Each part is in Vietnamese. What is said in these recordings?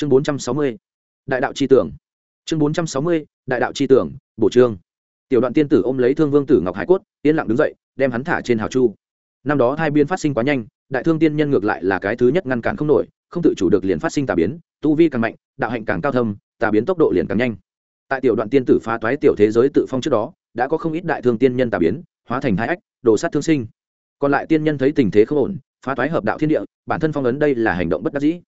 chương bốn trăm sáu mươi, đại đạo c h i tưởng. Chương bốn trăm sáu mươi, đại đạo c h i tưởng, bổ trương tiểu đoạn tiên tử ôm lấy thương vương tử ngọc hải cốt, yên lặng đứng dậy, đem hắn thả trên hào chu. Năm đó hai biên phát sinh quá nhanh, đại thương tiên nhân ngược lại là cái thứ nhất ngăn cản không nổi, không tự chủ được liền phát sinh tà biến, tu vi càng mạnh, đạo hạnh càng cao thâm, tà biến tốc độ liền càng nhanh. Tại tiểu đoạn tiên tử phá toái tiểu thế giới tự phong trước đó, đã có không ít đại thương tiên nhân tà biến, hóa thành hai ách, đồ sát thương sinh. Còn lại tiên nhân thấy tình thế không ổn, phá toái hợp đạo thiên địa, bản thân phong ấn đây là hành động bất đắc dĩ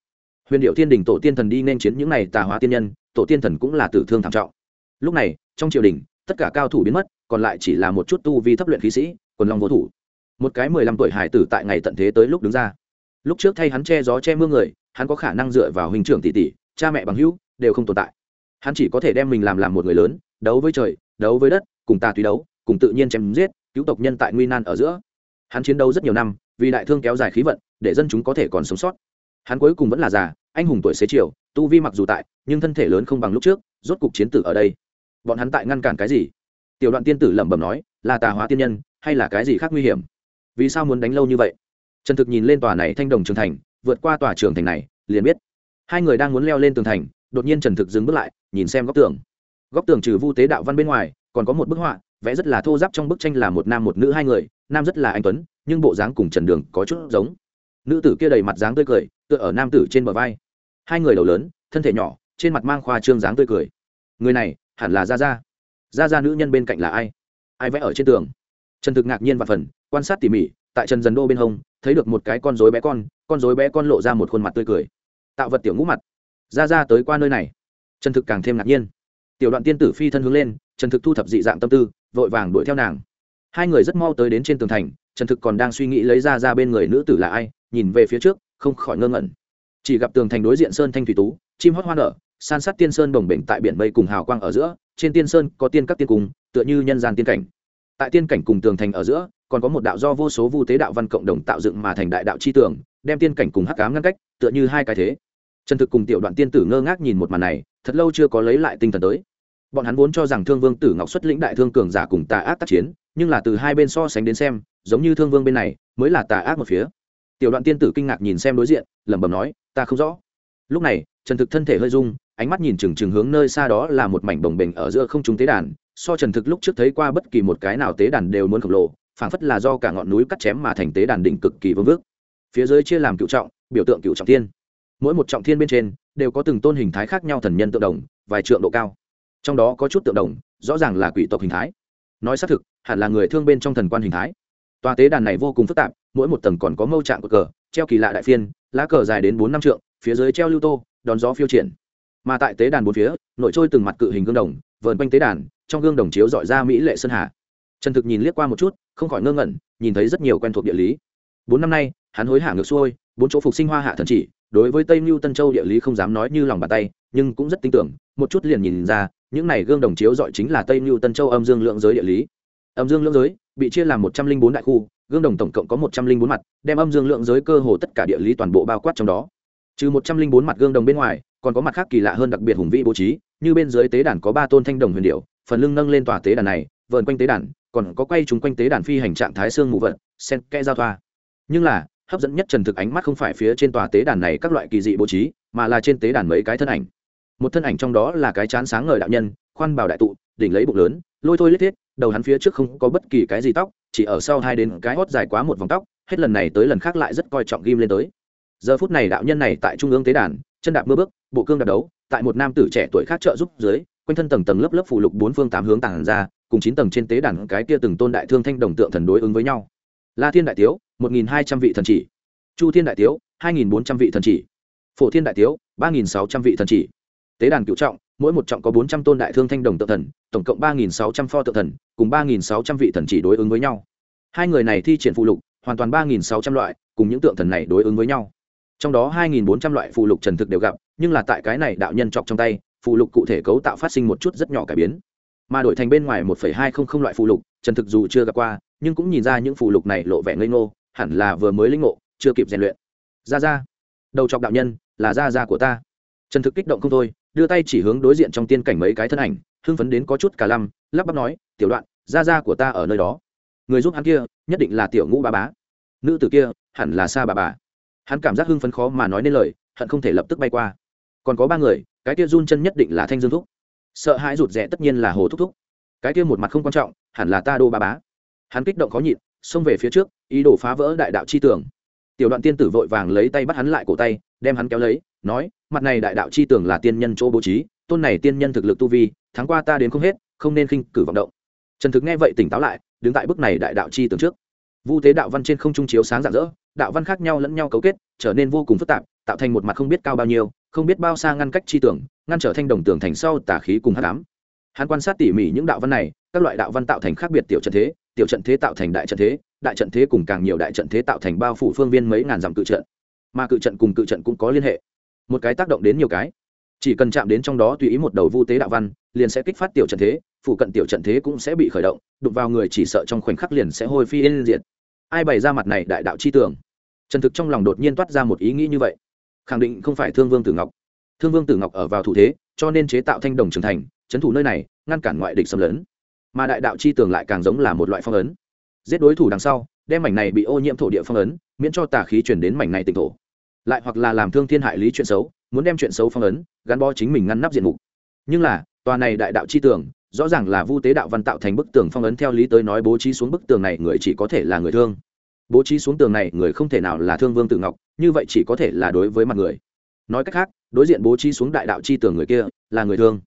huyền điệu thiên đình tổ tiên thần đi nên chiến những này tà hóa tiên nhân, tổ tiên thần cũng là tử thương thảm trọng. Lúc này, trong triều đình, tất cả cao thủ biến mất, còn lại chỉ là một chút tu vi thấp luyện khí sĩ, quần long vô thủ. Một cái mười lăm tuổi hải tử tại ngày tận thế tới lúc đứng ra. Lúc trước thay hắn che gió che mưa người, hắn có khả năng dựa vào huynh trưởng tỷ tỷ, cha mẹ bằng hữu, đều không tồn tại. Hắn chỉ có thể đem mình làm làm một người lớn, đấu với trời, đấu với đất, cùng ta tùy đấu, cùng tự nhiên chém giết, cứu tộc nhân tại nguy nan ở giữa. Hắn chiến đấu rất nhiều năm, vì đại thương kéo dài khí vận, để dân chúng có thể còn sống sót. Hắn cuối cùng vẫn là già anh hùng tuổi xế chiều, tu vi mặc dù tại, nhưng thân thể lớn không bằng lúc trước, rốt cục chiến tử ở đây. Bọn hắn tại ngăn cản cái gì? Tiểu đoạn tiên tử lẩm bẩm nói, là tà hóa tiên nhân, hay là cái gì khác nguy hiểm? Vì sao muốn đánh lâu như vậy? Trần thực nhìn lên tòa này thanh đồng trường thành, vượt qua tòa trường thành này, liền biết. Hai người đang muốn leo lên tường thành, đột nhiên trần thực dừng bước lại, nhìn xem góc tường. Góc tường trừ vu tế đạo văn bên ngoài, còn có một bức họa, vẽ rất là thô giáp trong bức tranh là một nam một nữ hai người, nam rất là anh tuấn, nhưng bộ dáng cùng trần đường có chút giống. Nữ tử kia đầy mặt dáng tươi cười, tựa ở nam tử trên bờ vai hai người đầu lớn, thân thể nhỏ, trên mặt mang khoa trương dáng tươi cười. Người này, hẳn là gia gia. Gia gia nữ nhân bên cạnh là ai? Ai vẽ ở trên tường? Trần thực ngạc nhiên và phần, quan sát tỉ mỉ, tại trần dần đô bên hông, thấy được một cái con dối bé con con dối bé con lộ ra một khuôn mặt tươi cười. Tạo vật tiểu ngũ mặt. Ra ra tới qua nơi này. Trần thực càng thêm ngạc nhiên. Tiểu đoạn tiên tử phi thân hướng lên, trần thực thu thập dị dạng tâm tư, vội vàng đuổi theo nàng. Hai người rất mau tới đến trên tường thành, trần thực còn đang suy nghĩ lấy ra ra bên người nữ tử là ai, nhìn về phía trước, không khỏi ngơ ngẩn chỉ gặp tường thành đối diện sơn thanh thủy tú, chim hót hoa nở, san sát tiên sơn bồng bềnh tại biển mây cùng hào quang ở giữa, trên tiên sơn có tiên các tiên cung, tựa như nhân gian tiên cảnh. Tại tiên cảnh cùng tường thành ở giữa, còn có một đạo do vô số vu tế đạo văn cộng đồng tạo dựng mà thành đại đạo chi tường, đem tiên cảnh cùng hắc cám ngăn cách, tựa như hai cái thế. Trần thực cùng tiểu đoạn tiên tử ngơ ngác nhìn một màn này, thật lâu chưa có lấy lại tinh thần tới. Bọn hắn vốn cho rằng thương vương tử ngọc xuất lĩnh đại thương cường giả cùng tà ác tác chiến, nhưng là từ hai bên so sánh đến xem, giống như thương vương bên này, mới là tà ác một phía. Tiểu đoạn tiên tử kinh ngạc nhìn xem đối diện, lẩm bẩm nói ta không rõ. Lúc này, trần thực thân thể hơi rung, ánh mắt nhìn chừng chừng hướng nơi xa đó là một mảnh bồng bềnh ở giữa không trung tế đàn. So trần thực lúc trước thấy qua bất kỳ một cái nào tế đàn đều muốn khổng lồ, phảng phất là do cả ngọn núi cắt chém mà thành tế đàn đỉnh cực kỳ vương vước phía dưới chia làm cựu trọng, biểu tượng cựu trọng thiên. Mỗi một trọng thiên bên trên, đều có từng tôn hình thái khác nhau thần nhân tượng đồng, vài trượng độ cao. Trong đó có chút tượng đồng, rõ ràng là quỷ tộc hình thái. Nói xác thực, hẳn là người thương bên trong thần quan hình thái. Tòa tế đàn này vô cùng phức tạp, mỗi một tầng còn có mâu trạng của cờ, treo kỳ lạ đại phiên lá cờ dài đến bốn năm trượng, phía dưới treo lưu tô, đón gió phiêu triển. Mà tại tế đàn bốn phía, nội trôi từng mặt cự hình gương đồng, vờn quanh tế đàn, trong gương đồng chiếu dọi ra mỹ lệ sơn hà. Trần thực nhìn liếc qua một chút, không khỏi ngơ ngẩn, nhìn thấy rất nhiều quen thuộc địa lý. Bốn năm nay, hắn hối hả ngược xuôi, bốn chỗ phục sinh hoa hạ thần chỉ, đối với tây mưu tân châu địa lý không dám nói như lòng bàn tay, nhưng cũng rất tin tưởng, một chút liền nhìn ra, những này gương đồng chiếu dọi chính là tây mưu tân châu âm dương lượng giới địa lý. Âm dương lượng giới, bị chia làm một trăm linh bốn đại khu gương đồng tổng cộng có một trăm linh bốn mặt, đem âm dương lượng giới cơ hồ tất cả địa lý toàn bộ bao quát trong đó. Trừ một trăm linh bốn mặt gương đồng bên ngoài, còn có mặt khác kỳ lạ hơn đặc biệt hùng vĩ bố trí, như bên dưới tế đàn có ba tôn thanh đồng huyền điệu phần lưng nâng lên tòa tế đàn này, vờn quanh tế đàn, còn có quay chúng quanh tế đàn phi hành trạng thái xương mù vận sen kẽ giao thoa. Nhưng là, hấp dẫn nhất trần thực ánh mắt không phải phía trên tòa tế đàn này các loại kỳ dị bố trí, mà là trên tế đàn mấy cái thân ảnh. Một thân ảnh trong đó là cái chán sáng ngời đạo nhân, khoan bảo đại tụ, đỉnh lấy bụng lớn, lôi thôi lết thiết, đầu hắn phía trước không có bất kỳ cái gì tóc chỉ ở sau hai đến cái hót dài quá một vòng tóc, hết lần này tới lần khác lại rất coi trọng ghim lên tới. Giờ phút này đạo nhân này tại trung ương tế đàn, chân đạp mưa bước, bộ cương đạp đấu, tại một nam tử trẻ tuổi khác trợ giúp dưới, quanh thân tầng tầng lớp lớp phủ lục bốn phương tám hướng tàng ra, cùng chín tầng trên tế đàn cái kia từng tôn đại thương thanh đồng tượng thần đối ứng với nhau. La thiên đại tiếu, một nghìn hai trăm vị thần chỉ. Chu thiên đại tiếu, hai nghìn bốn trăm vị thần chỉ. Phổ thiên đại tiếu, ba nghìn sáu trăm vị thần chỉ tế đàn cựu trọng, mỗi một trọng có bốn trăm tôn đại thương thanh đồng tự thần, tổng cộng ba nghìn sáu trăm pho tự thần, cùng ba nghìn sáu trăm vị thần chỉ đối ứng với nhau. Hai người này thi triển phụ lục, hoàn toàn ba nghìn sáu trăm loại, cùng những tượng thần này đối ứng với nhau. Trong đó hai nghìn bốn trăm loại phụ lục trần thực đều gặp, nhưng là tại cái này đạo nhân chọc trong tay, phụ lục cụ thể cấu tạo phát sinh một chút rất nhỏ cải biến. Mà đổi thành bên ngoài một hai không không loại phụ lục, trần thực dù chưa gặp qua, nhưng cũng nhìn ra những phụ lục này lộ vẻ ngây ngô, hẳn là vừa mới linh ngộ, chưa kịp rèn luyện. Ra ra. Đầu chọc đạo nhân, là ra ra của ta trần thực kích động không thôi, đưa tay chỉ hướng đối diện trong tiên cảnh mấy cái thân ảnh, hưng phấn đến có chút cả lăm, lắp bắp nói, tiểu đoạn, gia gia của ta ở nơi đó. Người giúp hắn kia, nhất định là tiểu ngũ ba bá. Nữ tử kia, hẳn là xa bà bà. Hắn cảm giác hưng phấn khó mà nói nên lời, hận không thể lập tức bay qua. Còn có ba người, cái kia run chân nhất định là thanh dương thúc. Sợ hãi rụt rẽ tất nhiên là hồ thúc thúc. Cái kia một mặt không quan trọng, hẳn là ta đô ba bá. Hắn kích động khó nhịn, xông về phía trước, ý đồ phá vỡ đại đạo chi tưởng tiểu đoạn tiên tử vội vàng lấy tay bắt hắn lại cổ tay, đem hắn kéo lấy, nói mặt này đại đạo chi tưởng là tiên nhân chỗ bố trí, tôn này tiên nhân thực lực tu vi tháng qua ta đến không hết, không nên khinh cử vọng động. Trần thực nghe vậy tỉnh táo lại, đứng tại bức này đại đạo chi tưởng trước. Vu tế đạo văn trên không trung chiếu sáng rạng rỡ, đạo văn khác nhau lẫn nhau cấu kết, trở nên vô cùng phức tạp, tạo thành một mặt không biết cao bao nhiêu, không biết bao xa ngăn cách chi tưởng, ngăn trở thanh đồng tường thành sau tả khí cùng hát cám hắn quan sát tỉ mỉ những đạo văn này, các loại đạo văn tạo thành khác biệt tiểu trận thế, tiểu trận thế tạo thành đại trận thế, đại trận thế cùng càng nhiều đại trận thế tạo thành bao phủ phương viên mấy ngàn dặm cự trận. Mà cự trận cùng cự trận cũng có liên hệ một cái tác động đến nhiều cái. Chỉ cần chạm đến trong đó tùy ý một đầu vu tế đạo văn, liền sẽ kích phát tiểu trận thế, phụ cận tiểu trận thế cũng sẽ bị khởi động, đụng vào người chỉ sợ trong khoảnh khắc liền sẽ hôi phi yên diệt. Ai bày ra mặt này đại đạo chi tưởng? Trần thực trong lòng đột nhiên toát ra một ý nghĩ như vậy. Khẳng định không phải thương vương tử ngọc. Thương vương tử ngọc ở vào thủ thế, cho nên chế tạo thanh đồng trưởng thành trấn thủ nơi này, ngăn cản ngoại địch xâm lấn. Mà đại đạo chi tường lại càng giống là một loại phong ấn. Giết đối thủ đằng sau, đem mảnh này bị ô nhiễm thổ địa phong ấn, miễn cho tà khí chuyển đến mảnh này tỉnh thổ lại hoặc là làm thương thiên hại lý chuyện xấu, muốn đem chuyện xấu phong ấn, gắn bó chính mình ngăn nắp diện mục. Nhưng là, tòa này đại đạo chi tường, rõ ràng là vu tế đạo văn tạo thành bức tường phong ấn theo lý tới nói bố trí xuống bức tường này người chỉ có thể là người thương. Bố trí xuống tường này người không thể nào là thương vương tự ngọc, như vậy chỉ có thể là đối với mặt người. Nói cách khác, đối diện bố trí xuống đại đạo chi tường người kia, là người thương.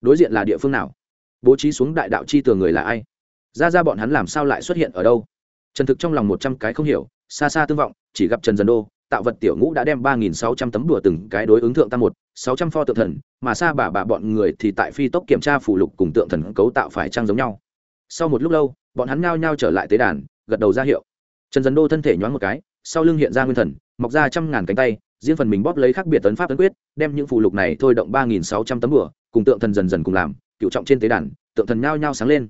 Đối diện là địa phương nào? Bố trí xuống đại đạo chi tường người là ai? Ra ra bọn hắn làm sao lại xuất hiện ở đâu? Trần thực trong lòng một trăm cái không hiểu, xa xa tương vọng, chỉ gặp trần dần đô tạo vật tiểu ngũ đã đem ba nghìn sáu trăm tấm đùa từng cái đối ứng thượng tam một, sáu trăm pho tượng thần, mà xa bà bà bọn người thì tại phi tốc kiểm tra phủ lục cùng tượng thần cấu tạo phải trang giống nhau. Sau một lúc lâu, bọn hắn nhao nhao trở lại tế đàn, gật đầu ra hiệu. Trần dần đô thân thể nhoáng một cái, sau lưng hiện ra nguyên thần, mọc ra trăm ngàn cánh tay, riêng phần mình bóp lấy khác biệt tấn pháp tấn quyết, đem những phù lục này thôi động ba nghìn sáu trăm tấm đùa, cùng tượng thần dần dần cùng làm, cựu trọng trên tế đàn, tượng thần nhao nhao sáng lên.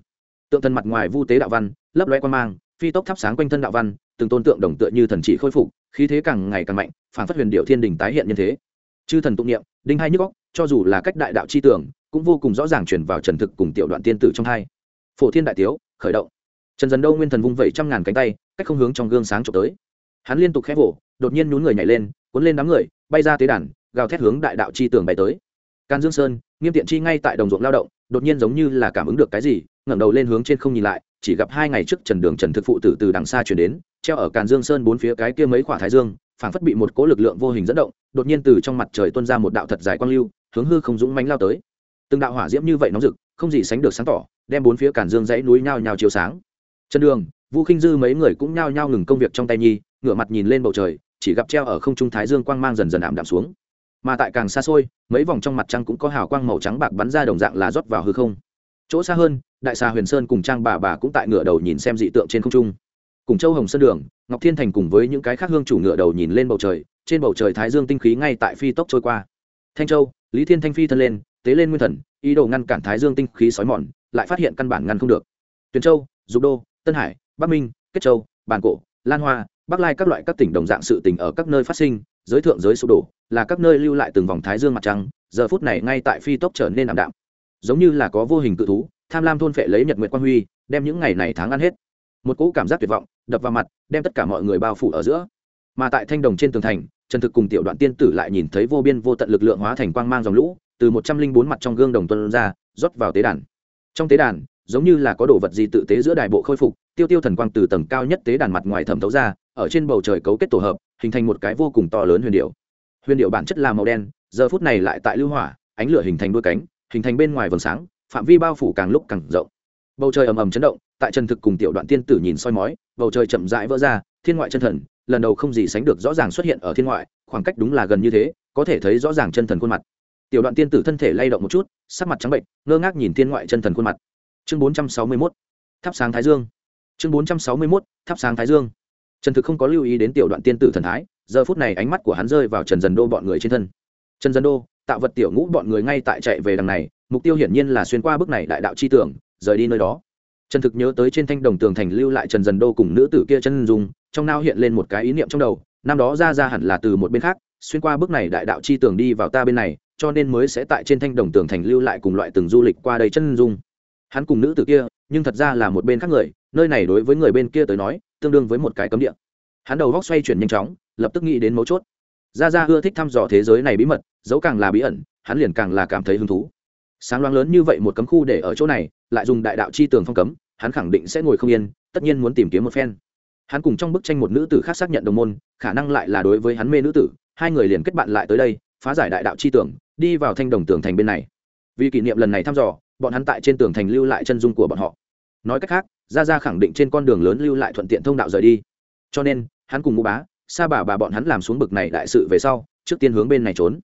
Tượng thần mặt ngoài vu tế đạo văn, lấp loe quan mang, phi tốc thắp sáng quanh thân đạo văn từng tôn tượng đồng tựa như thần chỉ khôi phục, khí thế càng ngày càng mạnh, phản phát huyền điệu thiên đình tái hiện như thế. Chư thần tụng niệm, đinh hai nhức góc cho dù là cách đại đạo chi tưởng, cũng vô cùng rõ ràng chuyển vào trần thực cùng tiểu đoạn tiên tử trong hai. Phổ thiên đại tiếu, khởi động. Trần dần đâu nguyên thần vung vẩy trăm ngàn cánh tay, cách không hướng trong gương sáng trộm tới. Hắn liên tục khép vỗ, đột nhiên nhún người nhảy lên, cuốn lên đám người, bay ra tế đàn, gào thét hướng đại đạo chi tường bay tới. Can dương sơn, nghiêm tiện chi ngay tại đồng ruộng lao động, đột nhiên giống như là cảm ứng được cái gì, ngẩng đầu lên hướng trên không nhìn lại, chỉ gặp hai ngày trước trần đường trần thực phụ tử từ đằng xa chuyển đến treo ở càn dương sơn bốn phía cái kia mấy quả thái dương, phảng phất bị một cỗ lực lượng vô hình dẫn động, đột nhiên từ trong mặt trời tuôn ra một đạo thật dài quang lưu, hướng hư không dũng mánh lao tới. Từng đạo hỏa diễm như vậy nóng rực, không gì sánh được sáng tỏ, đem bốn phía càn dương dãy núi nhao nhao chiếu sáng. Chân đường, vu khinh dư mấy người cũng nhao nhao ngừng công việc trong tay nhi, ngửa mặt nhìn lên bầu trời, chỉ gặp treo ở không trung thái dương quang mang dần dần ảm đạm xuống. Mà tại càng xa xôi, mấy vòng trong mặt trăng cũng có hào quang màu trắng bạc bắn ra đồng dạng là rót vào hư không. Chỗ xa hơn, đại xà huyền sơn cùng trang bà bà cũng tại ngửa đầu nhìn xem dị tượng trên không trung cùng châu hồng sơn đường, ngọc thiên thành cùng với những cái khác hương chủ ngựa đầu nhìn lên bầu trời, trên bầu trời thái dương tinh khí ngay tại phi tốc trôi qua. Thanh châu, lý thiên thanh phi thân lên, tế lên nguyên thần, ý đồ ngăn cản thái dương tinh khí sói mòn, lại phát hiện căn bản ngăn không được. Tuyền châu, dục đô, tân hải, bắc minh, kết châu, bàn cổ, lan hoa, bắc lai các loại các tỉnh đồng dạng sự tỉnh ở các nơi phát sinh, giới thượng giới sụp đổ, là các nơi lưu lại từng vòng thái dương mặt trăng, giờ phút này ngay tại phi tốc trở nên ảm đạm. Giống như là có vô hình cự thú, tham lam thôn phệ lấy nhật nguyện quan huy, đem những ngày này tháng ăn hết. Một cỗ cảm giác tuyệt vọng đập vào mặt, đem tất cả mọi người bao phủ ở giữa. Mà tại thanh đồng trên tường thành, trần thực cùng tiểu đoạn tiên tử lại nhìn thấy vô biên vô tận lực lượng hóa thành quang mang dòng lũ, từ một trăm linh bốn mặt trong gương đồng tuân ra, rót vào tế đàn. Trong tế đàn, giống như là có đồ vật gì tự tế giữa đài bộ khôi phục, tiêu tiêu thần quang từ tầng cao nhất tế đàn mặt ngoài thẩm thấu ra, ở trên bầu trời cấu kết tổ hợp, hình thành một cái vô cùng to lớn huyền điệu. Huyền điệu bản chất là màu đen, giờ phút này lại tại lưu hỏa, ánh lửa hình thành đôi cánh, hình thành bên ngoài vầng sáng, phạm vi bao phủ càng lúc càng rộng bầu trời ầm ầm chấn động, tại trần thực cùng tiểu đoạn tiên tử nhìn soi mói, bầu trời chậm rãi vỡ ra, thiên ngoại chân thần, lần đầu không gì sánh được rõ ràng xuất hiện ở thiên ngoại, khoảng cách đúng là gần như thế, có thể thấy rõ ràng chân thần khuôn mặt. Tiểu đoạn tiên tử thân thể lay động một chút, sắc mặt trắng bệnh, ngơ ngác nhìn thiên ngoại chân thần khuôn mặt. Chương bốn trăm sáu mươi mốt, thắp sáng thái dương. Chương bốn trăm sáu mươi mốt, thắp sáng thái dương. Trần thực không có lưu ý đến tiểu đoạn tiên tử thần thái, giờ phút này ánh mắt của hắn rơi vào trần dần đô bọn người trên thân. Trần dần đô, tạo vật tiểu ngũ bọn người ngay tại chạy về đằng này, mục tiêu hiển nhiên là xuyên qua bước này đại đạo chi tưởng rời đi nơi đó. Trần thực nhớ tới trên thanh đồng tường thành lưu lại trần dần đô cùng nữ tử kia chân dung, trong nao hiện lên một cái ý niệm trong đầu, năm đó ra ra hẳn là từ một bên khác, xuyên qua bước này đại đạo chi tường đi vào ta bên này, cho nên mới sẽ tại trên thanh đồng tường thành lưu lại cùng loại từng du lịch qua đây chân dung. Hắn cùng nữ tử kia, nhưng thật ra là một bên khác người, nơi này đối với người bên kia tới nói, tương đương với một cái cấm địa. Hắn đầu góc xoay chuyển nhanh chóng, lập tức nghĩ đến mấu chốt. Ra ra ưa thích thăm dò thế giới này bí mật, dẫu càng là bí ẩn, hắn liền càng là cảm thấy hứng thú sáng loáng lớn như vậy một cấm khu để ở chỗ này, lại dùng đại đạo chi tường phong cấm, hắn khẳng định sẽ ngồi không yên, tất nhiên muốn tìm kiếm một phen. Hắn cùng trong bức tranh một nữ tử khác xác nhận đồng môn, khả năng lại là đối với hắn mê nữ tử, hai người liền kết bạn lại tới đây, phá giải đại đạo chi tưởng đi vào thanh đồng tường thành bên này. Vì kỷ niệm lần này thăm dò, bọn hắn tại trên tường thành lưu lại chân dung của bọn họ. Nói cách khác ra ra khẳng định trên con đường lớn lưu lại thuận tiện thông đạo rời đi. Cho nên, hắn cùng ngũ bá, sa bà bà bọn hắn làm xuống bực này đại sự về sau, trước tiên hướng bên này trốn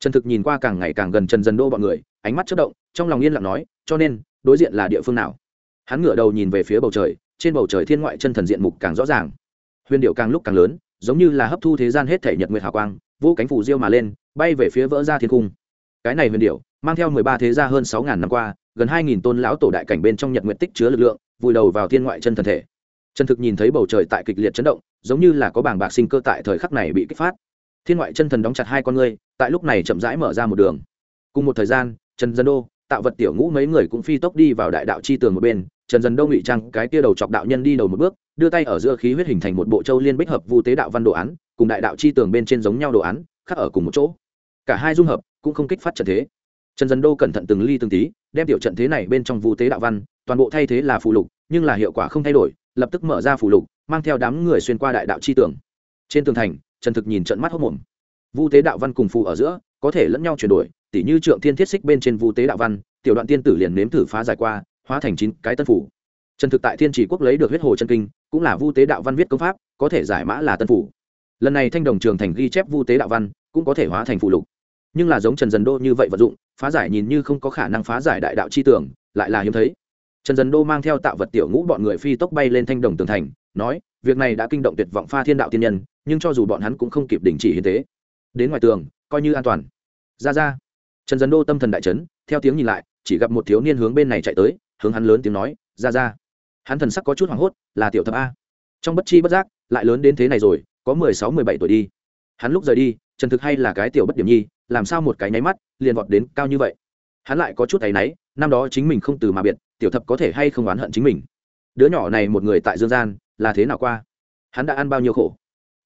trần thực nhìn qua càng ngày càng gần trần dần đô bọn người, ánh mắt chất động, trong lòng yên lặng nói, cho nên, đối diện là địa phương nào? Hắn ngửa đầu nhìn về phía bầu trời, trên bầu trời thiên ngoại chân thần diện mục càng rõ ràng. Huyền điệu càng lúc càng lớn, giống như là hấp thu thế gian hết thể nhật nguyệt hào quang, vô cánh phủ diêu mà lên, bay về phía vỡ ra thiên cung. Cái này huyền điệu, mang theo mười ba thế gia hơn sáu ngàn năm qua, gần hai nghìn tôn lão tổ đại cảnh bên trong nhật nguyện tích chứa lực lượng, vùi đầu vào thiên ngoại chân thần thể. Trần thực nhìn thấy bầu trời tại kịch liệt chấn động, giống như là có bảng bạc sinh cơ tại thời khắc này bị kích phát thiên ngoại chân thần đóng chặt hai con ngươi, tại lúc này chậm rãi mở ra một đường. Cùng một thời gian, trần dân đô, tạo vật tiểu ngũ mấy người cũng phi tốc đi vào đại đạo chi tường một bên, trần dân đô ngụy trang cái tia đầu chọc đạo nhân đi đầu một bước, đưa tay ở giữa khí huyết hình thành một bộ châu liên bích hợp vu tế đạo văn đồ án, cùng đại đạo chi tường bên trên giống nhau đồ án khác ở cùng một chỗ. Cả hai dung hợp, cũng không kích phát trận thế. Trần dân đô cẩn thận từng ly từng tí, đem tiểu trận thế này bên trong vu tế đạo văn, toàn bộ thay thế là phù lục, nhưng là hiệu quả không thay đổi, lập tức mở ra phù lục, mang theo đám người xuyên qua đại đạo chi tường. Trên tường thành trần thực nhìn trận mắt hốc mồm. Vu tế đạo văn cùng phù ở giữa, có thể lẫn nhau chuyển đổi, tỉ như trượng thiên thiết xích bên trên vu tế đạo văn, tiểu đoạn tiên tử liền nếm thử phá giải qua, hóa thành chín cái tân phủ trần thực tại thiên chỉ quốc lấy được huyết hồ chân kinh, cũng là vu tế đạo văn viết công pháp, có thể giải mã là tân phủ lần này thanh đồng trường thành ghi chép vu tế đạo văn, cũng có thể hóa thành phụ lục. Nhưng là giống trần dần đô như vậy vận dụng, phá giải nhìn như không có khả năng phá giải đại đạo chi tưởng, lại là hiếm thấy. Trần dần đô mang theo tạo vật tiểu ngũ bọn người phi tốc bay lên thanh đồng tường thành, nói, việc này đã kinh động tuyệt vọng pha thiên đạo tiên nhân nhưng cho dù bọn hắn cũng không kịp đình chỉ hiến tế. Đến ngoài tường, coi như an toàn. Ra ra. Trần Dân đô tâm thần đại trấn theo tiếng nhìn lại, chỉ gặp một thiếu niên hướng bên này chạy tới, hướng hắn lớn tiếng nói, ra ra. Hắn thần sắc có chút hoảng hốt, là tiểu thập a. Trong bất chi bất giác, lại lớn đến thế này rồi, có mười sáu, mười bảy tuổi đi. Hắn lúc rời đi, trần thực hay là cái tiểu bất điểm nhi, làm sao một cái nháy mắt, liền vọt đến cao như vậy? Hắn lại có chút áy náy, năm đó chính mình không từ mà biệt, tiểu thập có thể hay không oán hận chính mình? Đứa nhỏ này một người tại dương gian, là thế nào qua? Hắn đã ăn bao nhiêu khổ?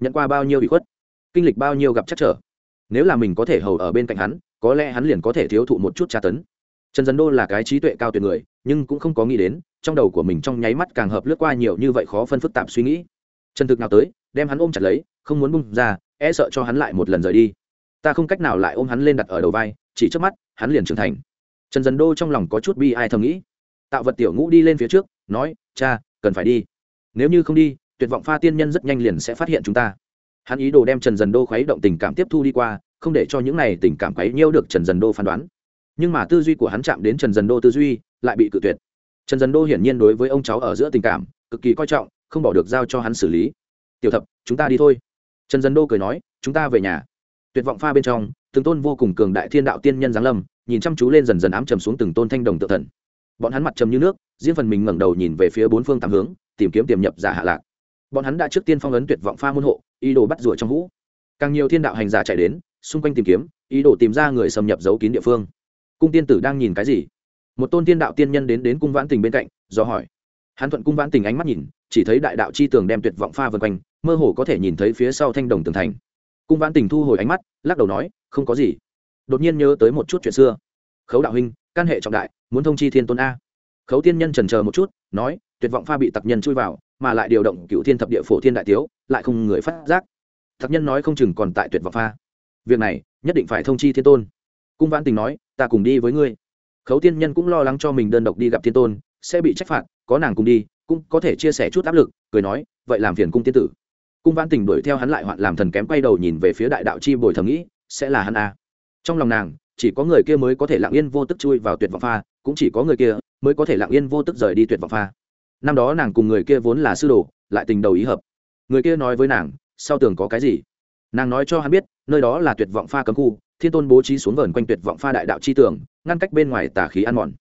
Nhận qua bao nhiêu bị khuất, kinh lịch bao nhiêu gặp chắc trở. Nếu là mình có thể hầu ở bên cạnh hắn, có lẽ hắn liền có thể thiếu thụ một chút tra tấn. Trần dân đô là cái trí tuệ cao tuyệt người, nhưng cũng không có nghĩ đến, trong đầu của mình trong nháy mắt càng hợp lướt qua nhiều như vậy khó phân phức tạp suy nghĩ. Trần thực nào tới, đem hắn ôm chặt lấy, không muốn bung ra e sợ cho hắn lại một lần rời đi. Ta không cách nào lại ôm hắn lên đặt ở đầu vai, chỉ trước mắt, hắn liền trưởng thành. Trần dân đô trong lòng có chút bi ai thầm nghĩ. Tạo vật tiểu ngũ đi lên phía trước, nói, cha, cần phải đi. Nếu như không đi tuyệt vọng pha tiên nhân rất nhanh liền sẽ phát hiện chúng ta. Hắn ý đồ đem trần dần đô khuấy động tình cảm tiếp thu đi qua, không để cho những này tình cảm quấy nhiễu được trần dần đô phán đoán. Nhưng mà tư duy của hắn chạm đến trần dần đô tư duy, lại bị cự tuyệt. Trần dần đô hiển nhiên đối với ông cháu ở giữa tình cảm, cực kỳ coi trọng, không bỏ được giao cho hắn xử lý. Tiểu thập, chúng ta đi thôi. Trần dần đô cười nói, chúng ta về nhà. Tuyệt vọng pha bên trong, từng tôn vô cùng cường đại thiên đạo tiên nhân giáng lâm, nhìn chăm chú lên dần dần ám trầm xuống từng tôn thanh đồng tự thần. Bọn hắn mặt trầm như nước, riêng phần mình ngẩng đầu nhìn về phía bốn phương tám hướng, tìm kiếm tiềm nhập giả hạ lạc bọn hắn đã trước tiên phong ấn tuyệt vọng pha môn hộ, ý đồ bắt rủa trong hũ. Càng nhiều thiên đạo hành giả chạy đến, xung quanh tìm kiếm, ý đồ tìm ra người xâm nhập giấu kín địa phương. Cung tiên tử đang nhìn cái gì? Một tôn tiên đạo tiên nhân đến đến cung vãn tình bên cạnh, do hỏi. Hắn thuận cung vãn tình ánh mắt nhìn, chỉ thấy đại đạo chi tường đem tuyệt vọng pha vân quanh, mơ hồ có thể nhìn thấy phía sau thanh đồng tường thành. Cung vãn tình thu hồi ánh mắt, lắc đầu nói, không có gì. Đột nhiên nhớ tới một chút chuyện xưa. Khấu đạo huynh, căn hệ trọng đại, muốn thông chi thiên tôn a. Khấu tiên nhân trần chờ một chút, nói, tuyệt vọng pha bị tặc nhân chui vào mà lại điều động cựu thiên thập địa phổ thiên đại tiếu, lại không người phát giác. Tặc nhân nói không chừng còn tại tuyệt vọng pha. Việc này, nhất định phải thông chi thiên tôn. Cung vãn tình nói, ta cùng đi với ngươi. Khấu tiên nhân cũng lo lắng cho mình đơn độc đi gặp thiên tôn, sẽ bị trách phạt, có nàng cùng đi, cũng có thể chia sẻ chút áp lực, cười nói, vậy làm phiền cung tiên tử. Cung vãn tình đuổi theo hắn lại hoạn làm thần kém quay đầu nhìn về phía đại đạo chi bồi thầm nghĩ, sẽ là hắn a trong lòng nàng, chỉ có người kia mới có thể lặng yên vô tức chui vào tuyệt vọng pha, cũng chỉ có người kia mới có thể lặng yên vô tức rời đi tuyệt vọng pha năm đó nàng cùng người kia vốn là sư đồ, lại tình đầu ý hợp. Người kia nói với nàng, sau tường có cái gì? Nàng nói cho hắn biết, nơi đó là tuyệt vọng pha cấm khu, thiên tôn bố trí xuống vờn quanh tuyệt vọng pha đại đạo chi tường, ngăn cách bên ngoài tà khí ăn mòn.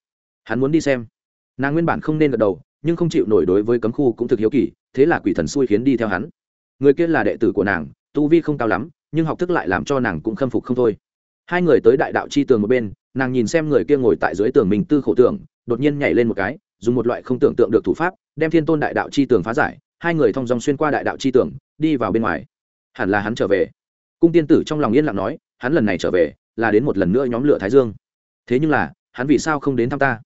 Hắn muốn đi xem. Nàng nguyên bản không nên gật đầu, nhưng không chịu nổi đối với cấm khu cũng thực hiếu kỳ, thế là quỷ thần xui khiến đi theo hắn. Người kia là đệ tử của nàng, tu vi không cao lắm, nhưng học thức lại làm cho nàng cũng khâm phục không thôi. Hai người tới đại đạo chi tường một bên, nàng nhìn xem người kia ngồi tại dưới tường mình tư khổ tưởng, đột nhiên nhảy lên một cái dùng một loại không tưởng tượng được thủ pháp, đem thiên tôn đại đạo chi tường phá giải, hai người thong dòng xuyên qua đại đạo chi tường, đi vào bên ngoài. Hẳn là hắn trở về. Cung tiên tử trong lòng yên lặng nói, hắn lần này trở về, là đến một lần nữa nhóm lửa thái dương. Thế nhưng là, hắn vì sao không đến thăm ta?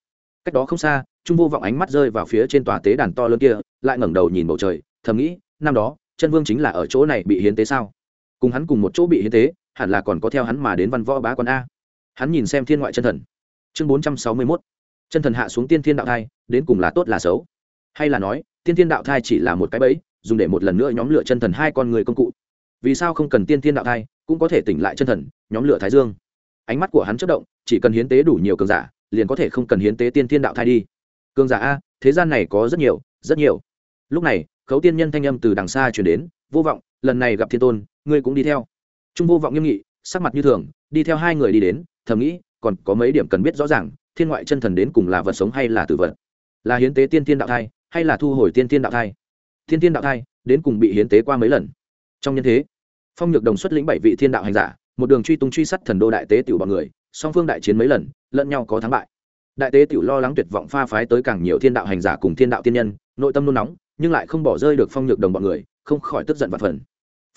Cách đó không xa, trung vô vọng ánh mắt rơi vào phía trên tòa tế đàn to lớn kia, lại ngẩng đầu nhìn bầu trời, thầm nghĩ, năm đó, chân vương chính là ở chỗ này bị hiến tế sao? Cùng hắn cùng một chỗ bị hiến tế, hẳn là còn có theo hắn mà đến văn võ bá quan a. Hắn nhìn xem thiên ngoại chân thần. Chương bốn trăm sáu mươi mốt chân thần hạ xuống tiên thiên đạo thai, đến cùng là tốt là xấu. Hay là nói, tiên thiên đạo thai chỉ là một cái bẫy, dùng để một lần nữa nhóm lửa chân thần hai con người công cụ. Vì sao không cần tiên thiên đạo thai, cũng có thể tỉnh lại chân thần, nhóm lửa thái dương. Ánh mắt của hắn chất động, chỉ cần hiến tế đủ nhiều cường giả, liền có thể không cần hiến tế tiên thiên đạo thai đi. Cường giả a, thế gian này có rất nhiều rất nhiều. Lúc này, khấu tiên nhân thanh âm từ đằng xa chuyển đến, vô vọng, lần này gặp thiên tôn, ngươi cũng đi theo. Trung vô vọng nghiêm nghị, sắc mặt như thường, đi theo hai người đi đến, thầm nghĩ, còn có mấy điểm cần biết rõ ràng thiên ngoại chân thần đến cùng là vật sống hay là tử vật? Là hiến tế tiên tiên đạo thai, hay là thu hồi tiên tiên đạo thai? Thiên tiên đạo thai, đến cùng bị hiến tế qua mấy lần? Trong nhân thế, phong nhược đồng xuất lĩnh bảy vị thiên đạo hành giả, một đường truy tung truy sát thần đô đại tế tiểu bọn người, song phương đại chiến mấy lần, lẫn nhau có thắng bại. Đại tế tiểu lo lắng tuyệt vọng pha phái tới càng nhiều thiên đạo hành giả cùng thiên đạo tiên nhân, nội tâm nôn nóng, nhưng lại không bỏ rơi được phong nhược đồng bọn người, không khỏi tức giận và phần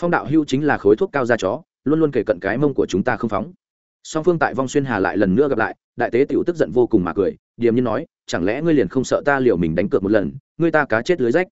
phong đạo hưu chính là khối thuốc cao da chó, luôn luôn kể cận cái mông của chúng ta không phóng song phương tại vong xuyên hà lại lần nữa gặp lại, đại tế tiểu tức giận vô cùng mà cười, điềm nhiên nói, chẳng lẽ ngươi liền không sợ ta liều mình đánh cược một lần, ngươi ta cá chết lưới rách?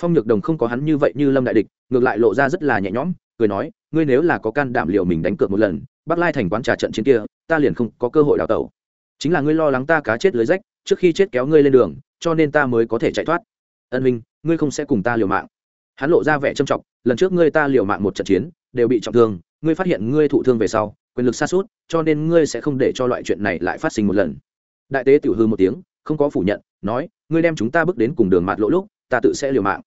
Phong nhược đồng không có hắn như vậy như lâm đại địch, ngược lại lộ ra rất là nhẹ nhõm, cười nói, ngươi nếu là có can đảm liều mình đánh cược một lần, bắc lai thành quán trà trận chiến kia, ta liền không có cơ hội đào tẩu. Chính là ngươi lo lắng ta cá chết lưới rách, trước khi chết kéo ngươi lên đường, cho nên ta mới có thể chạy thoát. Ân minh, ngươi không sẽ cùng ta liều mạng. Hắn lộ ra vẻ trầm trọng, lần trước ngươi ta liều mạng một trận chiến, đều bị trọng thương, ngươi phát hiện ngươi thụ thương về sau quyền lực xa suốt, cho nên ngươi sẽ không để cho loại chuyện này lại phát sinh một lần. Đại tế tiểu hư một tiếng, không có phủ nhận, nói, ngươi đem chúng ta bước đến cùng đường mạt lỗ lúc, ta tự sẽ liều mạng.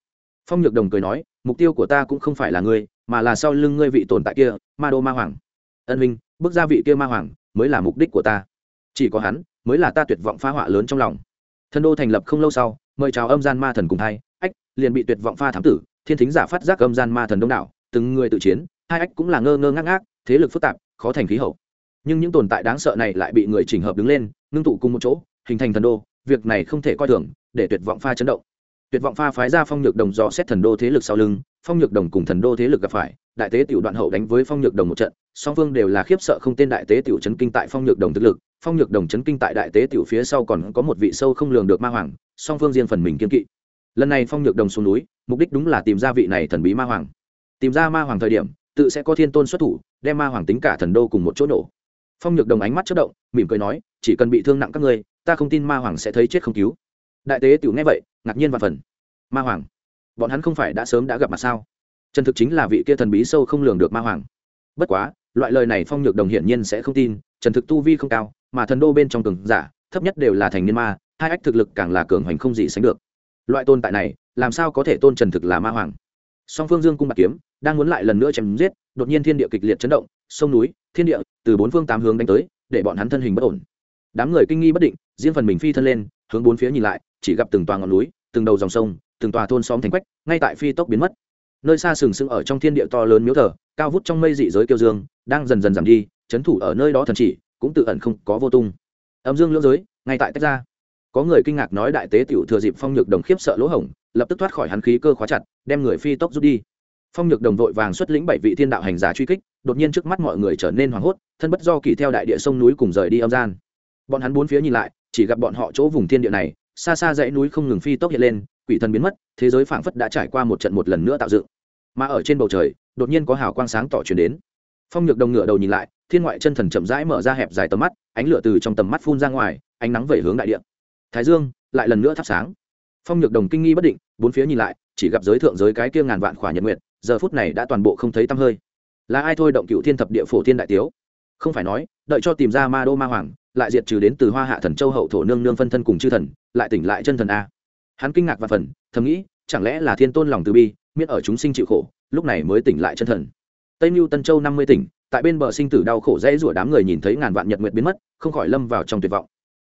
Phong nhược đồng cười nói, mục tiêu của ta cũng không phải là ngươi, mà là sau lưng ngươi vị tồn tại kia, ma đô ma hoàng. Ân minh bước ra vị kia ma hoàng, mới là mục đích của ta. Chỉ có hắn, mới là ta tuyệt vọng phá họa lớn trong lòng. Thần đô thành lập không lâu sau, mời chào âm gian ma thần cùng hai, ách, liền bị tuyệt vọng pha thám tử, thiên thính giả phát giác âm gian ma thần đông đảo, từng người tự chiến, hai ách cũng là ngơ ngơ ngác ngác, thế lực phức tạp khó thành khí hậu. Nhưng những tồn tại đáng sợ này lại bị người chỉnh hợp đứng lên, ngưng tụ cùng một chỗ, hình thành thần đô, việc này không thể coi thường, để tuyệt vọng pha chấn động. Tuyệt vọng pha phái ra phong nhược đồng dò xét thần đô thế lực sau lưng, phong nhược đồng cùng thần đô thế lực gặp phải, đại tế tiểu đoạn hậu đánh với phong nhược đồng một trận, song phương đều là khiếp sợ không tên đại tế tiểu chấn kinh tại phong nhược đồng thực lực, phong nhược đồng chấn kinh tại đại tế tiểu phía sau còn có một vị sâu không lường được ma hoàng, song phương riêng phần mình kiên kỵ. Lần này phong nhược đồng xuống núi, mục đích đúng là tìm ra vị này thần bí ma hoàng. Tìm ra ma hoàng thời điểm tự sẽ có thiên tôn xuất thủ, đem ma hoàng tính cả thần đô cùng một chỗ nổ. Phong nhược đồng ánh mắt chất động, mỉm cười nói, chỉ cần bị thương nặng các ngươi, ta không tin ma hoàng sẽ thấy chết không cứu. Đại tế tiểu nghe vậy, ngạc nhiên và phần. Ma hoàng, bọn hắn không phải đã sớm đã gặp mặt sao? Chân thực chính là vị kia thần bí sâu không lường được ma hoàng. Bất quá, loại lời này phong nhược đồng hiển nhiên sẽ không tin trần thực tu vi không cao, mà thần đô bên trong cường giả, thấp nhất đều là thành niên ma, hai ách thực lực càng là cường hoành không gì sánh được. Loại tồn tại này, làm sao có thể tôn trần thực là ma hoàng? Song phương dương cung bạc kiếm đang muốn lại lần nữa chém giết, đột nhiên thiên địa kịch liệt chấn động, sông núi, thiên địa, từ bốn phương tám hướng đánh tới, để bọn hắn thân hình bất ổn. Đám người kinh nghi bất định, riêng phần mình phi thân lên, hướng bốn phía nhìn lại, chỉ gặp từng tòa ngọn núi, từng đầu dòng sông, từng tòa thôn xóm thành quách, ngay tại phi tốc biến mất. Nơi xa sừng sững ở trong thiên địa to lớn miếu thờ, cao vút trong mây dị giới kiêu dương, đang dần dần giảm đi, chấn thủ ở nơi đó thần chỉ, cũng tự ẩn không có vô tung. Âm dương lưỡng giới, ngay tại tách ra. Có người kinh ngạc nói đại tế tiểu thừa dịp phong nhược đồng khiếp sợ lỗ hổng, lập tức thoát khỏi hắn khí cơ khóa chặt, đem người phi tốc rút đi phong nhược đồng vội vàng xuất lĩnh bảy vị thiên đạo hành giả truy kích, đột nhiên trước mắt mọi người trở nên hoảng hốt, thân bất do kỳ theo đại địa sông núi cùng rời đi âm gian. Bọn hắn bốn phía nhìn lại, chỉ gặp bọn họ chỗ vùng thiên địa này, xa xa dãy núi không ngừng phi tốc hiện lên, quỷ thần biến mất, thế giới phảng phất đã trải qua một trận một lần nữa tạo dựng. Mà ở trên bầu trời, đột nhiên có hào quang sáng tỏ chuyển đến. Phong nhược đồng ngựa đầu nhìn lại, thiên ngoại chân thần chậm rãi mở ra hẹp dài tầm mắt, ánh lửa từ trong tầm mắt phun ra ngoài, ánh nắng về hướng đại địa. Thái dương, lại lần nữa thắp sáng. Phong nhược đồng kinh nghi bất định, bốn phía nhìn lại, chỉ gặp giới thượng giới cái kia ngàn vạn khỏa nhật nguyệt giờ phút này đã toàn bộ không thấy tăm hơi. Là ai thôi động cựu thiên thập địa phổ thiên đại tiếu? Không phải nói, đợi cho tìm ra ma đô ma hoàng, lại diệt trừ đến từ hoa hạ thần châu hậu thổ nương nương phân thân cùng chư thần, lại tỉnh lại chân thần a. Hắn kinh ngạc và phần, thầm nghĩ, chẳng lẽ là thiên tôn lòng từ bi, miễn ở chúng sinh chịu khổ, lúc này mới tỉnh lại chân thần. Tây mưu tân châu năm mươi tỉnh, tại bên bờ sinh tử đau khổ dễ rủa đám người nhìn thấy ngàn vạn nhật nguyệt biến mất, không khỏi lâm vào trong tuyệt vọng.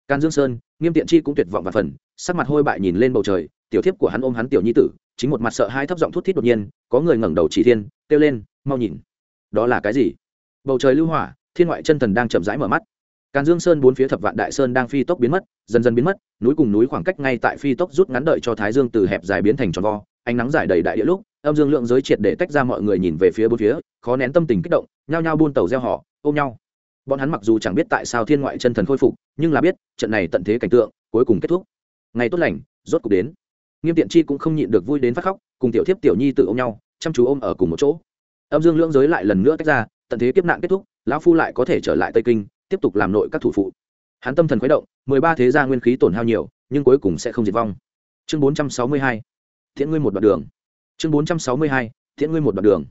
Can dương sơn, nghiêm tiện chi cũng tuyệt vọng và phần, sắc mặt hôi bại nhìn lên bầu trời tiểu thiếp của hắn ôm hắn tiểu nhi tử, chính một mặt sợ hai thấp giọng thút thít đột nhiên, có người ngẩng đầu chỉ thiên, kêu lên, mau nhìn, đó là cái gì? Bầu trời lưu hỏa, thiên ngoại chân thần đang chậm rãi mở mắt. Càn dương sơn bốn phía thập vạn đại sơn đang phi tốc biến mất, dần dần biến mất, núi cùng núi khoảng cách ngay tại phi tốc rút ngắn đợi cho thái dương từ hẹp dài biến thành tròn vo, ánh nắng dài đầy đại địa lúc, âm dương lượng giới triệt để tách ra mọi người nhìn về phía bốn phía, khó nén tâm tình kích động, nhao nhao buôn tàu gieo họ, ôm nhau. Bọn hắn mặc dù chẳng biết tại sao thiên ngoại chân thần khôi phục, nhưng là biết, trận này tận thế cảnh tượng, cuối cùng kết thúc. Ngày tốt lành, rốt cuộc đến nghiêm tiện chi cũng không nhịn được vui đến phát khóc, cùng tiểu thiếp, tiểu nhi tự ôm nhau, chăm chú ôm ở cùng một chỗ. Âm dương lưỡng giới lại lần nữa tách ra, tận thế kiếp nạn kết thúc, lão phu lại có thể trở lại tây kinh, tiếp tục làm nội các thủ phụ. Hắn tâm thần khuấy động, mười ba thế gia nguyên khí tổn hao nhiều, nhưng cuối cùng sẽ không diệt vong. Chương bốn trăm sáu mươi hai, thiện ngươi một đoạn đường. Chương bốn trăm sáu mươi hai, thiện ngươi một đoạn đường.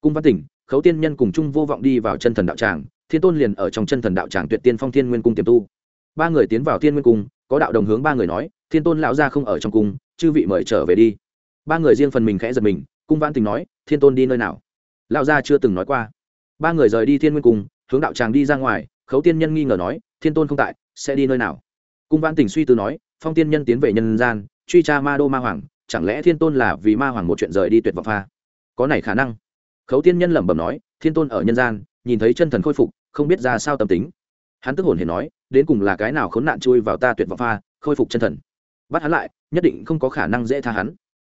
Cung văn tỉnh, khấu tiên nhân cùng chung vô vọng đi vào chân thần đạo tràng, thiên tôn liền ở trong chân thần đạo tràng tuyệt tiên phong thiên nguyên cung tiềm tu. Ba người tiến vào thiên nguyên cung, có đạo đồng hướng ba người nói, thiên tôn lão gia không ở trong cung chư vị mời trở về đi. Ba người riêng phần mình khẽ giật mình, cung văn tình nói, thiên tôn đi nơi nào? Lão gia chưa từng nói qua. Ba người rời đi thiên nguyên cung, hướng đạo tràng đi ra ngoài, khấu tiên nhân nghi ngờ nói, thiên tôn không tại, sẽ đi nơi nào? Cung văn tình suy tư nói, phong tiên nhân tiến về nhân gian, truy tra ma đô ma hoàng, chẳng lẽ thiên tôn là vì ma hoàng một chuyện rời đi tuyệt vọng pha? Có này khả năng. Khấu tiên nhân lẩm bẩm nói, thiên tôn ở nhân gian, nhìn thấy chân thần khôi phục, không biết ra sao tâm tính. Hắn tức hồn hề nói, đến cùng là cái nào khốn nạn chui vào ta tuyệt vọng pha, khôi phục chân thần? Bắt hắn lại, nhất định không có khả năng dễ tha hắn.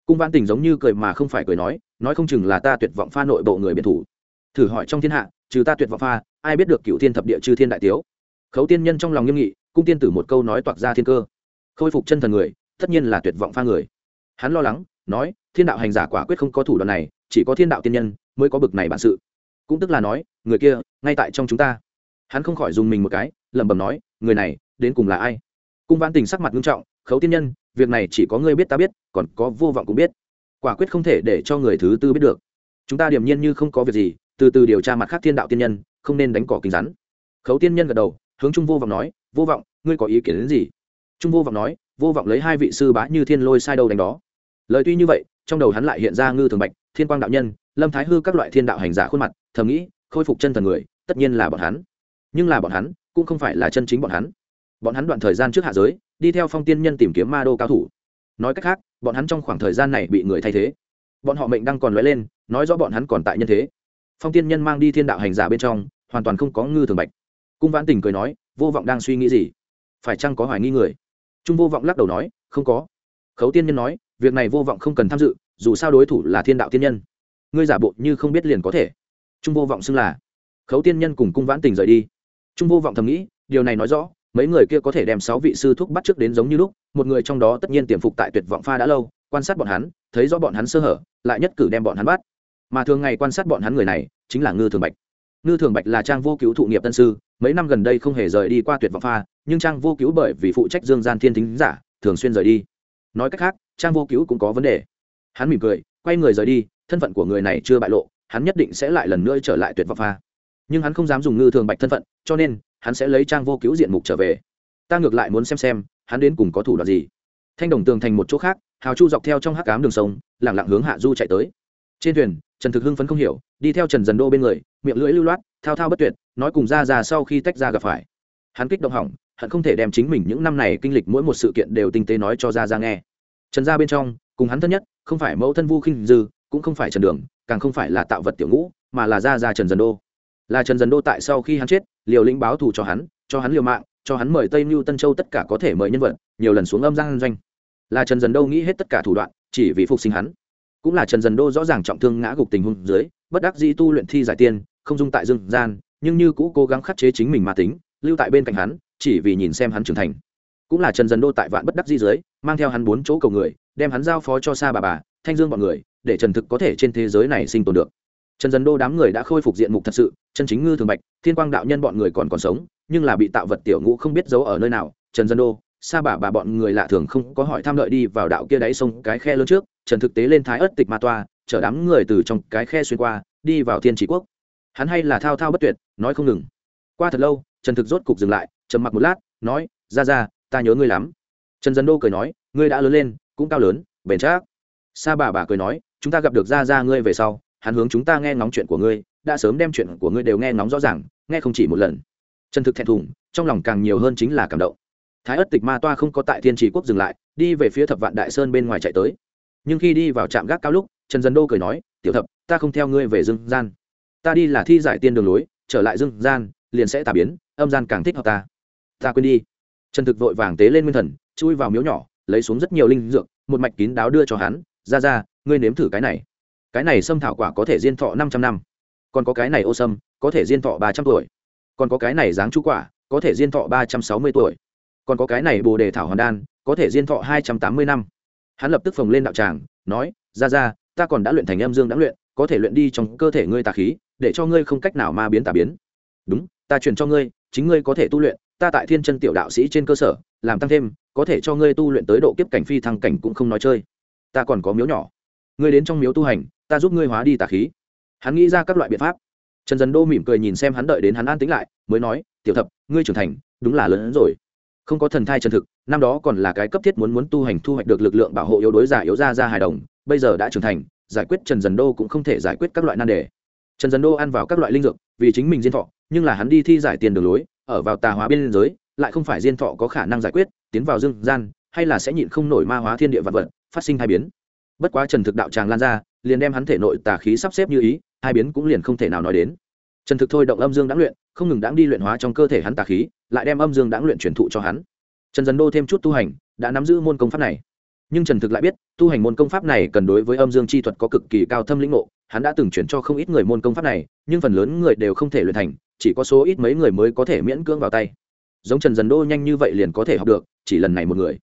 Cung văn tình giống như cười mà không phải cười nói nói không chừng là ta tuyệt vọng pha nội bộ người biệt thủ. Thử hỏi trong thiên hạ, trừ ta tuyệt vọng pha, ai biết được cựu thiên thập địa chư thiên đại tiếu? Khấu tiên nhân trong lòng nghiêm nghị, cung tiên tử một câu nói toạc ra thiên cơ. Khôi phục chân thần người, tất nhiên là tuyệt vọng pha người. Hắn lo lắng, nói, thiên đạo hành giả quả quyết không có thủ đoạn này, chỉ có thiên đạo tiên nhân mới có bực này bản sự. Cũng tức là nói, người kia, ngay tại trong chúng ta. Hắn không khỏi dùng mình một cái, lẩm bẩm nói, người này, đến cùng là ai? Cung văn tình sắc mặt nghiêm trọng khấu tiên nhân, việc này chỉ có ngươi biết ta biết, còn có vô vọng cũng biết. Quả quyết không thể để cho người thứ tư biết được. Chúng ta điềm nhiên như không có việc gì, từ từ điều tra mặt khác thiên đạo tiên nhân, không nên đánh cỏ kính rắn. Khấu tiên nhân gật đầu, hướng trung vô vọng nói, vô vọng, ngươi có ý kiến đến gì? Trung vô vọng nói, vô vọng lấy hai vị sư bá như thiên lôi sai đầu đánh đó. Lời tuy như vậy, trong đầu hắn lại hiện ra ngư thường bạch, thiên quang đạo nhân, lâm thái hư các loại thiên đạo hành giả khuôn mặt, thầm nghĩ, khôi phục chân thần người, tất nhiên là bọn hắn. Nhưng là bọn hắn, cũng không phải là chân chính bọn hắn. Bọn hắn đoạn thời gian trước hạ giới đi theo phong tiên nhân tìm kiếm ma đô cao thủ. Nói cách khác, bọn hắn trong khoảng thời gian này bị người thay thế. Bọn họ mệnh đang còn lóe lên, nói rõ bọn hắn còn tại nhân thế. Phong tiên nhân mang đi thiên đạo hành giả bên trong, hoàn toàn không có ngư thường bạch. Cung vãn tình cười nói, vô vọng đang suy nghĩ gì? Phải chăng có hoài nghi người? Trung vô vọng lắc đầu nói, không có. Khấu tiên nhân nói, việc này vô vọng không cần tham dự, dù sao đối thủ là thiên đạo tiên nhân. Ngươi giả bộ như không biết liền có thể. Trung vô vọng xưng là. Khấu tiên nhân cùng cung vãn tình rời đi. Trung vô vọng thầm nghĩ, điều này nói rõ mấy người kia có thể đem sáu vị sư thúc bắt trước đến giống như lúc, một người trong đó tất nhiên tiềm phục tại tuyệt vọng pha đã lâu, quan sát bọn hắn, thấy rõ bọn hắn sơ hở, lại nhất cử đem bọn hắn bắt. Mà thường ngày quan sát bọn hắn người này, chính là ngư thường bạch. Ngư thường bạch là trang vô cứu thụ nghiệp tân sư, mấy năm gần đây không hề rời đi qua tuyệt vọng pha, nhưng trang vô cứu bởi vì phụ trách dương gian thiên thính giả, thường xuyên rời đi. Nói cách khác, trang vô cứu cũng có vấn đề. Hắn mỉm cười, quay người rời đi, thân phận của người này chưa bại lộ, hắn nhất định sẽ lại lần nữa trở lại tuyệt vọng pha. Nhưng hắn không dám dùng ngư thường bạch thân phận, cho nên hắn sẽ lấy trang vô cứu diện mục trở về. Ta ngược lại muốn xem xem, hắn đến cùng có thủ đoạn gì. Thanh đồng tường thành một chỗ khác, hào chu dọc theo trong hắc cám đường sông lẳng lặng hướng hạ du chạy tới. Trên thuyền, trần thực hưng phấn không hiểu, đi theo trần dần đô bên người, miệng lưỡi lưu loát, thao thao bất tuyệt, nói cùng ra ra sau khi tách ra gặp phải. Hắn kích động hỏng, hận không thể đem chính mình những năm này kinh lịch mỗi một sự kiện đều tinh tế nói cho ra ra nghe. Trần gia bên trong, cùng hắn thân nhất, không phải mẫu thân vu khinh dư, cũng không phải trần đường, càng không phải là tạo vật tiểu ngũ, mà là ra ra trần dần đô. Là trần dần đô tại sau khi hắn chết liều lĩnh báo thù cho hắn cho hắn liều mạng, cho hắn mời tây mưu tân châu tất cả có thể mời nhân vật, nhiều lần xuống âm giang doanh. Là trần dần đô nghĩ hết tất cả thủ đoạn, chỉ vì phục sinh hắn. Cũng là trần dần đô rõ ràng trọng thương ngã gục tình huống dưới, bất đắc dĩ tu luyện thi giải tiên, không dung tại dương gian, nhưng như cũ cố gắng khắc chế chính mình mà tính, lưu tại bên cạnh hắn, chỉ vì nhìn xem hắn trưởng thành. Cũng là trần dần đô tại vạn bất đắc dĩ dưới, mang theo hắn bốn chỗ cầu người, đem hắn giao phó cho xa bà bà, thanh dương bọn người, để trần thực có thể trên thế giới này sinh tồn được trần Dân đô đám người đã khôi phục diện mục thật sự, chân chính ngư thường bạch, thiên quang đạo nhân bọn người còn còn sống, nhưng là bị tạo vật tiểu ngũ không biết giấu ở nơi nào. Trần dân đô, sa bà bà bọn người lạ thường không có hỏi tham lợi đi vào đạo kia đáy sông cái khe lớn trước, trần thực tế lên thái ất tịch ma toa, chở đám người từ trong cái khe xuyên qua, đi vào thiên trí quốc. Hắn hay là thao thao bất tuyệt, nói không ngừng. Qua thật lâu, trần thực rốt cục dừng lại, trầm mặc một lát, nói, ra ra, ta nhớ ngươi lắm. Trần dân đô cười nói, ngươi đã lớn lên, cũng cao lớn, bền chắc. Sa bà bà cười nói, chúng ta gặp được ra ra ngươi về sau hắn hướng chúng ta nghe ngóng chuyện của ngươi, đã sớm đem chuyện của ngươi đều nghe ngóng rõ ràng, nghe không chỉ một lần. Trần thực thẹn thùng, trong lòng càng nhiều hơn chính là cảm động. Thái ất tịch ma toa không có tại thiên trì quốc dừng lại, đi về phía thập vạn đại sơn bên ngoài chạy tới. Nhưng khi đi vào trạm gác cao lúc, trần dân đô cười nói, tiểu thập, ta không theo ngươi về dương gian. Ta đi là thi giải tiên đường lối, trở lại dương gian, liền sẽ tà biến, âm gian càng thích hợp ta. Ta quên đi. Trần thực vội vàng tế lên nguyên thần, chui vào miếu nhỏ, lấy xuống rất nhiều linh dược, một mạch kín đáo đưa cho hắn, ra ra, ngươi nếm thử cái này cái này sâm thảo quả có thể diên thọ năm trăm năm, còn có cái này ô sâm có thể diên thọ ba trăm tuổi, còn có cái này giáng chú quả có thể diên thọ ba trăm sáu mươi tuổi, còn có cái này bồ đề thảo hoàn đan có thể diên thọ hai trăm tám mươi năm. Hắn lập tức phồng lên đạo tràng, nói, ra ra, ta còn đã luyện thành âm dương đã luyện, có thể luyện đi trong cơ thể ngươi tà khí, để cho ngươi không cách nào ma biến tà biến. Đúng, ta truyền cho ngươi, chính ngươi có thể tu luyện, ta tại thiên chân tiểu đạo sĩ trên cơ sở, làm tăng thêm, có thể cho ngươi tu luyện tới độ kiếp cảnh phi thăng cảnh cũng không nói chơi. Ta còn có miếu nhỏ ngươi đến trong miếu tu hành, ta giúp ngươi hóa đi tà khí. Hắn nghĩ ra các loại biện pháp. Trần dần đô mỉm cười nhìn xem hắn đợi đến hắn an tính lại, mới nói, tiểu thập, ngươi trưởng thành, đúng là lớn hơn rồi. Không có thần thai chân thực, năm đó còn là cái cấp thiết muốn muốn tu hành thu hoạch được lực lượng bảo hộ yếu đối giả yếu ra ra hài đồng, bây giờ đã trưởng thành, giải quyết trần dần đô cũng không thể giải quyết các loại nan đề. Trần dần đô ăn vào các loại linh dược, vì chính mình diên thọ, nhưng là hắn đi thi giải tiền đường lối, ở vào tà hóa biên giới, lại không phải diên thọ có khả năng giải quyết, tiến vào dương gian, hay là sẽ nhịn không nổi ma hóa thiên địa vật vật, phát sinh hai biến bất quá trần thực đạo tràng lan ra, liền đem hắn thể nội tà khí sắp xếp như ý, hai biến cũng liền không thể nào nói đến. Trần thực thôi động âm dương đáng luyện, không ngừng đáng đi luyện hóa trong cơ thể hắn tà khí, lại đem âm dương đáng luyện truyền thụ cho hắn. Trần dần đô thêm chút tu hành, đã nắm giữ môn công pháp này. Nhưng trần thực lại biết, tu hành môn công pháp này cần đối với âm dương chi thuật có cực kỳ cao thâm lĩnh ngộ, hắn đã từng chuyển cho không ít người môn công pháp này, nhưng phần lớn người đều không thể luyện thành, chỉ có số ít mấy người mới có thể miễn cưỡng vào tay. Giống trần dần đô nhanh như vậy liền có thể học được, chỉ lần này một người.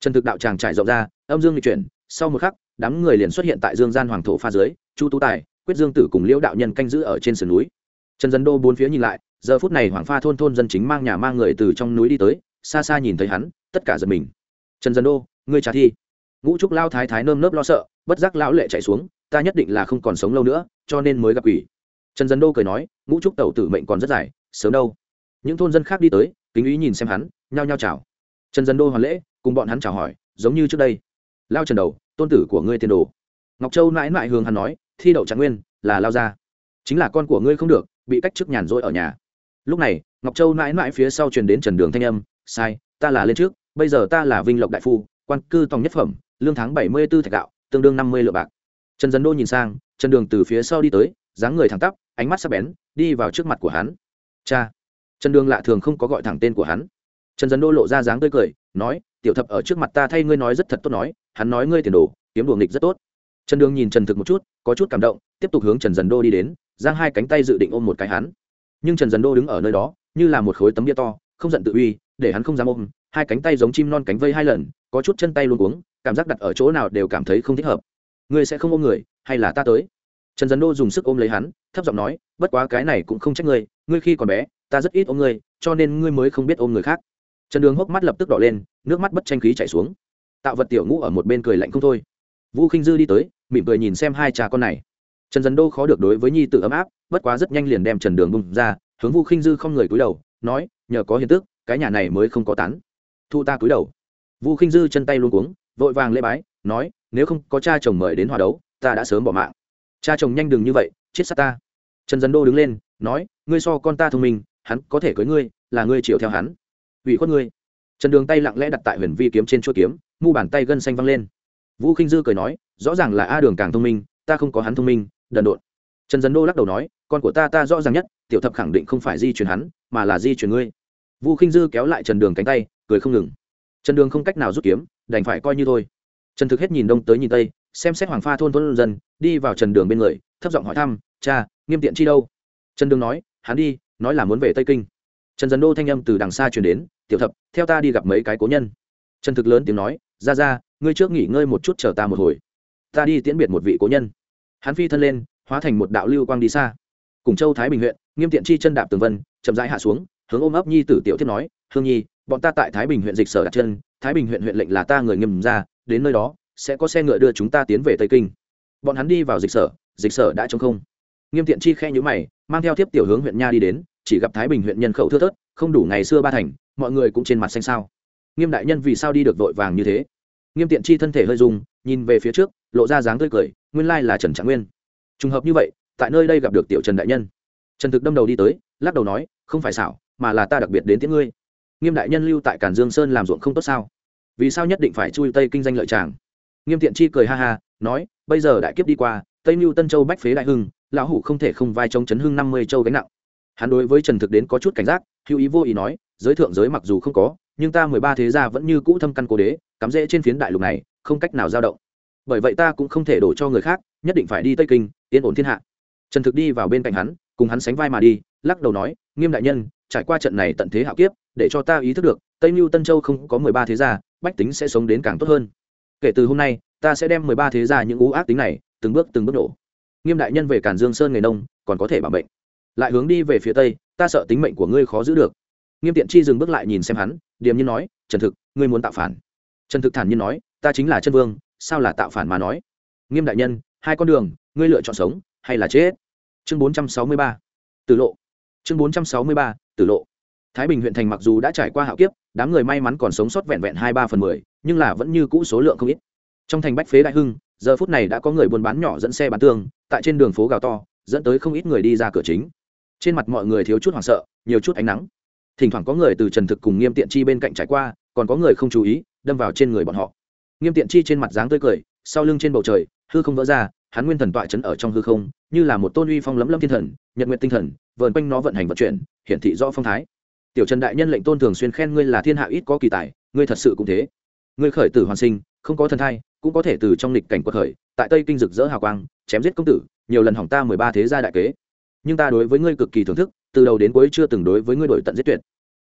Trần thực đạo tràng trải rộng ra, âm dương lịch chuyển, sau một khắc đám người liền xuất hiện tại dương gian hoàng thổ pha dưới, chu tú tài, quyết dương tử cùng liễu đạo nhân canh giữ ở trên sườn núi. Trần dân đô bốn phía nhìn lại, giờ phút này hoàng pha thôn thôn dân chính mang nhà mang người từ trong núi đi tới, xa xa nhìn thấy hắn, tất cả giật mình. Trần dân đô, ngươi trả thi. Ngũ trúc lao thái thái nơm nớp lo sợ, bất giác lão lệ chạy xuống, ta nhất định là không còn sống lâu nữa, cho nên mới gặp quỷ. Trần dân đô cười nói, ngũ trúc tẩu tử mệnh còn rất dài, sớm đâu. Những thôn dân khác đi tới, kính ý nhìn xem hắn, nhao nhao chào. Trần dân đô hoàn lễ, cùng bọn hắn chào hỏi, giống như trước đây. Lao trần đầu tôn tử của ngươi tiền đồ. Ngọc châu mãi mãi hướng hắn nói, thi đậu trạng nguyên, là lao ra. Chính là con của ngươi không được, bị cách chức nhàn rỗi ở nhà. Lúc này, ngọc châu mãi mãi phía sau truyền đến trần đường thanh âm, sai, ta là lên trước, bây giờ ta là vinh lộc đại phu, quan cư tòng nhất phẩm, lương tháng bảy mươi b ố thạch gạo, tương đương năm mươi lượng bạc. Trần dân đô nhìn sang, trần đường từ phía sau đi tới, dáng người thẳng tắp, ánh mắt sắc bén, đi vào trước mặt của hắn. Cha. Trần đường lạ thường không có gọi thẳng tên của hắn. Trần dân đô lộ ra dáng tươi cười, nói tiểu thập ở trước mặt ta thay ngươi nói rất thật tốt nói, hắn nói ngươi tiền đồ, kiếm đùa nghịch rất tốt. Trần đường nhìn trần thực một chút, có chút cảm động, tiếp tục hướng trần dần đô đi đến, giang hai cánh tay dự định ôm một cái hắn. Nhưng trần dần đô đứng ở nơi đó, như là một khối tấm bia to, không giận tự uy, để hắn không dám ôm, hai cánh tay giống chim non cánh vây hai lần, có chút chân tay luôn uống cảm giác đặt ở chỗ nào đều cảm thấy không thích hợp. Ngươi sẽ không ôm người, hay là ta tới? Trần dần đô dùng sức ôm lấy hắn, thấp giọng nói, bất quá cái này cũng không trách ngươi ngươi khi còn bé, ta rất ít ôm ngươi, cho nên ngươi mới không biết ôm người khác trần đường hốc mắt lập tức đỏ lên, nước mắt bất tranh khí chảy xuống. Tạo vật tiểu ngũ ở một bên cười lạnh không thôi. Vũ khinh dư đi tới, mỉm cười nhìn xem hai cha con này. Trần dần đô khó được đối với nhi tự ấm áp, bất quá rất nhanh liền đem trần đường bung ra, hướng vũ khinh dư không người cúi đầu, nói, nhờ có hiện tức, cái nhà này mới không có tán. Thu ta cúi đầu. Vũ khinh dư chân tay luôn cuống, vội vàng lễ bái, nói, nếu không có cha chồng mời đến hòa đấu, ta đã sớm bỏ mạng. Cha chồng nhanh đừng như vậy, chết sát ta. Trần dần đô đứng lên, nói, ngươi so con ta thông minh, hắn có thể cưới ngươi, là ngươi chịu theo hắn ủy khuất ngươi. Trần đường tay lặng lẽ đặt tại huyền vi kiếm trên chuỗi kiếm, mu bàn tay gân xanh văng lên. Vũ khinh dư cười nói, rõ ràng là a đường càng thông minh, ta không có hắn thông minh, đần độn. Trần dấn đô lắc đầu nói, con của ta ta rõ ràng nhất, tiểu thập khẳng định không phải di chuyển hắn, mà là di chuyển ngươi. Vũ khinh dư kéo lại trần đường cánh tay, cười không ngừng. Trần đường không cách nào rút kiếm, đành phải coi như thôi. Trần thực hết nhìn đông tới nhìn tây, xem xét hoàng pha thôn thôn dân, đi vào trần đường bên người, thấp giọng hỏi thăm, cha, nghiêm tiện chi đâu? Trần đường nói, hắn đi, nói là muốn về tây kinh trần dần đô thanh âm từ đằng xa truyền đến, tiểu thập, theo ta đi gặp mấy cái cố nhân. Trần thực lớn tiếng nói, ra ra, ngươi trước nghỉ ngơi một chút chờ ta một hồi. Ta đi tiễn biệt một vị cố nhân. Hắn phi thân lên, hóa thành một đạo lưu quang đi xa. Cùng châu thái bình huyện, nghiêm tiện chi chân đạp tường vân, chậm rãi hạ xuống, hướng ôm ấp nhi tử tiểu thiết nói, hương nhi, bọn ta tại thái bình huyện dịch sở đặt chân, thái bình huyện huyện lệnh là ta người nghiêm ra, đến nơi đó, sẽ có xe ngựa đưa chúng ta tiến về tây kinh. Bọn hắn đi vào dịch sở dịch sở đã trống không. Nghiêm tiện chi khe nhữ mày, mang theo tiếp tiểu hướng huyện nha đi đến chỉ gặp thái bình huyện nhân khẩu thưa thớt, không đủ ngày xưa ba thành, mọi người cũng trên mặt xanh sao nghiêm đại nhân vì sao đi được vội vàng như thế? Nghiêm tiện chi thân thể hơi dùng nhìn về phía trước, lộ ra dáng tươi cười, nguyên lai là trần trạng nguyên. Trùng hợp như vậy, tại nơi đây gặp được tiểu trần đại nhân. Trần thực đâm đầu đi tới, lắc đầu nói, không phải xảo, mà là ta đặc biệt đến tiếng ngươi. Nghiêm đại nhân lưu tại cản dương sơn làm ruộng không tốt sao? Vì sao nhất định phải chui tây kinh danh lợi tràng nghiêm tiện chi cười ha ha, nói, bây giờ đại kiếp đi qua, tây mưu tân châu bách phế đại hưng, lão hủ không thể không vai chống chấn hưng năm mươi châu gánh nặng hắn đối với trần thực đến có chút cảnh giác, hữu ý vô ý nói, giới thượng giới mặc dù không có, nhưng ta mười ba thế gia vẫn như cũ thâm căn cố đế, cắm rễ trên phiến đại lục này, không cách nào dao động. Bởi vậy ta cũng không thể đổ cho người khác, nhất định phải đi tây kinh, yên ổn thiên hạ. Trần thực đi vào bên cạnh hắn, cùng hắn sánh vai mà đi, lắc đầu nói, nghiêm đại nhân, trải qua trận này tận thế hạo kiếp, để cho ta ý thức được, tây mưu tân châu không có mười ba thế gia, bách tính sẽ sống đến càng tốt hơn. Kể từ hôm nay, ta sẽ đem mười ba thế gia những ú ác tính này, từng bước từng bước đổ. Nghiêm đại nhân về cản dương sơn nghề nông, còn có thể bảo mệnh lại hướng đi về phía tây, ta sợ tính mệnh của ngươi khó giữ được. Nghiêm tiện chi dừng bước lại nhìn xem hắn, điềm như nói, trần thực, ngươi muốn tạo phản? Trần thực thản nhiên nói, ta chính là chân vương, sao là tạo phản mà nói? Nghiêm đại nhân, hai con đường, ngươi lựa chọn sống hay là chết? Chương bốn trăm sáu mươi ba, tử lộ. Chương bốn trăm sáu mươi ba, tử lộ. Thái bình huyện thành mặc dù đã trải qua hạo kiếp, đám người may mắn còn sống sót vẹn vẹn hai ba phần mười, nhưng là vẫn như cũ số lượng không ít. Trong thành bách phế đại hưng, giờ phút này đã có người buôn bán nhỏ dẫn xe bán tương tại trên đường phố gào to, dẫn tới không ít người đi ra cửa chính trên mặt mọi người thiếu chút hoảng sợ, nhiều chút ánh nắng. Thỉnh thoảng có người từ trần thực cùng nghiêm tiện chi bên cạnh trải qua, còn có người không chú ý, đâm vào trên người bọn họ. Nghiêm tiện chi trên mặt dáng tươi cười, sau lưng trên bầu trời, hư không vỡ ra, hắn nguyên thần tọa chấn ở trong hư không, như là một tôn uy phong lấm lâm thiên thần, nhật nguyện tinh thần vợn quanh nó vận hành vận chuyển, hiển thị rõ phong thái. Tiểu trần đại nhân lệnh tôn thường xuyên khen ngươi là thiên hạ ít có kỳ tài, ngươi thật sự cũng thế. Ngươi khởi tử hoàn sinh, không có thần thai, cũng có thể từ trong lịch cảnh quật khởi, tại tây kinh rực rỡ hào quang, chém giết công tử, nhiều lần hỏng ta mười ba thế gia đại kế nhưng ta đối với ngươi cực kỳ thưởng thức, từ đầu đến cuối chưa từng đối với ngươi đổi tận giết tuyệt.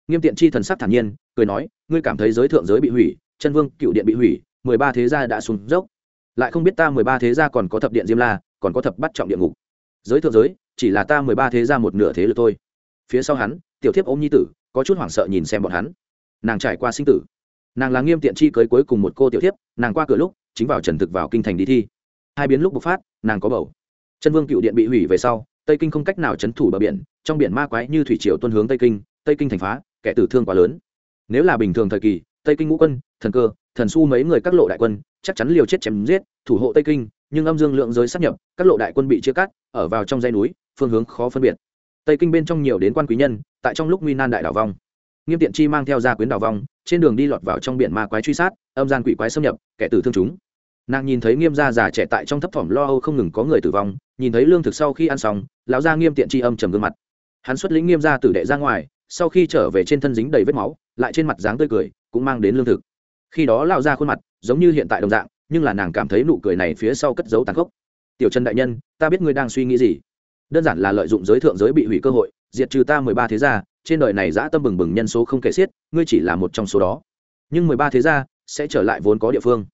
Nghiêm tiện chi thần sắc thản nhiên, cười nói, ngươi cảm thấy giới thượng giới bị hủy, chân vương cựu điện bị hủy, mười ba thế gia đã xuống dốc. Lại không biết ta mười ba thế gia còn có thập điện diêm la, còn có thập bắt trọng địa ngục. Giới thượng giới, chỉ là ta mười ba thế gia một nửa thế lực thôi. Phía sau hắn, tiểu thiếp ôm nhi tử, có chút hoảng sợ nhìn xem bọn hắn. Nàng trải qua sinh tử. Nàng là nghiêm tiện chi cưới cuối cùng một cô tiểu thiếp, nàng qua cửa lúc, chính vào trần thực vào kinh thành đi thi. Hai biến lúc bộc phát, nàng có bầu. Chân vương cựu điện bị hủy về sau tây kinh không cách nào chấn thủ bờ biển, trong biển ma quái như thủy triều tuân hướng tây kinh tây kinh thành phá, kẻ tử thương quá lớn. Nếu là bình thường thời kỳ, tây kinh ngũ quân, thần cơ, thần su mấy người các lộ đại quân, chắc chắn liều chết chém giết, thủ hộ tây kinh, nhưng âm dương lượng giới sắp nhập, các lộ đại quân bị chia cắt, ở vào trong dãy núi, phương hướng khó phân biệt. Tây kinh bên trong nhiều đến quan quý nhân, tại trong lúc nguy nan đại đảo vong. Nghiêm tiện chi mang theo gia quyến đảo vong, trên đường đi lọt vào trong biển ma quái truy sát, âm gian quỷ quái xâm nhập, kẻ tử thương chúng nàng nhìn thấy nghiêm gia già trẻ tại trong thấp thỏm lo âu không ngừng có người tử vong, nhìn thấy lương thực sau khi ăn xong, lão gia nghiêm tiện tri âm trầm gương mặt. Hắn xuất lĩnh nghiêm gia tử đệ ra ngoài, sau khi trở về trên thân dính đầy vết máu, lại trên mặt dáng tươi cười, cũng mang đến lương thực. Khi đó lão gia khuôn mặt giống như hiện tại đồng dạng, nhưng là nàng cảm thấy nụ cười này phía sau cất giấu tàn khốc. Tiểu trần đại nhân, ta biết ngươi đang suy nghĩ gì. Đơn giản là lợi dụng giới thượng giới bị hủy cơ hội, diệt trừ ta mười ba thế gia, trên đời này dã tâm bừng bừng nhân số không kể xiết, ngươi chỉ là một trong số đó. Nhưng mười ba thế gia sẽ trở lại vốn có địa phương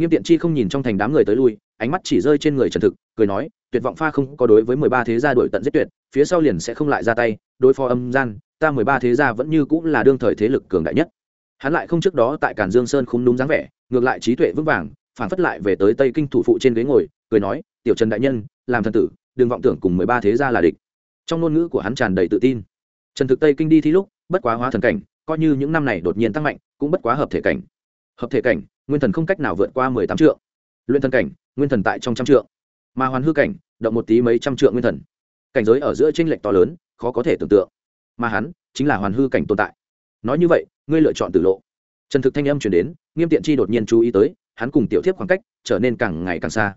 nghiêm tiện chi không nhìn trong thành đám người tới lui, ánh mắt chỉ rơi trên người trần thực, cười nói, tuyệt vọng pha không có đối với mười ba thế gia đổi tận giết tuyệt, phía sau liền sẽ không lại ra tay, đối phó âm gian, ta mười ba thế gia vẫn như cũng là đương thời thế lực cường đại nhất. Hắn lại không trước đó tại cản dương sơn không đúng dáng vẻ, ngược lại trí tuệ vững vàng, phản phất lại về tới tây kinh thủ phụ trên ghế ngồi, cười nói, tiểu trần đại nhân, làm thần tử, đừng vọng tưởng cùng mười ba thế gia là địch. Trong ngôn ngữ của hắn tràn đầy tự tin. Trần thực tây kinh đi thi lúc, bất quá hóa thần cảnh, coi như những năm này đột nhiên tăng mạnh, cũng bất quá hợp thể cảnh. Hợp thể cảnh nguyên thần không cách nào vượt qua mười tám trượng. Luyện thần cảnh, nguyên thần tại trong trăm trượng. Mà hoàn hư cảnh, động một tí mấy trăm trượng nguyên thần. Cảnh giới ở giữa tranh lệch to lớn, khó có thể tưởng tượng. Mà hắn, chính là hoàn hư cảnh tồn tại. Nói như vậy, ngươi lựa chọn tử lộ. Trần thực thanh âm chuyển đến, nghiêm tiện chi đột nhiên chú ý tới, hắn cùng tiểu thiếp khoảng cách trở nên càng ngày càng xa.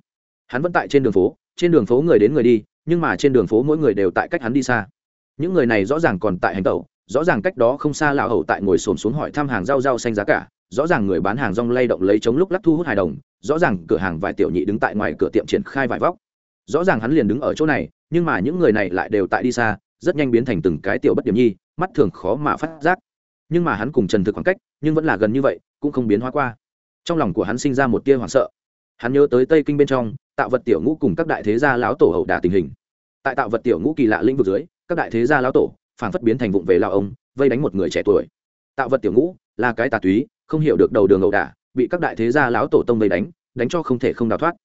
Hắn vẫn tại trên đường phố, trên đường phố người đến người đi, nhưng mà trên đường phố mỗi người đều tại cách hắn đi xa. Những người này rõ ràng còn tại hành tẩu rõ ràng cách đó không xa lão hầu tại ngồi xổm xuống hỏi thăm hàng rau rau xanh giá cả, rõ ràng người bán hàng rong lay động lấy chống lúc lắc thu hút hài đồng, rõ ràng cửa hàng vài tiểu nhị đứng tại ngoài cửa tiệm triển khai vải vóc. Rõ ràng hắn liền đứng ở chỗ này, nhưng mà những người này lại đều tại đi xa, rất nhanh biến thành từng cái tiểu bất điểm nhi, mắt thường khó mà phát giác. Nhưng mà hắn cùng trần thực khoảng cách, nhưng vẫn là gần như vậy, cũng không biến hóa qua. Trong lòng của hắn sinh ra một tia hoảng sợ. Hắn nhớ tới tây kinh bên trong, tạo vật tiểu ngũ cùng các đại thế gia lão tổ hậu đả tình hình. Tại tạo vật tiểu ngũ kỳ lạ lĩnh vực dưới, các đại thế gia lão tổ phản phất biến thành vụng về lao ông, vây đánh một người trẻ tuổi. Tạo vật tiểu ngũ, là cái tà túy, không hiểu được đầu đường ẩu đả, bị các đại thế gia lão tổ tông vây đánh đánh cho không thể không đào thoát.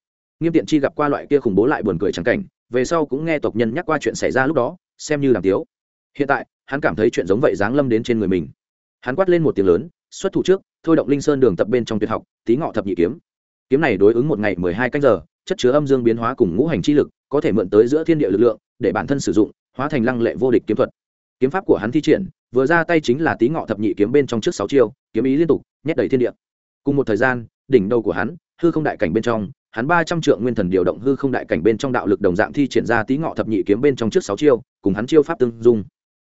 Nghiêm tiện chi gặp qua loại kia khủng bố lại buồn cười trắng cảnh, về sau cũng nghe tộc nhân nhắc qua chuyện xảy ra lúc đó, xem như làm tiếu. Hiện tại, hắn cảm thấy chuyện giống vậy giáng lâm đến trên người mình. Hắn quát lên một tiếng lớn, xuất thủ trước, thôi động linh sơn đường tập bên trong tuyệt học, tí ngọ thập nhị kiếm. Kiếm này đối ứng một ngày mười hai canh giờ, chất chứa âm dương biến hóa cùng ngũ hành chi lực, có thể mượn tới giữa thiên địa lực lượng, để bản thân sử dụng, hóa thành lăng lệ vô địch kiếm thuật kiếm pháp của hắn thi triển, vừa ra tay chính là tí ngọ thập nhị kiếm bên trong trước sáu chiêu, kiếm ý liên tục, nhét đầy thiên địa. Cùng một thời gian, đỉnh đầu của hắn, hư không đại cảnh bên trong, hắn ba trăm trượng nguyên thần điều động hư không đại cảnh bên trong đạo lực đồng dạng thi triển ra tí ngọ thập nhị kiếm bên trong trước sáu chiêu, cùng hắn chiêu pháp tương dung.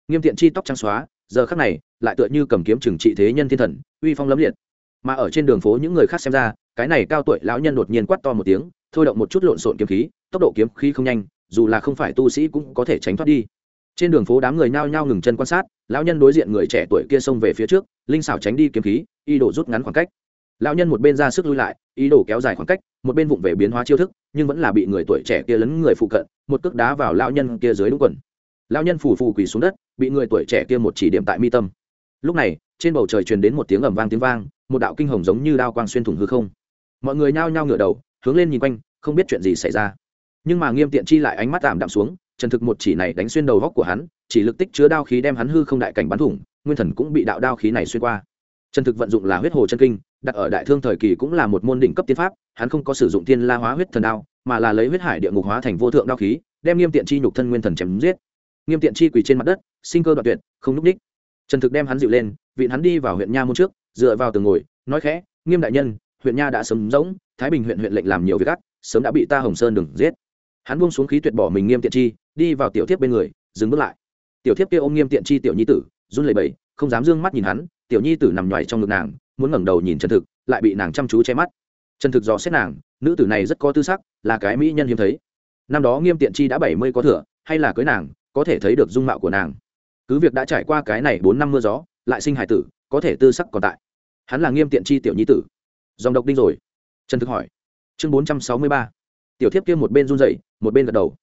Nghiêm thiện chi tóc trắng xóa, giờ khắc này, lại tựa như cầm kiếm trừng trị thế nhân thiên thần, uy phong lấm liệt. Mà ở trên đường phố những người khác xem ra, cái này cao tuổi lão nhân đột nhiên quát to một tiếng, thôi động một chút lộn xộn kiếm khí, tốc độ kiếm khí không nhanh, dù là không phải tu sĩ cũng có thể tránh thoát đi trên đường phố đám người nhao nhao ngừng chân quan sát, lão nhân đối diện người trẻ tuổi kia xông về phía trước, linh xảo tránh đi kiếm khí y đổ rút ngắn khoảng cách. Lão nhân một bên ra sức lui lại, ý đồ kéo dài khoảng cách, một bên vụng về biến hóa chiêu thức, nhưng vẫn là bị người tuổi trẻ kia lấn người phụ cận, một cước đá vào lão nhân kia dưới đúng quần. Lão nhân phù phù quỳ xuống đất, bị người tuổi trẻ kia một chỉ điểm tại mi tâm. Lúc này, trên bầu trời truyền đến một tiếng ầm vang tiếng vang, một đạo kinh hồng giống như đao quang xuyên thủng hư không. Mọi người nhao nhao ngửa đầu, hướng lên nhìn quanh, không biết chuyện gì xảy ra. Nhưng mà nghiêm tiện chi lại ánh mắt tạm đạm xuống trần thực một chỉ này đánh xuyên đầu góc của hắn, chỉ lực tích chứa đao khí đem hắn hư không đại cảnh bắn thủng, nguyên thần cũng bị đạo đao khí này xuyên qua. Trần thực vận dụng là huyết hồ chân kinh, đặt ở đại thương thời kỳ cũng là một môn đỉnh cấp tiên pháp, hắn không có sử dụng tiên la hóa huyết thần đao, mà là lấy huyết hải địa ngục hóa thành vô thượng đao khí, đem nghiêm tiện chi nhục thân nguyên thần chém giết. Nghiêm tiện chi quỳ trên mặt đất, sinh cơ đoạn tuyệt, không núp ních. Trần thực đem hắn dịu lên, vịn hắn đi vào huyện nha môn trước, dựa vào tường ngồi, nói khẽ, nghiêm đại nhân, huyện nha đã sớm rỗng, thái bình huyện huyện lệnh làm nhiều việc gắt, sớm đã bị ta hồng sơn đừng giết hắn buông xuống khí tuyệt bỏ mình nghiêm tiện chi, đi vào tiểu thiếp bên người, dừng bước lại. Tiểu thiếp kia ôm nghiêm tiện chi tiểu nhi tử, run lẩy bẩy, không dám d ư ơ n g mắt nhìn hắn, tiểu nhi tử nằm nhoài trong ngực nàng, muốn ngẩng đầu nhìn trần thực, lại bị nàng chăm chú che mắt. Trần thực dò xét nàng, nữ tử này rất có tư sắc, là cái mỹ nhân hiếm thấy. Năm đó nghiêm tiện chi đã bảy mươi có thừa, hay là cưới nàng, có thể thấy được dung mạo của nàng. Cứ việc đã trải qua cái này bốn năm mưa gió, lại sinh hải tử, có thể tư sắc còn tại. Hắn là nghiêm tiện chi tiểu nhi tử. Dòng độc đinh rồi. Trần thực hỏi. Chương bốn trăm sáu mươi ba. Tiểu thiếp kia một bên run dậy một bên gật đầu.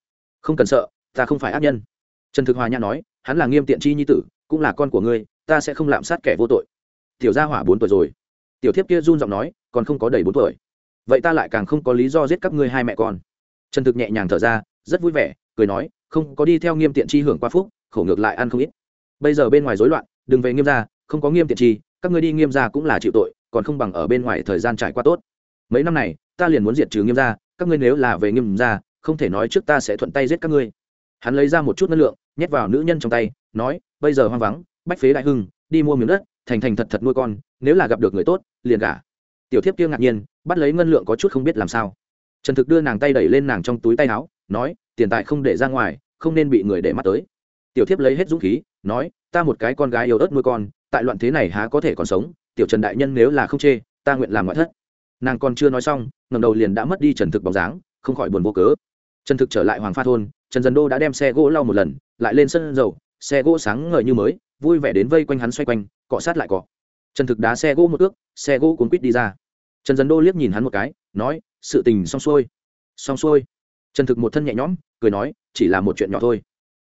Không cần sợ, ta không phải ác nhân. Trần thực hòa nhã nói, hắn là nghiêm tiện chi nhi tử, cũng là con của ngươi, ta sẽ không lạm sát kẻ vô tội. Tiểu gia hỏa bốn tuổi rồi. Tiểu thiếp kia run giọng nói, còn không có đầy bốn tuổi. Vậy ta lại càng không có lý do giết các ngươi hai mẹ con. Trần thực nhẹ nhàng thở ra, rất vui vẻ, cười nói, không có đi theo nghiêm tiện chi hưởng qua phúc, khổ ngược lại ăn không ít. Bây giờ bên ngoài rối loạn, đừng về nghiêm gia, không có nghiêm tiện chi, các ngươi đi nghiêm gia cũng là chịu tội, còn không bằng ở bên ngoài thời gian trải qua tốt. Mấy năm này, ta liền muốn diệt trừ nghiêm gia, các ngươi nếu là về nghiêm gia không thể nói trước ta sẽ thuận tay giết các ngươi. Hắn lấy ra một chút năng lượng, nhét vào nữ nhân trong tay, nói, bây giờ hoang vắng, bách phế đại hưng, đi mua miếng đất, thành thành thật thật nuôi con, nếu là gặp được người tốt, liền gả. Tiểu thiếp kia ngạc nhiên, bắt lấy ngân lượng có chút không biết làm sao. Trần thực đưa nàng tay đẩy lên nàng trong túi tay áo, nói, tiền tài không để ra ngoài, không nên bị người để mắt tới. Tiểu thiếp lấy hết dũng khí, nói, ta một cái con gái yêu ớt nuôi con, tại loạn thế này há có thể còn sống, tiểu trần đại nhân nếu là không chê, ta nguyện làm ngoại thất. Nàng còn chưa nói xong ngầm đầu liền đã mất đi trần thực bóng dáng, không khỏi buồn vô cớ trần thực trở lại hoàng pha thôn, trần dần đô đã đem xe gỗ lau một lần, lại lên sân dầu, xe gỗ sáng ngời như mới, vui vẻ đến vây quanh hắn xoay quanh, cọ sát lại cọ. Trần thực đá xe gỗ một ước, xe gỗ cuốn quýt đi ra. Trần dần đô liếc nhìn hắn một cái, nói, sự tình xong xuôi. Xong xuôi? Trần thực một thân nhẹ nhõm, cười nói, chỉ là một chuyện nhỏ thôi.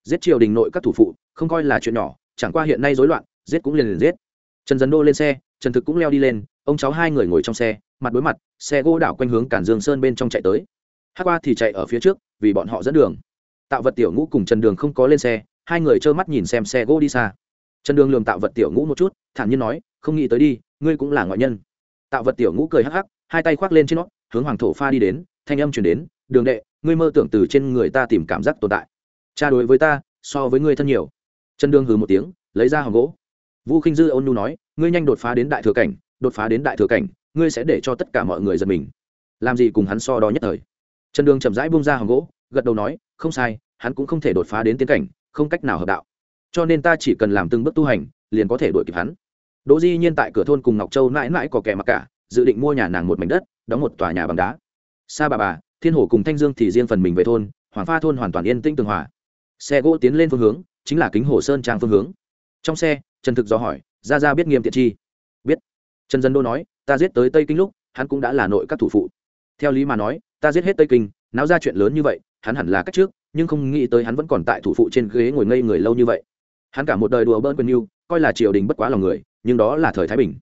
Giết triều đình nội các thủ phụ, không coi là chuyện nhỏ, chẳng qua hiện nay rối loạn, giết cũng liền liền giết. Trần dần đô lên xe, trần thực cũng leo đi lên, ông cháu hai người ngồi trong xe, mặt đối mặt, xe gỗ đảo quanh hướng cản dương sơn bên trong chạy tới hát qua thì chạy ở phía trước, vì bọn họ dẫn đường. Tạo vật tiểu ngũ cùng trần đường không có lên xe, hai người trơ mắt nhìn xem xe gỗ đi xa. Trần đường lường tạo vật tiểu ngũ một chút, thản nhiên nói, không nghĩ tới đi, ngươi cũng là ngoại nhân. Tạo vật tiểu ngũ cười hắc hắc, hai tay khoác lên trên nó, hướng hoàng thổ pha đi đến, thanh âm chuyển đến, đường đệ, ngươi mơ tưởng từ trên người ta tìm cảm giác tồn tại. Cha đối với ta, so với ngươi thân nhiều. Trần đường hừ một tiếng, lấy ra hòm gỗ. Vũ khinh dư ôn nhu nói, ngươi nhanh đột phá đến đại thừa cảnh, đột phá đến đại thừa cảnh, ngươi sẽ để cho tất cả mọi người giật mình. Làm gì cùng hắn so đo nhất thời? Trần đường chậm rãi bung ra hòm gỗ, gật đầu nói, không sai, hắn cũng không thể đột phá đến tiến cảnh, không cách nào hợp đạo. Cho nên ta chỉ cần làm từng bước tu hành, liền có thể đuổi kịp hắn. Đỗ di nhiên tại cửa thôn cùng ngọc châu mãi mãi có kẻ mặc cả, dự định mua nhà nàng một mảnh đất, đóng một tòa nhà bằng đá. Sa bà bà, thiên Hổ cùng thanh dương thì riêng phần mình về thôn, hoàng pha thôn hoàn toàn yên tĩnh tường hòa. Xe gỗ tiến lên phương hướng, chính là kính hồ sơn trang phương hướng. Trong xe, trần thực do hỏi ra ra biết nghiêm tiện chi? Biết. Trần dân đô nói, ta giết tới tây kinh lúc, hắn cũng đã là nội các thủ phụ theo lý mà nói, ta giết hết tây kinh, náo ra chuyện lớn như vậy, hắn hẳn là cách trước, nhưng không nghĩ tới hắn vẫn còn tại thủ phụ trên ghế ngồi ngây người lâu như vậy. Hắn cả một đời đùa bỡn quân yêu coi là triều đình bất quá lòng người, nhưng đó là thời thái bình.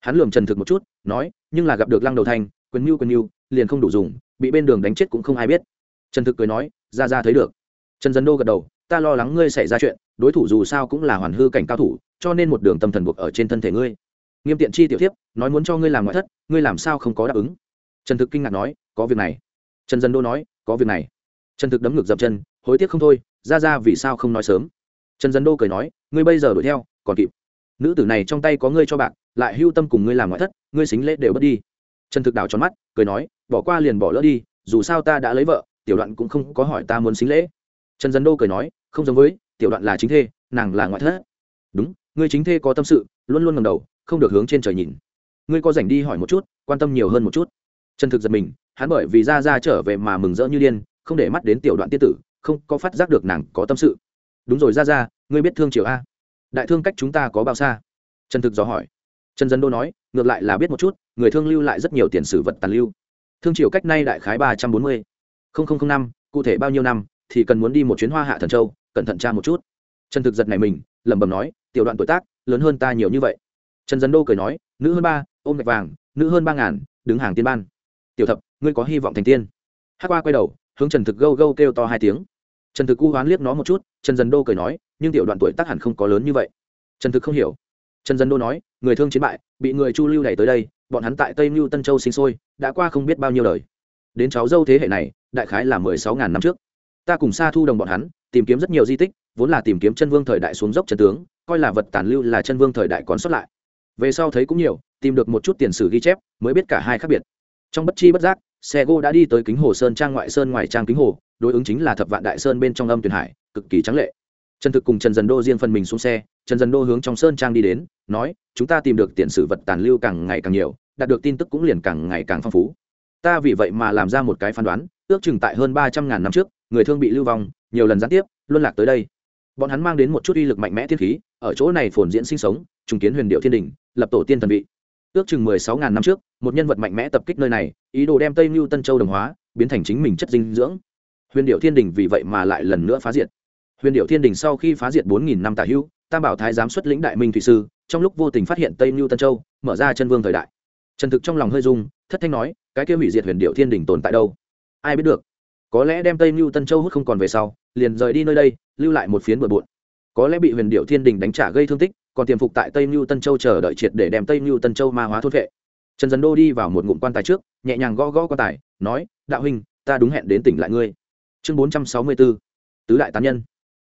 Hắn lườm trần thực một chút, nói, nhưng là gặp được lăng đầu thanh quân yêu quân yêu liền không đủ dùng, bị bên đường đánh chết cũng không ai biết. Trần thực cười nói, ra ra thấy được. Trần dân đô gật đầu, ta lo lắng ngươi xảy ra chuyện, đối thủ dù sao cũng là hoàn hư cảnh cao thủ, cho nên một đường tâm thần buộc ở trên thân thể ngươi. Nghiêm tiện chi tiểu thiếp, nói muốn cho ngươi làm ngoại thất, ngươi làm sao không có đáp ứng? Trần thực kinh ngạc nói, có việc này. Trần dân đô nói, có việc này. Trần thực đấm ngược dập chân, hối tiếc không thôi, ra ra vì sao không nói sớm? Trần dân đô cười nói, ngươi bây giờ đuổi theo, còn kịp. Nữ tử này trong tay có ngươi cho bạn lại hưu tâm cùng ngươi làm ngoại thất, ngươi xính lễ đều bớt đi. Trần thực đảo tròn mắt, cười nói, bỏ qua liền bỏ lỡ đi, dù sao ta đã lấy vợ, tiểu đoạn cũng không có hỏi ta muốn xính lễ. Trần dân đô cười nói, không giống với, tiểu đoạn là chính thê, nàng là ngoại thất. Đúng, ngươi chính thê có tâm sự, luôn luôn ngầm đầu, không được hướng trên trời nhìn. Ngươi có dành đi hỏi một chút, quan tâm nhiều hơn một chút trần thực giật mình, hắn bởi vì ra ra trở về mà mừng rỡ như điên, không để mắt đến tiểu đoạn tiết tử, không có phát giác được nàng có tâm sự. Đúng rồi ra ra ngươi biết thương triều a. Đại thương cách chúng ta có bao xa? Trần thực dò hỏi. Trần dân đô nói, ngược lại là biết một chút, người thương lưu lại rất nhiều tiền sử vật tàn lưu. Thương triều cách nay đại khái ba trăm bốn mươi. Năm, cụ thể bao nhiêu năm, thì cần muốn đi một chuyến hoa hạ thần châu, cẩn thận tra một chút. Trần thực giật này mình, lẩm bẩm nói, tiểu đoạn tuổi tác, lớn hơn ta nhiều như vậy. Trần dân đô cười nói, nữ hơn ba, ôm gạch vàng, nữ hơn ba ngàn, đứng hàng tiên ban tiểu thập, ngươi có hy vọng thành tiên? Hát qua quay đầu, hướng trần thực gâu gâu kêu to hai tiếng. Trần thực cu hoán liếc nó một chút, trần dân đô cười nói, nhưng tiểu đoạn tuổi tác hẳn không có lớn như vậy. Trần thực không hiểu. Trần dân đô nói, người thương chiến bại, bị người chu lưu đẩy tới đây, bọn hắn tại tây mưu tân châu sinh sôi, đã qua không biết bao nhiêu đời. Đến cháu dâu thế hệ này, đại khái là mười sáu ngàn năm trước. Ta cùng xa thu đồng bọn hắn, tìm kiếm rất nhiều di tích, vốn là tìm kiếm chân vương thời đại xuống dốc trần tướng, coi là vật tàn lưu là chân vương thời đại còn xuất lại. Về sau thấy cũng nhiều, tìm được một chút tiền sử ghi chép, mới biết cả hai khác biệt trong bất chi bất giác, xe gô đã đi tới kính hồ sơn trang ngoại sơn ngoài trang kính hồ, đối ứng chính là thập vạn đại sơn bên trong âm tuyền hải, cực kỳ trắng lệ. Trần thực cùng trần dần đô riêng phần mình xuống xe, trần dần đô hướng trong sơn trang đi đến, nói, chúng ta tìm được tiền sử vật tàn lưu càng ngày càng nhiều, đạt được tin tức cũng liền càng ngày càng phong phú. Ta vì vậy mà làm ra một cái phán đoán, ước chừng tại hơn ba trăm ngàn năm trước, người thương bị lưu vong, nhiều lần gián tiếp, luân lạc tới đây. Bọn hắn mang đến một chút uy lực mạnh mẽ thiên khí, ở chỗ này phồn diễn sinh sống, trùng kiến huyền điệu thiên đình, lập tổ tiên thần vị ước chừng mười sáu ngàn năm trước, một nhân vật mạnh mẽ tập kích nơi này, ý đồ đem tây mưu tân châu đồng hóa, biến thành chính mình chất dinh dưỡng. Huyền điệu thiên đình vì vậy mà lại lần nữa phá diệt. Huyền điệu thiên đình sau khi phá diệt bốn nghìn năm tả hữu, tam bảo thái giám xuất lĩnh đại minh thủy sư, trong lúc vô tình phát hiện tây mưu tân châu, mở ra chân vương thời đại. Trần thực trong lòng hơi dung thất thanh nói, cái kia hủy diệt huyền điệu thiên đình tồn tại đâu? Ai biết được? Có lẽ đem tây mưu tân châu hút không còn về sau, liền rời đi nơi đây, lưu lại một phiến bừa bộn. Có lẽ bị huyền điệu thiên đình đánh trả gây thương tích còn tiềm phục tại tây mưu tân châu chờ đợi triệt để đem tây mưu tân châu ma hóa thốt vệ trần dần đô đi vào một ngụm quan tài trước, nhẹ nhàng gõ gõ quan tài, nói, đạo huynh, ta đúng hẹn đến tỉnh lại ngươi. Chương bốn trăm sáu mươi b ố tứ đại tán nhân.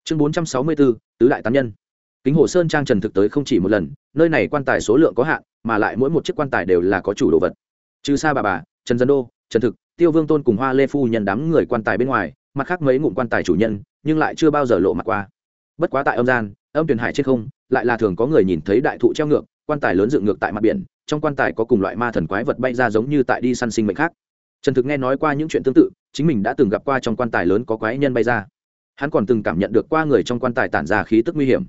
Chương bốn trăm sáu mươi b ố tứ đại tán nhân. Kính hồ sơn trang trần thực tới không chỉ một lần, nơi này quan tài số lượng có hạn, mà lại mỗi một chiếc quan tài đều là có chủ đồ vật. Trừ xa bà bà, trần dân đô, trần thực, tiêu vương tôn cùng hoa lê phu nhân đám người quan tài bên ngoài, mặt khác mấy ngụm quan tài chủ nhân, nhưng lại chưa bao giờ lộ mặt qua. Bất quá tại âm gian âm tuyển hải trên không, lại là thường có người nhìn thấy đại thụ treo ngược, quan tài lớn dựng ngược tại mặt biển, trong quan tài có cùng loại ma thần quái vật bay ra giống như tại đi săn sinh mệnh khác. Trần thực nghe nói qua những chuyện tương tự, chính mình đã từng gặp qua trong quan tài lớn có quái nhân bay ra. Hắn còn từng cảm nhận được qua người trong quan tài tản ra khí tức nguy hiểm.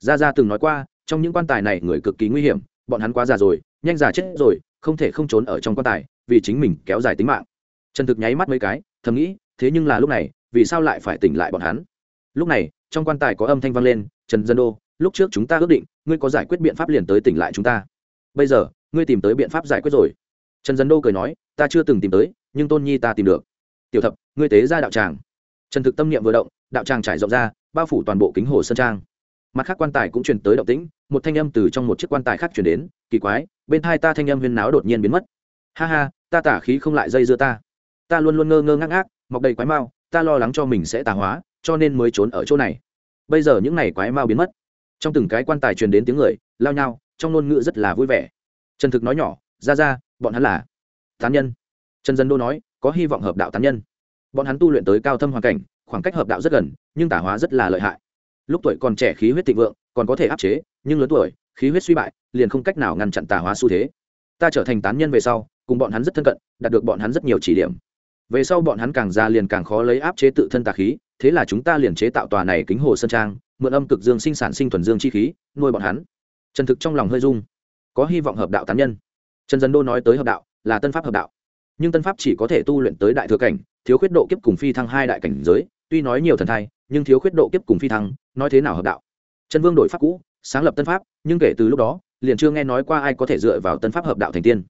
Gia gia từng nói qua, trong những quan tài này người cực kỳ nguy hiểm, bọn hắn quá già rồi, nhanh già chết rồi, không thể không trốn ở trong quan tài, vì chính mình kéo dài tính mạng. Trần thực nháy mắt mấy cái, thầm nghĩ, thế nhưng là lúc này, vì sao lại phải tỉnh lại bọn hắn? Lúc này, trong quan tài có âm thanh vang lên trần dân đô, lúc trước chúng ta ước định, ngươi có giải quyết biện pháp liền tới tỉnh lại chúng ta. Bây giờ, ngươi tìm tới biện pháp giải quyết rồi. Trần dân đô cười nói, ta chưa từng tìm tới, nhưng tôn nhi ta tìm được. Tiểu thập, ngươi tế ra đạo tràng. Trần thực tâm niệm vừa động, đạo tràng trải rộng ra, bao phủ toàn bộ kính hồ sơn trang. Mặt khác quan tài cũng truyền tới động tĩnh, một thanh âm từ trong một chiếc quan tài khác chuyển đến, kỳ quái, bên hai ta thanh âm huyên náo đột nhiên biến mất. Ha ha, ta tả khí không lại dây dưa ta. Ta luôn luôn ngơ ngơ ngác ngác, mọc đầy quái mao ta lo lắng cho mình sẽ tà hóa, cho nên mới trốn ở chỗ này bây giờ những này quái mau biến mất. Trong từng cái quan tài truyền đến tiếng người, lao nhau, trong ngôn ngữ rất là vui vẻ. Trần thực nói nhỏ, ra ra, bọn hắn là tán nhân. Trần dân đô nói, có hy vọng hợp đạo tán nhân. Bọn hắn tu luyện tới cao thâm hoàn cảnh, khoảng cách hợp đạo rất gần, nhưng tả hóa rất là lợi hại. Lúc tuổi còn trẻ khí huyết thịnh vượng, còn có thể áp chế, nhưng lớn tuổi, khí huyết suy bại, liền không cách nào ngăn chặn tả hóa xu thế. Ta trở thành tán nhân về sau, cùng bọn hắn rất thân cận, đạt được bọn hắn rất nhiều chỉ điểm. Về sau bọn hắn càng già liền càng khó lấy áp chế tự thân tà khí thế là chúng ta liền chế tạo tòa này kính hồ sơn trang, mượn âm cực dương sinh sản sinh thuần dương chi khí, nuôi bọn hắn. Trần thực trong lòng hơi dung có hy vọng hợp đạo tán nhân. Trần dân đô nói tới hợp đạo, là tân pháp hợp đạo. Nhưng tân pháp chỉ có thể tu luyện tới đại thừa cảnh, thiếu khuyết độ kiếp cùng phi thăng hai đại cảnh giới, tuy nói nhiều thần thai, nhưng thiếu khuyết độ kiếp cùng phi thăng, nói thế nào hợp đạo? Trần vương đổi pháp cũ, sáng lập tân pháp, nhưng kể từ lúc đó, liền chưa nghe nói qua ai có thể dựa vào tân pháp hợp đạo thành tiên.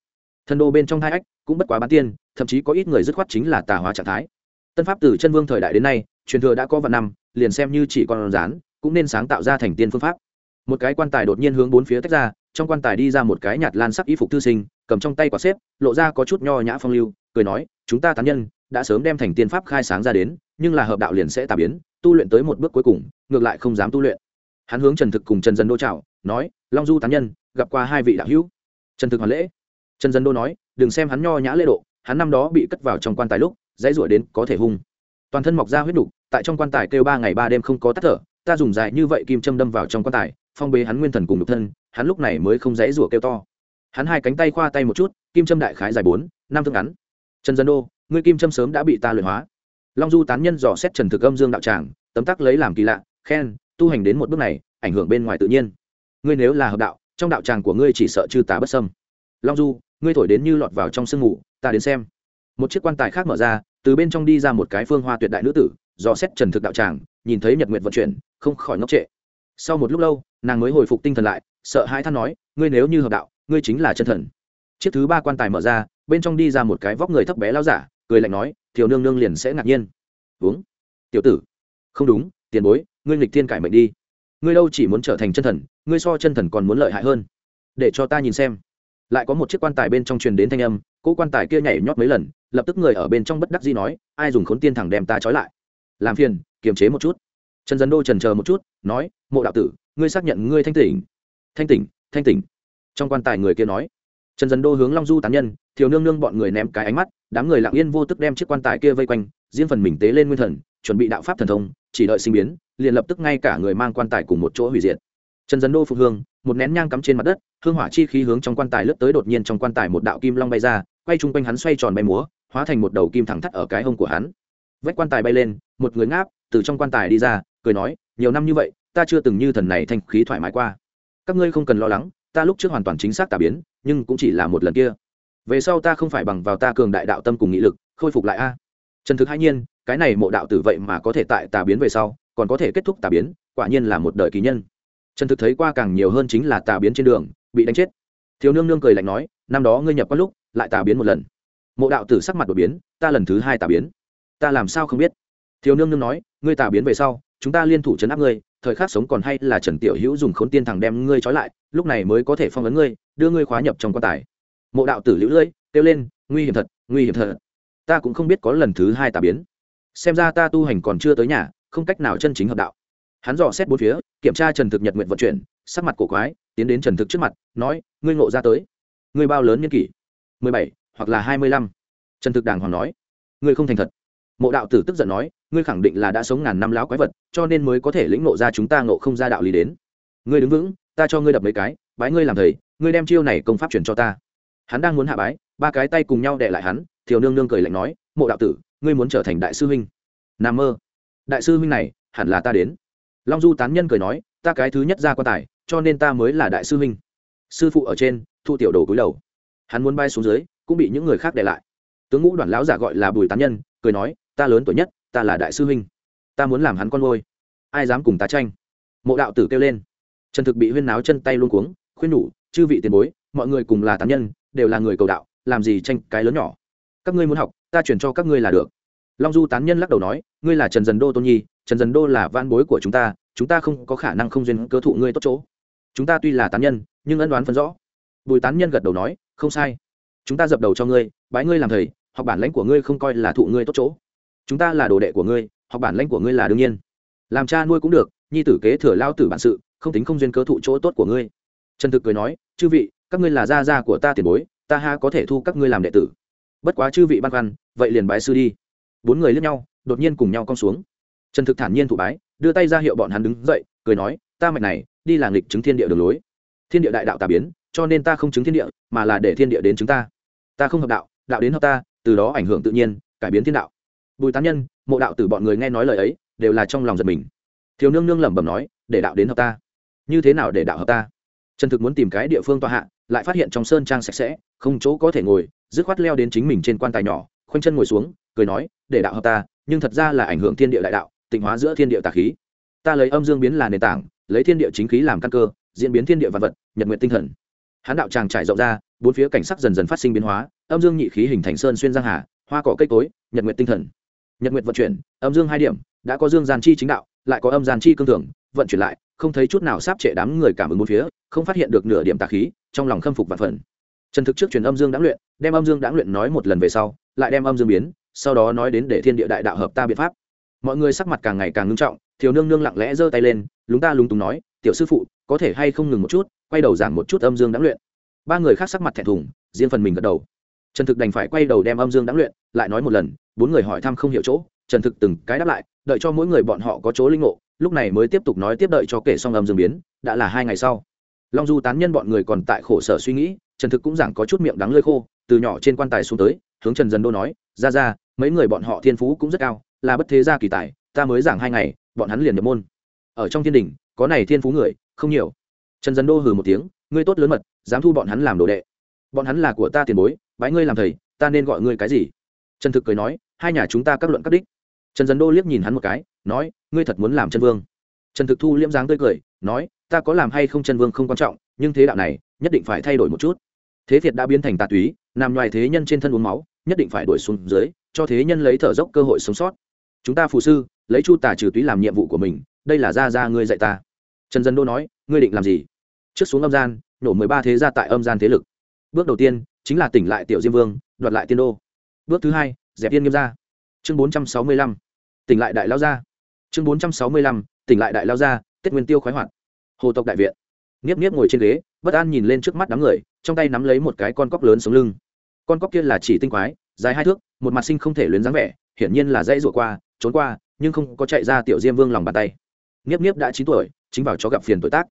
Thần đô bên trong hai ách cũng bất quá bán tiên, thậm chí có ít người dứt khoát chính là tà hóa trạng thái tân pháp từ chân vương thời đại đến nay, truyền thừa đã có vạn năm, liền xem như chỉ còn rán, cũng nên sáng tạo ra thành tiên phương pháp. Một cái quan tài đột nhiên hướng bốn phía tách ra, trong quan tài đi ra một cái nhạt lan sắc y phục thư sinh, cầm trong tay quả xếp, lộ ra có chút nho nhã phong lưu, cười nói, chúng ta tán nhân, đã sớm đem thành tiên pháp khai sáng ra đến, nhưng là hợp đạo liền sẽ tà biến, tu luyện tới một bước cuối cùng, ngược lại không dám tu luyện. Hắn hướng trần thực cùng trần dân đô chào, nói, long du tán nhân, gặp qua hai vị đạo hữu. Trần thực hoàn lễ. Trần dân đô nói, đừng xem hắn nho nhã lễ độ, hắn năm đó bị cất vào trong quan tài lúc dãy rủa đến có thể hung. Toàn thân mọc ra huyết đục, tại trong quan tài kêu ba ngày ba đêm không có tắt thở, ta dùng dài như vậy kim châm đâm vào trong quan tài, phong bế hắn nguyên thần cùng đục thân, hắn lúc này mới không dãy rủa kêu to. Hắn hai cánh tay khoa tay một chút, kim châm đại khái dài bốn, năm thước ngắn. Trần dân đô, ngươi kim châm sớm đã bị ta luyện hóa. Long du tán nhân dò xét trần thực âm dương đạo tràng, tấm tắc lấy làm kỳ lạ, khen, tu hành đến một bước này, ảnh hưởng bên ngoài tự nhiên. Ngươi nếu là hợp đạo, trong đạo tràng của ngươi chỉ sợ chư tá bất sâm long du, ngươi thổi đến như lọt vào trong sương ngủ ta đến xem. Một chiếc quan tài khác mở ra từ bên trong đi ra một cái phương hoa tuyệt đại nữ tử do xét trần thực đạo tràng, nhìn thấy nhật nguyện vận chuyển, không khỏi ngốc trệ. Sau một lúc lâu, nàng mới hồi phục tinh thần lại, sợ hãi than nói, ngươi nếu như hợp đạo, ngươi chính là chân thần. Chiếc thứ ba quan tài mở ra, bên trong đi ra một cái vóc người thấp bé lao giả, cười lạnh nói thiểu nương nương liền sẽ ngạc nhiên. Uống. Tiểu tử. Không đúng, tiền bối, ngươi nghịch thiên cải mệnh đi. Ngươi đâu chỉ muốn trở thành chân thần, ngươi so chân thần còn muốn lợi hại hơn. Để cho ta nhìn xem. Lại có một chiếc quan tài bên trong truyền đến thanh âm, cỗ quan tài kia nhảy nhót mấy lần lập tức người ở bên trong bất đắc dĩ nói, ai dùng khốn tiên thẳng đem ta trói lại? Làm phiền, kiềm chế một chút. Trần dân đô trần chờ một chút, nói, mộ đạo tử, ngươi xác nhận ngươi thanh tỉnh. Thanh tỉnh thanh tỉnh. Trong quan tài người kia nói. Trần dân đô hướng long du tán nhân thiếu nương nương bọn người ném cái ánh mắt, đám người lặng yên vô tức đem chiếc quan tài kia vây quanh, riêng phần mình tế lên nguyên thần, chuẩn bị đạo pháp thần thông, chỉ đợi sinh biến, liền lập tức ngay cả người mang quan tài cùng một chỗ hủy diệt. Trần dân đô phục hương, một nén nhang cắm trên mặt đất, hương hỏa chi khí hướng trong quan tài lướt tới đột nhiên trong quan tài một đạo kim long bay ra, quay chung quanh hắn xoay tròn bay múa hóa thành một đầu kim thẳng thắt ở cái hông của hắn. Vách quan tài bay lên, một người ngáp, từ trong quan tài đi ra, cười nói, nhiều năm như vậy, ta chưa từng như thần này thanh khí thoải mái qua. Các ngươi không cần lo lắng, ta lúc trước hoàn toàn chính xác tà biến, nhưng cũng chỉ là một lần kia. Về sau ta không phải bằng vào ta cường đại đạo tâm cùng nghị lực, khôi phục lại a. Trần thực hai nhiên, cái này mộ đạo tử vậy mà có thể tại tà biến về sau, còn có thể kết thúc tà biến, quả nhiên là một đời kỳ nhân. Trần thực thấy qua càng nhiều hơn chính là tà biến trên đường, bị đánh chết. Thiếu nương nương cười lạnh nói, năm đó ngươi nhập qua lúc, lại tà biến một lần mộ đạo tử sắc mặt đột biến, ta lần thứ hai tà biến. Ta làm sao không biết? Thiếu nương nương nói, ngươi tà biến về sau, chúng ta liên thủ chấn áp ngươi, thời khắc sống còn hay là trần tiểu hữu dùng khốn tiên thằng đem ngươi trói lại, lúc này mới có thể phong ấn ngươi, đưa ngươi khóa nhập trong quan tài. Mộ đạo tử lũ lưỡi, kêu lên, nguy hiểm thật, nguy hiểm thật. Ta cũng không biết có lần thứ hai tà biến. Xem ra ta tu hành còn chưa tới nhà, không cách nào chân chính hợp đạo. Hắn dò xét bốn phía, kiểm tra trần thực nhật nguyện vận chuyển, sắc mặt cổ quái, tiến đến trần thực trước mặt, nói, ngươi ngộ ra tới. Ngươi bao lớn nhân kỷ? Mười bảy hoặc là hai mươi lăm. Trần thực đàng hoàng nói, ngươi không thành thật. Mộ đạo tử tức giận nói, ngươi khẳng định là đã sống ngàn năm láo quái vật, cho nên mới có thể lĩnh ngộ ra chúng ta ngộ không ra đạo lý đến. Ngươi đứng vững, ta cho ngươi đập mấy cái, bái ngươi làm thầy, ngươi đem chiêu này công pháp truyền cho ta. Hắn đang muốn hạ bái, ba cái tay cùng nhau đệ lại hắn, thiều nương nương cười lạnh nói, mộ đạo tử, ngươi muốn trở thành đại sư huynh? N mơ. Đại sư huynh này, hẳn là ta đến. Long du tán nhân cười nói, ta cái thứ nhất ra quan tài, cho nên ta mới là đại sư huynh. Sư phụ ở trên, thu tiểu đồ cúi đầu. Hắn muốn bay xuống dưới cũng bị những người khác để lại. Tướng ngũ đoàn lão giả gọi là bùi tán nhân, cười nói, ta lớn tuổi nhất, ta là đại sư huynh. Ta muốn làm hắn con ngôi ai dám cùng ta tranh? Mộ đạo tử kêu lên. Trần thực bị huyên náo chân tay luôn cuống, khuyên nhủ, chư vị tiền bối, mọi người cùng là tán nhân, đều là người cầu đạo, làm gì tranh cái lớn nhỏ? Các ngươi muốn học, ta chuyển cho các ngươi là được. Long du tán nhân lắc đầu nói, ngươi là trần dần đô tôn nhi, trần dần đô là van bối của chúng ta chúng ta không có khả năng không duyên cơ thụ ngươi tốt chỗ. Chúng ta tuy là tán nhân, nhưng ân đoán phân rõ. Bùi tán nhân gật đầu nói, không sai chúng ta dập đầu cho ngươi, bái ngươi làm thầy, học bản lãnh của ngươi không coi là thụ ngươi tốt chỗ. Chúng ta là đồ đệ của ngươi, học bản lãnh của ngươi là đương nhiên. Làm cha nuôi cũng được, nhi tử kế thừa lao tử bản sự, không tính không duyên cơ thụ chỗ tốt của ngươi. Trần thực cười nói, chư vị, các ngươi là gia gia của ta tiền bối, ta ha có thể thu các ngươi làm đệ tử. Bất quá chư vị băn khoăn, vậy liền bái sư đi. Bốn người lướt nhau, đột nhiên cùng nhau cong xuống. Trần thực thản nhiên thụ bái, đưa tay ra hiệu bọn hắn đứng dậy, cười nói, ta mạch này, đi là nghịch chứng thiên địa đường lối. Thiên địa đại đạo tà biến, cho nên ta không chứng thiên địa, mà là để thiên địa đến chúng ta ta không hợp đạo đạo đến hợp ta, từ đó ảnh hưởng tự nhiên, cải biến thiên đạo. Bùi tán nhân, mộ đạo từ bọn người nghe nói lời ấy, đều là trong lòng giật mình. Thiếu nương nương lẩm bẩm nói, để đạo đến hợp ta. Như thế nào để đạo hợp ta? Trần thực muốn tìm cái địa phương tòa hạ, lại phát hiện trong sơn trang sạch sẽ, không chỗ có thể ngồi, dứt khoát leo đến chính mình trên quan tài nhỏ, khoanh chân ngồi xuống, cười nói, để đạo hợp ta, nhưng thật ra là ảnh hưởng thiên địa đại đạo, tịnh hóa giữa thiên địa tà khí. Ta lấy âm dương biến là nền tảng, lấy thiên địa chính khí làm căn cơ, diễn biến thiên địa vật vật, nhật nguyện tinh thần hán đạo tràng trải rộng ra, bốn phía cảnh sắc dần dần phát sinh biến hóa, âm dương nhị khí hình thành sơn xuyên giang hà, hoa cỏ cây cối, nhật nguyện tinh thần. Nhật nguyện vận chuyển, âm dương hai điểm, đã có dương gian chi chính đạo, lại có âm gian chi cương thường, vận chuyển lại, không thấy chút nào sáp trệ đám người cảm ứng bốn phía, không phát hiện được nửa điểm tà khí, trong lòng khâm phục vạn phần. Trần thực trước truyền âm dương đáng luyện, đem âm dương đáng luyện nói một lần về sau, lại đem âm dương biến, sau đó nói đến để thiên địa đại đạo hợp ta biện pháp. Mọi người sắc mặt càng ngày càng ngưng trọng thiếu nương nương lặng lẽ giơ tay lên, lúng ta lúng túng nói, tiểu sư phụ có thể hay không ngừng một chút, quay đầu giảng một chút âm dương đáng luyện. Ba người khác sắc mặt thẹn thùng, riêng phần mình gật đầu. Trần thực đành phải quay đầu đem âm dương đáng luyện, lại nói một lần, bốn người hỏi thăm không hiểu chỗ, trần thực từng cái đáp lại, đợi cho mỗi người bọn họ có chỗ linh ngộ, lúc này mới tiếp tục nói tiếp đợi cho kể xong âm dương biến, đã là hai ngày sau. Long du tán nhân bọn người còn tại khổ sở suy nghĩ, trần thực cũng giảng có chút miệng đắng lơi khô, từ nhỏ trên quan tài xuống tới, hướng trần dân đô nói, ra ra, mấy người bọn họ thiên phú cũng rất cao, là bất thế gia kỳ tài, ta mới giảng hai ngày, bọn hắn liền nhập môn. Ở trong thiên đình có này thiên phú người, không nhiều. Trần dân đô hừ một tiếng, ngươi tốt lớn mật, dám thu bọn hắn làm đồ đệ. Bọn hắn là của ta tiền bối, bái ngươi làm thầy, ta nên gọi ngươi cái gì? Trần thực cười nói, hai nhà chúng ta các luận các đích. Trần dân đô liếc nhìn hắn một cái, nói, ngươi thật muốn làm chân vương. Trần thực thu liễm dáng tươi cười, nói, ta có làm hay không chân vương không quan trọng, nhưng thế đạo này, nhất định phải thay đổi một chút. Thế thiệt đã biến thành tà túy, nằm ngoài thế nhân trên thân uống máu, nhất định phải đuổi xuống dưới, cho thế nhân lấy thở dốc cơ hội sống sót. Chúng ta phù sư, lấy chu tà trừ túy làm nhiệm vụ của mình, đây là ra ra ngươi dạy ta trần dân đô nói, ngươi định làm gì? Trước xuống âm gian, nổ mười ba thế gia tại âm gian thế lực. Bước đầu tiên, chính là tỉnh lại tiểu diêm vương, đoạt lại tiên đô. Bước thứ hai, dẹp tiên nghiêm gia. Chương bốn trăm sáu mươi lăm, tỉnh lại đại lao gia. Chương bốn trăm sáu mươi lăm, tỉnh lại đại lao gia, tết nguyên tiêu khoái hoạt. Hồ tộc đại viện. Nghiếp nghiếp ngồi trên ghế, bất an nhìn lên trước mắt đám người, trong tay nắm lấy một cái con cóc lớn sống lưng. Con cóc kia là chỉ tinh quái, dài hai thước, một mặt sinh không thể luyến dáng vẻ, hiển nhiên là dãy rủa qua, trốn qua, nhưng không có chạy ra tiểu diêm vương lòng bàn tay nghiếp nghiếp đã chín tuổi, chính vào chó gặp phiền tuổi tác.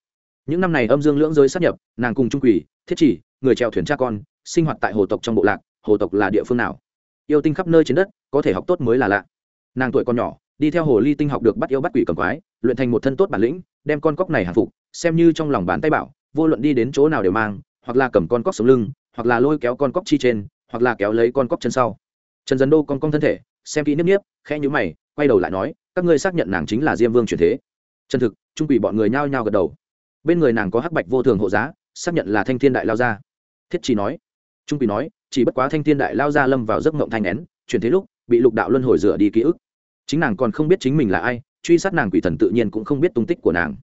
Những năm này âm dương lưỡng giới sát nhập, nàng cùng trung quỷ thiết chỉ, người trèo thuyền cha con, sinh hoạt tại hồ tộc trong bộ lạc, hồ tộc là địa phương nào? Yêu tinh khắp nơi trên đất, có thể học tốt mới là lạ. Nàng tuổi còn nhỏ, đi theo hồ ly tinh học được bắt yêu bắt quỷ cầm quái, luyện thành một thân tốt bản lĩnh, đem con cóc này hàng phục, xem như trong lòng bán tay bảo, vô luận đi đến chỗ nào đều mang, hoặc là cầm con cóc sống lưng, hoặc là lôi kéo con cóc chi trên, hoặc là kéo lấy con cóc chân sau. Trần dấn đô con con thân thể, xem kỹ nếp niếp, khẽ nhũ mày, quay đầu lại nói, các ngươi xác nhận nàng chính là diêm vương truyền thế chân thực, trung quỷ bọn người nhao nhao gật đầu. Bên người nàng có hắc bạch vô thường hộ giá, xác nhận là thanh thiên đại lao gia. Thiết chỉ nói, trung quỷ nói, chỉ bất quá thanh thiên đại lao gia lâm vào giấc ngộng thanh nén, chuyển thế lúc, bị lục đạo luân hồi rửa đi ký ức. Chính nàng còn không biết chính mình là ai, truy sát nàng quỷ thần tự nhiên cũng không biết tung tích của nàng.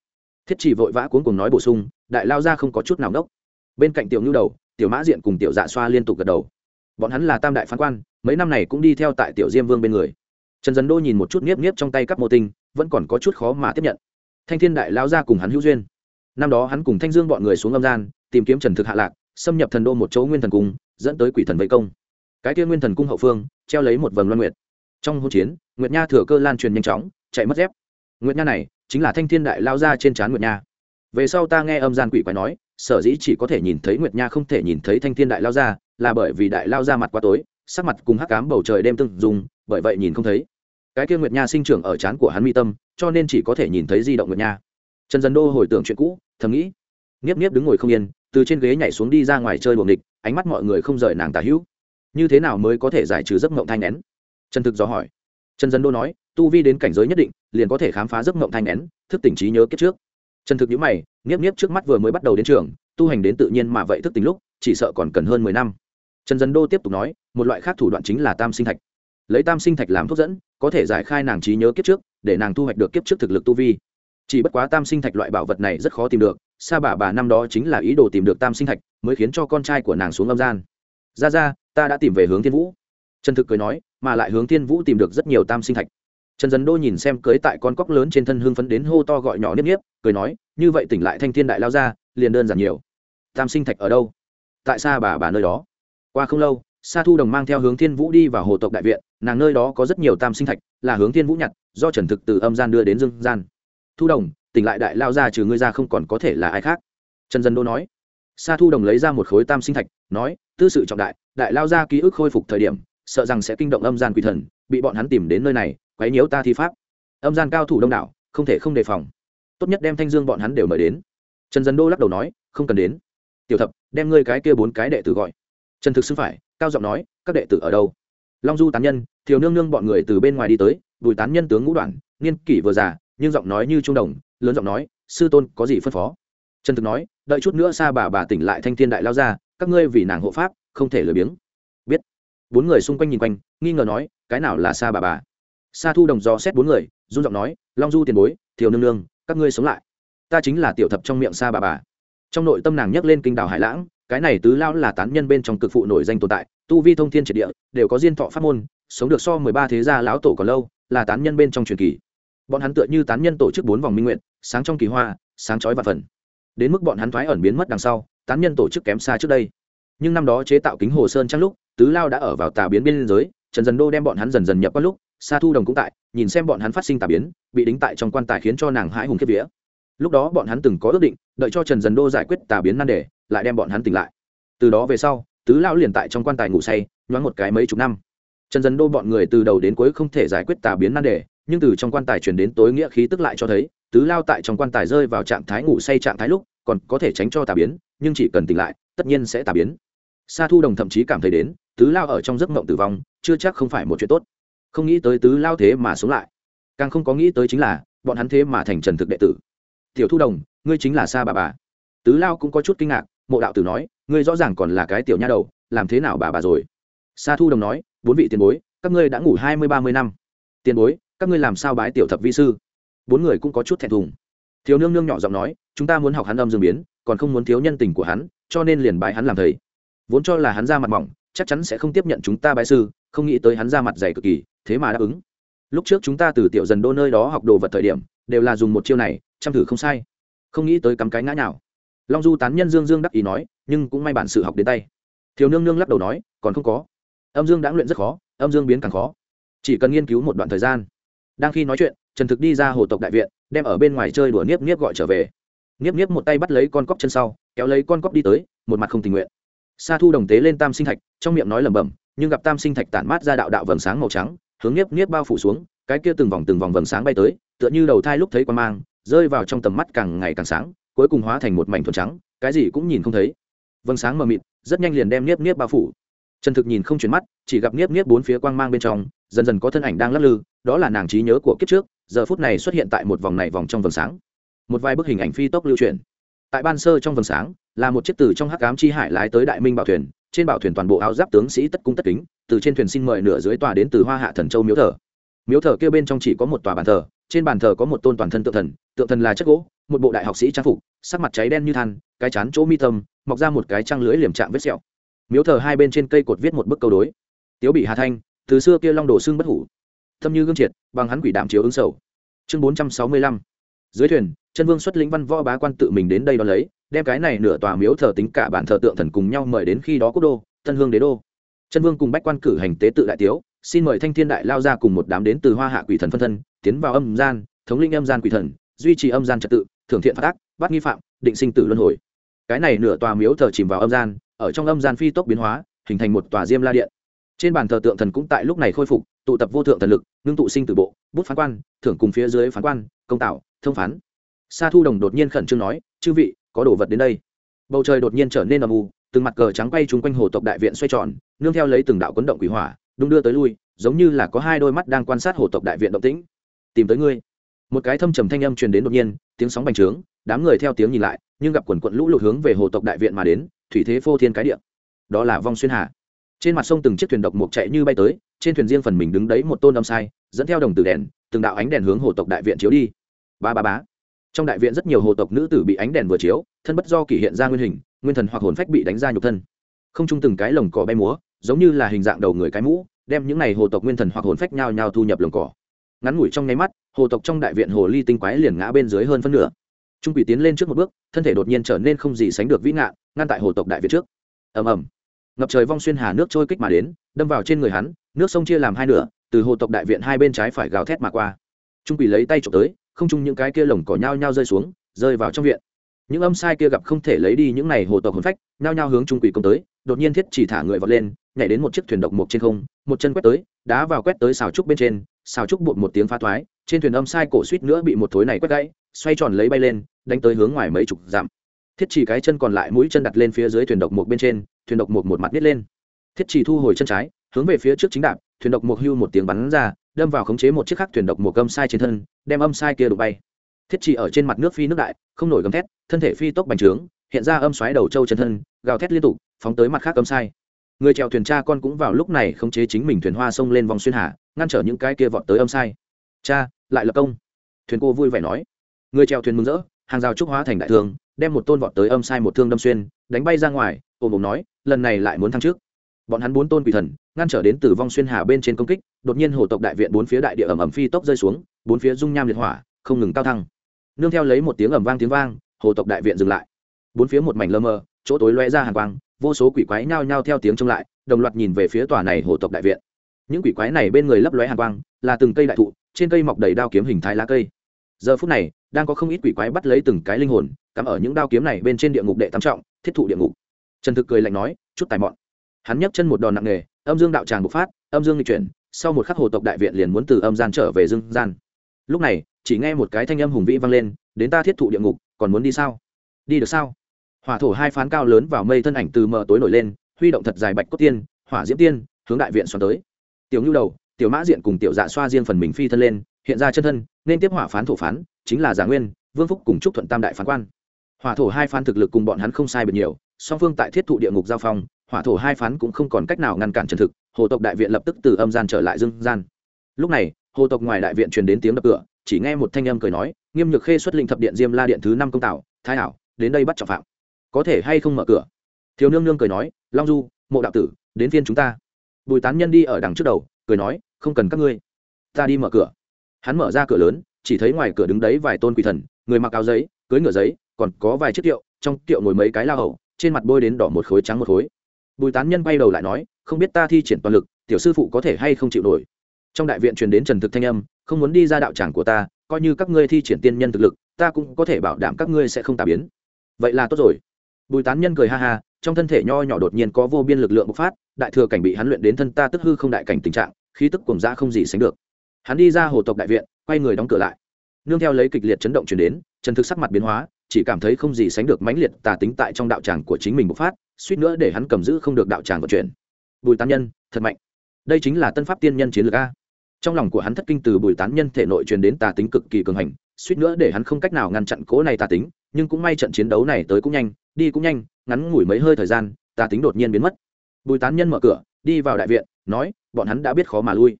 Thiết chỉ vội vã cuốn cùng nói bổ sung, đại lao gia không có chút nào đốc. Bên cạnh tiểu nhu đầu, tiểu mã diện cùng tiểu dạ xoa liên tục gật đầu. Bọn hắn là tam đại phán quan, mấy năm này cũng đi theo tại tiểu diêm vương bên người. Trần dần đô nhìn một chút nghiếp nghiếp trong tay các mô tinh, vẫn còn có chút khó mà tiếp nhận thanh thiên đại lao ra cùng hắn hữu duyên. Năm đó hắn cùng thanh dương bọn người xuống âm gian, tìm kiếm trần thực hạ lạc, xâm nhập thần đô một chỗ nguyên thần cung, dẫn tới quỷ thần vây công. Cái kia nguyên thần cung hậu phương, treo lấy một vầng loan nguyệt. Trong hỗn chiến, nguyệt nha thừa cơ lan truyền nhanh chóng, chạy mất dép. Nguyệt nha này, chính là thanh thiên đại lao ra trên trán nguyệt nha. Về sau ta nghe âm gian quỷ quái nói, sở dĩ chỉ có thể nhìn thấy nguyệt nha không thể nhìn thấy thanh thiên đại lao ra, là bởi vì đại lao ra mặt quá tối, sắc mặt cùng hắc cám bầu trời đêm tương dùng bởi vậy nhìn không thấy cái kia nguyệt nha sinh trưởng ở trán của hắn mi tâm, cho nên chỉ có thể nhìn thấy di động nguyệt nha. Trần dân đô hồi tưởng chuyện cũ, thầm nghĩ nghiếp nghiếp đứng ngồi không yên, từ trên ghế nhảy xuống đi ra ngoài chơi buồng địch ánh mắt mọi người không rời nàng tả hữu. Như thế nào mới có thể giải trừ giấc mộng thanh nén? Trần thực dò hỏi. Trần dân đô nói, tu vi đến cảnh giới nhất định, liền có thể khám phá giấc mộng thanh nén, thức tỉnh trí nhớ kiếp trước. Trần thực nhữ mày nghiếp nghiếp trước mắt vừa mới bắt đầu đến trường, tu hành đến tự nhiên mà vậy thức tỉnh lúc, chỉ sợ còn cần hơn mười năm. Trần dân đô tiếp tục nói, một loại khác thủ đoạn chính là tam sinh thạch. Lấy tam sinh thạch làm thuốc dẫn có thể giải khai nàng trí nhớ kiếp trước, để nàng thu hoạch được kiếp trước thực lực tu vi. Chỉ bất quá tam sinh thạch loại bảo vật này rất khó tìm được, sa bà bà năm đó chính là ý đồ tìm được tam sinh thạch, mới khiến cho con trai của nàng xuống âm gian. Ra ra, ta đã tìm về hướng thiên vũ. Trần thực cười nói, mà lại hướng thiên vũ tìm được rất nhiều tam sinh thạch. Trần dấn đô nhìn xem cưới tại con cóc lớn trên thân hương phấn đến hô to gọi nhỏ nếp nếp cười nói, như vậy tỉnh lại thanh thiên đại lao ra, liền đơn giản nhiều. Tam sinh thạch ở đâu? Tại sa bà bà nơi đó. Qua không lâu sa thu đồng mang theo hướng thiên vũ đi vào hồ tộc đại viện, nàng nơi đó có rất nhiều tam sinh thạch, là hướng thiên vũ nhặt, do trần thực từ âm gian đưa đến dương gian. Thu đồng, tỉnh lại đại lao ra trừ ngươi ra không còn có thể là ai khác. Trần dân đô nói. Sa thu đồng lấy ra một khối tam sinh thạch, nói, tư sự trọng đại đại lao ra ký ức khôi phục thời điểm, sợ rằng sẽ kinh động âm gian quỷ thần, bị bọn hắn tìm đến nơi này, quấy nhiễu ta thi pháp. Âm gian cao thủ đông đảo, không thể không đề phòng. Tốt nhất đem thanh dương bọn hắn đều mời đến. Trần dân đô lắc đầu nói, không cần đến. Tiểu thập, đem ngươi cái kia bốn cái đệ tử gọi. Trần thực xưng phải cao giọng nói, các đệ tử ở đâu? Long du tán nhân, thiều nương nương bọn người từ bên ngoài đi tới bùi tán nhân tướng ngũ đoạn niên kỷ vừa già, nhưng giọng nói như trung đồng, lớn giọng nói, sư tôn, có gì phân phó? Trần thực nói, đợi chút nữa xa bà bà tỉnh lại thanh thiên đại lao ra, các ngươi vì nàng hộ pháp, không thể lười biếng. Biết. Bốn người xung quanh nhìn quanh, nghi ngờ nói, cái nào là xa bà bà? Sa thu đồng do xét bốn người, run giọng nói, long du tiền bối, thiều nương nương, các ngươi sống lại. Ta chính là tiểu thập trong miệng xa bà bà. Trong nội tâm nàng nhấc lên kinh đảo hải lãng cái này tứ lão là tán nhân bên trong cực phụ nổi danh tồn tại, tu vi thông thiên triệt địa, đều có diên thọ pháp môn, sống được so mười ba thế gia lão tổ còn lâu, là tán nhân bên trong truyền kỳ. Bọn hắn tựa như tán nhân tổ chức bốn vòng minh nguyện, sáng trong kỳ hoa, sáng chói và phần. Đến mức bọn hắn thoái ẩn biến mất đằng sau, tán nhân tổ chức kém xa trước đây. Nhưng năm đó chế tạo kính hồ sơn trăng lúc, tứ lao đã ở vào tà biến biên giới, trần dần đô đem bọn hắn dần dần nhập qua lúc, sa thu đồng cũng tại, nhìn xem bọn hắn phát sinh tà biến, bị đính tại trong quan tài khiến cho nàng hãi hùng kiếp vía. Lúc đó bọn hắn từng có ước định, đợi cho trần dần đô giải quyết tà biến nan đề lại đem bọn hắn tỉnh lại. Từ đó về sau, tứ lão liền tại trong quan tài ngủ say, nhoáng một cái mấy chục năm. Trần dân đô bọn người từ đầu đến cuối không thể giải quyết tà biến nan đề, nhưng từ trong quan tài chuyển đến tối nghĩa khí tức lại cho thấy, tứ lao tại trong quan tài rơi vào trạng thái ngủ say trạng thái lúc, còn có thể tránh cho tà biến, nhưng chỉ cần tỉnh lại, tất nhiên sẽ tà biến. Sa thu đồng thậm chí cảm thấy đến, tứ lao ở trong giấc mộng tử vong, chưa chắc không phải một chuyện tốt. Không nghĩ tới tứ lao thế mà sống lại. Càng không có nghĩ tới chính là, bọn hắn thế mà thành trần thực đệ tử. Tiểu thu đồng, ngươi chính là sa bà bà. Tứ lao cũng có chút kinh ngạc mộ đạo tử nói, ngươi rõ ràng còn là cái tiểu nha đầu, làm thế nào bà bà rồi? Sa thu đồng nói, bốn vị tiền bối, các ngươi đã ngủ hai mươi, ba mươi năm. Tiền bối, các ngươi làm sao bái tiểu thập vi sư? Bốn người cũng có chút thẹn thùng. Thiếu nương nương nhỏ giọng nói, chúng ta muốn học hắn âm dương biến, còn không muốn thiếu nhân tình của hắn, cho nên liền bái hắn làm thầy. Vốn cho là hắn ra mặt mỏng, chắc chắn sẽ không tiếp nhận chúng ta bái sư, không nghĩ tới hắn ra mặt dày cực kỳ, thế mà đáp ứng. Lúc trước chúng ta từ tiểu dần đô nơi đó học đồ vật thời điểm, đều là dùng một chiêu này, chăm thử không sai. Không nghĩ tới cắm cái ngã nào long du tán nhân dương dương đắc ý nói, nhưng cũng may bản sự học đến tay. Thiếu nương nương lắc đầu nói, còn không có. Âm dương đã luyện rất khó, âm dương biến càng khó. Chỉ cần nghiên cứu một đoạn thời gian. Đang khi nói chuyện, trần thực đi ra hồ tộc đại viện, đem ở bên ngoài chơi đùa niếp niếp gọi trở về. Niếp niếp một tay bắt lấy con cóc chân sau, kéo lấy con cóc đi tới, một mặt không tình nguyện. Sa thu đồng tế lên tam sinh thạch, trong miệng nói lẩm bẩm, nhưng gặp tam sinh thạch tản mát ra đạo đạo vầng sáng màu trắng, hướng niếp niếp bao phủ xuống, cái kia từng vòng từng vòng vầng sáng bay tới, tựa như đầu thai lúc thấy quan mang, rơi vào trong tầm mắt càng ngày càng sáng cuối cùng hóa thành một mảnh thuần trắng, cái gì cũng nhìn không thấy. Vầng sáng mờ mịt, rất nhanh liền đem niếp niếp bao phủ. Trần thực nhìn không chuyển mắt, chỉ gặp niếp niếp bốn phía quang mang bên trong, dần dần có thân ảnh đang lắc lư, đó là nàng trí nhớ của kiếp trước, giờ phút này xuất hiện tại một vòng này vòng trong vầng sáng. Một vài bức hình ảnh phi tốc lưu truyền. Tại ban sơ trong vầng sáng, là một chiếc từ trong hắc cám chi hải lái tới đại minh bảo thuyền, trên bảo thuyền toàn bộ áo giáp tướng sĩ tất cung tất kính, từ trên thuyền xin mời nửa dưới tòa đến từ hoa hạ thần châu miếu thờ. Miếu thờ kia bên trong chỉ có một tòa bàn thờ trên bàn thờ có một tôn toàn thân tượng thần tượng thần là chất gỗ, một bộ đại học sĩ trang phục, sắc mặt cháy đen như than, cái chán chỗ mi tâm, mọc ra một cái trăng lưỡi liềm chạm vết sẹo. Miếu thờ hai bên trên cây cột viết một bức câu đối. Tiếu bị hà thanh, từ xưa kia long đồ xương bất hủ. Thâm như gương triệt, bằng hắn quỷ đảm chiếu ứng sầu. Chương bốn trăm sáu mươi lăm. Dưới thuyền, chân vương xuất lĩnh văn võ bá quan tự mình đến đây đón lấy, đem cái này nửa tòa miếu thờ tính cả bản thờ tượng thần cùng nhau mời đến khi đó quốc đô tân hương đế đô. Chân vương cùng bách quan cử hành tế tự đại tiếu xin mời thanh thiên đại lao ra cùng một đám đến từ hoa hạ quỷ thần phân thân, tiến vào âm gian, thống linh âm gian quỷ thần, duy trì âm gian trật tự, thưởng thiện phát ác, bắt nghi phạm, định sinh tử luân hồi. Cái này nửa tòa miếu thờ chìm vào âm gian, ở trong âm gian phi tốc biến hóa, hình thành một tòa diêm la điện. Trên bàn thờ tượng thần cũng tại lúc này khôi phục, tụ tập vô thượng thần lực, ngưng tụ sinh từ bộ, bút phán quan, thưởng cùng phía dưới phán quan, công tạo, thông phán. Sa thu đồng đột nhiên khẩn trương nói, chư vị, có đồ vật đến đây. Bầu trời đột nhiên trở nên âm u, từng mặt cờ trắng quay chung quanh hồ tộc đại viện xoay tròn, nương theo lấy từng đạo quấn động quỷ hỏa đung đưa tới lui giống như là có hai đôi mắt đang quan sát hồ tộc đại viện động tĩnh. Tìm tới ngươi. Một cái thâm trầm thanh âm truyền đến đột nhiên tiếng sóng bành trướng đám người theo tiếng nhìn lại nhưng gặp quần quận lũ lụt hướng về hồ tộc đại viện mà đến thủy thế phô thiên cái địa, đó là vong xuyên hà. Trên mặt sông từng chiếc thuyền độc mộc chạy như bay tới trên thuyền riêng phần mình đứng đấy một tôn âm sai dẫn theo đồng tử đèn từng đạo ánh đèn hướng hồ tộc đại viện chiếu đi. Ba ba bá trong đại viện rất nhiều hồ tộc nữ tử bị ánh đèn vừa chiếu thân bất do kỷ hiện ra nguyên hình nguyên thần hoặc hồn phách bị đánh ra nhục thân. Không chung từng cái lồng cỏ bay múa giống như là hình dạng đầu người cái mũ, đem những này hồ tộc nguyên thần hoặc hồn phách nhau nhau thu nhập lồng cỏ. Ngắn ngủi trong nháy mắt, hồ tộc trong đại viện hồ ly tinh quái liền ngã bên dưới hơn phân nửa. Trung quỷ tiến lên trước một bước, thân thể đột nhiên trở nên không gì sánh được vĩ ngạn, ngăn tại hồ tộc đại viện trước. Ầm ầm. Ngập trời vong xuyên hà nước trôi kích mà đến, đâm vào trên người hắn, nước sông chia làm hai nửa, từ hồ tộc đại viện hai bên trái phải gào thét mà qua. Trung quỷ lấy tay trộm tới, không chung những cái kia lồng cỏ nhau nhau rơi xuống, rơi vào trong viện. Những âm sai kia gặp không thể lấy đi những này hồ tộc hồn phách, nhao nhao hướng trung quỷ công tới, đột nhiên thiết chỉ thả người vọt lên nhảy đến một chiếc thuyền độc mộc trên không, một chân quét tới, đá vào quét tới xào trúc bên trên, xào trúc bụt một tiếng phá thoái, trên thuyền âm sai cổ suýt nữa bị một thối này quét gãy, xoay tròn lấy bay lên, đánh tới hướng ngoài mấy chục dặm. Thiết chỉ cái chân còn lại mũi chân đặt lên phía dưới thuyền độc mộc bên trên, thuyền độc mộc một mặt nít lên. Thiết chỉ thu hồi chân trái, hướng về phía trước chính đạp, thuyền độc mộc hưu một tiếng bắn ra, đâm vào khống chế một chiếc khác thuyền độc mộc âm sai trên thân, đem âm sai kia đụng bay. Thiết chỉ ở trên mặt nước phi nước đại, không nổi gầm thét, thân thể phi tốc bành trướng, hiện ra âm xoáy đầu trâu chân thân, gào thét liên tục, phóng tới mặt khác âm sai người chèo thuyền cha con cũng vào lúc này khống chế chính mình thuyền hoa sông lên vòng xuyên hà, ngăn trở những cái kia vọt tới âm sai. Cha, lại lập công. Thuyền cô vui vẻ nói. Người chèo thuyền mừng rỡ, hàng rào trúc hóa thành đại thương đem một tôn vọt tới âm sai một thương đâm xuyên, đánh bay ra ngoài ôm ôm nói, lần này lại muốn thăng trước. Bọn hắn bốn tôn quỷ thần, ngăn trở đến từ vong xuyên hà bên trên công kích, đột nhiên hồ tộc đại viện bốn phía đại địa ẩm ẩm phi tốc rơi xuống, bốn phía dung nham liệt hỏa, không ngừng cao thăng. Nương theo lấy một tiếng ẩm vang tiếng vang, hồ tộc đại viện dừng lại. Bốn phía một mảnh lơ mơ, chỗ tối loe ra hàng quang vô số quỷ quái nhao nhao theo tiếng trông lại, đồng loạt nhìn về phía tòa này hồ tộc đại viện. Những quỷ quái này bên người lấp lóe hàng quang, là từng cây đại thụ, trên cây mọc đầy đao kiếm hình thái lá cây. Giờ phút này, đang có không ít quỷ quái bắt lấy từng cái linh hồn, cắm ở những đao kiếm này bên trên địa ngục đệ tam trọng, thiết thụ địa ngục. Trần thực cười lạnh nói, chút tài mọn. Hắn nhấc chân một đòn nặng nề, âm dương đạo tràng bộc phát, âm dương lịch chuyển, sau một khắc hồ tộc đại viện liền muốn từ âm gian trở về dương gian. Lúc này, chỉ nghe một cái thanh âm hùng vĩ vang lên, đến ta thiết thụ địa ngục, còn muốn đi sao? Đi được sao? Hỏa thổ hai phán cao lớn vào mây thân ảnh từ mờ tối nổi lên huy động thật dài bạch cốt tiên hỏa diễm tiên hướng đại viện xoắn tới. Tiểu nhu đầu tiểu mã diện cùng tiểu dạ xoa riêng phần mình phi thân lên hiện ra chân thân nên tiếp hỏa phán thổ phán chính là giả nguyên vương phúc cùng trúc thuận tam đại phán quan. Hỏa thổ hai phán thực lực cùng bọn hắn không sai biệt nhiều song phương tại thiết thụ địa ngục giao phong hỏa thổ hai phán cũng không còn cách nào ngăn cản trần thực hồ tộc đại viện lập tức từ âm gian trở lại dương gian. Lúc này hồ tộc ngoài đại viện truyền đến tiếng đập cửa chỉ nghe một thanh âm cười nói nghiêm nhược khê xuất linh thập điện diêm la điện thứ năm công tảo thái ảo, đến đây bắt trọng phạm có thể hay không mở cửa? Thiếu nương nương cười nói long du mộ đạo tử đến phiên chúng ta. Bùi tán nhân đi ở đằng trước đầu cười nói không cần các ngươi. Ta đi mở cửa. Hắn mở ra cửa lớn chỉ thấy ngoài cửa đứng đấy vài tôn quỷ thần người mặc áo giấy cưới ngựa giấy còn có vài chiếc kiệu trong kiệu ngồi mấy cái la hầu, trên mặt bôi đến đỏ một khối trắng một khối. Bùi tán nhân bay đầu lại nói không biết ta thi triển toàn lực tiểu sư phụ có thể hay không chịu nổi. Trong đại viện truyền đến trần thực thanh âm không muốn đi ra đạo tràng của ta coi như các ngươi thi triển tiên nhân thực lực ta cũng có thể bảo đảm các ngươi sẽ không tà biến. Vậy là tốt rồi bùi tán nhân cười ha ha, trong thân thể nho nhỏ đột nhiên có vô biên lực lượng bộc phát, đại thừa cảnh bị hắn luyện đến thân ta tức hư không đại cảnh tình trạng, khí tức cùng ra không gì sánh được. Hắn đi ra hồ tộc đại viện, quay người đóng cửa lại. Nương theo lấy kịch liệt chấn động chuyển đến trần thực sắc mặt biến hóa, chỉ cảm thấy không gì sánh được mãnh liệt tà tính tại trong đạo tràng của chính mình bộc phát, suýt nữa để hắn cầm giữ không được đạo tràng vận chuyển. Bùi tán nhân, thật mạnh. Đây chính là tân pháp tiên nhân chiến lược a. Trong lòng của hắn thất kinh từ bùi tán nhân thể nội truyền đến tà tính cực kỳ cường hành, suýt nữa để hắn không cách nào ngăn chặn cố này tà tính, nhưng cũng may trận chiến đấu này tới cũng nhanh đi cũng nhanh, ngắn ngủi mấy hơi thời gian, tà tính đột nhiên biến mất. Bùi tán nhân mở cửa, đi vào đại viện, nói, bọn hắn đã biết khó mà lui.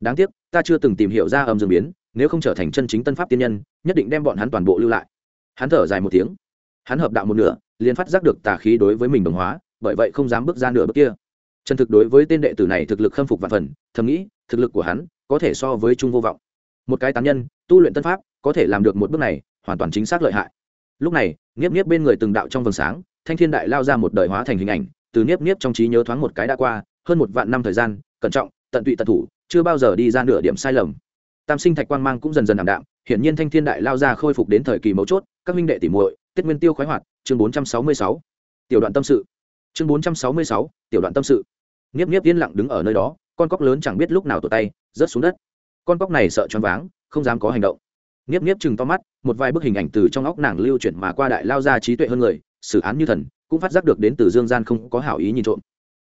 Đáng tiếc, ta chưa từng tìm hiểu ra âm dương biến, nếu không trở thành chân chính tân pháp tiên nhân, nhất định đem bọn hắn toàn bộ lưu lại. Hắn thở dài một tiếng. Hắn hợp đạo một nửa, liền phát giác được tà khí đối với mình đồng hóa, bởi vậy không dám bước ra nửa bước kia. Chân thực đối với tên đệ tử này thực lực khâm phục và phần, thầm nghĩ, thực lực của hắn có thể so với trung vô vọng. Một cái tán nhân, tu luyện tân pháp, có thể làm được một bước này, hoàn toàn chính xác lợi hại lúc này nghiếp nghiếp bên người từng đạo trong vầng sáng, thanh thiên đại lao ra một đời hóa thành hình ảnh, từ nghiếp nghiếp trong trí nhớ thoáng một cái đã qua, hơn một vạn năm thời gian, cẩn trọng, tận tụy tận thủ, chưa bao giờ đi ra nửa điểm sai lầm. Tam sinh thạch quang mang cũng dần dần ảm đạm, hiển nhiên thanh thiên đại lao ra khôi phục đến thời kỳ mấu chốt, các minh đệ tỉ muội tết nguyên tiêu khoái hoạt, chương bốn trăm sáu mươi sáu. Tiểu đoạn tâm sự. Chương bốn trăm sáu mươi sáu, tiểu đoạn tâm sự. Nghiếp nghiếp yên lặng đứng ở nơi đó, con cóc lớn chẳng biết lúc nào tụt tay, rớt xuống đất. Con cóc này sợ choáng váng, không dám có hành động nghiếp nghiếp chừng to mắt, một vài bức hình ảnh từ trong óc nàng lưu chuyển mà qua đại lao ra trí tuệ hơn người, xử án như thần, cũng phát giác được đến từ dương gian không có hảo ý nhìn trộm.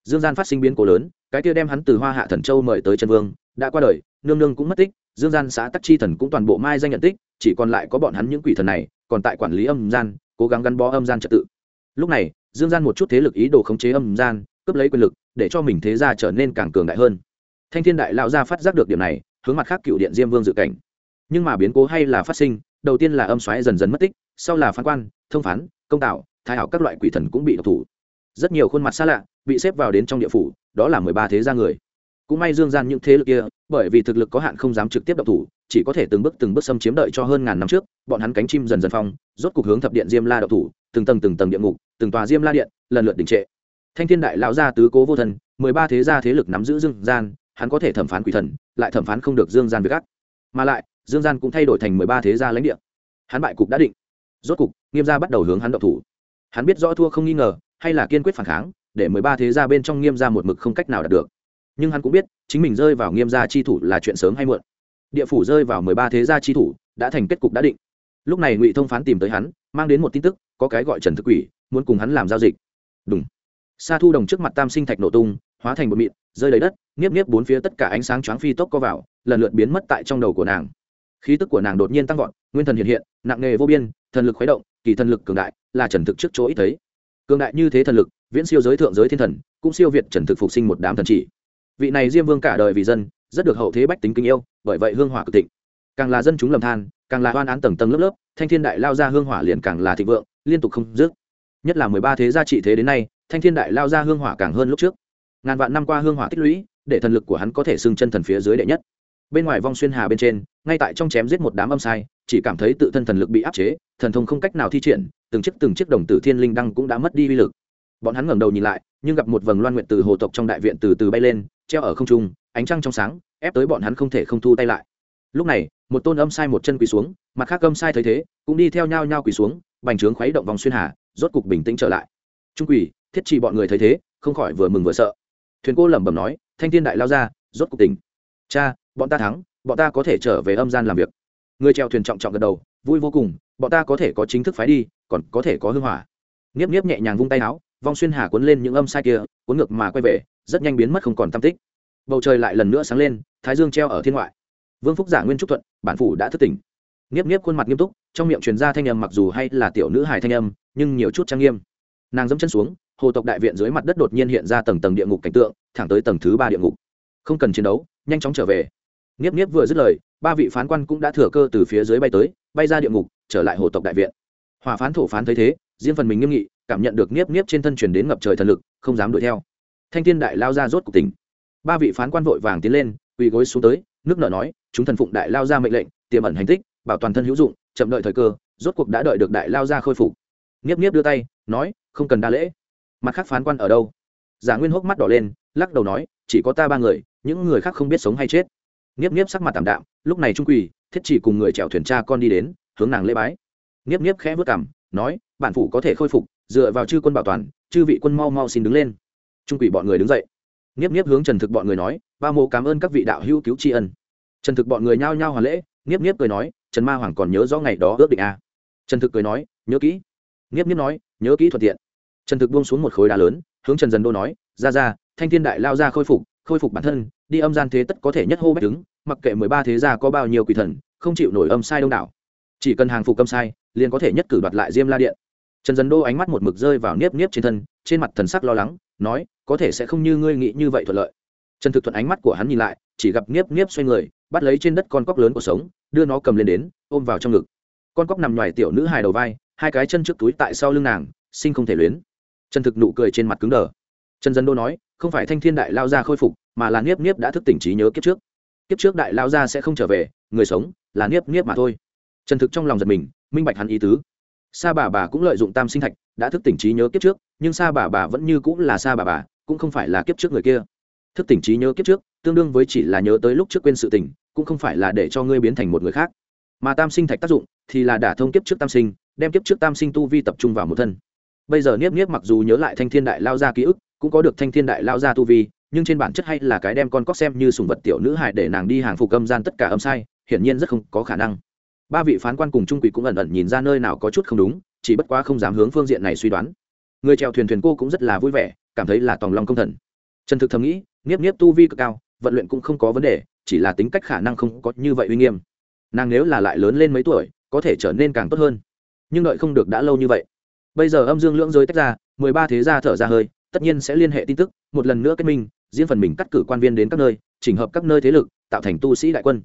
Dương gian phát sinh biến cố lớn, cái kia đem hắn từ hoa hạ thần châu mời tới chân vương, đã qua đời, nương nương cũng mất tích, dương gian xã tắc chi thần cũng toàn bộ mai danh nhận tích, chỉ còn lại có bọn hắn những quỷ thần này, còn tại quản lý âm gian, cố gắng gắn bó âm gian trật tự. Lúc này, dương gian một chút thế lực ý đồ khống chế âm gian, cướp lấy quyền lực, để cho mình thế gia trở nên càng cường đại hơn. Thanh thiên đại lão gia phát giác được điểm này, hướng mặt khác cựu điện diêm vương dự cảnh nhưng mà biến cố hay là phát sinh đầu tiên là âm xoáy dần dần mất tích sau là phán quan thông phán công tạo thái hảo các loại quỷ thần cũng bị độc thủ. Rất nhiều khuôn mặt xa lạ bị xếp vào đến trong địa phủ đó là mười ba thế gia người. Cũng may dương gian những thế lực kia bởi vì thực lực có hạn không dám trực tiếp độc thủ chỉ có thể từng bước từng bước xâm chiếm đợi cho hơn ngàn năm trước bọn hắn cánh chim dần dần phong rốt cục hướng thập điện diêm la độc thủ từng tầng từng tầng địa ngục từng tòa diêm la điện lần lượt đình trệ. Thanh thiên đại lão gia tứ cố vô thần mười ba thế gia thế lực nắm giữ dương gian hắn có thể thẩm phán quỷ thần lại thẩm phán không được dương gian với ác, mà lại dương gian cũng thay đổi thành mười ba thế gia lãnh địa. Hắn bại cục đã định. Rốt cục, nghiêm gia bắt đầu hướng hắn động thủ. Hắn biết rõ thua không nghi ngờ, hay là kiên quyết phản kháng, để mười ba thế gia bên trong nghiêm gia một mực không cách nào đạt được. Nhưng hắn cũng biết, chính mình rơi vào nghiêm gia chi thủ là chuyện sớm hay muộn. Địa phủ rơi vào mười ba thế gia chi thủ, đã thành kết cục đã định. Lúc này ngụy thông phán tìm tới hắn, mang đến một tin tức, có cái gọi trần thực quỷ, muốn cùng hắn làm giao dịch. Đúng sa thu đồng trước mặt tam sinh thạch nổ tung, hóa thành bột mịn, rơi lấy đất, nghiếp nghiếp bốn phía tất cả ánh sáng choáng phi tốc co vào, lần lượt biến mất tại trong đầu của nàng khí tức của nàng đột nhiên tăng vọt, nguyên thần hiện hiện, nặng nghề vô biên, thần lực khuấy động, kỳ thần lực cường đại, là trần thực trước chỗ ít thấy. Cường đại như thế thần lực, viễn siêu giới thượng giới thiên thần, cũng siêu việt trần thực phục sinh một đám thần chỉ. Vị này diêm vương cả đời vì dân, rất được hậu thế bách tính kinh yêu, bởi vậy hương hỏa cực thịnh. Càng là dân chúng lầm than, càng là oan án tầng tầng lớp lớp, thanh thiên đại lao ra hương hỏa liền càng là thịnh vượng, liên tục không dứt. Nhất là mười ba thế gia trị thế đến nay, thanh thiên đại lao ra hương hỏa càng hơn lúc trước. Ngàn vạn năm qua hương hỏa tích lũy, để thần lực của hắn có thể xưng chân thần phía dưới đệ nhất bên ngoài vong xuyên hà bên trên, ngay tại trong chém giết một đám âm sai, chỉ cảm thấy tự thân thần lực bị áp chế, thần thông không cách nào thi triển, từng chiếc từng chiếc đồng tử thiên linh đăng cũng đã mất đi uy lực. Bọn hắn ngẩng đầu nhìn lại, nhưng gặp một vầng loan nguyện từ hồ tộc trong đại viện từ từ bay lên, treo ở không trung, ánh trăng trong sáng, ép tới bọn hắn không thể không thu tay lại. Lúc này, một tôn âm sai một chân quỳ xuống, mặt khác âm sai thấy thế, cũng đi theo nhau nhau quỳ xuống, bành trướng khuấy động vòng xuyên hà, rốt cục bình tĩnh trở lại. Trung quỷ thiết trì bọn người thấy thế, không khỏi vừa mừng vừa sợ. Thuyền cô lẩm bẩm nói, thanh thiên đại lao ra, rốt cục tỉnh. Cha bọn ta thắng, bọn ta có thể trở về âm gian làm việc. Người treo thuyền trọng trọng gật đầu, vui vô cùng, bọn ta có thể có chính thức phái đi, còn có thể có hưng hỏa. Nghiếp nghiếp nhẹ nhàng vung tay áo, vong xuyên hà cuốn lên những âm sai kia, cuốn ngược mà quay về, rất nhanh biến mất không còn tam tích. Bầu trời lại lần nữa sáng lên, thái dương treo ở thiên ngoại. Vương phúc giả nguyên trúc thuận, bản phủ đã thức tỉnh. Nghiếp nghiếp khuôn mặt nghiêm túc, trong miệng truyền ra thanh âm mặc dù hay là tiểu nữ hài thanh âm, nhưng nhiều chút trang nghiêm. Nàng dẫm chân xuống, hồ tộc đại viện dưới mặt đất đột nhiên hiện ra tầng tầng địa ngục cảnh tượng, thẳng tới tầng thứ ba địa ngục. Không cần chiến đấu, nhanh chóng trở về nghiếp nghiếp vừa dứt lời, ba vị phán quan cũng đã thừa cơ từ phía dưới bay tới, bay ra địa ngục, trở lại hồ tộc đại viện. Hòa phán thổ phán thấy thế, riêng phần mình nghiêm nghị, cảm nhận được nghiếp nghiếp trên thân truyền đến ngập trời thần lực, không dám đuổi theo. Thanh thiên đại lao ra rốt cuộc tỉnh. Ba vị phán quan vội vàng tiến lên, quỳ gối xuống tới, nước nợ nói, chúng thần phụng đại lao ra mệnh lệnh, tiềm ẩn hành tích, bảo toàn thân hữu dụng, chậm đợi thời cơ, rốt cuộc đã đợi được đại lao ra khôi phục. Nghiếp nghiếp đưa tay, nói, không cần đa lễ. Mặt khác phán quan ở đâu? Giả nguyên hốc mắt đỏ lên, lắc đầu nói, chỉ có ta ba người, những người khác không biết sống hay chết nghiếp nghiếp sắc mặt tạm đạm, lúc này trung quỳ, thiết chỉ cùng người chèo thuyền cha con đi đến, hướng nàng lễ bái. Nghiếp nghiếp khẽ vớt cảm nói, bản phủ có thể khôi phục, dựa vào chư quân bảo toàn, chư vị quân mau mau xin đứng lên. Trung quỷ bọn người đứng dậy. Nghiếp nghiếp hướng trần thực bọn người nói, ba mô cảm ơn các vị đạo hữu cứu tri ân. Trần thực bọn người nhao nhao hoàn lễ, nghiếp nghiếp cười nói, trần ma hoàng còn nhớ rõ ngày đó ước định à. trần thực cười nói, nhớ kỹ. Nghiếp nghiếp nói, nhớ kỹ thuận tiện. Trần thực buông xuống một khối đá lớn, hướng trần dần đô nói, ra ra, thanh thiên đại lao ra khôi phục khôi phục bản thân đi âm gian thế tất có thể nhất hô bách đứng, mặc kệ mười ba thế gia có bao nhiêu quỷ thần, không chịu nổi âm sai đông đảo. Chỉ cần hàng phục âm sai, liền có thể nhất cử đoạt lại diêm la điện. Trần dần đô ánh mắt một mực rơi vào niếp niếp trên thân, trên mặt thần sắc lo lắng, nói, có thể sẽ không như ngươi nghĩ như vậy thuận lợi. Trần thực thuận ánh mắt của hắn nhìn lại, chỉ gặp niếp niếp xoay người, bắt lấy trên đất con cóc lớn của sống, đưa nó cầm lên đến, ôm vào trong ngực. Con cóc nằm ngoài tiểu nữ hài đầu vai, hai cái chân trước túi tại sau lưng nàng, sinh không thể luyến. Trần thực nụ cười trên mặt cứng đờ. Trần dân đô nói, không phải thanh thiên đại lao ra khôi phục mà là niếp niếp đã thức tỉnh trí nhớ kiếp trước. Kiếp trước đại lao ra sẽ không trở về, người sống là niếp niếp mà thôi. Trần thực trong lòng giật mình, minh bạch hắn ý tứ. Sa bà bà cũng lợi dụng tam sinh thạch, đã thức tỉnh trí nhớ kiếp trước, nhưng sa bà bà vẫn như cũng là sa bà bà, cũng không phải là kiếp trước người kia. Thức tỉnh trí nhớ kiếp trước, tương đương với chỉ là nhớ tới lúc trước quên sự tỉnh cũng không phải là để cho ngươi biến thành một người khác. Mà tam sinh thạch tác dụng thì là đả thông kiếp trước tam sinh, đem kiếp trước tam sinh tu vi tập trung vào một thân. Bây giờ niếp niếp mặc dù nhớ lại thanh thiên đại lao ra ký ức, cũng có được thanh thiên đại lao ra tu vi nhưng trên bản chất hay là cái đem con cóc xem như sùng vật tiểu nữ hại để nàng đi hàng phục âm gian tất cả âm sai, hiển nhiên rất không có khả năng. Ba vị phán quan cùng trung quỷ cũng ẩn ẩn nhìn ra nơi nào có chút không đúng, chỉ bất quá không dám hướng phương diện này suy đoán. Người chèo thuyền thuyền cô cũng rất là vui vẻ, cảm thấy là tòng lòng công thần. Trần thực thầm nghĩ, nghiếp nghiếp tu vi cực cao, vận luyện cũng không có vấn đề, chỉ là tính cách khả năng không có như vậy uy nghiêm. Nàng nếu là lại lớn lên mấy tuổi, có thể trở nên càng tốt hơn. Nhưng đợi không được đã lâu như vậy. Bây giờ âm dương lưỡng giới tách ra, mười ba thế gia thở ra hơi tất nhiên sẽ liên hệ tin tức, một lần nữa kết minh, riêng phần mình cắt cử quan viên đến các nơi, chỉnh hợp các nơi thế lực, tạo thành tu sĩ đại quân.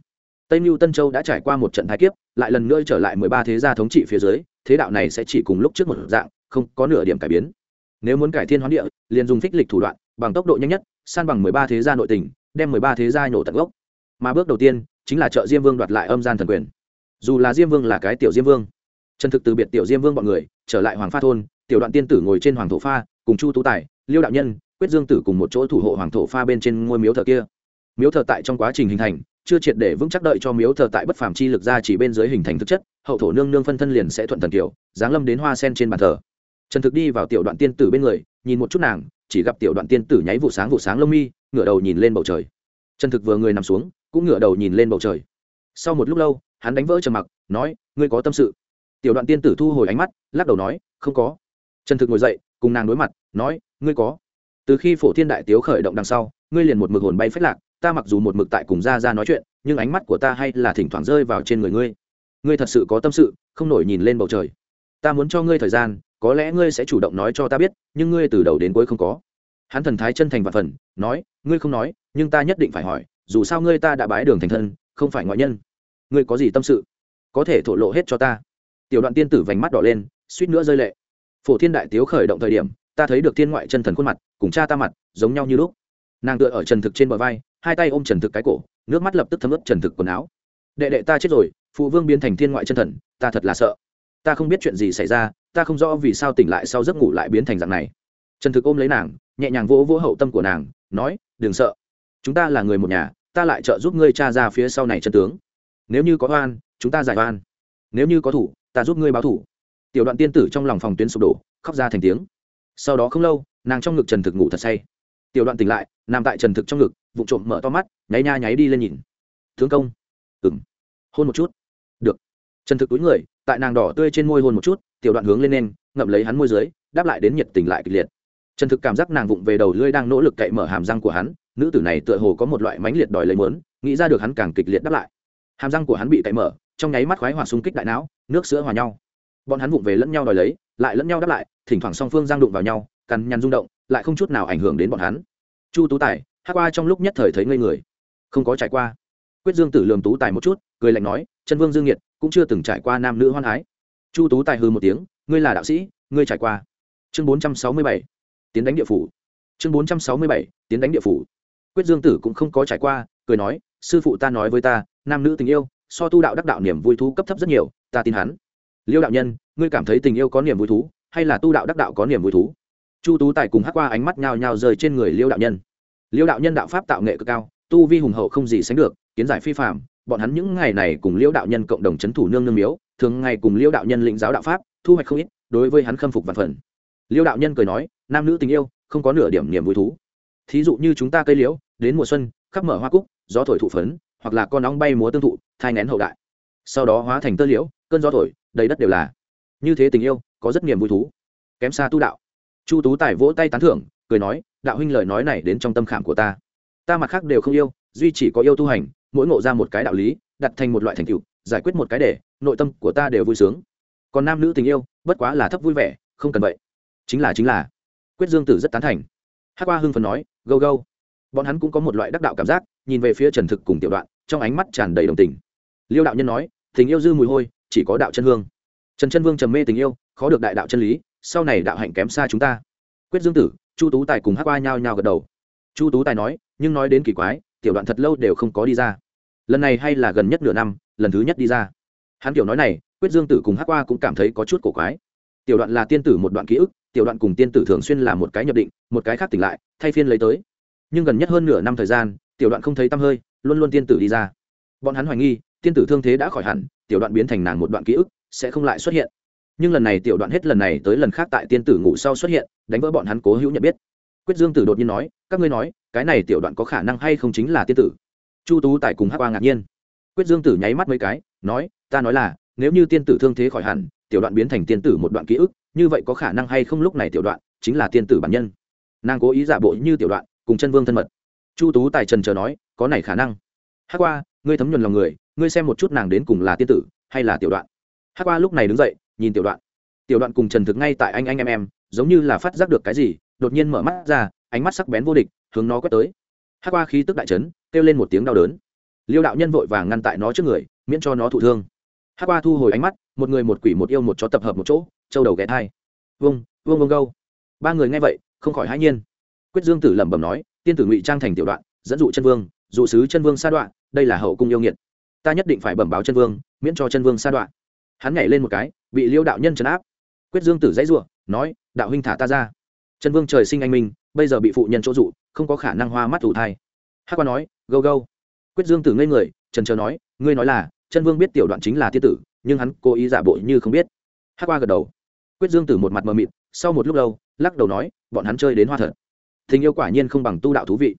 Tây mưu tân châu đã trải qua một trận thái kiếp, lại lần nữa trở lại mười ba thế gia thống trị phía dưới, thế đạo này sẽ chỉ cùng lúc trước một dạng, không có nửa điểm cải biến. Nếu muốn cải thiên hoán địa, liền dùng phích lịch thủ đoạn, bằng tốc độ nhanh nhất, san bằng mười ba thế gia nội tình, đem mười ba thế gia nhổ tận gốc. Mà bước đầu tiên, chính là trợ diêm vương đoạt lại âm gian thần quyền. Dù là diêm vương là cái tiểu diêm vương trần thực từ biệt tiểu diêm vương bọn người, trở lại hoàng pha thôn, tiểu đoạn tiên tử ngồi trên hoàng thổ pha, cùng chu tú tài liêu đạo nhân, quyết dương tử cùng một chỗ thủ hộ hoàng thổ pha bên trên ngôi miếu thờ kia. Miếu thờ tại trong quá trình hình thành, chưa triệt để vững chắc đợi cho miếu thờ tại bất phàm chi lực ra chỉ bên dưới hình thành thực chất, hậu thổ nương nương phân thân liền sẽ thuận thần kiểu, giáng lâm đến hoa sen trên bàn thờ. Trần thực đi vào tiểu đoạn tiên tử bên người, nhìn một chút nàng, chỉ gặp tiểu đoạn tiên tử nháy vụ sáng vụ sáng lông mi, ngửa đầu nhìn lên bầu trời. Trần thực vừa người nằm xuống, cũng ngửa đầu nhìn lên bầu trời. Sau một lúc lâu, hắn đánh vỡ trầm mặc, nói, ngươi có tâm sự? Tiểu đoạn tiên tử thu hồi ánh mắt, lắc đầu nói, không có. Trần thực ngồi dậy, cùng nàng đối mặt, nói ngươi có. Từ khi phổ thiên đại tiếu khởi động đằng sau, ngươi liền một mực hồn bay phách lạc, ta mặc dù một mực tại cùng ra ra nói chuyện, nhưng ánh mắt của ta hay là thỉnh thoảng rơi vào trên người ngươi. Ngươi thật sự có tâm sự, không nổi nhìn lên bầu trời. Ta muốn cho ngươi thời gian, có lẽ ngươi sẽ chủ động nói cho ta biết, nhưng ngươi từ đầu đến cuối không có. Hắn thần thái chân thành và phần, nói, ngươi không nói, nhưng ta nhất định phải hỏi, dù sao ngươi ta đã bái đường thành thân, không phải ngoại nhân. Ngươi có gì tâm sự? Có thể thổ lộ hết cho ta. Tiểu đoạn tiên tử vành mắt đỏ lên, suýt nữa rơi lệ. Phổ thiên đại tiếu khởi động thời điểm ta thấy được thiên ngoại chân thần khuôn mặt, cùng cha ta mặt, giống nhau như lúc. Nàng tựa ở trần thực trên bờ vai, hai tay ôm trần thực cái cổ, nước mắt lập tức thấm ướt trần thực quần áo. Đệ đệ ta chết rồi, phụ vương biến thành thiên ngoại chân thần, ta thật là sợ. Ta không biết chuyện gì xảy ra, ta không rõ vì sao tỉnh lại sau giấc ngủ lại biến thành dạng này. Trần thực ôm lấy nàng, nhẹ nhàng vỗ vỗ hậu tâm của nàng, nói, đừng sợ. Chúng ta là người một nhà, ta lại trợ giúp ngươi cha ra phía sau này chân tướng. Nếu như có oan, chúng ta giải oan. Nếu như có thủ, ta giúp ngươi báo thủ. Tiểu đoạn tiên tử trong lòng phòng tuyến sụp đổ, khóc ra thành tiếng sau đó không lâu, nàng trong ngực trần thực ngủ thật say. Tiểu đoạn tỉnh lại, nằm tại trần thực trong ngực vụ trộm mở to mắt, nháy nha nháy đi lên nhìn. Thương công. Ừng hôn một chút. Được. Trần thực túi người, tại nàng đỏ tươi trên môi hôn một chút, tiểu đoạn hướng lên nên ngậm lấy hắn môi dưới, đáp lại đến nhiệt tình lại kịch liệt. Trần thực cảm giác nàng vụng về đầu lưỡi đang nỗ lực cậy mở hàm răng của hắn, nữ tử này tựa hồ có một loại mãnh liệt đòi lấy mớn nghĩ ra được hắn càng kịch liệt đáp lại. Hàm răng của hắn bị cậy mở, trong nháy mắt khoái hòa xung kích đại não, nước sữa hòa nhau. Bọn hắn vụng về lẫn nhau đòi lấy lại lẫn nhau đáp lại, thỉnh thoảng song phương giang đụng vào nhau, cằn nhằn rung động, lại không chút nào ảnh hưởng đến bọn hắn. Chu tú tài, hát qua trong lúc nhất thời thấy ngây người. Không có trải qua. Quyết dương tử lường tú tài một chút, cười lạnh nói, chân vương dương nhiệt cũng chưa từng trải qua nam nữ hoan ái chu tú tài hư một tiếng, ngươi là đạo sĩ, ngươi trải qua. Chương bốn trăm sáu mươi bảy, tiến đánh địa phủ. Chương bốn trăm sáu mươi bảy, tiến đánh địa phủ. Quyết dương tử cũng không có trải qua, cười nói, sư phụ ta nói với ta, nam nữ tình yêu, so tu đạo đắc đạo niềm vui thú cấp thấp rất nhiều, ta tin hắn liêu đạo nhân, ngươi cảm thấy tình yêu có niềm vui thú, hay là tu đạo đắc đạo có niềm vui thú? Chu tú tài cùng hắc qua ánh mắt nhào nhào rơi trên người liêu đạo nhân. Liêu đạo nhân đạo pháp tạo nghệ cực cao, tu vi hùng hậu không gì sánh được, kiến giải phi phạm bọn hắn những ngày này cùng liêu đạo nhân cộng đồng c h ấ n thủ nương nương miếu, thường ngày cùng liêu đạo nhân lĩnh giáo đạo pháp, thu hoạch không ít, đối với hắn khâm phục và phần. Liêu đạo nhân cười nói, nam nữ tình yêu, không có nửa điểm niềm vui thú. Thí dụ như chúng ta cây liễu, đến mùa xuân, khắp mở hoa cúc, gió thổi thụ phấn, hoặc là con ong bay múa tương thụ, thai ngén hậu đại. Sau đó hóa thành tơ liễu, cơn gió thổi đầy đất đều là. Như thế tình yêu, có rất niềm vui thú. Kém xa tu đạo. Chu tú tài vỗ tay tán thưởng, cười nói, đạo huynh lời nói này đến trong tâm khảm của ta. Ta mặt khác đều không yêu, duy chỉ có yêu tu hành, mỗi ngộ ra một cái đạo lý, đặt thành một loại thành tựu, giải quyết một cái để, nội tâm của ta đều vui sướng. Còn nam nữ tình yêu, bất quá là thấp vui vẻ, không cần vậy. Chính là chính là. Quyết dương tử rất tán thành. Hát qua hưng phần nói, gâu gâu. Bọn hắn cũng có một loại đắc đạo cảm giác, nhìn về phía trần thực cùng tiểu đoạn, trong ánh mắt tràn đầy đồng tình. Liêu đạo nhân nói, tình yêu dư mùi hôi chỉ có đạo chân hương trần chân vương trầm mê tình yêu, khó được đại đạo chân lý, sau này đạo hạnh kém xa chúng ta. Quyết dương tử, chu tú tài cùng hát qua nhao nhao gật đầu. Chu tú tài nói, nhưng nói đến kỳ quái, tiểu đoạn thật lâu đều không có đi ra. Lần này hay là gần nhất nửa năm, lần thứ nhất đi ra. Hắn kiểu nói này, quyết dương tử cùng hát qua cũng cảm thấy có chút cổ quái. Tiểu đoạn là tiên tử một đoạn ký ức, tiểu đoạn cùng tiên tử thường xuyên là một cái nhập định, một cái khác tỉnh lại, thay phiên lấy tới. Nhưng gần nhất hơn nửa năm thời gian, tiểu đoạn không thấy tăm hơi, luôn luôn tiên tử đi ra. Bọn hắn hoài nghi tiên tử thương thế đã khỏi hẳn, tiểu đoạn biến thành nàng một đoạn ký ức, sẽ không lại xuất hiện. Nhưng lần này tiểu đoạn hết lần này tới lần khác tại tiên tử ngủ sau xuất hiện, đánh vỡ bọn hắn cố hữu nhận biết. Quyết dương tử đột nhiên nói, các ngươi nói, cái này tiểu đoạn có khả năng hay không chính là tiên tử? Chu tú Tài cùng hắc Hoa ngạc nhiên. Quyết dương tử nháy mắt mấy cái, nói, ta nói là, nếu như tiên tử thương thế khỏi hẳn, tiểu đoạn biến thành tiên tử một đoạn ký ức, như vậy có khả năng hay không lúc này tiểu đoạn chính là tiên tử bản nhân? Nàng cố ý giả bộ như tiểu đoạn, cùng chân vương thân mật. Chu tú tài trần chờ nói, có này khả năng. Hắc qua, ngươi thấm nhuần lòng người ngươi xem một chút nàng đến cùng là tiên tử, hay là tiểu đoạn. Hắc qua lúc này đứng dậy, nhìn tiểu đoạn. Tiểu đoạn cùng trần thực ngay tại anh anh em em, giống như là phát giác được cái gì, đột nhiên mở mắt ra, ánh mắt sắc bén vô địch, hướng nó quét tới. Hát qua khí tức đại trấn kêu lên một tiếng đau đớn. Liêu đạo nhân vội vàng ngăn tại nó trước người, miễn cho nó thụ thương. Hát qua thu hồi ánh mắt, một người một quỷ một yêu một chó tập hợp một chỗ, châu đầu ghé thai. Vông vông vông gâu ba người nghe vậy, không khỏi hãi nhiên. Quyết dương tử lẩm bẩm nói, tiên tử ngụy trang thành tiểu đoạn, dẫn dụ chân vương, dụ sứ chân vương sa đoạn, đây là hậu cung yêu nghiệt ta nhất định phải bẩm báo chân vương, miễn cho chân vương sa đoạn. Hắn nhảy lên một cái, bị liêu đạo nhân trấn áp. Quyết dương tử dãy r nói, đạo huynh thả ta ra. Chân vương trời sinh anh minh, bây giờ bị phụ nhân chỗ dụ, không có khả năng hoa mắt thủ thai. Hát qua nói, gâu gâu. Quyết dương tử ngây người, trần trờ nói, ngươi nói là, chân vương biết tiểu đoạn chính là thiên tử, nhưng hắn cố ý giả bộ như không biết. Hát qua gật đầu. Quyết dương tử một mặt mờ mịt, sau một lúc lâu, lắc đầu nói, bọn hắn chơi đến hoa thật. Tình yêu quả nhiên không bằng tu đạo thú vị.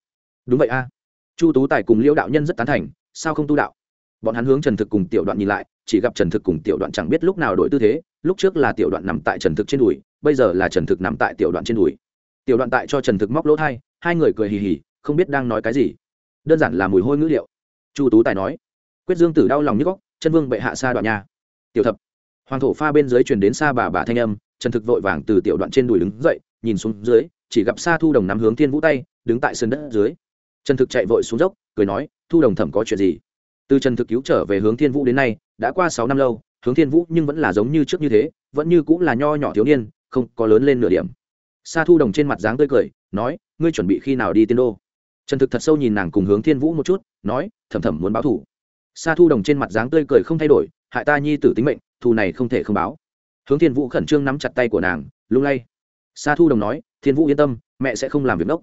Đúng vậy a. Chu tú tài cùng liễu đạo nhân rất tán thành, sao không tu đạo? Bọn hắn hướng trần thực cùng tiểu đoạn nhìn lại, chỉ gặp trần thực cùng tiểu đoạn chẳng biết lúc nào đổi tư thế, lúc trước là tiểu đoạn nằm tại trần thực trên đùi, bây giờ là trần thực nằm tại tiểu đoạn trên đùi. Tiểu đoạn tại cho trần thực móc lỗ thai, hai người cười hì hì, không biết đang nói cái gì. Đơn giản là mùi hôi ngữ liệu. Chu tú tài nói, quyết dương tử đau lòng như góc chân vương bệ hạ xa đoạn nhà tiểu thập, hoàng thổ pha bên dưới truyền đến xa bà bà thanh âm, trần thực vội vàng từ tiểu đoạn trên đùi đứng dậy, nhìn xuống dưới, chỉ gặp xa thu đồng nắm hướng thiên vũ tay, đứng tại sân đất dưới. Trần thực chạy vội xuống dốc, cười nói, thu đồng thẩm có chuyện gì? Từ trần thực cứu trở về hướng thiên vũ đến nay, đã qua sáu năm lâu, hướng thiên vũ nhưng vẫn là giống như trước như thế, vẫn như cũng là nho nhỏ thiếu niên, không có lớn lên nửa điểm. Sa thu đồng trên mặt dáng tươi cười, nói, ngươi chuẩn bị khi nào đi tiên đô? Trần thực thật sâu nhìn nàng cùng hướng thiên vũ một chút, nói thầm thầm muốn báo thủ. Sa thu đồng trên mặt dáng tươi cười không thay đổi, hại ta nhi tử tính mệnh, thù này không thể không báo. Hướng thiên vũ khẩn trương nắm chặt tay của nàng, lung lay. Sa thu đồng nói, thiên vũ yên tâm, mẹ sẽ không làm việc đốc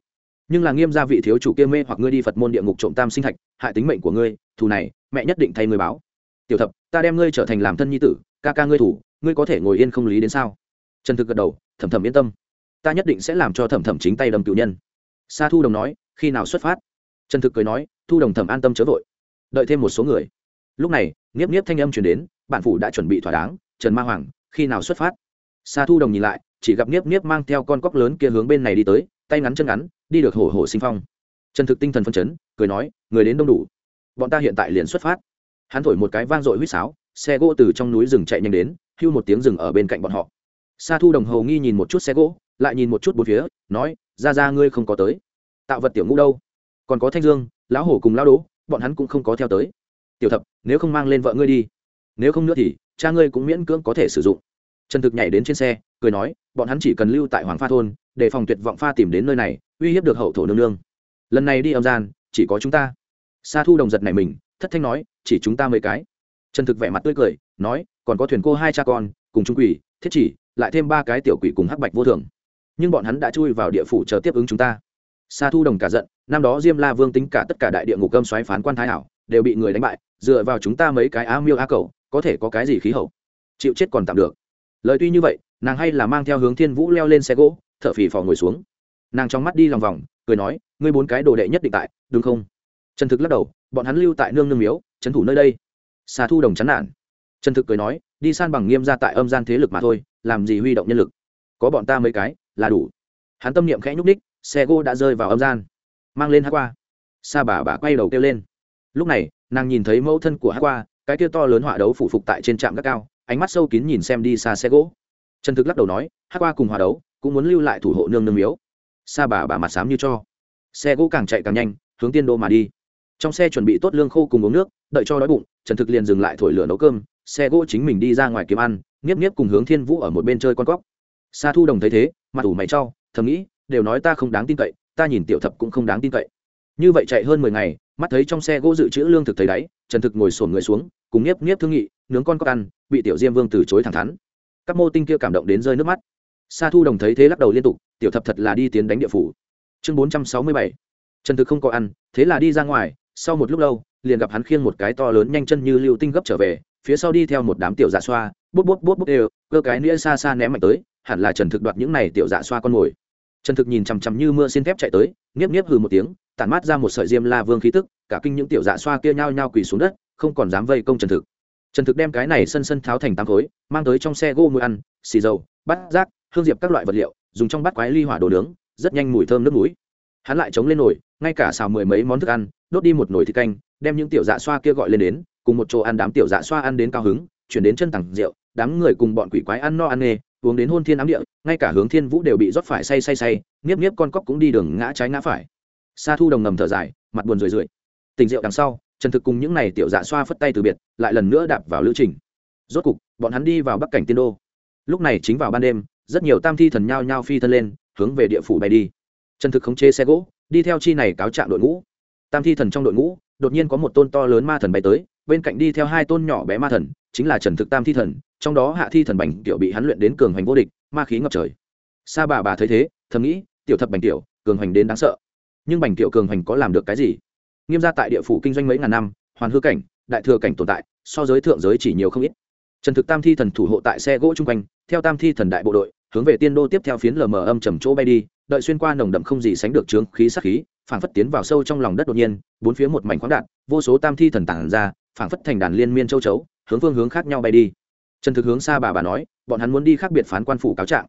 nhưng là nghiêm gia vị thiếu chủ kia mê hoặc ngươi đi phật môn địa ngục trộm tam sinh thạch, hại tính mệnh của ngươi, thù này, mẹ nhất định thay ngươi báo. Tiểu thập, ta đem ngươi trở thành làm thân nhi tử, ca ca ngươi thủ, ngươi có thể ngồi yên không lý đến sao? Trần thực gật đầu, thầm thầm yên tâm. Ta nhất định sẽ làm cho thầm thầm chính tay đâm cựu nhân. Sa thu đồng nói, khi nào xuất phát? Trần thực cười nói, thu đồng thẩm an tâm chớ vội. Đợi thêm một số người. Lúc này nghiếp nghiếp thanh âm chuyển đến bản phủ đã chuẩn bị thỏa đáng, trần ma hoàng, khi nào xuất phát? Sa thu đồng nhìn lại, chỉ gặp nghiếp nghiếp mang theo con cóc lớn kia hướng bên này đi tới tay ngắn chân ngắn, đi được hổ hổ sinh phong. Trần thực tinh thần phân chấn, cười nói, người đến đông đủ. Bọn ta hiện tại liền xuất phát. Hắn thổi một cái vang dội huýt sáo, xe gỗ từ trong núi rừng chạy nhanh đến, hưu một tiếng rừng ở bên cạnh bọn họ. Sa thu đồng hồ nghi nhìn một chút xe gỗ, lại nhìn một chút bốn phía, nói, ra ra ngươi không có tới. Tạo vật tiểu ngũ đâu? Còn có thanh dương, lão hổ cùng lão đố, bọn hắn cũng không có theo tới. Tiểu thập, nếu không mang lên vợ ngươi đi. Nếu không nữa thì, cha ngươi cũng miễn cưỡng có thể sử dụng. Trần thực nhảy đến trên xe cười nói, bọn hắn chỉ cần lưu tại hoàng pha thôn, để phòng tuyệt vọng pha tìm đến nơi này, uy hiếp được hậu thổ nương nương. Lần này đi âm gian, chỉ có chúng ta. Sa thu đồng giật này mình, thất thanh nói, chỉ chúng ta mấy cái. Trần thực vẻ mặt tươi cười, nói, còn có thuyền cô hai cha con, cùng trung quỷ, thiết chỉ, lại thêm ba cái tiểu quỷ cùng hắc bạch vô thường. Nhưng bọn hắn đã chui vào địa phủ chờ tiếp ứng chúng ta. Sa thu đồng cả giận, năm đó diêm la vương tính cả tất cả đại địa ngục cơm xoáy phán quan thái hảo, đều bị người đánh bại, dựa vào chúng ta mấy cái á miêu á cầu có thể có cái gì khí hậu? Chịu chết còn tạm được. Lời tuy như vậy nàng hay là mang theo hướng thiên vũ leo lên xe gỗ, thở phì phò ngồi xuống. Nàng trong mắt đi lòng vòng, cười nói, ngươi bốn cái đồ đệ nhất định tại, đúng không? Trần thực lắc đầu, bọn hắn lưu tại nương nương miếu, trấn thủ nơi đây. Xà thu đồng chán nản. Trần thực cười nói, đi san bằng nghiêm ra tại âm gian thế lực mà thôi, làm gì huy động nhân lực? Có bọn ta mấy cái, là đủ. Hắn tâm niệm khẽ nhúc ních xe gỗ đã rơi vào âm gian. Mang lên hát qua. Sa bà bà quay đầu kêu lên. Lúc này, nàng nhìn thấy mẫu thân của hát qua, cái kia to lớn họa đấu phủ phục tại trên trạm gác cao, ánh mắt sâu kín nhìn xem đi xa xe gỗ trần thực lắc đầu nói, hát qua cùng hòa đấu, cũng muốn lưu lại thủ hộ nương nương miếu. Sa bà bà mặt xám như cho. Xe gỗ càng chạy càng nhanh, hướng tiên đô mà đi. Trong xe chuẩn bị tốt lương khô cùng uống nước, đợi cho đói bụng, trần thực liền dừng lại thổi lửa nấu cơm, xe gỗ chính mình đi ra ngoài kiếm ăn, nghiếp nghiếp cùng hướng thiên vũ ở một bên chơi con cóc. Sa thu đồng thấy thế, mặt ủ mày trau thầm nghĩ, đều nói ta không đáng tin cậy, ta nhìn tiểu thập cũng không đáng tin cậy. Như vậy chạy hơn mười ngày, mắt thấy trong xe gỗ dự trữ lương thực thấy đáy, trần thực ngồi sổn người xuống, cùng nghiếp nghiếp thương nghị, nướng con cóc ăn, bị tiểu diêm vương từ chối thẳng thắn các mô tinh kia cảm động đến rơi nước mắt. Sa thu đồng thấy thế lắc đầu liên tục, tiểu thập thật là đi tiến đánh địa phủ. Chương bốn trăm sáu mươi bảy. Trần thực không có ăn, thế là đi ra ngoài, sau một lúc lâu, liền gặp hắn khiêng một cái to lớn nhanh chân như lưu tinh gấp trở về, phía sau đi theo một đám tiểu dạ xoa, bút bút bút bút đều, cơ cái nĩa xa xa ném mạnh tới, hẳn là trần thực đoạt những này tiểu dạ xoa con mồi. Trần thực nhìn chằm chằm như mưa xin thép chạy tới, nghiếp nghiếp hừ một tiếng, tản mát ra một sợi diêm la vương khí tức, cả kinh những tiểu dạ xoa kia nhao nhao quỳ xuống đất, không còn dám vây công trần thực trần thực đem cái này sân sân tháo thành tám khối, mang tới trong xe gỗ mùi ăn, xì dầu, bát rác hương diệp các loại vật liệu, dùng trong bát quái ly hỏa đồ nướng, rất nhanh mùi thơm nước núi hắn lại chống lên nồi, ngay cả xào mười mấy món thức ăn, đốt đi một nồi thịt canh, đem những tiểu dạ xoa kia gọi lên đến, cùng một chỗ ăn đám tiểu dạ xoa ăn đến cao hứng, chuyển đến chân tặng rượu, đám người cùng bọn quỷ quái ăn no ăn nê uống đến hôn thiên ám địa, ngay cả hướng thiên vũ đều bị rót phải say say say, nghiếp nghiếp con cóc cũng đi đường ngã trái ngã phải. Sa thu đồng ngầm thở dài, mặt buồn rười rượi. Tình rượu đằng sau trần thực cùng những n à y tiểu dạ xoa phất tay từ biệt, lại lần nữa đạp vào lữ trình. Rốt cục, bọn hắn đi vào bắc cảnh tiên đô. Lúc này chính vào ban đêm, rất nhiều tam thi thần nhao nhao phi thân lên, hướng về địa phủ bay đi. Trần thực khống chế xe gỗ, đi theo chi này cáo trạng đội ngũ. Tam thi thần trong đội ngũ, đột nhiên có một tôn to lớn ma thần bay tới, bên cạnh đi theo hai tôn nhỏ bé ma thần, chính là trần thực tam thi thần, trong đó hạ thi thần bành tiểu bị hắn luyện đến cường hoành vô địch, ma khí ngập trời. Sa bà bà thấy thế, thầm nghĩ, tiểu thập bành tiểu, cường hoành đến đáng sợ. Nhưng bành tiểu cường hoành có làm được cái gì? Nghiêm gia tại địa phủ kinh doanh mấy ngàn năm, hoàn hư cảnh, đại thừa cảnh tồn tại, so giới thượng giới chỉ nhiều không ít. Trần thực tam thi thần thủ hộ tại xe gỗ chung quanh, theo tam thi thần đại bộ đội, hướng về tiên đô tiếp theo phiến lờ mờ âm trầm chỗ bay đi, đợi xuyên qua nồng đậm không gì sánh được trướng khí sắc khí, phảng phất tiến vào sâu trong lòng đất đột nhiên, bốn phía một mảnh khoáng đạn vô số tam thi thần tản ra, phảng phất thành đàn liên miên châu chấu, hướng phương hướng khác nhau bay đi. Trần thực hướng xa bà bà nói, bọn hắn muốn đi khác biệt phán quan phủ cáo trạng.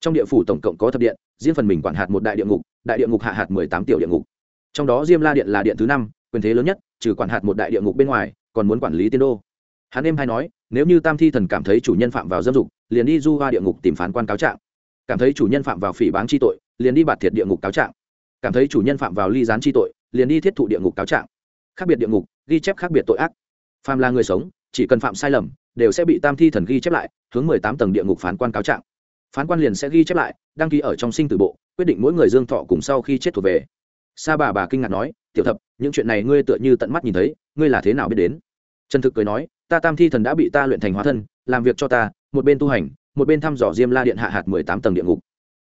Trong địa phủ tổng cộng có thập điện, riêng phần mình quản hạt một đại địa ngục, đại địa ngục hạ hạt mười tám tiểu địa ngục trong đó diêm la điện là điện thứ năm, quyền thế lớn nhất, trừ quản hạt một đại địa ngục bên ngoài, còn muốn quản lý tiên đô. Hắn em hay nói, nếu như tam thi thần cảm thấy chủ nhân phạm vào dâm dục, liền đi du hoa địa ngục tìm phán quan cáo trạng. Cảm thấy chủ nhân phạm vào phỉ báng chi tội, liền đi bạt thiệt địa ngục cáo trạng. Cảm thấy chủ nhân phạm vào ly gián chi tội, liền đi thiết thụ địa ngục cáo trạng. Khác biệt địa ngục, ghi chép khác biệt tội ác. Phạm là người sống, chỉ cần phạm sai lầm, đều sẽ bị tam thi thần ghi chép lại, hướng mười tám tầng địa ngục phán quan cáo trạng. Phán quan liền sẽ ghi chép lại, đăng ký ở trong sinh tử bộ, quyết định mỗi người dương thọ cùng sau khi chết thuộc về sa bà bà kinh ngạc nói, tiểu thập, những chuyện này ngươi tựa như tận mắt nhìn thấy, ngươi là thế nào biết đến? Trần thực cười nói, ta tam thi thần đã bị ta luyện thành hóa thân, làm việc cho ta, một bên tu hành, một bên thăm dò diêm la điện hạ hạt mười tám tầng địa ngục.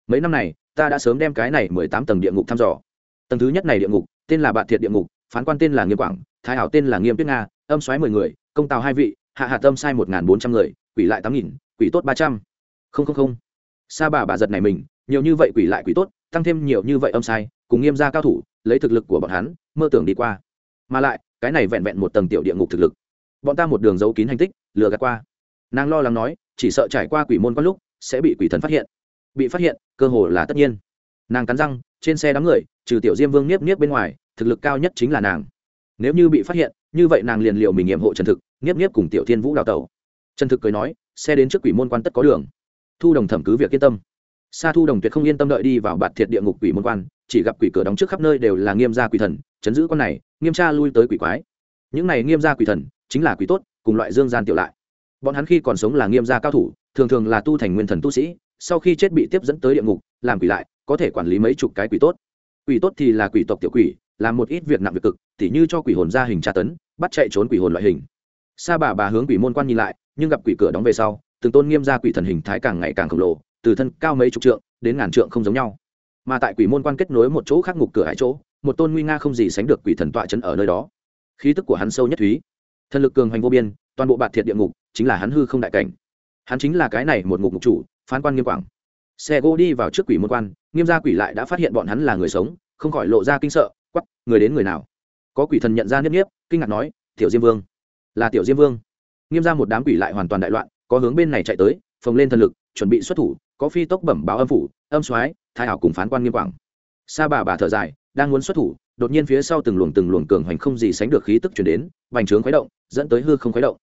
Mấy năm này, ta đã sớm đem cái này mười tám tầng địa ngục thăm dò. Tầng thứ nhất này địa ngục, tên là bạn thiệt địa ngục, phán quan tên là nghiêm quảng, thái hảo tên là nghiêm tuyết nga, âm xoáy mười người, công tào hai vị, hạ hạ tâm sai một n g h n bốn trăm người, quỷ lại tám nghìn, quỷ tốt ba trăm. Không không không. Sa bà bà giật này mình, nhiều như vậy quỷ lại quỷ tốt tăng thêm nhiều như vậy âm sai, cùng nghiêm gia cao thủ, lấy thực lực của bọn hắn, mơ tưởng đi qua. Mà lại, cái này vẹn vẹn một tầng tiểu địa ngục thực lực. Bọn ta một đường giấu kín hành tích, lừa gạt qua. Nàng lo lắng nói, chỉ sợ trải qua quỷ môn quan lúc, sẽ bị quỷ thần phát hiện. Bị phát hiện, cơ hồ là tất nhiên. Nàng cắn răng, trên xe đám người, trừ tiểu diêm vương niếp niếp bên ngoài, thực lực cao nhất chính là nàng. Nếu như bị phát hiện, như vậy nàng liền liệu mình nghiệm hộ trần thực, niếp niếp cùng tiểu thiên vũ đào tẩu. Trần thực cười nói, xe đến trước quỷ môn quan tất có đường. Thu đồng thẩm cứ việc yên tâm sa thu đồng tuyệt không yên tâm đợi đi vào bạt thiệt địa ngục quỷ môn quan, chỉ gặp quỷ cửa đóng trước khắp nơi đều là nghiêm gia quỷ thần, chấn giữ con này, nghiêm tra lui tới quỷ quái. Những này nghiêm gia quỷ thần, chính là quỷ tốt, cùng loại dương gian tiểu lại. Bọn hắn khi còn sống là nghiêm gia cao thủ, thường thường là tu thành nguyên thần tu sĩ, sau khi chết bị tiếp dẫn tới địa ngục, làm quỷ lại, có thể quản lý mấy chục cái quỷ tốt. Quỷ tốt thì là quỷ tộc tiểu quỷ, làm một ít việc nặng việc cực, tỉ như cho quỷ hồn ra hình tra tấn, bắt chạy trốn quỷ hồn loại hình. Sa bà bà hướng quỷ môn quan nhìn lại, nhưng gặp quỷ cửa đóng về sau, từng tôn nghiêm gia quỷ thần hình thái càng ngày càng khổng lồ từ thân cao mấy chục trượng, đến ngàn trượng không giống nhau. Mà tại quỷ môn quan kết nối một chỗ khác ngục cửa hải chỗ, một tôn nguy nga không gì sánh được quỷ thần tọa chân ở nơi đó. Khí tức của hắn sâu nhất thúy. Thần lực cường hoành vô biên, toàn bộ bạt thiệt địa ngục, chính là hắn hư không đại cảnh. Hắn chính là cái này một ngục ngục chủ, phán quan nghiêm quảng. Xe gỗ đi vào trước quỷ môn quan, nghiêm gia quỷ lại đã phát hiện bọn hắn là người sống, không khỏi lộ ra kinh sợ quắp người đến người nào? Có quỷ thần nhận ra nhất niếp kinh ngạc nói, tiểu diêm vương. Là tiểu diêm vương. Nghiêm ra một đám quỷ lại hoàn toàn đại loạn, có hướng bên này chạy tới, phồng lên thần lực chuẩn bị xuất thủ, có phi tốc bẩm báo âm phủ, âm soái, thái hảo cùng phán quan nghiêm quảng. Sa bà bà thở dài, đang muốn xuất thủ, đột nhiên phía sau từng luồng từng luồng cường hoành không gì sánh được khí tức chuyển đến, vành trướng khuấy động, dẫn tới hư không khuấy động.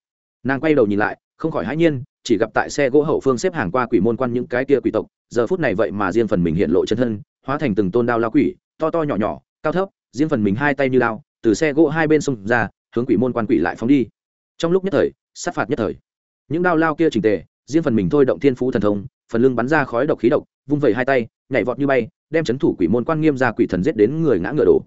Nàng quay đầu nhìn lại, không khỏi hãi nhiên, chỉ gặp tại xe gỗ hậu phương xếp hàng qua quỷ môn quan những cái kia quỷ tộc, giờ phút này vậy mà riêng phần mình hiện lộ chân thân, hóa thành từng tôn đao lao quỷ, to to nhỏ nhỏ, cao thấp, riêng phần mình hai tay như lao, từ xe gỗ hai bên xông ra, hướng quỷ môn quan quỷ lại phóng đi. Trong lúc nhất thời, sát phạt nhất thời. Những đao lao kia trình tề riêng phần mình thôi động thiên phú thần thông, phần lưng bắn ra khói độc khí độc, vung vẩy hai tay, nhảy vọt như bay, đem c h ấ n thủ quỷ môn quan nghiêm ra quỷ thần giết đến người ngã ngựa đổ.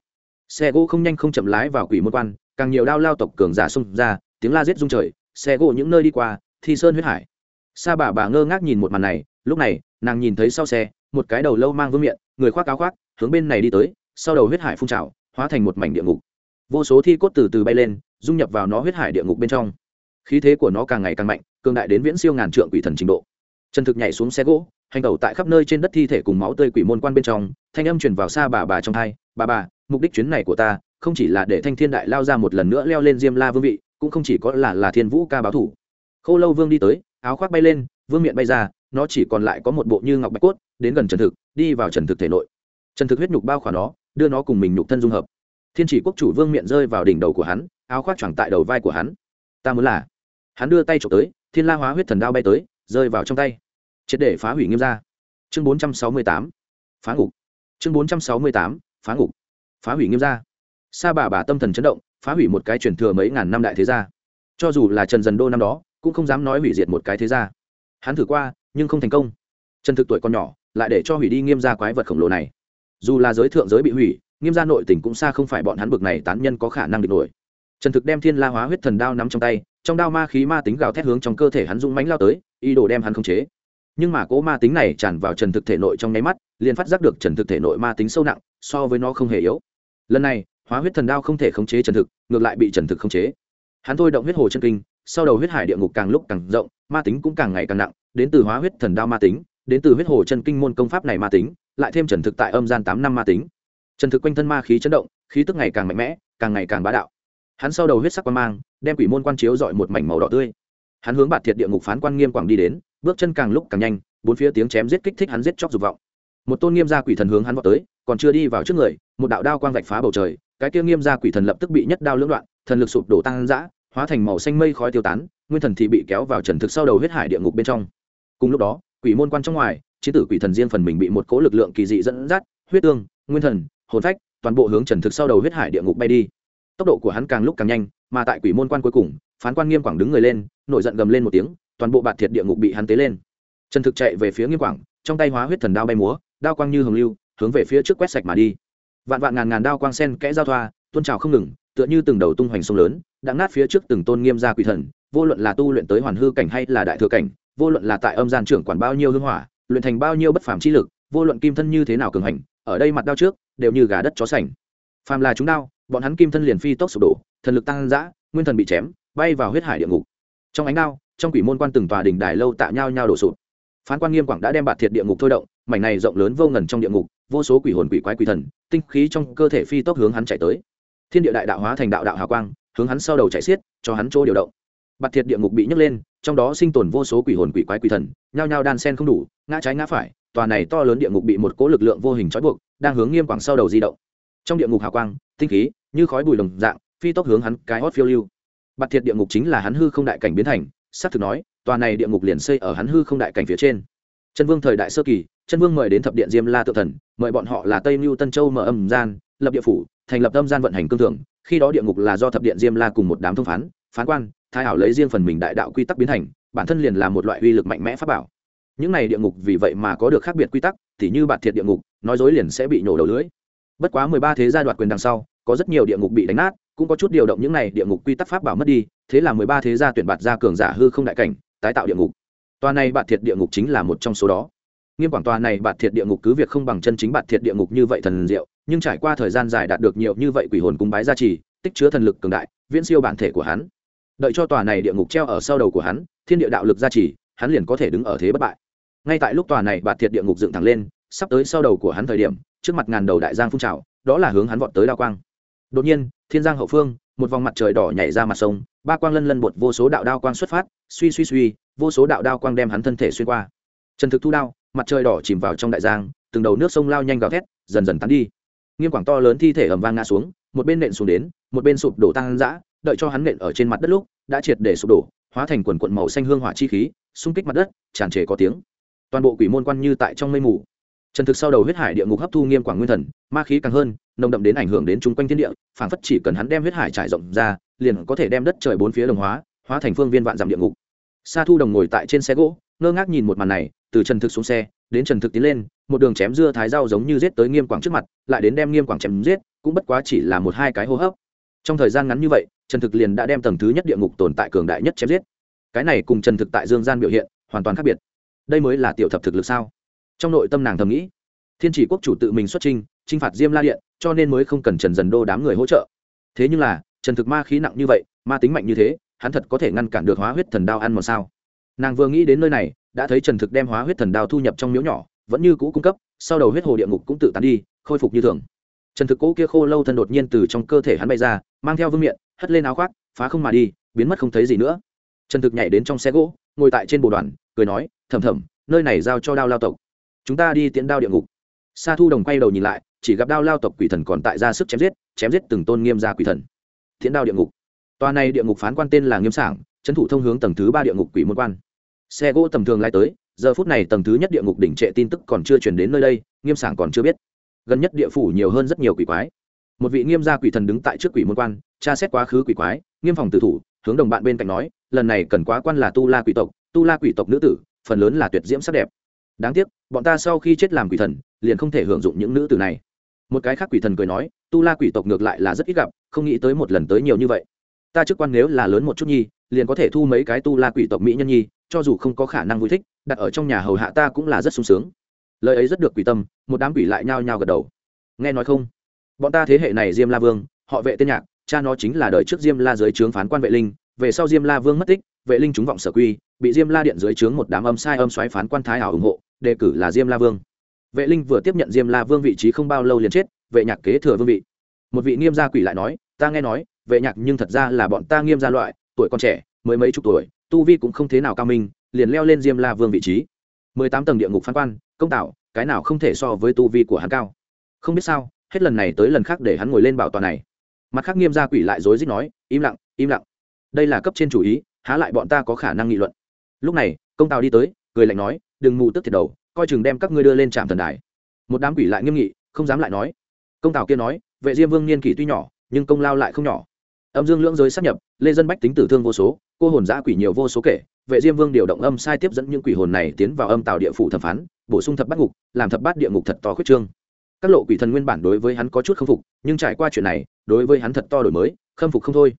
Xe gỗ không nhanh không chậm lái vào quỷ môn quan, càng nhiều đao lao tộc cường giả xông ra, tiếng la giết rung trời, xe gỗ những nơi đi qua, thi sơn huyết hải. Sa bà bà ngơ ngác nhìn một màn này, lúc này, nàng nhìn thấy sau xe, một cái đầu lâu mang vương miệng người khoác áo khoác, hướng bên này đi tới, sau đầu huyết hải phun trào, hóa thành một mảnh địa ngục. Vô số thi cốt từ từ bay lên, dung nhập vào nó huyết hải địa ngục bên trong. Khí thế của nó càng ngày càng mạnh cường đại đến viễn siêu ngàn trượng quỷ thần trình độ. Trần thực nhảy xuống xe gỗ, hành tẩu tại khắp nơi trên đất thi thể cùng máu tươi quỷ môn quan bên trong, thanh âm truyền vào xa bà bà trong hai bà bà, mục đích chuyến này của ta không chỉ là để thanh thiên đại lao ra một lần nữa leo lên diêm la vương vị, cũng không chỉ có là là thiên vũ ca báo thủ. Khâu lâu vương đi tới, áo khoác bay lên, vương miệng bay ra, nó chỉ còn lại có một bộ như ngọc bạch cốt, đến gần trần thực, đi vào trần thực thể nội. Trần thực huyết nhục bao khỏa nó, đưa nó cùng mình nhục thân dung hợp. Thiên chỉ quốc chủ vương miệng rơi vào đỉnh đầu của hắn, áo khoác choàng tại đầu vai của hắn. Ta muốn là hắn đưa tay trộm tới thiên la hóa huyết thần đao bay tới, rơi vào trong tay. Triệt để phá hủy nghiêm Gia. chương bốn trăm sáu mươi tám, phá ngục. Chương bốn trăm sáu mươi tám, phá ngục. Phá hủy nghiêm Gia. sa bà bà tâm thần chấn động, phá hủy một cái truyền thừa mấy ngàn năm đại thế gia. Cho dù là trần dần đô năm đó, cũng không dám nói hủy diệt một cái thế gia. Hắn thử qua, nhưng không thành công. Trần thực tuổi còn nhỏ, lại để cho hủy đi nghiêm gia quái vật khổng lồ này. Dù là giới thượng giới bị hủy, nghiêm gia nội tỉnh cũng xa không phải bọn hắn bực này tán nhân có khả năng địch nổi. Trần thực đem thiên la hóa huyết thần đao nắm trong tay trong đao ma khí ma tính gào thét hướng trong cơ thể hắn dũng mánh lao tới, ý đồ đem hắn khống chế. Nhưng mà cỗ ma tính này tràn vào trần thực thể nội trong nháy mắt, liền phát giác được trần thực thể nội ma tính sâu nặng, so với nó không hề yếu. Lần này, hóa huyết thần đao không thể khống chế trần thực, ngược lại bị trần thực khống chế. Hắn thôi động huyết hồ chân kinh, sau đầu huyết hải địa ngục càng lúc càng rộng, ma tính cũng càng ngày càng nặng, đến từ hóa huyết thần đao ma tính, đến từ huyết hồ chân kinh môn công pháp này ma tính, lại thêm trần thực tại âm gian tám năm ma tính. Trần thực quanh thân ma khí chấn động, khí tức ngày càng mạnh mẽ, càng ngày càng bá đạo hắn sau đầu huyết sắc quan mang, đem quỷ môn quan chiếu dọi một mảnh màu đỏ tươi. Hắn hướng bạt thiệt địa ngục phán quan nghiêm quảng đi đến, bước chân càng lúc càng nhanh, bốn phía tiếng chém giết kích thích hắn giết chóc dục vọng. Một tôn nghiêm gia quỷ thần hướng hắn vào tới, còn chưa đi vào trước người, một đạo đao quang vạch phá bầu trời, cái kia nghiêm gia quỷ thần lập tức bị nhất đao lưỡng đoạn, thần lực sụp đổ tăng dã, hóa thành màu xanh mây khói tiêu tán, nguyên thần thì bị kéo vào trần thực sau đầu huyết hải địa ngục bên trong. Cùng lúc đó, quỷ môn quan trong ngoài chế tử quỷ thần riêng phần mình bị một cỗ lực lượng kỳ dị dẫn dắt, huyết tương, nguyên thần, hồn phách, toàn bộ hướng trần thực sau đầu huyết hải địa ngục bay đi tốc độ của hắn càng lúc càng nhanh, mà tại quỷ môn quan cuối cùng, phán quan nghiêm quảng đứng người lên, nổi giận gầm lên một tiếng, toàn bộ bạt thiệt địa ngục bị hắn tế lên. Trần thực chạy về phía nghiêm quảng, trong tay hóa huyết thần đao bay múa, đao quang như hồng lưu, hướng về phía trước quét sạch mà đi. Vạn vạn ngàn ngàn đao quang sen kẽ giao thoa, tuôn trào không ngừng, tựa như từng đầu tung hoành sông lớn đã nát phía trước từng tôn nghiêm gia quỷ thần, vô luận là tu luyện tới hoàn hư cảnh hay là đại thừa cảnh, vô luận là tại âm gian trưởng quản bao nhiêu hương hỏa, luyện thành bao nhiêu bất phàm chi lực, vô luận kim thân như thế nào cường hành, ở đây mặt đao trước, đều như gà đất chó sành. Phàm là chúng đao bọn hắn kim thân liền phi tốc sụp đổ, thần lực tăng dã, nguyên thần bị chém, bay vào huyết hải địa ngục. Trong ánh đao, trong quỷ môn quan từng tòa đỉnh đài lâu tạ nhau nhau đổ sụp. Phán quan nghiêm quảng đã đem bạt thiệt địa ngục thôi động, mảnh này rộng lớn vô ngần trong địa ngục, vô số quỷ hồn quỷ quái quỷ thần, tinh khí trong cơ thể phi tốc hướng hắn chạy tới. Thiên địa đại đạo hóa thành đạo đạo hào quang, hướng hắn sau đầu chạy xiết, cho hắn chỗ điều động. Bạt thiệt địa ngục bị nhấc lên, trong đó sinh tồn vô số quỷ hồn quỷ quái quỷ thần, nhao nhao đan sen không đủ, ngã trái ngã phải, tòa này to lớn địa ngục bị một cỗ lực lượng vô hình trói buộc, đang hướng nghiêm quảng sau đầu di động trong địa ngục hào quang, tinh khí, như khói bùi đồng dạng, phi tốc hướng hắn cái hót phiêu lưu. Bạt thiệt địa ngục chính là hắn hư không đại cảnh biến thành, xác thực nói, tòa này địa ngục liền xây ở hắn hư không đại cảnh phía trên. Chân vương thời đại sơ kỳ, chân vương mời đến thập điện diêm la tự thần, mời bọn họ là tây mưu tân châu mở âm gian, lập địa phủ, thành lập âm gian vận hành cương thường khi đó địa ngục là do thập điện diêm la cùng một đám thông phán phán quan, thái hảo lấy riêng phần mình đại đạo quy tắc biến thành, bản thân liền là một loại uy lực mạnh mẽ pháp bảo. Những này địa ngục vì vậy mà có được khác biệt quy tắc thì như bạt thiệt địa ngục, nói dối liền sẽ bị nổ đầu lưỡi bất quá mười ba thế gia đoạt quyền đằng sau, có rất nhiều địa ngục bị đánh nát, cũng có chút điều động những này địa ngục quy tắc pháp bảo mất đi, thế là mười ba thế gia tuyển bạt ra cường giả hư không đại cảnh, tái tạo địa ngục. Tòa này bạt thiệt địa ngục chính là một trong số đó. Nghiêm quảng tòa này bạt thiệt địa ngục cứ việc không bằng chân chính bạt thiệt địa ngục như vậy thần diệu, nhưng trải qua thời gian dài đạt được nhiều như vậy quỷ hồn cung bái gia trì, tích chứa thần lực cường đại, viễn siêu bản thể của hắn. Đợi cho tòa này địa ngục treo ở sau đầu của hắn, thiên địa đạo lực gia trì, hắn liền có thể đứng ở thế bất bại. Ngay tại lúc tòa này bạt thiệt địa ngục dựng thẳng lên sắp tới sau đầu của hắn thời điểm, trước mặt ngàn đầu đại giang phun trào, đó là hướng hắn vọt tới đao quang. Đột nhiên, thiên giang hậu phương, một vòng mặt trời đỏ nhảy ra mặt sông, ba quang lân lân bột vô số đạo đao quang xuất phát, suy suy suy, vô số đạo đao quang đem hắn thân thể xuyên qua. Trần thực thu đao, mặt trời đỏ chìm vào trong đại giang, từng đầu nước sông lao nhanh gào thét, dần dần tán đi. Nghiêm quảng to lớn thi thể ầm vang ngã xuống, một bên nện xuống đến, một bên sụp đổ tăng dã đợi cho hắn nện ở trên mặt đất lúc, đã triệt để sụp đổ, hóa thành quần quận màu xanh hương hỏa chi khí, xung kích mặt đất, tràn trề có tiếng. Toàn bộ quỷ môn quan như tại trong mây mù trần thực sau đầu huyết hải địa ngục hấp thu nghiêm quảng nguyên thần, ma khí càng hơn, nồng đậm đến ảnh hưởng đến chung quanh thiên địa Phản phất chỉ cần hắn đem huyết hải trải rộng ra, liền có thể đem đất trời bốn phía đồng hóa hóa thành phương viên vạn dặm địa ngục. Sa thu đồng ngồi tại trên xe gỗ, ngơ ngác nhìn một màn này, từ trần thực xuống xe, đến trần thực tiến lên, một đường chém dưa thái rau giống như giết tới nghiêm quảng trước mặt, lại đến đem nghiêm quảng chém giết, cũng bất quá chỉ là một hai cái hô hấp. Trong thời gian ngắn như vậy, trần thực liền đã đem tầng thứ nhất địa ngục tồn tại cường đại nhất chém giết. Cái này cùng trần thực tại dương gian biểu hiện hoàn toàn khác biệt. Đây mới là tiểu thập thực lực sao? Trong nội tâm nàng thầm nghĩ thiên chỉ quốc chủ tự mình xuất trình, t r i n h phạt diêm la điện cho nên mới không cần trần dần đô đám người hỗ trợ. Thế nhưng là trần thực ma khí nặng như vậy ma tính mạnh như thế hắn thật có thể ngăn cản được hóa huyết thần đao ăn một sao? Nàng vừa nghĩ đến nơi này đã thấy trần thực đem hóa huyết thần đao thu nhập trong miếu nhỏ vẫn như cũ cung cấp sau đầu huyết hồ địa ngục cũng tự tán đi khôi phục như thường. Trần thực cỗ kia khô lâu thân đột nhiên từ trong cơ thể hắn bay ra mang theo vương miện hất lên áo khoác phá không mà đi biến mất không thấy gì nữa. Trần thực nhảy đến trong xe gỗ ngồi tại trên bồ đoàn cười nói thầm thầm nơi này giao cho đao lao tộc chúng ta đi tiễn đao địa ngục. Sa thu đồng quay đầu nhìn lại, chỉ gặp đao lao tộc quỷ thần còn tại ra sức chém giết chém giết từng tôn nghiêm gia quỷ thần. Tiễn đao địa ngục. Tòa này địa ngục phán quan tên là nghiêm sảng, trấn thủ thông hướng tầng thứ ba địa ngục quỷ môn quan. Xe gỗ tầm thường lai tới, giờ phút này tầng thứ nhất địa ngục đỉnh trệ tin tức còn chưa chuyển đến nơi đây, nghiêm sảng còn chưa biết. Gần nhất địa phủ nhiều hơn rất nhiều quỷ quái. Một vị nghiêm gia quỷ thần đứng tại trước quỷ môn quan, tra xét quá khứ quỷ quái, nghiêm phòng tử thủ, hướng đồng bạn bên cạnh nói, lần này cần quá quan là tu la quỷ tộc, tu la quỷ tộc nữ tử, phần lớn là tuyệt diễm sắc đẹp đáng tiếc, bọn ta sau khi chết làm quỷ thần, liền không thể hưởng dụng những nữ tử này. Một cái khác quỷ thần cười nói, tu la quỷ tộc ngược lại là rất ít gặp, không nghĩ tới một lần tới nhiều như vậy. Ta chức quan nếu là lớn một chút nhi, liền có thể thu mấy cái tu la quỷ tộc mỹ nhân nhi, cho dù không có khả năng vui thích, đặt ở trong nhà hầu hạ ta cũng là rất sung sướng. Lời ấy rất được quỷ tâm, một đám quỷ lại nhao nhao gật đầu. Nghe nói không? Bọn ta thế hệ này diêm la vương, họ vệ tên nhạc, cha nó chính là đời trước diêm la dưới trướng phán quan vệ linh, về sau diêm la vương mất tích, vệ linh chúng vọng sở quy, bị diêm la điện dưới trướng một đám âm sai âm xoáy phán quan thái ảo ủng hộ đề cử là diêm la vương. Vệ linh vừa tiếp nhận diêm la vương vị trí không bao lâu liền chết, vệ nhạc kế thừa vương vị. Một vị nghiêm gia quỷ lại nói, ta nghe nói, vệ nhạc nhưng thật ra là bọn ta nghiêm gia loại, tuổi còn trẻ, mới mấy chục tuổi, tu vi cũng không thế nào cao minh, liền leo lên diêm la vương vị trí. Mười tám tầng địa ngục phán quan, công tạo, cái nào không thể so với tu vi của hắn cao. Không biết sao, hết lần này tới lần khác để hắn ngồi lên bảo tòa này. Mặt khác nghiêm gia quỷ lại rối rít nói, im lặng im lặng. Đây là cấp trên chủ ý, há lại bọn ta có khả năng nghị luận. Lúc này, công tào đi tới, cười lạnh nói đừng mù tức thiệt đầu, coi chừng đem các ngươi đưa lên trạm thần đài. Một đám quỷ lại nghiêm nghị, không dám lại nói. Công tào kia nói, vệ diêm vương niên kỷ tuy nhỏ, nhưng công lao lại không nhỏ. Âm dương lưỡng giới sắp nhập, lê dân bách tính tử thương vô số, cô hồn giã quỷ nhiều vô số kể. Vệ diêm vương điều động âm sai tiếp dẫn những quỷ hồn này tiến vào âm tào địa phủ thẩm phán, bổ sung thập bát ngục, làm thập bát địa ngục thật to khuyết trương. Các lộ quỷ thần nguyên bản đối với hắn có chút khâm phục, nhưng trải qua chuyện này, đối với hắn thật to đổi mới, khâm phục không thôi.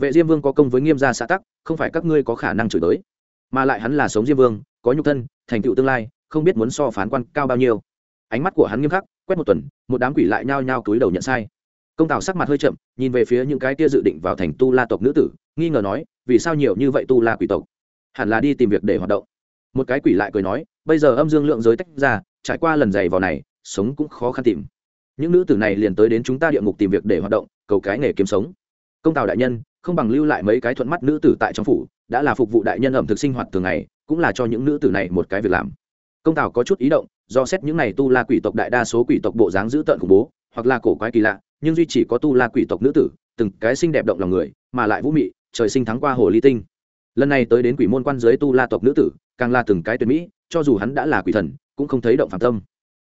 Vệ diêm vương có công với nghiêm gia xã tắc, không phải các ngươi có khả năng chửi tới mà lại hắn là sống diêm vương, có nhục thân, thành tựu tương lai, không biết muốn so phán quan cao bao nhiêu. Ánh mắt của hắn nghiêm khắc, quét một tuần, một đám quỷ lại nhao nhao túi đầu nhận sai. Công tào sắc mặt hơi chậm, nhìn về phía những cái kia dự định vào thành tu la tộc nữ tử, nghi ngờ nói, vì sao nhiều như vậy tu la quỷ tộc? Hẳn là đi tìm việc để hoạt động. Một cái quỷ lại cười nói, bây giờ âm dương lượng giới tách ra, trải qua lần giày vào này, sống cũng khó khăn tìm. Những nữ tử này liền tới đến chúng ta địa ngục tìm việc để hoạt động, cầu cái nghề kiếm sống. Công tào đại nhân, không bằng lưu lại mấy cái thuận mắt nữ tử tại trong phủ đã là phục vụ đại nhân ẩm thực sinh hoạt thường ngày, cũng là cho những nữ tử này một cái việc làm. Công tào có chút ý động, do xét những này tu la quỷ tộc đại đa số quỷ tộc bộ dáng dữ tợn khủng bố, hoặc là cổ quái kỳ lạ, nhưng duy chỉ có tu la quỷ tộc nữ tử, từng cái xinh đẹp động lòng người, mà lại vũ mị, trời sinh thắng qua hồ ly tinh. Lần này tới đến quỷ môn quan dưới tu la tộc nữ tử, càng là từng cái tuyệt mỹ, cho dù hắn đã là quỷ thần, cũng không thấy động phạm tâm.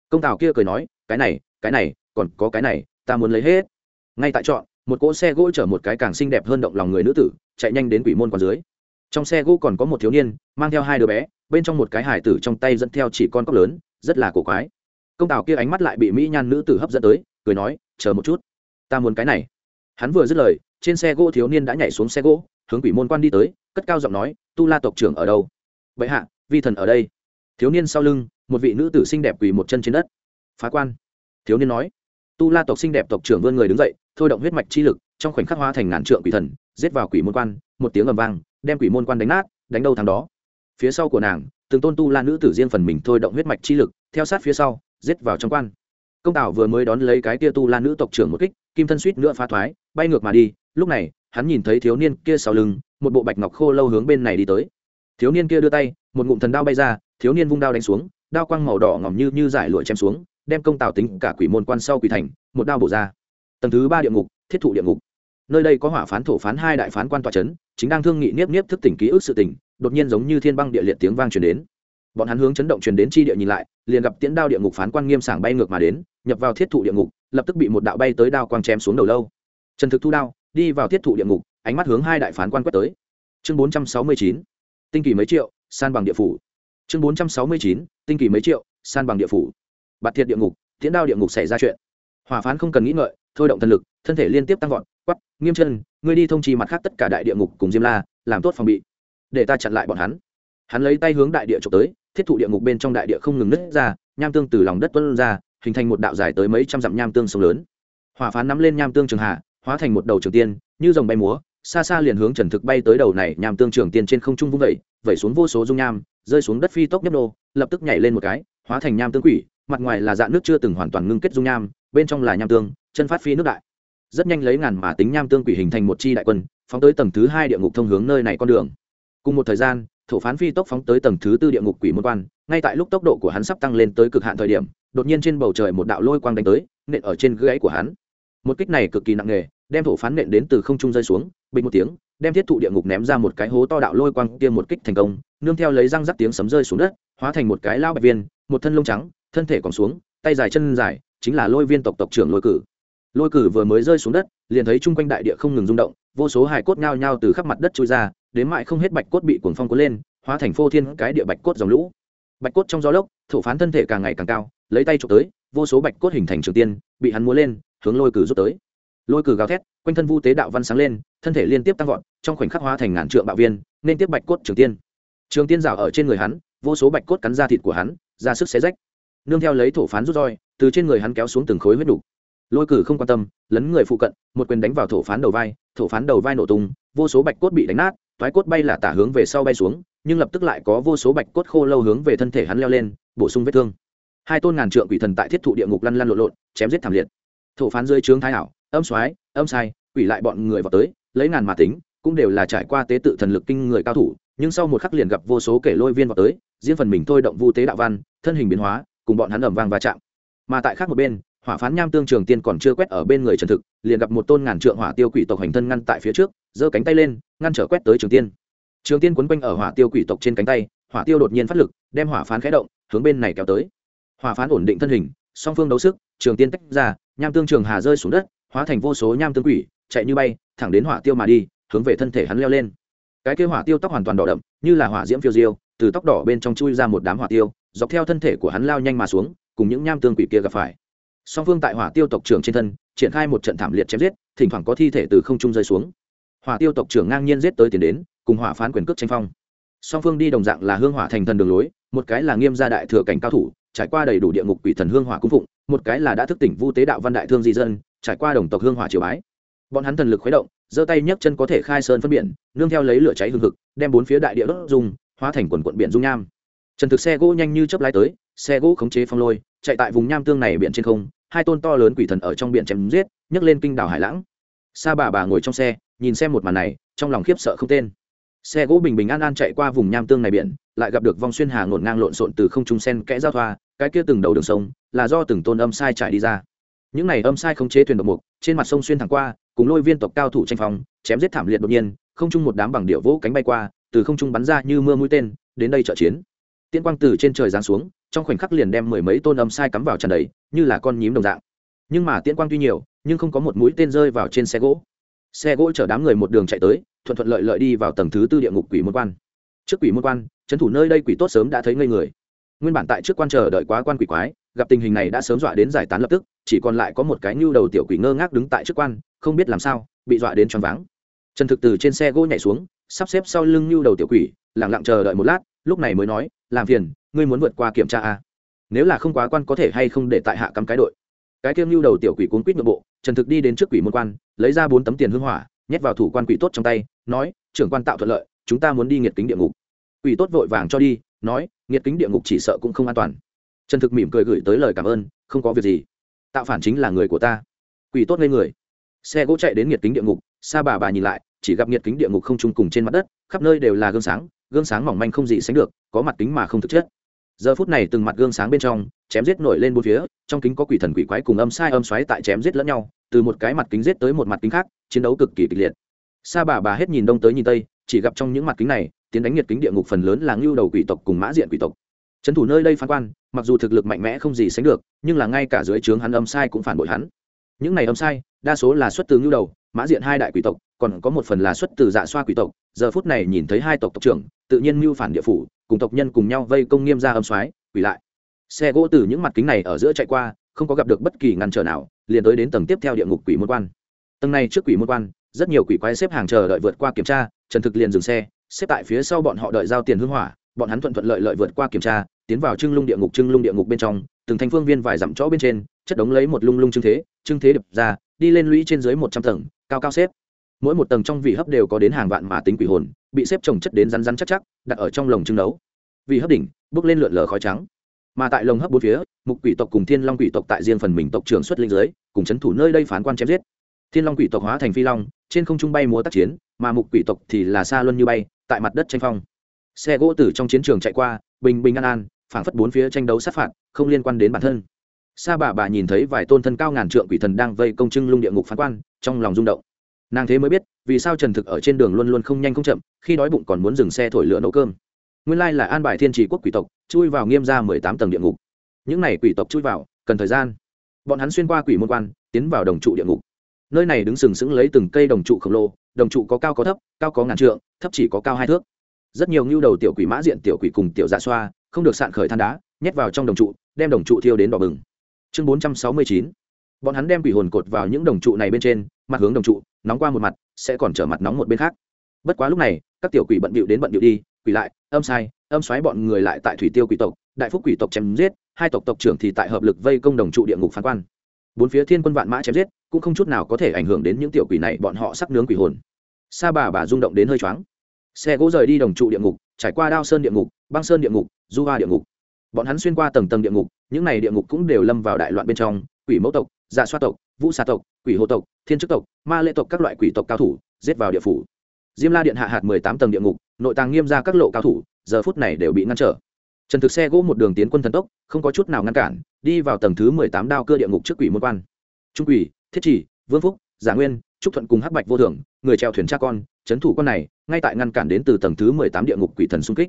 Công tào kia cười nói, cái này cái này, còn có cái này, ta muốn lấy hết. Ngay tại chọn một cỗ xe gỗ chở một cái càng xinh đẹp hơn động lòng người nữ tử, chạy nhanh đến quỷ môn quan dưới trong xe gỗ còn có một thiếu niên, mang theo hai đứa bé, bên trong một cái hải tử trong tay dẫn theo chỉ con cóc lớn, rất là cổ quái. Công tào kia ánh mắt lại bị mỹ nhan nữ tử hấp dẫn tới, cười nói, chờ một chút, ta muốn cái này. Hắn vừa dứt lời, trên xe gỗ thiếu niên đã nhảy xuống xe gỗ, hướng quỷ môn quan đi tới, cất cao giọng nói, tu la tộc trưởng ở đâu? Vậy hạ, vi thần ở đây. Thiếu niên sau lưng, một vị nữ tử xinh đẹp quỳ một chân trên đất. Phá quan. Thiếu niên nói. Tu la tộc xinh đẹp tộc trưởng vươn người đứng dậy, thôi động huyết mạch chi lực, trong khoảnh khắc hóa thành ngàn trượng quỷ thần, giết vào quỷ môn quan, một tiếng ầm vang đem quỷ môn quan đánh nát, đánh đâu thằng đó. Phía sau của nàng, từng tôn tu la nữ tử riêng phần mình thôi động huyết mạch chi lực, theo sát phía sau, giết vào trong quan. Công tảo vừa mới đón lấy cái kia tu la nữ tộc trưởng một kích, kim thân suýt nữa phá thoái, bay ngược mà đi, lúc này, hắn nhìn thấy thiếu niên kia sau lưng, một bộ bạch ngọc khô lâu hướng bên này đi tới. Thiếu niên kia đưa tay, một ngụm thần đao bay ra, thiếu niên vung đao đánh xuống, đao quang màu đỏ ngỏm như như giải lụa chém xuống, đem công tào tính cả quỷ môn quan sau quỷ thành, một đao bổ ra. Tầng thứ ba địa ngục, thiết thụ địa ngục nơi đây có hỏa phán thổ phán hai đại phán quan tòa chấn, chính đang thương nghị niếp niếp thức tỉnh ký ức sự tỉnh đột nhiên giống như thiên băng địa liệt tiếng vang truyền đến. Bọn hắn hướng chấn động truyền đến chi địa nhìn lại, liền gặp tiễn đao địa ngục phán quan nghiêm sảng bay ngược mà đến, nhập vào thiết thụ địa ngục, lập tức bị một đạo bay tới đao quang chém xuống đầu lâu. Trần thực thu đao, đi vào thiết thụ địa ngục, ánh mắt hướng hai đại phán quan quét tới. Chương bốn trăm sáu mươi chín, tinh kỳ mấy triệu, san bằng địa phủ. Chương bốn trăm sáu mươi chín, tinh kỳ mấy triệu, san bằng địa phủ. Bạt thiệt địa ngục, tiễn đao địa ngục xảy ra chuyện. Hỏa phán không cần nghĩ ngợi, thôi động thần lực, thân thể liên tiếp tăng vọt nghiêm chân, ngươi đi thông trì mặt khác tất cả đại địa ngục cùng diêm la, làm tốt phòng bị. Để ta chặn lại bọn hắn. Hắn lấy tay hướng đại địa trộm tới, thiết thụ địa ngục bên trong đại địa không ngừng nứt ra, nham tương từ lòng đất tuân ra, hình thành một đạo dài tới mấy trăm dặm nham tương sông lớn. Hỏa phán nắm lên nham tương trường hạ, hóa thành một đầu trường tiên, như dòng bay múa, xa xa liền hướng trần thực bay tới đầu này nham tương trường tiên trên không trung vung vẩy vẩy xuống vô số dung nham, rơi xuống đất phi tốc nhấp nô, lập tức nhảy lên một cái, hóa thành nham tương quỷ, mặt ngoài là dạng nước chưa từng hoàn toàn ngưng kết dung nham, bên trong là nham tương, chân phát phi nước đại rất nhanh lấy ngàn mà tính nham tương quỷ hình thành một chi đại quân, phóng tới tầng thứ hai địa ngục thông hướng nơi này con đường. Cùng một thời gian, thổ phán phi tốc phóng tới tầng thứ tư địa ngục quỷ môn quan, ngay tại lúc tốc độ của hắn sắp tăng lên tới cực hạn thời điểm, đột nhiên trên bầu trời một đạo lôi quang đánh tới, nện ở trên gãy của hắn. Một kích này cực kỳ nặng nề, đem thổ phán nện đến từ không trung rơi xuống, bình một tiếng, đem thiết thụ địa ngục ném ra một cái hố to đạo lôi quang kia một kích thành công, nương theo lấy răng rắc tiếng sấm rơi xuống đất, hóa thành một cái lao bạch viên, một thân lông trắng, thân thể còn xuống, tay dài chân dài, chính là lôi viên tộc tộc trưởng lôi cử lôi cử vừa mới rơi xuống đất, liền thấy chung quanh đại địa không ngừng rung động, vô số hải cốt nhao nhao từ khắp mặt đất trôi ra, đến mại không hết bạch cốt bị cuồng phong cuốn lên, hóa thành phô thiên cái địa bạch cốt dòng lũ. Bạch cốt trong gió lốc, thổ phán thân thể càng ngày càng cao, lấy tay trộm tới, vô số bạch cốt hình thành trường tiên, bị hắn múa lên, hướng lôi cử rút tới. Lôi cử gào thét, quanh thân vu tế đạo văn sáng lên, thân thể liên tiếp tăng vọt, trong khoảnh khắc hóa thành ngàn trượng bạo viên, nên tiếp bạch cốt trường tiên. Trường tiên rào ở trên người hắn, vô số bạch cốt cắn ra thịt của hắn, ra sức xé rách. Nương theo lấy thổ phán rút roi, từ trên người hắn kéo xuống từng khối huyết đủ lôi cử không quan tâm, lấn người phụ cận, một quyền đánh vào thổ phán đầu vai, thổ phán đầu vai nổ tung, vô số bạch cốt bị đánh nát thoái cốt bay là tả hướng về sau bay xuống, nhưng lập tức lại có vô số bạch cốt khô lâu hướng về thân thể hắn leo lên, bổ sung vết thương. Hai tôn ngàn trượng quỷ thần tại thiết thụ địa ngục lăn lăn lộn lộn, chém giết thảm liệt. Thổ phán dưới trướng thái hảo âm soái, âm sai, quỷ lại bọn người vào tới, lấy ngàn mà tính, cũng đều là trải qua tế tự thần lực kinh người cao thủ, nhưng sau một khắc liền gặp vô số kể lôi viên vào tới, riêng phần mình thôi động vu tế đạo văn, thân hình biến hóa, cùng bọn hắn ẩm vang va chạm. Mà tại khác một bên hỏa phán nham tương trường tiên còn chưa quét ở bên người trần thực, liền gặp một tôn ngàn trượng hỏa tiêu quỷ tộc hành thân ngăn tại phía trước, giơ cánh tay lên, ngăn trở quét tới trường tiên. Trường tiên quấn quanh ở hỏa tiêu quỷ tộc trên cánh tay, hỏa tiêu đột nhiên phát lực, đem hỏa phán khẽ động, hướng bên này kéo tới. Hỏa phán ổn định thân hình, song phương đấu sức, trường tiên tách ra, nham tương trường hà rơi xuống đất, hóa thành vô số nham tương quỷ, chạy như bay, thẳng đến hỏa tiêu mà đi, hướng về thân thể hắn leo lên. Cái kêu hỏa tiêu tóc hoàn toàn đỏ đậm, như là hỏa diễm phiêu diêu, từ tóc đỏ bên trong chui ra một đám hỏa tiêu, dọc theo thân thể của hắn lao nhanh mà xuống, cùng những nham tương quỷ kia gặp phải song phương tại hỏa tiêu tộc trưởng trên thân, triển khai một trận thảm liệt chém giết, thỉnh thoảng có thi thể từ không trung rơi xuống. Hỏa tiêu tộc trưởng ngang nhiên giết tới tiền đến, cùng hỏa phán quyền cước tranh phong. Song phương đi đồng dạng là hương hỏa thành thần đường lối, một cái là nghiêm gia đại thừa cảnh cao thủ, trải qua đầy đủ địa ngục quỷ thần hương hỏa cung phụng, một cái là đã thức tỉnh vu tế đạo văn đại thương di dân, trải qua đồng tộc hương hỏa triều bái. Bọn hắn thần lực khuấy động, giơ tay nhấc chân có thể khai sơn phân biển, nương theo lấy lửa cháy hương thực đem bốn phía đại địa đốt dùng hóa thành quần quận biển dung nham. Trần thực xe gỗ nhanh như chớp lái tới, xe gỗ khống chế phong lôi, chạy tại vùng nham tương này biển trên không hai tôn to lớn quỷ thần ở trong biển chém giết, nhấc lên kinh đảo hải lãng. Sa bà bà ngồi trong xe, nhìn xem một màn này, trong lòng khiếp sợ không tên. Xe gỗ bình bình an an chạy qua vùng nham tương này biển, lại gặp được vong xuyên hà ngổn ngang lộn xộn từ không trung sen kẽ giao thoa, cái kia từng đầu đường sông, là do từng tôn âm sai trải đi ra. Những này âm sai không chế thuyền độc mục, trên mặt sông xuyên thẳng qua, cùng lôi viên tộc cao thủ tranh phòng chém giết thảm liệt đột nhiên, không trung một đám bằng điệu vỗ cánh bay qua, từ không trung bắn ra như mưa mũi tên, đến đây trợ chiến. Tiên quang từ trên trời giáng xuống trong khoảnh khắc liền đem mười mấy tôn âm sai cắm vào tràn đầy, như là con nhím đồng dạng. Nhưng mà tiễn quang tuy nhiều, nhưng không có một mũi tên rơi vào trên xe gỗ. Xe gỗ chở đám người một đường chạy tới, thuận thuận lợi lợi đi vào tầng thứ tư địa ngục quỷ môn quan. Trước quỷ môn quan, trấn thủ nơi đây quỷ tốt sớm đã thấy ngây người. Nguyên bản tại trước quan chờ đợi quá quan quỷ quái, gặp tình hình này đã sớm dọa đến giải tán lập tức, chỉ còn lại có một cái nhu đầu tiểu quỷ ngơ ngác đứng tại trước quan, không biết làm sao, bị dọa đến choáng váng. Trần thực từ trên xe gỗ nhảy xuống, sắp xếp sau lưng nhu đầu tiểu quỷ lẳng lặng chờ đợi một lát, lúc này mới nói làm phiền, ngươi muốn vượt qua kiểm tra a? Nếu là không quá quan có thể hay không để tại hạ cắm cái đội. Cái kiêm lưu đầu tiểu quỷ cuốn quýt nội bộ, trần thực đi đến trước quỷ môn quan, lấy ra bốn tấm tiền hưng hỏa, nhét vào thủ quan quỷ tốt trong tay, nói, trưởng quan tạo thuận lợi, chúng ta muốn đi nghiệt kính địa ngục. Quỷ tốt vội vàng cho đi, nói, nghiệt kính địa ngục chỉ sợ cũng không an toàn. Trần thực mỉm cười gửi tới lời cảm ơn, không có việc gì. Tạo phản chính là người của ta. Quỷ tốt lên người. Xe gỗ chạy đến nghiệt kính địa ngục xa bà bà nhìn lại, chỉ gặp nghiệt kính địa ngục không trung cùng trên mặt đất, khắp nơi đều là gương sáng gương sáng mỏng manh không gì sánh được, có mặt kính mà không thực chất. Giờ phút này từng mặt gương sáng bên trong, chém giết nổi lên bốn phía, trong kính có quỷ thần quỷ quái cùng âm sai âm xoáy tại chém giết lẫn nhau, từ một cái mặt kính giết tới một mặt kính khác, chiến đấu cực kỳ kịch liệt. Sa bà bà hết nhìn đông tới nhìn tây, chỉ gặp trong những mặt kính này, tiến đánh nhiệt kính địa ngục phần lớn là ngưu đầu quỷ tộc cùng mã diện quỷ tộc. Trấn thủ nơi đây phán quan, mặc dù thực lực mạnh mẽ không gì sánh được, nhưng là ngay cả dưới trướng hắn âm sai cũng phản bội hắn. Những này âm sai, đa số là xuất từ ngưu đầu, mã diện hai đại quỷ tộc, còn có một phần là xuất từ dạ xoa quỷ tộc. Giờ phút này nhìn thấy hai tộc tộc trưởng tự nhiên mưu phản địa phủ, cùng tộc nhân cùng nhau vây công nghiêm ra âm soái quỷ lại. Xe gỗ từ những mặt kính này ở giữa chạy qua, không có gặp được bất kỳ ngăn trở nào, liền tới đến tầng tiếp theo địa ngục quỷ môn quan. Tầng này trước quỷ môn quan, rất nhiều quỷ quái xếp hàng chờ đợi vượt qua kiểm tra, trần thực liền dừng xe, xếp tại phía sau bọn họ đợi giao tiền hưng hỏa, bọn hắn thuận thuận lợi lợi vượt qua kiểm tra, tiến vào trưng lung địa ngục, trưng lung địa ngục bên trong, từng thành phương viên vài dặm chỗ bên trên, chất đống lấy một lung lung trưng thế trưng thế đập ra, đi lên lũy trên dưới một trăm tầng, cao cao xếp. Mỗi một tầng trong vị hấp đều có đến hàng vạn mà tính quỷ hồn bị xếp trồng chất đến rắn rắn chắc chắc, đặt ở trong lồng trưng nấu. Vì hấp đỉnh, bước lên lượn lờ khói trắng. Mà tại lồng hấp bốn phía, mục quỷ tộc cùng thiên long quỷ tộc tại riêng phần mình tộc trưởng xuất linh giới, cùng c h ấ n thủ nơi đây phán quan chém giết. Thiên long quỷ tộc hóa thành phi long, trên không trung bay múa tác chiến, mà mục quỷ tộc thì là xa luân như bay, tại mặt đất tranh phong. Xe gỗ tử trong chiến trường chạy qua, bình bình an an, phảng phất bốn phía tranh đấu sát phạt, không liên quan đến bản thân. Sa bà bà nhìn thấy vài tôn thân cao ngàn trượng quỷ thần đang vây công trưng lung địa ngục phán quan, trong lòng rung động nàng thế mới biết vì sao trần thực ở trên đường luôn luôn không nhanh không chậm khi đói bụng còn muốn dừng xe thổi lửa nấu cơm nguyên lai là an bài thiên trì quốc quỷ tộc chui vào nghiêm ra mười tám tầng địa ngục những n à y quỷ tộc chui vào cần thời gian bọn hắn xuyên qua quỷ môn quan tiến vào đồng trụ địa ngục nơi này đứng sừng sững lấy từng cây đồng trụ khổng lồ đồng trụ có cao có thấp cao có ngàn trượng thấp chỉ có cao hai thước rất nhiều ngưu đầu tiểu quỷ mã diện tiểu quỷ cùng tiểu dạ xoa không được sạn khởi than đá nhét vào trong đồng trụ đem đồng trụ thiêu đến đỏ bừng chương bốn trăm sáu mươi chín bọn hắn đem quỷ hồn cột vào những đồng trụ này bên trên mặt hướng đồng trụ nóng qua một mặt, sẽ còn trở mặt nóng một bên khác. Bất quá lúc này, các tiểu quỷ bận bịu đến bận bịu đi, quỷ lại, âm sai, âm xoáy bọn người lại tại thủy tiêu quỷ tộc, đại phúc quỷ tộc chém giết, hai tộc tộc trưởng thì tại hợp lực vây công đồng trụ địa ngục phán quan. Bốn phía thiên quân vạn mã chém giết, cũng không chút nào có thể ảnh hưởng đến những tiểu quỷ này, bọn họ sắc nướng quỷ hồn. Sa bà bà rung động đến hơi choáng. Xe gỗ rời đi đồng trụ địa ngục, trải qua đao sơn địa ngục, băng sơn địa ngục, du hoa địa ngục. Bọn hắn xuyên qua tầng tầng địa ngục, những này địa ngục cũng đều lâm vào đại loạn bên trong, quỷ mẫu tộc dạ xoa tộc vũ xà tộc, quỷ hồ tộc, thiên chức tộc, ma lệ tộc các loại quỷ tộc cao thủ, giết vào địa phủ. Diêm la điện hạ hạt mười tám tầng địa ngục, nội tàng nghiêm ra các lộ cao thủ, giờ phút này đều bị ngăn trở. Trần thực xe gỗ một đường tiến quân thần tốc, không có chút nào ngăn cản, đi vào tầng thứ mười tám đao cơ địa ngục trước quỷ môn quan. Trung quỷ, thiết chỉ vương phúc, giả nguyên, trúc thuận cùng hắc bạch vô thường, người treo thuyền cha con, trấn thủ con này, ngay tại ngăn cản đến từ tầng thứ mười tám địa ngục quỷ thần xung kích.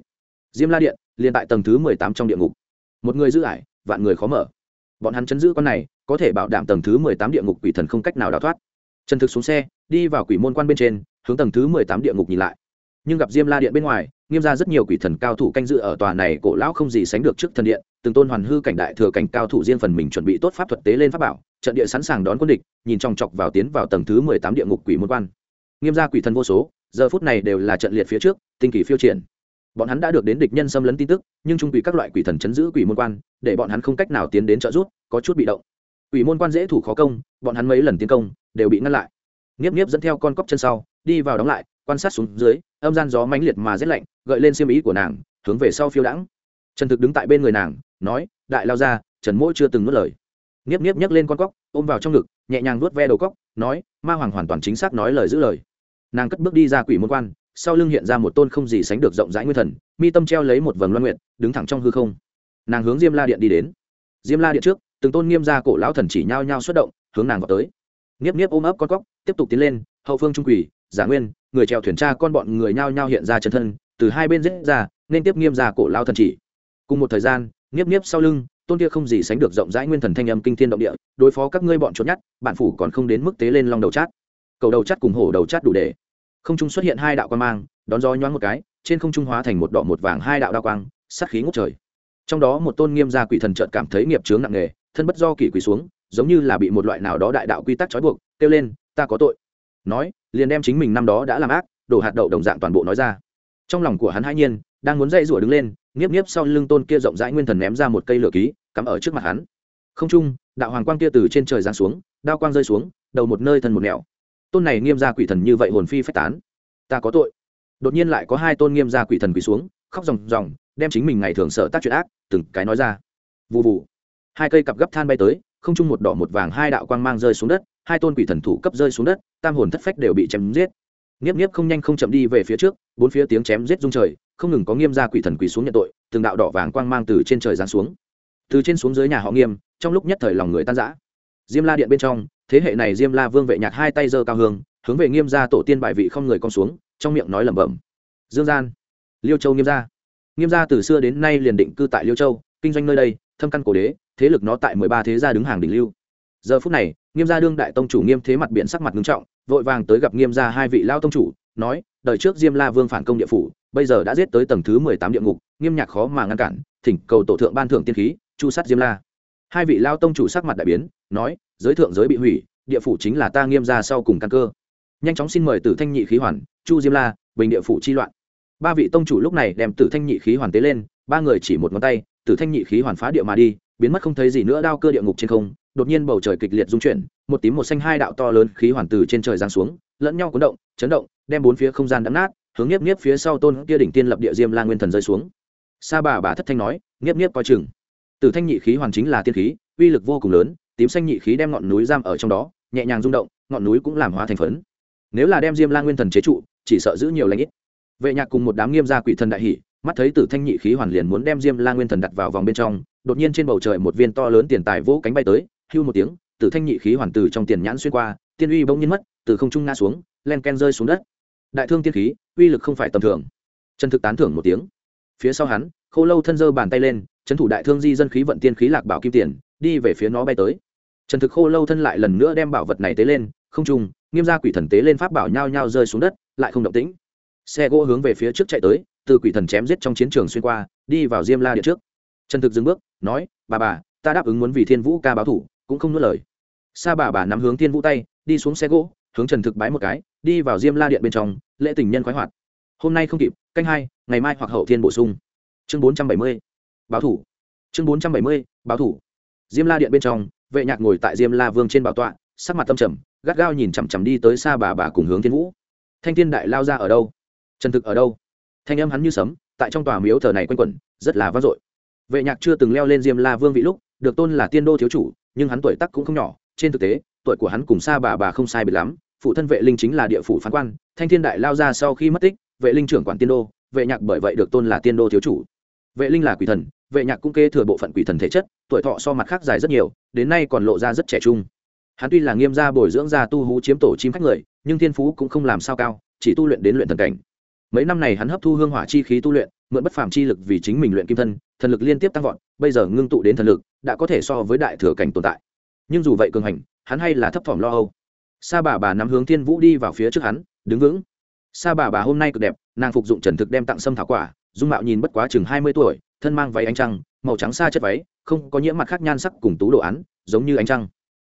Diêm la điện, liền tại tầng thứ mười tám trong địa ngục. Một người giữ ải, vạn người khó mở. Bọn hắn chấn giữ con này có thể bảo đảm tầng thứ mười tám địa ngục quỷ thần không cách nào đào thoát. Trần thực xuống xe, đi vào quỷ môn quan bên trên, hướng tầng thứ mười tám địa ngục nhìn lại. Nhưng gặp diêm la điện bên ngoài, nghiêm ra rất nhiều quỷ thần cao thủ canh dự ở tòa này cổ lão không gì sánh được trước thần điện, từng tôn hoàn hư cảnh đại thừa cảnh cao thủ riêng phần mình chuẩn bị tốt pháp thuật tế lên pháp bảo, trận địa sẵn sàng đón quân địch, nhìn trong chọc vào tiến vào tầng thứ mười tám địa ngục quỷ môn quan. Nghiêm ra quỷ thần vô số, giờ phút này đều là trận liệt phía trước, tinh kỳ phiêu triển. Bọn hắn đã được đến địch nhân xâm lấn tin tức, nhưng trung quỷ các loại quỷ thần chấn giữ quỷ môn quan, để bọn hắn không cách nào tiến đến trợ giúp, có chút bị động quỷ môn quan dễ thủ khó công, bọn hắn mấy lần tiến công, đều bị ngăn lại. Nghiếp nghiếp dẫn theo con cóc chân sau, đi vào đóng lại, quan sát xuống dưới, âm gian gió mãnh liệt mà rét lạnh, gợi lên xiêm ý của nàng, hướng về sau phiêu đãng. Trần thực đứng tại bên người nàng, nói, đại lao ra trần mỗ chưa từng nuốt lời. Nghiếp nghiếp nhấc lên con cóc, ôm vào trong ngực, nhẹ nhàng nuốt ve đầu cóc, nói, ma hoàng hoàn toàn chính xác nói lời giữ lời. Nàng cất bước đi ra quỷ môn quan, sau lưng hiện ra một tôn không gì sánh được rộng rãi nguyên thần, mi tâm treo lấy một vầng loan nguyện đứng thẳng trong hư không. Nàng hướng diêm la điện đi đến. Diêm la điện trước từng tôn nghiêm gia cổ lão thần chỉ nhao nhao xuất động, hướng nàng vào tới. Nghiếp nghiếp ôm ấp con cóc, tiếp tục tiến lên, hậu phương trung quỷ giả nguyên, người trèo thuyền tra con bọn người nhao nhao hiện ra chân thân, từ hai bên rết ra, nên tiếp nghiêm gia cổ lão thần chỉ. Cùng một thời gian, nghiếp nghiếp sau lưng, tôn kia không gì sánh được rộng rãi nguyên thần thanh âm kinh thiên động địa, đối phó các ngươi bọn trốn nhát bản phủ còn không đến mức tế lên long đầu chát. Cầu đầu chát cùng hổ đầu chát đủ để. Không trung xuất hiện hai đạo quan mang, đón gió nhoáng một cái, trên không trung hóa thành một đỏ một vàng hai đạo đao quang, sát khí ngút trời. Trong đó một tôn nghiêm gia quỷ thần trợt cảm thấy nghiệp chướng nặng nề thân bất do kỷ quỳ xuống, giống như là bị một loại nào đó đại đạo quy tắc trói buộc, kêu lên, ta có tội. Nói, liền đem chính mình năm đó đã làm ác, đổ hạt đậu đồng dạng toàn bộ nói ra. Trong lòng của hắn hai nhiên, đang muốn dây rủa đứng lên, nghiếp nghiếp sau lưng tôn kia rộng rãi nguyên thần ném ra một cây lửa ký, cắm ở trước mặt hắn. Không trung, đạo hoàng quang kia từ trên trời giáng xuống, đao quang rơi xuống, đầu một nơi thân một nẻo. Tôn này nghiêm ra quỷ thần như vậy hồn phi phách tán. Ta có tội. Đột nhiên lại có hai tôn nghiêm ra quỷ thần quỳ xuống, khóc ròng ròng, đem chính mình ngày thường sợ tác chuyện ác, từng cái nói ra. Vụ vụ hai cây cặp gấp than bay tới, không chung một đỏ một vàng hai đạo quang mang rơi xuống đất, hai tôn quỷ thần thủ cấp rơi xuống đất, tam hồn thất phách đều bị chém giết. Nghiếp nghiếp không nhanh không chậm đi về phía trước, bốn phía tiếng chém giết rung trời, không ngừng có nghiêm ra quỷ thần quỷ xuống nhận tội, từng đạo đỏ vàng quang mang từ trên trời giáng xuống. Từ trên xuống dưới nhà họ nghiêm, trong lúc nhất thời lòng người tan rã. Diêm la điện bên trong, thế hệ này diêm la vương vệ nhạc hai tay giơ cao hương, hướng về nghiêm gia tổ tiên bài vị không người con xuống, trong miệng nói lẩm bẩm. Dương gian, liêu châu nghiêm gia. Nghiêm gia từ xưa đến nay liền định cư tại liêu châu, kinh doanh nơi đây, thâm căn cổ đế thế lực nó tại mười ba thế gia đứng hàng đỉnh lưu. Giờ phút này, nghiêm gia đương đại tông chủ nghiêm thế mặt biển sắc mặt nghiêm trọng, vội vàng tới gặp nghiêm gia hai vị lao tông chủ, nói, đời trước diêm la vương phản công địa phủ, bây giờ đã giết tới tầng thứ mười tám địa ngục, nghiêm nhạc khó mà ngăn cản, thỉnh cầu tổ thượng ban thượng tiên khí, chu sát diêm la. Hai vị lao tông chủ sắc mặt đại biến, nói, giới thượng giới bị hủy, địa phủ chính là ta nghiêm gia sau cùng căn cơ. Nhanh chóng xin mời tử thanh nhị khí hoàn, chu diêm la, bình địa phủ chi loạn. Ba vị tông chủ lúc này đem tử thanh nhị khí hoàn tế lên, ba người chỉ một ngón tay, tử thanh nhị khí hoàn phá địa mà đi biến mất không thấy gì nữa, đao cơ địa ngục trên không, đột nhiên bầu trời kịch liệt rung chuyển, một tím một xanh hai đạo to lớn khí hoàn từ trên trời giáng xuống, lẫn nhau cuốn động, chấn động, đem bốn phía không gian đắm nát, hướng nhiếp nhiếp phía sau tôn kia đỉnh tiên lập địa diêm la nguyên thần rơi xuống. Sa bà bà thất thanh nói nhiếp nhiếp coi chừng. Tử thanh nhị khí hoàn chính là tiên khí, uy lực vô cùng lớn, tím xanh nhị khí đem ngọn núi giam ở trong đó, nhẹ nhàng rung động, ngọn núi cũng làm hóa thành phấn. Nếu là đem diêm la nguyên thần chế trụ, chỉ sợ giữ nhiều lãnh ít. Vệ nhạc cùng một đám nghiêm gia quỷ thần đại hỷ mắt thấy tử thanh nhị khí hoàn liền muốn đem diêm la nguyên thần đặt vào vòng bên trong đột nhiên trên bầu trời một viên to lớn tiền tài vỗ cánh bay tới, hưu một tiếng tử thanh nhị khí hoàn từ trong tiền nhãn xuyên qua, tiên uy bỗng nhiên mất, từ không trung ngã xuống, len ken rơi xuống đất. Đại thương tiên khí, uy lực không phải tầm thường. Trần thực tán thưởng một tiếng. Phía sau hắn, khô lâu thân giơ bàn tay lên trấn thủ đại thương di dân khí vận tiên khí lạc bảo kim tiền, đi về phía nó bay tới. Trần thực khô lâu thân lại lần nữa đem bảo vật này tế lên, không trung, nghiêm gia quỷ thần tế lên pháp bảo nhao nhao rơi xuống đất, lại không động tĩnh. Xe gỗ hướng về phía trước chạy tới, từ quỷ thần chém giết trong chiến trường xuyên qua, đi vào diêm la điện trước. Trần thực dừng bước nói, bà bà, ta đáp ứng muốn vì thiên vũ ca báo thủ, cũng không nuốt lời. Sa bà bà nắm hướng thiên vũ tay, đi xuống xe gỗ, hướng trần thực bái một cái, đi vào diêm la điện bên trong, lễ tình nhân khoái hoạt. Hôm nay không kịp, canh hai, ngày mai hoặc hậu thiên bổ sung. Chương bốn trăm bảy mươi, báo thủ. Chương bốn trăm bảy mươi, báo thủ. Diêm la điện bên trong, vệ nhạc ngồi tại diêm la vương trên bảo tọa, sắc mặt tâm trầm, gắt gao nhìn chằm chằm đi tới xa bà bà cùng hướng thiên vũ. Thanh thiên đại lao ra ở đâu? Trần thực ở đâu? Thanh âm hắn như sấm, tại trong tòa miếu thờ này quanh quẩn, rất là vang dội vệ nhạc chưa từng leo lên diêm la vương vị lúc, được tôn là tiên đô thiếu chủ, nhưng hắn tuổi tắc cũng không nhỏ, trên thực tế, tuổi của hắn cùng xa bà bà không sai biệt lắm, phụ thân vệ linh chính là địa phủ phán quan, thanh thiên đại lao ra sau khi mất tích, vệ linh trưởng quản tiên đô, vệ nhạc bởi vậy được tôn là tiên đô thiếu chủ. Vệ linh là quỷ thần, vệ nhạc cũng kế thừa bộ phận quỷ thần thể chất, tuổi thọ so mặt khác dài rất nhiều, đến nay còn lộ ra rất trẻ trung. Hắn tuy là nghiêm gia bồi dưỡng gia tu hú chiếm tổ chim khách người, nhưng thiên phú cũng không làm sao cao, chỉ tu luyện đến luyện thần cảnh. Mấy năm này hắn hấp thu hương hỏa chi khí tu luyện, mượn bất phàm chi lực vì chính mình luyện kim thân thần lực liên tiếp tăng vọt, bây giờ ngưng tụ đến thần lực, đã có thể so với đại thừa cảnh tồn tại. Nhưng dù vậy cường hành, hắn hay là thấp thỏm lo âu. Sa bà bà nắm hướng thiên vũ đi vào phía trước hắn, đứng vững. Sa bà bà hôm nay cực đẹp, nàng phục dụng trần thực đem tặng sâm thảo quả, dung mạo nhìn bất quá chừng hai mươi tuổi, thân mang váy ánh trăng, màu trắng xa chất váy, không có nhiễm mặt khác nhan sắc cùng tú đồ án, giống như ánh trăng.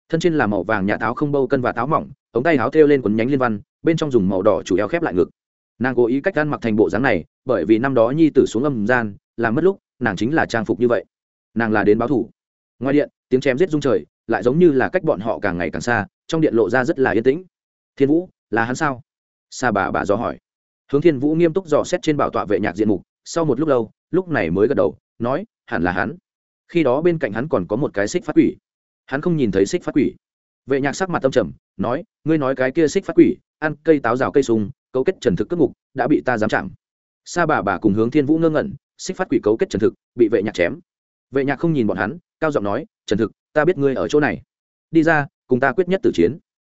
Thân trên là màu vàng nhà táo không bâu cân và táo mỏng, ống tay áo thêu lên quần nhánh liên văn, bên trong dùng màu đỏ chủ eo khép lại ngực. Nàng cố ý cách gan mặc thành bộ dáng này, bởi vì năm đó nhi tử xuống âm gian, làm mất lúc nàng chính là trang phục như vậy. Nàng là đến báo thủ. Ngoài điện, tiếng chém giết rung trời, lại giống như là cách bọn họ càng ngày càng xa, trong điện lộ ra rất là yên tĩnh. Thiên vũ, là hắn sao? Sa bà bà do hỏi. Hướng thiên vũ nghiêm túc dò xét trên bảo tọa vệ nhạc diện mục, sau một lúc lâu, lúc này mới gật đầu, nói, hẳn là hắn. Khi đó bên cạnh hắn còn có một cái xích phát quỷ. Hắn không nhìn thấy xích phát quỷ. Vệ nhạc sắc mặt tâm trầm, nói, ngươi nói cái kia xích phát quỷ, ăn cây táo rào cây sung, cấu kết trần thực cướp ngục đã bị ta dám chạm sa bà bà cùng hướng thiên vũ ngơ ngẩn, xích phát quỷ cấu kết trần thực, bị vệ nhạc chém. Vệ nhạc không nhìn bọn hắn, cao giọng nói, trần thực, ta biết ngươi ở chỗ này. Đi ra, cùng ta quyết nhất tử chiến.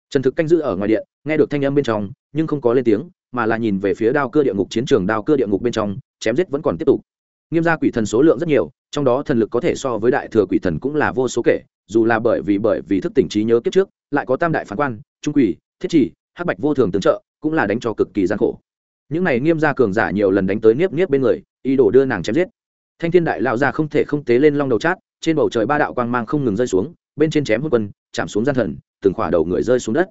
Trần thực canh giữ ở ngoài điện, nghe được thanh âm bên trong, nhưng không có lên tiếng, mà là nhìn về phía đao cơ địa ngục chiến trường đao cơ địa ngục bên trong, chém giết vẫn còn tiếp tục. Nghiêm gia quỷ thần số lượng rất nhiều, trong đó thần lực có thể so với đại thừa quỷ thần cũng là vô số kể, dù là bởi vì bởi vì thức tỉnh trí nhớ kiếp trước, lại có tam đại phán quan, trung quỷ, thiết chỉ, hắc bạch vô thường tướng trợ, cũng là đánh cho cực kỳ gian khổ những này nghiêm gia cường giả nhiều lần đánh tới niếp niếp bên người, ý đồ đưa nàng chém giết. Thanh thiên đại lao ra không thể không tế lên long đầu chát, trên bầu trời ba đạo quang mang không ngừng rơi xuống, bên trên chém hôn quân, chạm xuống gian thần, từng khỏa đầu người rơi xuống đất.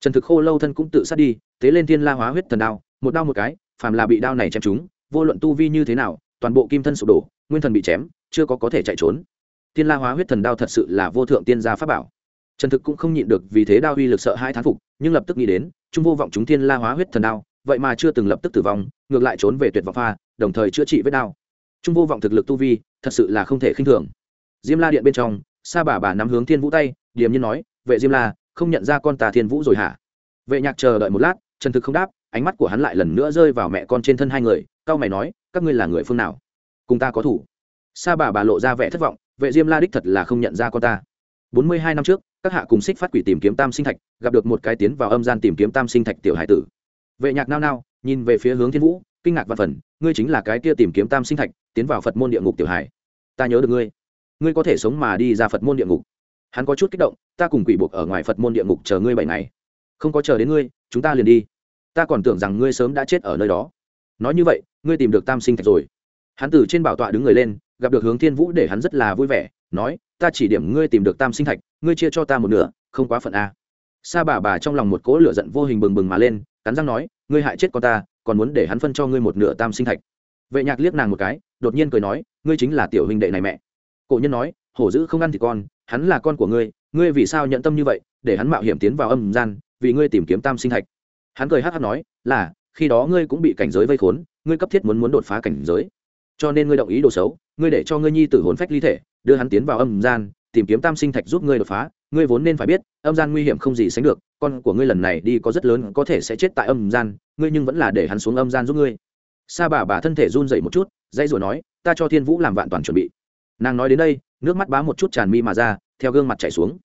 Trần thực khô lâu thân cũng tự sát đi, tế lên thiên la hóa huyết thần đao, một đao một cái, phàm là bị đao này chém chúng vô luận tu vi như thế nào, toàn bộ kim thân sụp đổ, nguyên thần bị chém, chưa có có thể chạy trốn. Thiên la hóa huyết thần đao thật sự là vô thượng tiên gia pháp bảo. Trần thực cũng không nhịn được vì thế đao uy lực sợ hai thán phục, nhưng lập tức nghĩ đến, trung vô vọng chúng thiên la hóa huyết thần đao vậy mà chưa từng lập tức tử vong ngược lại trốn về tuyệt vọng pha đồng thời chữa trị vết đau, trung vô vọng thực lực tu vi thật sự là không thể khinh thường. Diêm la điện bên trong sa bà bà nắm hướng thiên vũ tay điềm nhiên nói vệ diêm la không nhận ra con tà thiên vũ rồi hả? Vệ nhạc chờ đợi một lát trần thực không đáp ánh mắt của hắn lại lần nữa rơi vào mẹ con trên thân hai người cao mày nói các ngươi là người phương nào? Cùng ta có thủ. Sa bà bà lộ ra vẻ thất vọng vệ diêm la đích thật là không nhận ra con ta. Bốn mươi hai năm trước các hạ cùng xích phát quỷ tìm kiếm tam sinh thạch gặp được một cái tiến vào âm gian tìm kiếm tam sinh thạch tiểu hải tử vệ nhạc nao nao, nhìn về phía hướng thiên vũ, kinh ngạc và phần ngươi chính là cái kia tìm kiếm tam sinh thạch, tiến vào phật môn địa ngục tiểu hải ta nhớ được ngươi. Ngươi có thể sống mà đi ra phật môn địa ngục. Hắn có chút kích động, ta cùng quỷ buộc ở ngoài phật môn địa ngục chờ ngươi bảy ngày. Không có chờ đến ngươi, chúng ta liền đi. Ta còn tưởng rằng ngươi sớm đã chết ở nơi đó. Nói như vậy, ngươi tìm được tam sinh thạch rồi. Hắn từ trên bảo tọa đứng người lên, gặp được hướng thiên vũ để hắn rất là vui vẻ, nói, ta chỉ điểm ngươi tìm được tam sinh thạch, ngươi chia cho ta một nửa, không quá phận a sa bà bà trong lòng một cỗ lửa giận vô hình bừng bừng mà lên, cắn răng nói, ngươi hại chết con ta, còn muốn để hắn phân cho ngươi một nửa tam sinh thạch. Vệ nhạc liếc nàng một cái, đột nhiên cười nói, ngươi chính là tiểu huynh đệ này mẹ. Cổ nhân nói, hổ dữ không ăn thì con, hắn là con của ngươi ngươi vì sao nhận tâm như vậy, để hắn mạo hiểm tiến vào âm gian, vì ngươi tìm kiếm tam sinh thạch. Hắn cười hắc hắc nói, là, khi đó ngươi cũng bị cảnh giới vây khốn, ngươi cấp thiết muốn muốn đột phá cảnh giới. Cho nên ngươi động ý đồ xấu, ngươi để cho ngươi nhi tử hồn phách ly thể, đưa hắn tiến vào âm gian tìm kiếm tam sinh thạch giúp ngươi đột phá, ngươi vốn nên phải biết, âm gian nguy hiểm không gì sánh được, con của ngươi lần này đi có rất lớn, có thể sẽ chết tại âm gian, ngươi nhưng vẫn là để hắn xuống âm gian giúp ngươi. Sa bà bà thân thể run dậy một chút, dãy rồi nói, ta cho thiên vũ làm vạn toàn chuẩn bị. Nàng nói đến đây, nước mắt bá một chút tràn mi mà ra, theo gương mặt chảy xuống.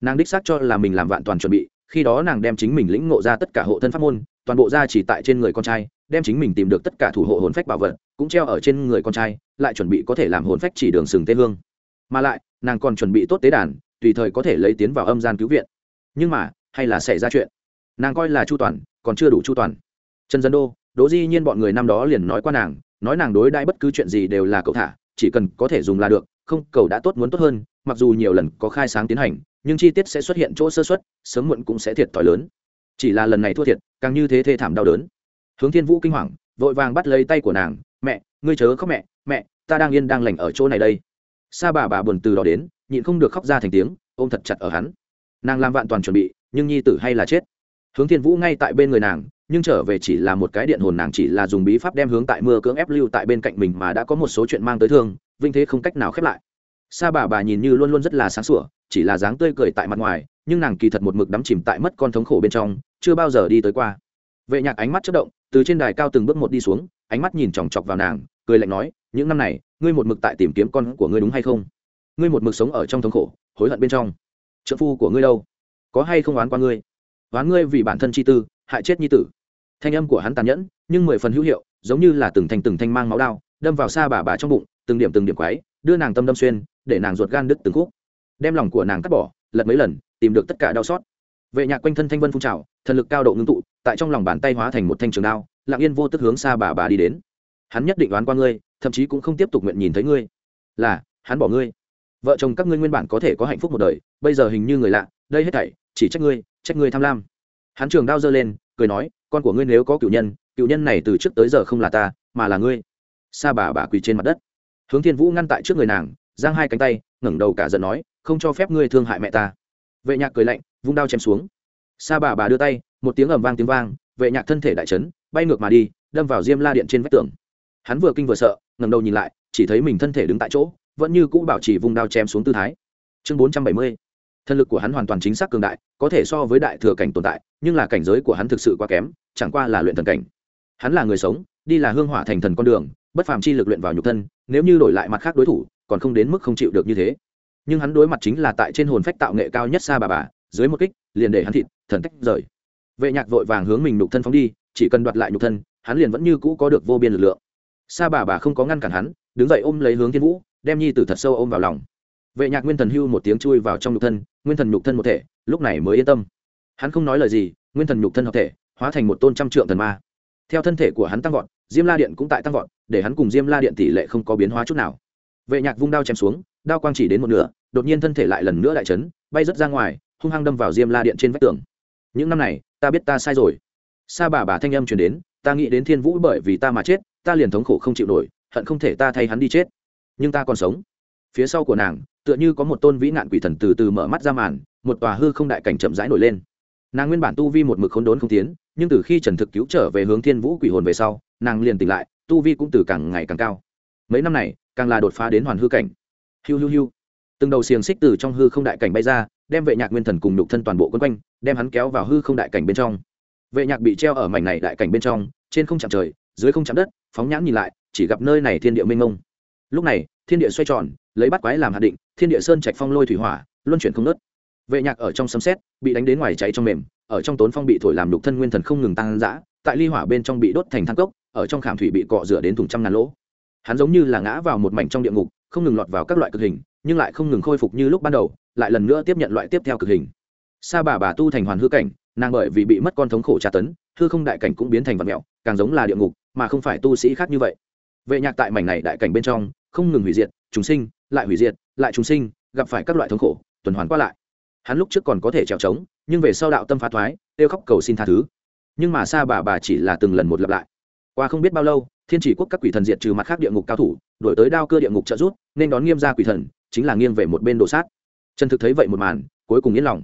Nàng đích xác cho là mình làm vạn toàn chuẩn bị, khi đó nàng đem chính mình lĩnh ngộ ra tất cả hộ thân pháp môn, toàn bộ ra chỉ tại trên người con trai, đem chính mình tìm được tất cả thủ hộ hồn phách bảo vật, cũng treo ở trên người con trai, lại chuẩn bị có thể làm hồn phách chỉ đường sừng tê hương mà lại, nàng còn chuẩn bị tốt tế đàn, tùy thời có thể lấy tiến vào âm gian cứu viện. Nhưng mà, hay là xảy ra chuyện? Nàng coi là chu toàn, còn chưa đủ chu toàn. Trần dân đô, đỗ di nhiên bọn người năm đó liền nói qua nàng, nói nàng đối đãi bất cứ chuyện gì đều là cậu thả, chỉ cần có thể dùng là được, không cầu đã tốt muốn tốt hơn, mặc dù nhiều lần có khai sáng tiến hành, nhưng chi tiết sẽ xuất hiện chỗ sơ xuất sớm muộn cũng sẽ thiệt thòi lớn. Chỉ là lần này thua thiệt, càng như thế thê thảm đau đớn. Hướng thiên vũ kinh hoàng, vội vàng bắt lấy tay của nàng, mẹ, ngươi chớ khóc mẹ mẹ, ta đang yên đang lành ở chỗ này đây sa bà bà buồn từ đó đến, nhịn không được khóc ra thành tiếng, ôm thật chặt ở hắn. Nàng làm vạn toàn chuẩn bị, nhưng nhi tử hay là chết. Hướng thiên vũ ngay tại bên người nàng, nhưng trở về chỉ là một cái điện hồn, nàng chỉ là dùng bí pháp đem hướng tại mưa cưỡng ép lưu tại bên cạnh mình mà đã có một số chuyện mang tới thương, vinh thế không cách nào khép lại. Sa bà bà nhìn như luôn luôn rất là sáng sủa, chỉ là dáng tươi cười tại mặt ngoài, nhưng nàng kỳ thật một mực đắm chìm tại mất con thống khổ bên trong, chưa bao giờ đi tới qua. Vệ nhạc ánh mắt chất động, từ trên đài cao từng bước một đi xuống, ánh mắt nhìn chòng chọc vào nàng, cười lạnh nói, những năm này ngươi một mực tại tìm kiếm con của ngươi đúng hay không? Ngươi một mực sống ở trong thống khổ, hối hận bên trong. Trợ phu của ngươi đâu? Có hay không oán qua ngươi? Oán ngươi vì bản thân chi tư, hại chết nhi tử. Thanh âm của hắn tàn nhẫn, nhưng mười phần hữu hiệu, giống như là từng thanh từng thanh mang máu đao, đâm vào xa bà bà trong bụng, từng điểm từng điểm quái đưa nàng tâm đâm xuyên, để nàng ruột gan đứt từng khúc. Đem lòng của nàng cắt bỏ, lật mấy lần, tìm được tất cả đau xót. Vệ nhạc quanh thân thanh vân phun trào, thần lực cao độ ngưng tụ, tại trong lòng bàn tay hóa thành một thanh trường đao, lặng yên vô tức hướng xa bà bà đi đến. Hắn nhất định đoán qua ngươi thậm chí cũng không tiếp tục nguyện nhìn thấy ngươi. Là, hắn bỏ ngươi. Vợ chồng các ngươi nguyên bản có thể có hạnh phúc một đời, bây giờ hình như người lạ, đây hết thảy, chỉ trách ngươi trách ngươi tham lam. Hắn trường đao giơ lên, cười nói, con của ngươi nếu có cựu nhân cựu nhân này từ trước tới giờ không là ta, mà là ngươi. Sa bà bà quỳ trên mặt đất. Hướng thiên vũ ngăn tại trước người nàng, giang hai cánh tay, ngẩng đầu cả giận nói, không cho phép ngươi thương hại mẹ ta. Vệ nhạc cười lạnh, vung đao chém xuống. Sa bà bà đưa tay, một tiếng ầm vang tiếng vang, vệ nhạc thân thể đại chấn, bay ngược mà đi, đâm vào diêm la điện trên vách tường. Hắn vừa kinh vừa sợ ngẩng đầu nhìn lại, chỉ thấy mình thân thể đứng tại chỗ, vẫn như cũ bảo trì vùng đao chém xuống tư thái. Chương bốn trăm bảy mươi. Thân lực của hắn hoàn toàn chính xác cường đại, có thể so với đại thừa cảnh tồn tại, nhưng là cảnh giới của hắn thực sự quá kém, chẳng qua là luyện thần cảnh. Hắn là người sống, đi là hương hỏa thành thần con đường, bất phàm chi lực luyện vào nhục thân, nếu như đổi lại mặt khác đối thủ, còn không đến mức không chịu được như thế. Nhưng hắn đối mặt chính là tại trên hồn phách tạo nghệ cao nhất xa bà bà, dưới một kích, liền để hắn thịt, thần tách rời. Vệ nhạc vội vàng hướng mình nhục thân phóng đi, chỉ cần đoạt lại nhục thân, hắn liền vẫn như cũ có được vô biên lực lượng sa bà bà không có ngăn cản hắn, đứng dậy ôm lấy hướng thiên vũ, đem nhi tử thật sâu ôm vào lòng. Vệ nhạc nguyên thần hưu một tiếng chui vào trong nhục thân, nguyên thần nhục thân một thể, lúc này mới yên tâm. Hắn không nói lời gì, nguyên thần nhục thân hợp thể, hóa thành một tôn trăm trượng thần ma. Theo thân thể của hắn tăng vọt, diêm la điện cũng tại tăng vọt, để hắn cùng diêm la điện tỷ lệ không có biến hóa chút nào. Vệ nhạc vung đao chém xuống, đao quang chỉ đến một nửa, đột nhiên thân thể lại lần nữa đại chấn, bay rớt ra ngoài, hung hăng đâm vào diêm la điện trên vách tường. Những năm này, ta biết ta sai rồi. Sa bà bà thanh âm truyền đến, ta nghĩ đến thiên vũ bởi vì ta mà chết ta liền thống khổ không chịu nổi, hận không thể ta thay hắn đi chết. Nhưng ta còn sống. Phía sau của nàng, tựa như có một tôn vĩ nạn quỷ thần từ từ mở mắt ra màn, một tòa hư không đại cảnh chậm rãi nổi lên. Nàng nguyên bản tu vi một mực khốn đốn không tiến, nhưng từ khi trần thực cứu trở về hướng thiên vũ quỷ hồn về sau, nàng liền tỉnh lại, tu vi cũng từ càng ngày càng cao. Mấy năm này, càng là đột phá đến hoàn hư cảnh. Hiu hiu hiu. Từng đầu xiềng xích từ trong hư không đại cảnh bay ra, đem vệ nhạc nguyên thần cùng nhục thân toàn bộ quân quanh, đem hắn kéo vào hư không đại cảnh bên trong. Vệ nhạc bị treo ở mảnh này đại cảnh bên trong, trên không chạm trời dưới không chạm đất, phóng nhãn nhìn lại, chỉ gặp nơi này thiên địa mênh mông. Lúc này, thiên địa xoay tròn, lấy bắt quái làm hạt định, thiên địa sơn trạch phong lôi thủy hỏa, luân chuyển không nớt vệ nhạc ở trong sấm xét bị đánh đến ngoài cháy trong mềm, ở trong tốn phong bị thổi làm đục thân nguyên thần không ngừng tăng dã, tại ly hỏa bên trong bị đốt thành thang cốc, ở trong khảm thủy bị cọ rửa đến thùng trăm ngàn lỗ. Hắn giống như là ngã vào một mảnh trong địa ngục, không ngừng lọt vào các loại cực hình, nhưng lại không ngừng khôi phục như lúc ban đầu, lại lần nữa tiếp nhận loại tiếp theo cực hình. Sa bà bà tu thành hoàn hư cảnh, nàng bởi vì bị mất con thống khổ tra tấn, hư không đại cảnh cũng biến thành vật mẹo, càng giống là địa ngục mà không phải tu sĩ khác như vậy. Vệ nhạc tại mảnh này đại cảnh bên trong, không ngừng hủy diệt chúng sinh, lại hủy diệt, lại chúng sinh, gặp phải các loại thống khổ, tuần hoàn qua lại. Hắn lúc trước còn có thể trèo trống, nhưng về sau đạo tâm phá thoái, kêu khóc cầu xin tha thứ. Nhưng mà sa bà bà chỉ là từng lần một lặp lại. Qua không biết bao lâu, thiên chỉ quốc các quỷ thần diệt trừ mặt khác địa ngục cao thủ đổi tới đao cơ địa ngục trợ rút nên đón nghiêm ra quỷ thần, chính là nghiêng về một bên đồ sát. Trần thực thấy vậy một màn, cuối cùng yên lòng.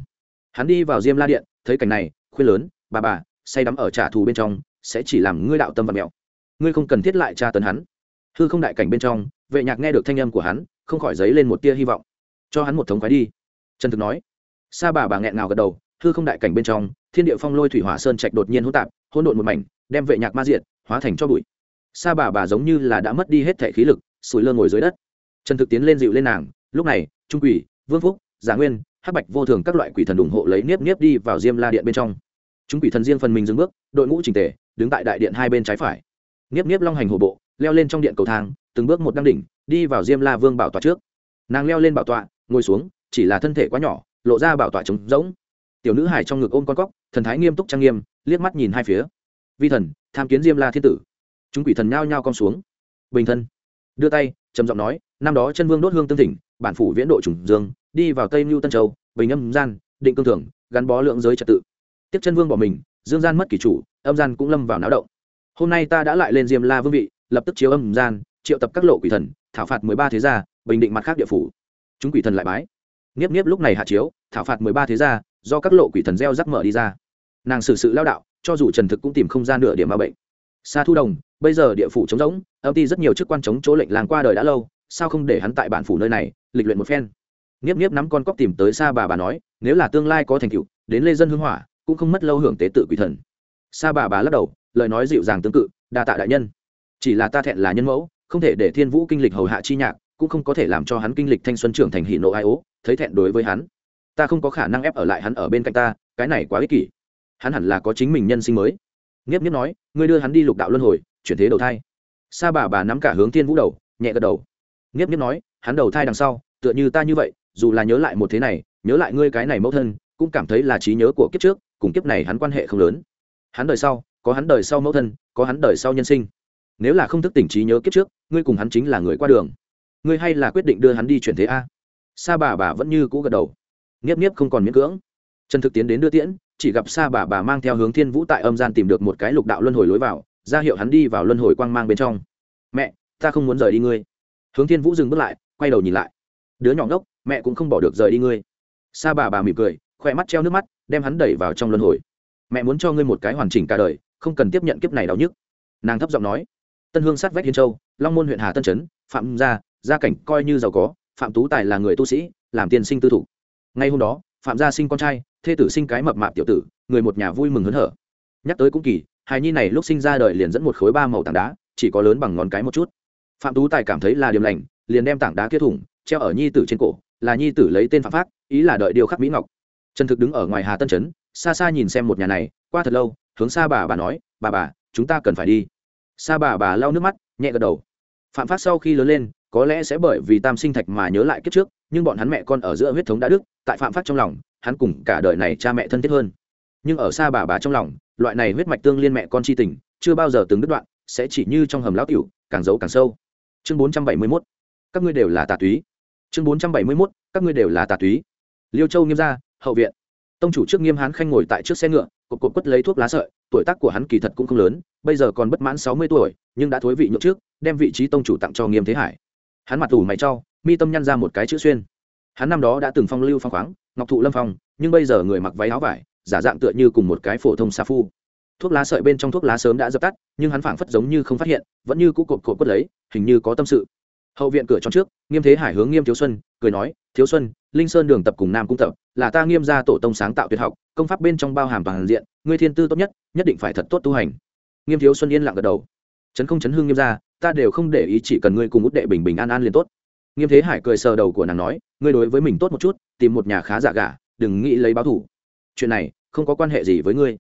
Hắn đi vào diêm la điện, thấy cảnh này, khuyên lớn, bà bà, say đắm ở trả thù bên trong, sẽ chỉ làm ngươi đạo tâm vật mẹo ngươi không cần thiết lại tra tấn hắn. Hư không đại cảnh bên trong, vệ nhạc nghe được thanh âm của hắn, không khỏi dấy lên một tia hy vọng. Cho hắn một thống khoái đi. Trần thực nói. Sa bà bà nghẹn ngào gật đầu, hư không đại cảnh bên trong, thiên địa phong lôi thủy hỏa sơn trạch đột nhiên hỗn tạp, hỗn độn một mảnh, đem vệ nhạc ma diện hóa thành cho bụi. Sa bà bà giống như là đã mất đi hết thể khí lực, sủi lơ ngồi dưới đất. Trần thực tiến lên dịu lên nàng, lúc này, trung quỷ, vương phúc, giả nguyên, hắc bạch vô thường các loại quỷ thần ủng hộ lấy nếp nếp đi vào diêm la điện bên trong. Chúng quỷ thần riêng phần mình dừng bước, đội ngũ trình tề, đứng tại đại điện hai bên trái phải niếp niếp long hành hồ bộ, leo lên trong điện cầu thang, từng bước một đăng đỉnh, đi vào diêm la vương bảo tọa trước. Nàng leo lên bảo tọa, ngồi xuống, chỉ là thân thể quá nhỏ, lộ ra bảo tọa trống rỗng. Tiểu nữ hải trong ngực ôm con cóc, thần thái nghiêm túc trang nghiêm, liếc mắt nhìn hai phía. Vi thần, tham kiến diêm la thiên tử. Chúng quỷ thần nhao nhao con xuống. Bình thân. Đưa tay, trầm giọng nói, năm đó chân vương đốt hương tương thỉnh, bản phủ viễn độ trùng dương, đi vào tây mưu tân châu, bình âm gian, định cương thường gắn bó lượng giới trật tự. Tiếp chân vương bỏ mình, dương gian mất kỷ chủ, âm gian cũng lâm vào náo động hôm nay ta đã lại lên diêm la vương vị, lập tức chiếu âm gian, triệu tập các lộ quỷ thần, thảo phạt mười ba thế gia, bình định mặt khác địa phủ. Chúng quỷ thần lại bái. Nghiếp nghiếp lúc này hạ chiếu, thảo phạt mười ba thế gia, do các lộ quỷ thần gieo rắc mở đi ra. Nàng xử sự lao đạo, cho dù trần thực cũng tìm không ra nửa điểm ma bệnh. Xa thu đồng, bây giờ địa phủ trống rỗng, âm ty rất nhiều chức quan chống chỗ lệnh làng qua đời đã lâu, sao không để hắn tại bản phủ nơi này, lịch luyện một phen? Nghiếp nghiếp nắm con cóc tìm tới xa bà bà nói, nếu là tương lai có thành tựu, đến lê dân hưng hỏa, cũng không mất lâu hưởng tế tự quỷ thần. Sa bà bà lắc đầu, lời nói dịu dàng tương cự đa tạ đại nhân. Chỉ là ta thẹn là nhân mẫu, không thể để thiên vũ kinh lịch hầu hạ chi nhạc, cũng không có thể làm cho hắn kinh lịch thanh xuân trưởng thành hỷ nộ ai ố, thấy thẹn đối với hắn. Ta không có khả năng ép ở lại hắn ở bên cạnh ta, cái này quá ích kỷ. Hắn hẳn là có chính mình nhân sinh mới. Nghiếp nghiếp nói, ngươi đưa hắn đi lục đạo luân hồi, chuyển thế đầu thai. Sa bà bà nắm cả hướng thiên vũ đầu, nhẹ gật đầu. Nghiếp nghiếp nói, hắn đầu thai đằng sau, tựa như ta như vậy, dù là nhớ lại một thế này, nhớ lại ngươi cái này mẫu thân, cũng cảm thấy là trí nhớ của kiếp trước, cùng kiếp này hắn quan hệ không lớn hắn đời sau, có hắn đời sau mẫu thân, có hắn đời sau nhân sinh. Nếu là không thức tỉnh trí nhớ kiếp trước, ngươi cùng hắn chính là người qua đường. Ngươi hay là quyết định đưa hắn đi chuyển thế a. Sa bà bà vẫn như cũ gật đầu. Nghiếp nghiếp không còn miễn cưỡng. Trần thực tiến đến đưa tiễn, chỉ gặp sa bà bà mang theo hướng thiên vũ tại âm gian tìm được một cái lục đạo luân hồi lối vào, ra hiệu hắn đi vào luân hồi quang mang bên trong. Mẹ, ta không muốn rời đi ngươi. Hướng thiên vũ dừng bước lại, quay đầu nhìn lại. Đứa nhỏ ngốc, mẹ cũng không bỏ được rời đi ngươi. Sa bà bà mỉm cười, khoe mắt treo nước mắt, đem hắn đẩy vào trong luân hồi mẹ muốn cho ngươi một cái hoàn chỉnh cả đời, không cần tiếp nhận kiếp này đau nhức. Nàng thấp giọng nói. Tân hương sát vách hiên châu, long môn huyện hà tân trấn, phạm gia gia cảnh coi như giàu có, phạm tú tài là người tu sĩ, làm tiên sinh tư thủ. Ngay hôm đó, phạm gia sinh con trai, thê tử sinh cái mập mạp tiểu tử, người một nhà vui mừng hớn hở. Nhắc tới cũng kỳ, hài nhi này lúc sinh ra đời liền dẫn một khối ba màu tảng đá, chỉ có lớn bằng ngón cái một chút. Phạm tú tài cảm thấy là điểm lành, liền đem tảng đá kia thủng, treo ở nhi tử trên cổ, là nhi tử lấy tên phạm pháp ý là đợi điều khắc mỹ ngọc. Trần thực đứng ở ngoài hà tân trấn xa xa nhìn xem một nhà này, qua thật lâu, hướng xa bà bà nói, bà bà, chúng ta cần phải đi. Xa bà bà lau nước mắt, nhẹ gật đầu. Phạm Phát sau khi lớn lên, có lẽ sẽ bởi vì tam sinh thạch mà nhớ lại kiếp trước, nhưng bọn hắn mẹ con ở giữa huyết thống đã đức tại phạm Phát trong lòng, hắn cùng cả đời này cha mẹ thân thiết hơn. Nhưng ở xa bà bà trong lòng, loại này huyết mạch tương liên mẹ con c h i tình, chưa bao giờ từng đứt đoạn, sẽ chỉ như trong hầm lão tiểu, càng giấu càng sâu. Chương bốn trăm bảy mươi mốt, các ngươi đều là tà túy. Chương bốn trăm bảy mươi mốt, các ngươi đều là tà túy. Liêu châu nghiêm gia, hậu viện tông chủ trước nghiêm hán khanh ngồi tại trước xe ngựa, cột cột quất lấy thuốc lá sợi, tuổi tác của hắn kỳ thật cũng không lớn, bây giờ còn bất mãn sáu mươi tuổi, nhưng đã thối vị nhượng trước, đem vị trí tông chủ tặng cho nghiêm thế hải. Hắn mặt ủ mày trau mi tâm nhăn ra một cái chữ xuyên. Hắn năm đó đã từng phong lưu phong khoáng, ngọc thụ lâm phong, nhưng bây giờ người mặc váy áo vải, giả dạng tựa như cùng một cái phổ thông sa phu. Thuốc lá sợi bên trong thuốc lá sớm đã dập tắt, nhưng hắn phảng phất giống như không phát hiện, vẫn như cũ cột cột quất lấy, hình như có tâm sự hậu viện cửa trong trước, nghiêm thế hải hướng nghiêm thiếu xuân, cười nói, thiếu xuân, linh sơn đường tập cùng nam cung tập, là ta nghiêm gia tổ tông sáng tạo tuyệt học, công pháp bên trong bao hàm toàn diện, ngươi thiên tư tốt nhất nhất định phải thật tốt tu hành. Nghiêm thiếu xuân yên lặng gật đầu. Trấn không chấn hương nghiêm gia, ta đều không để ý, chỉ cần ngươi cùng út đệ bình bình an an liền tốt. Nghiêm thế hải cười sờ đầu của nàng nói, ngươi đối với mình tốt một chút, tìm một nhà khá giả gà đừng nghĩ lấy báo thủ. Chuyện này, không có quan hệ gì với ngươi.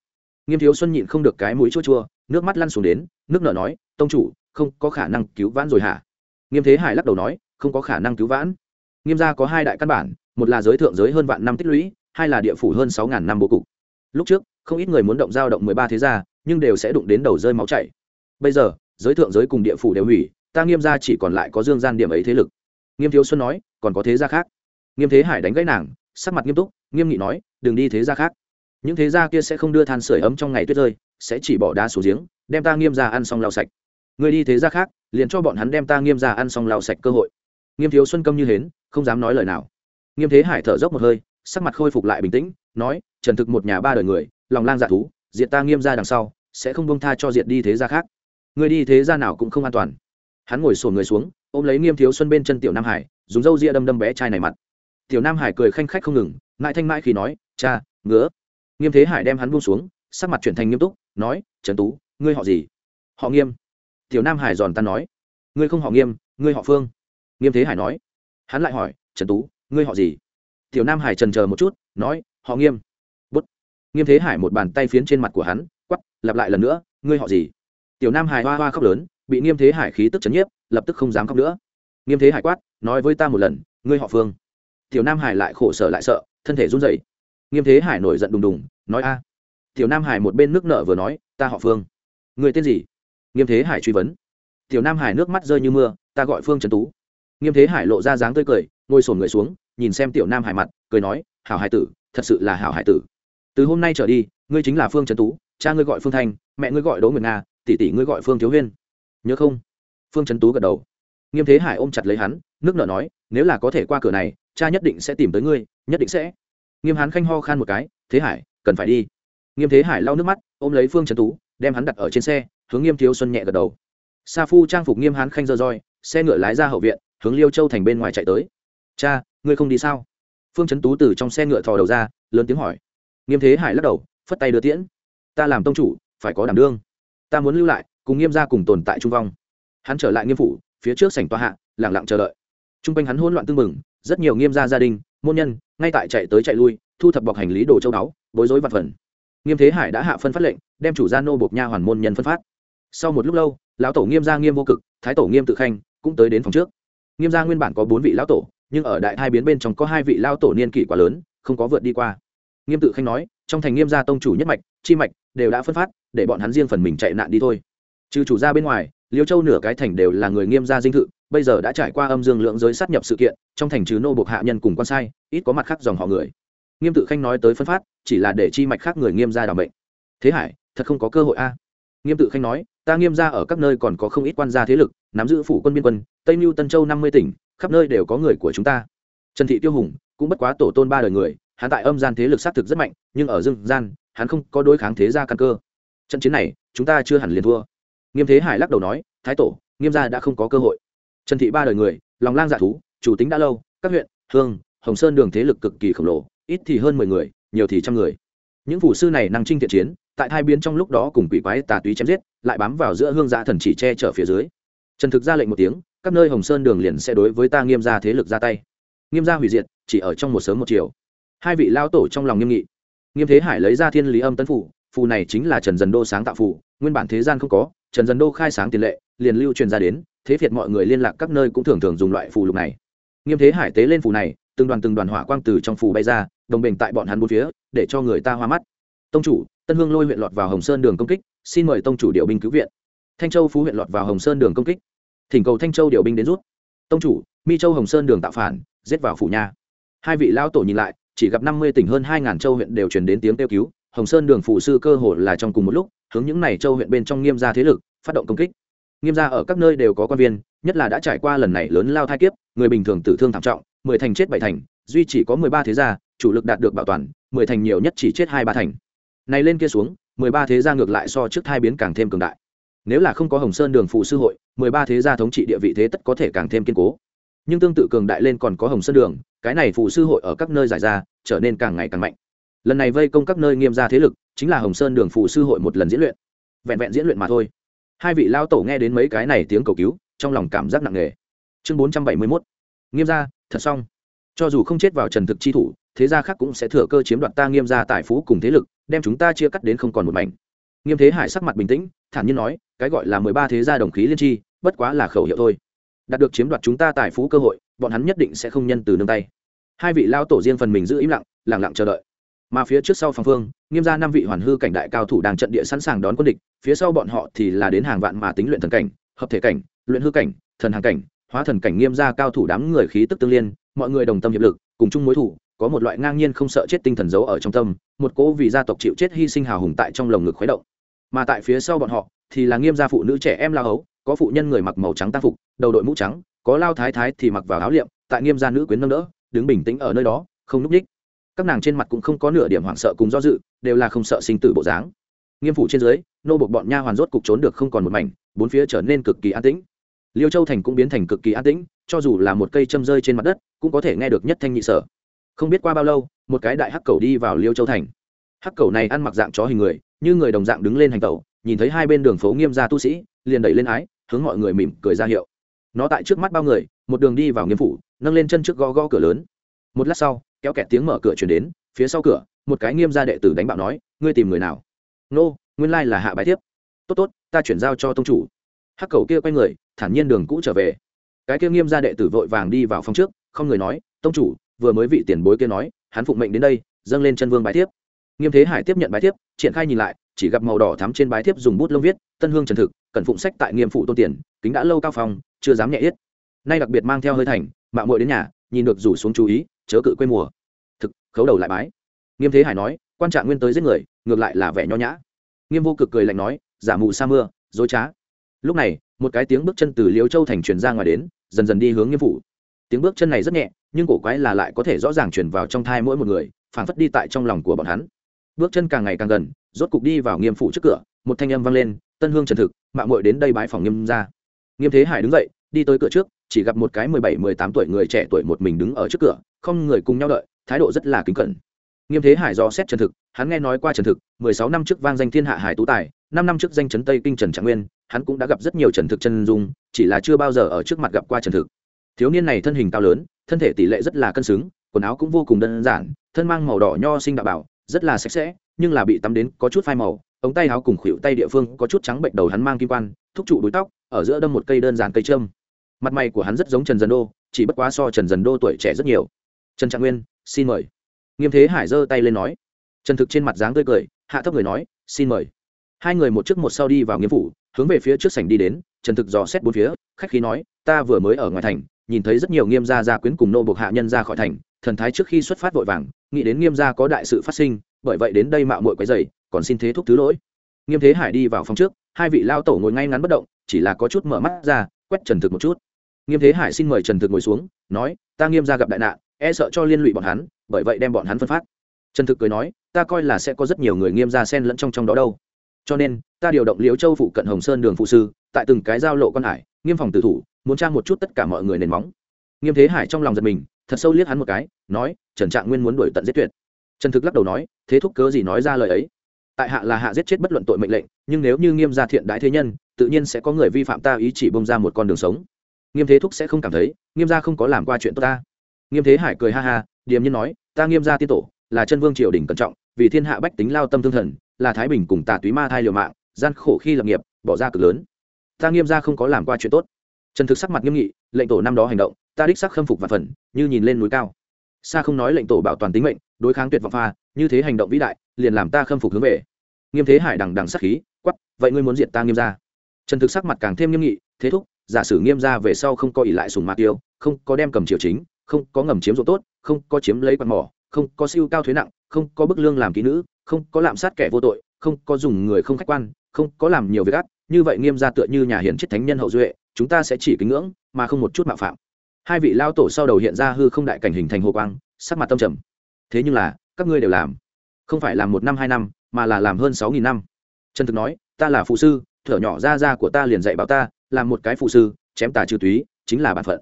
Nghiêm thiếu xuân nhịn không được cái mũi chua chua, nước mắt lăn xuống đến, nước nở nói, tông chủ, không có khả năng cứu vãn rồi hả? Nghiêm thế hải lắc đầu nói, không có khả năng cứu vãn. Nghiêm gia có hai đại căn bản, một là giới thượng giới hơn vạn năm tích lũy, hai là địa phủ hơn sáu ngàn năm bố cục. Lúc trước, không ít người muốn động giao động mười ba thế gia, nhưng đều sẽ đụng đến đầu rơi máu chảy. Bây giờ, giới thượng giới cùng địa phủ đều hủy, ta nghiêm gia chỉ còn lại có dương gian điểm ấy thế lực. Nghiêm thiếu xuân nói, còn có thế gia khác. Nghiêm thế hải đánh gãy nàng, sắc mặt nghiêm túc, nghiêm nghị nói, đừng đi thế gia khác. Những thế gia kia sẽ không đưa than sửa ấm trong ngày tuyết rơi, sẽ chỉ bỏ đá xuống giếng, đem ta nghiêm gia ăn xong lau sạch. Người đi thế gia khác liền cho bọn hắn đem ta nghiêm gia ăn xong lau sạch cơ hội. Nghiêm thiếu xuân câm như hến, không dám nói lời nào. Nghiêm thế hải thở dốc một hơi, sắc mặt khôi phục lại bình tĩnh, nói, trần thực một nhà ba đời người, lòng lang dạ thú, diệt ta nghiêm ra đằng sau, sẽ không bông tha cho diệt đi thế gia khác. Người đi thế gia nào cũng không an toàn. Hắn ngồi sổ người xuống, ôm lấy nghiêm thiếu xuân bên chân tiểu nam hải, dùng râu ria đâm đâm bé trai này mặt. Tiểu nam hải cười khanh khách không ngừng mãi thanh mãi khi nói, cha, ngứa. Nghiêm thế hải đem hắn buông xuống, sắc mặt chuyển thành nghiêm túc, nói, trần tú, ngươi họ gì? Họ nghiêm tiểu nam hải giòn tan nói, ngươi không họ nghiêm, ngươi họ phương. Nghiêm thế hải nói. Hắn lại hỏi, trần tú, ngươi họ gì? Tiểu nam hải trần chờ một chút, nói, họ nghiêm. Bút. Nghiêm thế hải một bàn tay phiến trên mặt của hắn quắp lặp lại lần nữa, ngươi họ gì? Tiểu nam hải hoa hoa khóc lớn, bị nghiêm thế hải khí tức chấn nhiếp, lập tức không dám khóc nữa. Nghiêm thế hải quát, nói với ta một lần, ngươi họ phương. Tiểu nam hải lại khổ sở lại sợ, thân thể run rẩy. Nghiêm thế hải nổi giận đùng đùng, nói, a. Tiểu nam hải một bên nước nợ vừa nói, ta họ phương. Người tên gì? Nghiêm thế hải truy vấn. Tiểu nam hải nước mắt rơi như mưa, ta gọi phương trần tú. Nghiêm thế hải lộ ra dáng tươi cười, ngồi sổn người xuống, nhìn xem tiểu nam hải mặt, cười nói, hảo hải tử, thật sự là hảo hải tử. Từ hôm nay trở đi, ngươi chính là phương trần tú, cha ngươi gọi phương thanh, mẹ ngươi gọi đỗ nguyệt nga, tỷ tỷ ngươi gọi phương thiếu huyên. Nhớ không? Phương trần tú gật đầu. Nghiêm thế hải ôm chặt lấy hắn, nước nợ nói, nếu là có thể qua cửa này, cha nhất định sẽ tìm tới ngươi, nhất định sẽ. Nghiêm hán khanh ho khan một cái, thế hải, cần phải đi. Nghiêm thế hải lau nước mắt, ôm lấy phương trần tú, đem hắn đặt ở trên xe hướng nghiêm thiếu xuân nhẹ gật đầu. Sa phu trang phục nghiêm hán khanh dơ roi, xe ngựa lái ra hậu viện, hướng liêu châu thành bên ngoài chạy tới. Cha, ngươi không đi sao? Phương trấn tú từ trong xe ngựa thò đầu ra, lớn tiếng hỏi. Nghiêm thế hải lắc đầu, phất tay đưa tiễn. Ta làm tông chủ, phải có đảm đương. Ta muốn lưu lại, cùng nghiêm gia cùng tồn tại trung vong. Hắn trở lại nghiêm phủ, phía trước sảnh tòa hạ lẳng lặng chờ đợi. T r u n g quanh hắn hỗn loạn tưng mừng rất nhiều nghiêm gia gia đình, môn nhân, ngay tại chạy tới chạy lui, thu thập bọc hành lý đồ châu đáo bối rối vặt phần nghiêm thế hải đã hạ phân phát lệnh, đem chủ gia nô bộc nha hoàn môn nhân phân phát sau một lúc lâu, lão tổ nghiêm gia nghiêm vô cực, thái tổ nghiêm tự khanh, cũng tới đến phòng trước. Nghiêm gia nguyên bản có bốn vị lão tổ, nhưng ở đại hai biến bên trong có hai vị lao tổ niên kỷ quá lớn, không có vượt đi qua. Nghiêm tự khanh nói, trong thành nghiêm gia tông chủ nhất mạch, chi mạch đều đã phân phát, để bọn hắn riêng phần mình chạy nạn đi thôi. Trừ chủ gia bên ngoài, liêu châu nửa cái thành đều là người nghiêm gia dinh thự, bây giờ đã trải qua âm dương lượng giới sát nhập sự kiện, trong thành trừ nô buộc hạ nhân cùng quan sai, ít có mặt khác dòng họ người. Nghiêm tự khanh nói tới phân phát, chỉ là để chi mạch khác người nghiêm gia đảm bệnh. Thế hải, thật không có cơ hội a. Nghiêm tự khanh nói ta nghiêm gia ở các nơi còn có không ít quan gia thế lực, nắm giữ phủ quân biên quân, tây mưu tân châu năm mươi tỉnh, khắp nơi đều có người của chúng ta. Trần thị tiêu hùng cũng bất quá tổ tôn ba đời người, hắn tại âm gian thế lực xác thực rất mạnh, nhưng ở dương gian, hắn không có đối kháng thế gia căn cơ. Trận chiến này, chúng ta chưa hẳn liền thua. Nghiêm thế hải lắc đầu nói, thái tổ, nghiêm gia đã không có cơ hội. Trần thị ba đời người, lòng lang dạ thú, chủ tính đã lâu, các huyện, hương, hồng sơn đường thế lực cực kỳ khổng lồ, ít thì hơn mười người, nhiều thì trăm người những phủ sư này năng trinh thiện chiến, tại hai biến trong lúc đó cùng quỷ quái tà túy chém giết, lại bám vào giữa hương giã thần chỉ che chở phía dưới. Trần thực ra lệnh một tiếng, các nơi hồng sơn đường liền sẽ đối với ta nghiêm ra thế lực ra tay. Nghiêm ra hủy diệt, chỉ ở trong một sớm một chiều. Hai vị lao tổ trong lòng nghiêm nghị. Nghiêm thế hải lấy ra thiên lý âm tấn phủ, phù này chính là trần dần đô sáng tạo phù nguyên bản thế gian không có, trần dần đô khai sáng tiền lệ, liền lưu truyền ra đến, thế việt mọi người liên lạc các nơi cũng thường thường dùng loại phù lục này. Nghiêm thế hải tế lên phù này, từng đoàn từng đoàn hỏa quang từ trong phù bay ra đồng bình tại bọn hắn bốn phía, để cho người ta hoa mắt. Tông chủ, tân hương lôi huyện lọt vào hồng sơn đường công kích, xin mời tông chủ điều binh cứu viện. Thanh châu phú huyện lọt vào hồng sơn đường công kích. Thỉnh cầu thanh châu điều binh đến rút. Tông chủ, mi châu hồng sơn đường tạo phản, giết vào phủ nha hai vị lão tổ nhìn lại, chỉ gặp năm mươi tỉnh hơn hai ngàn châu huyện đều truyền đến tiếng kêu cứu. Hồng sơn đường phụ sư cơ hồ là trong cùng một lúc, hướng những này châu huyện bên trong nghiêm gia thế lực, phát động công kích. Nghiêm gia ở các nơi đều có quan viên, nhất là đã trải qua lần này lớn lao thai kiếp, người bình thường tử thương thảm trọng, mười thành chết bảy thành, duy chỉ có mười ba thế gia chủ lực đạt được bảo toàn, mười thành nhiều nhất chỉ chết hai ba thành. Này lên kia xuống, mười ba thế gia ngược lại so trước thai biến càng thêm cường đại. Nếu là không có hồng sơn đường phụ sư hội, mười ba thế gia thống trị địa vị thế tất có thể càng thêm kiên cố. Nhưng tương tự cường đại lên còn có hồng sơn đường, cái này phụ sư hội ở các nơi giải ra, trở nên càng ngày càng mạnh. Lần này vây công các nơi nghiêm ra thế lực, chính là hồng sơn đường phụ sư hội một lần diễn luyện. Vẹn vẹn diễn luyện mà thôi. Hai vị lao tổ nghe đến mấy cái này tiếng cầu cứu, trong lòng cảm giác nặng nề. Chương bốn trăm bảy mươi mốt. Nghiêm ra thật xong. Cho dù không chết vào trần thực chi thủ thế gia khác cũng sẽ thừa cơ chiếm đoạt ta nghiêm gia tài phú cùng thế lực, đem chúng ta chia cắt đến không còn một mảnh. Nghiêm thế hải sắc mặt bình tĩnh, thản nhiên nói, cái gọi là mười ba thế gia đồng khí liên tri, bất quá là khẩu hiệu thôi. Đạt được chiếm đoạt chúng ta tài phú cơ hội, bọn hắn nhất định sẽ không nhân từ nương tay. Hai vị lao tổ riêng phần mình giữ im lặng lẳng lặng chờ đợi. Mà phía trước sau phòng phương, nghiêm ra năm vị hoàn hư cảnh đại cao thủ đang trận địa sẵn sàng đón quân địch, phía sau bọn họ thì là đến hàng vạn mà tính luyện thần cảnh, hợp thể cảnh, luyện hư cảnh, thần hàng cảnh, hóa thần cảnh nghiêm ra cao thủ đám người khí tức tương liên, mọi người đồng tâm hiệp lực, cùng chung mối thủ có một loại ngang nhiên không sợ chết tinh thần giấu ở trong tâm một cỗ vì gia tộc chịu chết hy sinh hào hùng tại trong lồng ngực khuấy động. Mà tại phía sau bọn họ thì là nghiêm gia phụ nữ trẻ em lao hấu có phụ nhân người mặc màu trắng tác phục đầu đội mũ trắng có lao thái thái thì mặc vào áo liệm tại nghiêm gia nữ quyến nâng đỡ đứng bình tĩnh ở nơi đó không núp đích, các nàng trên mặt cũng không có nửa điểm hoảng sợ cùng do dự đều là không sợ sinh tử bộ dáng. Nghiêm phủ trên dưới nô buộc bọn nha hoàn rốt cục trốn được không còn một mảnh bốn phía trở nên cực kỳ an tĩnh. Liêu châu thành cũng biến thành cực kỳ an tĩnh cho dù là một cây châm rơi trên mặt đất cũng có thể nghe được nhất thanh nhị sở không biết qua bao lâu, một cái đại hắc cầu đi vào liêu châu thành. Hắc cầu này ăn mặc dạng chó hình người, như người đồng dạng đứng lên hành tẩu, nhìn thấy hai bên đường phố nghiêm gia tu sĩ, liền đẩy lên ái, hướng mọi người mỉm cười ra hiệu. Nó tại trước mắt bao người, một đường đi vào nghiêm phủ, nâng lên chân trước gõ gõ cửa lớn. Một lát sau, kéo kẹt tiếng mở cửa chuyển đến, phía sau cửa, một cái nghiêm gia đệ tử đánh bạo nói, ngươi tìm người nào? Nô, nguyên lai là hạ bái thiếp. Tốt tốt, ta chuyển giao cho tông chủ. Hắc cầu kia quay người, thản nhiên đường cũ trở về. Cái kia nghiêm gia đệ tử vội vàng đi vào phòng trước, không người nói, tông chủ vừa mới vị tiền bối kia nói, hắn phụng mệnh đến đây, dâng lên chân vương bái thiếp. Nghiêm thế hải tiếp nhận bái thiếp, triển khai nhìn lại, chỉ gặp màu đỏ thắm trên bái thiếp dùng bút lông viết, tân hương trần thực, cần phụng sách tại nghiêm phụ tôn tiền, kính đã lâu cao phòng chưa dám nhẹ yết. Nay đặc biệt mang theo hơi thành, mạo muội đến nhà, nhìn được rủ xuống chú ý, chớ cự quê mùa. Thực, khấu đầu lại bái. Nghiêm thế hải nói, quan trạng nguyên tới giết người, ngược lại là vẻ nho nhã. Nghiêm vô cực cười lạnh nói, giả mù sa mưa, dối trá. Lúc này, một cái tiếng bước chân từ liêu châu thành truyền ra ngoài đến, dần dần đi hướng nghiêm phủ tiếng bước chân này rất nhẹ nhưng cổ quái là lại có thể rõ ràng truyền vào trong thai mỗi một người, phảng phất đi tại trong lòng của bọn hắn. Bước chân càng ngày càng gần, rốt cục đi vào nghiêm phủ trước cửa, một thanh âm vang lên, tân hương trần thực mạng muội đến đây bái phòng nghiêm ra nghiêm thế hải đứng dậy, đi tới cửa trước, chỉ gặp một cái mười bảy, mười tám tuổi người trẻ tuổi một mình đứng ở trước cửa, không người cùng nhau đợi, thái độ rất là kính cẩn. Nghiêm thế hải do xét trần thực, hắn nghe nói qua trần thực, mười sáu năm trước vang danh thiên hạ hải tú tài, năm năm trước danh chấn tây kinh trần trạng nguyên, hắn cũng đã gặp rất nhiều trần thực chân dung, chỉ là chưa bao giờ ở trước mặt gặp qua trần thực. Thiếu niên này thân hình cao lớn thân thể tỷ lệ rất là cân xứng, quần áo cũng vô cùng đơn giản, thân mang màu đỏ nho sinh đạo bảo, rất là sạch sẽ, nhưng là bị tắm đến có chút phai màu, ống tay áo cùng khuỷu tay địa phương có chút trắng bệnh đầu hắn mang kim quan, thúc trụ đuôi tóc, ở giữa đâm một cây đơn giản cây trâm mặt mày của hắn rất giống trần dần đô, chỉ bất quá so trần dần đô tuổi trẻ rất nhiều. Trần trạng nguyên, xin mời. Nghiêm thế hải giơ tay lên nói. Trần thực trên mặt dáng tươi cười, hạ thấp người nói, xin mời. Hai người một trước một sau đi vào nghiêm phủ, hướng về phía trước sảnh đi đến, trần thực dò xét bốn phía, khách khí nói, ta vừa mới ở ngoài thành nhìn thấy rất nhiều nghiêm gia gia quyến cùng nô buộc hạ nhân ra khỏi thành, thần thái trước khi xuất phát vội vàng, nghĩ đến nghiêm gia có đại sự phát sinh, bởi vậy đến đây mạo muội quấy rầy, còn xin thế thúc thứ lỗi. Nghiêm thế hải đi vào phòng trước, hai vị lao tổ ngồi ngay ngắn bất động, chỉ là có chút mở mắt ra, quét trần thực một chút. Nghiêm thế hải xin mời trần thực ngồi xuống, nói, ta nghiêm gia gặp đại nạn e sợ cho liên lụy bọn hắn, bởi vậy đem bọn hắn phân phát. Trần thực cười nói, ta coi là sẽ có rất nhiều người nghiêm gia xen lẫn trong trong đó đâu. Cho nên, ta điều động liễu châu phụ cận hồng sơn đường phụ sư, tại từng cái giao lộ con hải, nghiêm phòng tử thủ muốn tra một chút tất cả mọi người nền móng. Nghiêm thế hải trong lòng giật mình, thật sâu liếc hắn một cái, nói, trần trạng nguyên muốn đuổi tận giết tuyệt. Trần thực lắc đầu nói, thế thúc cớ gì nói ra lời ấy? Tại hạ là hạ giết chết bất luận tội mệnh lệnh, nhưng nếu như nghiêm gia thiện đãi thế nhân, tự nhiên sẽ có người vi phạm ta ý chỉ bông ra một con đường sống. Nghiêm thế thúc sẽ không cảm thấy, nghiêm gia không có làm qua chuyện tốt ta. Nghiêm thế hải cười ha ha, điềm nhiên nói, ta nghiêm gia tiên tổ, là chân vương triều đình cẩn trọng, vì thiên hạ bách tính lao tâm thương thần, là thái bình cùng tà túy ma thai liều mạng, gian khổ khi lập nghiệp, bỏ ra cực lớn. Ta nghiêm gia không có làm qua chuyện tốt trần thực sắc mặt nghiêm nghị, lệnh tổ năm đó hành động, ta đích sắc khâm phục và phần, như nhìn lên núi cao. Xa không nói lệnh tổ bảo toàn tính mệnh, đối kháng tuyệt vọng pha, như thế hành động vĩ đại, liền làm ta khâm phục hướng về. Nghiêm thế hải đằng đằng sắc khí quắp vậy ngươi muốn diệt ta nghiêm gia? Trần thực sắc mặt càng thêm nghiêm nghị, thế thúc, giả sử nghiêm gia về sau không có ỉ lại sùng mạc tiêu không có đem cầm triều chính, không có ngầm chiếm dụng tốt, không có chiếm lấy quạt mỏ, không có siêu cao thuế nặng, không có bức lương làm kỹ nữ, không có lạm sát kẻ vô tội, không có dùng người không khách quan, không có làm nhiều việc ác, như vậy nghiêm gia tựa như nhà hiền chết thánh nhân hậu duệ chúng ta sẽ chỉ kính ngưỡng, mà không một chút mạo phạm. Hai vị lao tổ sau đầu hiện ra hư không đại cảnh hình thành hồ quang, sắc mặt tâm trầm. Thế nhưng là, các ngươi đều làm. Không phải làm một năm, hai năm, mà là làm hơn sáu nghìn năm. Trần thực nói, ta là phụ sư, thở nhỏ ra ra của ta liền dạy bảo ta, làm một cái phụ sư, chém tà trừ túy, chính là bản phận.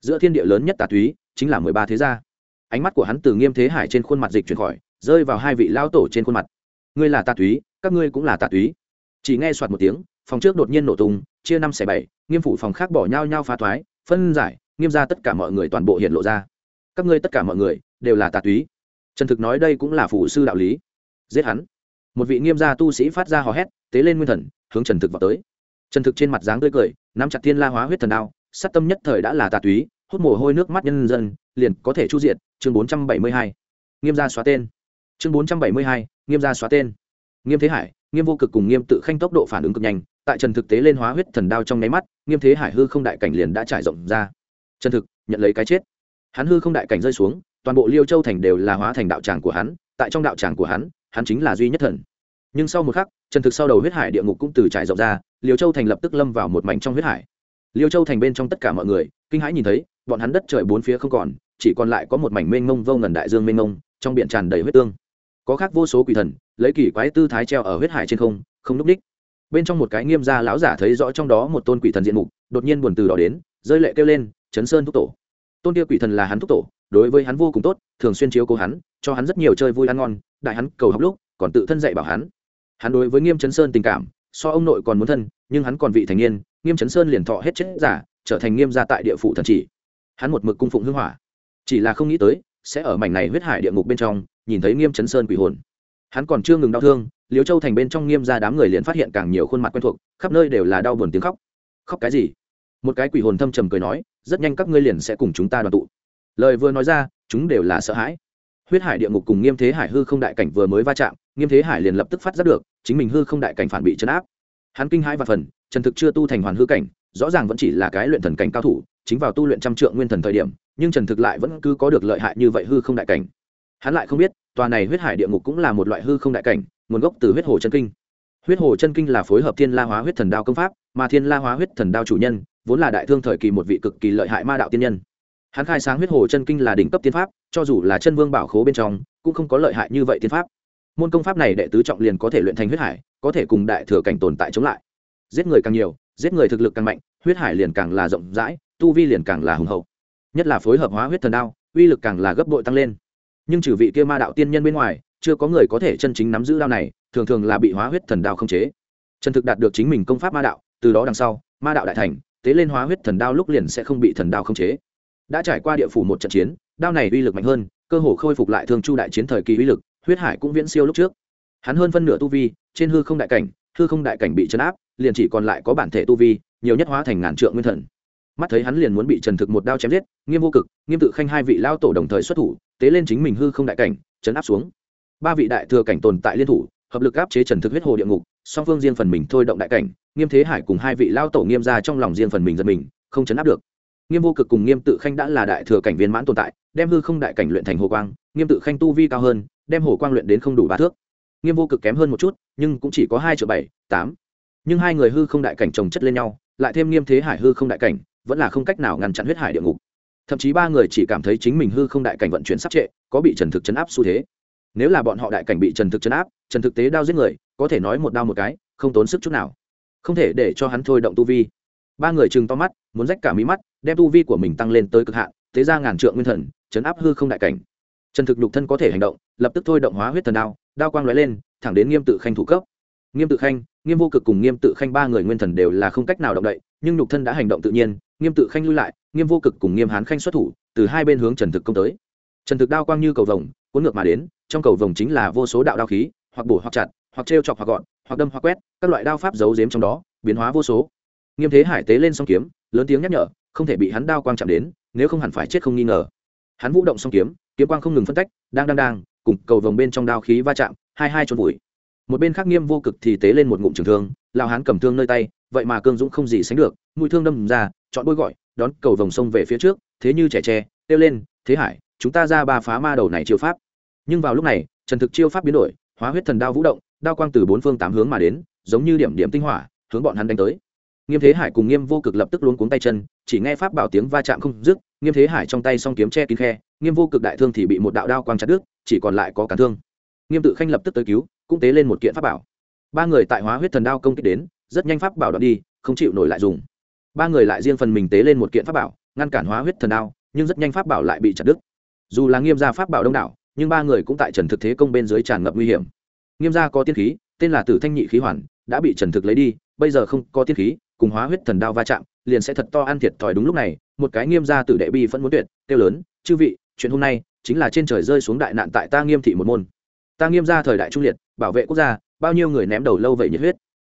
Giữa thiên địa lớn nhất tà túy, chính là mười ba thế gia. Ánh mắt của hắn từ nghiêm thế hải trên khuôn mặt dịch chuyển khỏi, rơi vào hai vị lao tổ trên khuôn mặt. Ngươi là tà túy, các ngươi cũng là tà túy. Chỉ nghe soạt một tiếng phòng trước đột nhiên nổ tung, chia năm xẻ bảy, nghiêm phủ phòng khác bỏ nhau nhau phá thoái, phân giải, nghiêm ra tất cả mọi người toàn bộ hiện lộ ra. Các ngươi tất cả mọi người, đều là tà túy. Trần thực nói đây cũng là phủ sư đạo lý. Giết hắn. Một vị nghiêm gia tu sĩ phát ra hò hét, tế lên nguyên thần, hướng trần thực vào tới. Trần thực trên mặt dáng tươi cười, nắm chặt thiên la hóa huyết thần đao, sát tâm nhất thời đã là tà túy, hút mồ hôi nước mắt nhân dân, liền có thể chu diện chương bốn trăm bảy mươi hai. Nghiêm gia xóa tên. Chương bốn trăm bảy mươi hai, nghiêm gia xóa tên. Nghiêm thế hải, nghiêm vô cực cùng nghiêm tự khanh tốc độ phản ứng cực nhanh tại trần thực tế lên hóa huyết thần đao trong nháy mắt, nghiêm thế hải hư không đại cảnh liền đã trải rộng ra. Trần thực, nhận lấy cái chết. Hắn hư không đại cảnh rơi xuống, toàn bộ liêu châu thành đều là hóa thành đạo tràng của hắn, tại trong đạo tràng của hắn hắn chính là duy nhất thần. Nhưng sau một khắc, trần thực sau đầu huyết hải địa ngục cũng từ trải rộng ra, liêu châu thành lập tức lâm vào một mảnh trong huyết hải. Liêu châu thành bên trong tất cả mọi người, kinh hãi nhìn thấy, bọn hắn đất trời bốn phía không còn, chỉ còn lại có một mảnh mênh mông vô ngần đại dương mênh mông, trong biển tràn đầy huyết tương. Có khác vô số quỷ thần, lấy kỳ quái tư thái treo ở huyết hải trên không không núp đích bên trong một cái nghiêm gia lão giả thấy rõ trong đó một tôn quỷ thần diện mục, đột nhiên buồn từ đó đến, rơi lệ kêu lên, chấn sơn thúc tổ. Tôn kia quỷ thần là hắn thúc tổ, đối với hắn vô cùng tốt, thường xuyên chiếu cố hắn, cho hắn rất nhiều chơi vui ăn ngon, đại hắn cầu học lúc, còn tự thân dạy bảo hắn. Hắn đối với nghiêm chấn sơn tình cảm, so ông nội còn muốn thân, nhưng hắn còn vị thành niên, nghiêm chấn sơn liền thọ hết chết giả, trở thành nghiêm gia tại địa phủ thần chỉ. Hắn một mực cung phụng hưng hỏa. Chỉ là không nghĩ tới, sẽ ở mảnh này huyết hải địa ngục bên trong, nhìn thấy nghiêm chấn sơn quỷ hồn hắn còn chưa ngừng đau thương liếu châu thành bên trong nghiêm ra đám người liền phát hiện càng nhiều khuôn mặt quen thuộc, khắp nơi đều là đau buồn tiếng khóc. Khóc cái gì? Một cái quỷ hồn thâm trầm cười nói, rất nhanh các ngươi liền sẽ cùng chúng ta đoàn tụ. Lời vừa nói ra, chúng đều là sợ hãi. Huyết hải địa ngục cùng nghiêm thế hải hư không đại cảnh vừa mới va chạm, nghiêm thế hải liền lập tức phát giác được, chính mình hư không đại cảnh phản bị chấn áp. Hắn kinh hãi và phần, trần thực chưa tu thành hoàn hư cảnh, rõ ràng vẫn chỉ là cái luyện thần cảnh cao thủ, chính vào tu luyện trăm trượng nguyên thần thời điểm, nhưng trần thực lại vẫn cứ có được lợi hại như vậy hư không đại cảnh. Hắn lại không biết tòa này huyết hải địa ngục cũng là một loại hư không đại cảnh, nguồn gốc từ huyết hồ chân kinh. Huyết hồ chân kinh là phối hợp thiên la hóa huyết thần đao công pháp, mà thiên la hóa huyết thần đao chủ nhân vốn là đại thương thời kỳ một vị cực kỳ lợi hại ma đạo tiên nhân. Hắn khai sáng huyết hồ chân kinh là đỉnh cấp tiên pháp, cho dù là chân vương bảo khố bên trong, cũng không có lợi hại như vậy tiên pháp. Môn công pháp này đệ tứ trọng liền có thể luyện thành huyết hải, có thể cùng đại thừa cảnh tồn tại chống lại. Giết người càng nhiều, giết người thực lực càng mạnh, huyết hải liền càng là rộng rãi, tu vi liền càng là hùng hậu. Nhất là phối hợp hóa huyết thần đao, uy lực càng là gấp bội tăng lên nhưng trừ vị kia ma đạo tiên nhân bên ngoài, chưa có người có thể chân chính nắm giữ đao này, thường thường là bị hóa huyết thần đao không chế. Trần thực đạt được chính mình công pháp ma đạo, từ đó đằng sau, ma đạo đại thành, tế lên hóa huyết thần đao lúc liền sẽ không bị thần đao không chế. Đã trải qua địa phủ một trận chiến, đao này uy lực mạnh hơn, cơ hồ khôi phục lại thương chu đại chiến thời kỳ uy lực, huyết hải cũng viễn siêu lúc trước. Hắn hơn phân nửa tu vi, trên hư không đại cảnh, hư không đại cảnh bị chấn áp, liền chỉ còn lại có bản thể tu vi, nhiều nhất hóa thành ngàn trượng nguyên thần mắt thấy hắn liền muốn bị trần thực một đao chém giết, nghiêm vô cực, nghiêm tự khanh hai vị lao tổ đồng thời xuất thủ, tế lên chính mình hư không đại cảnh, chấn áp xuống. Ba vị đại thừa cảnh tồn tại liên thủ, hợp lực áp chế trần thực huyết hồ địa ngục, song phương riêng phần mình thôi động đại cảnh, nghiêm thế hải cùng hai vị lao tổ nghiêm ra trong lòng riêng phần mình giật mình, không chấn áp được. Nghiêm vô cực cùng nghiêm tự khanh đã là đại thừa cảnh viên mãn tồn tại, đem hư không đại cảnh luyện thành hồ quang, nghiêm tự khanh tu vi cao hơn, đem hồ quang luyện đến không đủ ba thước. Nghiêm vô cực kém hơn một chút, nhưng cũng chỉ có hai triệu bảy, tám. Nhưng hai người hư không đại cảnh trồng chất lên nhau, lại thêm nghiêm thế hải hư không đại cảnh vẫn là không cách nào ngăn chặn huyết hải địa ngục. Thậm chí ba người chỉ cảm thấy chính mình hư không đại cảnh vận chuyển sắp trệ có bị trần thực chấn áp xu thế. Nếu là bọn họ đại cảnh bị trần thực chấn áp, trần thực tế đao giết người, có thể nói một đao một cái, không tốn sức chút nào. Không thể để cho hắn thôi động tu vi. Ba người chừng to mắt, muốn rách cả mí mắt, đem tu vi của mình tăng lên tới cực hạn thế ra ngàn trượng nguyên thần, chấn áp hư không đại cảnh. Trần thực nhục thân có thể hành động, lập tức thôi động hóa huyết thần đao đao quang lóe lên, thẳng đến nghiêm tự khanh thủ cấp. Nghiêm tự khanh nghiêm vô cực cùng nghiêm tự khanh ba người nguyên thần đều là không cách nào động đậy, nhưng nhục thân đã hành động tự nhiên, nghiêm tự khanh lui lại, nghiêm vô cực cùng nghiêm hán khanh xuất thủ, từ hai bên hướng trần thực công tới. Trần thực đao quang như cầu vồng, cuốn ngược mà đến, trong cầu vồng chính là vô số đạo đao khí, hoặc bổ hoặc chặt, hoặc trêu chọc hoặc gọn, hoặc đâm hoặc quét, các loại đao pháp giấu giếm trong đó, biến hóa vô số. Nghiêm thế hải tế lên song kiếm, lớn tiếng nhắc nhở, không thể bị hắn đao quang chạm đến, nếu không hẳn phải chết không nghi ngờ. Hắn vũ động song kiếm kiếm quang không ngừng phân tách, đang đang đang, cùng cầu vồng bên trong đao khí va chạm, hai hai trốn vùi một bên khác nghiêm vô cực thì tế lên một ngụm trường thương, lao hắn cầm thương nơi tay, vậy mà cương dũng không gì sánh được, mũi thương đâm ra, chọn bôi gọi, đón cầu vòng sông về phía trước, thế như trẻ tre, kêu lên, thế hải, chúng ta ra ba phá ma đầu này chiêu pháp. Nhưng vào lúc này, trần thực chiêu pháp biến đổi, hóa huyết thần đao vũ động, đao quang từ bốn phương tám hướng mà đến, giống như điểm điểm tinh hỏa, hướng bọn hắn đánh tới. Nghiêm thế hải cùng nghiêm vô cực lập tức luống cuống tay chân, chỉ nghe pháp bảo tiếng va chạm không dứt, nghiêm thế hải trong tay s o n g kiếm che kín khe, nghiêm vô cực đại thương thì bị một đạo đao quang chặt đứt, chỉ còn lại có cản thương. Nghiêm tự khanh lập tức tới cứu cũng tế lên một kiện pháp bảo. Ba người tại hóa huyết thần đao công kích đến, rất nhanh pháp bảo đoạn đi, không chịu nổi lại dùng. Ba người lại riêng phần mình tế lên một kiện pháp bảo, ngăn cản hóa huyết thần đao, nhưng rất nhanh pháp bảo lại bị chặt đứt. Dù là nghiêm gia pháp bảo đông đảo, nhưng ba người cũng tại trần thực thế công bên dưới tràn ngập nguy hiểm. Nghiêm gia có tiên khí, tên là tử thanh nhị khí hoàn, đã bị trần thực lấy đi, bây giờ không có tiên khí, cùng hóa huyết thần đao va chạm, liền sẽ thật to ăn thiệt thòi đúng lúc này, một cái nghiêm gia tử đệ bi vẫn muốn tuyệt, kêu lớn, chư vị, chuyện hôm nay chính là trên trời rơi xuống đại nạn tại ta nghiêm thị một môn ta nghiêm gia thời đại trung liệt, bảo vệ quốc gia, bao nhiêu người ném đầu lâu vậy nhiệt huyết.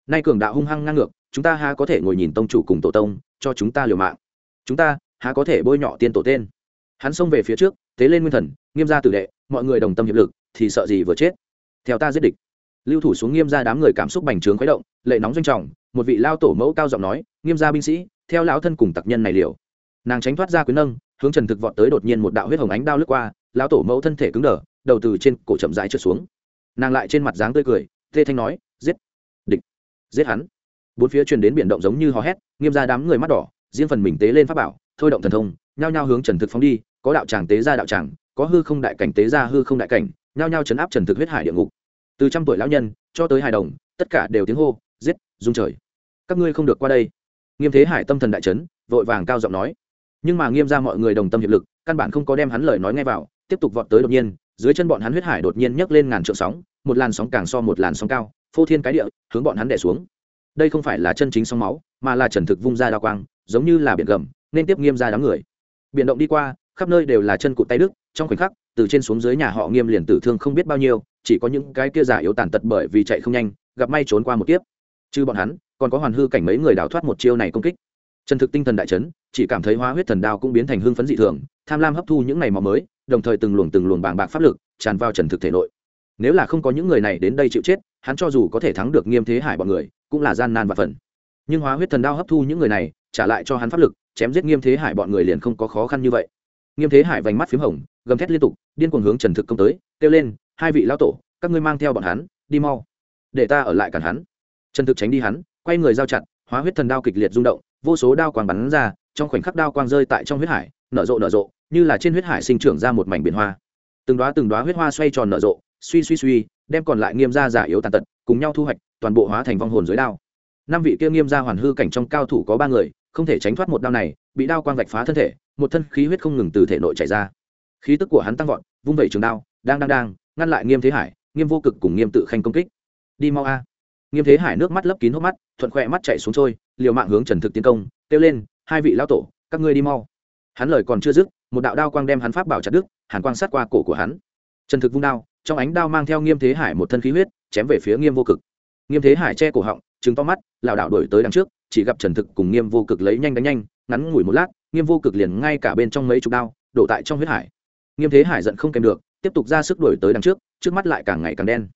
Nay cường đạo hung hăng ngang ngược, chúng ta há có thể ngồi nhìn tông chủ cùng tổ tông, cho chúng ta liều mạng. Chúng ta há có thể bôi nhọ tiên tổ tên. Hắn xông về phía trước, tế lên nguyên thần, nghiêm gia tử đệ, mọi người đồng tâm hiệp lực, thì sợ gì vừa chết. Theo ta giết địch. Lưu thủ xuống nghiêm gia đám người cảm xúc bành trướng khuấy động, lệ nóng doanh trọng, một vị lao tổ mẫu cao giọng nói, nghiêm gia binh sĩ, theo lão thân cùng tặc nhân này liều. Nàng tránh thoát ra quyến nâng, hướng trần thực vọt tới đột nhiên một đạo huyết hồng ánh đao lướt qua, lão tổ mẫu thân thể cứng đờ đầu từ trên cổ chậm rãi trượt xuống. Nàng lại trên mặt dáng tươi cười tê thanh nói, giết, địch, giết hắn. Bốn phía truyền đến biển động giống như hò hét, nghiêm ra đám người mắt đỏ, riêng phần mình tế lên pháp bảo, thôi động thần thông, nhao nhao hướng trần thực phóng đi, có đạo tràng tế ra đạo tràng, có hư không đại cảnh tế ra hư không đại cảnh, nhao nhao chấn áp trần thực huyết hải địa ngục. Từ trăm tuổi lão nhân, cho tới hài đồng, tất cả đều tiếng hô, giết, dung trời. Các ngươi không được qua đây. Nghiêm thế hải tâm thần đại trấn vội vàng cao giọng nói. Nhưng mà nghiêm ra mọi người đồng tâm hiệp lực, căn bản không có đem hắn lời nói ngay vào, tiếp tục vọt tới đột nhiên dưới chân bọn hắn huyết hải đột nhiên nhấc lên ngàn trượng sóng, một làn sóng càng so một làn sóng cao, phô thiên cái địa, hướng bọn hắn đẻ xuống. Đây không phải là chân chính sóng máu, mà là trần thực vung ra đao quang, giống như là biển gầm, nên tiếp nghiêm ra đám người. Biển động đi qua, khắp nơi đều là chân cụt tay đức trong khoảnh khắc, từ trên xuống dưới nhà họ nghiêm liền tử thương không biết bao nhiêu, chỉ có những cái kia giả yếu tàn tật bởi vì chạy không nhanh, gặp may trốn qua một kiếp. Chứ bọn hắn, còn có hoàn hư cảnh mấy người đào thoát một chiêu này công kích. Trần thực tinh thần đại chấn, chỉ cảm thấy hóa huyết thần đao cũng biến thành hưng phấn dị thường, tham lam hấp thu những ngày màu mới đồng thời từng luồng từng luồng bàng bạc pháp lực tràn vào trần thực thể nội. Nếu là không có những người này đến đây chịu chết, hắn cho dù có thể thắng được nghiêm thế hải bọn người, cũng là gian nan và phần. Nhưng hóa huyết thần đao hấp thu những người này, trả lại cho hắn pháp lực, chém giết nghiêm thế hải bọn người liền không có khó khăn như vậy. Nghiêm thế hải vành mắt p h í m hồng, gầm thét liên tục, điên cuồng hướng trần thực công tới, kêu lên, hai vị lão tổ, các ngươi mang theo bọn hắn, đi mau. Để ta ở lại cản hắn. Trần thực tránh đi hắn, quay người giao chặn hóa huyết thần đao kịch liệt rung động, vô số đao quang bắn ra, trong khoảnh khắc đao quang rơi tại trong huyết hải nở rộ nở rộ, như là trên huyết hải sinh trưởng ra một mảnh biển hoa. Từng đoá từng đoá huyết hoa xoay tròn nở rộ, suy suy suy, đem còn lại nghiêm gia giả yếu tàn tật, cùng nhau thu hoạch, toàn bộ hóa thành vong hồn dưới đao. Năm vị kia nghiêm gia hoàn hư cảnh trong cao thủ có ba người, không thể tránh thoát một đao này, bị đao quang vạch phá thân thể, một thân khí huyết không ngừng từ thể nội chảy ra. Khí tức của hắn tăng vọt, vung vẩy trường đao, đang đang đang, ngăn lại nghiêm thế hải, nghiêm vô cực cùng nghiêm tự khanh công kích. Đi mau a. Nghiêm thế hải nước mắt lấp kín hốc mắt, thuận khỏe mắt chạy xuống trôi, liều mạng hướng trần thực tiến công, kêu lên, hai vị lao tổ, các ngươi đi mau hắn lời còn chưa dứt, một đạo đao quang đem hắn pháp bảo chặt đức hàn quang sát qua cổ của hắn. Trần thực vung đao, trong ánh đao mang theo nghiêm thế hải một thân khí huyết, chém về phía nghiêm vô cực. Nghiêm thế hải che cổ họng, trừng to mắt, lảo đảo đổi tới đằng trước, chỉ gặp trần thực cùng nghiêm vô cực lấy nhanh đánh nhanh, ngắn ngủi một lát, nghiêm vô cực liền ngay cả bên trong mấy chục đao, đổ tại trong huyết hải. Nghiêm thế hải giận không kèm được, tiếp tục ra sức đổi tới đằng trước trước mắt lại càng ngày càng đen.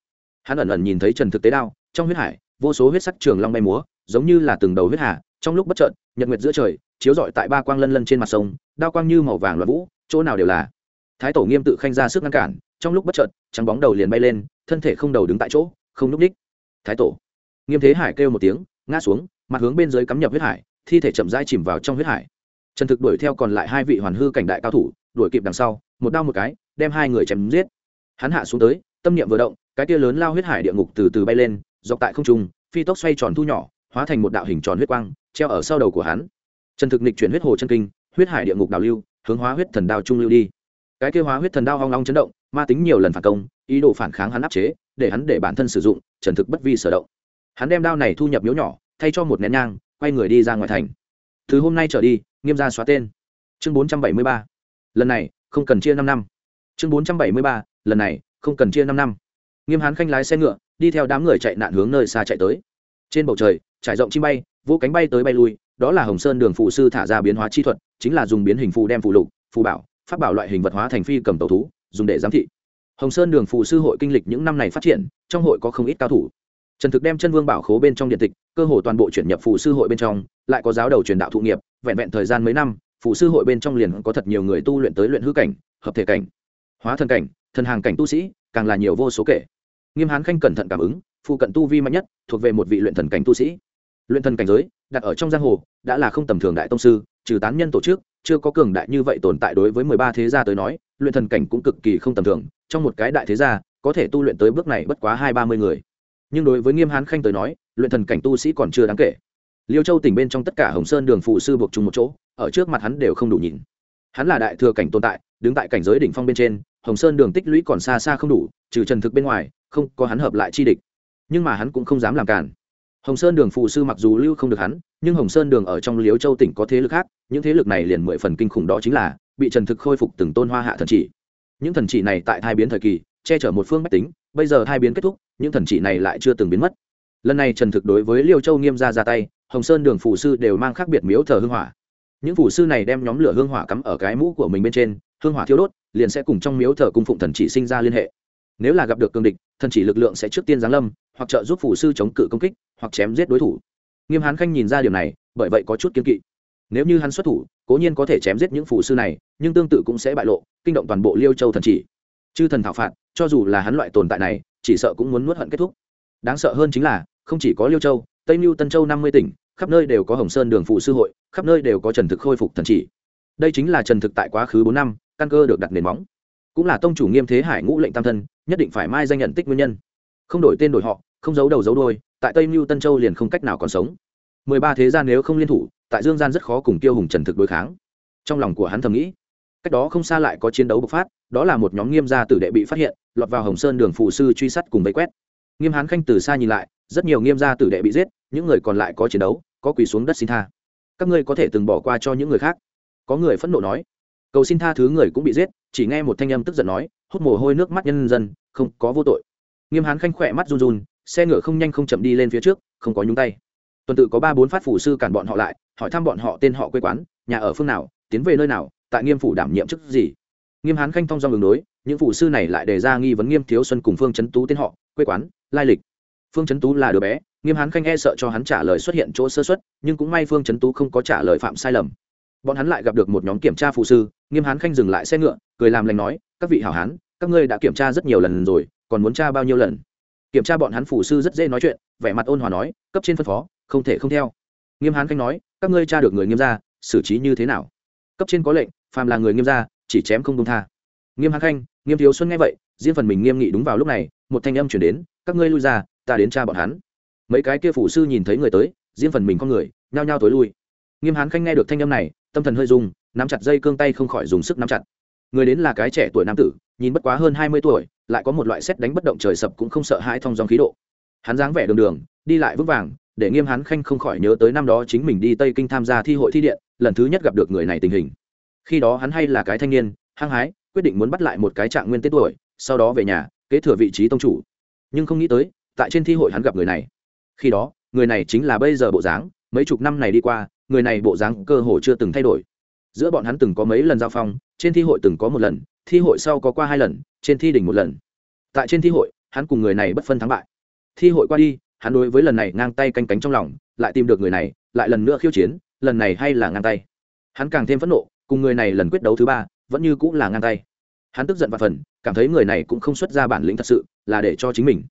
Hắn ẩn ẩn nhìn thấy trần thực tế đao, trong huyết hải, vô số huyết sắc trường long bay múa, giống như là từng đầu huyết hà, trong lúc bất chợt, nhật nguyệt giữa trời, chiếu rọi tại ba quang lân lân trên mặt sông đao quang như màu vàng loạn vũ, chỗ nào đều là. Thái tổ nghiêm tự khanh ra sức ngăn cản, trong lúc bất chợt, trắng bóng đầu liền bay lên, thân thể không đầu đứng tại chỗ, không núp đích thái tổ. Nghiêm thế hải kêu một tiếng, ngã xuống, mặt hướng bên dưới cắm nhập huyết hải, thi thể chậm rãi chìm vào trong huyết hải. Trần thực đuổi theo còn lại hai vị hoàn hư cảnh đại cao thủ, đuổi kịp đằng sau, một đao một cái, đem hai người chém giết. Hắn hạ xuống tới, tâm niệm vừa động, cái tia lớn lao huyết hải địa ngục từ từ bay lên, dọc tại không trung, phi tốc xoay tròn thu nhỏ, hóa thành một đạo hình tròn huyết quang, treo ở sau đầu của hắn. Trần thực nịch chuyển huyết hồ chân kinh huyết hải địa ngục đào lưu, hướng hóa huyết thần đao trung lưu đi. Cái kêu hóa huyết thần đao hoang long chấn động, ma tính nhiều lần phản công, ý đồ phản kháng hắn áp chế, để hắn để bản thân sử dụng, trần thực bất vi sở động. Hắn đem đao này thu nhập miếu nhỏ, thay cho một nén nhang, quay người đi ra ngoài thành. Từ hôm nay trở đi, nghiêm ra xóa tên. Chương bốn trăm bảy mươi ba. Lần này, không cần chia năm năm. Chương bốn trăm bảy mươi ba. Lần này, không cần chia năm năm. Nghiêm hán khanh lái xe ngựa, đi theo đám người chạy nạn hướng nơi xa chạy tới. Trên bầu trời, trải rộng chim bay vỗ cánh bay tới bay lui đó là hồng sơn đường phụ sư thả ra biến hóa chi thuật, chính là dùng biến hình phù đem phù lục, phù bảo phát bảo loại hình vật hóa thành phi cầm tàu thú, dùng để giám thị. Hồng sơn đường phụ sư hội kinh lịch những năm này phát triển, trong hội có không ít cao thủ. Trần thực đem chân vương bảo khố bên trong điện tịch, cơ hồ toàn bộ chuyển nhập phụ sư hội bên trong, lại có giáo đầu truyền đạo thụ nghiệp, vẹn vẹn thời gian mấy năm, phụ sư hội bên trong liền có thật nhiều người tu luyện tới luyện hư cảnh, hợp thể cảnh, hóa thần cảnh, thần hàng cảnh tu sĩ, càng là nhiều vô số kể. Nghiêm hán khanh cẩn thận cảm ứng phụ cận tu vi mạnh nhất, thuộc về một vị luyện thần cảnh tu sĩ luyện thần cảnh giới, đặt ở trong giang hồ, đã là không tầm thường đại tông sư, trừ tán nhân tổ chức, chưa có cường đại như vậy tồn tại đối với mười ba thế gia tới nói, luyện thần cảnh cũng cực kỳ không tầm thường, trong một cái đại thế gia, có thể tu luyện tới bước này bất quá hai ba mươi người. Nhưng đối với nghiêm hán khanh tới nói, luyện thần cảnh tu sĩ còn chưa đáng kể. Liêu châu tỉnh bên trong tất cả hồng sơn đường phụ sư buộc chung một chỗ, ở trước mặt hắn đều không đủ nhìn. Hắn là đại thừa cảnh tồn tại, đứng tại cảnh giới đỉnh phong bên trên, hồng sơn đường tích lũy còn xa xa không đủ, trừ trần thực bên ngoài, không có hắn hợp lại chi địch. Nhưng mà hắn cũng không dám làm cản hồng sơn đường phụ sư mặc dù lưu không được hắn, nhưng hồng sơn đường ở trong liếu châu tỉnh có thế lực khác, những thế lực này liền mười phần kinh khủng đó chính là, bị trần thực khôi phục từng tôn hoa hạ thần chỉ. Những thần chỉ này tại thai biến thời kỳ, che chở một phương bách tính, bây giờ thai biến kết thúc, những thần chỉ này lại chưa từng biến mất. Lần này trần thực đối với liêu châu nghiêm ra ra tay, hồng sơn đường phụ sư đều mang khác biệt miếu thờ hương hỏa. Những phụ sư này đem nhóm lửa hương hỏa cắm ở cái mũ của mình bên trên, hương hỏa thiêu đốt, liền sẽ cùng trong miếu thờ cung phụng thần chỉ sinh ra liên hệ nếu là gặp được cương địch, thần chỉ lực lượng sẽ trước tiên giáng lâm, hoặc trợ giúp phủ sư chống cự công kích, hoặc chém giết đối thủ. Nghiêm hán khanh nhìn ra điều này, bởi vậy có chút kiên kỵ. Nếu như hắn xuất thủ, cố nhiên có thể chém giết những phủ sư này, nhưng tương tự cũng sẽ bại lộ, kinh động toàn bộ liêu châu thần chỉ. Chư thần thảo phạt, cho dù là hắn loại tồn tại này, chỉ sợ cũng muốn nuốt hận kết thúc. Đáng sợ hơn chính là, không chỉ có liêu châu, tây mưu tân châu năm mươi tỉnh, khắp nơi đều có hồng sơn đường phụ sư hội, khắp nơi đều có trần thực khôi phục thần chỉ. Đây chính là trần thực tại quá khứ bốn năm, căn cơ được đặt nền móng cũng là tông chủ nghiêm thế hải ngũ lệnh tam thân, nhất định phải mai danh nhận tích nguyên nhân. Không đổi tên đổi họ, không giấu đầu giấu đôi tại tây mưu tân châu liền không cách nào còn sống. Mười ba thế gian nếu không liên thủ, tại dương gian rất khó cùng tiêu hùng trần thực đối kháng. Trong lòng của hắn thầm nghĩ, cách đó không xa lại có chiến đấu bộc phát, đó là một nhóm nghiêm gia tử đệ bị phát hiện, lọt vào hồng sơn đường phụ sư truy sát cùng vây quét. Nghiêm hán khanh từ xa nhìn lại, rất nhiều nghiêm gia tử đệ bị giết, những người còn lại có chiến đấu, có quỳ xuống đất xin tha. Các ngươi có thể từng bỏ qua cho những người khác. Có người phẫn nộ nói cầu xin tha thứ người cũng bị giết, chỉ nghe một thanh âm tức giận nói, hút mồ hôi nước mắt nhân dân, không có vô tội. Nghiêm hán khanh khỏe mắt run run, xe ngựa không nhanh không chậm đi lên phía trước, không có nhúng tay. Tuần tự có ba bốn phát phủ sư cản bọn họ lại, hỏi thăm bọn họ tên họ quê quán, nhà ở phương nào, tiến về nơi nào, tại nghiêm phủ đảm nhiệm chức gì. Nghiêm hán khanh thông do đường đối, những phủ sư này lại đề ra nghi vấn nghiêm thiếu xuân cùng phương trấn tú tên họ, quê quán, lai lịch. Phương trấn tú là đứa bé, nghiêm hán khanh e sợ cho hắn trả lời xuất hiện chỗ sơ xuất nhưng cũng may phương trấn tú không có trả lời phạm sai lầm bọn hắn lại gặp được một nhóm kiểm tra phụ sư, nghiêm hán khanh dừng lại xe ngựa, cười làm lành nói, các vị hảo hán, các ngươi đã kiểm tra rất nhiều lần rồi, còn muốn tra bao nhiêu lần? Kiểm tra bọn hắn phụ sư rất dễ nói chuyện, vẻ mặt ôn hòa nói, cấp trên phân phó, không thể không theo. Nghiêm hán khanh nói, các ngươi tra được người nghiêm gia, xử trí như thế nào? Cấp trên có lệnh, phàm là người nghiêm gia, chỉ chém không công tha. Nghiêm hán khanh, nghiêm thiếu xuân nghe vậy, riêng phần mình nghiêm nghị đúng vào lúc này, một thanh âm chuyển đến, các ngươi lui ra, ta đến tra bọn hắn. Mấy cái kia phủ sư nhìn thấy người tới, riêng phần mình con người, nhao nhao tối lui nghiêm hán khanh nghe được thanh âm này, tâm thần hơi rung, nắm chặt dây cương tay không khỏi dùng sức nắm chặt. Người đến là cái trẻ tuổi nam tử, nhìn bất quá hơn hai mươi tuổi, lại có một loại xét đánh bất động trời sập cũng không sợ hãi thong dòng khí độ. Hắn dáng vẻ đường đường, đi lại vững vàng, để nghiêm hán khanh không khỏi nhớ tới năm đó chính mình đi tây kinh tham gia thi hội thi điện, lần thứ nhất gặp được người này tình hình. Khi đó hắn hay là cái thanh niên, hăng hái, quyết định muốn bắt lại một cái trạng nguyên tết tuổi, sau đó về nhà, kế thừa vị trí tông chủ. Nhưng không nghĩ tới, tại trên thi hội hắn gặp người này. Khi đó, người này chính là bây giờ bộ dáng, mấy chục năm này đi qua người này bộ dáng cơ hồ chưa từng thay đổi. Giữa bọn hắn từng có mấy lần giao phong, trên thi hội từng có một lần, thi hội sau có qua hai lần, trên thi đỉnh một lần. Tại trên thi hội, hắn cùng người này bất phân thắng bại. Thi hội qua đi, hắn đối với lần này ngang tay canh cánh trong lòng, lại tìm được người này, lại lần nữa khiêu chiến, lần này hay là ngang tay. Hắn càng thêm phẫn nộ, cùng người này lần quyết đấu thứ ba, vẫn như cũng là ngang tay. Hắn tức giận và phần, cảm thấy người này cũng không xuất ra bản lĩnh thật sự, là để cho chính mình.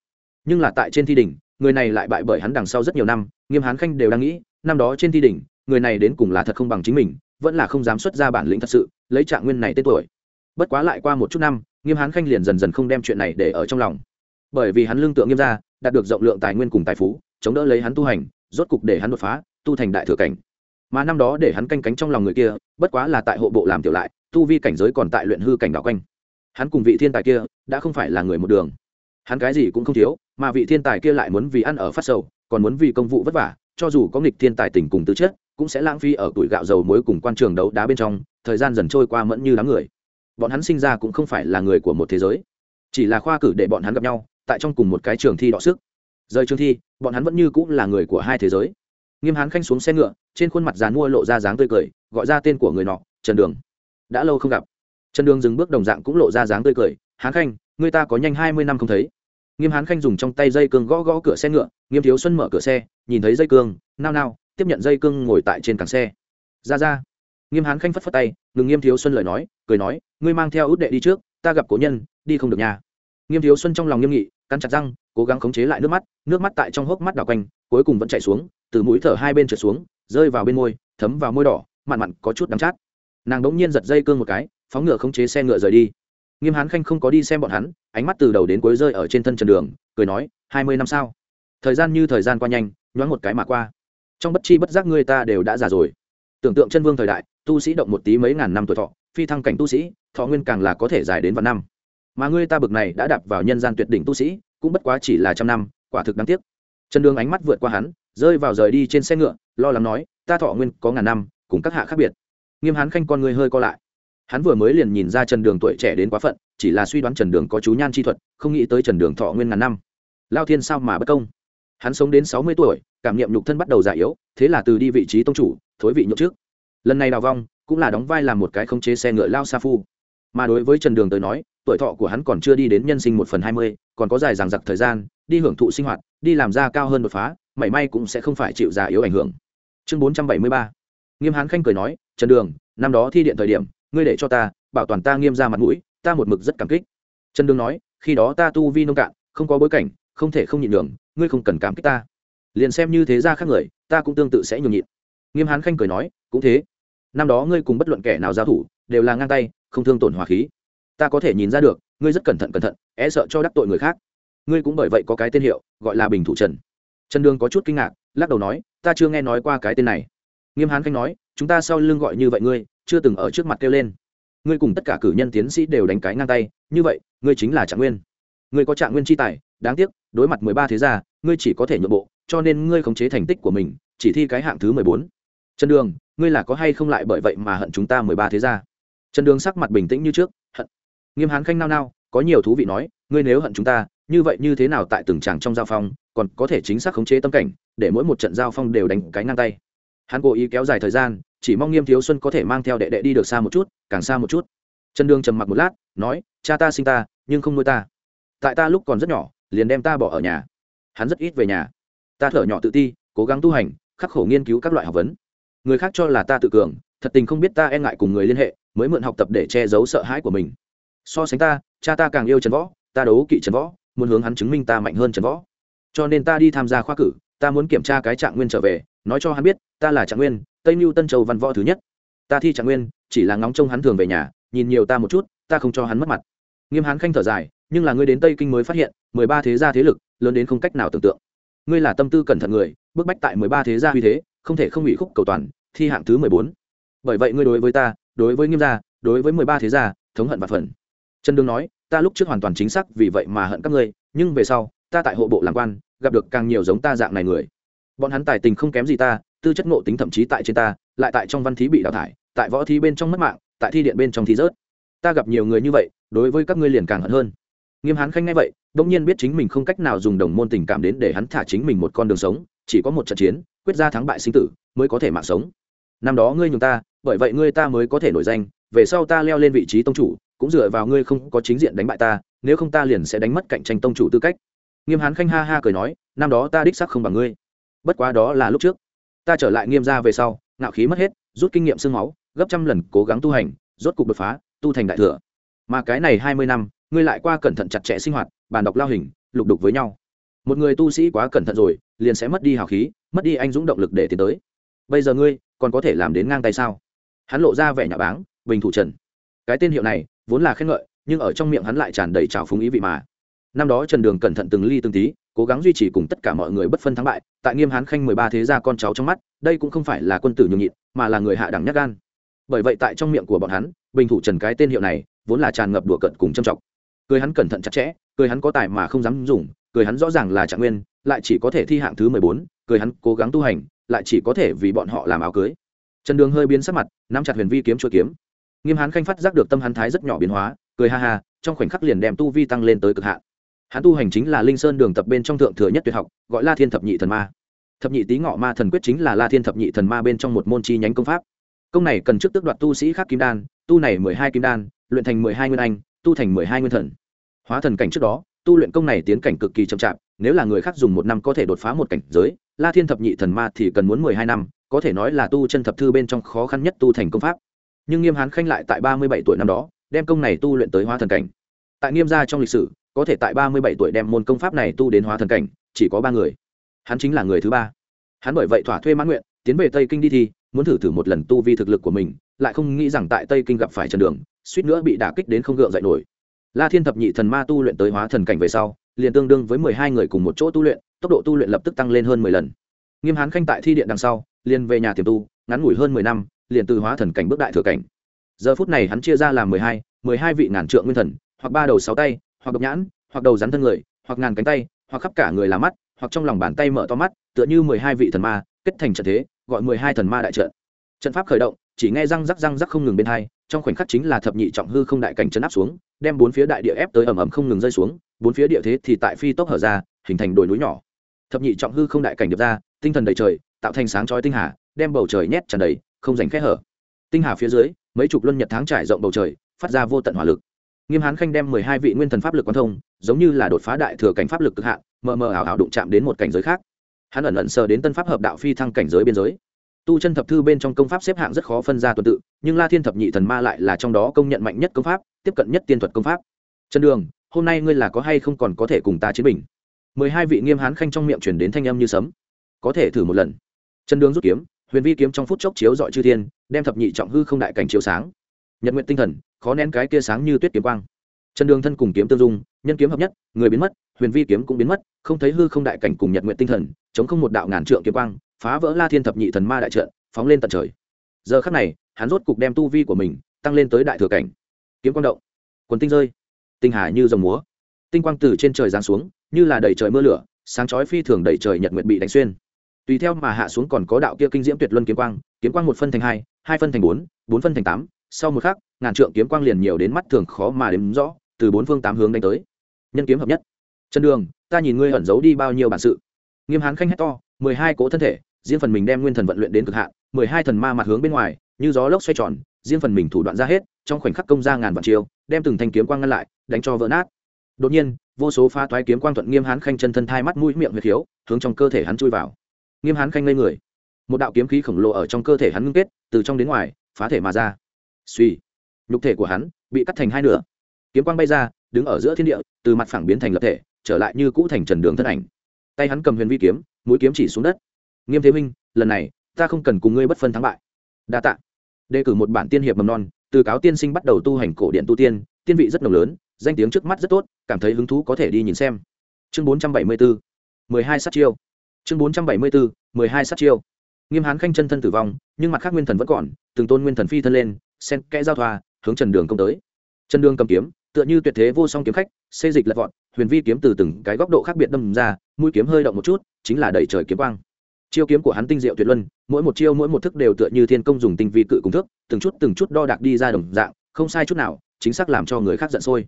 Nhưng là tại trên thi đỉnh, người này lại bại bởi hắn đằng sau rất nhiều năm, nghiêm hán khanh đều đang nghĩ, năm đó trên thi đỉnh người này đến cùng là thật không bằng chính mình, vẫn là không dám xuất ra bản lĩnh thật sự, lấy trạng nguyên này tên tuổi. Bất quá lại qua một chút năm, nghiêm hán khanh liền dần dần không đem chuyện này để ở trong lòng. Bởi vì hắn lương tượng nghiêm ra đạt được rộng lượng tài nguyên cùng tài phú, chống đỡ lấy hắn tu hành, rốt cục để hắn đột phá, tu thành đại thừa cảnh. Mà năm đó để hắn canh cánh trong lòng người kia, bất quá là tại hộ bộ làm tiểu lại, tu vi cảnh giới còn tại luyện hư cảnh đạo quanh. Hắn cùng vị thiên tài kia, đã không phải là người một đường. Hắn cái gì cũng không thiếu, mà vị thiên tài kia lại muốn vì ăn ở phát sầu, còn muốn vì công vụ vất vả, cho dù có nghịch thiên tài tình cùng tư chất cũng sẽ lãng phí ở tuổi gạo dầu muối cùng quan trường đấu đá bên trong, thời gian dần trôi qua mẫn như đám người. Bọn hắn sinh ra cũng không phải là người của một thế giới, chỉ là khoa cử để bọn hắn gặp nhau, tại trong cùng một cái trường thi đọ sức. Rời trường thi, bọn hắn vẫn như cũng là người của hai thế giới. Nghiêm hán khanh xuống xe ngựa, trên khuôn mặt dàn mua lộ ra dáng tươi cười, gọi ra tên của người nọ, trần đường. Đã lâu không gặp. Trần đường dừng bước đồng dạng cũng lộ ra dáng tươi cười, hán khanh, người ta có nhanh hai mươi năm không thấy. Nghiêm hán khanh dùng trong tay dây cương gõ gõ cửa xe ngựa, nghiêm thiếu xuân mở cửa xe, nhìn thấy dây cương, nao nao tiếp nhận dây cương ngồi tại trên càng xe. Ra ra. Nghiêm hán khanh phất phất tay, ngừng nghiêm thiếu xuân lời nói, cười nói, ngươi mang theo út đệ đi trước, ta gặp cố nhân, đi không được nhà. Nghiêm thiếu xuân trong lòng nghiêm nghị, cắn chặt răng, cố gắng khống chế lại nước mắt nước mắt tại trong hốc mắt đảo quanh, cuối cùng vẫn chạy xuống, từ mũi thở hai bên trượt xuống, rơi vào bên môi, thấm vào môi đỏ, mặn mặn, có chút đắm chát. Nàng đống nhiên giật dây cương một cái, phóng ngựa khống chế xe ngựa rời đi. Nghiêm hán khanh không có đi xem bọn hắn, ánh mắt từ đầu đến cuối rơi ở trên thân trần đường, cười nói, hai mươi năm sao? Thời gian như thời gian qua nhanh, nhoáng một cái mà qua trong bất chi bất giác người ta đều đã già rồi. Tưởng tượng chân vương thời đại, tu sĩ động một tí mấy ngàn năm tuổi thọ, phi thăng cảnh tu sĩ, thọ nguyên càng là có thể dài đến vạn năm. Mà ngươi ta bực này đã đạp vào nhân gian tuyệt đỉnh tu sĩ, cũng bất quá chỉ là trăm năm, quả thực đáng tiếc. Trần đường ánh mắt vượt qua hắn, rơi vào rời đi trên xe ngựa, lo lắng nói, ta thọ nguyên có ngàn năm, cùng các hạ khác biệt. Nghiêm hán khanh con người hơi co lại. Hắn vừa mới liền nhìn ra trần đường tuổi trẻ đến quá phận, chỉ là suy đoán trần đường có chú nhan chi thuật, không nghĩ tới trần đường thọ nguyên ngàn năm. Lao thiên sao mà bất công? Hắn sống đến sáu mươi tuổi, cảm nghiệm nhục thân bắt đầu già yếu, thế là từ đi vị trí tông chủ, thối vị nhậu trước. Lần này đào vong, cũng là đóng vai làm một cái khống chế xe ngựa lao sa phu. Mà đối với trần đường tới nói, tuổi thọ của hắn còn chưa đi đến nhân sinh một phần hai mươi, còn có dài dằng dặc thời gian, đi hưởng thụ sinh hoạt, đi làm ra cao hơn đột phá, mảy may cũng sẽ không phải chịu già yếu ảnh hưởng. Chương bốn trăm bảy mươi ba. Nghiêm hán khanh cười nói, trần đường, năm đó thi điện thời điểm, ngươi để cho ta, bảo toàn ta nghiêm ra mặt mũi, ta một mực rất cảm kích. Trần đường nói, khi đó ta tu vi nông cạn, không có bối cảnh không thể không nhịn đường ngươi không cần cảm kích ta. Liền xem như thế ra khác người, ta cũng tương tự sẽ nhường nhịn. Nghiêm hán khanh cười nói, cũng thế. Năm đó ngươi cùng bất luận kẻ nào giao thủ, đều là ngang tay, không thương tổn hòa khí. Ta có thể nhìn ra được, ngươi rất cẩn thận cẩn thận e sợ cho đắc tội người khác. Ngươi cũng bởi vậy có cái tên hiệu, gọi là bình thủ trần. Trần đường có chút kinh ngạc, lắc đầu nói, ta chưa nghe nói qua cái tên này. Nghiêm hán khanh nói, chúng ta sau lưng gọi như vậy ngươi, chưa từng ở trước mặt kêu lên. Ngươi cùng tất cả cử nhân tiến sĩ đều đánh cái ngang tay, như vậy, ngươi chính là trạng nguyên ngươi có trạng nguyên chi tài, đáng tiếc, đối mặt mười ba thế gia, ngươi chỉ có thể nhượng bộ, cho nên ngươi khống chế thành tích của mình, chỉ thi cái hạng thứ mười bốn. Trần đường, ngươi là có hay không lại bởi vậy mà hận chúng ta mười ba thế gia? Trần đường sắc mặt bình tĩnh như trước, hận. Nghiêm hán khanh nao nao, có nhiều thú vị nói, ngươi nếu hận chúng ta, như vậy như thế nào tại từng tràng trong giao phong, còn có thể chính xác khống chế tâm cảnh, để mỗi một trận giao phong đều đánh cái ngang tay. Hắn cố ý kéo dài thời gian, chỉ mong nghiêm thiếu xuân có thể mang theo đệ đệ đi được xa một chút, càng xa một chút. Trần đường trầm mặc một lát, nói, cha ta sinh ta, nhưng không nuôi ta tại ta lúc còn rất nhỏ, liền đem ta bỏ ở nhà. Hắn rất ít về nhà. Ta thở nhỏ tự ti, cố gắng tu hành, khắc khổ nghiên cứu các loại học vấn. Người khác cho là ta tự cường, thật tình không biết ta e ngại cùng người liên hệ, mới mượn học tập để che giấu sợ hãi của mình. So sánh ta, cha ta càng yêu trần võ, ta đấu kỵ trần võ, muốn hướng hắn chứng minh ta mạnh hơn trần võ. Cho nên ta đi tham gia khoa cử, ta muốn kiểm tra cái trạng nguyên trở về, nói cho hắn biết, ta là trạng nguyên, tây mưu tân châu văn võ thứ nhất. Ta thi trạng nguyên, chỉ là ngóng trông hắn thường về nhà, nhìn nhiều ta một chút, ta không cho hắn mất mặt. Nghiêm hán khanh thở dài nhưng là ngươi đến tây kinh mới phát hiện, mười ba thế gia thế lực lớn đến không cách nào tưởng tượng. Ngươi là tâm tư cẩn thận người, bức bách tại mười ba thế gia uy thế, không thể không bị khúc cầu toàn, thi hạng thứ mười bốn. Bởi vậy ngươi đối với ta, đối với nghiêm gia, đối với mười ba thế gia, thống hận và phần trần đương nói, ta lúc trước hoàn toàn chính xác vì vậy mà hận các ngươi, nhưng về sau, ta tại hộ bộ làm quan, gặp được càng nhiều giống ta dạng này người. Bọn hắn tài tình không kém gì ta, tư chất ngộ tính thậm chí tại trên ta, lại tại trong văn thí bị đào thải, tại võ thí bên trong mất mạng, tại thi điện bên trong thi rớt. Ta gặp nhiều người như vậy, đối với các ngươi liền càng hận hơn nghiêm hán khanh ngay vậy đông nhiên biết chính mình không cách nào dùng đồng môn tình cảm đến để hắn thả chính mình một con đường sống, chỉ có một trận chiến, quyết ra thắng bại sinh tử, mới có thể mạng sống. Năm đó ngươi nhường ta, bởi vậy ngươi ta mới có thể nổi danh, về sau ta leo lên vị trí tông chủ, cũng dựa vào ngươi không có chính diện đánh bại ta, nếu không ta liền sẽ đánh mất cạnh tranh tông chủ tư cách. Nghiêm hán khanh ha ha cười nói, năm đó ta đích sắc không bằng ngươi. Bất quá đó là lúc trước. Ta trở lại nghiêm ra về sau, ngạo khí mất hết, rút kinh nghiệm sương máu, gấp trăm lần cố gắng tu hành, rốt cục đột phá, tu thành đại thừa. Mà cái này hai mươi năm ngươi lại qua cẩn thận chặt chẽ sinh hoạt, bàn đọc lao hình, lục đục với nhau. Một người tu sĩ quá cẩn thận rồi, liền sẽ mất đi hào khí, mất đi anh dũng động lực để tiến tới. Bây giờ ngươi còn có thể làm đến ngang tay sao? Hắn lộ ra vẻ nhà báng, bình thủ trần. Cái tên hiệu này, vốn là khen ngợi, nhưng ở trong miệng hắn lại tràn đầy trào phúng ý vị mà. Năm đó trần đường cẩn thận từng ly từng tí, cố gắng duy trì cùng tất cả mọi người bất phân thắng bại, tại nghiêm hán khanh mười ba thế gia con cháu trong mắt, đây cũng không phải là quân tử nhường nhịn, mà là người hạ đẳng nhắc gan. Bởi vậy tại trong miệng của bọn hắn, bình thủ trần cái tên hiệu này, vốn là tràn ngập đùa cận cùng châm trọng cười hắn cẩn thận chặt chẽ, cười hắn có tài mà không dám dùng, cười hắn rõ ràng là trạng nguyên, lại chỉ có thể thi hạng thứ mười bốn, cười hắn cố gắng tu hành, lại chỉ có thể vì bọn họ làm áo cưới. Trần đường hơi biến sắc mặt, nắm chặt huyền vi kiếm chuỗi kiếm. Nghiêm hán khanh phát giác được tâm hắn thái rất nhỏ biến hóa, cười ha ha, trong khoảnh khắc liền đem tu vi tăng lên tới cực hạn. Hắn tu hành chính là linh sơn đường tập bên trong thượng thừa nhất tuyệt học, gọi la thiên thập nhị thần ma. Thập nhị tý ngọ ma thần quyết chính là la thiên thập nhị thần ma bên trong một môn chi nhánh công pháp. Công này cần trước tước đoạt tu sĩ khác kim đan, tu này mười hai kim đan, luyện thành mười hai nguyên anh, tu thành mười hai nguyên thần hóa thần cảnh trước đó, tu luyện công này tiến cảnh cực kỳ chậm chạp, nếu là người khác dùng một năm có thể đột phá một cảnh giới, la thiên thập nhị thần ma thì cần muốn mười hai năm, có thể nói là tu chân thập thư bên trong khó khăn nhất tu thành công pháp. Nhưng nghiêm hán khanh lại tại ba mươi bảy tuổi năm đó, đem công này tu luyện tới hóa thần cảnh. Tại nghiêm gia trong lịch sử, có thể tại ba mươi bảy tuổi đem môn công pháp này tu đến hóa thần cảnh, chỉ có ba người. Hắn chính là người thứ ba. Hắn bởi vậy thỏa thuê mãn nguyện, tiến về tây kinh đi thi, muốn thử thử một lần tu vi thực lực của mình, lại không nghĩ rằng tại tây kinh gặp phải trần đường, suýt nữa bị đả kích đến không gượng dậy nổi la thiên thập nhị thần ma tu luyện tới hóa thần cảnh về sau, liền tương đương với mười hai người cùng một chỗ tu luyện, tốc độ tu luyện lập tức tăng lên hơn mười lần. Nghiêm hán khanh tại thi điện đằng sau, liền về nhà tiềm tu, ngắn ngủi hơn mười năm, liền từ hóa thần cảnh bước đại thừa cảnh. Giờ phút này hắn chia ra làm mười hai mười hai vị ngàn trượng nguyên thần, hoặc ba đầu sáu tay, hoặc độc nhãn, hoặc đầu rắn thân người, hoặc ngàn cánh tay, hoặc khắp cả người là mắt, hoặc trong lòng bàn tay mở to mắt, tựa như mười hai vị thần ma, kết thành trận thế, gọi mười hai thần ma đại trận. Trận pháp khởi động chỉ nghe răng rắc răng rắc không ngừng bên hai, trong khoảnh khắc chính là thập nhị trọng hư không đại cảnh chấn áp xuống, đem bốn phía đại địa ép tới ầm ầm không ngừng rơi xuống, bốn phía địa thế thì tại phi tốc hở ra, hình thành đồi núi nhỏ. Thập nhị trọng hư không đại cảnh điệp ra, tinh thần đầy trời, tạo thành sáng chói tinh hà, đem bầu trời nhét tràn đầy, không dành khẽ hở. Tinh hà phía dưới, mấy chục luân nhật tháng trải rộng bầu trời, phát ra vô tận hỏa lực. Nghiêm hán khanh đem mười hai vị nguyên thần pháp lực quan thông, giống như là đột phá đại thừa cảnh pháp lực cực hạn, mờ mờ ảo ảo đụng chạm đến một cảnh giới khác. Hắn ẩn ẩn sờ đến tân pháp hợp đạo phi thăng cảnh giới biên giới tu chân thập thư bên trong công pháp xếp hạng rất khó phân ra tuần tự, nhưng la thiên thập nhị thần ma lại là trong đó công nhận mạnh nhất công pháp, tiếp cận nhất tiên thuật công pháp. Trần đường, hôm nay ngươi là có hay không còn có thể cùng ta chiến bình? Mười hai vị nghiêm hán khanh trong miệng chuyển đến thanh âm như sấm. Có thể thử một lần. Trần đường rút kiếm, huyền vi kiếm trong phút chốc chiếu dọi chư thiên, đem thập nhị trọng hư không đại cảnh chiếu sáng. Nhật nguyện tinh thần, khó nén cái kia sáng như tuyết kiếm quang. Trần đường thân cùng kiếm tương dung, nhân kiếm hợp nhất, người biến mất, huyền vi kiếm cũng biến mất, không thấy hư không đại cảnh cùng nhật nguyện tinh thần, chống không một đạo ngàn trượng kiếm quang phá vỡ la thiên thập nhị thần ma đại trận, phóng lên tận trời. Giờ khắc này, hắn rốt cục đem tu vi của mình tăng lên tới đại thừa cảnh. Kiếm quang động, quần tinh rơi, tinh hà như dòng múa. Tinh quang từ trên trời giáng xuống, như là đầy trời mưa lửa, sáng chói phi thường đầy trời nhật nguyện bị đánh xuyên. Tùy theo mà hạ xuống còn có đạo kia kinh diễm tuyệt luân kiếm quang kiếm quang một phân thành hai hai phân thành bốn bốn phân thành tám. Sau một khắc, ngàn trượng kiếm quang liền nhiều đến mắt thường khó mà đếm rõ, từ bốn phương tám hướng đánh tới. Nhân kiếm hợp nhất. Chân đường, ta nhìn ngươi ẩn giấu đi bao nhiêu bản sự. Nghiêm hán khanh hét to, mười hai cỗ thân thể riêng phần mình đem nguyên thần vận luyện đến cực hạn, mười hai thần ma mặt hướng bên ngoài, như gió lốc xoay tròn, riêng phần mình thủ đoạn ra hết, trong khoảnh khắc công ra ngàn vạn chiêu, đem từng thanh kiếm quang ngăn lại, đánh cho vỡ nát. Đột nhiên, vô số pha toái kiếm quang thuận nghiêm hán khanh chân thân thai mắt mũi miệng huyệt khiếu, hướng trong cơ thể hắn chui vào. Nghiêm hán khanh ngây người. Một đạo kiếm khí khổng lồ ở trong cơ thể hắn ngưng kết, từ trong đến ngoài, phá thể mà ra. Suy nhục thể của hắn bị cắt thành hai nửa. Kiếm quang bay ra, đứng ở giữa thiên địa, từ mặt phẳng biến thành lập thể, trở lại như cũ thành trần đường thân ảnh. Tay hắn cầm huyền vi kiếm, mũi kiếm chỉ xuống đất nghiêm thế minh lần này, ta không cần cùng ngươi bất phân thắng bại. Đa tạ. Đề cử một bản tiên hiệp mầm non, từ cáo tiên sinh bắt đầu tu hành cổ điện tu tiên tiên vị rất nồng lớn, danh tiếng trước mắt rất tốt, cảm thấy hứng thú có thể đi nhìn xem. Chương bốn trăm bảy mươi bốn mười hai sát chiêu. Chương bốn trăm bảy mươi bốn mười hai sát chiêu. Nghiêm hán khanh chân thân tử vong, nhưng mặt khác nguyên thần vẫn còn, từng tôn nguyên thần phi thân lên sen kẽ giao thoa, hướng trần đường công tới. Trần đường cầm kiếm, tựa như tuyệt thế vô song kiếm khách, xê dịch lật vọt, huyền vi kiếm từ từng cái góc độ khác biệt đâm ra, mũi kiếm hơi động một chút, chính là đẩy trời kiếm quang chiêu kiếm của hắn tinh diệu tuyệt luân, mỗi một chiêu mỗi một thức đều tựa như thiên công dùng tinh vi cự cùng thức, từng chút từng chút đo đạc đi ra đồng dạng, không sai chút nào, chính xác làm cho người khác giận sôi.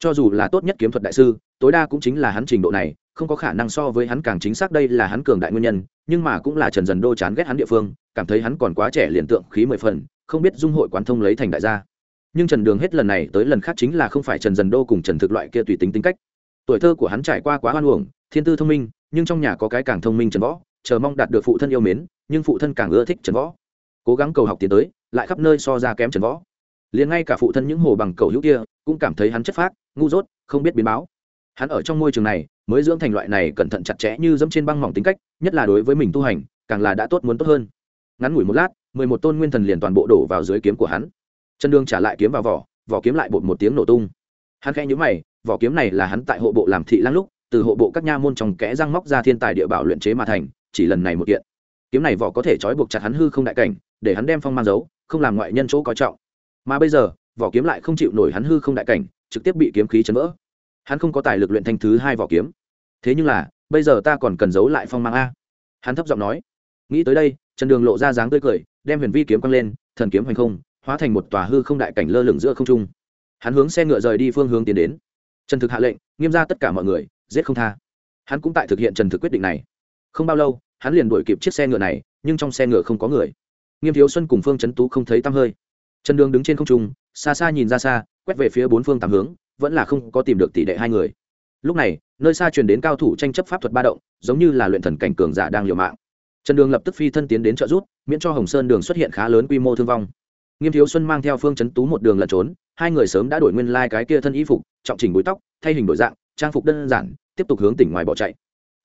Cho dù là tốt nhất kiếm thuật đại sư, tối đa cũng chính là hắn trình độ này, không có khả năng so với hắn càng chính xác đây là hắn cường đại nguyên nhân, nhưng mà cũng là trần dần đô chán ghét hắn địa phương, cảm thấy hắn còn quá trẻ liền tượng khí mười phần, không biết dung hội quán thông lấy thành đại gia. Nhưng trần đường hết lần này tới lần khác chính là không phải trần dần đô cùng trần thực loại kia tùy tính tính cách. Tuổi thơ của hắn trải qua quá hoan uổng, thiên tư thông minh, nhưng trong nhà có cái càng thông minh trần võ chờ mong đạt được phụ thân yêu mến, nhưng phụ thân càng ưa thích trần võ. Cố gắng cầu học tiến tới, lại khắp nơi so ra kém trần võ. Liền ngay cả phụ thân những hồ bằng cầu hữu kia, cũng cảm thấy hắn chất phác, ngu dốt, không biết biến báo. Hắn ở trong môi trường này, mới dưỡng thành loại này cẩn thận chặt chẽ như dẫm trên băng mỏng tính cách, nhất là đối với mình tu hành, càng là đã tốt muốn tốt hơn. Ngắn ngủi một lát, mười một tôn nguyên thần liền toàn bộ đổ vào dưới kiếm của hắn. Chân đương trả lại kiếm vào vỏ vỏ kiếm lại bột một tiếng nổ tung. Hắn khẽ nhớ mày, vỏ kiếm này là hắn tại hộ bộ làm thị lăng lúc, từ hộ bộ các nha môn trong kẽ răng móc ra thiên tài địa bảo luyện chế mà thành chỉ lần này một kiện. Kiếm này vỏ có thể trói buộc chặt hắn hư không đại cảnh, để hắn đem phong mang giấu, không làm ngoại nhân chỗ có trọng. Mà bây giờ, vỏ kiếm lại không chịu nổi hắn hư không đại cảnh, trực tiếp bị kiếm khí chấn vỡ. Hắn không có tài lực luyện thanh thứ hai vỏ kiếm. Thế nhưng là, bây giờ ta còn cần giấu lại phong mang a. Hắn thấp giọng nói. Nghĩ tới đây, trần đường lộ ra dáng tươi cười, đem huyền vi kiếm quăng lên, thần kiếm hoành không, hóa thành một tòa hư không đại cảnh lơ lửng giữa không trung. Hắn hướng xe ngựa rời đi phương hướng tiến đến. Trần thực hạ lệnh, nghiêm ra tất cả mọi người, giết không tha. Hắn cũng tại thực hiện trần thực quyết định này. Không bao lâu hắn liền đuổi kịp chiếc xe ngựa này, nhưng trong xe ngựa không có người. Nghiêm thiếu xuân cùng phương trấn tú không thấy tăm hơi. Trần đường đứng trên không trung, xa xa nhìn ra xa, quét về phía bốn phương tám hướng, vẫn là không có tìm được tỷ đệ hai người. Lúc này, nơi xa truyền đến cao thủ tranh chấp pháp thuật ba động, giống như là luyện thần cảnh cường giả đang liều mạng. Trần đường lập tức phi thân tiến đến trợ rút miễn cho hồng sơn đường xuất hiện khá lớn quy mô thương vong. Nghiêm thiếu xuân mang theo phương chấn tú một đường lẩn trốn, hai người sớm đã đổi nguyên lai、like、cái kia thân y phục, trọng chỉnh búi tóc, thay hình đổi dạng, trang phục đơn giản, tiếp tục hướng tỉnh ngoài bỏ chạy.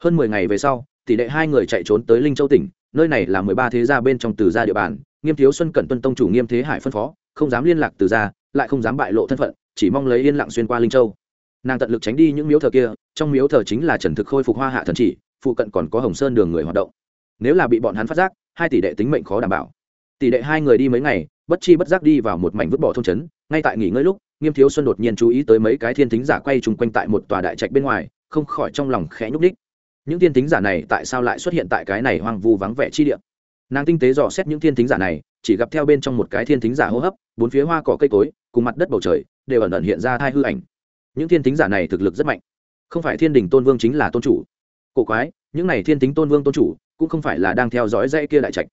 Hơn mười ngày về sau tỷ lệ hai người chạy trốn tới linh châu tỉnh, nơi này là mười ba thế gia bên trong từ gia địa bàn, nghiêm thiếu xuân cẩn tuân tông chủ nghiêm thế hải phân phó, không dám liên lạc từ gia, lại không dám bại lộ thân phận, chỉ mong lấy yên lặng xuyên qua linh châu. Nàng tận lực tránh đi những miếu thờ kia, trong miếu thờ chính là trần thực khôi phục hoa hạ thần chỉ, phụ cận còn có hồng sơn đường người hoạt động. Nếu là bị bọn hắn phát giác, hai tỷ đệ tính mệnh khó đảm bảo. Tỷ đệ hai người đi mấy ngày, bất chi bất giác đi vào một mảnh vứt bỏ thôn trấn, ngay tại nghỉ ngơi lúc, nghiêm thiếu xuân đột nhiên chú ý tới mấy cái thiên thính giả quay chung quanh tại một tòa đại trạch bên ngoài, không khỏi trong lòng khẽ nhúc ních những thiên tính giả này tại sao lại xuất hiện tại cái này hoang vu vắng vẻ chi địa? Nàng tinh tế dò xét những thiên tính giả này, chỉ gặp theo bên trong một cái thiên tính giả hô hấp, bốn phía hoa cỏ cây cối, cùng mặt đất bầu trời, đều ẩn ẩn hiện ra hai hư ảnh. Những thiên tính giả này thực lực rất mạnh. Không phải thiên đình tôn vương chính là tôn chủ. Cổ quái, những này thiên tính tôn vương tôn chủ, cũng không phải là đang theo dõi dãy kia đại trạch.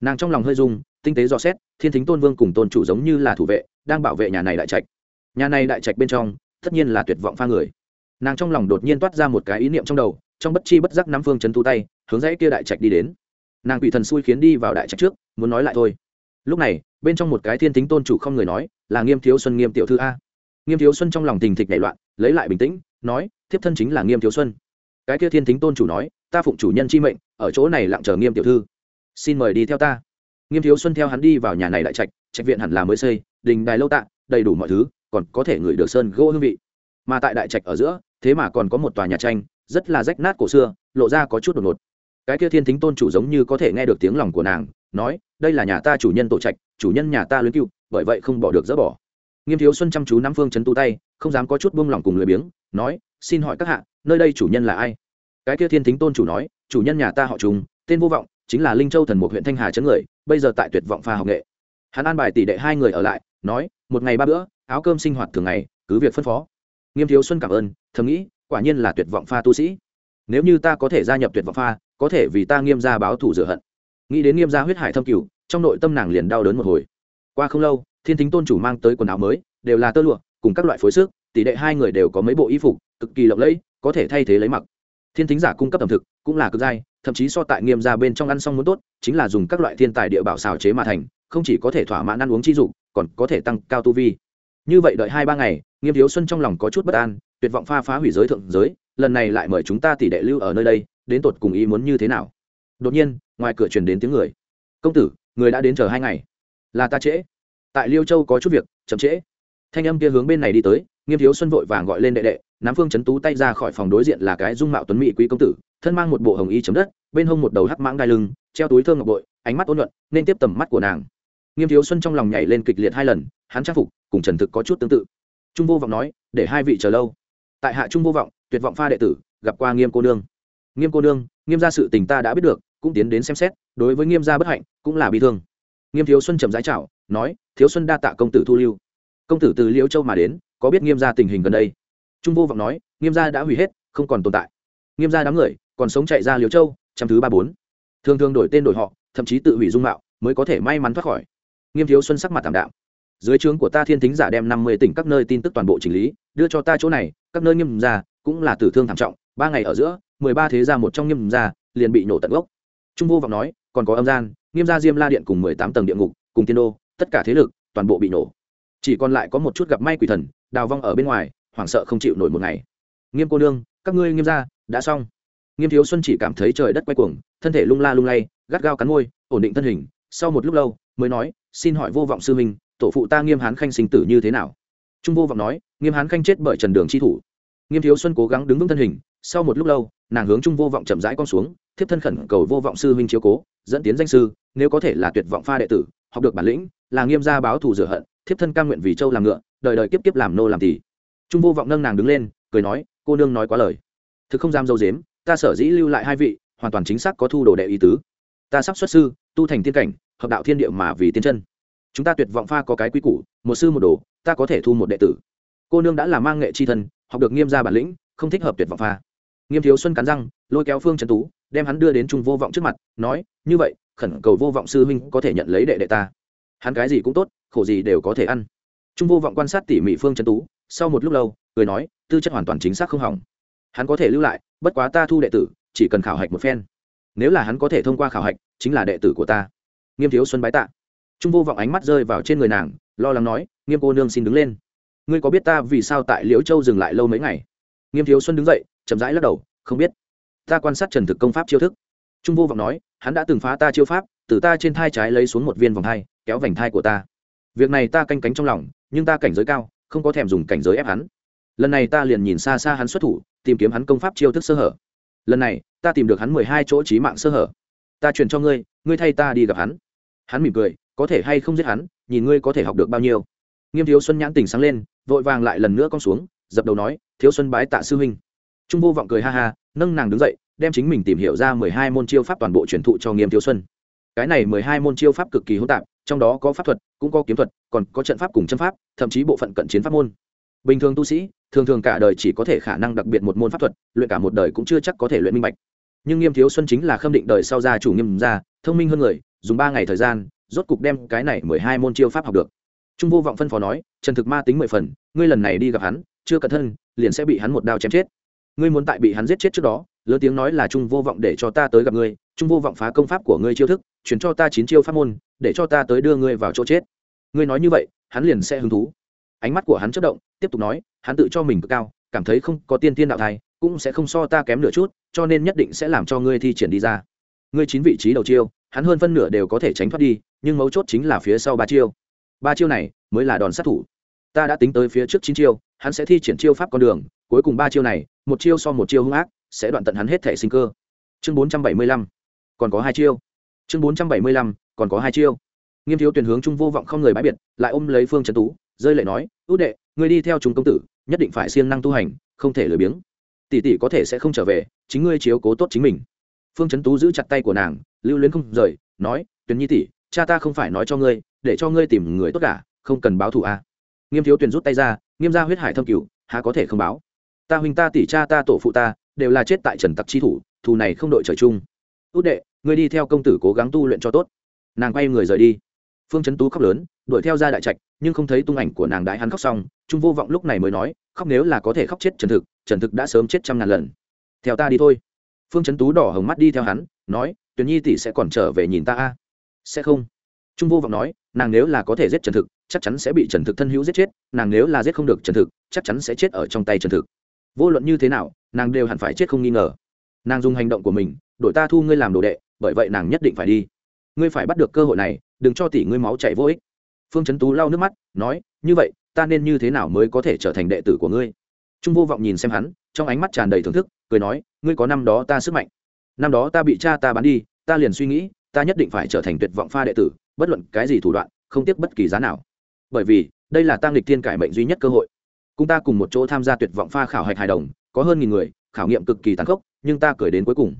Nàng trong lòng hơi dung tinh tế dò xét, thiên tính tôn vương cùng tôn chủ giống như là thủ vệ, đang bảo vệ nhà này đại trạch. Nhà này đại trạch bên trong, tất nhiên là tuyệt vọng pha người. Nàng trong lòng đột nhiên toát ra một cái ý niệm trong đầu trong bất chi bất giác nắm phương chấn thu tay, hướng dãy kia đại trạch đi đến. Nàng quỷ thần xui khiến đi vào đại trạch trước, muốn nói lại thôi. Lúc này, bên trong một cái thiên tính tôn chủ không người nói, là nghiêm thiếu xuân, nghiêm tiểu thư a. Nghiêm thiếu xuân trong lòng tình thịch nảy loạn, lấy lại bình tĩnh, nói, thiếp thân chính là nghiêm thiếu xuân. Cái kia thiên tính tôn chủ nói, ta phụng chủ nhân chi mệnh, ở chỗ này lặng chờ nghiêm tiểu thư. Xin mời đi theo ta. Nghiêm thiếu xuân theo hắn đi vào nhà này đại trạch trạch viện hẳn là mới xây, đình đài lâu tạ, đầy đủ mọi thứ, còn có thể ngửi được sơn gỗ hương vị. Mà tại đại trạch ở giữa, thế mà còn có một tòa nhà tranh rất là rách nát cổ xưa, lộ ra có chút đột ngột. Cái kia thiên thính tôn chủ giống như có thể nghe được tiếng lòng của nàng, nói, đây là nhà ta chủ nhân tổ trạch, chủ nhân nhà ta luyến cựu, bởi vậy không bỏ được dỡ bỏ. Nghiêm thiếu xuân chăm chú nắm phương chấn tu tay, không dám có chút buông lỏng cùng lười biếng, nói, xin hỏi các hạ, nơi đây chủ nhân là ai? Cái kia thiên thính tôn chủ nói, chủ nhân nhà ta họ trùng tên vô vọng, chính là linh châu thần một huyện thanh hà chấn người, bây giờ tại tuyệt vọng pha học nghệ. Hắn an bài tỷ đệ hai người ở lại, nói, một ngày ba bữa, áo cơm sinh hoạt thường ngày, cứ việc phân phó. Nghiêm thiếu xuân cảm ơn, thầm nghĩ quả nhiên là tuyệt vọng pha tu sĩ. Nếu như ta có thể gia nhập tuyệt vọng pha, có thể vì ta nghiêm gia báo thủ rửa hận. Nghĩ đến nghiêm gia huyết hải thâm cửu, trong nội tâm nàng liền đau đớn một hồi. Qua không lâu, thiên thính tôn chủ mang tới quần áo mới, đều là tơ lụa, cùng các loại phối sức tỷ đệ hai người đều có mấy bộ y phục, cực kỳ lộng lẫy, có thể thay thế lấy mặc. Thiên thính giả cung cấp ẩm thực cũng là cực dai, thậm chí so tại nghiêm gia bên trong ăn xong muốn tốt, chính là dùng các loại thiên tài địa bảo xào chế mà thành, không chỉ có thể thỏa mãn ăn uống chi dụng còn có thể tăng cao tu vi. Như vậy đợi hai ba ngày, nghiêm thiếu xuân trong lòng có chút bất an tuyệt vọng pha phá hủy giới thượng giới, lần này lại mời chúng ta tỷ đệ lưu ở nơi đây, đến tột cùng ý muốn như thế nào? Đột nhiên, ngoài cửa truyền đến tiếng người. Công tử, người đã đến chờ hai ngày. Là ta trễ. Tại liêu châu có chút việc, chậm trễ. Thanh âm kia hướng bên này đi tới, nghiêm thiếu xuân vội vàng gọi lên đệ đệ Nam phương chấn tú tay ra khỏi phòng đối diện là cái dung mạo tuấn mỹ quý công tử, thân mang một bộ hồng y chấm đất, bên hông một đầu hắc mãng đai lưng, treo túi thơm ngọc bội, ánh mắt ôn luận nên tiếp tầm mắt của nàng. Nghiêm thiếu xuân trong lòng nhảy lên kịch liệt hai lần, hắn trang phục cùng trần thực có chút tương tự. Trung vô vọng nói, để hai vị chờ lâu tại hạ trung vô vọng, tuyệt vọng pha đệ tử, gặp qua nghiêm cô nương. Nghiêm cô nương, nghiêm gia sự tình ta đã biết được, cũng tiến đến xem xét, đối với nghiêm gia bất hạnh, cũng là bi thương. Nghiêm thiếu xuân trầm rãi chào, nói, thiếu xuân đa tạ công tử thu lưu. Công tử từ liễu châu mà đến, có biết nghiêm gia tình hình gần đây? Trung vô vọng nói, nghiêm gia đã hủy hết, không còn tồn tại. Nghiêm gia đám người, còn sống chạy ra liễu châu, trăm thứ ba bốn. Thường thường đổi tên đổi họ, thậm chí tự hủy dung mạo, mới có thể may mắn thoát khỏi. Nghiêm thiếu xuân sắc mặt tảm đạm dưới trướng của ta thiên thính giả đem năm mươi tỉnh các nơi tin tức toàn bộ chỉnh lý, đưa cho ta chỗ này, các nơi nghiêm gia cũng là tử thương thảm trọng, ba ngày ở giữa, mười ba thế gia một trong nghiêm gia liền bị nổ tận gốc. Trung vô vọng nói, còn có âm gian, nghiêm gia diêm la điện cùng mười tám tầng địa ngục, cùng tiên đô, tất cả thế lực, toàn bộ bị nổ. Chỉ còn lại có một chút gặp may quỷ thần, đào vong ở bên ngoài, hoảng sợ không chịu nổi một ngày. Nghiêm cô nương, các ngươi nghiêm gia đã xong. Nghiêm thiếu xuân chỉ cảm thấy trời đất quay cuồng, thân thể lung la lung lay, gắt gao cắn môi, ổn định thân hình, sau một lúc lâu, mới nói, xin hỏi vô vọng sư minh tổ phụ ta nghiêm hán khanh sinh tử như thế nào? Trung vô vọng nói, nghiêm hán khanh chết bởi trần đường chi thủ. Nghiêm thiếu xuân cố gắng đứng vững thân hình, sau một lúc lâu, nàng hướng trung vô vọng chậm rãi con xuống, thiếp thân khẩn cầu vô vọng sư huynh chiếu cố, dẫn tiến danh sư, nếu có thể là tuyệt vọng pha đệ tử, học được bản lĩnh, là nghiêm gia báo thù rửa hận, thiếp thân cam nguyện vì châu làm ngựa, đời đời kiếp kiếp làm nô làm tỷ trung vô vọng nâng nàng đứng lên, cười nói, cô nương nói quá lời. Thực không dám dâu dếm, ta sở dĩ lưu lại hai vị, hoàn toàn chính xác có thu đồ đệ ý tứ. Ta sắp xuất sư, tu thành tiên cảnh, hợp đạo thiên địa mà vì tiên chân chúng ta tuyệt vọng pha có cái quy củ, một sư một đồ, ta có thể thu một đệ tử. Cô nương đã là mang nghệ chi thân, học được nghiêm gia bản lĩnh, không thích hợp tuyệt vọng pha. Nghiêm thiếu xuân cắn răng, lôi kéo phương trần tú, đem hắn đưa đến trung vô vọng trước mặt, nói, như vậy, khẩn cầu vô vọng sư huynh có thể nhận lấy đệ đệ ta. Hắn cái gì cũng tốt, khổ gì đều có thể ăn. Trung vô vọng quan sát tỉ mỉ phương trần tú, sau một lúc lâu, cười nói, tư chất hoàn toàn chính xác không hỏng. Hắn có thể lưu lại, bất quá ta thu đệ tử, chỉ cần khảo hạch một phen. Nếu là hắn có thể thông qua khảo hạch, chính là đệ tử của ta. Nghiêm thiếu xuân bái tạ trung vô vọng ánh mắt rơi vào trên người nàng, lo lắng nói, nghiêm cô nương xin đứng lên. Ngươi có biết ta vì sao tại liễu châu dừng lại lâu mấy ngày? Nghiêm thiếu xuân đứng dậy, chậm rãi lắc đầu, không biết. Ta quan sát trần thực công pháp chiêu thức. Trung vô vọng nói, hắn đã từng phá ta chiêu pháp, từ ta trên thai trái lấy xuống một viên vòng thai, kéo vành thai của ta. Việc này ta canh cánh trong lòng, nhưng ta cảnh giới cao, không có thèm dùng cảnh giới ép hắn. Lần này ta liền nhìn xa xa hắn xuất thủ, tìm kiếm hắn công pháp chiêu thức sơ hở. Lần này, ta tìm được hắn mười hai chỗ trí mạng sơ hở. Ta truyền cho ngươi ngươi thay ta đi gặp hắn. Hắn mỉm cười có thể hay không giết hắn, nhìn ngươi có thể học được bao nhiêu. Nghiêm thiếu xuân nhãn tình sáng lên, vội vàng lại lần nữa cong xuống, dập đầu nói, thiếu xuân bái tạ sư huynh. Trung vô vọng cười ha ha, nâng nàng đứng dậy, đem chính mình tìm hiểu ra mười hai môn chiêu pháp toàn bộ truyền thụ cho nghiêm thiếu xuân. Cái này mười hai môn chiêu pháp cực kỳ hỗn tạp, trong đó có pháp thuật, cũng có kiếm thuật, còn có trận pháp cùng chân pháp, thậm chí bộ phận cận chiến pháp môn. Bình thường tu sĩ, thường thường cả đời chỉ có thể khả năng đặc biệt một môn pháp thuật, luyện cả một đời cũng chưa chắc có thể luyện minh bạch. Nhưng nghiêm thiếu xuân chính là khâm định đời sau gia chủ nghiêm gia, thông minh hơn người, dùng ba ngày thời gian rốt cục đem cái này mười hai môn chiêu pháp học được. Trung vô vọng phân phó nói, trần thực ma tính mười phần, ngươi lần này đi gặp hắn, chưa cẩn thân, liền sẽ bị hắn một đao chém chết. Ngươi muốn tại bị hắn giết chết trước đó, lớn tiếng nói là trung vô vọng để cho ta tới gặp ngươi, trung vô vọng phá công pháp của ngươi chiêu thức chuyển cho ta chín chiêu pháp môn, để cho ta tới đưa ngươi vào chỗ chết. Ngươi nói như vậy, hắn liền sẽ hứng thú. Ánh mắt của hắn chất động, tiếp tục nói, hắn tự cho mình cực cao, cảm thấy không có tiên tiên đạo thai, cũng sẽ không so ta kém nửa chút, cho nên nhất định sẽ làm cho ngươi thi triển đi ra ngươi chín vị trí đầu chiêu, hắn hơn phân nửa đều có thể tránh thoát đi, nhưng mấu chốt chính là phía sau ba chiêu. Ba chiêu này mới là đòn sát thủ. Ta đã tính tới phía trước chín chiêu, hắn sẽ thi triển chiêu pháp con đường, cuối cùng ba chiêu này, một chiêu so một chiêu hung ác, sẽ đoạn tận hắn hết thể sinh cơ. Chương bốn trăm bảy mươi lăm, còn có hai chiêu. Chương bốn trăm bảy mươi lăm, còn có hai chiêu. Nghiêm thiếu tuyển hướng trung vô vọng không người bãi biệt, lại ôm lấy phương trấn tú, rơi lệ nói út đệ người đi theo chúng công tử, nhất định phải siêng năng tu hành, không thể lười biếng. Tỷ tỷ có thể sẽ không trở về, chính ngươi chiếu cố tốt chính mình phương trấn tú giữ chặt tay của nàng, lưu luyến không rời, nói, tuyền nhi tỷ, cha ta không phải nói cho ngươi, để cho ngươi tìm người tốt cả, không cần báo thù a. À. nghiêm thiếu tuyền rút tay ra, nghiêm ra huyết hải thâm cửu, há có thể không báo? Ta huynh ta tỷ cha ta tổ phụ ta, đều là chết tại trần tặc chi thủ, thù này không đội trời chung. Út đệ, ngươi đi theo công tử cố gắng tu luyện cho tốt. Nàng quay người rời đi. Phương trấn tú khóc lớn, đuổi theo ra đại trạch, nhưng không thấy tung ảnh của nàng đại hắn khóc xong, trung vô vọng lúc này mới nói, khóc nếu là có thể khóc chết trần thực trần thực đã sớm chết trăm ngàn lần. Theo ta đi thôi phương trấn tú đỏ hồng mắt đi theo hắn, nói, tuyền nhi tỷ sẽ còn trở về nhìn ta a. Sẽ không. Trung vô vọng nói, nàng nếu là có thể giết trần thực, chắc chắn sẽ bị trần thực thân hữu giết chết, nàng nếu là giết không được trần thực, chắc chắn sẽ chết ở trong tay trần thực. Vô luận như thế nào, nàng đều hẳn phải chết không nghi ngờ. Nàng dùng hành động của mình đội ta thu ngươi làm đồ đệ, bởi vậy nàng nhất định phải đi. Ngươi phải bắt được cơ hội này, đừng cho tỷ ngươi máu chảy vô ích. Phương trấn tú lau nước mắt, nói, như vậy, ta nên như thế nào mới có thể trở thành đệ tử của ngươi? Trung vô vọng nhìn xem hắn trong ánh mắt tràn đầy thưởng thức, cười nói, ngươi có năm đó ta sức mạnh. Năm đó ta bị cha ta bán đi, ta liền suy nghĩ, ta nhất định phải trở thành tuyệt vọng pha đệ tử, bất luận cái gì thủ đoạn, không tiếc bất kỳ giá nào. Bởi vì, đây là tăng lịch thiên cải mệnh duy nhất cơ hội. Cùng ta cùng một chỗ tham gia tuyệt vọng pha khảo hạch hài đồng, có hơn nghìn người, khảo nghiệm cực kỳ tàn khốc, nhưng ta cười đến cuối cùng.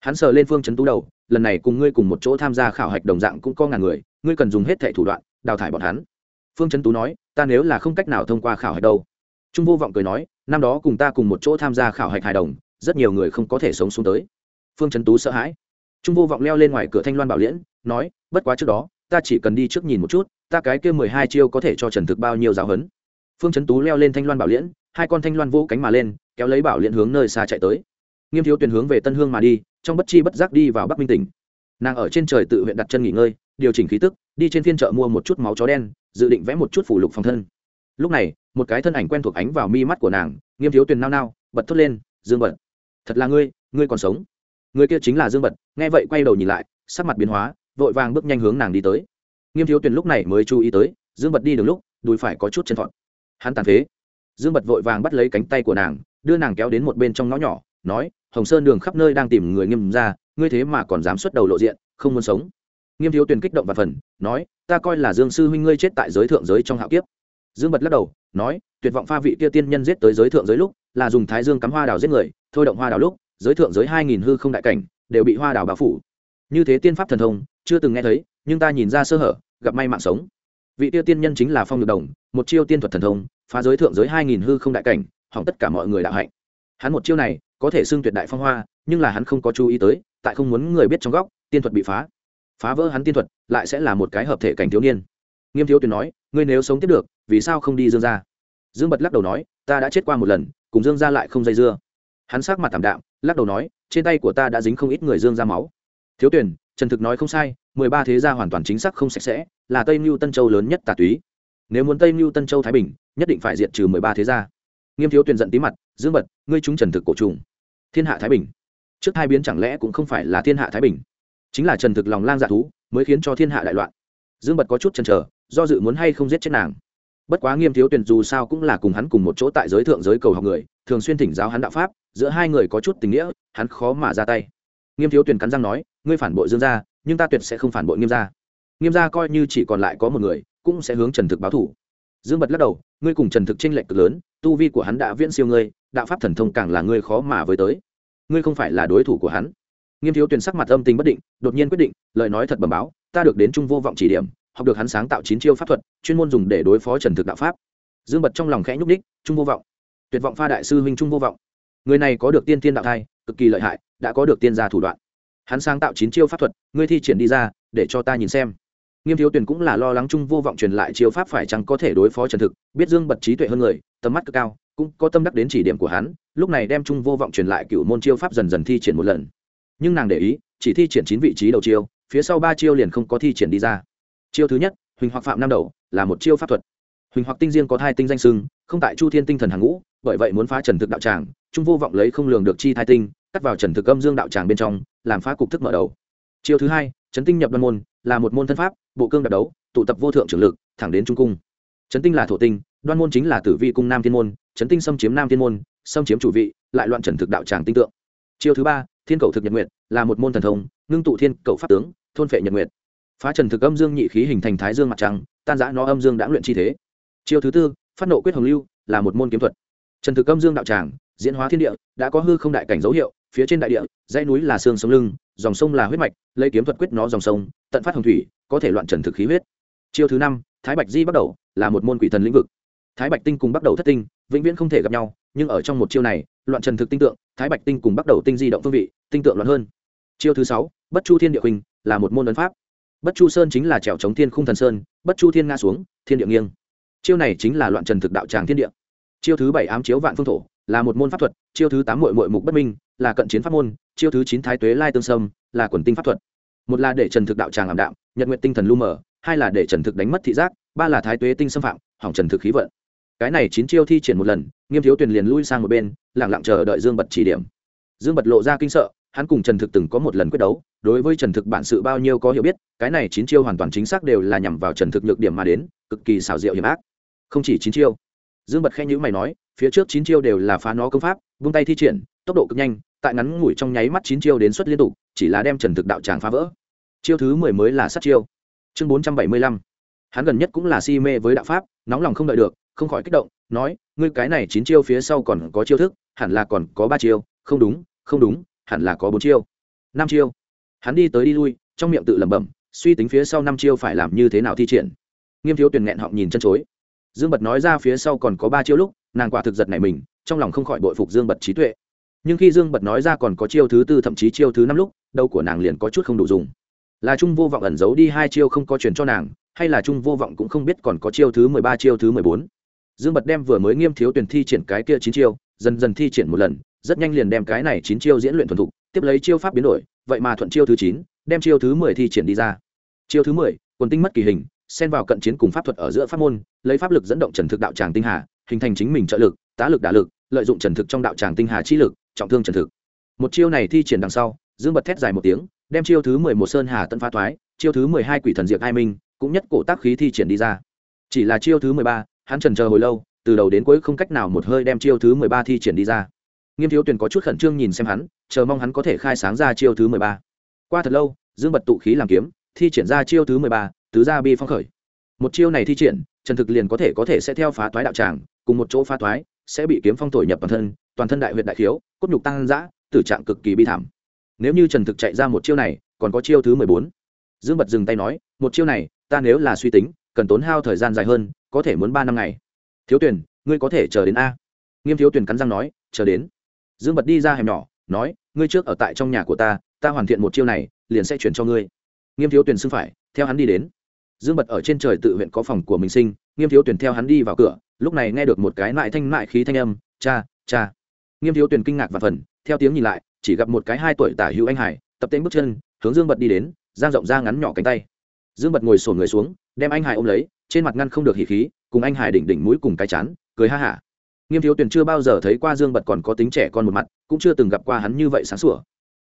Hắn sờ lên phương chấn tú đầu, lần này cùng ngươi cùng một chỗ tham gia khảo hạch đồng dạng cũng có ngàn người, ngươi cần dùng hết thẻ thủ đoạn, đào thải bọn hắn. Phương chấn tú nói, ta nếu là không cách nào thông qua khảo hạch đâu trung vô vọng cười nói, năm đó cùng ta cùng một chỗ tham gia khảo hạch hài đồng, rất nhiều người không có thể sống xuống tới. Phương trấn tú sợ hãi. Trung vô vọng leo lên ngoài cửa thanh loan bảo liễn, nói, bất quá trước đó, ta chỉ cần đi trước nhìn một chút, ta cái kia mười hai chiêu có thể cho trần thực bao nhiêu giáo hấn. Phương trấn tú leo lên thanh loan bảo liễn, hai con thanh loan vỗ cánh mà lên, kéo lấy bảo liễn hướng nơi xa chạy tới. Nghiêm thiếu tuyển hướng về tân hương mà đi, trong bất chi bất giác đi vào bắc minh tỉnh. Nàng ở trên trời tự huyện đặt chân nghỉ ngơi, điều chỉnh khí tức, đi trên phiên chợ mua một chút máu chó đen, dự định vẽ một chút phủ lục phòng thân. Lúc này một cái thân ảnh quen thuộc ánh vào mi mắt của nàng, nghiêm thiếu tuyền nao nao, bật thốt lên, dương bật, thật là ngươi ngươi còn sống. Người kia chính là dương bật, nghe vậy quay đầu nhìn lại, sắc mặt biến hóa, vội vàng bước nhanh hướng nàng đi tới. Nghiêm thiếu tuyền lúc này mới chú ý tới, dương bật đi được lúc, đùi phải có chút chân thọn hắn tàn phế. Dương bật vội vàng bắt lấy cánh tay của nàng, đưa nàng kéo đến một bên trong ngõ nhỏ, nói, hồng sơn đường khắp nơi đang tìm người nghiêm ra, ngươi thế mà còn dám xuất đầu lộ diện, không muốn sống. Nghiêm thiếu tuyền kích động và phần, nói, ta coi là dương sư huynh ngươi chết tại giới thượng giới trong hạo kiếp dương bật lắc đầu, nói, tuyệt vọng pha vị kia tiên nhân giết tới giới thượng giới lúc, là dùng thái dương cắm hoa đào giết người, thôi động hoa đào lúc, giới thượng giới hai nghìn hư không đại cảnh, đều bị hoa đào bao phủ. Như thế tiên pháp thần thông, chưa từng nghe thấy, nhưng ta nhìn ra sơ hở, gặp may mạng sống. Vị tiêu tiên nhân chính là phong nhược đồng, một chiêu tiên thuật thần thông, phá giới thượng giới hai nghìn hư không đại cảnh, hỏng tất cả mọi người đạo hạnh. Hắn một chiêu này, có thể xưng tuyệt đại phong hoa, nhưng là hắn không có chú ý tới, tại không muốn người biết trong góc, tiên thuật bị phá. Phá vỡ hắn tiên thuật, lại sẽ là một cái hợp thể cảnh thiếu niên. Nghiêm thiếu tuyền nói, ngươi nếu sống tiếp được vì sao không đi dương gia? Dương bật lắc đầu nói, ta đã chết qua một lần, cùng dương gia lại không dây dưa. Hắn sát mặt thảm đạm, lắc đầu nói, trên tay của ta đã dính không ít người dương ra máu. Thiếu tuyển trần thực nói không sai, mười ba thế gia hoàn toàn chính xác không sạch sẽ, là tây mưu tân châu lớn nhất tà túy. Nếu muốn tây mưu tân châu thái bình, nhất định phải diệt trừ mười ba thế gia. Nghiêm thiếu tuyển giận tí mặt, dương bật, ngươi chúng trần thực cổ trùng. Thiên hạ thái bình. Trước hai biến chẳng lẽ cũng không phải là thiên hạ thái bình? Chính là trần thực lòng lang dạ thú, mới khiến cho thiên hạ đại loạn. Dương bật có chút chần chờ, do dự muốn hay không giết chết nàng bất quá nghiêm thiếu tuyển dù sao cũng là cùng hắn cùng một chỗ tại giới thượng giới cầu học người, thường xuyên thỉnh giáo hắn đạo pháp, giữa hai người có chút tình nghĩa, hắn khó mà ra tay. Nghiêm thiếu tuyển cắn răng nói, ngươi phản bội dương gia, nhưng ta tuyệt sẽ không phản bội nghiêm gia. Nghiêm gia coi như chỉ còn lại có một người, cũng sẽ hướng trần thực báo thủ dương bật lắc đầu, ngươi cùng trần thực tranh lệch cực lớn, tu vi của hắn đã viễn siêu ngươi, đạo pháp thần thông càng là ngươi khó mà với tới. Ngươi không phải là đối thủ của hắn. Nghiêm thiếu tuyển sắc mặt âm tình bất định, đột nhiên quyết định, lời nói thật bẩm báo, ta được đến trung vô vọng chỉ điểm học được hắn sáng tạo chín chiêu pháp thuật, chuyên môn dùng để đối phó trần thực đạo pháp. Dương bật trong lòng khẽ nhúc ních trung vô vọng. Tuyệt vọng pha đại sư huynh trung vô vọng. Người này có được tiên tiên đạo thai, cực kỳ lợi hại, đã có được tiên gia thủ đoạn. Hắn sáng tạo chín chiêu pháp thuật, ngươi thi triển đi ra, để cho ta nhìn xem. Nghiêm thiếu tuyền cũng là lo lắng chung vô vọng truyền lại chiêu pháp phải chăng có thể đối phó trần thực, biết dương bật trí tuệ hơn người, tầm mắt cực cao, cũng có tâm đắc đến chỉ điểm của hắn, lúc này đem chung vô vọng truyền lại cựu môn chiêu pháp dần dần thi triển một lần. Nhưng nàng để ý, chỉ thi triển chín vị trí đầu chiêu, phía sau ba chiêu liền không có thi triển đi ra chiêu thứ nhất, huỳnh hoặc phạm năm đầu, là một chiêu pháp thuật. Huỳnh hoặc tinh riêng có hai tinh danh sưng, không tại chu thiên tinh thần hàng ngũ, bởi vậy muốn phá trần thực đạo tràng, trung vô vọng lấy không lường được chi thai tinh, cắt vào trần thực âm dương đạo tràng bên trong, làm phá cục thức mở đầu. Chiêu thứ hai, chấn tinh nhập đoan môn, là một môn thân pháp, bộ cương đạp đấu, tụ tập vô thượng trưởng lực, thẳng đến trung cung. Chấn tinh là thổ tinh, đoan môn chính là tử vi cung nam thiên môn, chấn tinh xâm chiếm nam thiên môn, xâm chiếm chủ vị, lại loạn trần thực đạo tràng tinh tượng. Chiêu thứ ba, thiên cầu thực nhật nguyệt, là một môn thần thông, ngưng tụ thiên cầu pháp tướng, thôn phệ nhật nguyệt phá trần thực âm dương nhị khí hình thành thái dương mặt trăng, tan giã nó âm dương đã luyện chi thế. Chiêu thứ tư, phát nộ quyết hồng lưu, là một môn kiếm thuật. Trần thực âm dương đạo tràng, diễn hóa thiên địa, đã có hư không đại cảnh dấu hiệu, phía trên đại địa, dãy núi là xương sống lưng, dòng sông là huyết mạch, lấy kiếm thuật quyết nó dòng sông, tận phát hồng thủy, có thể loạn trần thực khí huyết. Chiêu thứ năm, thái bạch di bắt đầu, là một môn quỷ thần lĩnh vực. Thái bạch tinh cùng bắt đầu thất tinh, vĩnh viễn không thể gặp nhau, nhưng ở trong một chiêu này, loạn trần thực tinh tượng, thái bạch tinh cùng bắt đầu tinh di động phương vị, tinh tượng loạn hơn. Chiêu thứ sáu, bất chu thiên địa huynh là một môn ấn pháp bất chu sơn chính là trèo chống thiên khung thần sơn, bất chu thiên nga xuống, thiên địa nghiêng. Chiêu này chính là loạn trần thực đạo tràng thiên địa. Chiêu thứ bảy ám chiếu vạn phương thổ, là một môn pháp thuật, chiêu thứ tám mội mội mục bất minh, là cận chiến pháp môn, chiêu thứ chín thái tuế lai tương sâm, là quần tinh pháp thuật. Một là để trần thực đạo tràng ảm đạm, nhật nguyện tinh thần lu mờ, hai là để trần thực đánh mất thị giác, ba là thái tuế tinh xâm phạm, hỏng trần thực khí vận. Cái này chín chiêu thi triển một lần, nghiêm thiếu tuyền liền lui sang một bên lẳng lặng chờ đợi dương bật chỉ điểm. Dương bật lộ ra kinh sợ hắn cùng trần thực từng có một lần quyết đấu, đối với trần thực bản sự bao nhiêu có hiểu biết, cái này chín chiêu hoàn toàn chính xác đều là nhằm vào trần thực nhược điểm mà đến, cực kỳ xảo diệu hiểm ác. Không chỉ chín chiêu. Dương bật khen nhữ mày nói, phía trước chín chiêu đều là phá nó công pháp, vung tay thi triển, tốc độ cực nhanh, tại ngắn ngủi trong nháy mắt chín chiêu đến suất liên tục, chỉ là đem trần thực đạo tràng phá vỡ. Chiêu thứ mười mới là sát chiêu. Chương bốn trăm bảy mươi lăm. Hắn gần nhất cũng là si mê với đạo pháp, nóng lòng không đợi được, không khỏi kích động, nói, ngươi cái này chín chiêu phía sau còn có chiêu thức, hẳn là còn có ba chiêu, không đúng không đúng hẳn là có bốn chiêu. Năm chiêu. Hắn đi tới đi lui, trong miệng tự lẩm bẩm, suy tính phía sau năm chiêu phải làm như thế nào thi triển. Nghiêm thiếu tuyển nghẹn họng nhìn chân chối. Dương bật nói ra phía sau còn có ba chiêu lúc, nàng quả thực giật này mình, trong lòng không khỏi bội phục dương bật trí tuệ. Nhưng khi dương bật nói ra còn có chiêu thứ tư, thậm chí chiêu thứ năm lúc đâu của nàng liền có chút không đủ dùng. Là trung vô vọng ẩn giấu đi hai chiêu không có truyền cho nàng, hay là trung vô vọng cũng không biết còn có chiêu thứ mười ba, chiêu thứ mười bốn. Dương bật đem vừa mới nghiêm thiếu tuyển thi triển cái kia chín chiêu, dần dần thi triển một lần rất nhanh liền đem cái này chín chiêu diễn luyện thuần thục, tiếp lấy chiêu pháp biến đổi, vậy mà thuận chiêu thứ chín, đem chiêu thứ mười thi triển đi ra. Chiêu thứ mười, quần tinh mất kỳ hình, xen vào cận chiến cùng pháp thuật ở giữa pháp môn, lấy pháp lực dẫn động trần thực đạo tràng tinh hà, hình thành chính mình trợ lực, tá lực đả lực, lợi dụng trần thực trong đạo tràng tinh hà chi lực, trọng thương trần thực. Một chiêu này thi triển đằng sau, dương bật thét dài một tiếng, đem chiêu thứ mười một sơn hà tân pha thoái, chiêu thứ mười hai quỷ thần diệt hai minh, cũng nhất cổ tác khí thi triển đi ra. Chỉ là chiêu thứ mười ba, hắn trần chờ hồi lâu, từ đầu đến cuối không cách nào một hơi đem chiêu thứ mười ba thi triển đi ra nghiêm thiếu tuyền có chút khẩn trương nhìn xem hắn, chờ mong hắn có thể khai sáng ra chiêu thứ mười ba. Qua thật lâu, dương bật tụ khí làm kiếm, thi triển ra chiêu thứ mười ba, tứ gia bi phong khởi. Một chiêu này thi triển, trần thực liền có thể có thể sẽ theo phá toái đạo tràng, cùng một chỗ phá toái, sẽ bị kiếm phong thổi nhập toàn thân toàn thân đại huyện đại khiếu, cốt nhục tăng giã tử trạng cực kỳ bi thảm. Nếu như trần thực chạy ra một chiêu này, còn có chiêu thứ mười bốn. Dương bật dừng tay nói, một chiêu này, ta nếu là suy tính, cần tốn hao thời gian dài hơn, có thể muốn ba năm ngày. Thiếu tuyển ngươi có thể chờ đến a? Nghiêm thiếu tuyển cắn răng nói, chờ đến dương bật đi ra hẻm nhỏ, nói, ngươi trước ở tại trong nhà của ta ta hoàn thiện một chiêu này, liền sẽ chuyển cho ngươi. Nghiêm thiếu tuyển xưng phải, theo hắn đi đến. Dương bật ở trên trời tự huyện có phòng của mình sinh, nghiêm thiếu tuyển theo hắn đi vào cửa, lúc này nghe được một cái nại thanh mại khí thanh âm, cha cha. Nghiêm thiếu tuyển kinh ngạc và phần, theo tiếng nhìn lại, chỉ gặp một cái hai tuổi tả hữu anh hải, tập tên bước chân, hướng dương bật đi đến, giang rộng ra ngắn nhỏ cánh tay. Dương bật ngồi sổn người xuống, đem anh hải ôm lấy, trên mặt ngăn không được hỉ khí, cùng anh hải đỉnh đỉnh mũi cùng cái chán, cười ha hả nghiêm thiếu Tuyền chưa bao giờ thấy qua dương bật còn có tính trẻ con một mặt cũng chưa từng gặp qua hắn như vậy sáng sủa.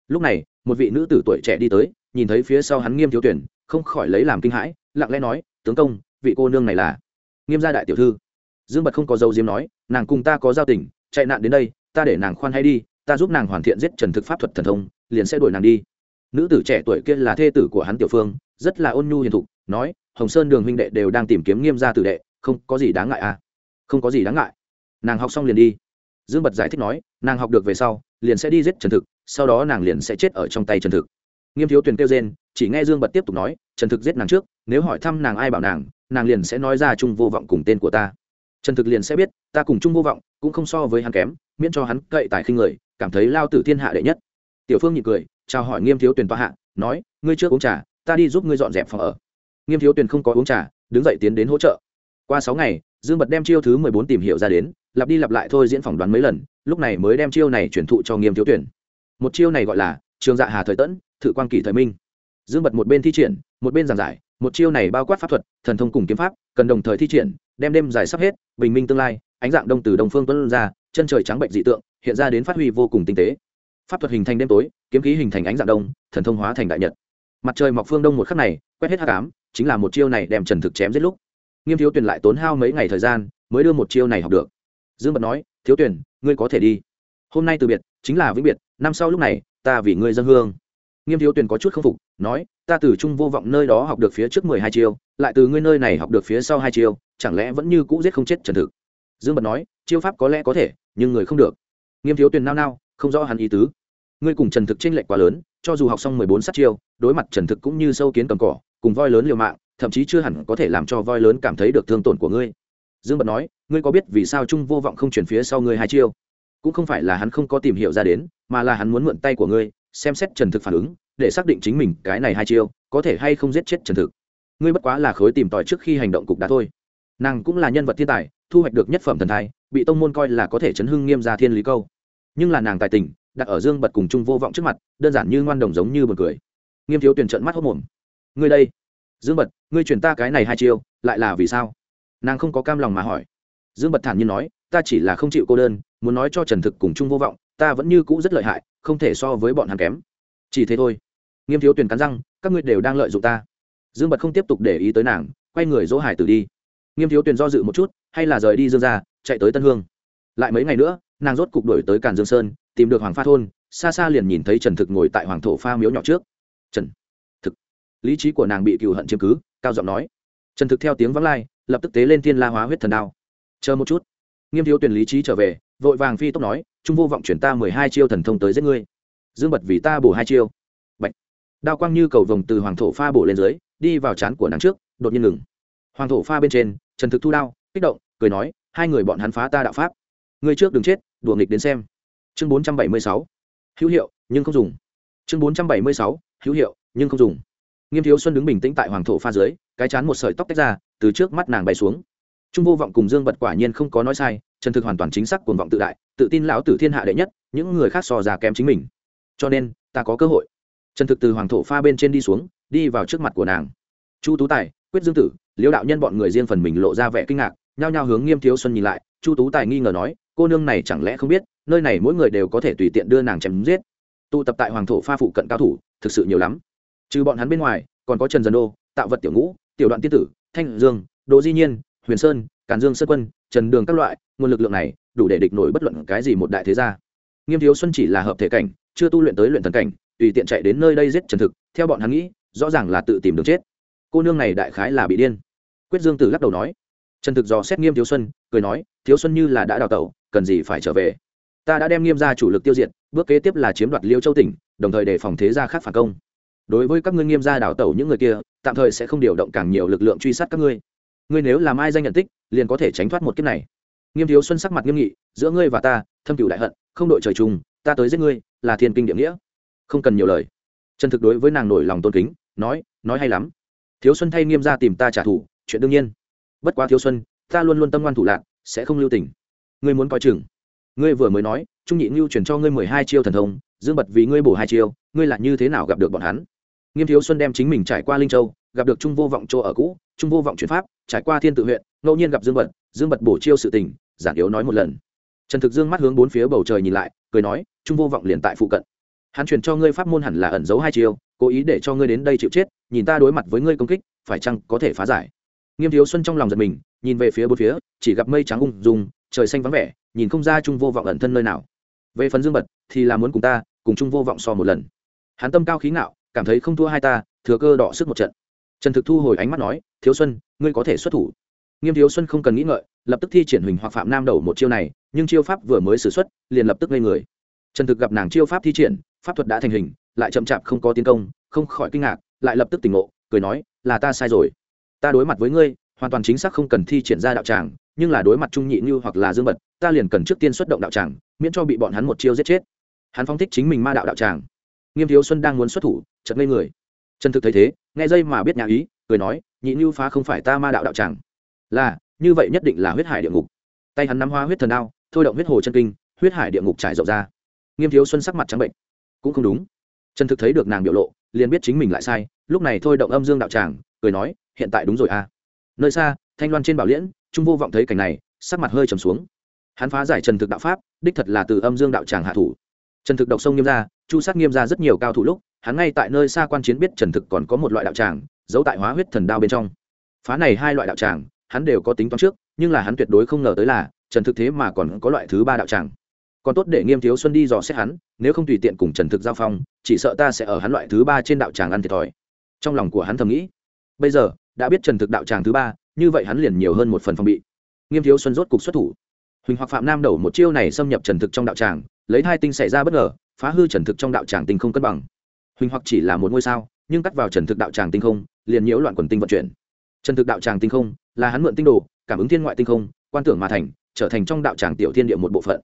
Lúc này một vị nữ tử tuổi trẻ đi tới nhìn thấy phía sau hắn nghiêm thiếu Tuyền, không khỏi lấy làm kinh hãi lặng lẽ nói tướng công vị cô nương này là? Nghiêm gia đại tiểu thư. Dương bật không có dấu diếm nói nàng cùng ta có giao tình chạy nạn đến đây ta để nàng khoan hay đi ta giúp nàng hoàn thiện giết trần thực pháp thuật thần thông liền sẽ đuổi nàng đi. Nữ tử trẻ tuổi kia là thê tử của hắn tiểu phương rất là ôn nhu hiền thục nói hồng sơn đường huynh đệ đều đang tìm kiếm nghiêm gia tử đệ không có gì đáng ngại à? Không có gì đáng ngại nàng học xong liền đi. Dương bật giải thích nói, nàng học được về sau, liền sẽ đi giết trần thực, sau đó nàng liền sẽ chết ở trong tay trần thực. Nghiêm thiếu tuyền kêu trên chỉ nghe dương bật tiếp tục nói, trần thực giết nàng trước, nếu hỏi thăm nàng ai bảo nàng nàng liền sẽ nói ra chung vô vọng cùng tên của ta. Trần thực liền sẽ biết, ta cùng chung vô vọng cũng không so với hắn kém, miễn cho hắn cậy tài khinh người, cảm thấy lao tử thiên hạ đệ nhất. Tiểu phương nhịn cười, chào hỏi nghiêm thiếu tuyền toa hạ, nói, ngươi trước uống trà, ta đi giúp ngươi dọn dẹp phòng ở. Nghiêm thiếu tuyền không có uống trà, đứng dậy tiến đến hỗ trợ. Qua sáu ngày, dương bật đem chiêu thứ mười bốn tìm hiểu ra đến lặp đi lặp lại thôi diễn phỏng đoán mấy lần, lúc này mới đem chiêu này chuyển thụ cho nghiêm thiếu tuyển. Một chiêu này gọi là trường dạ hà thời tẫn, thự quan kỷ thời minh. Dương bật một bên thi triển, một bên giảng giải, một chiêu này bao quát pháp thuật, thần thông cùng kiếm pháp, cần đồng thời thi triển, đem đêm dài sắp hết, bình minh tương lai, ánh dạng đông từ đông phương tuấn ra, chân trời trắng bệnh dị tượng, hiện ra đến phát huy vô cùng tinh tế. Pháp thuật hình thành đêm tối, kiếm khí hình thành ánh dạng đông, thần thông hóa thành đại nhật. Mặt trời mọc phương đông một khắc này, quét hết hắc cám chính là một chiêu này đem trần thực chém giết lúc. Nghiêm thiếu tuyển lại tốn hao mấy ngày thời gian, mới đưa một chiêu này học được dương bật nói, thiếu tuyển ngươi có thể đi. Hôm nay từ biệt, chính là vĩnh biệt, năm sau lúc này, ta vì ngươi dân hương. Nghiêm thiếu tuyển có chút k phục, nói, ta từ trung vô vọng nơi đó học được phía trước mười hai chiêu, lại từ ngươi nơi này học được phía sau hai chiêu, chẳng lẽ vẫn như cũ giết không chết trần thực? Dương bật nói, chiêu pháp có lẽ có thể, nhưng người không được. Nghiêm thiếu tuyển nao nao, không rõ hắn ý tứ. Ngươi cùng trần thực tranh lệch quá lớn, cho dù học xong mười bốn sát chiêu, đối mặt trần thực cũng như sâu kiến cầm cỏ, cùng voi lớn liều mạng, thậm chí chưa hẳn có thể làm cho voi lớn cảm thấy được thương tổn của ngươi dương bật nói, ngươi có biết vì sao trung vô vọng không chuyển phía sau ngươi hai chiêu? Cũng không phải là hắn không có tìm hiểu ra đến, mà là hắn muốn mượn tay của ngươi, xem xét trần thực phản ứng, để xác định chính mình cái này hai chiêu, có thể hay không giết chết trần thực. Ngươi bất quá là khối tìm tòi trước khi hành động cục đá thôi. Nàng cũng là nhân vật thiên tài, thu hoạch được nhất phẩm thần thai, bị tông môn coi là có thể chấn hưng nghiêm ra thiên lý câu. Nhưng là nàng tài tình, đặt ở dương bật cùng trung vô vọng trước mặt, đơn giản như ngoan đồng giống như bật cười. Nghiêm thiếu tuyển trận mắt hốc mồm. Ngươi đây, dương bật, ngươi chuyển ta cái này hai chiêu, lại là vì sao? Nàng không có cam lòng mà hỏi. Dương bật thản nhiên nói, ta chỉ là không chịu cô đơn, muốn nói cho trần thực cùng Chung vô vọng, ta vẫn như cũ rất lợi hại, không thể so với bọn hắn kém. Chỉ thế thôi. Nghiêm thiếu tuyển cắn răng, các ngươi đều đang lợi dụng ta. Dương bật không tiếp tục để ý tới nàng, quay người dỗ hải tử đi. Nghiêm thiếu tuyển do dự một chút, hay là rời đi dương ra chạy tới tân hương. Lại mấy ngày nữa, nàng rốt cục đổi tới càn dương sơn, tìm được hoàng pha thôn, xa xa liền nhìn thấy trần thực ngồi tại hoàng thổ pha miếu nhỏ trước. Trần thực. Lý trí của nàng bị cựu hận chiếm cứ, cao giọng nói. Trần thực theo tiếng vắng lai lập tức tế lên thiên la hóa huyết thần đao. Chờ một chút. Nghiêm thiếu tuyển lý trí trở về, vội vàng phi tốc nói, trung vô vọng chuyển ta mười hai chiêu thần thông tới giết ngươi. Dương bật vì ta bổ hai chiêu. Bạch. đao quang như cầu vồng từ hoàng thổ pha bổ lên dưới, đi vào trán của nàng trước, đột nhiên ngừng. Hoàng thổ pha bên trên, trần thực thu đao, kích động, cười nói, hai người bọn hắn phá ta đạo pháp. Ngươi trước đừng chết, đùa nghịch đến xem. Chương bốn trăm bảy mươi sáu. Hữu hiệu, nhưng không dùng. Chương bốn trăm bảy mươi sáu. Hữu hiệu, nhưng không dùng nghiêm thiếu xuân đứng bình tĩnh tại hoàng thổ pha dưới, cái chán một sợi tóc tách ra, từ trước mắt nàng bay xuống. Trung vô vọng cùng dương bật quả nhiên không có nói sai trần thực hoàn toàn chính xác cuồng vọng tự đại, tự tin lão tử thiên hạ đệ nhất, những người khác so già kém chính mình. Cho nên, ta có cơ hội. Trần thực từ hoàng thổ pha bên trên đi xuống, đi vào trước mặt của nàng. Chu tú tài, quyết dương tử liễu đạo nhân bọn người riêng phần mình lộ ra vẻ kinh ngạc, nhao nhao hướng nghiêm thiếu xuân nhìn lại, chu tú tài nghi ngờ nói, cô nương này chẳng lẽ không biết, nơi này mỗi người đều có thể tùy tiện đưa nàng chém giết. Tụ tập tại hoàng thổ pha phụ cận cao thủ, thực sự nhiều lắm trừ bọn hắn bên ngoài, còn có trần dân đô tạo vật tiểu ngũ, tiểu đoạn tiên tử, thanh dương, đỗ di nhiên, huyền sơn, càn dương sơn quân, trần đường các loại, nguồn lực lượng này đủ để địch nổi bất luận cái gì một đại thế gia. Nghiêm thiếu xuân chỉ là hợp thể cảnh, chưa tu luyện tới luyện thần cảnh, tùy tiện chạy đến nơi đây giết trần thực, theo bọn hắn nghĩ, rõ ràng là tự tìm đường chết. Cô nương này đại khái là bị điên. Quyết dương tử lắc đầu nói. Trần thực dò xét nghiêm thiếu xuân, cười nói, thiếu xuân như là đã đào tẩu, cần gì phải trở về? Ta đã đem nghiêm ra chủ lực tiêu diệt, bước kế tiếp là chiếm đoạt liêu châu tỉnh, đồng thời đề phòng thế gia khác phản công đối với các ngươi nghiêm gia đảo tẩu những người kia, tạm thời sẽ không điều động càng nhiều lực lượng truy sát các ngươi. Ngươi nếu làm ai danh nhận tích, liền có thể tránh thoát một kiếp này. Nghiêm thiếu xuân sắc mặt nghiêm nghị, giữa ngươi và ta, thâm cửu đại hận, không đội trời chung, ta tới giết ngươi, là thiên kinh địa nghĩa. Không cần nhiều lời. Trần thực đối với nàng nổi lòng tôn kính, nói nói hay lắm. Thiếu xuân thay nghiêm ra tìm ta trả thù, chuyện đương nhiên. Bất quá thiếu xuân, ta luôn luôn tâm ngoan thủ lạc, sẽ không lưu tình. Ngươi muốn coi chừng. Ngươi vừa mới nói, trung nhị ngưu chuyển cho ngươi mười hai chiêu thần thông, dương bật vì ngươi bổ hai chiêu, ngươi là như thế nào gặp được bọn hắn? Nghiêm thiếu xuân đem chính mình trải qua linh châu, gặp được trung vô vọng chỗ ở cũ, trung vô vọng chuyển pháp, trải qua thiên tự huyện, ngẫu nhiên gặp dương bật dương bật bổ chiêu sự tình, giản yếu nói một lần. Trần thực dương mắt hướng bốn phía bầu trời nhìn lại, cười nói, trung vô vọng liền tại phụ cận. Hắn truyền cho ngươi pháp môn hẳn là ẩn giấu hai chiêu, cố ý để cho ngươi đến đây chịu chết, nhìn ta đối mặt với ngươi công kích, phải chăng có thể phá giải? Nghiêm thiếu xuân trong lòng giật mình, nhìn về phía bốn phía, chỉ gặp mây trắng ung dung, trời xanh vắng vẻ, nhìn không ra trung vô vọng ẩn thân nơi nào. Về phần dương bật, thì là muốn cùng ta, cùng trung vô vọng so một lần. Hắn tâm cao khí ngạo cảm thấy không thua hai ta, thừa cơ đọ sức một trận. Trần thực thu hồi ánh mắt nói, thiếu xuân, ngươi có thể xuất thủ. Nghiêm thiếu xuân không cần nghĩ ngợi, lập tức thi triển huỳnh hoặc phạm nam đầu một chiêu này, nhưng chiêu pháp vừa mới xử x u ấ t liền lập tức ngây người. Trần thực gặp nàng chiêu pháp thi triển, pháp thuật đã thành hình, lại chậm chạp không có tiến công, không khỏi kinh ngạc, lại lập tức tỉnh ngộ, cười nói, là ta sai rồi. Ta đối mặt với ngươi, hoàn toàn chính xác không cần thi triển ra đạo tràng, nhưng là đối mặt trung nhị như hoặc là dương bật, ta liền cần trước tiên xuất động đạo tràng, miễn cho bị bọn hắn một chiêu giết chết. Hắn phong thích chính mình ma đạo đạo tràng nghiêm thiếu xuân đang muốn xuất thủ chật ngây người. Trần thực thấy thế, nghe dây mà biết nhà ý, cười nói, nhị như phá không phải ta ma đạo đạo tràng là, như vậy nhất định là huyết hải địa ngục. Tay hắn nắm hoa huyết thần đao, thôi động huyết hồ chân kinh, huyết hải địa ngục trải rộng ra. Nghiêm thiếu xuân sắc mặt trắng bệnh. Cũng không đúng. Trần thực thấy được nàng biểu lộ, liền biết chính mình lại sai, lúc này thôi động âm dương đạo tràng, cười nói, hiện tại đúng rồi à. Nơi xa, thanh loan trên bảo liễn, trung vô vọng thấy cảnh này, sắc mặt hơi trầm xuống. Hắn phá giải trần thực đạo pháp, đích thật là từ âm dương đạo tràng hạ thủ trần thực độc sông nghiêm gia, chu sát nghiêm gia rất nhiều cao thủ lúc hắn ngay tại nơi xa quan chiến biết trần thực còn có một loại đạo tràng giấu tại hóa huyết thần đao bên trong. Phá này hai loại đạo tràng hắn đều có tính toán trước nhưng là hắn tuyệt đối không ngờ tới là trần thực thế mà còn có loại thứ ba đạo tràng. Còn tốt để nghiêm thiếu xuân đi dò xét hắn nếu không tùy tiện cùng trần thực giao phong chỉ sợ ta sẽ ở hắn loại thứ ba trên đạo tràng ăn thiệt thòi. Trong lòng của hắn thầm nghĩ bây giờ đã biết trần thực đạo tràng thứ ba như vậy hắn liền nhiều hơn một phần phòng bị. Nghiêm thiếu xuân rốt cục xuất thủ. Huỳnh hoặc phạm nam đầu một chiêu này xâm nhập trần thực trong đạo tràng lấy hai tinh xảy ra bất ngờ, phá hư trần thực trong đạo tràng tinh không cân bằng. Huỳnh hoặc chỉ là một ngôi sao, nhưng cắt vào trần thực đạo tràng tinh không, liền nhiễu loạn quần tinh vận chuyển. Trần thực đạo tràng tinh không là hắn mượn tinh đồ, cảm ứng thiên ngoại tinh không, quan tưởng mà thành, trở thành trong đạo tràng tiểu thiên địa một bộ phận.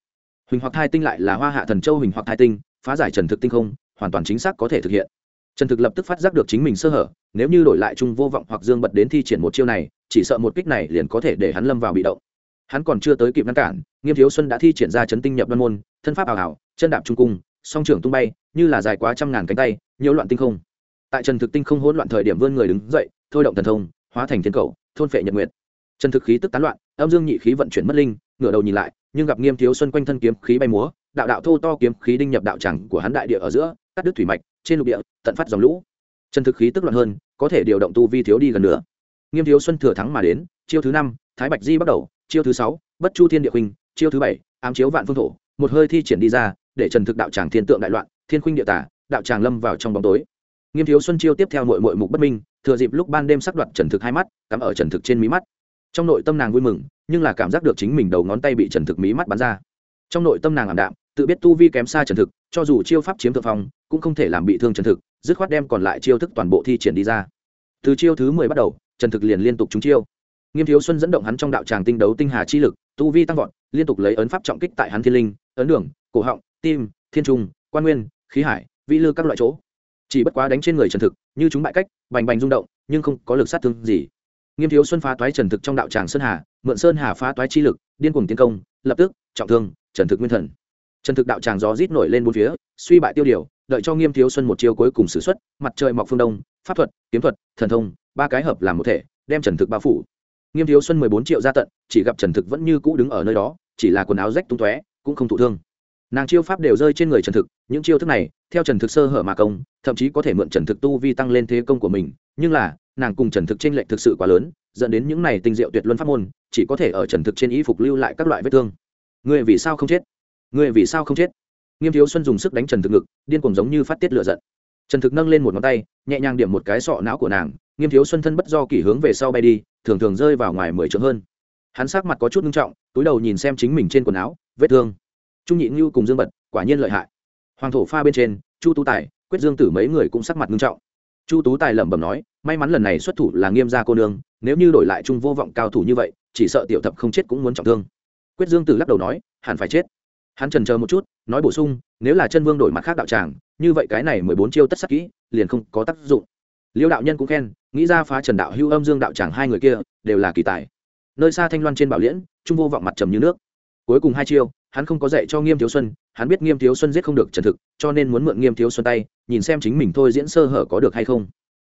Huỳnh hoặc hai tinh lại là hoa hạ thần châu huỳnh hoặc hai tinh, phá giải trần thực tinh không, hoàn toàn chính xác có thể thực hiện. Trần thực lập tức phát giác được chính mình sơ hở, nếu như đổi lại trung vô vọng hoặc dương bật đến thi triển một chiêu này, chỉ sợ một kích này liền có thể để hắn lâm vào bị động. Hắn còn chưa tới kịp ngăn cản, nghiêm thiếu xuân đã thi triển ra chấn tinh nhập đoan môn thân pháp ảo ảo, chân đạp trung cung, song trưởng tung bay, như là dài quá trăm ngàn cánh tay, nhiễu loạn tinh không. Tại trần thực tinh không hỗn loạn thời điểm vươn người đứng dậy, thôi động thần thông, hóa thành thiên cầu, thôn phệ nhật nguyệt. Trần thực khí tức tán loạn, âm dương nhị khí vận chuyển mất linh, ngửa đầu nhìn lại, nhưng gặp nghiêm thiếu xuân quanh thân kiếm khí bay múa, đạo đạo thô to kiếm khí đinh nhập đạo tràng của hắn đại địa ở giữa, cắt đứt thủy mạch, trên lục địa, tận phát dòng lũ. Trần thực khí tức loạn hơn, có thể điều động tu vi thiếu đi gần nữa nghiêm thiếu xuân thừa thắng mà đến, chiêu thứ năm, thái bạch di bắt đầu, chiêu thứ sáu, bất chu thiên địa huynh chiêu thứ bảy, ám chiếu vạn phương thổ một hơi thi triển đi ra, để trần thực đạo tràng thiên tượng đại loạn, thiên khuynh địa tả, đạo tràng lâm vào trong bóng tối. Nghiêm thiếu xuân chiêu tiếp theo nội mội mục bất minh, thừa dịp lúc ban đêm sắc đoạt trần thực hai mắt, cắm ở trần thực trên mí mắt. Trong nội tâm nàng vui mừng, nhưng là cảm giác được chính mình đầu ngón tay bị trần thực mí mắt bắn ra. Trong nội tâm nàng ảm đạm, tự biết tu vi kém xa trần thực, cho dù chiêu pháp chiếm thượng phong, cũng không thể làm bị thương trần thực, dứt khoát đem còn lại chiêu thức toàn bộ thi triển đi ra. Từ chiêu thứ mười bắt đầu, trần thực liền liên tục trúng chiêu. Nghiêm thiếu xuân dẫn động hắn trong đạo tràng tinh đấu tinh hà chi lực, tu vi tăng vọt, liên tục lấy ấn pháp trọng kích tại hắn thiên linh ấn đường, cổ họng, tim, thiên trung, quan nguyên, khí hải, vĩ lư các loại chỗ. Chỉ bất quá đánh trên người trần thực, như chúng bại cách, bành bành rung động, nhưng không có lực sát thương gì. Nghiêm thiếu xuân phá toái trần thực trong đạo tràng sơn hà, mượn sơn hà phá toái chi lực, điên cuồng tiến công, lập tức, trọng thương, trần thực nguyên thần. Trần thực đạo tràng gió rít nổi lên bốn phía, suy bại tiêu điều, đợi cho nghiêm thiếu xuân một chiêu cuối cùng xử xuất, mặt trời mọc phương đông, pháp thuật, kiếm thuật, thần thông, ba cái hợp làm một thể, đem trần thực bao phủ. Nghiêm thiếu xuân mười bốn triệu ra tận, chỉ gặp trần thực vẫn như cũ đứng ở nơi đó, chỉ là quần áo rách tung tóe cũng không thụ thương. Nàng chiêu pháp đều rơi trên người trần thực, những chiêu thức này, theo trần thực sơ hở mà công, thậm chí có thể mượn trần thực tu vi tăng lên thế công của mình, nhưng là, nàng cùng trần thực t r ê n lệch thực sự quá lớn, dẫn đến những này tinh diệu tuyệt luân pháp môn, chỉ có thể ở trần thực trên ý phục lưu lại các loại vết thương. Ngươi vì sao không chết? Ngươi vì sao không chết? Nghiêm thiếu xuân dùng sức đánh trần thực ngực, điên cuồng giống như phát tiết lựa giận. Trần thực nâng lên một ngón tay, nhẹ nhàng điểm một cái sọ não của nàng, nghiêm thiếu xuân thân bất do kỷ hướng về sau bay đi, thường thường rơi vào ngoài mười trượng hơn. Hắn sắc mặt có chút nghiêm trọng, túi đầu nhìn xem chính mình trên quần áo vết thương. Trung nhị ngưu cùng dương bật quả nhiên lợi hại. Hoàng thổ pha bên trên, chu tú tài, quyết dương tử mấy người cũng sắc mặt nghiêm trọng. Chu tú tài lẩm bẩm nói, may mắn lần này xuất thủ là nghiêm gia cô nương, nếu như đổi lại trung vô vọng cao thủ như vậy, chỉ sợ tiểu thập không chết cũng muốn trọng thương. Quyết dương tử lắc đầu nói, hẳn phải chết. Hắn trần chờ một chút, nói bổ sung, nếu là chân vương đổi mặt khác đạo tràng, như vậy cái này mười bốn chiêu tất sắc kỹ, liền không có tác dụng. Liêu đạo nhân cũng khen, nghĩ ra phá trần đạo hưu âm dương đạo tràng hai người kia, đều là kỳ tài. Nơi xa thanh loan trên bảo liễn, trung vô vọng mặt trầm như nước cuối cùng hai chiêu, hắn không có dạy cho nghiêm thiếu xuân, hắn biết nghiêm thiếu xuân giết không được trần thực, cho nên muốn mượn nghiêm thiếu xuân tay, nhìn xem chính mình thôi diễn sơ hở có được hay không.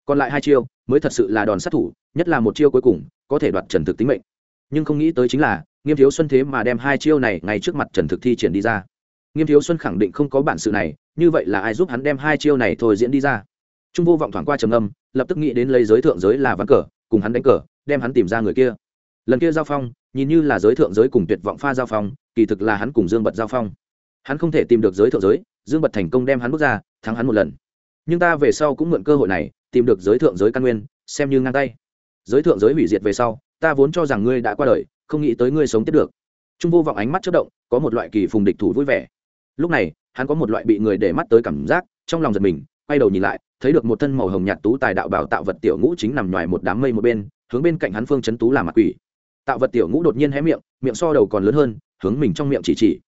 Còn lại hai chiêu, mới thật sự là đòn sát thủ, nhất là một chiêu cuối cùng, có thể đoạt trần thực tính mệnh. Nhưng không nghĩ tới chính là, nghiêm thiếu xuân thế mà đem hai chiêu này ngay trước mặt trần thực thi triển đi ra. Nghiêm thiếu xuân khẳng định không có bản sự này, như vậy là ai giúp hắn đem hai chiêu này thôi diễn đi ra? Trung vô vọng thoảng qua trầm âm lập tức nghĩ đến lấy giới thượng giới là ván cờ, cùng hắn đánh cờ, đem hắn tìm ra người kia. Lần kia giao phong nhìn như là giới thượng giới cùng tuyệt vọng pha giao phong, kỳ thực là hắn cùng dương bật giao phong. Hắn không thể tìm được giới thượng giới, dương bật thành công đem hắn bước ra, thắng hắn một lần. Nhưng ta về sau cũng mượn cơ hội này, tìm được giới thượng giới căn nguyên, xem như ngang tay. Giới thượng giới hủy diệt về sau, ta vốn cho rằng ngươi đã qua đời, không nghĩ tới ngươi sống tiếp được. Trung vô vọng ánh mắt chất động, có một loại kỳ phùng địch thủ vui vẻ. Lúc này, hắn có một loại bị người để mắt tới cảm giác, trong lòng giật mình, quay đầu nhìn lại, thấy được một thân màu hồng nhạt tú tài đạo bảo tạo vật tiểu ngũ chính nằm ngoài một đám mây một bên, hướng bên cạnh hắn phương chấn tú làm mặt quỷ tạo vật tiểu ngũ đột nhiên hé miệng miệng so đầu còn lớn hơn, hướng mình trong miệng chỉ chỉ.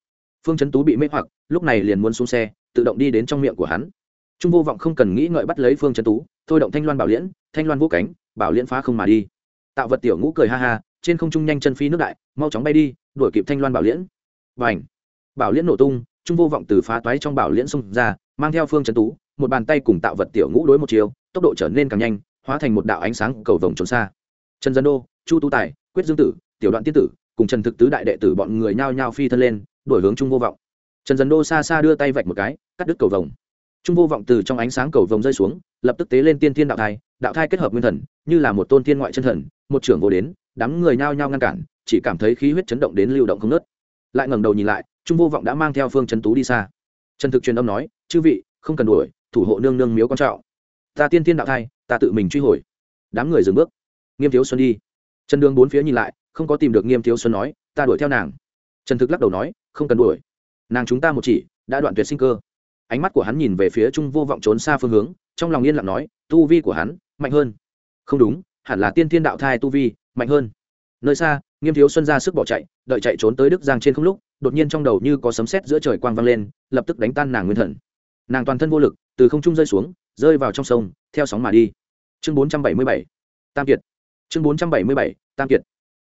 Phương chấn tú bị mê hoặc, lúc này liền muốn xuống xe, tự động đi đến trong miệng của hắn. Trung vô vọng không cần nghĩ ngợi bắt lấy phương chấn tú, thôi động thanh loan bảo liễn, thanh loan vô cánh, bảo liễn phá không mà đi. Tạo vật tiểu ngũ cười ha ha, trên không trung nhanh chân phi nước đại, mau chóng bay đi, đuổi kịp thanh loan bảo liễn. Và ảnh bảo liễn nổ tung, trung vô vọng từ phá toái trong bảo liễn xông ra, mang theo phương chấn tú, một bàn tay cùng tạo vật tiểu ngũ đối một chiều, tốc độ trở nên càng nhanh, hóa thành một đạo ánh sáng cầu vồng trốn xa. Trần dân đô chu Tu tài, quyết dương tử, tiểu đoạn tiên tử, cùng trần thực tứ đại đệ tử bọn người nhao nhao phi thân lên, đổi hướng trung vô vọng. Trần dần đô xa xa đưa tay vạch một cái, cắt đứt cầu vồng. Trung vô vọng từ trong ánh sáng cầu vồng rơi xuống, lập tức tế lên tiên thiên đạo thai đạo thai kết hợp nguyên thần, như là một tôn thiên ngoại chân thần, một trưởng vô đến, đám người nhao nhao ngăn cản, chỉ cảm thấy khí huyết chấn động đến lưu động không nớt lại ngẩng đầu nhìn lại, trung vô vọng đã mang theo phương trấn tú đi xa. Trần thực truyền âm nói, chư vị, không cần đuổi, thủ hộ nương nương miếu quan trọng. Ta tiên thiên đạo thai, ta tự mình truy hồi. Đám người dừng bước. Nghiêm thiếu xuân đi trần đường bốn phía nhìn lại, không có tìm được nghiêm thiếu xuân nói, ta đuổi theo nàng. Trần thực lắc đầu nói, không cần đuổi. Nàng chúng ta một chỉ, đã đoạn tuyệt sinh cơ. Ánh mắt của hắn nhìn về phía trung vô vọng trốn xa phương hướng, trong lòng yên lặng nói, tu vi của hắn, mạnh hơn. Không đúng, hẳn là tiên thiên đạo thai tu vi, mạnh hơn. Nơi xa, nghiêm thiếu xuân ra sức bỏ chạy, đợi chạy trốn tới đức giang trên không lúc, đột nhiên trong đầu như có sấm sét giữa trời quang vang lên, lập tức đánh tan nàng nguyên thần. Nàng toàn thân vô lực, từ không trung rơi xuống, rơi vào trong sông, theo sóng mà đi. Chương bốn trăm bảy mươi bảy. Tam kiệt chương bốn trăm bảy mươi bảy, tam kiệt.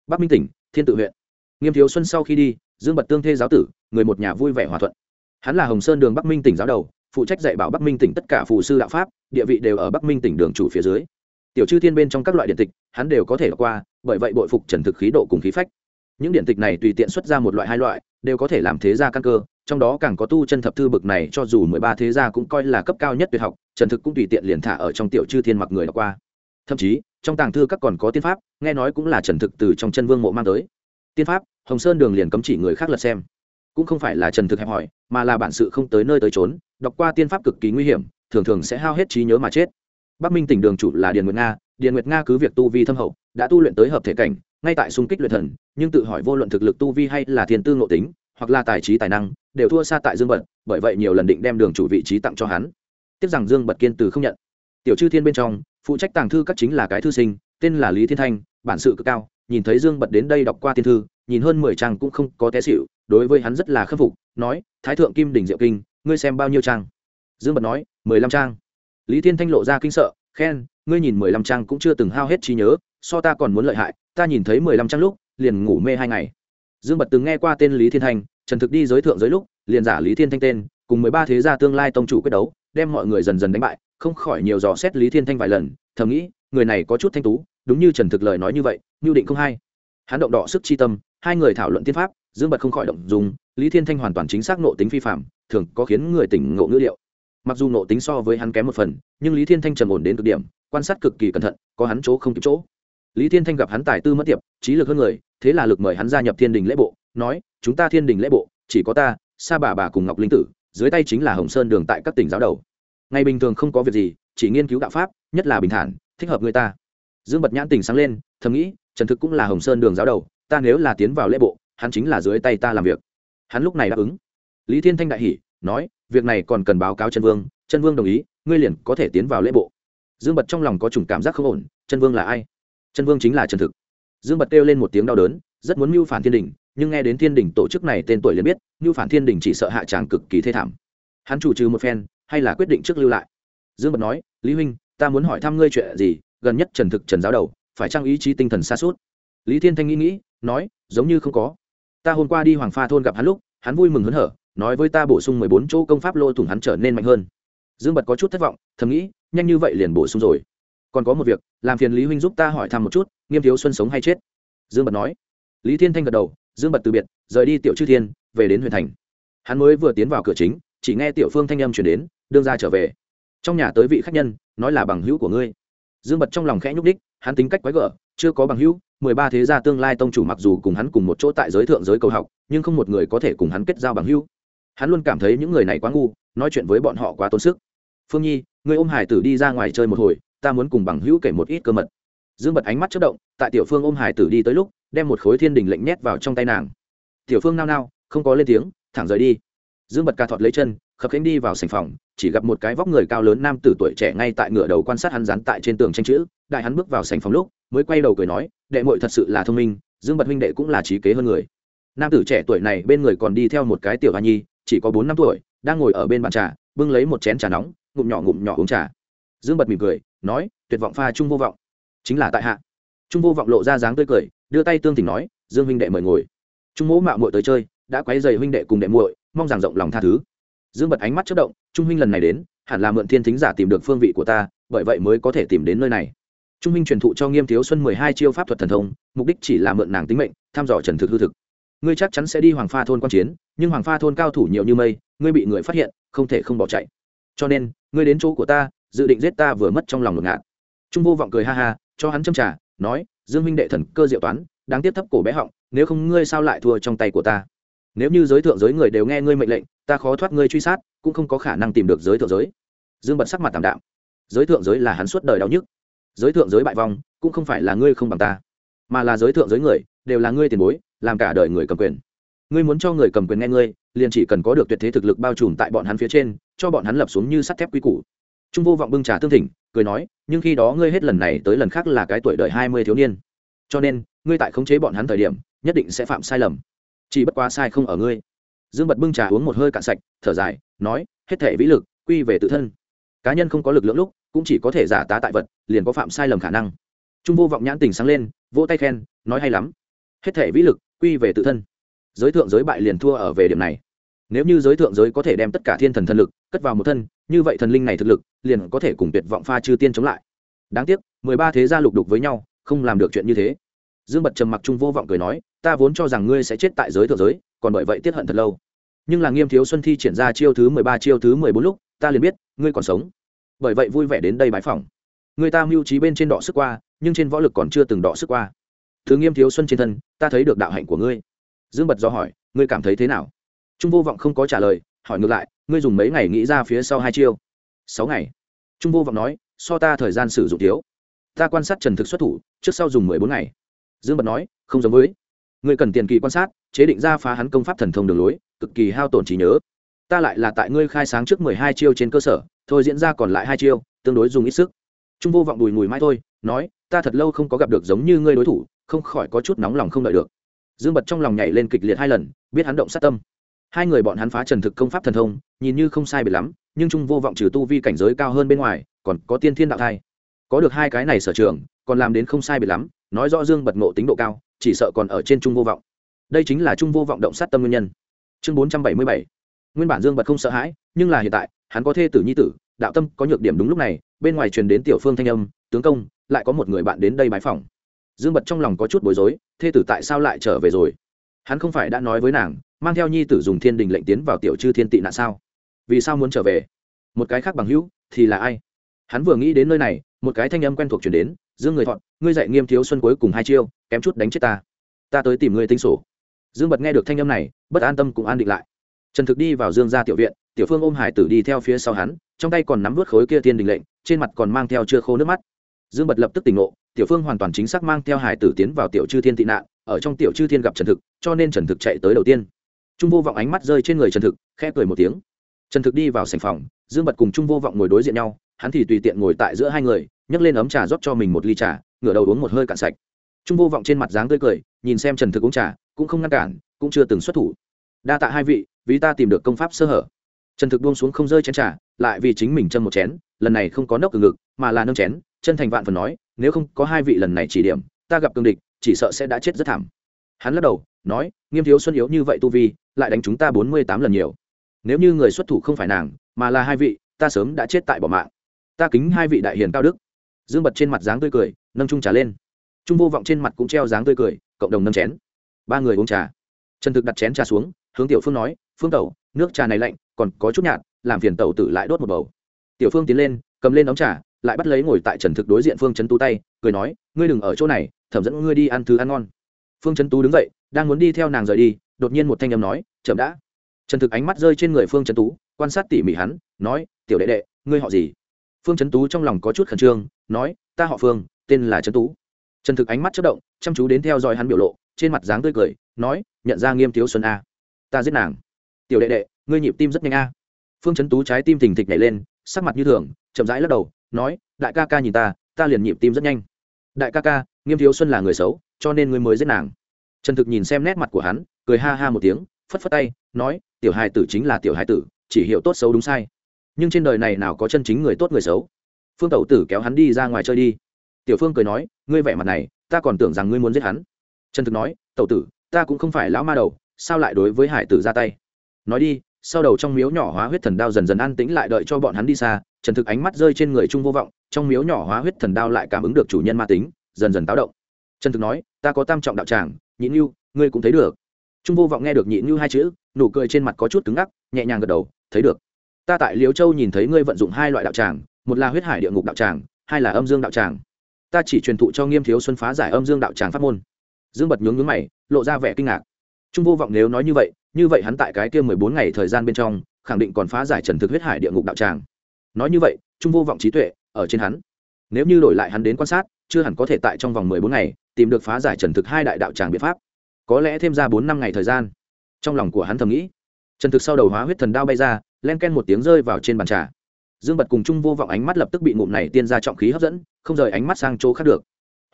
Bắc minh tỉnh, thiên tự huyện. Nghiêm thiếu xuân sau khi đi, dương bật tương thê giáo tử, người một nhà vui vẻ hòa thuận. Hắn là hồng sơn đường bắc minh tỉnh giáo đầu, phụ trách dạy bảo bắc minh tỉnh tất cả phụ sư đạo pháp, địa vị đều ở bắc minh tỉnh đường chủ phía dưới. Tiểu chư thiên bên trong các loại điện tịch, hắn đều có thể qua, bởi vậy bội phục trần thực khí độ cùng khí phách. Những điện tịch này tùy tiện xuất ra một loại hai loại, đều có thể làm thế gia căn cơ, trong đó càng có tu chân thập thư bực này cho dù mười ba thế gia cũng coi là cấp cao nhất tuyệt học, trần thực cũng tùy tiện liền thả ở trong tiểu chư thiên mặc người đọc qua. Thậm chí trong tàng thư các còn có tiên pháp, nghe nói cũng là trần thực từ trong chân vương mộ mang tới. Tiên pháp, hồng sơn đường liền cấm chỉ người khác lật xem. Cũng không phải là trần thực hẹp hỏi, mà là bản sự không tới nơi tới trốn đọc qua tiên pháp cực kỳ nguy hiểm, thường thường sẽ hao hết trí nhớ mà chết. Bắc minh tỉnh đường chủ là điền nguyệt nga, điền nguyệt nga cứ việc tu vi thâm hậu, đã tu luyện tới hợp thể cảnh, ngay tại xung kích luyện thần, nhưng tự hỏi vô luận thực lực tu vi hay là thiên tư ngộ tính, hoặc là tài trí tài năng, đều thua xa tại dương bật, bởi vậy nhiều lần định đem đường chủ vị trí tặng cho hắn. Tiếc rằng dương bật kiên từ không nhận. Tiểu chư thiên bên trong phụ trách tàng thư các chính là cái thư sinh, tên là lý thiên thanh, bản sự cực cao, nhìn thấy dương bật đến đây đọc qua tiên thư, nhìn hơn mười trang cũng không có té xịu đối với hắn rất là khâm phục, nói, thái thượng kim đỉnh diệu kinh, ngươi xem bao nhiêu trang? Dương bật nói, mười lăm trang. Lý thiên thanh lộ ra kinh sợ, khen, ngươi nhìn mười lăm trang cũng chưa từng hao hết trí nhớ, so ta còn muốn lợi hại, ta nhìn thấy mười lăm trang lúc, liền ngủ mê hai ngày. Dương bật từng nghe qua tên lý thiên thanh, trần thực đi giới thượng giới lúc, liền giả lý thiên thanh tên, cùng mười ba thế gia tương lai tông chủ quyết đấu, đem mọi người dần dần đánh bại không khỏi nhiều dò xét lý thiên thanh vài lần, thầm nghĩ, người này có chút thanh tú, đúng như trần thực lời nói như vậy, như định không hay. Hắn động đỏ sức chi tâm, hai người thảo luận tiên pháp, dương bật không khỏi động dùng lý thiên thanh hoàn toàn chính xác nộ tính phi phạm, thường có khiến người tỉnh ngộ ngữ liệu. Mặc dù nộ tính so với hắn kém một phần, nhưng lý thiên thanh trầm ổn đến cực điểm, quan sát cực kỳ cẩn thận, có hắn chỗ không kịp chỗ. Lý thiên thanh gặp hắn tài tư mất tiệp, trí lực hơn người, thế là lực mời hắn gia nhập thiên đình lễ bộ, nói, chúng ta thiên đình lễ bộ, chỉ có ta, sa bà bà cùng ngọc linh tử, dưới tay chính là hồng sơn đường tại các tỉnh giáo đầu ngày bình thường không có việc gì, chỉ nghiên cứu đạo pháp, nhất là bình thản, thích hợp người ta. Dương bật nhãn tình sáng lên, thầm nghĩ, trần thực cũng là hồng sơn đường giáo đầu, ta nếu là tiến vào lễ bộ, hắn chính là dưới tay ta làm việc. Hắn lúc này đáp ứng. Lý thiên thanh đại hỉ, nói, việc này còn cần báo cáo chân vương chân vương đồng ý, ngươi liền có thể tiến vào lễ bộ. Dương bật trong lòng có chủng cảm giác không ổn chân vương là ai? Chân vương chính là trần thực. Dương bật kêu lên một tiếng đau đớn, rất muốn mưu phản thiên đình, nhưng nghe đến thiên đình tổ chức này tên tuổi liền biết, mưu phản thiên đình chỉ sợ hạ tràng cực kỳ thê thảm. Hắn chủ trừ một phen hay là quyết định trước lưu lại? Dương bật nói, lý huynh, ta muốn hỏi thăm ngươi chuyện gì? Gần nhất trần thực trần giáo đầu, phải trang ý chí tinh thần xa suốt. Lý thiên thanh nghĩ nghĩ, nói, giống như không có. Ta hôm qua đi hoàng pha thôn gặp hắn lúc, hắn vui mừng hớn hở, nói với ta bổ sung mười bốn chỗ công pháp lô thủng hắn trở nên mạnh hơn. Dương bật có chút thất vọng, thầm nghĩ, nhanh như vậy liền bổ sung rồi. Còn có một việc, làm phiền lý huynh giúp ta hỏi thăm một chút, nghiêm thiếu xuân sống hay chết? Dương bật nói. Lý thiên thanh gật đầu, dương bật từ biệt, rời đi tiểu chư thiên, về đến Huyền thành. Hắn mới vừa tiến vào cửa chính chỉ nghe tiểu phương thanh âm chuyển đến, đương ra trở về. Trong nhà tới vị khách nhân, nói là bằng hữu của ngươi. Dương bật trong lòng khẽ nhúc đích hắn tính cách quái gở, chưa có bằng hữu, mười ba thế gia tương lai tông chủ mặc dù cùng hắn cùng một chỗ tại giới thượng giới cầu học, nhưng không một người có thể cùng hắn kết giao bằng hữu. Hắn luôn cảm thấy những người này quá ngu, nói chuyện với bọn họ quá tốn sức. Phương nhi người ôm hải tử đi ra ngoài chơi một hồi, ta muốn cùng bằng hữu kể một ít cơ mật. Dương bật ánh mắt chất động, tại tiểu phương ôm hải tử đi tới lúc, đem một khối thiên đình lệnh nhét vào trong tay nàng. Tiểu phương nao nao, không có lên tiếng, thẳng rời đi dương bật ca thọt lấy chân, khập khánh đi vào sành phòng, chỉ gặp một cái vóc người cao lớn nam tử tuổi trẻ ngay tại ngựa đầu quan sát hắn dán tại trên tường tranh chữ. Đại hắn bước vào sành phòng lúc, mới quay đầu cười nói, đệ mội thật sự là thông minh, dương bật huynh đệ cũng là trí kế hơn người. Nam tử trẻ tuổi này bên người còn đi theo một cái tiểu hoa nhi, chỉ có bốn năm tuổi, đang ngồi ở bên bàn trà, bưng lấy một chén trà nóng, ngụm nhỏ ngụm nhỏ uống trà. Dương bật mỉm cười, nói, tuyệt vọng pha trung vô vọng. Chính là tại hạ. Trung vô vọng lộ ra dáng tươi cười, đưa tay tương tình nói, dương huynh đệ mời ngồi. Trung mỗ mạo muội tới chơi, đã quấy dày huynh đệ cùng đệ muội mong rằng rộng lòng tha thứ. Dương bật ánh mắt chất động, trung huynh lần này đến, hẳn là mượn thiên thính giả tìm được phương vị của ta, bởi vậy mới có thể tìm đến nơi này. Trung huynh truyền thụ cho nghiêm thiếu xuân mười hai chiêu pháp thuật thần thông, mục đích chỉ là mượn nàng tính mệnh thăm dò trần thực hư thực. Ngươi chắc chắn sẽ đi hoàng pha thôn quan chiến, nhưng hoàng pha thôn cao thủ nhiều như mây, ngươi bị người phát hiện, không thể không bỏ chạy. Cho nên, ngươi đến chỗ của ta, dự định giết ta vừa mất trong lòng ngột ngạt. Trung vô vọng cười ha ha, cho hắn châm trả nói, dương minh đệ thần cơ diệu toán, đáng tiếp thấp cổ bé họng, nếu không ngươi sao lại thua trong tay của ta? Nếu như giới thượng giới người đều nghe ngươi mệnh lệnh, ta khó thoát ngươi truy sát, cũng không có khả năng tìm được giới thượng giới. Dương bật sắc mặt tảm đạm. Giới thượng giới là hắn suốt đời đau nhức. Giới thượng giới bại vong, cũng không phải là ngươi không bằng ta, mà là giới thượng giới người, đều là ngươi tiền bối, làm cả đời người cầm quyền. Ngươi muốn cho người cầm quyền nghe ngươi, liền chỉ cần có được tuyệt thế thực lực bao trùm tại bọn hắn phía trên, cho bọn hắn lập xuống như sắt thép quy củ. Trung vô vọng bưng trà tương thỉnh, cười nói, nhưng khi đó ngươi hết lần này tới lần khác là cái tuổi đời hai mươi thiếu niên. Cho nên, ngươi tại khống chế bọn hắn thời điểm, nhất định sẽ phạm sai lầm chỉ bất quá sai không ở ngươi. Dương bật bưng trà uống một hơi cạn sạch, thở dài, nói, hết thể vĩ lực, quy về tự thân. Cá nhân không có lực lượng lúc, cũng chỉ có thể giả tá tại vật, liền có phạm sai lầm khả năng. Trung vô vọng nhãn tình sáng lên, vỗ tay khen, nói hay lắm. Hết thể vĩ lực, quy về tự thân. Giới thượng giới bại liền thua ở về điểm này. Nếu như giới thượng giới có thể đem tất cả thiên thần thần lực cất vào một thân, như vậy thần linh này thực lực liền có thể cùng tuyệt vọng pha chư tiên chống lại. Đáng tiếc, mười ba thế gia lục đục với nhau, không làm được chuyện như thế dương bật trầm mặc trung vô vọng cười nói, ta vốn cho rằng ngươi sẽ chết tại giới thượng giới, còn bởi vậy tiết hận thật lâu. Nhưng là nghiêm thiếu xuân thi triển ra chiêu thứ mười ba, chiêu thứ mười bốn lúc, ta liền biết, ngươi còn sống. Bởi vậy vui vẻ đến đây bãi phòng. người ta mưu trí bên trên đọ sức qua, nhưng trên võ lực còn chưa từng đọ sức qua. Thứ nghiêm thiếu xuân trên thân, ta thấy được đạo hạnh của ngươi. Dương bật do hỏi, ngươi cảm thấy thế nào? Trung vô vọng không có trả lời, hỏi ngược lại, ngươi dùng mấy ngày nghĩ ra phía sau hai chiêu? Sáu ngày. Trung vô vọng nói, so ta thời gian sử dụng thiếu. Ta quan sát trần thực xuất thủ, trước sau dùng mười bốn ngày dương bật nói, không giống với. Ngươi cần tiền kỳ quan sát, chế định ra phá hắn công pháp thần thông đường lối, cực kỳ hao tổn trí nhớ. Ta lại là tại ngươi khai sáng trước mười hai chiêu trên cơ sở, thôi diễn ra còn lại hai chiêu, tương đối dùng ít sức. Trung vô vọng đùi mùi mai thôi, nói, ta thật lâu không có gặp được giống như ngươi đối thủ, không khỏi có chút nóng lòng không đợi được. Dương bật trong lòng nhảy lên kịch liệt hai lần, biết hắn động sát tâm. Hai người bọn hắn phá trần thực công pháp thần thông, nhìn như không sai biệt lắm, nhưng trung vô vọng trừ tu vi cảnh giới cao hơn bên ngoài, còn có tiên thiên đạo thai. Có được hai cái này sở trường, còn làm đến không sai biệt lắm nói rõ dương bật ngộ tính độ cao, chỉ sợ còn ở trên trung vô vọng. Đây chính là trung vô vọng động sát tâm nguyên nhân. Chương bốn trăm bảy mươi bảy. Nguyên bản dương bật không sợ hãi, nhưng là hiện tại, hắn có thê tử nhi tử, đạo tâm có nhược điểm đúng lúc này, bên ngoài truyền đến tiểu phương thanh âm, tướng công, lại có một người bạn đến đây bái phòng dương bật trong lòng có chút bối rối, thê tử tại sao lại trở về rồi? Hắn không phải đã nói với nàng, mang theo nhi tử dùng thiên đình lệnh tiến vào tiểu chư thiên tị nạn sao? Vì sao muốn trở về? Một cái khác bằng hữu thì là ai? Hắn vừa nghĩ đến nơi này một cái thanh âm quen thuộc chuyển đến, dương người thọn ngươi dạy nghiêm thiếu xuân cuối cùng hai chiêu, kém chút đánh chết ta. Ta tới tìm ngươi tính sổ. Dương bật nghe được thanh âm này, bất an tâm cũng an định lại. Trần thực đi vào dương ra tiểu viện, tiểu phương ôm hải tử đi theo phía sau hắn, trong tay còn nắm vớt khối kia tiên đình lệnh, trên mặt còn mang theo chưa khô nước mắt. Dương bật lập tức tỉnh ngộ, tiểu phương hoàn toàn chính xác mang theo hải tử tiến vào tiểu chư thiên tị nạn, ở trong tiểu chư thiên gặp trần thực, cho nên trần thực chạy tới đầu tiên. Trung vô vọng ánh mắt rơi trên người trần thực, khẽ cười một tiếng. Trần thực đi vào sành phòng, dương bật cùng trung vô vọng ngồi đối diện nhau hắn thì tùy tiện ngồi tại giữa hai người, nhấc lên ấm trà rót cho mình một ly trà, ngửa đầu uống một hơi cạn sạch. Trung vô vọng trên mặt dáng tươi cười, nhìn xem trần thực uống trà, cũng không ngăn cản, cũng chưa từng xuất thủ. Đa tạ hai vị, vì ta tìm được công pháp sơ hở. Trần thực buông xuống không rơi chén trà, lại vì chính mình chân một chén, lần này không có nốc từ ngực, mà là nâng chén, chân thành vạn phần nói, nếu không có hai vị lần này chỉ điểm, ta gặp cương địch, chỉ sợ sẽ đã chết rất thảm. Hắn lắc đầu, nói, nghiêm thiếu xuân yếu như vậy tu vi, lại đánh chúng ta bốn mươi tám lần nhiều. Nếu như người xuất thủ không phải nàng, mà là hai vị, ta sớm đã chết tại bỏ mạng ta kính hai vị đại hiền cao đức. Dương bật trên mặt dáng tươi cười, nâng trung trà lên. Trung vô vọng trên mặt cũng treo dáng tươi cười, cộng đồng nâng chén. Ba người uống trà. Trần thực đặt chén trà xuống, hướng tiểu phương nói, phương tẩu, nước trà này lạnh, còn có chút nhạt, làm phiền tẩu tử lại đốt một bầu. Tiểu phương tiến lên, cầm lên đóng trà, lại bắt lấy ngồi tại trần thực đối diện phương trấn tú tay, cười nói, ngươi đừng ở chỗ này, thẩm dẫn ngươi đi ăn thứ ăn ngon. Phương trấn tú đứng dậy, đang muốn đi theo nàng rời đi, đột nhiên một thanh âm nói, chậm đã. Trần thực ánh mắt rơi trên người phương trấn tú, quan sát tỉ mỉ hắn, nói, tiểu đệ đệ, ngươi họ gì? Phương trấn tú trong lòng có chút khẩn trương, nói, ta họ phương, tên là trấn tú. Trần thực ánh mắt chất động, chăm chú đến theo dõi hắn biểu lộ, trên mặt dáng tươi cười, nói, nhận ra nghiêm thiếu xuân a. Ta giết nàng. Tiểu đệ đệ, ngươi nhịp tim rất nhanh a. Phương trấn tú trái tim thình thịch nhảy lên, sắc mặt như thường, chậm rãi lắc đầu, nói, đại ca ca nhìn ta ta liền nhịp tim rất nhanh. Đại ca ca, nghiêm thiếu xuân là người xấu, cho nên ngươi mới giết nàng. Trần thực nhìn xem nét mặt của hắn, cười ha ha một tiếng, phất phất tay, nói, tiểu hài tử chính là tiểu hài tử, chỉ hiểu tốt xấu đúng sai nhưng trên đời này nào có chân chính người tốt người xấu? Phương tẩu tử kéo hắn đi ra ngoài chơi đi. Tiểu phương cười nói, ngươi vẻ mặt này, ta còn tưởng rằng ngươi muốn giết hắn. Trần thực nói, tẩu tử, ta cũng không phải lão ma đầu, sao lại đối với hải tử ra tay? Nói đi, sau đầu trong miếu nhỏ hóa huyết thần đao dần dần an tĩnh lại đợi cho bọn hắn đi xa, trần thực ánh mắt rơi trên người trung vô vọng, trong miếu nhỏ hóa huyết thần đao lại cảm ứng được chủ nhân ma tính, dần dần táo động. Trần thực nói, ta có tam trọng đạo tràng, nhị như ngươi cũng thấy được. Trung vô vọng nghe được nhị như hai chữ, nụ cười trên mặt có chút cứng ngắc, nhẹ nhàng gật đầu, thấy được ta tại liếu châu nhìn thấy ngươi vận dụng hai loại đạo tràng, một là huyết hải địa ngục đạo tràng, hai là âm dương đạo tràng. Ta chỉ truyền thụ cho nghiêm thiếu xuân phá giải âm dương đạo tràng pháp môn. Dương bật nhướng nhướng mày, lộ ra vẻ kinh ngạc. Trung vô vọng nếu nói như vậy như vậy hắn tại cái kia mười bốn ngày thời gian bên trong, khẳng định còn phá giải trần thực huyết hải địa ngục đạo tràng. Nói như vậy, trung vô vọng trí tuệ ở trên hắn. Nếu như đổi lại hắn đến quan sát, chưa hẳn có thể tại trong vòng mười bốn ngày, tìm được phá giải trần thực hai đại đạo tràng biện pháp. Có lẽ thêm ra bốn năm ngày thời gian. Trong lòng của hắn thầm nghĩ trần thực sau đầu hóa huyết thần đao bay ra, len ken một tiếng rơi vào trên bàn trà. Dương bật cùng chung vô vọng ánh mắt lập tức bị ngụm này tiên ra trọng khí hấp dẫn, không rời ánh mắt sang chỗ khác được.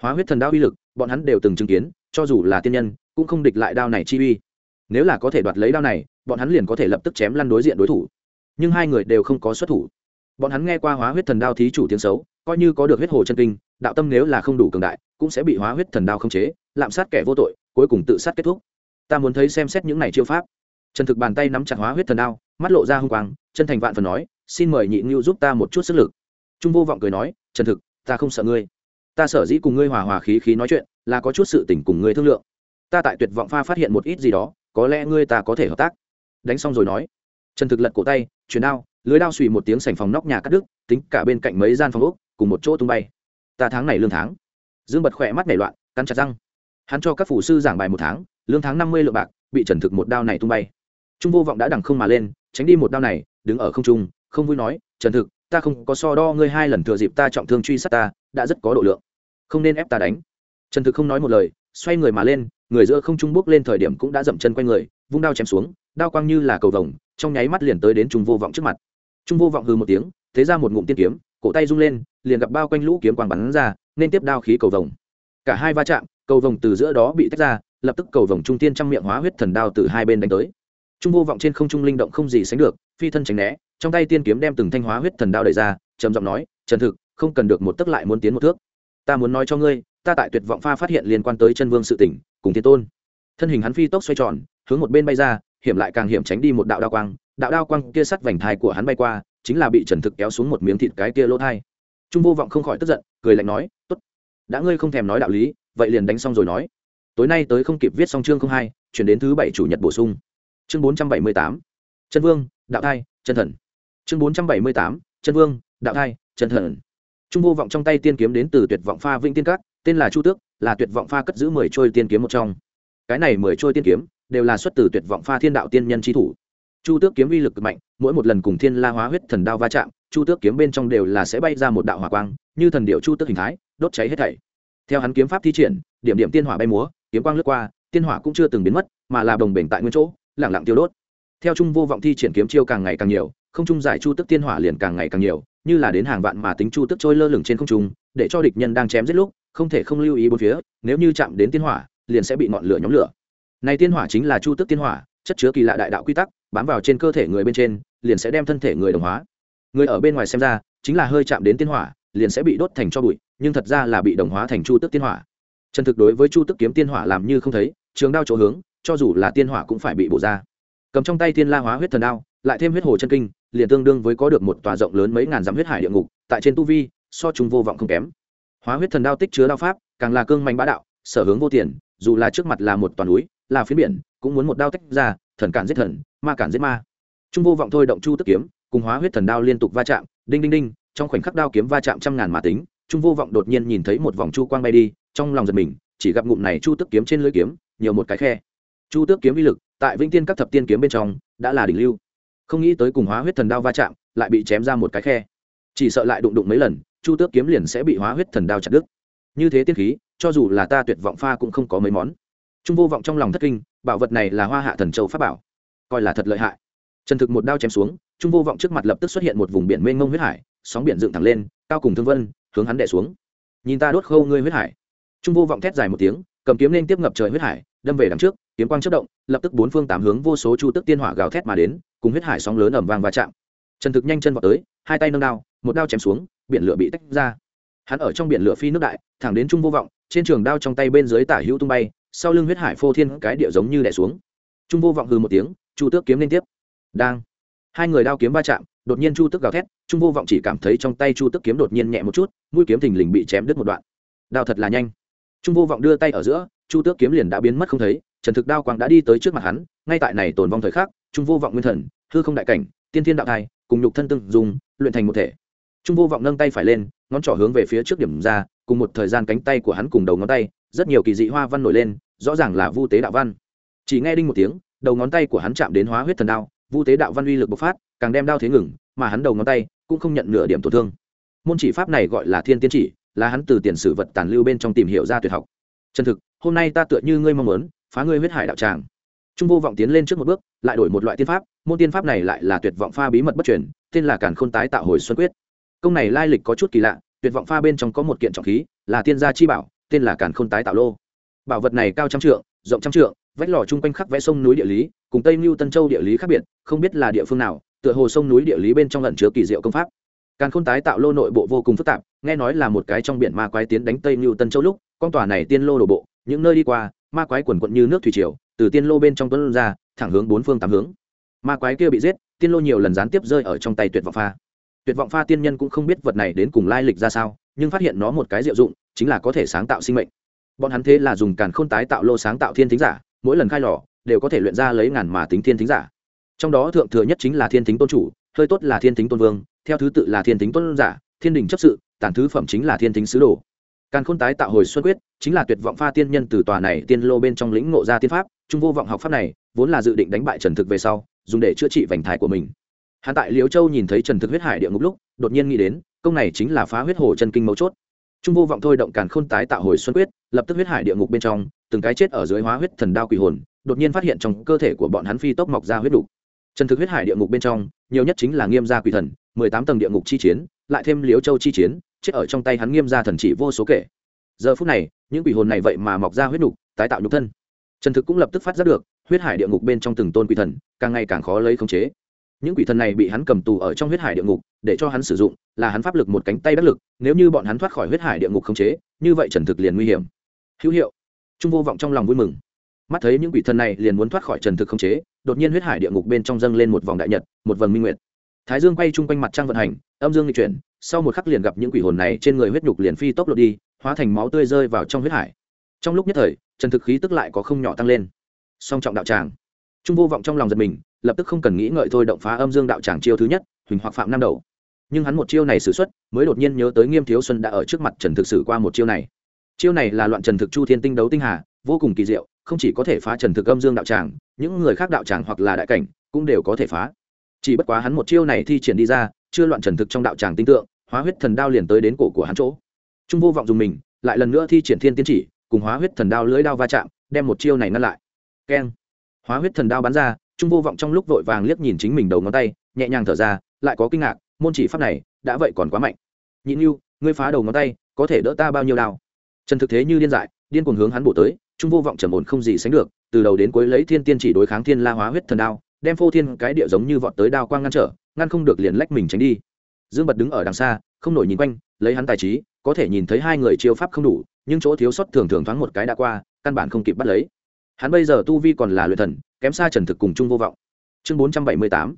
Hóa huyết thần đao uy lực, bọn hắn đều từng chứng kiến, cho dù là tiên nhân, cũng không địch lại đao này chi uy. Nếu là có thể đoạt lấy đao này, bọn hắn liền có thể lập tức chém lăn đối diện đối thủ. Nhưng hai người đều không có xuất thủ. Bọn hắn nghe qua hóa huyết thần đao thí chủ tiếng xấu, coi như có được huyết hồ chân kinh, đạo tâm nếu là không đủ cường đại, cũng sẽ bị hóa huyết thần đao không chế, lạm sát kẻ vô tội, cuối cùng tự sát kết thúc. Ta muốn thấy xem xét những này chiêu pháp trần thực bàn tay nắm chặt hóa huyết thần đao, mắt lộ ra h u n g quang, chân thành vạn phần nói, xin mời nhị ngưu giúp ta một chút sức lực. Trung vô vọng cười nói, trần thực, ta không sợ ngươi. Ta sở dĩ cùng ngươi hòa hòa khí khí nói chuyện, là có chút sự tình cùng ngươi thương lượng. Ta tại tuyệt vọng pha phát hiện một ít gì đó, có lẽ ngươi ta có thể hợp tác. Đánh xong rồi nói. Trần thực lật cổ tay, chuyển đao, lưới đao xùi một tiếng sành phòng nóc nhà cắt đứt, tính cả bên cạnh mấy gian phòng úc cùng một chỗ tung bay. Ta tháng này lương tháng. Dương bật khỏe mắt nảy loạn, cắn chặt răng. Hắn cho các phủ sư giảng bài một tháng, lương tháng năm mươi lượng bạc, bị trần thực một đao này tung bay trung vô vọng đã đằng không mà lên, tránh đi một đao này, đứng ở không trung, không vui nói, trần thực, ta không có so đo ngươi hai lần thừa dịp ta trọng thương truy sát ta, đã rất có độ lượng. Không nên ép ta đánh. Trần thực không nói một lời, xoay người mà lên, người giữa không trung bước lên thời điểm cũng đã dậm chân quanh người, vung đao chém xuống, đao quang như là cầu vồng, trong nháy mắt liền tới đến trung vô vọng trước mặt. Trung vô vọng hư một tiếng, thế ra một ngụm tiên kiếm, cổ tay rung lên, liền gặp bao quanh lũ kiếm quang bắn ra, nên tiếp đao khí cầu vồng. Cả hai va chạm, cầu vồng từ giữa đó bị tách ra, lập tức cầu vồng trung tiên trong miệng hóa huyết thần đao từ hai bên đánh tới trung vô vọng trên không trung linh động không gì sánh được, phi thân tránh né, trong tay tiên kiếm đem từng thanh hóa huyết thần đao đẩy ra, trầm giọng nói, trần thực, không cần được một tấc lại muốn tiến một thước. Ta muốn nói cho ngươi, ta tại tuyệt vọng pha phát hiện liên quan tới chân vương sự tỉnh cùng thiên tôn. Thân hình hắn phi tốc xoay tròn, hướng một bên bay ra, hiểm lại càng hiểm tránh đi một đạo đao quang. Đạo đao quang kia sắt vành thai của hắn bay qua, chính là bị trần thực kéo xuống một miếng thịt cái kia lỗ thai. Trung vô vọng không khỏi tức giận, cười lạnh nói, tốt, đã ngươi không thèm nói đạo lý, vậy liền đánh xong rồi nói. Tối nay tới không kịp viết xong chương không hai, chuyển đến thứ bảy chủ nhật bổ sung chương bốn trăm bảy mươi tám, chân vương, đạo thai, chân thần. Chương bốn trăm bảy mươi tám, chân vương, đạo thai, chân thần. Trung vô vọng trong tay tiên kiếm đến từ tuyệt vọng pha vĩnh tiên các, tên là chu tước, là tuyệt vọng pha cất giữ mười trôi tiên kiếm một trong. Cái này mười trôi tiên kiếm đều là xuất từ tuyệt vọng pha thiên đạo tiên nhân trí thủ. Chu tước kiếm uy lực cực mạnh, mỗi một lần cùng thiên la hóa huyết thần đao va chạm, chu tước kiếm bên trong đều là sẽ bay ra một đạo hỏa quang, như thần điệu chu tước hình thái, đốt cháy hết thảy. Theo hắn kiếm pháp thi triển, điểm điểm tiên hỏa bay múa, kiếm quang lướt qua, tiên hỏa cũng chưa từng biến mất, mà là đồng bền tại nguyên chỗ lẳng lặng tiêu đốt. Theo trung vô vọng thi triển kiếm chiêu càng ngày càng nhiều, không trung giải chu tức tiên hỏa liền càng ngày càng nhiều, như là đến hàng vạn mà tính chu tức trôi lơ lửng trên không trung, để cho địch nhân đang chém giết lúc, không thể không lưu ý bốn phía, nếu như chạm đến tiên hỏa, liền sẽ bị ngọn lửa nhóm lửa. Này tiên hỏa chính là chu tức tiên hỏa, chất chứa kỳ lạ đại đạo quy tắc, bám vào trên cơ thể người bên trên, liền sẽ đem thân thể người đồng hóa. Người ở bên ngoài xem ra, chính là hơi chạm đến tiên hỏa, liền sẽ bị đốt thành cho bụi, nhưng thật ra là bị đồng hóa thành chu tức tiên hỏa. Chân thực đối với chu tức kiếm tiên hỏa làm như không thấy, trường đao chỗ hướng cho dù là tiên hỏa cũng phải bị bổ ra. Cầm trong tay tiên la hóa huyết thần đao, lại thêm huyết hồ chân kinh, liền tương đương với có được một tòa rộng lớn mấy ngàn dặm huyết hải địa ngục, tại trên tu vi, so chúng vô vọng không kém. Hóa huyết thần đao tích chứa đao pháp, càng là cương mạnh bá đạo, sở hướng vô tiền, dù là trước mặt là một toàn núi, là phiến biển, cũng muốn một đao tách ra, thần cản giết thần, ma cản giết ma. Trung vô vọng thôi động chu tức kiếm, cùng hóa huyết thần đao liên tục va chạm, đinh đinh đinh, trong khoảnh khắc đao kiếm va chạm trăm ngàn mà tính, trung vô vọng chu chu tước kiếm vi lực, tại vĩnh tiên các thập tiên kiếm bên trong, đã là đỉnh lưu. Không nghĩ tới cùng hóa huyết thần đao va chạm, lại bị chém ra một cái khe. Chỉ sợ lại đụng đụng mấy lần, chu tước kiếm liền sẽ bị hóa huyết thần đao chặt đứt. Như thế tiên khí, cho dù là ta tuyệt vọng pha cũng không có mấy món. Trung vô vọng trong lòng thất kinh, bảo vật này là hoa hạ thần châu pháp bảo. Coi là thật lợi hại. Trần thực một đao chém xuống, trung vô vọng trước mặt lập tức xuất hiện một vùng biển mênh mông huyết hải, sóng biển dựng thẳng lên, cao cùng thương vân, hướng hắn đẻ xuống. Nhìn ta đốt khâu ngươi huyết hải. Trung vô vọng thét dài một tiếng, cầm kiếm lên tiếp ngập trời huyết hải đâm về đằng trước, kiếm quang chất động, lập tức bốn phương tám hướng vô số chu tức tiên hỏa gào thét mà đến, cùng huyết hải sóng lớn ẩm vàng va chạm. Trần thực nhanh chân vào tới, hai tay nâng đao, một đao chém xuống, biển lửa bị tách ra. Hắn ở trong biển lửa phi nước đại, thẳng đến trung vô vọng, trên trường đao trong tay bên dưới tả hữu tung bay, sau lưng huyết hải phô thiên cái địa giống như đẻ xuống. Trung vô vọng hừ một tiếng, chu tước kiếm liên tiếp. Đang. Hai người đao kiếm va chạm, đột nhiên chu tước gào thét, trung vô vọng chỉ cảm thấy trong tay chu tước kiếm đột nhiên nhẹ một chút, mũi kiếm thình lình bị chém đứt một đoạn. Đao thật là nhanh. Trung vô vọng đưa tay ở giữa chu tước kiếm liền đã biến mất không thấy, trần thực đao quang đã đi tới trước mặt hắn, ngay tại này tồn vong thời khắc, trung vô vọng nguyên thần, hư không đại cảnh, tiên thiên đạo thai, cùng nhục thân tương dùng luyện thành một thể. Trung vô vọng nâng tay phải lên, ngón trỏ hướng về phía trước điểm ra, cùng một thời gian cánh tay của hắn cùng đầu ngón tay, rất nhiều kỳ dị hoa văn nổi lên, rõ ràng là vu tế đạo văn. Chỉ nghe đinh một tiếng, đầu ngón tay của hắn chạm đến hóa huyết thần đao, vu tế đạo văn uy lực bộc phát, càng đem đao thế ngừng, mà hắn đầu ngón tay cũng không nhận nửa điểm tổn thương. Môn chỉ pháp này gọi là thiên tiên chỉ, là hắn từ tiền sử vật tàn lưu bên trong tìm hiểu ra tuyệt học. Chân thực hôm nay ta tựa như ngươi mong muốn, phá ngươi huyết hải đạo tràng. Trung vô vọng tiến lên trước một bước, lại đổi một loại tiên pháp, môn tiên pháp này lại là tuyệt vọng pha bí mật bất truyền, tên là càn khôn tái tạo hồi xuân quyết. Công này lai lịch có chút kỳ lạ, tuyệt vọng pha bên trong có một kiện trọng khí, là tiên gia chi bảo, tên là càn khôn tái tạo lô. Bảo vật này cao trăm trượng, rộng trăm trượng, vách lò chung quanh khắc vẽ sông núi địa lý, cùng tây mưu tân châu địa lý khác biệt, không biết là địa phương nào, tựa hồ sông núi địa lý bên trong lẩn chứa kỳ diệu công pháp. Càn khôn tái tạo lô nội bộ vô cùng phức tạp, nghe nói là một cái trong biển ma quái tiến đánh tây mưu tân châu lúc, con tòa này tiên lô đổ bộ những nơi đi qua, ma quái quần quận như nước thủy triều, từ tiên lô bên trong tuấn ra, thẳng hướng bốn phương tám hướng. Ma quái kia bị giết, tiên lô nhiều lần gián tiếp rơi ở trong tay tuyệt vọng pha. Tuyệt vọng pha tiên nhân cũng không biết vật này đến cùng lai lịch ra sao, nhưng phát hiện nó một cái diệu dụng, chính là có thể sáng tạo sinh mệnh. Bọn hắn thế là dùng càn khôn tái tạo lô sáng tạo thiên thính giả, mỗi lần khai lò, đều có thể luyện ra lấy ngàn mà tính thiên thính giả. Trong đó thượng thừa nhất chính là thiên thính tôn chủ, hơi tốt là thiên thính tôn vương, theo thứ tự là thiên thính tôn giả, thiên đình chấp sự, tản thứ phẩm chính là thiên thính sứ đồ càn khôn tái tạo hồi xuân quyết, chính là tuyệt vọng pha tiên nhân từ tòa này tiên lô bên trong lĩnh ngộ ra tiên pháp trung vô vọng học pháp này, vốn là dự định đánh bại trần thực về sau, dùng để chữa trị vành thái của mình hắn tại liễu châu nhìn thấy trần thực huyết hải địa ngục lúc, đột nhiên nghĩ đến, công này chính là phá huyết hồ chân kinh mấu chốt trung vô vọng thôi động càn khôn tái tạo hồi xuân quyết, lập tức huyết hải địa ngục bên trong, từng cái chết ở dưới hóa huyết thần đao quỷ hồn, đột nhiên phát hiện trong cơ thể của bọn hắn phi tốc mọc ra huyết đủ. trần thực huyết hải địa ngục bên trong, nhiều nhất chính là nghiêm gia quỷ thần, mười tám tầng địa ngục chi chiến, lại thêm liễu châu chi chiến chết ở trong tay hắn nghiêm gia thần chỉ vô số kể. Giờ phút này, những quỷ hồn này vậy mà mọc ra huyết nục, tái tạo nhục thân. Trần thực cũng lập tức phát giác được, huyết hải địa ngục bên trong từng tôn quỷ thần, càng ngày càng khó lấy khống chế. Những quỷ thần này bị hắn cầm tù ở trong huyết hải địa ngục, để cho hắn sử dụng, là hắn pháp lực một cánh tay đắc lực, nếu như bọn hắn thoát khỏi huyết hải địa ngục khống chế, như vậy trần thực liền nguy hiểm. Hữu hiệu. Trung vô vọng trong lòng vui mừng. Mắt thấy những quỷ thần này liền muốn thoát khỏi trần thực khống chế, đột nhiên huyết hải địa ngục bên trong dâng lên một vòng đại nhật, một vầng minh nguyệt. Thái dương quay chung quanh mặt trăng vận hành, âm dương di chuyển sau một khắc liền gặp những quỷ hồn này trên người huyết nhục liền phi tốc lột đi, hóa thành máu tươi rơi vào trong huyết hải. Trong lúc nhất thời, trần thực khí tức lại có không nhỏ tăng lên. Song trọng đạo tràng. Trung vô vọng trong lòng giật mình, lập tức không cần nghĩ ngợi thôi động phá âm dương đạo tràng chiêu thứ nhất, huỳnh hoặc phạm năm đầu. Nhưng hắn một chiêu này xử x mới đột nhiên nhớ tới nghiêm thiếu xuân đã ở trước mặt trần thực sử qua một chiêu này. Chiêu này là loạn trần thực chu thiên tinh đấu tinh hà, vô cùng kỳ diệu, không chỉ có thể phá trần thực âm dương đạo tràng, những người khác đạo tràng hoặc là đại cảnh, cũng đều có thể phá. Chỉ bất quá hắn một chiêu này thi triển đi ra chưa loạn trần thực trong đạo tràng tinh tượng, hóa huyết thần đao liền tới đến cổ của hắn chỗ. Trung vô vọng dùng mình, lại lần nữa thi triển thiên tiên chỉ, cùng hóa huyết thần đao lưỡi đao va chạm, đem một chiêu này ngăn lại. Keng. Hóa huyết thần đao bắn ra, trung vô vọng trong lúc vội vàng liếc nhìn chính mình đầu ngón tay, nhẹ nhàng thở ra, lại có kinh ngạc, môn chỉ pháp này, đã vậy còn quá mạnh. Nhị như ngươi phá đầu ngón tay, có thể đỡ ta bao nhiêu đao? Trần thực thế như điên dại, điên cuồng hướng hắn bổ tới, trung vô vọng trầm ổn không gì sánh được, từ đầu đến cuối lấy thiên tiên chỉ đối kháng thiên la hóa huyết thần đao đem phô thiên cái địa giống như vọt tới đao quang ngăn trở, ngăn không được liền lách mình tránh đi. Dương bật đứng ở đằng xa, không nổi nhìn quanh, lấy hắn tài trí, có thể nhìn thấy hai người chiêu pháp không đủ, nhưng chỗ thiếu sót thường thường thoáng một cái đã qua, căn bản không kịp bắt lấy. Hắn bây giờ tu vi còn là luyện thần, kém xa trần thực cùng trung vô vọng. Chương bốn trăm bảy mươi tám.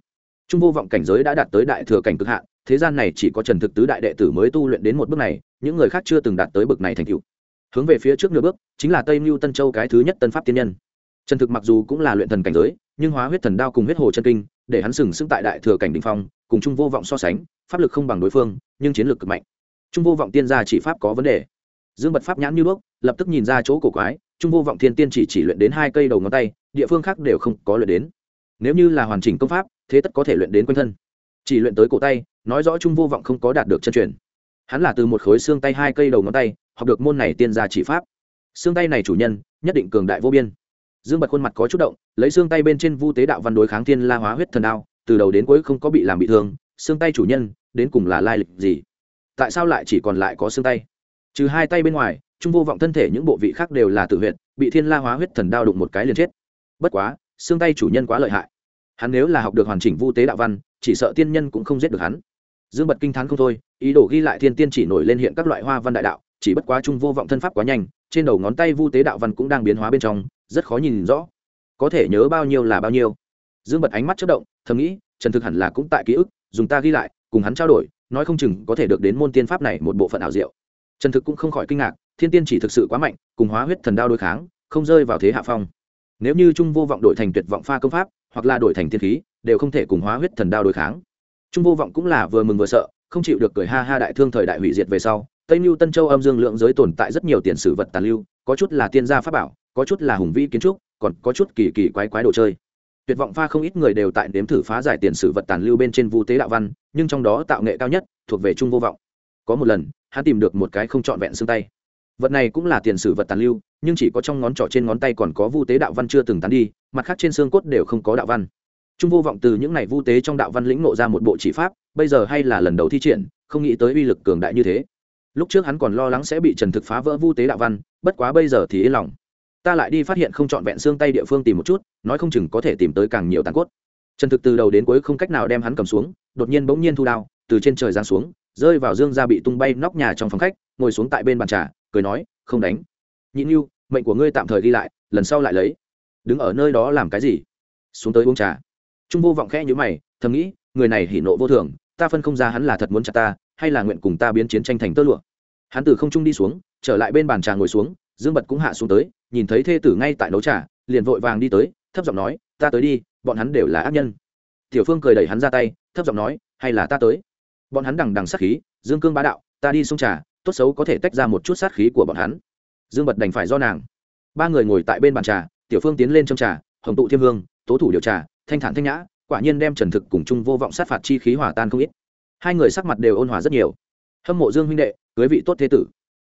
Trung vô vọng cảnh giới đã đạt tới đại thừa cảnh cực hạn, thế gian này chỉ có trần thực tứ đại đệ tử mới tu luyện đến một bước này, những người khác chưa từng đạt tới bậc này thành cựu hướng về phía trước nửa bước, chính là tây mưu tân châu cái thứ nhất tân pháp tiên nhân. Trần thực mặc dù cũng là luyện thần cảnh giới nhưng hóa huyết thần đao cùng huyết hồ chân kinh, để hắn sừng sững tại đại thừa cảnh đình phong, cùng trung vô vọng so sánh, pháp lực không bằng đối phương, nhưng chiến lược cực mạnh. Trung vô vọng tiên gia chỉ pháp có vấn đề. Dương bật pháp nhãn như bước, lập tức nhìn ra chỗ cổ quái trung vô vọng thiên tiên chỉ chỉ luyện đến hai cây đầu ngón tay, địa phương khác đều không có luyện đến. Nếu như là hoàn chỉnh công pháp, thế tất có thể luyện đến quanh thân. Chỉ luyện tới cổ tay, nói rõ trung vô vọng không có đạt được chân truyền. Hắn là từ một khối xương tay hai cây đầu ngón tay, học được môn này tiên gia chỉ pháp. Xương tay này chủ nhân, nhất định cường đại vô biên dương bật khuôn mặt có chút động, lấy xương tay bên trên vu tế đạo văn đối kháng thiên la hóa huyết thần đao, từ đầu đến cuối không có bị làm bị thương, xương tay chủ nhân, đến cùng là lai lịch gì? Tại sao lại chỉ còn lại có xương tay? Trừ hai tay bên ngoài, trung vô vọng thân thể những bộ vị khác đều là tự huyện bị thiên la hóa huyết thần đao đụng một cái liền chết. Bất quá, xương tay chủ nhân quá lợi hại. Hắn nếu là học được hoàn chỉnh vu tế đạo văn, chỉ sợ tiên nhân cũng không giết được hắn. Dương bật kinh t h á n không thôi, ý đồ ghi lại thiên tiên chỉ nổi lên hiện các loại hoa văn đại đạo, chỉ bất quá trung vô vọng thân pháp quá nhanh trên đầu ngón tay vu tế đạo văn cũng đang biến hóa bên trong, rất khó nhìn rõ. Có thể nhớ bao nhiêu là bao nhiêu. Dương bật ánh mắt chất động, thầm nghĩ, trần thực hẳn là cũng tại ký ức, dùng ta ghi lại, cùng hắn trao đổi, nói không chừng có thể được đến môn tiên pháp này một bộ phận ảo diệu. Trần thực cũng không khỏi kinh ngạc, thiên tiên chỉ thực sự quá mạnh, cùng hóa huyết thần đao đối kháng, không rơi vào thế hạ phong. Nếu như trung vô vọng đổi thành tuyệt vọng pha công pháp, hoặc là đổi thành thiên khí, đều không thể cùng hóa huyết thần đao đối kháng. Trung vô vọng cũng là vừa mừng vừa sợ, không chịu được cười ha ha đại thương thời đại hủy diệt về sau tây mưu tân châu âm dương lượng giới tồn tại rất nhiều tiền sử vật tàn lưu, có chút là tiên gia pháp bảo, có chút là hùng vĩ kiến trúc, còn có chút kỳ kỳ quái quái đồ chơi. Tuyệt vọng pha không ít người đều tại nếm thử phá giải tiền sử vật tàn lưu bên trên vu tế đạo văn, nhưng trong đó tạo nghệ cao nhất, thuộc về trung vô vọng. Có một lần, hắn tìm được một cái không trọn vẹn xương tay. Vật này cũng là tiền sử vật tàn lưu, nhưng chỉ có trong ngón trỏ trên ngón tay còn có vu tế đạo văn chưa từng tán đi, mặt khác trên xương cốt đều không có đạo văn. Trung vô vọng từ những này vu tế trong đạo văn lĩnh nộ ra một bộ chỉ pháp, bây giờ hay là lần đầu thi triển, không nghĩ tới uy lực cường đại như thế lúc trước hắn còn lo lắng sẽ bị trần thực phá vỡ vu tế đạo văn, bất quá bây giờ thì yên lòng. Ta lại đi phát hiện không trọn vẹn xương tay địa phương tìm một chút, nói không chừng có thể tìm tới càng nhiều tàn cốt. Trần thực từ đầu đến cuối không cách nào đem hắn cầm xuống, đột nhiên bỗng nhiên thu đao, từ trên trời giáng xuống, rơi vào dương ra bị tung bay nóc nhà trong phòng khách, ngồi xuống tại bên bàn trà, cười nói, không đánh. Nhịn như mệnh của ngươi tạm thời đi lại, lần sau lại lấy. Đứng ở nơi đó làm cái gì? Xuống tới uống trà. Trung vô vọng khẽ như mày, thầm nghĩ, người này hỉ nộ vô thường, ta phân không ra hắn là thật muốn chặt ta hay là nguyện cùng ta biến chiến tranh thành tơ lụa? Hắn từ không trung đi xuống, trở lại bên bàn trà ngồi xuống, dương bật cũng hạ xuống tới, nhìn thấy thê tử ngay tại nấu trà, liền vội vàng đi tới, thấp giọng nói, ta tới đi, bọn hắn đều là ác nhân. Tiểu phương cười đẩy hắn ra tay, thấp giọng nói, hay là ta tới? Bọn hắn đằng đằng sát khí, dương cương bá đạo, ta đi xông trà, tốt xấu có thể tách ra một chút sát khí của bọn hắn. Dương bật đành phải do nàng. Ba người ngồi tại bên bàn trà, tiểu phương tiến lên trong trà, hồng tụ thiêm hương, tố thủ điều trà, thanh thản thanh nhã, quả nhiên đem trần thực cùng chung vô vọng sát phạt chi khí hỏa tan không ít hai người sắc mặt đều ôn hòa rất nhiều. Hâm mộ dương huynh đệ, cưới vị tốt thế tử.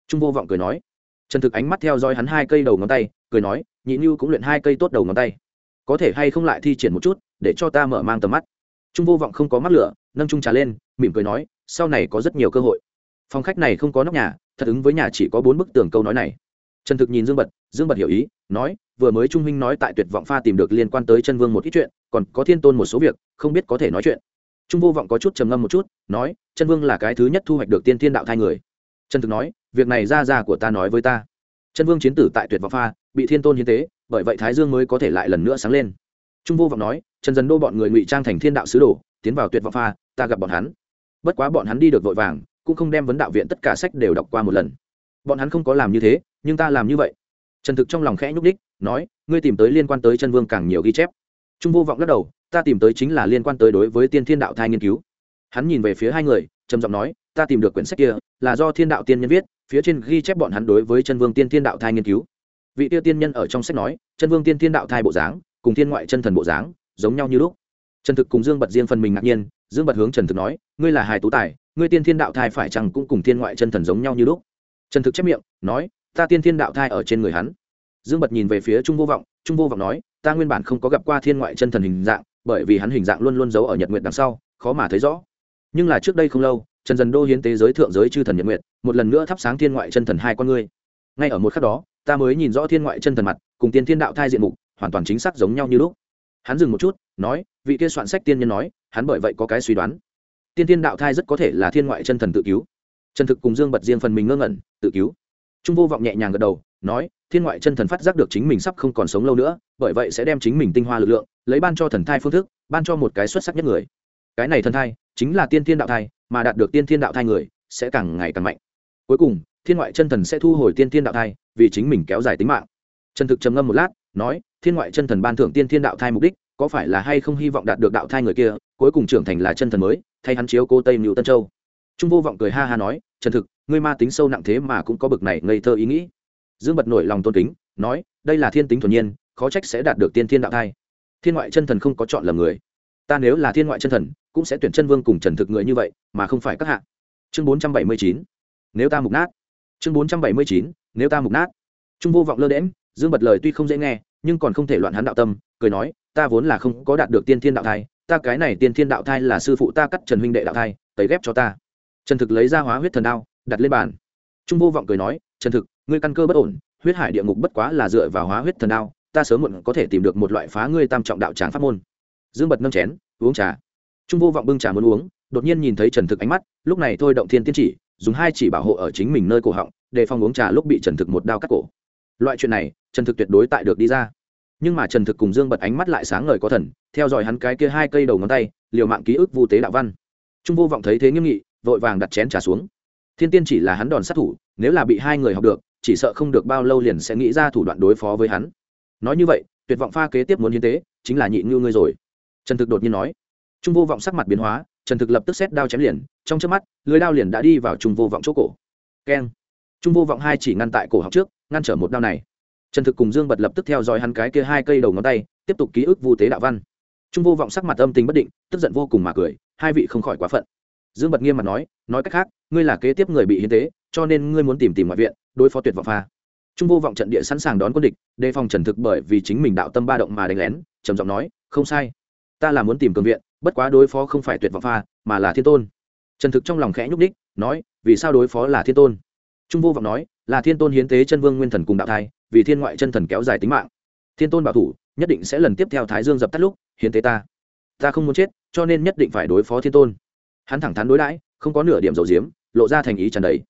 Trung vô vọng cười nói. Trần thực ánh mắt theo dõi hắn hai cây đầu ngón tay, cười nói, nhị như cũng luyện hai cây tốt đầu ngón tay. Có thể hay không lại thi triển một chút, để cho ta mở mang tầm mắt. Trung vô vọng không có mắt lửa, nâng trung trà lên, mỉm cười nói, sau này có rất nhiều cơ hội. Phòng khách này không có nóc nhà, thật ứng với nhà chỉ có bốn bức tường câu nói này. Trần thực nhìn dương bật dương bật hiểu ý, nói, vừa mới trung huynh nói tại tuyệt vọng pha tìm được liên quan tới chân vương một ít chuyện, còn có thiên tôn một số việc, không biết có thể nói chuyện trung vô vọng có chút trầm ngâm một chút, nói, chân vương là cái thứ nhất thu hoạch được tiên thiên đạo thai người. Trần thực nói, việc này ra ra của ta nói với ta. Chân vương chiến tử tại tuyệt vọng pha, bị thiên tôn hiến tế, bởi vậy thái dương mới có thể lại lần nữa sáng lên. Trung vô vọng nói trần dần đô bọn người ngụy trang thành thiên đạo sứ đồ, tiến vào tuyệt vọng pha, ta gặp bọn hắn. Bất quá bọn hắn đi được vội vàng, cũng không đem vấn đạo viện tất cả sách đều đọc qua một lần. Bọn hắn không có làm như thế, nhưng ta làm như vậy. Trần thực trong lòng khẽ nhúc đích nói, ngươi tìm tới liên quan tới chân vương càng nhiều ghi chép. Trung vô vọng lắc đầu ta tìm tới chính là liên quan tới đối với tiên thiên đạo thai nghiên cứu. Hắn nhìn về phía hai người, trầm giọng nói, ta tìm được quyển sách kia, là do thiên đạo tiên nhân viết, phía trên ghi chép bọn hắn đối với chân vương tiên thiên đạo thai nghiên cứu. Vị tiêu tiên nhân ở trong sách nói, chân vương tiên thiên đạo thai bộ dáng, cùng thiên ngoại chân thần bộ dáng, giống nhau như lúc. Trần thực cùng dương bật riêng phần mình ngạc nhiên, dương bật hướng trần thực nói, ngươi là hài tú tài, ngươi tiên thiên đạo thai phải chăng cũng cùng thiên ngoại chân thần giống nhau như lúc? Trần thực chép miệng, nói, ta tiên thiên đạo thai ở trên người hắn. Dương bật nhìn về phía trung vô vọng, trung vô vọng nói, ta nguyên bản không có gặp qua thiên ngoại chân thần hình dạng bởi vì hắn hình dạng luôn luôn giấu ở nhật nguyệt đằng sau khó mà thấy rõ. Nhưng là trước đây không lâu trần dần đô hiến tế giới thượng giới chư thần nhật nguyệt, một lần nữa thắp sáng thiên ngoại chân thần hai con ngươi. Ngay ở một khắc đó ta mới nhìn rõ thiên ngoại chân thần mặt cùng tiên thiên đạo thai diện mục hoàn toàn chính xác giống nhau như lúc. Hắn dừng một chút nói vị kia soạn sách tiên nhân nói hắn bởi vậy có cái suy đoán. Tiên thiên đạo thai rất có thể là thiên ngoại chân thần tự cứu. Trần thực cùng dương bật riêng phần mình ngơ ngẩn tự cứu. Trung vô vọng nhẹ nhàng gật đầu nói, thiên ngoại chân thần phát giác được chính mình sắp không còn sống lâu nữa, bởi vậy sẽ đem chính mình tinh hoa lực lượng, lấy ban cho thần thai phương thức, ban cho một cái xuất sắc nhất người. Cái này thần thai, chính là tiên thiên đạo thai, mà đạt được tiên thiên đạo thai người, sẽ càng ngày càng mạnh. Cuối cùng, thiên ngoại chân thần sẽ thu hồi tiên thiên đạo thai, vì chính mình kéo dài tính mạng. Trần thực trầm ngâm một lát, nói, thiên ngoại chân thần ban thưởng tiên thiên đạo thai mục đích, có phải là hay không hy vọng đạt được đạo thai người kia, cuối cùng trưởng thành là chân thần mới, thay hắn chiếu cô tây mưu tân châu. Trung vô vọng cười ha ha nói, trần thực, ngươi ma tính sâu nặng thế mà cũng có bực này ngây thơ ý nghĩ dương bật nổi lòng tôn kính, nói, đây là thiên tính thuần nhiên, khó trách sẽ đạt được tiên thiên đạo thai. Thiên ngoại chân thần không có chọn lầm người. Ta nếu là thiên ngoại chân thần, cũng sẽ tuyển chân vương cùng trần thực người như vậy, mà không phải các hạ. Chương bốn trăm bảy mươi chín. Nếu ta mục nát. Chương bốn trăm bảy mươi chín. Nếu ta mục nát. Trung vô vọng lơ đễm dương bật lời tuy không dễ nghe, nhưng còn không thể loạn hắn đạo tâm, cười nói, ta vốn là không có đạt được tiên thiên đạo thai, ta cái này tiên thiên đạo thai là sư phụ ta cắt trần huynh đệ đạo thai tấy ghép cho ta. Trần thực lấy ra hóa huyết thần đao, đặt lên bàn. Trung vô vọng cười nói trần thực, ngươi căn cơ bất ổn, huyết hải địa ngục bất quá là dựa vào hóa huyết thần đao, ta sớm muộn có thể tìm được một loại phá ngươi tam trọng đạo tràng pháp môn. Dương bật nâng chén, uống trà. Trung vô vọng bưng trà muốn uống, đột nhiên nhìn thấy trần thực ánh mắt, lúc này thôi động thiên tiên chỉ, dùng hai chỉ bảo hộ ở chính mình nơi cổ họng, để phòng uống trà lúc bị trần thực một đao cắt cổ. Loại chuyện này, trần thực tuyệt đối tại được đi ra. Nhưng mà trần thực cùng dương bật ánh mắt lại sáng ngời có thần, theo dõi hắn cái kia hai cây đầu ngón tay, liều mạng ký ức vu tế đạo văn. Trung vô vọng thấy thế nghiêm nghị, vội vàng đặt chén trà xuống thiên tiên chỉ là hắn đòn sát thủ, nếu là bị hai người học được, chỉ sợ không được bao lâu liền sẽ nghĩ ra thủ đoạn đối phó với hắn. Nói như vậy, tuyệt vọng pha kế tiếp muốn hiến tế, chính là nhị ngưu ngươi rồi. Trần thực đột nhiên nói. Trung vô vọng sắc mặt biến hóa, trần thực lập tức xét đao chém liền, trong trước mắt, lưới đao liền đã đi vào trung vô vọng chỗ cổ. Keng. Trung vô vọng hai chỉ ngăn tại cổ học trước, ngăn trở một đao này. Trần thực cùng dương bật lập tức theo dõi hắn cái kia hai cây đầu ngón tay, tiếp tục ký ức vu tế đạo văn. Trung vô vọng sắc mặt âm tình bất định, tức giận vô cùng mà cười, hai vị không khỏi quá phận dương bật nghiêm mặt nói nói cách khác, ngươi là kế tiếp người bị hiến tế, cho nên ngươi muốn tìm tìm ngoại viện, đối phó tuyệt vọng pha. Trung vô vọng trận địa sẵn sàng đón quân địch, đề phòng trần thực bởi vì chính mình đạo tâm ba động mà đánh lén, trầm giọng nói, không sai. Ta là muốn tìm cường viện, bất quá đối phó không phải tuyệt vọng pha, mà là thiên tôn. Trần thực trong lòng khẽ nhúc đích nói, vì sao đối phó là thiên tôn? Trung vô vọng nói, là thiên tôn hiến tế chân vương nguyên thần cùng đạo thai, vì thiên ngoại chân thần kéo dài tính mạng. Thiên tôn bảo thủ, nhất định sẽ lần tiếp theo thái dương dập tắt lúc hiến tế ta. Ta không muốn chết, cho nên nhất định phải đối phó thiên tôn hắn thẳng thắn đối đãi, không có nửa điểm dầu diếm lộ ra thành ý trần đầy.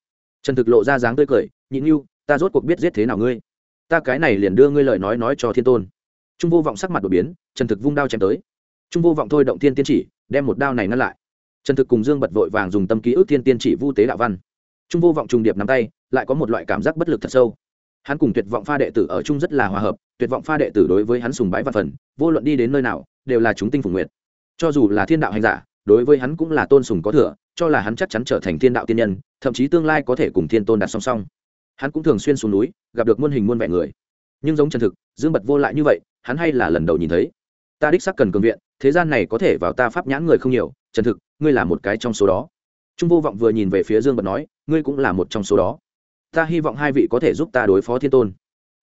Trần thực lộ ra dáng tươi cười nhịn yêu ta rốt cuộc biết giết thế nào ngươi. Ta cái này liền đưa ngươi lời nói nói cho thiên tôn. Trung vô vọng sắc mặt đột biến, trần thực vung đao chém tới. Trung vô vọng thôi động thiên tiên chỉ, đem một đao này ngăn lại. Trần thực cùng dương bật vội vàng dùng tâm ký ức thiên tiên chỉ vu tế đạo văn. Trung vô vọng trùng điệp nắm tay, lại có một loại cảm giác bất lực thật sâu. Hắn cùng tuyệt vọng pha đệ tử ở chung rất là hòa hợp, tuyệt vọng pha đệ tử đối với hắn sùng bái và phần, vô luận đi đến nơi nào, đều là chúng tinh phủ nguyện cho dù là thiên đạo hành giả đối với hắn cũng là tôn sùng có thừa, cho là hắn chắc chắn trở thành thiên đạo tiên nhân, thậm chí tương lai có thể cùng thiên tôn đặt song song. Hắn cũng thường xuyên xuống núi, gặp được muôn hình muôn vẻ người. Nhưng giống chân thực, dương bật vô lại như vậy, hắn hay là lần đầu nhìn thấy. Ta đích sắc cần cường viện, thế gian này có thể vào ta pháp nhãn người không nhiều, chân thực, ngươi là một cái trong số đó. Trung vô vọng vừa nhìn về phía dương bật nói, ngươi cũng là một trong số đó. Ta hy vọng hai vị có thể giúp ta đối phó thiên tôn.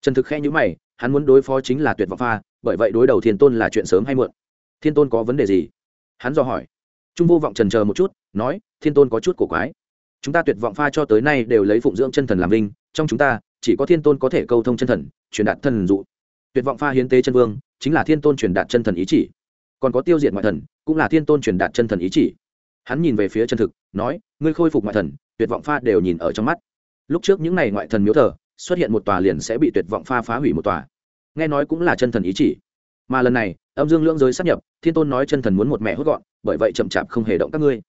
Trần thực khe nhữ mày, hắn muốn đối phó chính là tuyệt vọng pha, bởi vậy đối đầu thiên tôn là chuyện sớm hay muộn. Thiên tôn có vấn đề gì? Hắn do hỏi trung vô vọng trần chờ một chút, nói, thiên tôn có chút cổ quái. Chúng ta tuyệt vọng pha cho tới nay đều lấy phụng dưỡng chân thần làm linh trong chúng ta, chỉ có thiên tôn có thể câu thông chân thần, truyền đạt thần dụ. Tuyệt vọng pha hiến tế chân vương, chính là thiên tôn truyền đạt chân thần ý chỉ. Còn có tiêu diệt ngoại thần, cũng là thiên tôn truyền đạt chân thần ý chỉ. Hắn nhìn về phía chân thực, nói, ngươi khôi phục ngoại thần, tuyệt vọng pha đều nhìn ở trong mắt. Lúc trước những ngày ngoại thần miếu thờ, xuất hiện một tòa liền sẽ bị tuyệt vọng pha phá hủy một tòa. Nghe nói cũng là chân thần ý chỉ. Mà lần này, âm dương lưỡng giới sắp nhập thiên tôn nói chân thần muốn một mẹ hốt gọn, bởi vậy chậm chạp không hề động các ngươi.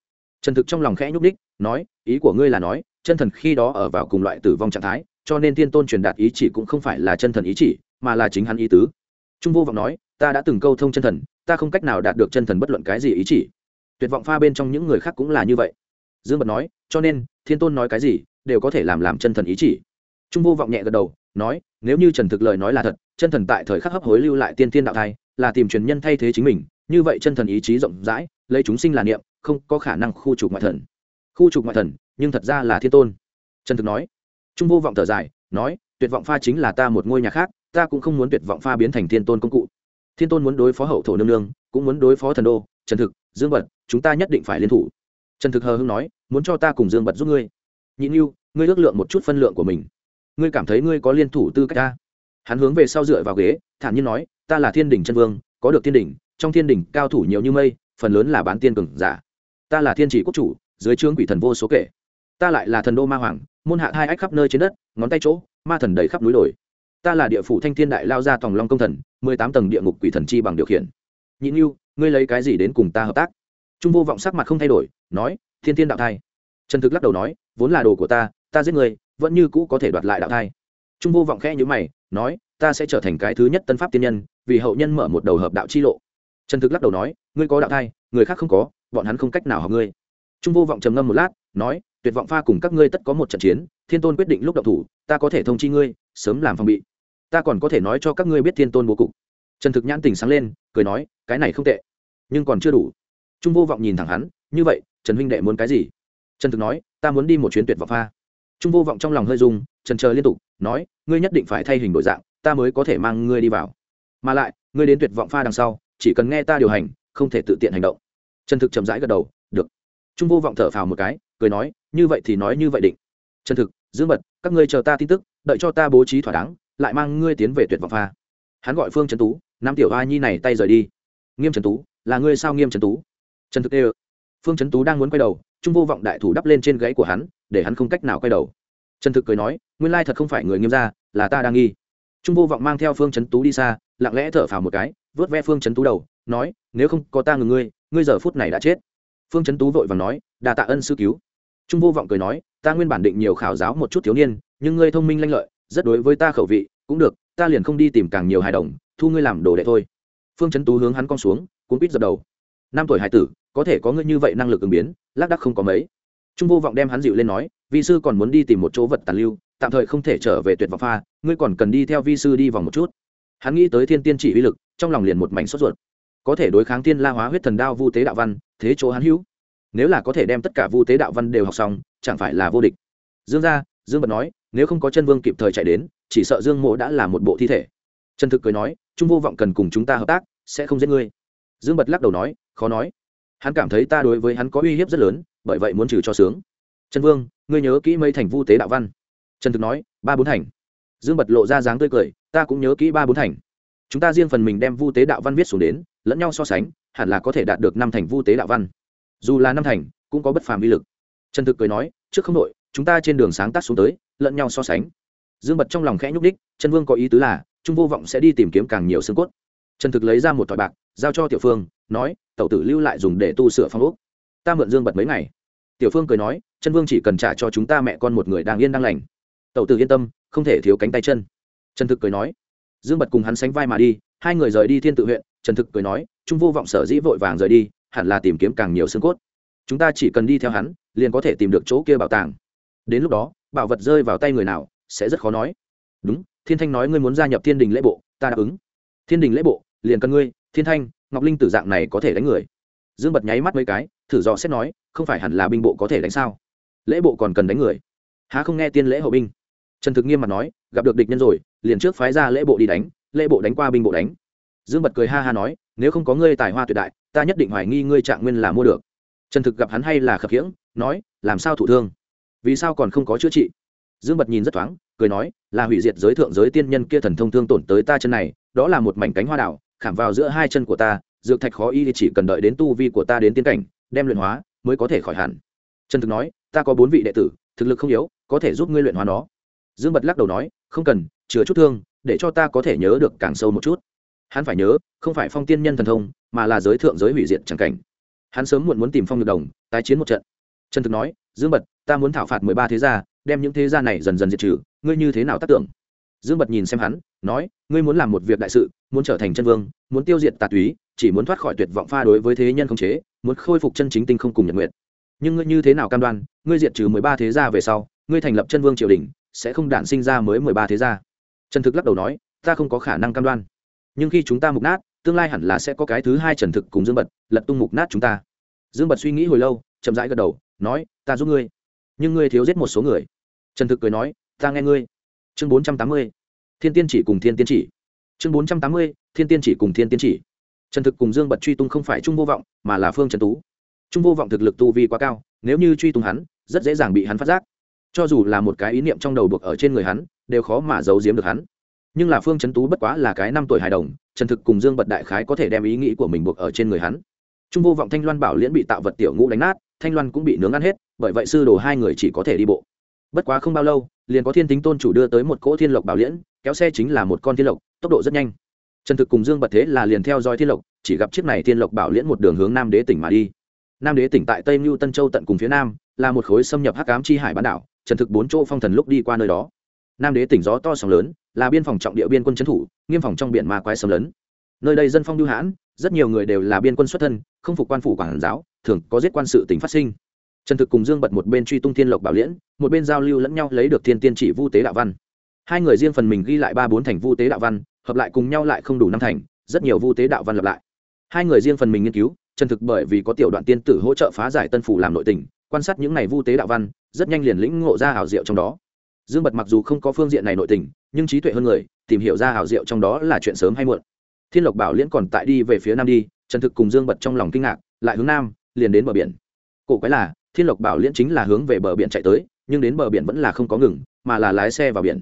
Trần thực trong lòng khẽ nhúc đích nói, ý của ngươi là nói, chân thần khi đó ở vào cùng loại tử vong trạng thái, cho nên thiên tôn truyền đạt ý chỉ cũng không phải là chân thần ý chỉ, mà là chính hắn ý tứ. Trung vô vọng nói, ta đã từng câu thông chân thần, ta không cách nào đạt được chân thần bất luận cái gì ý chỉ. Tuyệt vọng pha bên trong những người khác cũng là như vậy. Dương bật nói, cho nên, thiên tôn nói cái gì, đều có thể làm làm chân thần ý chỉ. Trung vô vọng nhẹ gật đầu, nói, nếu như trần thực lời nói là thật, chân thần tại thời khắc hấp hối lưu lại tiên tiên đạo thai, là tìm truyền nhân thay thế chính mình như vậy chân thần ý chí rộng rãi, lấy chúng sinh là niệm, không có khả năng khu trục ngoại thần. Khu trục ngoại thần, nhưng thật ra là thiên tôn. Trần thực nói. Trung vô vọng thở dài, nói, tuyệt vọng pha chính là ta một ngôi nhà khác, ta cũng không muốn tuyệt vọng pha biến thành thiên tôn công cụ. Thiên tôn muốn đối phó hậu thổ nương nương, cũng muốn đối phó thần đô trần thực, dương vật, chúng ta nhất định phải liên thủ. Trần thực hờ hưng nói, muốn cho ta cùng dương vật giúp ngươi. Nhịn yêu ngươi ước lượng một chút phân lượng của mình. Ngươi cảm thấy ngươi có liên thủ tư cách ta? Hắn hướng về sau dựa vào ghế, thản nhiên nói, ta là thiên đình chân vương, có được thiên đình trong thiên đình cao thủ nhiều như mây, phần lớn là bán tiên cường giả. Ta là thiên chỉ quốc chủ, dưới trướng quỷ thần vô số kể. Ta lại là thần đô ma hoàng, môn hạ hai ách khắp nơi trên đất, ngón tay chỗ, ma thần đầy khắp núi đồi. Ta là địa phủ thanh thiên đại lao ra tòng long công thần, mười tám tầng địa ngục quỷ thần chi bằng điều khiển. Nhị như ngươi lấy cái gì đến cùng ta hợp tác? Trung vô vọng sắc mặt không thay đổi, nói, thiên thiên đạo thai. Trần thực lắc đầu nói, vốn là đồ của ta ta giết người vẫn như cũ có thể đoạt lại đạo thai. Trung vô vọng khẽ nhữ mày, nói, ta sẽ trở thành cái thứ nhất tân pháp tiên nhân, vì hậu nhân mở một đầu hợp đạo chi lộ trần thực lắc đầu nói, ngươi có đạo thai, người khác không có, bọn hắn không cách nào học ngươi. Trung vô vọng trầm ngâm một lát, nói, tuyệt vọng pha cùng các ngươi tất có một trận chiến, thiên tôn quyết định lúc đậu thủ, ta có thể thông chi ngươi, sớm làm phòng bị. Ta còn có thể nói cho các ngươi biết thiên tôn bố cục. Trần thực nhãn tình sáng lên, cười nói, cái này không tệ, nhưng còn chưa đủ. Trung vô vọng nhìn thẳng hắn, như vậy, trần huynh đệ muốn cái gì? Trần thực nói, ta muốn đi một chuyến tuyệt vọng pha. Trung vô vọng trong lòng hơi dung trần chờ liên tục, nói, ngươi nhất định phải thay hình đổi dạng, ta mới có thể mang ngươi đi vào. Mà lại, ngươi đến tuyệt vọng pha đằng sau chỉ cần nghe ta điều hành không thể tự tiện hành động. Trần thực chậm rãi gật đầu được. Trung vô vọng thở phào một cái cười nói như vậy thì nói như vậy định. Trần thực Dương Bật, các ngươi chờ ta tin tức đợi cho ta bố trí thỏa đáng lại mang ngươi tiến về tuyệt vọng pha. Hắn gọi phương trần tú nam tiểu a nhi này tay rời đi. Nghiêm trần tú là ngươi sao nghiêm trần tú? Trần thực ê phương Trần tú đang muốn quay đầu trung vô vọng đại thủ đắp lên trên gãy của hắn để hắn không cách nào quay đầu. Trần thực cười nói nguyên lai thật không phải người nghiêm gia là ta đang nghi. Trung vô vọng mang theo phương trấn tú đi xa lặng lẽ thở phào một cái vớt ve phương trấn tú đầu, nói, nếu không, có ta ngừng ngươi ngươi giờ phút này đã chết. Phương trấn tú vội và nói đà tạ ân sư cứu. Trung vô vọng cười nói, ta nguyên bản định nhiều khảo giáo một chút thiếu niên, nhưng ngươi thông minh lanh lợi, rất đối với ta khẩu vị, cũng được, ta liền không đi tìm càng nhiều hài đồng, thu ngươi làm đồ đệ thôi. Phương trấn tú hướng hắn con xuống, cuốn quýt dập đầu. Năm tuổi hải tử, có thể có ngươi như vậy năng lực ứng biến, lác đắc không có mấy. Trung vô vọng đem hắn dịu lên nói, vi sư còn muốn đi tìm một chỗ vật tàn lưu, tạm thời không thể trở về tuyệt vọng pha, ngươi còn cần đi theo vi sư đi vòng một chút. Hắn nghĩ tới thiên tiên chỉ uy lực trong lòng liền một mảnh sốt ruột. Có thể đối kháng tiên la hóa huyết thần đao vu tế đạo văn, thế chỗ hắn hữu. Nếu là có thể đem tất cả vu tế đạo văn đều học xong, chẳng phải là vô địch. Dương gia, dương bật nói, nếu không có chân vương kịp thời chạy đến, chỉ sợ dương mộ đã là một bộ thi thể. Trần thực cười nói, trung vô vọng cần cùng chúng ta hợp tác, sẽ không giết ngươi. Dương bật lắc đầu nói, khó nói. Hắn cảm thấy ta đối với hắn có uy hiếp rất lớn, bởi vậy muốn trừ cho sướng. Trần vương, ngươi nhớ kỹ mấy thành vu tế đạo văn. Trần thực nói, ba bốn thành. Dương bật lộ ra dáng tươi cười, ta cũng nhớ kỹ ba bốn thành chúng ta riêng phần mình đem vu tế đạo văn viết xuống đến, lẫn nhau so sánh, hẳn là có thể đạt được năm thành vu tế đạo văn. Dù là năm thành, cũng có bất phàm vi lực. Trần thực cười nói, trước không đội, chúng ta trên đường sáng tác xuống tới, lẫn nhau so sánh. Dương bật trong lòng khẽ nhúc đích trần vương có ý tứ là trung vô vọng sẽ đi tìm kiếm càng nhiều xương cốt. Trần thực lấy ra một thỏi bạc, giao cho tiểu phương, nói, tẩu tử lưu lại dùng để tu sửa phong ốc. Ta mượn dương bật mấy ngày. Tiểu phương cười nói, Trần vương chỉ cần trả cho chúng ta mẹ con một người đang yên đang lành. Tẩu tử yên tâm, không thể thiếu cánh tay chân. Trần thực cười nói dương bật cùng hắn sánh vai mà đi, hai người rời đi thiên tự huyện, trần thực cười nói, trung vô vọng sở dĩ vội vàng rời đi, hẳn là tìm kiếm càng nhiều xương cốt. Chúng ta chỉ cần đi theo hắn, liền có thể tìm được chỗ kia bảo tàng. Đến lúc đó, bảo vật rơi vào tay người nào, sẽ rất khó nói. Đúng, thiên thanh nói ngươi muốn gia nhập thiên đình lễ bộ, ta đáp ứng. Thiên đình lễ bộ, liền cần ngươi, thiên thanh, ngọc linh tử dạng này có thể đánh người. Dương bật nháy mắt mấy cái, thử dò xét nói, không phải hẳn là binh bộ có thể đánh sao? Lễ bộ còn cần đánh người. Há không nghe tiên lễ hậu binh? Trần thực nghiêm mặt nói, gặp được địch nhân rồi liền trước phái ra lễ bộ đi đánh, lễ bộ đánh qua binh bộ đánh. Dương bật cười ha ha nói, nếu không có ngươi tài hoa tuyệt đại, ta nhất định hoài nghi ngươi trạng nguyên là mua được. Trần thực gặp hắn hay là khập khiễng, nói, làm sao thủ thương? Vì sao còn không có chữa trị? Dương bật nhìn rất thoáng, cười nói, là hủy diệt giới thượng giới tiên nhân kia thần thông thương tổn tới ta chân này, đó là một mảnh cánh hoa đảo khảm vào giữa hai chân của ta, dược thạch khó y thì chỉ cần đợi đến tu vi của ta đến tiến cảnh, đem luyện hóa, mới có thể khỏi hẳn. Trần thực nói, ta có bốn vị đệ tử, thực lực không yếu, có thể giúp ngươi luyện hóa nó. Dương bật lắc đầu nói, không cần chứa chút thương, để cho ta có thể nhớ được càng sâu một chút. Hắn phải nhớ, không phải phong tiên nhân thần thông, mà là giới thượng giới hủy diệt chẳng cảnh. Hắn sớm muộn muốn tìm phong được đồng, tái chiến một trận. Trần thực nói, dương bật, ta muốn thảo phạt mười ba thế gia, đem những thế gia này dần dần diệt trừ, ngươi như thế nào tác tưởng? Dương bật nhìn xem hắn, nói, ngươi muốn làm một việc đại sự, muốn trở thành chân vương, muốn tiêu diệt tà túy, chỉ muốn thoát khỏi tuyệt vọng pha đối với thế nhân không chế, muốn khôi phục chân chính tinh không cùng nhật nguyện nhưng ngươi như thế nào cam đoan, ngươi diệt trừ mười ba thế gia về sau, ngươi thành lập chân vương triều đình, sẽ không đản sinh ra mới mười ba thế gia? Trần thực lắc đầu nói, ta không có khả năng cam đoan. Nhưng khi chúng ta mục nát, tương lai hẳn là sẽ có cái thứ hai trần thực cùng dương bật, lật tung mục nát chúng ta. Dương bật suy nghĩ hồi lâu, chậm rãi gật đầu, nói, ta giúp ngươi, nhưng ngươi thiếu giết một số người. Trần thực cười nói, ta nghe ngươi. Chương bốn trăm tám mươi, thiên tiên chỉ cùng thiên tiên chỉ. Chương bốn trăm tám mươi, thiên tiên chỉ cùng thiên tiên chỉ. Trần thực cùng dương bật truy tung không phải trung vô vọng, mà là phương trần tú. Trung vô vọng thực lực tu vi quá cao, nếu như truy tung hắn, rất dễ dàng bị hắn phát giác. Cho dù là một cái ý niệm trong đầu buộc ở trên người hắn đều khó mà giấu giếm được hắn. Nhưng là phương trấn tú bất quá là cái năm tuổi hài đồng, trần thực cùng dương bật đại khái có thể đem ý nghĩ của mình buộc ở trên người hắn. Trung vô vọng thanh loan bảo liễn bị tạo vật tiểu ngũ đánh nát, thanh loan cũng bị nướng ăn hết, bởi vậy sư đồ hai người chỉ có thể đi bộ. Bất quá không bao lâu, liền có thiên tính tôn chủ đưa tới một cỗ thiên lộc bảo liễn, kéo xe chính là một con thiên lộc, tốc độ rất nhanh. Trần thực cùng dương bật thế là liền theo dõi thiên lộc, chỉ gặp chiếc này thiên lộc bảo liễn một đường hướng nam đế tỉnh mà đi. Nam đế tỉnh tại tây mưu tân châu tận cùng phía nam, là một khối xâm nhập hắc ám chi hải bán đảo, trần thực bốn chỗ phong thần lúc đi qua nơi đó nam đế tỉnh gió to sóng lớn, là biên phòng trọng địa biên quân trấn thủ, nghiêm phòng trong biển ma quái sóng lớn. nơi đây dân phong lưu hãn, rất nhiều người đều là biên quân xuất thân, không phục quan phủ quản giáo, thường có giết quan sự tỉnh phát sinh. Trần thực cùng dương bật một bên truy tung thiên lộc bảo liễn, một bên giao lưu lẫn nhau lấy được thiên tiên chỉ vu tế đạo văn. Hai người riêng phần mình ghi lại ba bốn thành vu tế đạo văn, hợp lại cùng nhau lại không đủ năm thành, rất nhiều vu tế đạo văn lập lại. Hai người riêng phần mình nghiên cứu, trần thực bởi vì có tiểu đoạn tiên tử hỗ trợ phá giải tân phủ làm nội tình, quan sát những này vu tế đạo văn, rất nhanh liền lĩnh ngộ ra hảo diệu trong đó dương bật mặc dù không có phương diện này nội tình, nhưng trí tuệ hơn người, tìm hiểu ra hảo diệu trong đó là chuyện sớm hay muộn. Thiên lộc bảo liễn còn tại đi về phía nam đi, trần thực cùng dương bật trong lòng kinh ngạc, lại hướng nam, liền đến bờ biển. Cổ quái là, thiên lộc bảo liễn chính là hướng về bờ biển chạy tới, nhưng đến bờ biển vẫn là không có ngừng, mà là lái xe vào biển.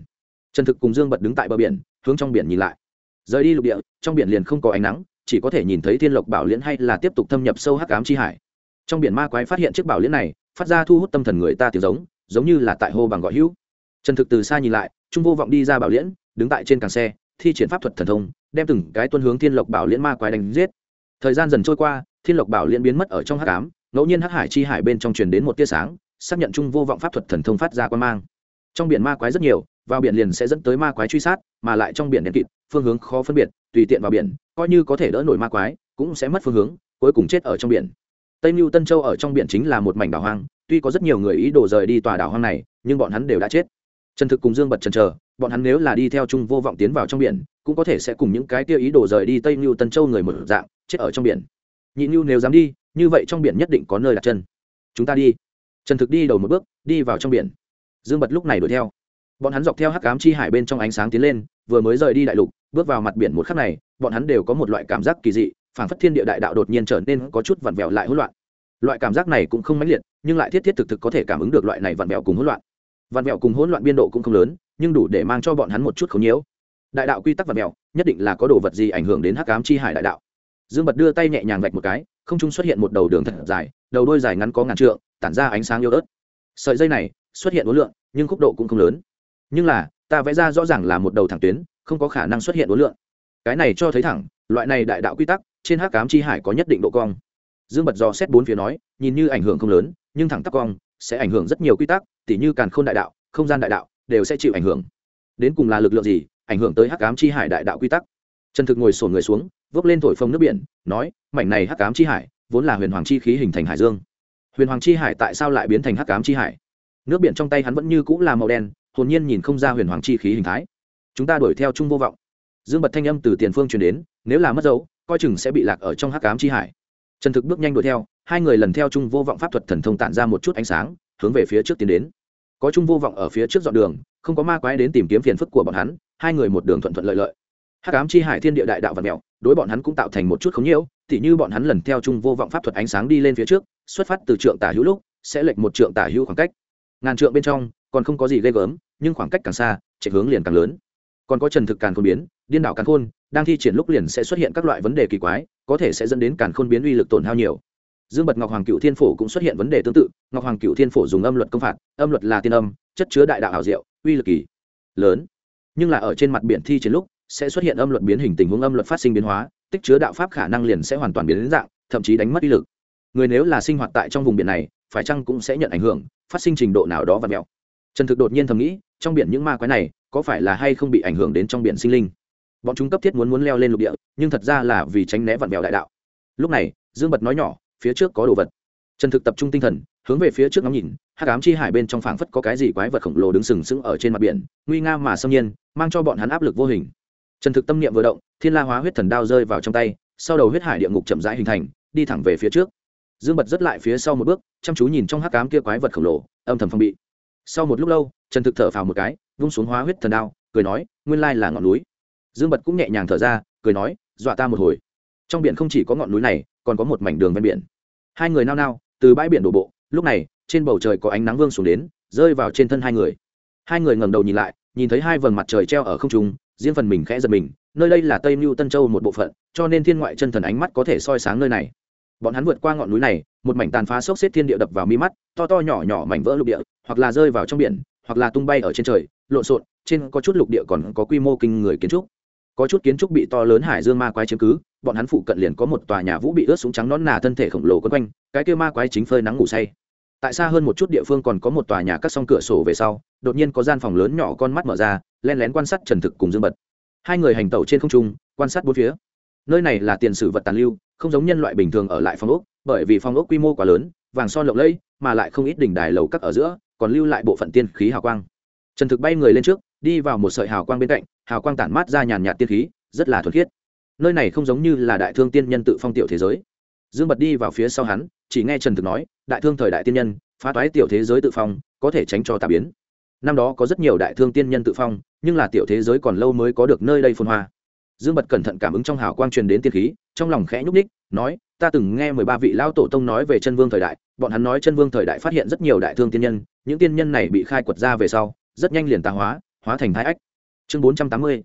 Trần thực cùng dương bật đứng tại bờ biển, hướng trong biển nhìn lại. Rời đi lục địa, trong biển liền không có ánh nắng, chỉ có thể nhìn thấy thiên lộc bảo liễn hay là tiếp tục thâm nhập sâu hắc ám chi hải. Trong biển ma quái phát hiện chiếc bảo liễn này, phát ra thu hút tâm thần người ta tiếng giống giống như là tại hô bằng gọi hữu trần thực từ xa nhìn lại, trung vô vọng đi ra bảo liễn, đứng tại trên càng xe, thi triển pháp thuật thần thông, đem từng cái tuân hướng thiên lộc bảo liễn ma quái đánh giết. Thời gian dần trôi qua, thiên lộc bảo liễn biến mất ở trong hắc ám, ngẫu nhiên hắc hải chi hải bên trong truyền đến một tia sáng, xác nhận trung vô vọng pháp thuật thần thông phát ra quan mang. Trong biển ma quái rất nhiều, vào biển liền sẽ dẫn tới ma quái truy sát, mà lại trong biển đen kịt, phương hướng khó phân biệt, tùy tiện vào biển, coi như có thể đỡ nổi ma quái, cũng sẽ mất phương hướng, cuối cùng chết ở trong biển. Tây mưu tân châu ở trong biển chính là một mảnh đảo hoang, tuy có rất nhiều người ý đồ rời đi tòa đảo hoang này, nhưng bọn hắn đều đã chết trần thực cùng dương bật trần chờ, bọn hắn nếu là đi theo chung vô vọng tiến vào trong biển, cũng có thể sẽ cùng những cái tiêu ý đồ rời đi tây mưu tân châu người một dạng, chết ở trong biển. Nhị mưu nếu dám đi, như vậy trong biển nhất định có nơi đặt chân. Chúng ta đi. Trần thực đi đầu một bước, đi vào trong biển. Dương bật lúc này đuổi theo. Bọn hắn dọc theo hắc ám chi hải bên trong ánh sáng tiến lên, vừa mới rời đi đại lục, bước vào mặt biển một khắc này, bọn hắn đều có một loại cảm giác kỳ dị, phảng phất thiên địa đại đạo đột nhiên trở nên có chút vặn vẹo lại hỗn loạn. Loại cảm giác này cũng không mãnh liệt, nhưng lại thiết thiết thực thực có thể cảm ứng được loại này vặn vẹo cùng hỗn loạn vạn vẹo cùng hỗn loạn biên độ cũng không lớn, nhưng đủ để mang cho bọn hắn một chút khó nhiễu. Đại đạo quy tắc vạn vẹo nhất định là có đồ vật gì ảnh hưởng đến hắc ám chi hải đại đạo. Dương bật đưa tay nhẹ nhàng vạch một cái, không trung xuất hiện một đầu đường thật dài, đầu đôi dài ngắn có ngàn trượng, tản ra ánh sáng yếu ớt. Sợi dây này, xuất hiện uốn lượng nhưng khúc độ cũng không lớn. Nhưng là, ta vẽ ra rõ ràng là một đầu thẳng tuyến, không có khả năng xuất hiện uốn lượng cái này cho thấy thẳng, loại này đại đạo quy tắc, trên hắc cám chi hải có nhất định độ cong. Dương bật dò xét bốn phía nói, nhìn như ảnh hưởng không lớn, nhưng thẳng tắc cong sẽ ảnh hưởng rất nhiều quy tắc, tỉ như càn khôn đại đạo, không gian đại đạo, đều sẽ chịu ảnh hưởng. Đến cùng là lực lượng gì, ảnh hưởng tới hắc cám chi hải đại đạo quy tắc? Trần thực ngồi sổn người xuống, vốc lên thổi phồng nước biển, nói, mảnh này hắc cám chi hải, vốn là huyền hoàng chi khí hình thành hải dương. Huyền hoàng chi hải tại sao lại biến thành hắc cám chi hải? Nước biển trong tay hắn vẫn như cũng là màu đen, hồn nhiên nhìn không ra huyền hoàng chi khí hình thái. Chúng ta đuổi theo chung vô vọng. Dương bật thanh âm từ tiền phương truyền đến, nếu là mất dấu, coi chừng sẽ bị lạc ở trong hắc cám chi hải. Trần thực bước nhanh đuổi theo hai người lần theo chung vô vọng pháp thuật thần thông tản ra một chút ánh sáng, hướng về phía trước tiến đến. Có chung vô vọng ở phía trước dọn đường, không có ma quái đến tìm kiếm phiền phức của bọn hắn, hai người một đường thuận thuận lợi lợi. Hắc cám chi hải thiên địa đại đạo và mèo đối bọn hắn cũng tạo thành một chút khống nhiễu, tỉ như bọn hắn lần theo chung vô vọng pháp thuật ánh sáng đi lên phía trước, xuất phát từ trượng tả hữu lúc, sẽ lệch một trượng tả hữu khoảng cách. Ngàn trượng bên trong, còn không có gì ghê gớm, nhưng khoảng cách càng xa, chạy hướng liền càng lớn. Còn có trần thực càn khôn biến, điên đảo càn khôn, đang thi triển lúc liền sẽ xuất hiện các loại vấn đề kỳ quái, có thể sẽ dẫn đến càn khôn biến uy lực tổn hao nhiều dương bật ngọc hoàng cựu thiên phổ cũng xuất hiện vấn đề tương tự, ngọc hoàng cựu thiên phổ dùng âm luật công phạt, âm luật là tiên âm, chất chứa đại đạo hảo diệu, uy lực kỳ lớn. Nhưng là ở trên mặt biển thi trên lúc, sẽ xuất hiện âm luật biến hình tình huống, âm luật phát sinh biến hóa, tích chứa đạo pháp khả năng liền sẽ hoàn toàn biến đến dạng, thậm chí đánh mất uy lực. Người nếu là sinh hoạt tại trong vùng biển này, phải chăng cũng sẽ nhận ảnh hưởng, phát sinh trình độ nào đó và mẹo trần thực đột nhiên thầm nghĩ, trong biển những ma quái này, có phải là hay không bị ảnh hưởng đến trong biển sinh linh? Bọn chúng cấp thiết muốn muốn leo lên lục địa, nhưng thật ra là vì tránh né vạn vẹo đại đạo. Lúc này, dương bật nói nhỏ phía trước có đồ vật. Trần thực tập trung tinh thần, hướng về phía trước ngắm nhìn, hắc ám chi hải bên trong phảng phất có cái gì quái vật khổng lồ đứng sừng sững ở trên mặt biển, nguy nga mà xâm nhiên, mang cho bọn hắn áp lực vô hình. Trần thực tâm niệm vừa động, thiên la hóa huyết thần đao rơi vào trong tay, sau đầu huyết hải địa ngục chậm rãi hình thành, đi thẳng về phía trước. Dương bật rất lại phía sau một bước, chăm chú nhìn trong hắc ám kia quái vật khổng lồ, âm thầm phong bị. Sau một lúc lâu, trần thực thở phào một cái, vung xuống hóa huyết thần đao, cười nói, nguyên lai là ngọn núi. Dương bật cũng nhẹ nhàng thở ra, cười nói, dọa ta một hồi. Trong biển không chỉ có ngọn núi này, còn có một mảnh đường ven biển hai người nao nao, từ bãi biển đổ bộ, lúc này, trên bầu trời có ánh nắng vương xuống đến, rơi vào trên thân hai người. Hai người ngẩng đầu nhìn lại, nhìn thấy hai vầng mặt trời treo ở không trung, riêng phần mình khẽ giật mình, nơi đây là tây mưu tân châu một bộ phận, cho nên thiên ngoại chân thần ánh mắt có thể soi sáng nơi này. Bọn hắn vượt qua ngọn núi này, một mảnh tàn phá xốc xếp thiên địa đập vào mi mắt, to to nhỏ nhỏ mảnh vỡ lục địa, hoặc là rơi vào trong biển, hoặc là tung bay ở trên trời, lộn xộn, trên có chút lục địa còn có quy mô kinh người kiến trúc có chút kiến trúc bị to lớn hải dương ma quái chiếm cứ, bọn hắn phụ cận liền có một tòa nhà vũ bị ướt súng trắng nón nà thân thể khổng lồ quấn quanh, cái kia ma quái chính phơi nắng ngủ say. Tại xa hơn một chút địa phương còn có một tòa nhà cắt xong cửa sổ về sau, đột nhiên có gian phòng lớn nhỏ con mắt mở ra len lén quan sát trần thực cùng dương bật. Hai người hành tẩu trên không trung, quan sát bốn phía. Nơi này là tiền sử vật tàn lưu, không giống nhân loại bình thường ở lại phòng ốc, bởi vì phòng ốc quy mô quá lớn, vàng son lộng lẫy, mà lại không ít đỉnh đài lầu các ở giữa, còn lưu lại bộ phận tiên khí hào quang trần thực bay người lên trước, đi vào một sợi hào quang bên cạnh, hào quang tản mát ra nhàn nhạt tiên khí, rất là thuần khiết. Nơi này không giống như là đại thương tiên nhân tự phong tiểu thế giới. Dương bật đi vào phía sau hắn, chỉ nghe trần thực nói, đại thương thời đại tiên nhân, phá toái tiểu thế giới tự phong, có thể tránh cho tà biến. Năm đó có rất nhiều đại thương tiên nhân tự phong, nhưng là tiểu thế giới còn lâu mới có được nơi đây phồn hoa. Dương bật cẩn thận cảm ứng trong hào quang truyền đến tiên khí, trong lòng khẽ nhúc ních nói, ta từng nghe mười ba vị lao tổ tông nói về chân vương thời đại, bọn hắn nói chân vương thời đại phát hiện rất nhiều đại thương tiên nhân, những tiên nhân này bị khai quật ra về sau rất nhanh liền tà hóa hóa thành thái ách. Chương bốn trăm tám mươi.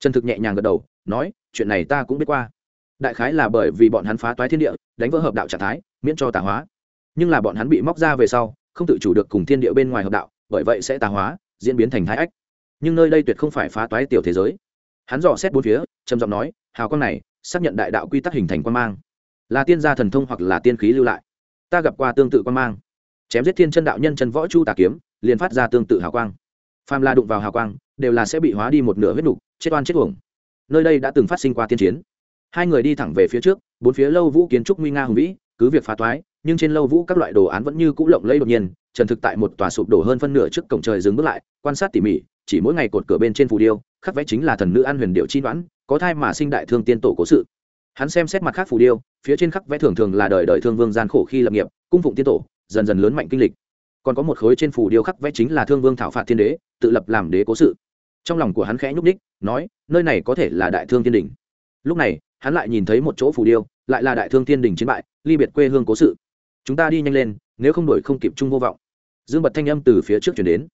Trần thực nhẹ nhàng gật đầu, nói, chuyện này ta cũng biết qua. Đại khái là bởi vì bọn hắn phá toái thiên địa, đánh vỡ hợp đạo trạng thái, miễn cho tà hóa. Nhưng là bọn hắn bị móc ra về sau, không tự chủ được cùng thiên địa bên ngoài hợp đạo, bởi vậy sẽ tà hóa, diễn biến thành thái ách. Nhưng nơi đây tuyệt không phải phá toái tiểu thế giới. Hắn dò xét bốn phía, trầm giọng nói, hào quang này, xác nhận đại đạo quy tắc hình thành quan mang. Là tiên gia thần thông hoặc là tiên khí lưu lại. Ta gặp qua tương tự quan mang. Chém giết thiên chân đạo nhân chân võ chu tà kiếm, liền phát ra tương tự hào quang phàm la đụng vào hào quang, đều là sẽ bị hóa đi một nửa huyết đục chết oan chết uổng. Nơi đây đã từng phát sinh qua tiên chiến. Hai người đi thẳng về phía trước, bốn phía lâu vũ kiến trúc nguy nga hùng vĩ, cứ việc phá toái, nhưng trên lâu vũ các loại đồ án vẫn như cũ lộng lẫy đột nhiên, trần thực tại một tòa sụp đổ hơn phân nửa trước cổng trời dừng bước lại, quan sát tỉ mỉ, chỉ mỗi ngày cột cửa bên trên phù điêu, khắc vẽ chính là thần nữ an huyền điệu chi đoán, có thai mà sinh đại thương tiên tổ cố sự. Hắn xem xét mặt khác phù điêu, phía trên khắc vẽ thường thường là đời đời thương vương gian khổ khi lập nghiệp, cung phụng tiên tổ, dần dần lớn mạnh kinh lịch. Còn có một khối trên phù điêu khắc vẽ chính là thương vương thảo phạt thiên đế tự lập làm đế cố sự. Trong lòng của hắn khẽ nhúc ních nói, nơi này có thể là đại thương thiên đình. Lúc này, hắn lại nhìn thấy một chỗ phù điêu, lại là đại thương thiên đình chiến bại, ly biệt quê hương cố sự. Chúng ta đi nhanh lên, nếu không đổi không kịp chung vô vọng. Dương bật thanh âm từ phía trước chuyển đến.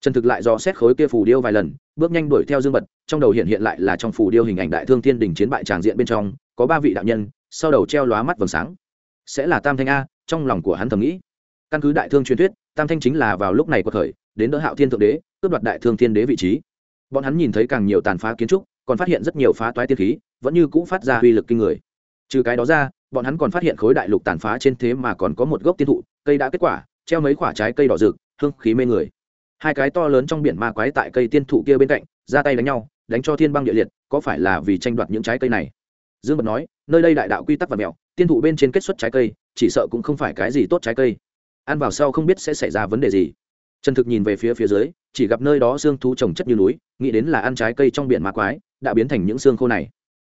Trần thực lại do xét khối kia phù điêu vài lần, bước nhanh đuổi theo dương bật, trong đầu hiện hiện lại là trong phù điêu hình ảnh đại thương thiên đình chiến bại tràng diện bên trong, có ba vị đạo nhân, sau đầu treo lóa mắt vầng sáng. Sẽ là tam thanh a, trong lòng của hắn thầm nghĩ. Căn cứ đại thương truyền thuyết, tam thanh chính là vào lúc này của thời đến đỡ hạo thiên thượng đế, cướp đoạt đại thương thiên đế vị trí. Bọn hắn nhìn thấy càng nhiều tàn phá kiến trúc, còn phát hiện rất nhiều phá toái tiên khí, vẫn như cũ phát ra uy lực kinh người. Trừ cái đó ra, bọn hắn còn phát hiện khối đại lục tàn phá trên thế mà còn có một gốc tiên thụ, cây đã kết quả, treo mấy quả trái cây đỏ rực, hương khí mê người. Hai cái to lớn trong biển ma quái tại cây tiên thụ kia bên cạnh, ra tay đánh nhau, đánh cho thiên băng địa liệt, có phải là vì tranh đoạt những trái cây này? Dương bật nói, nơi đây đại đạo quy tắc và mẹo, tiên thụ bên trên kết xuất trái cây, chỉ sợ cũng không phải cái gì tốt trái cây. Ăn vào sau không biết sẽ xảy ra vấn đề gì trần thực nhìn về phía phía dưới, chỉ gặp nơi đó xương thú trồng chất như núi, nghĩ đến là ăn trái cây trong biển ma quái, đã biến thành những xương khô này.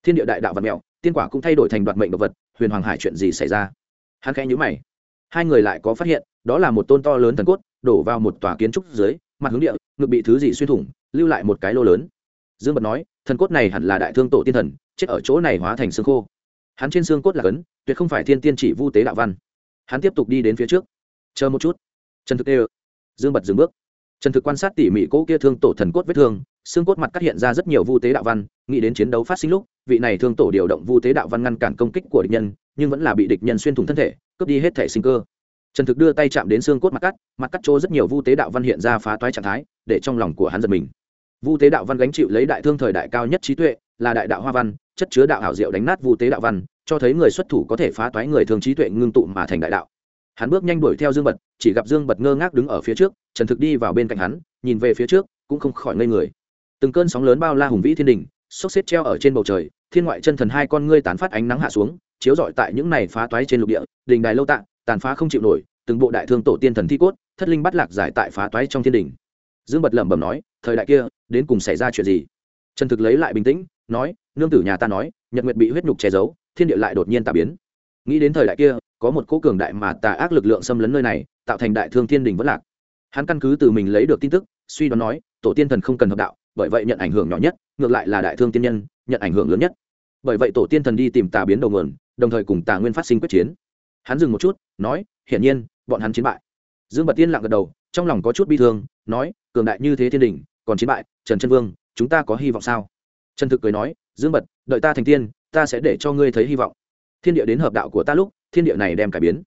Thiên địa đại đạo và mèo tiên quả cũng thay đổi thành đoạt mệnh động vật, huyền hoàng hải chuyện gì xảy ra? Hắn khẽ nhữ mày. Hai người lại có phát hiện, đó là một tôn to lớn thần cốt, đổ vào một tòa kiến trúc dưới, mặt hướng địa, ngực bị thứ gì xuyên thủng, lưu lại một cái lô lớn. Dương bật nói, thần cốt này hẳn là đại thương tổ tiên thần, chết ở chỗ này hóa thành xương khô. Hắn trên xương cốt là cấn, tuyệt không phải thiên tiên chỉ vu tế đạo văn. Hắn tiếp tục đi đến phía trước. Chờ một chút. Trần thực đê dương bật dừng bước. Trần thực quan sát tỉ mỉ cỗ kia thương tổ thần cốt vết thương, xương cốt mặt cắt hiện ra rất nhiều vu tế đạo văn, nghĩ đến chiến đấu phát sinh lúc, vị này thương tổ điều động vu tế đạo văn ngăn cản công kích của địch nhân, nhưng vẫn là bị địch nhân xuyên thủng thân thể, cướp đi hết thể sinh cơ. Trần thực đưa tay chạm đến xương cốt mặt cắt mặt cắt chỗ rất nhiều vu tế đạo văn hiện ra phá toái trạng thái, để trong lòng của hắn giật mình. Vu tế đạo văn gánh chịu lấy đại thương thời đại cao nhất trí tuệ, là đại đạo hoa văn, chất chứa đạo hảo diệu đánh nát vu tế đạo văn, cho thấy người xuất thủ có thể phá toái người thường trí tuệ ngưng tụ mà thành đại đạo hắn bước nhanh đuổi theo dương bật, chỉ gặp dương bật ngơ ngác đứng ở phía trước, trần thực đi vào bên cạnh hắn, nhìn về phía trước, cũng không khỏi ngây người. Từng cơn sóng lớn bao la hùng vĩ thiên đình sốc xếp treo ở trên bầu trời, thiên ngoại chân thần hai con ngươi tán phát ánh nắng hạ xuống, chiếu rọi tại những này phá toái trên lục địa, đình đài lâu tạng, tàn phá không chịu nổi, từng bộ đại thương tổ tiên thần thi cốt, thất linh bắt lạc giải tại phá toái trong thiên đình dương bật lẩm bẩm nói, thời đại kia, đến cùng xảy ra chuyện gì? Trần thực lấy lại bình tĩnh, nói, nương tử nhà ta nói, nhật nguyệt bị huyết nhục che giấu, thiên địa lại đột nhiên tà biến. Nghĩ đến thời đại kia có một cố cường đại mà tà ác lực lượng xâm lấn nơi này, tạo thành đại thương thiên đình vất lạc. Hắn căn cứ từ mình lấy được tin tức, suy đoán nói, tổ tiên thần không cần hợp đạo, bởi vậy nhận ảnh hưởng nhỏ nhất, ngược lại là đại thương tiên nhân, nhận ảnh hưởng lớn nhất. Bởi vậy tổ tiên thần đi tìm tà biến đầu nguồn, đồng thời cùng tà nguyên phát sinh quyết chiến. Hắn dừng một chút, nói, hiển nhiên, bọn hắn chiến bại. Dương bật tiên lặng gật đầu, trong lòng có chút bi thương, nói, cường đại như thế thiên đình, còn chiến bại, trần trân vương, chúng ta có hy vọng sao? Trần thực cười nói, dương bật, đợi ta thành tiên, ta sẽ để cho ngươi thấy hy vọng thiên địa đến hợp đạo của ta lúc, thiên địa này đem cải biến.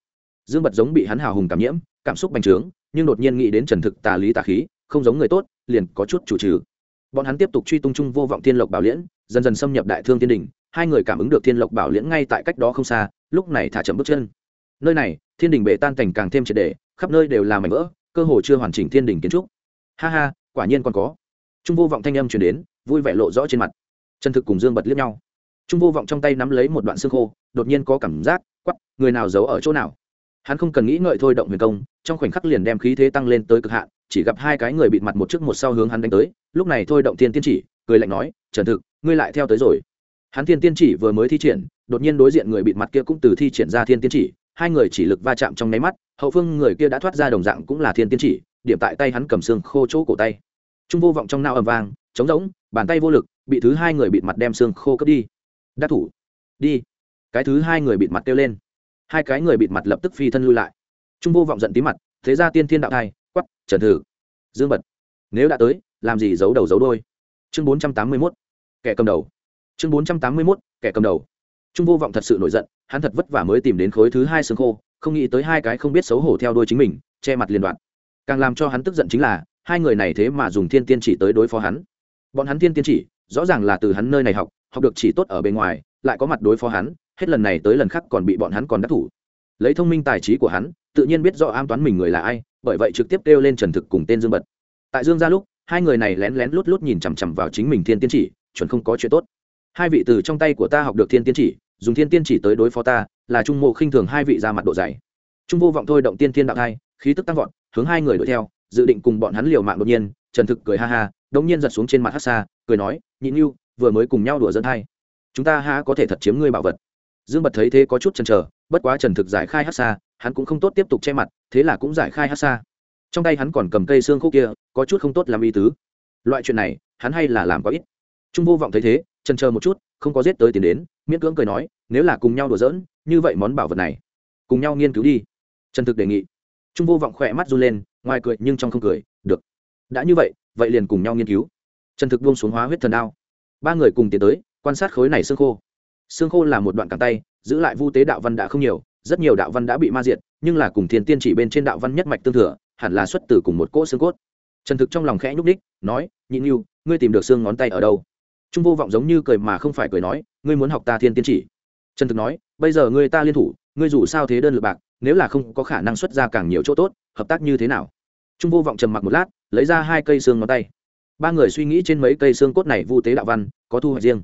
Dương bật giống bị hắn hào hùng cảm nhiễm, cảm xúc bành trướng, nhưng đột nhiên nghĩ đến trần thực tà lý tà khí, không giống người tốt, liền có chút chủ trừ. Bọn hắn tiếp tục truy tung chung vô vọng thiên lộc bảo liễn, dần dần xâm nhập đại thương thiên đình, hai người cảm ứng được thiên lộc bảo liễn ngay tại cách đó không xa, lúc này thả chậm bước chân. Nơi này, thiên đình bệ tan cảnh càng thêm triệt đề khắp nơi đều là mảnh vỡ, cơ hồ chưa hoàn chỉnh thiên đình kiến trúc. Ha ha, quả nhiên còn có. Trung vô vọng thanh âm chuyển đến, vui vẻ lộ rõ trên mặt. Chân thực cùng dương bật liếc nhau trung vô vọng trong tay nắm lấy một đoạn xương khô, đột nhiên có cảm giác quắp người nào giấu ở chỗ nào? Hắn không cần nghĩ ngợi thôi động huyền công, trong khoảnh khắc liền đem khí thế tăng lên tới cực hạn, chỉ gặp hai cái người bịt mặt một trước một sau hướng hắn đánh tới, lúc này thôi động thiên tiên chỉ, cười lạnh nói, trần thực, ngươi lại theo tới rồi. Hắn thiên tiên chỉ vừa mới thi triển, đột nhiên đối diện người bịt mặt kia cũng từ thi triển ra thiên tiên chỉ, hai người chỉ lực va chạm trong nháy mắt, hậu phương người kia đã thoát ra đồng dạng cũng là thiên tiên chỉ, điểm tại tay hắn cầm xương khô chỗ cổ tay. Trung vô vọng trong nao ầm vang, trống rỗng, bàn tay vô lực, bị thứ hai người bịt mặt đem xương khô cướp đi đắc thủ. Đi. Cái thứ hai người bịt mặt kêu lên. Hai cái người bịt mặt lập tức phi thân lui lại. Trung vô vọng giận tí mặt, thế ra tiên thiên đạo thai quắp trần thử. Dương bật. Nếu đã tới, làm gì giấu đầu giấu đôi chương bốn trăm tám mươi mốt. Kẻ cầm đầu. Chương bốn trăm tám mươi mốt. Kẻ cầm đầu. Trung vô vọng thật sự nổi giận, hắn thật vất vả mới tìm đến khối thứ hai xương khô, không nghĩ tới hai cái không biết xấu hổ theo đuôi chính mình, che mặt liên đoạn. Càng làm cho hắn tức giận chính là, hai người này thế mà dùng thiên tiên chỉ tới đối phó hắn. Bọn hắn thiên tiên chỉ, rõ ràng là từ hắn nơi này học học được chỉ tốt ở bên ngoài, lại có mặt đối phó hắn, hết lần này tới lần khác còn bị bọn hắn còn đắc thủ. Lấy thông minh tài trí của hắn, tự nhiên biết rõ am toán mình người là ai, bởi vậy trực tiếp kêu lên trần thực cùng tên dương bật. Tại dương ra lúc, hai người này lén lén lút lút nhìn chằm chằm vào chính mình thiên tiên chỉ, chuẩn không có chuyện tốt. Hai vị từ trong tay của ta học được thiên tiên chỉ, dùng thiên tiên chỉ tới đối phó ta, là trung mộ khinh thường hai vị ra mặt độ dày. Trung vô vọng thôi động tiên thiên đạo thai, khí tức tăng vọt, hướng hai người đuổi theo, dự định cùng bọn hắn liều mạng đột nhiên, trần thực cười ha ha đống nhiên giật xuống trên mặt hát xa cười nói, nhị nhu vừa mới cùng nhau đùa dân hai. Chúng ta há có thể thật chiếm ngươi bảo vật. Dương bật thấy thế có chút chần chờ, bất quá trần thực giải khai hát xa, hắn cũng không tốt tiếp tục che mặt, thế là cũng giải khai hát xa. Trong tay hắn còn cầm cây xương khúc kia, có chút không tốt làm ý tứ. Loại chuyện này, hắn hay là làm có ít. Trung vô vọng thấy thế, chần chờ một chút, không có giết tới tiền đến, miễn cưỡng cười nói, nếu là cùng nhau đùa giỡn, như vậy món bảo vật này, cùng nhau nghiên cứu đi. Trần thực đề nghị. Trung vô vọng khỏe mắt run lên, ngoài cười nhưng trong không cười, được. Đã như vậy vậy liền cùng nhau nghiên cứu. Trần thực buông xuống hóa huyết thần đao ba người cùng tiến tới, quan sát khối này xương khô. Xương khô là một đoạn cẳng tay, giữ lại vu tế đạo văn đã không nhiều, rất nhiều đạo văn đã bị ma diệt, nhưng là cùng thiên tiên chỉ bên trên đạo văn nhất mạch tương thừa, hẳn là xuất từ cùng một cỗ xương cốt. Trần thực trong lòng khẽ nhúc ních nói, nhị như ngươi tìm được xương ngón tay ở đâu? Trung vô vọng giống như cười mà không phải cười nói, ngươi muốn học ta thiên tiên chỉ? Trần thực nói, bây giờ ngươi ta liên thủ, ngươi dù sao thế đơn lượt bạc, nếu là không có khả năng xuất ra càng nhiều chỗ tốt, hợp tác như thế nào? Trung vô vọng trầm mặc một lát, lấy ra hai cây xương ngón tay ba người suy nghĩ trên mấy cây xương cốt này vu tế đạo văn, có thu hoạch riêng.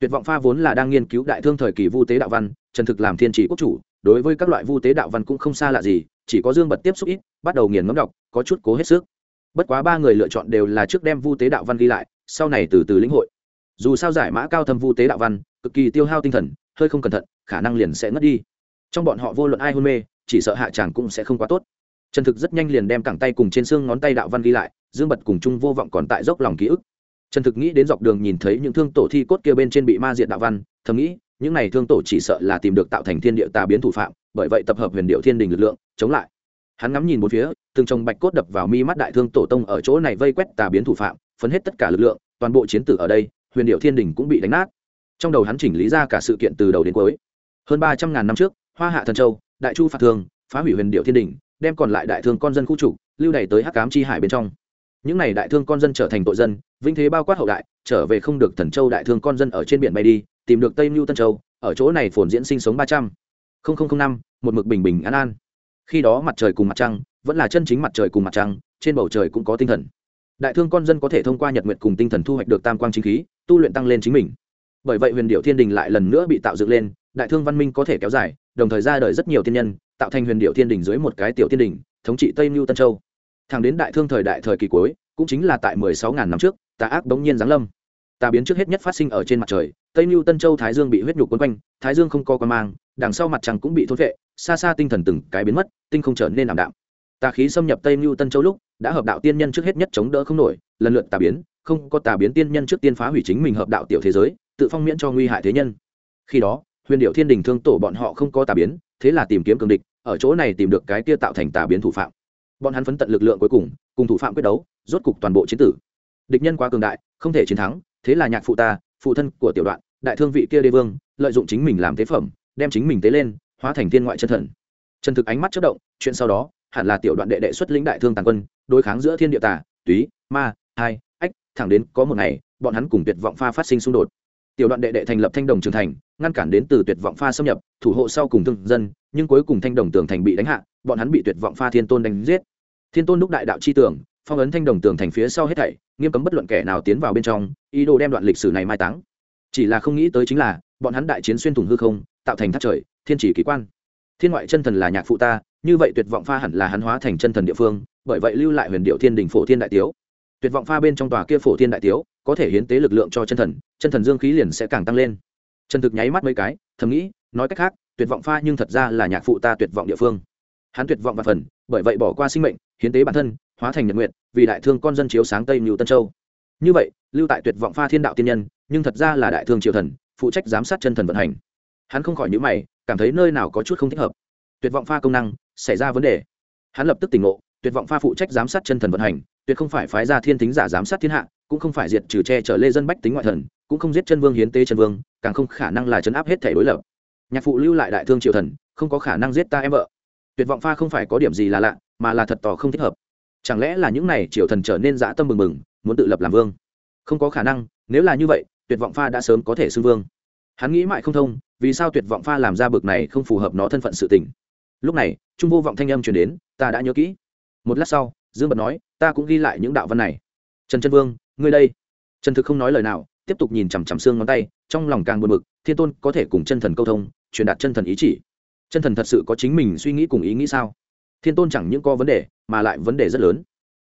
Tuyệt vọng pha vốn là đang nghiên cứu đại thương thời kỳ vu tế đạo văn trần thực làm thiên chỉ quốc chủ, đối với các loại vu tế đạo văn cũng không xa lạ gì, chỉ có dương bật tiếp xúc ít, bắt đầu nghiền ngấm đọc, có chút cố hết sức. Bất quá ba người lựa chọn đều là trước đem vu tế đạo văn ghi lại, sau này từ từ lĩnh hội. Dù sao giải mã cao thâm vu tế đạo văn, cực kỳ tiêu hao tinh thần, hơi không cẩn thận, khả năng liền sẽ ngất đi. Trong bọn họ vô luận ai hôn mê, chỉ sợ hạ tràng cũng sẽ không quá tốt trần thực rất nhanh liền đem cẳng tay cùng trên xương ngón tay đạo văn ghi lại, dương bật cùng chung vô vọng còn tại dốc lòng ký ức. Trần thực nghĩ đến dọc đường nhìn thấy những thương tổ thi cốt kia bên trên bị ma diện đạo văn, thầm nghĩ, những này thương tổ chỉ sợ là tìm được tạo thành thiên địa tà biến thủ phạm, bởi vậy tập hợp huyền điệu thiên đình lực lượng, chống lại. Hắn ngắm nhìn một phía, từng chồng bạch cốt đập vào mi mắt đại thương tổ tông ở chỗ này vây quét tà biến thủ phạm, phấn hết tất cả lực lượng, toàn bộ chiến tử ở đây, huyền điệu thiên đình cũng bị đánh nát. Trong đầu hắn chỉnh lý ra cả sự kiện từ đầu đến cuối. Hơn ba trăm ngàn năm trước, hoa hạ thần châu, đại chu phạt thương phá hủy huyền điệu thiên đình đem còn lại đại thương con dân khu trục, lưu đày tới hắc cám chi hải bên trong. Những n à y đại thương con dân trở thành tội dân vinh thế bao quát hậu đại, trở về không được thần châu đại thương con dân ở trên biển bay đi, tìm được tây mưu tân châu, ở chỗ này phồn diễn sinh sống ba trăm. Linh năm, một mực bình bình an an. Khi đó mặt trời cùng mặt trăng, vẫn là chân chính mặt trời cùng mặt trăng, trên bầu trời cũng có tinh thần. Đại thương con dân có thể thông qua nhật nguyện cùng tinh thần thu hoạch được tam quang chính khí, tu luyện tăng lên chính mình. Bởi vậy huyền điệu thiên đình lại lần nữa bị tạo dựng lên, đại thương văn minh có thể kéo dài, đồng thời ra đời rất nhiều thiên nhân tạo thành huyền điệu thiên đình dưới một cái tiểu thiên đình, thống trị tây mưu tân châu. Thẳng đến đại thương thời đại thời kỳ cuối, cũng chính là tại mười sáu ngàn năm trước, tà ác bỗng nhiên giáng lâm. Tà biến trước hết nhất phát sinh ở trên mặt trời, tây mưu tân châu thái dương bị huyết nhục quấn quanh, thái dương không co quan mang, đằng sau mặt trăng cũng bị thốt vệ xa xa tinh thần từng cái biến mất, tinh không trở nên ảm đạm. Tà khí xâm nhập tây mưu tân châu lúc, đã hợp đạo tiên nhân trước hết nhất chống đỡ không nổi, lần lượt tà biến, không có tà biến tiên nhân trước tiên phá hủy chính mình hợp đạo tiểu thế giới, tự phong miễn cho nguy hại thế nhân. Khi đó, huyền điệu thiên đình thương tổ bọn họ không có tà biến, thế là tìm kiếm cường địch ở chỗ này tìm được cái kia tạo thành tà biến thủ phạm. Bọn hắn phấn tận lực lượng cuối cùng cùng thủ phạm quyết đấu, rốt cục toàn bộ chiến tử. Địch nhân quá cường đại, không thể chiến thắng, thế là nhạc phụ ta, phụ thân của tiểu đoạn, đại thương vị kia đế vương, lợi dụng chính mình làm tế phẩm, đem chính mình tế lên, hóa thành thiên ngoại chân thần. Chân thực ánh mắt chất động, chuyện sau đó, hẳn là tiểu đoạn đệ đệ xuất lĩnh đại thương tàn quân, đối kháng giữa thiên địa tà, túy, ma, hai, ách, thẳng đến có một ngày, bọn hắn cùng tuyệt vọng pha phát sinh xung đột tiểu đoạn đệ đệ thành lập thanh đồng trường thành, ngăn cản đến từ tuyệt vọng pha xâm nhập, thủ hộ sau cùng thương dân, nhưng cuối cùng thanh đồng tường thành bị đánh hạ, bọn hắn bị tuyệt vọng pha thiên tôn đánh giết. Thiên tôn đúc đại đạo chi tưởng, phong ấn thanh đồng tường thành phía sau hết thảy, nghiêm cấm bất luận kẻ nào tiến vào bên trong, ý đồ đem đoạn lịch sử này mai táng. Chỉ là không nghĩ tới chính là, bọn hắn đại chiến xuyên thủng hư không, tạo thành thác trời, thiên chỉ kỳ quan. Thiên ngoại chân thần là nhạc phụ ta, như vậy tuyệt vọng pha hẳn là hắn hóa thành chân thần địa phương, bởi vậy lưu lại huyền điệu thiên đình phổ thiên đại tiếu. Tuyệt vọng pha bên trong tòa kia phổ thiên đại tiếu có thể hiến tế lực lượng cho chân thần chân thần dương khí liền sẽ càng tăng lên. Chân thực nháy mắt mấy cái, thầm nghĩ, nói cách khác, tuyệt vọng pha nhưng thật ra là nhạc phụ ta tuyệt vọng địa phương. Hắn tuyệt vọng và phần, bởi vậy bỏ qua sinh mệnh, hiến tế bản thân, hóa thành nhật nguyện vì đại thương con dân chiếu sáng tây mưu tân châu. Như vậy, lưu tại tuyệt vọng pha thiên đạo tiên nhân, nhưng thật ra là đại thương triều thần, phụ trách giám sát chân thần vận hành. Hắn không khỏi nhữ mày, cảm thấy nơi nào có chút không thích hợp. Tuyệt vọng pha công năng, xảy ra vấn đề. Hắn lập tức tỉnh ngộ, tuyệt vọng pha phụ trách giám sát chân thần vận hành, tuyệt không phải phái ra thiên thính giả giám sát thiên hạ cũng không phải diệt trừ che chở lê dân bách tính ngoại thần, cũng không giết chân vương hiến tế chân vương, càng không khả năng là chấn áp hết thể đối lập. Nhạc phụ lưu lại đại thương triều thần, không có khả năng giết ta em vợ. Tuyệt vọng pha không phải có điểm gì là lạ, mà là thật tỏ không thích hợp. Chẳng lẽ là những này triều thần trở nên dã tâm mừng mừng, muốn tự lập làm vương? Không có khả năng, nếu là như vậy, tuyệt vọng pha đã sớm có thể xưng vương. Hắn nghĩ mãi không thông, vì sao tuyệt vọng pha làm ra bực này không phù hợp nó thân phận sự tình. Lúc này, trung vô vọng thanh âm truyền đến, ta đã nhớ kỹ. Một lát sau, dương bật nói, ta cũng ghi lại những đạo văn này. Trần trân vương ngươi đây. Trần thực không nói lời nào, tiếp tục nhìn chằm chằm xương ngón tay, trong lòng càng buồn bực, thiên tôn có thể cùng chân thần câu thông, truyền đạt chân thần ý chỉ. Chân thần thật sự có chính mình suy nghĩ cùng ý nghĩ sao? Thiên tôn chẳng những có vấn đề, mà lại vấn đề rất lớn.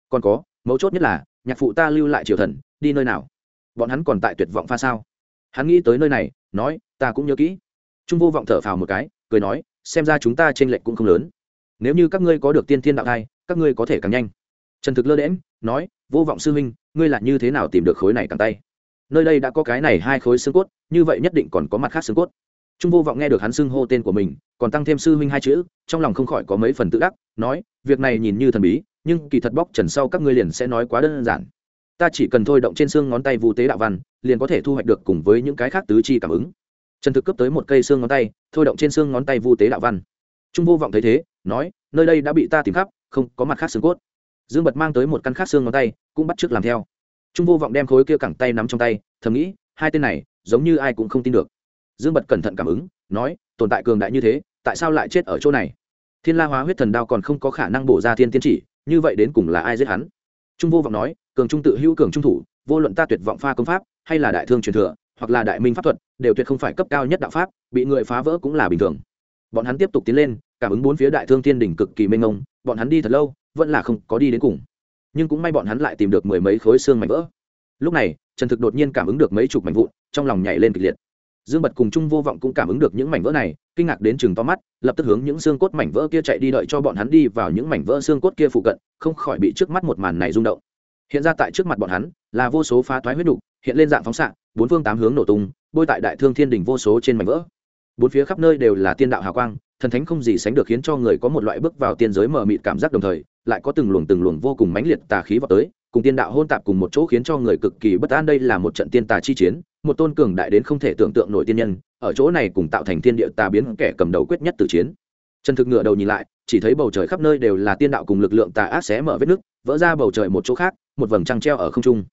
Còn có, mấu chốt nhất là, nhạc phụ ta lưu lại triều thần, đi nơi nào? Bọn hắn còn tại tuyệt vọng pha sao? Hắn nghĩ tới nơi này, nói, ta cũng nhớ kỹ. Trung vô vọng thở phào một cái, cười nói, xem ra chúng ta t r ê n lệch cũng không lớn. Nếu như các ngươi có được tiên thiên đạo thai, các ngươi có thể càng nhanh. Trần thực lơ đễm nói, vô vọng sư huynh ngươi là như thế nào tìm được khối này càng tay? Nơi đây đã có cái này hai khối xương cốt, như vậy nhất định còn có mặt khác xương cốt. Trung vô vọng nghe được hắn xưng hô tên của mình, còn tăng thêm sư huynh hai chữ, trong lòng không khỏi có mấy phần tự đắc, nói, việc này nhìn như thần bí, nhưng kỳ thật bóc trần sau các ngươi liền sẽ nói quá đơn giản. Ta chỉ cần thôi động trên xương ngón tay vu tế đạo văn, liền có thể thu hoạch được cùng với những cái khác tứ chi cảm ứng. Trần thực cấp tới một cây xương ngón tay, thôi động trên xương ngón tay vu tế đạo văn. Trung vô vọng thấy thế, nói, nơi đây đã bị ta tìm khắp, không có mặt khác xương cốt dương bật mang tới một căn khác xương ngón tay, cũng bắt t r ư ớ c làm theo. Trung vô vọng đem khối kia cẳng tay nắm trong tay, thầm nghĩ, hai tên này, giống như ai cũng không tin được. Dương bật cẩn thận cảm ứng, nói, tồn tại cường đại như thế, tại sao lại chết ở chỗ này? Thiên la hóa huyết thần đao còn không có khả năng bổ ra thiên tiên chỉ, như vậy đến cùng là ai giết hắn? Trung vô vọng nói, cường trung tự hữu cường trung thủ, vô luận ta tuyệt vọng pha công pháp, hay là đại thương truyền thừa, hoặc là đại minh pháp thuật, đều tuyệt không phải cấp cao nhất đạo pháp, bị người phá vỡ cũng là bình thường. Bọn hắn tiếp tục tiến lên cảm ứng bốn phía đại thương thiên đỉnh cực kỳ mênh mông, bọn hắn đi thật lâu, vẫn là không có đi đến cùng. Nhưng cũng may bọn hắn lại tìm được mười mấy khối xương mảnh vỡ. Lúc này, trần thực đột nhiên cảm ứng được mấy chục mảnh vụn, trong lòng nhảy lên kịch liệt. Dương bật cùng chung vô vọng cũng cảm ứng được những mảnh vỡ này, kinh ngạc đến chừng to mắt, lập tức hướng những xương cốt mảnh vỡ kia chạy đi đợi cho bọn hắn đi vào những mảnh vỡ xương cốt kia phụ cận, không khỏi bị trước mắt một màn này rung động. Hiện ra tại trước mặt bọn hắn, là vô số phá toái huyết đục, hiện lên dạng phóng xạ, bốn phương tám hướng nổ tung, bôi tại đại thương thiên đình vô số trên mảnh vỡ. Bốn phía khắp nơi đều là tiên đạo hào quang thần thánh không gì sánh được khiến cho người có một loại bước vào tiên giới mờ mịt cảm giác đồng thời lại có từng luồng từng luồng vô cùng mãnh liệt tà khí vào tới cùng tiên đạo hôn tạp cùng một chỗ khiến cho người cực kỳ bất an. Đây là một trận tiên tà chi chiến một tôn cường đại đến không thể tưởng tượng nổi tiên nhân ở chỗ này cùng tạo thành tiên địa tà biến kẻ cầm đầu quyết nhất từ chiến. Trần thực ngựa đầu nhìn lại chỉ thấy bầu trời khắp nơi đều là tiên đạo cùng lực lượng tà ác xé mở vết nứt, vỡ ra bầu trời một chỗ khác một vầng trăng treo ở không trung.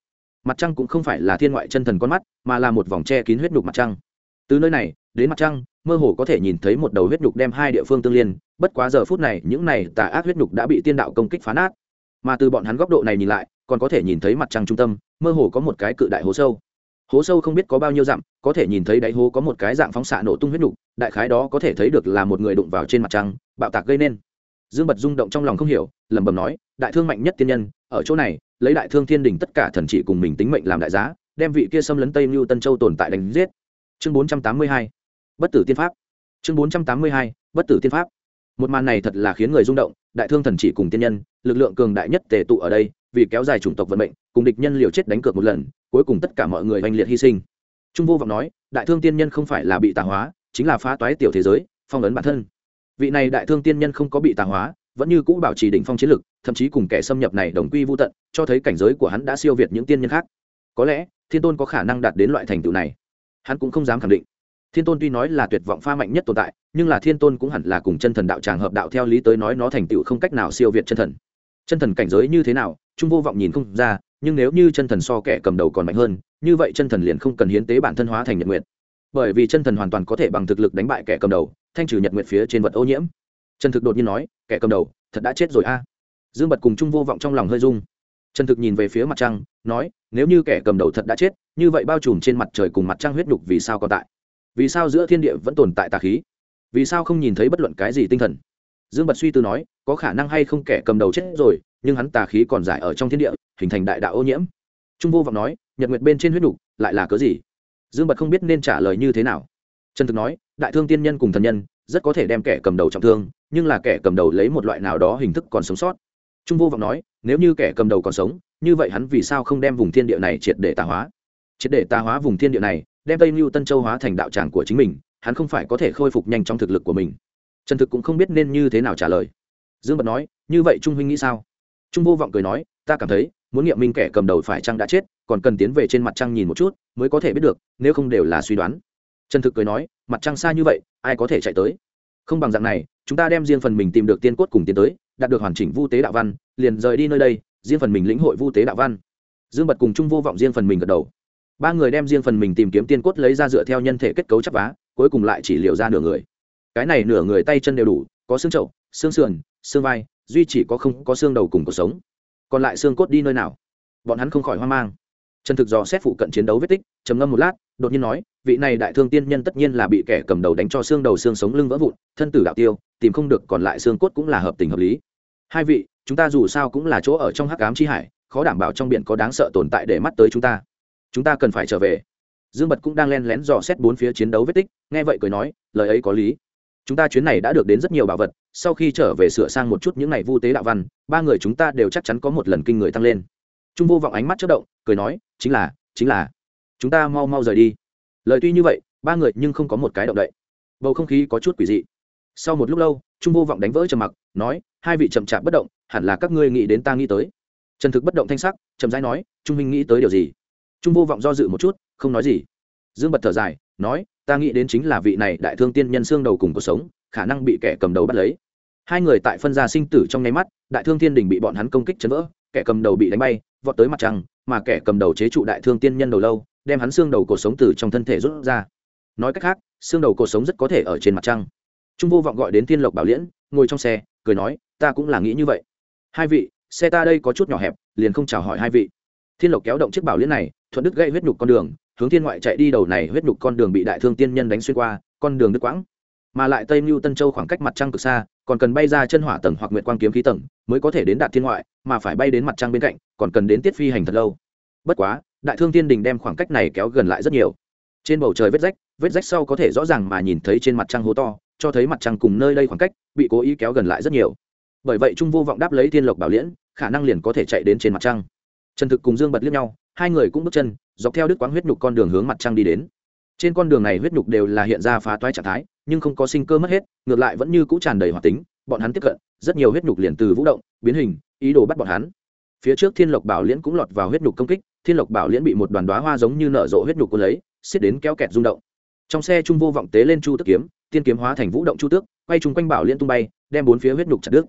Mặt trăng cũng không phải là thiên ngoại chân thần con mắt mà là một vòng tre kín huyết nhục mặt trăng. Từ nơi này đến mặt trăng, mơ hồ có thể nhìn thấy một đầu huyết nhục đem hai địa phương tương liên, bất quá giờ phút này, những này tà ác huyết nhục đã bị tiên đạo công kích phá nát. Mà từ bọn hắn góc độ này nhìn lại, còn có thể nhìn thấy mặt trăng trung tâm, mơ hồ có một cái cự đại hố sâu. Hố sâu không biết có bao nhiêu dặm, có thể nhìn thấy đáy hố có một cái dạng phóng xạ nổ tung huyết nhục. đại khái đó có thể thấy được là một người đụng vào trên mặt trăng, bạo tạc gây nên. Dương bật rung động trong lòng không hiểu, lẩm bẩm nói, đại thương mạnh nhất tiên nhân, ở chỗ này, lấy đại thương thiên đình tất cả thần trị cùng mình tính mệnh làm đại giá, đem vị kia xâm lấn tây mưu tân châu tồn tại đánh giết. Chương bốn trăm tám mươi hai bất tử tiên pháp. Chương bốn trăm tám mươi hai, bất tử tiên pháp. Một màn này thật là khiến người rung động, đại thương thần chỉ cùng tiên nhân, lực lượng cường đại nhất tề tụ ở đây, vì kéo dài chủng tộc vận mệnh, cùng địch nhân liều chết đánh cược một lần, cuối cùng tất cả mọi người oanh liệt hy sinh. Trung vô vọng nói, đại thương tiên nhân không phải là bị tà hóa, chính là phá toái tiểu thế giới, phong ấn bản thân. Vị này đại thương tiên nhân không có bị tà hóa, vẫn như cũ bảo trì đỉnh phong chiến lực, thậm chí cùng kẻ xâm nhập này đồng quy vô tận, cho thấy cảnh giới của hắn đã siêu việt những tiên nhân khác. Có lẽ, thiên tôn có khả năng đạt đến loại thành tựu này. Hắn cũng không dám khẳng định thiên tôn tuy nói là tuyệt vọng pha mạnh nhất tồn tại, nhưng là thiên tôn cũng hẳn là cùng chân thần đạo tràng hợp đạo theo lý tới nói nó thành tựu không cách nào siêu việt chân thần. Chân thần cảnh giới như thế nào, trung vô vọng nhìn không ra, nhưng nếu như chân thần so kẻ cầm đầu còn mạnh hơn, như vậy chân thần liền không cần hiến tế bản thân hóa thành nhật nguyện bởi vì chân thần hoàn toàn có thể bằng thực lực đánh bại kẻ cầm đầu, thanh trừ nhật nguyện phía trên vật ô nhiễm. Trần thực đột nhiên nói, kẻ cầm đầu, thật đã chết rồi a. Dương bật cùng trung vô vọng trong lòng hơi rung. Trần thực nhìn về phía mặt trăng, nói, nếu như kẻ cầm đầu thật đã chết, như vậy bao trùm trên mặt trời cùng mặt trăng huyết đục vì sao còn tại? Vì sao giữa thiên địa vẫn tồn tại tà khí? Vì sao không nhìn thấy bất luận cái gì tinh thần? Dương bật suy tư nói, có khả năng hay không kẻ cầm đầu chết rồi, nhưng hắn tà khí còn giải ở trong thiên địa, hình thành đại đạo ô nhiễm. Trung vô vọng nói, nhật nguyệt bên trên huyết đục lại là cớ gì? Dương bật không biết nên trả lời như thế nào. Trần thực nói, đại thương tiên nhân cùng thần nhân, rất có thể đem kẻ cầm đầu trọng thương, nhưng là kẻ cầm đầu lấy một loại nào đó hình thức còn sống sót. Trung vô vọng nói, nếu như kẻ cầm đầu còn sống, như vậy hắn vì sao không đem vùng thiên địa này triệt để tà hóa? Triệt để tà hóa vùng thiên địa này đem tây mưu tân châu hóa thành đạo tràng của chính mình hắn không phải có thể khôi phục nhanh trong thực lực của mình trần thực cũng không biết nên như thế nào trả lời dương bật nói như vậy trung huynh nghĩ sao trung vô vọng cười nói ta cảm thấy muốn nghiệm minh kẻ cầm đầu phải chăng đã chết còn cần tiến về trên mặt trăng nhìn một chút mới có thể biết được nếu không đều là suy đoán trần thực cười nói mặt trăng xa như vậy ai có thể chạy tới không bằng dạng này chúng ta đem riêng phần mình tìm được tiên cốt cùng tiến tới đạt được hoàn chỉnh vu tế đạo văn liền rời đi nơi đây riêng phần mình lĩnh hội vu tế đạo văn dương bật cùng trung vô vọng riêng phần mình gật đầu ba người đem riêng phần mình tìm kiếm tiên cốt lấy ra dựa theo nhân thể kết cấu chắp vá, cuối cùng lại chỉ liệu ra nửa người. Cái này nửa người tay chân đều đủ, có xương trậu xương sườn, xương vai, duy chỉ có không có xương đầu cùng cuộc sống. Còn lại xương cốt đi nơi nào? Bọn hắn không khỏi hoang mang. Trần thực dò xét phụ cận chiến đấu vết tích, trầm ngâm một lát, đột nhiên nói, vị này đại thương tiên nhân tất nhiên là bị kẻ cầm đầu đánh cho xương đầu xương sống lưng vỡ vụn, thân tử đạo tiêu, tìm không được còn lại xương cốt cũng là hợp tình hợp lý. Hai vị, chúng ta dù sao cũng là chỗ ở trong hắc ám chi hải, khó đảm bảo trong biển có đáng sợ tồn tại để mắt tới chúng ta chúng ta cần phải trở về. Dương bật cũng đang len lén dò xét bốn phía chiến đấu vết tích, nghe vậy cười nói, lời ấy có lý. Chúng ta chuyến này đã được đến rất nhiều bảo vật, sau khi trở về sửa sang một chút những ngày vu tế đạo văn, ba người chúng ta đều chắc chắn có một lần kinh người tăng lên. Trung vô vọng ánh mắt chất động, cười nói, chính là chính là. Chúng ta mau mau rời đi. Lời tuy như vậy, ba người nhưng không có một cái động đậy. Bầu không khí có chút quỷ dị. Sau một lúc lâu, trung vô vọng đánh vỡ trầm mặc, nói, hai vị chậm chạp bất động, hẳn là các ngươi nghĩ đến ta nghĩ tới. Trần thực bất động thanh sắc, chậm rãi nói, trung minh nghĩ tới điều gì? Trung vô vọng do dự một chút, không nói gì. Dương bật thở dài, nói, ta nghĩ đến chính là vị này đại thương tiên nhân xương đầu cùng cuộc sống, khả năng bị kẻ cầm đầu bắt lấy. Hai người tại phân gia sinh tử trong nháy mắt, đại thương thiên đình bị bọn hắn công kích chấn vỡ, kẻ cầm đầu bị đánh bay, vọt tới mặt trăng, mà kẻ cầm đầu chế trụ đại thương tiên nhân đầu lâu, đem hắn xương đầu cuộc sống từ trong thân thể rút ra. Nói cách khác, xương đầu cuộc sống rất có thể ở trên mặt trăng. Trung vô vọng gọi đến thiên lộc bảo liễn, ngồi trong xe, cười nói, ta cũng là nghĩ như vậy. Hai vị, xe ta đây có chút nhỏ hẹp, liền không chào hỏi hai vị thiên lộc kéo động chiếc bảo liên này, thuận đức gây huyết nhục con đường, hướng thiên ngoại chạy đi đầu này huyết nhục con đường bị đại thương tiên nhân đánh xuyên qua, con đường đứt quãng. Mà lại tây mưu tân châu khoảng cách mặt trăng cực xa, còn cần bay ra chân hỏa tầng hoặc nguyệt quang kiếm khí tầng mới có thể đến đạt thiên ngoại, mà phải bay đến mặt trăng bên cạnh, còn cần đến tiết phi hành thật lâu. Bất quá, đại thương tiên đình đem khoảng cách này kéo gần lại rất nhiều. Trên bầu trời vết rách vết rách sau có thể rõ ràng mà nhìn thấy trên mặt trăng hố to, cho thấy mặt trăng cùng nơi đây khoảng cách bị cố ý kéo gần lại rất nhiều. Bởi vậy trung vô vọng đáp lấy thiên lộc bảo liễn, khả năng liền có thể chạy đến trên mặt trăng trần thực cùng dương bật liếc nhau, hai người cũng bước chân, dọc theo đứt quãng huyết nhục con đường hướng mặt trăng đi đến. Trên con đường này huyết nhục đều là hiện ra phá toái trạng thái, nhưng không có sinh cơ mất hết, ngược lại vẫn như cũ tràn đầy hoạt tính, bọn hắn tiếp cận, rất nhiều huyết nhục liền từ vũ động, biến hình, ý đồ bắt bọn hắn. Phía trước thiên lộc bảo liễn cũng lọt vào huyết nhục công kích, thiên lộc bảo liễn bị một đoàn đoá hoa giống như nở rộ huyết nhục cô lấy, xiết đến kéo kẹt rung động. Trong xe trung vô vọng tế lên chu tức kiếm, tiên kiếm hóa thành vũ động chu tước, quay chung quanh bảo liễn tung bay, đem bốn phía huyết nhục chặt đứt.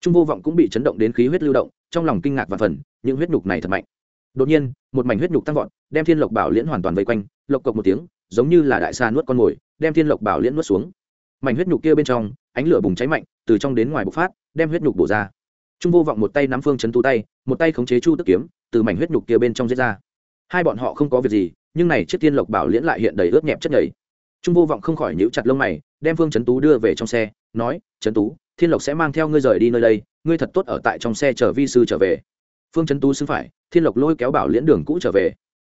Trung vô vọng cũng bị chấn động đến khí huyết lưu động trong lòng kinh ngạc và phần, những huyết nhục này thật mạnh. Đột nhiên, một mảnh huyết nhục tăng vọt, đem thiên lộc bảo liễn hoàn toàn vây quanh, lộc cộc một tiếng, giống như là đại xa nuốt con mồi, đem thiên lộc bảo liễn nuốt xuống. Mảnh huyết nhục kia bên trong, ánh lửa bùng cháy mạnh, từ trong đến ngoài bộc phát, đem huyết nhục bổ ra. Trung vô vọng một tay nắm phương chấn tú tay, một tay khống chế chu tức kiếm, từ mảnh huyết nhục kia bên trong giết ra. Hai bọn họ không có việc gì, nhưng này chiếc tiên lộc bảo liễn lại hiện đầy ướt nhẹp chất nhầy. Trung vô vọng không khỏi nhíu chặt lông mày, đem phương chấn tú đưa về trong xe, nói, chấn tú thiên lộc sẽ mang theo ngươi rời đi nơi đây, ngươi thật tốt ở tại trong xe chờ vi sư trở về. Phương trấn tú xứng phải, thiên lộc lôi kéo bảo liễn đường cũ trở về.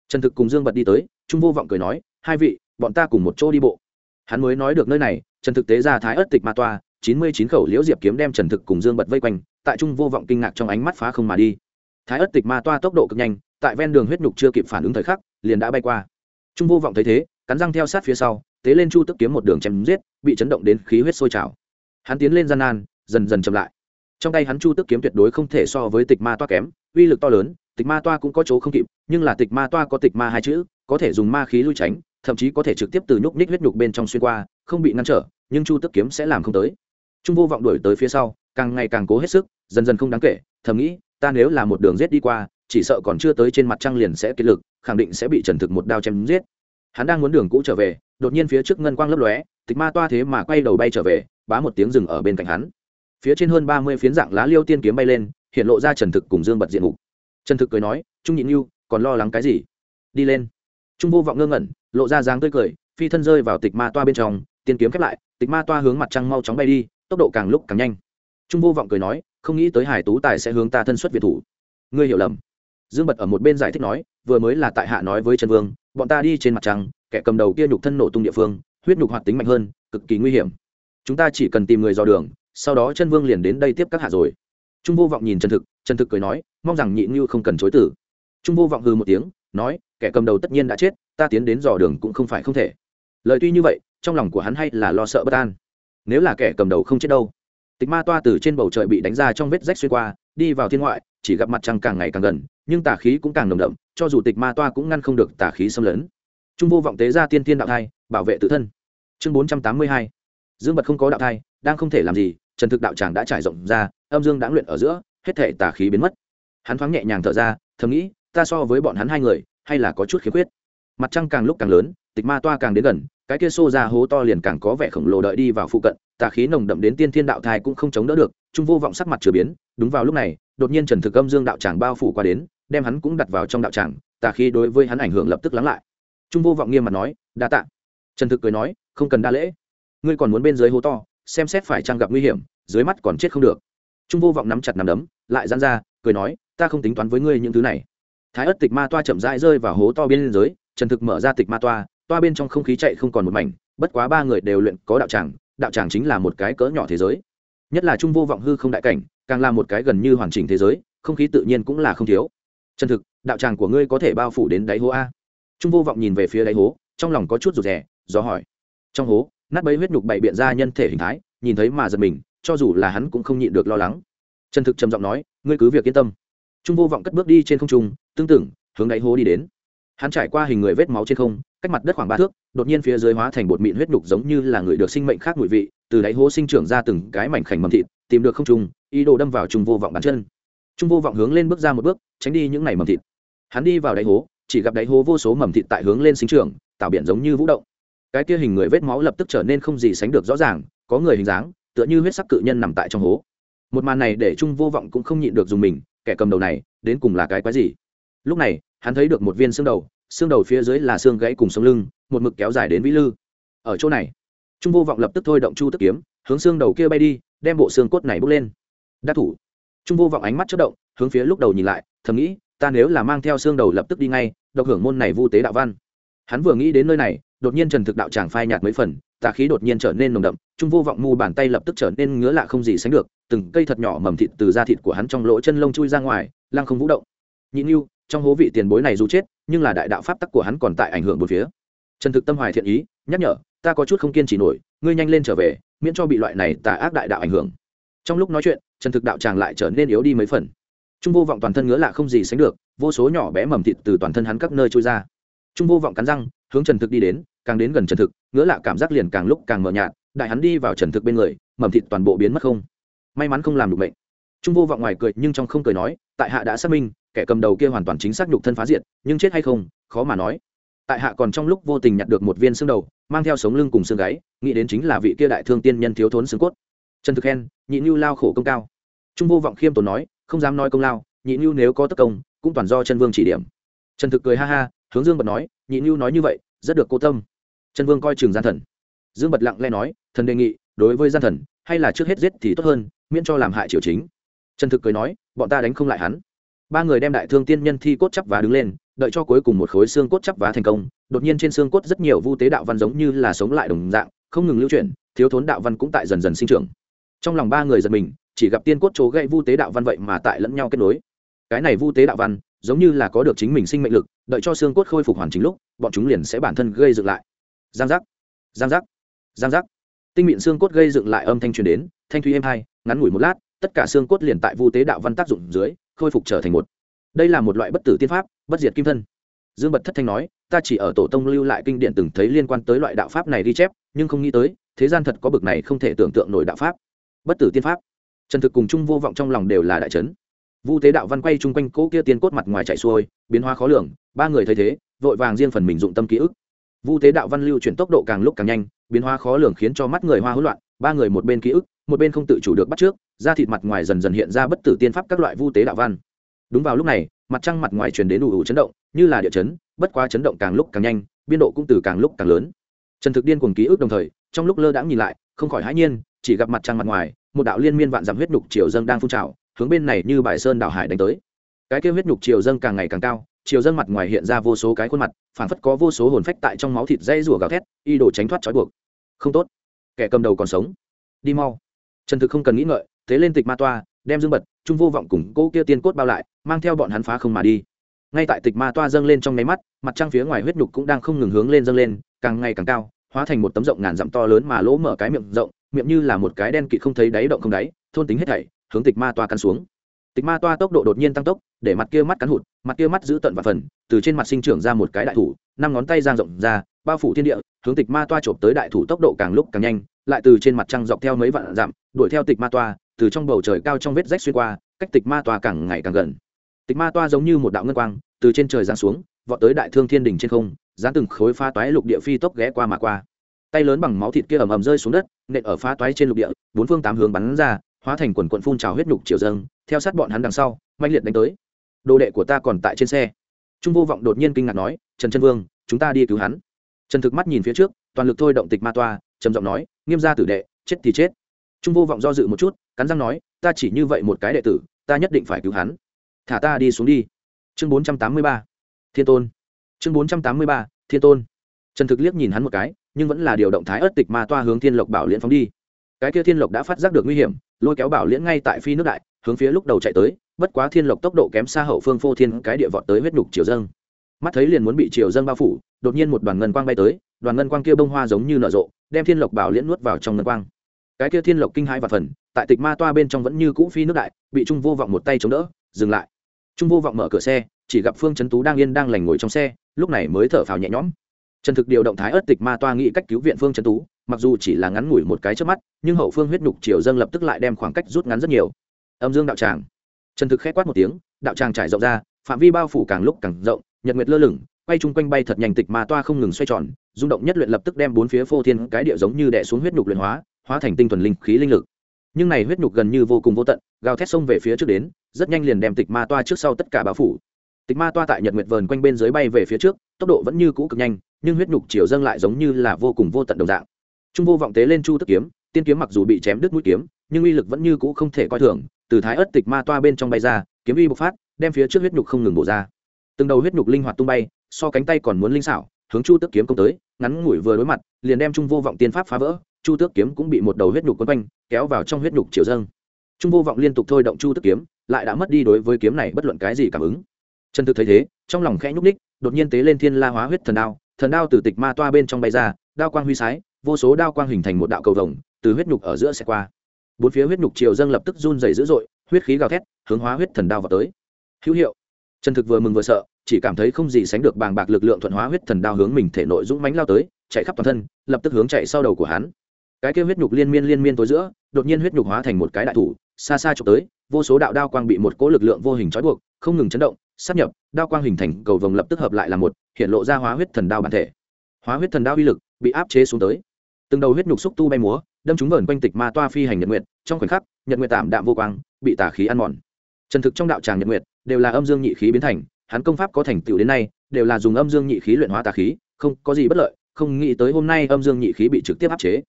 Trần thực cùng dương bật đi tới, trung vô vọng cười nói, hai vị, bọn ta cùng một chỗ đi bộ. Hắn mới nói được nơi này, trần thực tế ra thái ất tịch ma toa, chín mươi chín khẩu liễu diệp kiếm đem trần thực cùng dương bật vây quanh, tại trung vô vọng kinh ngạc trong ánh mắt phá không mà đi. Thái ất tịch ma toa tốc độ cực nhanh, tại ven đường huyết nhục chưa kịp phản ứng thời khắc, liền đã bay qua. Trung vô vọng thấy thế, cắn răng theo sát phía sau, tế lên chu tức kiếm một đường chém giết, bị chấn động đến khí huyết sôi trào hắn tiến lên gian nan, dần dần chậm lại. Trong tay hắn chu tức kiếm tuyệt đối không thể so với tịch ma toa kém, uy lực to lớn, tịch ma toa cũng có chỗ không kịp, nhưng là tịch ma toa có tịch ma hai chữ, có thể dùng ma khí lui tránh, thậm chí có thể trực tiếp từ nhúc ních huyết nhục bên trong xuyên qua, không bị ngăn trở, nhưng chu tức kiếm sẽ làm không tới. Trung vô vọng đuổi tới phía sau, càng ngày càng cố hết sức, dần dần không đáng kể, thầm nghĩ, ta nếu là một đường rết đi qua, chỉ sợ còn chưa tới trên mặt trăng liền sẽ kiệt lực, khẳng định sẽ bị trần thực một đao chém giết. Hắn đang muốn đường cũ trở về, đột nhiên phía trước ngân quang lấp lóe, tịch ma toa thế mà quay đầu bay trở về bá một tiếng rừng ở bên cạnh hắn. Phía trên hơn ba mươi phiến dạng lá liêu tiên kiếm bay lên, hiện lộ ra trần thực cùng dương bật diện mục. Trần thực cười nói, trung nhịn yêu còn lo lắng cái gì? Đi lên. Trung vô vọng ngơ ngẩn, lộ ra dáng tươi cười, phi thân rơi vào tịch ma toa bên trong, tiên kiếm khép lại, tịch ma toa hướng mặt trăng mau chóng bay đi, tốc độ càng lúc càng nhanh. Trung vô vọng cười nói, không nghĩ tới hải tú tài sẽ hướng ta thân xuất việt thủ. Ngươi hiểu lầm. Dương bật ở một bên giải thích nói, vừa mới là tại hạ nói với trần vương, bọn ta đi trên mặt trăng, kẻ cầm đầu kia nhục thân nổ tung địa phương, huyết nhục hoạt tính mạnh hơn, cực kỳ nguy hiểm chúng ta chỉ cần tìm người dò đường, sau đó chân vương liền đến đây tiếp các hạ rồi. Trung vô vọng nhìn trần thực trần thực cười nói, mong rằng nhị như không cần chối tử trung vô vọng hư một tiếng, nói, kẻ cầm đầu tất nhiên đã chết, ta tiến đến dò đường cũng không phải không thể. Lời tuy như vậy, trong lòng của hắn hay là lo sợ bất an. Nếu là kẻ cầm đầu không chết đâu. Tịch ma toa từ trên bầu trời bị đánh ra trong vết rách xuyên qua, đi vào thiên ngoại, chỉ gặp mặt trăng càng ngày càng gần, nhưng tà khí cũng càng nồng đậm, cho dù tịch ma toa cũng ngăn không được tà khí xâm lấn. Trung vô vọng tế ra tiên tiên đạo thai, bảo vệ tự thân. Chương bốn trăm tám mươi hai dương bật không có đạo thai, đang không thể làm gì, trần thực đạo tràng đã trải rộng ra, âm dương đã luyện ở giữa, hết thể tà khí biến mất. Hắn thoáng nhẹ nhàng thở ra, thầm nghĩ, ta so với bọn hắn hai người, hay là có chút khiếm khuyết. Mặt trăng càng lúc càng lớn, tịch ma toa càng đến gần, cái kia xô ra hố to liền càng có vẻ khổng lồ đợi đi vào phụ cận, tà khí nồng đậm đến tiên thiên đạo thai cũng không chống đỡ được, trung vô vọng sắc mặt chửa biến, đúng vào lúc này, đột nhiên trần thực âm dương đạo tràng bao phủ qua đến, đem hắn cũng đặt vào trong đạo tràng, tà khí đối với hắn ảnh hưởng lập tức lắng lại. Trung vô vọng nghiêm mặt nói, đa tạ. Trần thực cười nói, không cần đa lễ ngươi còn muốn bên dưới hố to, xem xét phải trang gặp nguy hiểm, dưới mắt còn chết không được. Trung vô vọng nắm chặt nắm đấm, lại dán ra, cười nói, ta không tính toán với ngươi những thứ này. Thái ất tịch ma toa chậm rãi rơi vào hố to bên dưới, trần thực mở ra tịch ma toa toa bên trong không khí chạy không còn một mảnh, bất quá ba người đều luyện có đạo tràng đạo tràng chính là một cái cỡ nhỏ thế giới. Nhất là trung vô vọng hư không đại cảnh, càng là một cái gần như hoàn chỉnh thế giới, không khí tự nhiên cũng là không thiếu. Chân thực, đạo tràng của ngươi có thể bao phủ đến đáy hố a? Trung vô vọng nhìn về phía đáy hố, trong lòng có chút rụt rè, do hỏi. Trong hố nát bấy huyết nhục bày biện ra nhân thể hình thái, nhìn thấy mà giật mình, cho dù là hắn cũng không nhịn được lo lắng. Chân thực trầm giọng nói, ngươi cứ việc yên tâm. Trung vô vọng cất bước đi trên không trung, tương tự, hướng đáy hố đi đến. Hắn trải qua hình người vết máu trên không, cách mặt đất khoảng ba thước, đột nhiên phía dưới hóa thành bột mịn huyết nhục giống như là người được sinh mệnh khác mùi vị, từ đáy hố sinh trưởng ra từng cái mảnh khảnh mầm thịt, tìm được không trung, ý đồ đâm vào trung vô vọng bàn chân. Trung vô vọng hướng lên bước ra một bước, tránh đi những này mầm thịt. Hắn đi vào đáy hố, chỉ gặp đáy hố vô số mầm thịt tại hướng lên sinh trưởng, tạo biển giống như vũ động cái kia hình người vết máu lập tức trở nên không gì sánh được rõ ràng, có người hình dáng, tựa như huyết sắc cự nhân nằm tại trong hố. Một màn này để trung vô vọng cũng không nhịn được dùng mình, kẻ cầm đầu này, đến cùng là cái quái gì? Lúc này, hắn thấy được một viên xương đầu xương đầu phía dưới là xương gãy cùng sống lưng, một mực kéo dài đến vĩ lư. Ở chỗ này, trung vô vọng lập tức thôi động chu tức kiếm, hướng xương đầu kia bay đi, đem bộ xương cốt này bốc lên. Đắc thủ. Trung vô vọng ánh mắt chất động, hướng phía lúc đầu nhìn lại, thầm nghĩ, ta nếu là mang theo xương đầu lập tức đi ngay, độc hưởng môn này vu tế đạo văn hắn vừa nghĩ đến nơi này, đột nhiên trần thực đạo tràng phai nhạt mấy phần, tà khí đột nhiên trở nên nồng đậm, trung vô vọng mù bàn tay lập tức trở nên ngứa lạ không gì sánh được, từng cây thật nhỏ mầm thịt từ da thịt của hắn trong lỗ chân lông chui ra ngoài, lăng không vũ động. Nhịn yêu trong hố vị tiền bối này dù chết, nhưng là đại đạo pháp tắc của hắn còn tại ảnh hưởng một phía. Trần thực tâm hoài thiện ý, nhắc nhở, ta có chút không kiên trì nổi, ngươi nhanh lên trở về, miễn cho bị loại này tà ác đại đạo ảnh hưởng. Trong lúc nói chuyện, trần thực đạo tràng lại trở nên yếu đi mấy phần. Trung vô vọng toàn thân ngứa lạ không gì sánh được, vô số nhỏ bé mầm thịt từ toàn thân hắn các nơi trôi ra trung vô vọng cắn răng, hướng trần thực đi đến, càng đến gần trần thực, ngứa lạ cảm giác liền càng lúc càng mờ nhạt, đại hắn đi vào trần thực bên người, mầm thịt toàn bộ biến mất không. May mắn không làm được bệnh trung vô vọng ngoài cười, nhưng trong không cười nói, tại hạ đã xác minh, kẻ cầm đầu kia hoàn toàn chính xác nhục thân phá diệt, nhưng chết hay không, khó mà nói. Tại hạ còn trong lúc vô tình nhặt được một viên xương đầu, mang theo sống lưng cùng xương gáy, nghĩ đến chính là vị kia đại thương tiên nhân thiếu thốn xương cốt. Trần thực khen, nhị nhu lao khổ công cao. Trung vô vọng khiêm tốn nói, không dám nói công lao, nhị nhu nếu có tất công, cũng toàn do chân vương chỉ điểm. Trần thực cười ha ha hướng dương bật nói, nhị nhu nói như vậy, rất được cô tâm. Trần vương coi chừng gian thần. Dương bật lặng lẽ nói, thần đề nghị, đối với gian thần, hay là trước hết giết thì tốt hơn, miễn cho làm hại triều chính. Trần thực cười nói, bọn ta đánh không lại hắn. Ba người đem đại thương tiên nhân thi cốt chắp và đứng lên, đợi cho cuối cùng một khối xương cốt chắp vá thành công. Đột nhiên trên xương cốt rất nhiều vu tế đạo văn giống như là sống lại đồng dạng, không ngừng lưu chuyển, thiếu thốn đạo văn cũng tại dần dần sinh trưởng. Trong lòng ba người giật mình, chỉ gặp tiên cốt chỗ gậy vu tế đạo văn vậy mà tại lẫn nhau kết nối. Cái này vu tế đạo văn giống như là có được chính mình sinh mệnh lực, đợi cho xương cốt khôi phục hoàn chỉnh lúc, bọn chúng liền sẽ bản thân gây dựng lại. Giang giác giang giác giang giác. Tinh mịn xương cốt gây dựng lại âm thanh truyền đến, thanh thúy êm hai, ngắn ngủi một lát, tất cả xương cốt liền tại vu tế đạo văn tác dụng dưới, khôi phục trở thành một. Đây là một loại bất tử tiên pháp, bất diệt kim thân. Dương bật thất thanh nói, ta chỉ ở tổ tông lưu lại kinh điển từng thấy liên quan tới loại đạo pháp này ghi chép, nhưng không nghĩ tới, thế gian thật có bực này không thể tưởng tượng nổi đạo pháp. Bất tử tiên pháp. Trần thực cùng chung vô vọng trong lòng đều là đại trấn vu tế đạo văn quay chung quanh cỗ kia tiên cốt mặt ngoài chạy xuôi, biến hóa khó lường, ba người thấy thế, vội vàng riêng phần mình dụng tâm ký ức. Vu tế đạo văn lưu chuyển tốc độ càng lúc càng nhanh, biến hóa khó lường khiến cho mắt người hoa hỗn loạn, ba người một bên ký ức, một bên không tự chủ được bắt trước, da thịt mặt ngoài dần dần hiện ra bất tử tiên pháp các loại vu tế đạo văn. Đúng vào lúc này, mặt trăng mặt ngoài truyền đến đủ ủ chấn động, như là địa chấn, bất quá chấn động càng lúc càng nhanh, biên độ cũng từ càng lúc càng lớn. Trần thực điên cùng ký ức đồng thời, trong lúc lơ đãng nhìn lại, không khỏi hãi nhiên, chỉ gặp mặt trăng mặt ngoài, một đạo liên miên vạn dặm huyết nục triều dâng đang phun trào hướng bên này như bài sơn đảo hải đánh tới. Cái kia huyết nhục triều dâng càng ngày càng cao, triều dâng mặt ngoài hiện ra vô số cái khuôn mặt phản phất có vô số hồn phách tại trong máu thịt dây rủa gào thét, y đồ tránh thoát trói buộc. Không tốt, kẻ cầm đầu còn sống. Đi mau. Trần thực không cần nghĩ ngợi, thế lên tịch ma toa, đem dương bật, trung vô vọng cùng cỗ kia tiên cốt bao lại, mang theo bọn hắn phá không mà đi. Ngay tại tịch ma toa dâng lên trong nháy mắt, mặt trăng phía ngoài huyết nhục cũng đang không ngừng hướng lên dâng lên, càng ngày càng cao, hóa thành một tấm rộng ngàn dặm to lớn mà lỗ mở cái miệng rộng, miệng như là một cái đen kịt không thấy đáy động không đáy, thôn tính hết thảy hướng tịch ma toa cắn xuống. Tịch ma toa tốc độ đột nhiên tăng tốc, để mặt kia mắt cắn hụt, mặt kia mắt giữ tận và phần, từ trên mặt sinh trưởng ra một cái đại thủ, năm ngón tay giang rộng ra, bao phủ thiên địa, hướng tịch ma toa trộm tới đại thủ tốc độ càng lúc càng nhanh, lại từ trên mặt trăng dọc theo mấy vạn dặm, đuổi theo tịch ma toa, từ trong bầu trời cao trong vết rách xuyên qua, cách tịch ma toa càng ngày càng gần. Tịch ma toa giống như một đạo ngân quang, từ trên trời giáng xuống, vọt tới đại thương thiên đình trên không, dán từng khối pha toái lục địa phi tốc ghé qua mà qua. Tay lớn bằng máu thịt kia ầm ầm rơi xuống đất, nện ở pha toái trên lục địa, bốn phương tám hướng bắn ra hóa thành quần quận phun trào huyết nhục triều dâng, theo sát bọn hắn đằng sau mạnh liệt đánh tới. Đồ đệ của ta còn tại trên xe. Trung vô vọng đột nhiên kinh ngạc nói, trần trân vương, chúng ta đi cứu hắn. Trần thực mắt nhìn phía trước, toàn lực thôi động tịch ma toa, trầm giọng nói, nghiêm gia tử đệ, chết thì chết. Trung vô vọng do dự một chút, cắn răng nói, ta chỉ như vậy một cái đệ tử, ta nhất định phải cứu hắn. Thả ta đi xuống đi. Chương bốn trăm tám mươi ba, thiên tôn. Chương bốn trăm tám mươi ba, thiên tôn. Trần thực liếc nhìn hắn một cái, nhưng vẫn là điều động thái ớt tịch ma toa hướng thiên lộc bảo liễn phóng đi. Cái kia thiên lộc đã phát giác được nguy hiểm lôi kéo bảo liễn ngay tại phi nước đại, hướng phía lúc đầu chạy tới, bất quá thiên lộc tốc độ kém xa hậu phương phô thiên cái địa vọt tới huyết nhục triều dâng. Mắt thấy liền muốn bị triều dâng bao phủ, đột nhiên một đoàn ngân quang bay tới, đoàn ngân quang kia bông hoa giống như nở rộ, đem thiên lộc bảo liễn nuốt vào trong ngân quang. Cái kia thiên lộc kinh hai và phần, tại tịch ma toa bên trong vẫn như cũ phi nước đại, bị trung vô vọng một tay chống đỡ, dừng lại. Trung vô vọng mở cửa xe, chỉ gặp phương trấn tú đang yên đang lành ngồi trong xe, lúc này mới thở phào nhẹ nhõm. Trần thực điều động thái ớt tịch ma toa nghĩ cách cứu viện phương trấn tú mặc dù chỉ là ngắn ngủi một cái trước mắt, nhưng hậu phương huyết nhục triều dâng lập tức lại đem khoảng cách rút ngắn rất nhiều. Âm dương đạo tràng. Trần thực khét quát một tiếng, đạo tràng trải rộng ra, phạm vi bao phủ càng lúc càng rộng, nhật nguyệt lơ lửng, quay chung quanh bay thật nhanh tịch ma toa không ngừng xoay tròn, rung động nhất luyện lập tức đem bốn phía phô thiên cái địa giống như đè xuống huyết nhục luyện hóa hóa thành tinh thuần linh khí linh lực. Nhưng này huyết nhục gần như vô cùng vô tận, gào thét xông về phía trước đến, rất nhanh liền đem tịch ma toa trước sau tất cả bao phủ. Tịch ma toa tại nhật nguyệt vờn quanh bên dưới bay về phía trước, tốc độ vẫn như cũ cực nhanh, nhưng huyết nhục chiều dâng lại giống như là vô cùng vô tận đồng dạng trung vô vọng tế lên chu tức kiếm, tiên kiếm mặc dù bị chém đứt mũi kiếm, nhưng uy lực vẫn như cũ không thể coi thường, từ thái ớt tịch ma toa bên trong bay ra, kiếm uy bộc phát, đem phía trước huyết nhục không ngừng bổ ra. Từng đầu huyết nhục linh hoạt tung bay, so cánh tay còn muốn linh xảo, hướng chu tức kiếm công tới, ngắn ngủi vừa đối mặt, liền đem trung vô vọng tiên pháp phá vỡ, chu tước kiếm cũng bị một đầu huyết nhục quấn quanh, kéo vào trong huyết nhục chiều dâng. Trung vô vọng liên tục thôi động chu tước kiếm, lại đã mất đi đối với kiếm này bất luận cái gì cảm ứng. Trần thực thấy thế, trong lòng khẽ nhúc ních đột nhiên tế lên thiên la hóa huyết thần đao thần đao từ tịch ma toa bên trong bay ra, đao quang huy sái vô số đao quang hình thành một đạo cầu vồng, từ huyết nhục ở giữa xe qua. Bốn phía huyết nhục triều dâng lập tức run dày dữ dội, huyết khí gào thét, hướng hóa huyết thần đao vào tới. Hữu hiệu. Trần thực vừa mừng vừa sợ, chỉ cảm thấy không gì sánh được bàng bạc lực lượng thuận hóa huyết thần đao hướng mình thể nội dũng mánh lao tới, chạy khắp toàn thân, lập tức hướng chạy sau đầu của hắn. Cái kêu huyết nhục liên miên liên miên tối giữa, đột nhiên huyết nhục hóa thành một cái đại thủ, xa xa trục tới, vô số đạo đao quang bị một cỗ lực lượng vô hình trói buộc, không ngừng chấn động sắp nhập, đao quang hình thành cầu vồng lập tức hợp lại là một, hiện lộ ra hóa huyết thần đao bản thể. Hóa huyết thần đao uy lực bị áp chế xuống tới từng đầu huyết nhục xúc tu bay múa, đâm chúng vờn quanh tịch ma toa phi hành nhật nguyệt, trong khoảnh khắc, nhật nguyệt tạm đạm vô quang, bị tà khí ăn mòn. Trần thực trong đạo tràng nhật nguyệt, đều là âm dương nhị khí biến thành, hắn công pháp có thành tựu đến nay, đều là dùng âm dương nhị khí luyện hóa tà khí, không có gì bất lợi, không nghĩ tới hôm nay âm dương nhị khí bị trực tiếp áp chế.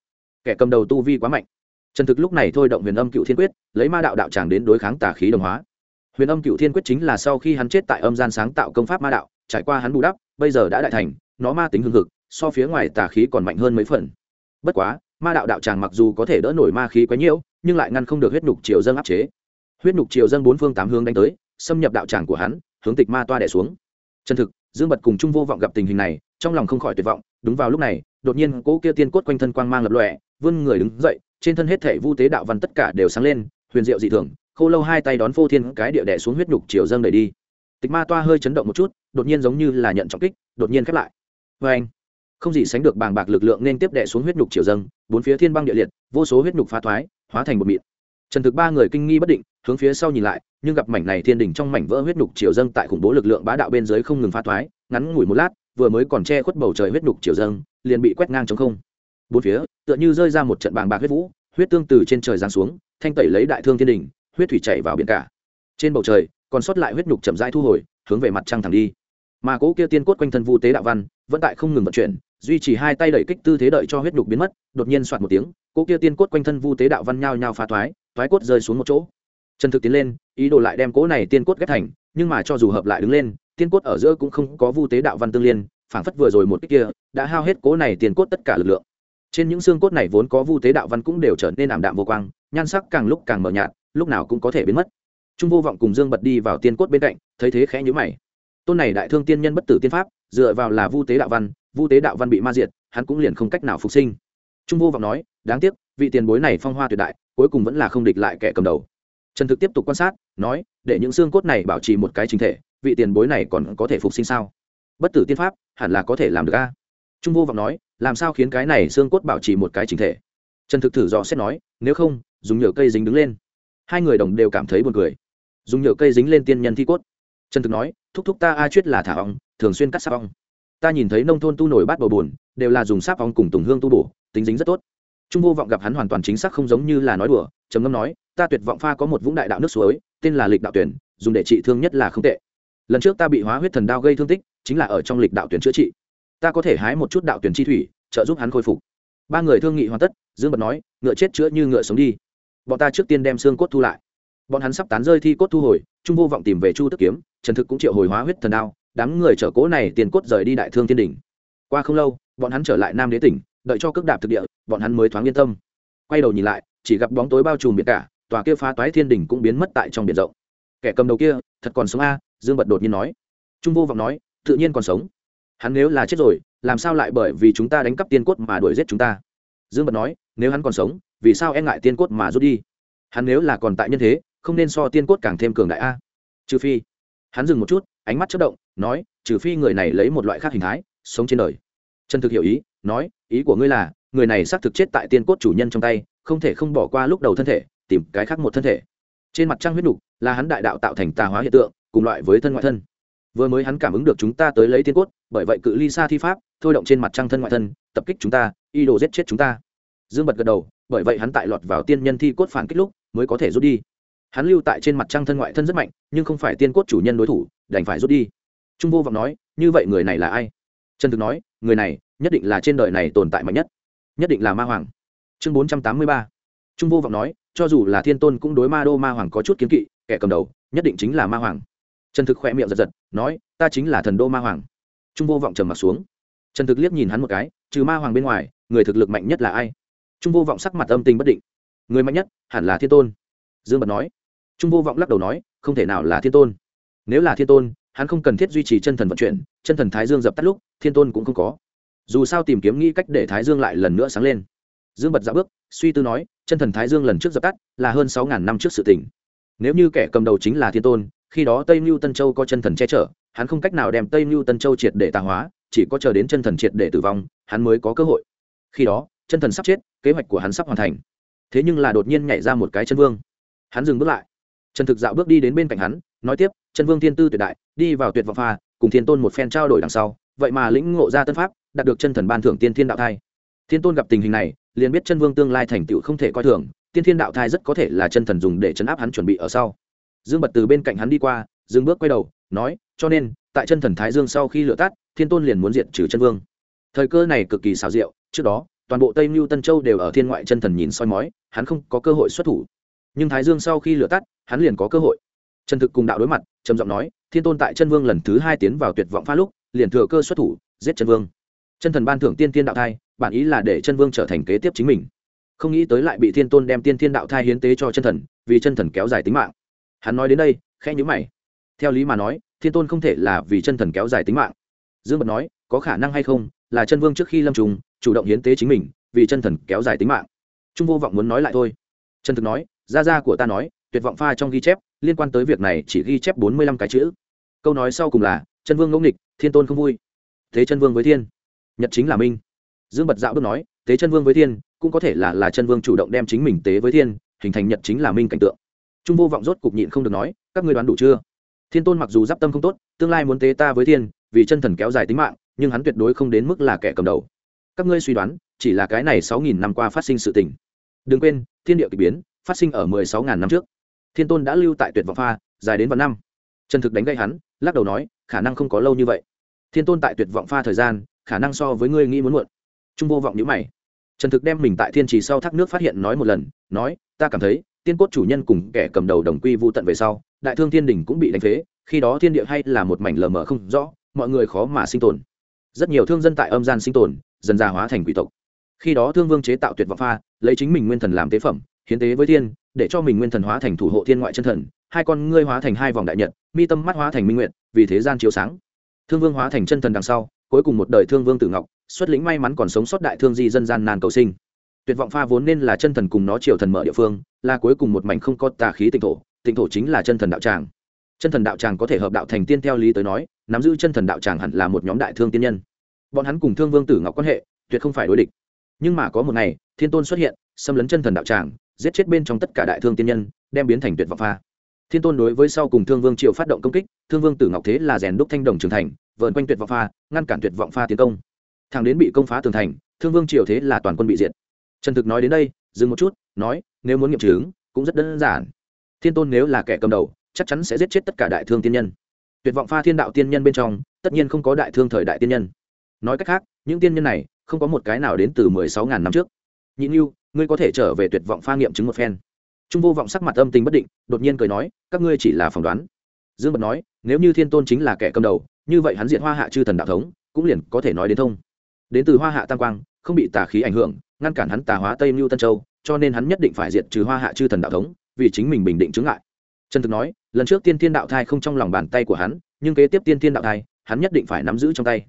Kẻ cầm đầu tu vi quá mạnh. Trần thực lúc này thôi động huyền âm cựu thiên quyết, lấy ma đạo đạo tràng đến đối kháng tà khí đồng hóa. Huyền âm cựu thiên quyết chính là sau khi hắn chết tại âm gian sáng tạo công pháp ma đạo, trải qua hắn bù đắp, bây giờ đã đại thành, nó ma tính hương thực so phía ngoài tà khí còn mạnh hơn mấy phần bất quá, ma đạo đạo tràng mặc dù có thể đỡ nổi ma khí quá nhiễu nhưng lại ngăn không được huyết nhục triều dân áp chế. Huyết nhục triều dân bốn phương tám hướng đánh tới, xâm nhập đạo tràng của hắn, hướng tịch ma toa đẻ xuống. Chân thực, dương bật cùng trung vô vọng gặp tình hình này, trong lòng không khỏi tuyệt vọng, đúng vào lúc này, đột nhiên cỗ kia tiên cốt quanh thân quang mang lập lòe, vươn người đứng dậy, trên thân hết thể vu tế đạo văn tất cả đều sáng lên, huyền diệu dị thường, khô lâu hai tay đón phô thiên cái địa đẻ xuống huyết nhục triều dâng đẩy đi. Tịch ma toa hơi chấn động một chút, đột nhiên giống như là nhận trọng kích, đột nhiên khép lại. Vê anh không gì sánh được bàng bạc lực lượng nên tiếp đệ xuống huyết nhục triều dâng, bốn phía thiên băng địa liệt, vô số huyết nhục phá thoái, hóa thành một mịn. Trần thực ba người kinh nghi bất định, hướng phía sau nhìn lại, nhưng gặp mảnh này thiên đỉnh trong mảnh vỡ huyết nhục triều dâng tại khủng bố lực lượng bá đạo bên dưới không ngừng phá thoái, ngắn ngủi một lát, vừa mới còn che khuất bầu trời huyết nhục triều dâng, liền bị quét ngang trong không. Bốn phía, tựa như rơi ra một trận bàng bạc huyết vũ, huyết tương từ trên trời giáng xuống, thanh tẩy lấy đại thương thiên đình huyết thủy chảy vào biển cả. Trên bầu trời, còn sót lại huyết nhục chậm rãi thu hồi, hướng về mặt trăng thẳng đi. Mà cố kia tiên cốt quanh thân vu tế đạo văn, vẫn tại không ngừng vận chuyển duy trì hai tay đẩy kích tư thế đợi cho huyết nhục biến mất, đột nhiên soạt một tiếng cố kia tiên cốt quanh thân vu tế đạo văn nhao nhao phá thoái thoái cốt rơi xuống một chỗ. Trần thực tiến lên, ý đồ lại đem cố này tiên cốt ghép thành, nhưng mà cho dù hợp lại đứng lên, tiên cốt ở giữa cũng không có vu tế đạo văn tương liên, phảng phất vừa rồi một kích kia, đã hao hết cố này tiên cốt tất cả lực lượng. Trên những xương cốt này vốn có vu tế đạo văn cũng đều trở nên ảm đạm vô quang, nhan sắc càng lúc càng mờ nhạt, lúc nào cũng có thể biến mất. Trung vô vọng cùng dương bật đi vào tiên cốt bên cạnh, thấy thế khẽ nhữ mày. Tôn này đại thương tiên nhân bất tử tiên pháp, dựa vào là vu tế đạo văn vu tế đạo văn bị ma diệt, hắn cũng liền không cách nào phục sinh. Trung vô vọng nói, đáng tiếc, vị tiền bối này phong hoa tuyệt đại, cuối cùng vẫn là không địch lại kẻ cầm đầu. Trần thực tiếp tục quan sát, nói, để những xương cốt này bảo trì một cái chính thể, vị tiền bối này còn có thể phục sinh sao? Bất tử tiên pháp, hẳn là có thể làm được a. Trung vô vọng nói, làm sao khiến cái này xương cốt bảo trì một cái chính thể? Trần thực thử dò xét nói, nếu không, dùng nhựa cây dính đứng lên. Hai người đồng đều cảm thấy buồn cười. Dùng nhựa cây dính lên tiên nhân thi cốt. Trần thực nói, thúc thúc ta a chuyết là thả ong, thường xuyên cắt xa ong ta nhìn thấy nông thôn tu nổi bát bầu bùn đều là dùng sáp ong cùng tùng hương tu bổ, tính dính rất tốt. Trung vô vọng gặp hắn hoàn toàn chính xác không giống như là nói đùa, trầm ngâm nói, ta tuyệt vọng pha có một vũng đại đạo nước suối, tên là lịch đạo tuyển, dùng để trị thương nhất là không tệ. Lần trước ta bị hóa huyết thần đao gây thương tích, chính là ở trong lịch đạo tuyển chữa trị. Ta có thể hái một chút đạo tuyển chi thủy, trợ giúp hắn khôi phục. Ba người thương nghị hoàn tất, dương bật nói, ngựa chết chữa như ngựa sống đi. Bọn ta trước tiên đem xương cốt thu lại. Bọn hắn sắp tán rơi thi cốt thu hồi, trung vô vọng tìm về chu tức kiếm, trần thực cũng triệu hồi hóa huyết thần đao đám người chở cố này tiền cốt rời đi đại thương thiên đình. Qua không lâu, bọn hắn trở lại nam đế tỉnh, đợi cho cước đạp thực địa, bọn hắn mới thoáng yên tâm. Quay đầu nhìn lại, chỉ gặp bóng tối bao trùm biển cả, tòa kia phá toái thiên đình cũng biến mất tại trong biển rộng. Kẻ cầm đầu kia, thật còn sống a? Dương bật đột nhiên nói. Trung vô vọng nói, tự nhiên còn sống. Hắn nếu là chết rồi, làm sao lại bởi vì chúng ta đánh cắp tiên cốt mà đuổi giết chúng ta? Dương bật nói, nếu hắn còn sống, vì sao e ngại tiên cốt mà rút đi? Hắn nếu là còn tại nhân thế, không nên so tiên cốt càng thêm cường đại a? Trừ phi, hắn dừng một chút, ánh mắt chất động nói, trừ phi người này lấy một loại khác hình thái, sống trên đời. Trần thực hiểu ý, nói, ý của ngươi là, người này xác thực chết tại tiên cốt chủ nhân trong tay, không thể không bỏ qua lúc đầu thân thể, tìm cái khác một thân thể. Trên mặt trăng huyết nục, là hắn đại đạo tạo thành tà hóa hiện tượng, cùng loại với thân ngoại thân. Vừa mới hắn cảm ứng được chúng ta tới lấy tiên cốt, bởi vậy cự ly xa thi pháp, thôi động trên mặt trăng thân ngoại thân, tập kích chúng ta y đồ giết chết chúng ta. Dương bật gật đầu, bởi vậy hắn tại lọt vào tiên nhân thi cốt phản kích lúc, mới có thể rút đi. Hắn lưu tại trên mặt trăng thân ngoại thân rất mạnh, nhưng không phải tiên cốt chủ nhân đối thủ, đành phải rút đi trung vô vọng nói, như vậy người này là ai? Trần thực nói, người này nhất định là trên đời này tồn tại mạnh nhất nhất định là ma hoàng. Chương bốn trăm tám mươi ba. Trung vô vọng nói, cho dù là thiên tôn cũng đối ma đô ma hoàng có chút kiến kỵ, kẻ cầm đầu nhất định chính là ma hoàng. Trần thực khỏe miệng giật giật, nói, ta chính là thần đô ma hoàng. Trung vô vọng trầm m ặ t xuống. Trần thực liếc nhìn hắn một cái, trừ ma hoàng bên ngoài, người thực lực mạnh nhất là ai? Trung vô vọng sắc mặt âm tình bất định. Người mạnh nhất hẳn là thiên tôn. Dương bật nói. Trung vô vọng lắc đầu nói, không thể nào là thiên tôn. Nếu là thiên tôn hắn không cần thiết duy trì chân thần vận chuyển, chân thần thái dương dập tắt lúc, thiên tôn cũng không có. Dù sao tìm kiếm nghĩ cách để thái dương lại lần nữa sáng lên. Dương bật dạo bước, suy tư nói, chân thần thái dương lần trước dập tắt là hơn sáu ngàn năm trước sự tỉnh nếu như kẻ cầm đầu chính là thiên tôn, khi đó tây mưu tân châu có chân thần che chở, hắn không cách nào đem tây mưu tân châu triệt để tà hóa, chỉ có chờ đến chân thần triệt để tử vong, hắn mới có cơ hội. Khi đó, chân thần sắp chết, kế hoạch của hắn sắp hoàn thành. Thế nhưng là đột nhiên nhảy ra một cái chân vương. Hắn dừng bước lại. Trần thực dạo bước đi đến bên cạnh hắn nói tiếp, chân vương thiên tư tuyệt đại, đi vào tuyệt vọng pha, cùng thiên tôn một phen trao đổi đằng sau, vậy mà lĩnh ngộ ra tân pháp, đạt được chân thần ban thưởng tiên thiên đạo thai. Thiên tôn gặp tình hình này, liền biết chân vương tương lai thành tựu không thể coi thường, tiên thiên đạo thai rất có thể là chân thần dùng để chấn áp hắn chuẩn bị ở sau. Dương bật từ bên cạnh hắn đi qua dương bước quay đầu, nói, cho nên, tại chân thần thái dương sau khi lựa tắt, thiên tôn liền muốn diệt trừ chân vương. Thời cơ này cực kỳ xảo diệu, trước đó, toàn bộ tây mưu tân châu đều ở thiên ngoại chân thần nhìn soi mói, hắn không có cơ hội xuất thủ. Nhưng thái dương sau khi lựa tắt, hắn liền có cơ hội trần thực cùng đạo đối mặt, trầm giọng nói, thiên tôn tại chân vương lần thứ hai tiến vào tuyệt vọng pha lúc, liền thừa cơ xuất thủ, giết chân vương. Chân thần ban thưởng tiên thiên đạo thai, bản ý là để chân vương trở thành kế tiếp chính mình. Không nghĩ tới lại bị thiên tôn đem tiên thiên đạo thai hiến tế cho chân thần, vì chân thần kéo dài tính mạng. Hắn nói đến đây khe nhữ mày. Theo lý mà nói, thiên tôn không thể là vì chân thần kéo dài tính mạng. Dương bật nói, có khả năng hay không, là chân vương trước khi lâm trùng, chủ động hiến tế chính mình, vì chân thần kéo dài tính mạng. Trung vô vọng muốn nói lại thôi. Chân thực nói, gia gia của ta nói, tuyệt vọng pha trong ghi chép liên quan tới việc này chỉ ghi chép bốn mươi lăm cái chữ. Câu nói sau cùng là, chân vương ngẫu nghịch, thiên tôn không vui. Thế chân vương với thiên. Nhật chính là minh. Dương bật dạo bước nói tế chân vương với thiên, cũng có thể là là chân vương chủ động đem chính mình tế với thiên, hình thành nhật chính là minh cảnh tượng. Trung vô vọng rốt cục nhịn không được nói, các ngươi đoán đủ chưa? Thiên tôn mặc dù d i p tâm không tốt, tương lai muốn tế ta với thiên, vì chân thần kéo dài tính mạng, nhưng hắn tuyệt đối không đến mức là kẻ cầm đầu. Các ngươi suy đoán, chỉ là cái này sáu nghìn năm qua phát sinh sự tình. Đừng quên, thiên địa k ỳ biến, phát sinh ở mười sáu ngàn năm trước thiên tôn đã lưu tại tuyệt vọng pha, dài đến vạn năm. Trần thực đánh gây hắn, lắc đầu nói, khả năng không có lâu như vậy. Thiên tôn tại tuyệt vọng pha thời gian, khả năng so với ngươi nghĩ muốn muộn. Trung vô vọng nhữ mày. Trần thực đem mình tại thiên trì sau thác nước phát hiện nói một lần, nói, ta cảm thấy, tiên cốt chủ nhân cùng kẻ cầm đầu đồng quy vô tận về sau, đại thương thiên đình cũng bị đánh phế, khi đó thiên địa hay là một mảnh lờ mờ không rõ, mọi người khó mà sinh tồn. Rất nhiều thương dân tại âm gian sinh tồn, dần già hóa thành quỷ tộc. Khi đó thương vương chế tạo tuyệt vọng pha, lấy chính mình nguyên thần làm tế phẩm hiến tế với thiên, để cho mình nguyên thần hóa thành thủ hộ thiên ngoại chân thần, hai con ngươi hóa thành hai vòng đại nhật, mi tâm mắt hóa thành minh nguyện vì thế gian chiếu sáng. Thương vương hóa thành chân thần đằng sau, cuối cùng một đời thương vương tử ngọc, xuất lĩnh may mắn còn sống sót đại thương di dân gian nàn cầu sinh. Tuyệt vọng pha vốn nên là chân thần cùng nó triều thần mở địa phương, là cuối cùng một mảnh không có tà khí tịnh thổ tịnh thổ chính là chân thần đạo tràng. Chân thần đạo tràng có thể hợp đạo thành tiên theo lý tới nói, nắm giữ chân thần đạo tràng hẳn là một nhóm đại thương tiên nhân. Bọn hắn cùng thương vương tử ngọc quan hệ, tuyệt không phải đối địch. Nhưng mà có một ngày, thiên tôn xuất hiện, xâm lấn chân thần đạo tràng giết chết bên trong tất cả đại thương tiên nhân, đem biến thành tuyệt vọng pha. Thiên tôn đối với sau cùng thương vương triều phát động công kích, thương vương tử ngọc thế là rèn đúc thanh đồng trường thành vợn quanh tuyệt vọng pha, ngăn cản tuyệt vọng pha tiến công. Thằng đến bị công phá tường thành, thương vương triều thế là toàn quân bị diệt. Trần thực nói đến đây, dừng một chút, nói, nếu muốn nghiệm chứng, cũng rất đơn giản. Thiên tôn nếu là kẻ cầm đầu, chắc chắn sẽ giết chết tất cả đại thương tiên nhân. Tuyệt vọng pha thiên đạo tiên nhân bên trong, tất nhiên không có đại thương thời đại tiên nhân. Nói cách khác, những tiên nhân này, không có một cái nào đến từ mười sáu ngàn năm trước. Nhị như ngươi có thể trở về tuyệt vọng pha nghiệm chứng một phen. Trung vô vọng sắc mặt âm tình bất định, đột nhiên cười nói, các ngươi chỉ là phỏng đoán. Dương bật nói, nếu như thiên tôn chính là kẻ cầm đầu, như vậy hắn diện hoa hạ chư thần đạo thống, cũng liền có thể nói đến thông. Đến từ hoa hạ tam quang, không bị tà khí ảnh hưởng, ngăn cản hắn tà hóa tây mưu tân châu, cho nên hắn nhất định phải diệt trừ hoa hạ chư thần đạo thống, vì chính mình bình định chứng ngại. Trần thực nói, lần trước tiên thiên đạo thai không trong lòng bàn tay của hắn, nhưng kế tiếp tiên thiên đạo thai, hắn nhất định phải nắm giữ trong tay.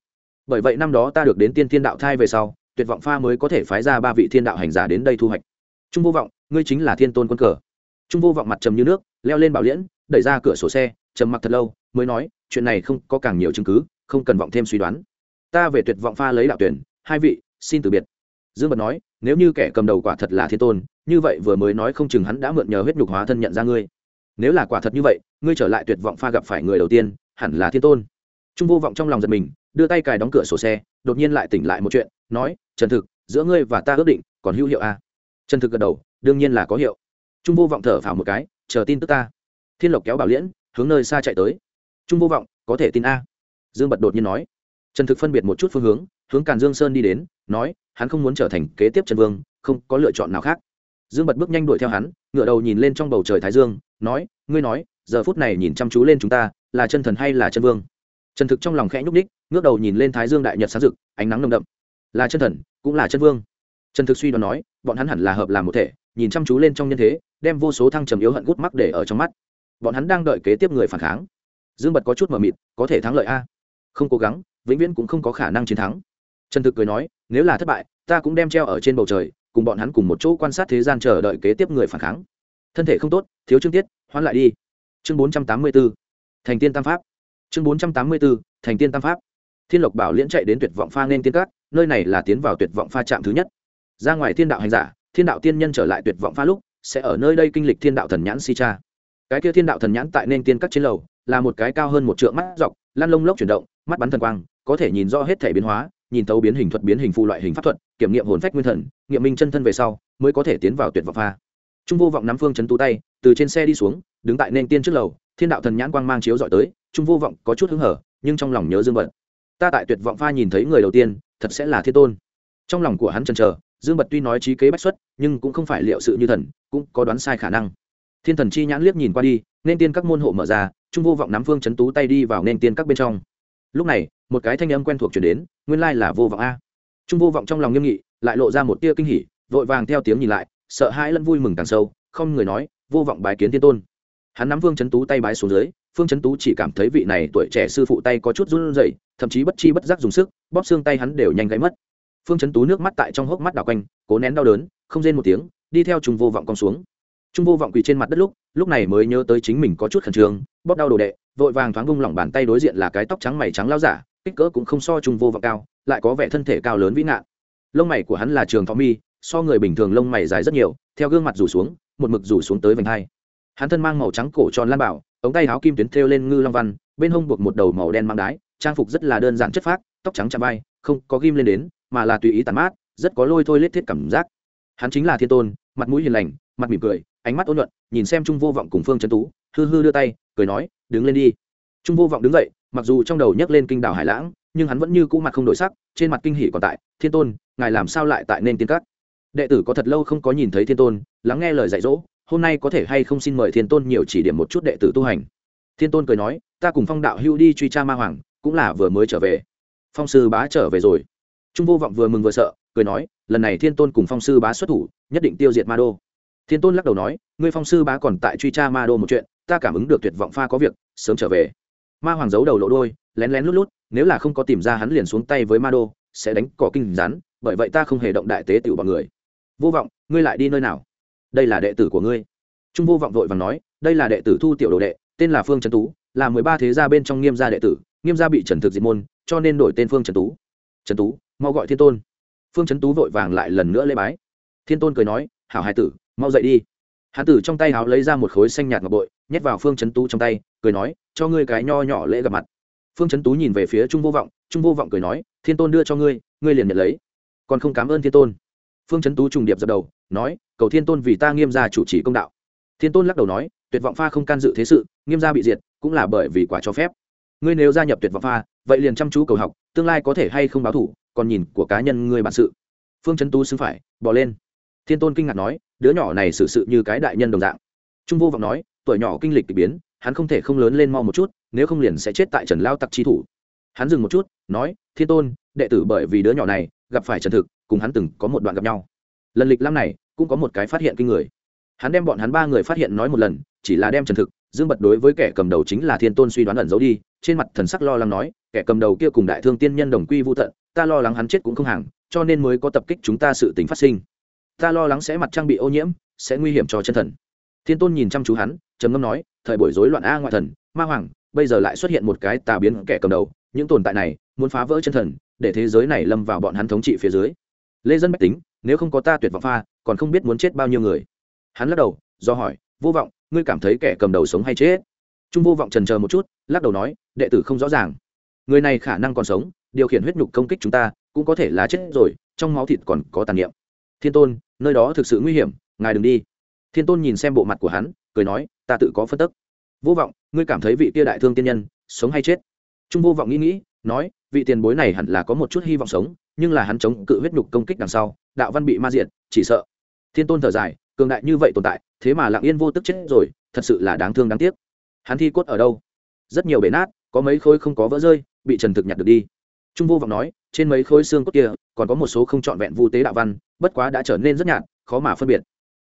Bởi vậy năm đó ta được đến tiên thiên đạo thai về sau tuyệt vọng pha mới có thể phái ra ba vị thiên đạo hành giả đến đây thu hoạch. Trung vô vọng, ngươi chính là thiên tôn quân cờ. Trung vô vọng mặt trầm như nước, leo lên bảo liễn, đẩy ra cửa sổ xe, trầm mặc thật lâu, mới nói, chuyện này không có càng nhiều chứng cứ, không cần vọng thêm suy đoán. Ta về tuyệt vọng pha lấy đạo tuyển, hai vị, xin từ biệt. Dương bật nói, nếu như kẻ cầm đầu quả thật là thiên tôn, như vậy vừa mới nói không chừng hắn đã mượn nhờ huyết nhục hóa thân nhận ra ngươi. Nếu là quả thật như vậy, ngươi trở lại tuyệt vọng pha gặp phải người đầu tiên, hẳn là thiên tôn. Trung vô vọng trong lòng giật mình, đưa tay cài đóng cửa sổ xe, đột nhiên lại tỉnh lại một chuyện, nói trần thực, giữa ngươi và ta ước định, còn hữu hiệu à? trần thực gật đầu, đương nhiên là có hiệu. Trung vô vọng thở phào một cái, chờ tin tức ta. Thiên lộc kéo bảo liễn, hướng nơi xa chạy tới. Trung vô vọng, có thể tin a. Dương bật đột nhiên nói. Trần thực phân biệt một chút phương hướng hướng càn dương sơn đi đến, nói, hắn không muốn trở thành kế tiếp trần vương, không có lựa chọn nào khác. Dương bật bước nhanh đuổi theo hắn ngựa đầu nhìn lên trong bầu trời thái dương, nói, ngươi nói, giờ phút này nhìn chăm chú lên chúng ta, là chân thần hay là chân vương? Trần thực trong lòng khẽ nhúc ních ngước đầu nhìn lên thái dương đại nhật sáng rực, ánh nắng nồng đậm là chân thần, cũng là chân vương. Trần thực suy đoán nói, bọn hắn hẳn là hợp làm một thể, nhìn chăm chú lên trong nhân thế, đem vô số thăng trầm yếu hận gút mắc để ở trong mắt. Bọn hắn đang đợi kế tiếp người phản kháng. Dương bật có chút mờ mịt, có thể thắng lợi a? Không cố gắng, vĩnh viễn cũng không có khả năng chiến thắng. Trần thực cười nói, nếu là thất bại, ta cũng đem treo ở trên bầu trời, cùng bọn hắn cùng một chỗ quan sát thế gian chờ đợi kế tiếp người phản kháng. Thân thể không tốt, thiếu chương tiết hoán lại đi. Chương bốn trăm tám mươi b ố thành tiên tam pháp. Chương bốn trăm tám mươi b ố thành tiên tam pháp. Thiên lộc bảo liễn chạy đến tuyệt vọng pha nên tiên cát nơi này là tiến vào tuyệt vọng pha trạm thứ nhất. Ra ngoài thiên đạo hành giả, thiên đạo tiên nhân trở lại tuyệt vọng pha lúc, sẽ ở nơi đây kinh lịch thiên đạo thần nhãn si cha. Cái kia thiên đạo thần nhãn tại nên tiên các trên lầu, là một cái cao hơn một trượng mắt dọc, lăn lông lốc chuyển động, mắt bắn thần quang, có thể nhìn rõ hết thể biến hóa, nhìn tấu biến hình thuật biến hình phụ loại hình pháp thuật, kiểm nghiệm hồn phách nguyên thần, nghiệm minh chân thân về sau, mới có thể tiến vào tuyệt vọng pha. Trung vô vọng nắm phương chấn tú tay, từ trên xe đi xuống, đứng tại nên tiên trước lầu, thiên đạo thần nhãn quang mang chiếu dọi tới, trung vô vọng có chút hứng hở, nhưng trong lòng nhớ dương vận. Ta tại tuyệt vọng pha nhìn thấy người đầu tiên thật sẽ là thiên tôn. Trong lòng của hắn chần chờ, dương bật tuy nói trí kế bách xuất, nhưng cũng không phải liệu sự như thần, cũng có đoán sai khả năng. Thiên thần chi nhãn liếc nhìn qua đi, nên tiên các môn hộ mở ra, trung vô vọng nắm phương chấn tú tay đi vào nên tiên các bên trong. Lúc này, một cái thanh âm quen thuộc chuyển đến, nguyên lai là vô vọng a. Trung vô vọng trong lòng nghiêm nghị, lại lộ ra một tia kinh hỉ, vội vàng theo tiếng nhìn lại, sợ hãi lẫn vui mừng càng sâu, không người nói, vô vọng bái kiến thiên tôn. Hắn nắm phương chấn tú tay bái xuống dưới, phương chấn tú chỉ cảm thấy vị này tuổi trẻ sư phụ tay có chút run rẩy thậm chí bất chi bất giác dùng sức, bóp xương tay hắn đều nhanh gãy mất. Phương chấn tú nước mắt tại trong hốc mắt đảo quanh, cố nén đau đớn, không rên một tiếng, đi theo trung vô vọng con xuống. Trung vô vọng quỳ trên mặt đất lúc lúc này mới nhớ tới chính mình có chút khẩn trương, bóp đau đồ đệ, vội vàng thoáng vung lỏng bàn tay đối diện là cái tóc trắng mày trắng lao giả, kích cỡ cũng không so trung vô vọng cao, lại có vẻ thân thể cao lớn vĩ ngạn lông mày của hắn là trường thọ mi, so người bình thường lông mày dài rất nhiều, theo gương mặt rủ xuống, một mực rủ xuống tới vành hai. Hắn thân mang màu trắng cổ tròn lan bảo, ống tay áo kim tuyến thêu lên ngư long văn, bên hông buộc một đầu màu đen mang đái trang phục rất là đơn giản chất phác, tóc trắng chạm vai, không có ghim lên đến, mà là tùy ý tàn mát, rất có lôi thôi lết thiết cảm giác. Hắn chính là thiên tôn, mặt mũi hiền lành, mặt mỉm cười, ánh mắt ôn luận nhìn xem trung vô vọng cùng phương trấn tú, hư hư đưa tay, cười nói, đứng lên đi. Trung vô vọng đứng dậy, mặc dù trong đầu nhấc lên kinh đảo hải lãng, nhưng hắn vẫn như cũ mặt không đổi sắc, trên mặt kinh hỉ còn tại, thiên tôn, ngài làm sao lại tại nên tiên cát đệ tử có thật lâu không có nhìn thấy thiên tôn, lắng nghe lời dạy dỗ, hôm nay có thể hay không xin mời thiên tôn nhiều chỉ điểm một chút đệ tử tu hành? Thiên tôn cười nói, ta cùng phong đạo hưu đi truy tra ma hoàng cũng là vừa mới trở về. Phong sư bá trở về rồi. Trung vô vọng vừa mừng vừa sợ, cười nói, lần này thiên tôn cùng phong sư bá xuất thủ, nhất định tiêu diệt ma đô. Thiên tôn lắc đầu nói, ngươi phong sư bá còn tại truy tra ma đô một chuyện, ta cảm ứng được tuyệt vọng pha có việc, sớm trở về. Ma hoàng giấu đầu lộ đôi, lén lén lút lút, nếu là không có tìm ra hắn liền xuống tay với ma đô, sẽ đánh cỏ kinh rắn, bởi vậy ta không hề động đại tế tiểu bọn người. Vô vọng, ngươi lại đi nơi nào? Đây là đệ tử của ngươi. Trung vô vọng vội vàng nói, đây là đệ tử thu tiểu đồ đệ, tên là phương trấn tú, là mười ba thế gia bên trong nghiêm gia đệ tử nghiêm gia bị trần thực diệt môn, cho nên đổi tên phương Trần tú. Trần tú, mau gọi thiên tôn. Phương trấn tú vội vàng lại lần nữa lễ bái. Thiên tôn cười nói, hảo hai tử, mau dậy đi. Hán tử trong tay háo lấy ra một khối xanh nhạt ngọc bội, nhét vào phương trấn tú trong tay, cười nói, cho ngươi cái nho nhỏ lễ gặp mặt. Phương trấn tú nhìn về phía trung vô vọng, trung vô vọng cười nói, thiên tôn đưa cho ngươi ngươi liền nhận lấy. Còn không cảm ơn thiên tôn. Phương trấn tú trùng điệp dập đầu, nói, cầu thiên tôn vì ta nghiêm gia chủ trì công đạo. Thiên tôn lắc đầu nói, tuyệt vọng pha không can dự thế sự, nghiêm gia bị diệt, cũng là bởi vì quả cho phép ngươi nếu gia nhập tuyệt vọng pha, vậy liền chăm chú cầu học, tương lai có thể hay không báo thủ, còn nhìn của cá nhân ngươi bản sự. Phương trấn Tu xứng phải, bỏ lên. Thiên tôn kinh ngạc nói, đứa nhỏ này xử sự như cái đại nhân đồng dạng. Trung vô vọng nói, tuổi nhỏ kinh lịch k ỳ biến, hắn không thể không lớn lên mau một chút, nếu không liền sẽ chết tại trần lao tặc chi thủ. Hắn dừng một chút, nói, thiên tôn, đệ tử bởi vì đứa nhỏ này, gặp phải trần thực, cùng hắn từng có một đoạn gặp nhau. Lần lịch lam này, cũng có một cái phát hiện kinh người. Hắn đem bọn hắn ba người phát hiện nói một lần, chỉ là đem trần thực, dương bật đối với kẻ cầm đầu chính là thiên tôn suy đoán ẩn giấu đi trên mặt thần sắc lo lắng nói, kẻ cầm đầu kia cùng đại thương tiên nhân đồng quy vô tận, ta lo lắng hắn chết cũng không hàng, cho nên mới có tập kích chúng ta sự tính phát sinh. Ta lo lắng sẽ mặt trang bị ô nhiễm, sẽ nguy hiểm cho chân thần. Thiên tôn nhìn chăm chú hắn, trầm ngâm nói, thời buổi rối loạn a ngoại thần, ma hoàng, bây giờ lại xuất hiện một cái tà biến kẻ cầm đầu, những tồn tại này muốn phá vỡ chân thần, để thế giới này lâm vào bọn hắn thống trị phía dưới. Lê dân bách tính, nếu không có ta tuyệt vọng pha, còn không biết muốn chết bao nhiêu người. Hắn lắc đầu, do hỏi, vô vọng, ngươi cảm thấy kẻ cầm đầu sống hay chết? Trung vô vọng trần chờ một chút, lắc đầu nói, đệ tử không rõ ràng. Người này khả năng còn sống, điều khiển huyết nhục công kích chúng ta, cũng có thể là chết rồi, trong máu thịt còn có tàn niệm. Thiên tôn, nơi đó thực sự nguy hiểm, ngài đừng đi. Thiên tôn nhìn xem bộ mặt của hắn, cười nói, ta tự có phân tức. Vô vọng, ngươi cảm thấy vị kia đại thương tiên nhân sống hay chết? Trung vô vọng nghĩ nghĩ, nói, vị tiền bối này hẳn là có một chút hy vọng sống, nhưng là hắn chống cự huyết nhục công kích đằng sau, đạo văn bị ma diện chỉ sợ. Thiên tôn thở dài, cường đại như vậy tồn tại, thế mà lặng yên vô tức chết rồi, thật sự là đáng thương đáng tiếc hắn thi cốt ở đâu? Rất nhiều bể nát, có mấy khối không có vỡ rơi, bị trần thực nhặt được đi. Trung vô vọng nói, trên mấy khối xương cốt kia, còn có một số không trọn vẹn vu tế đạo văn, bất quá đã trở nên rất nhạt, khó mà phân biệt.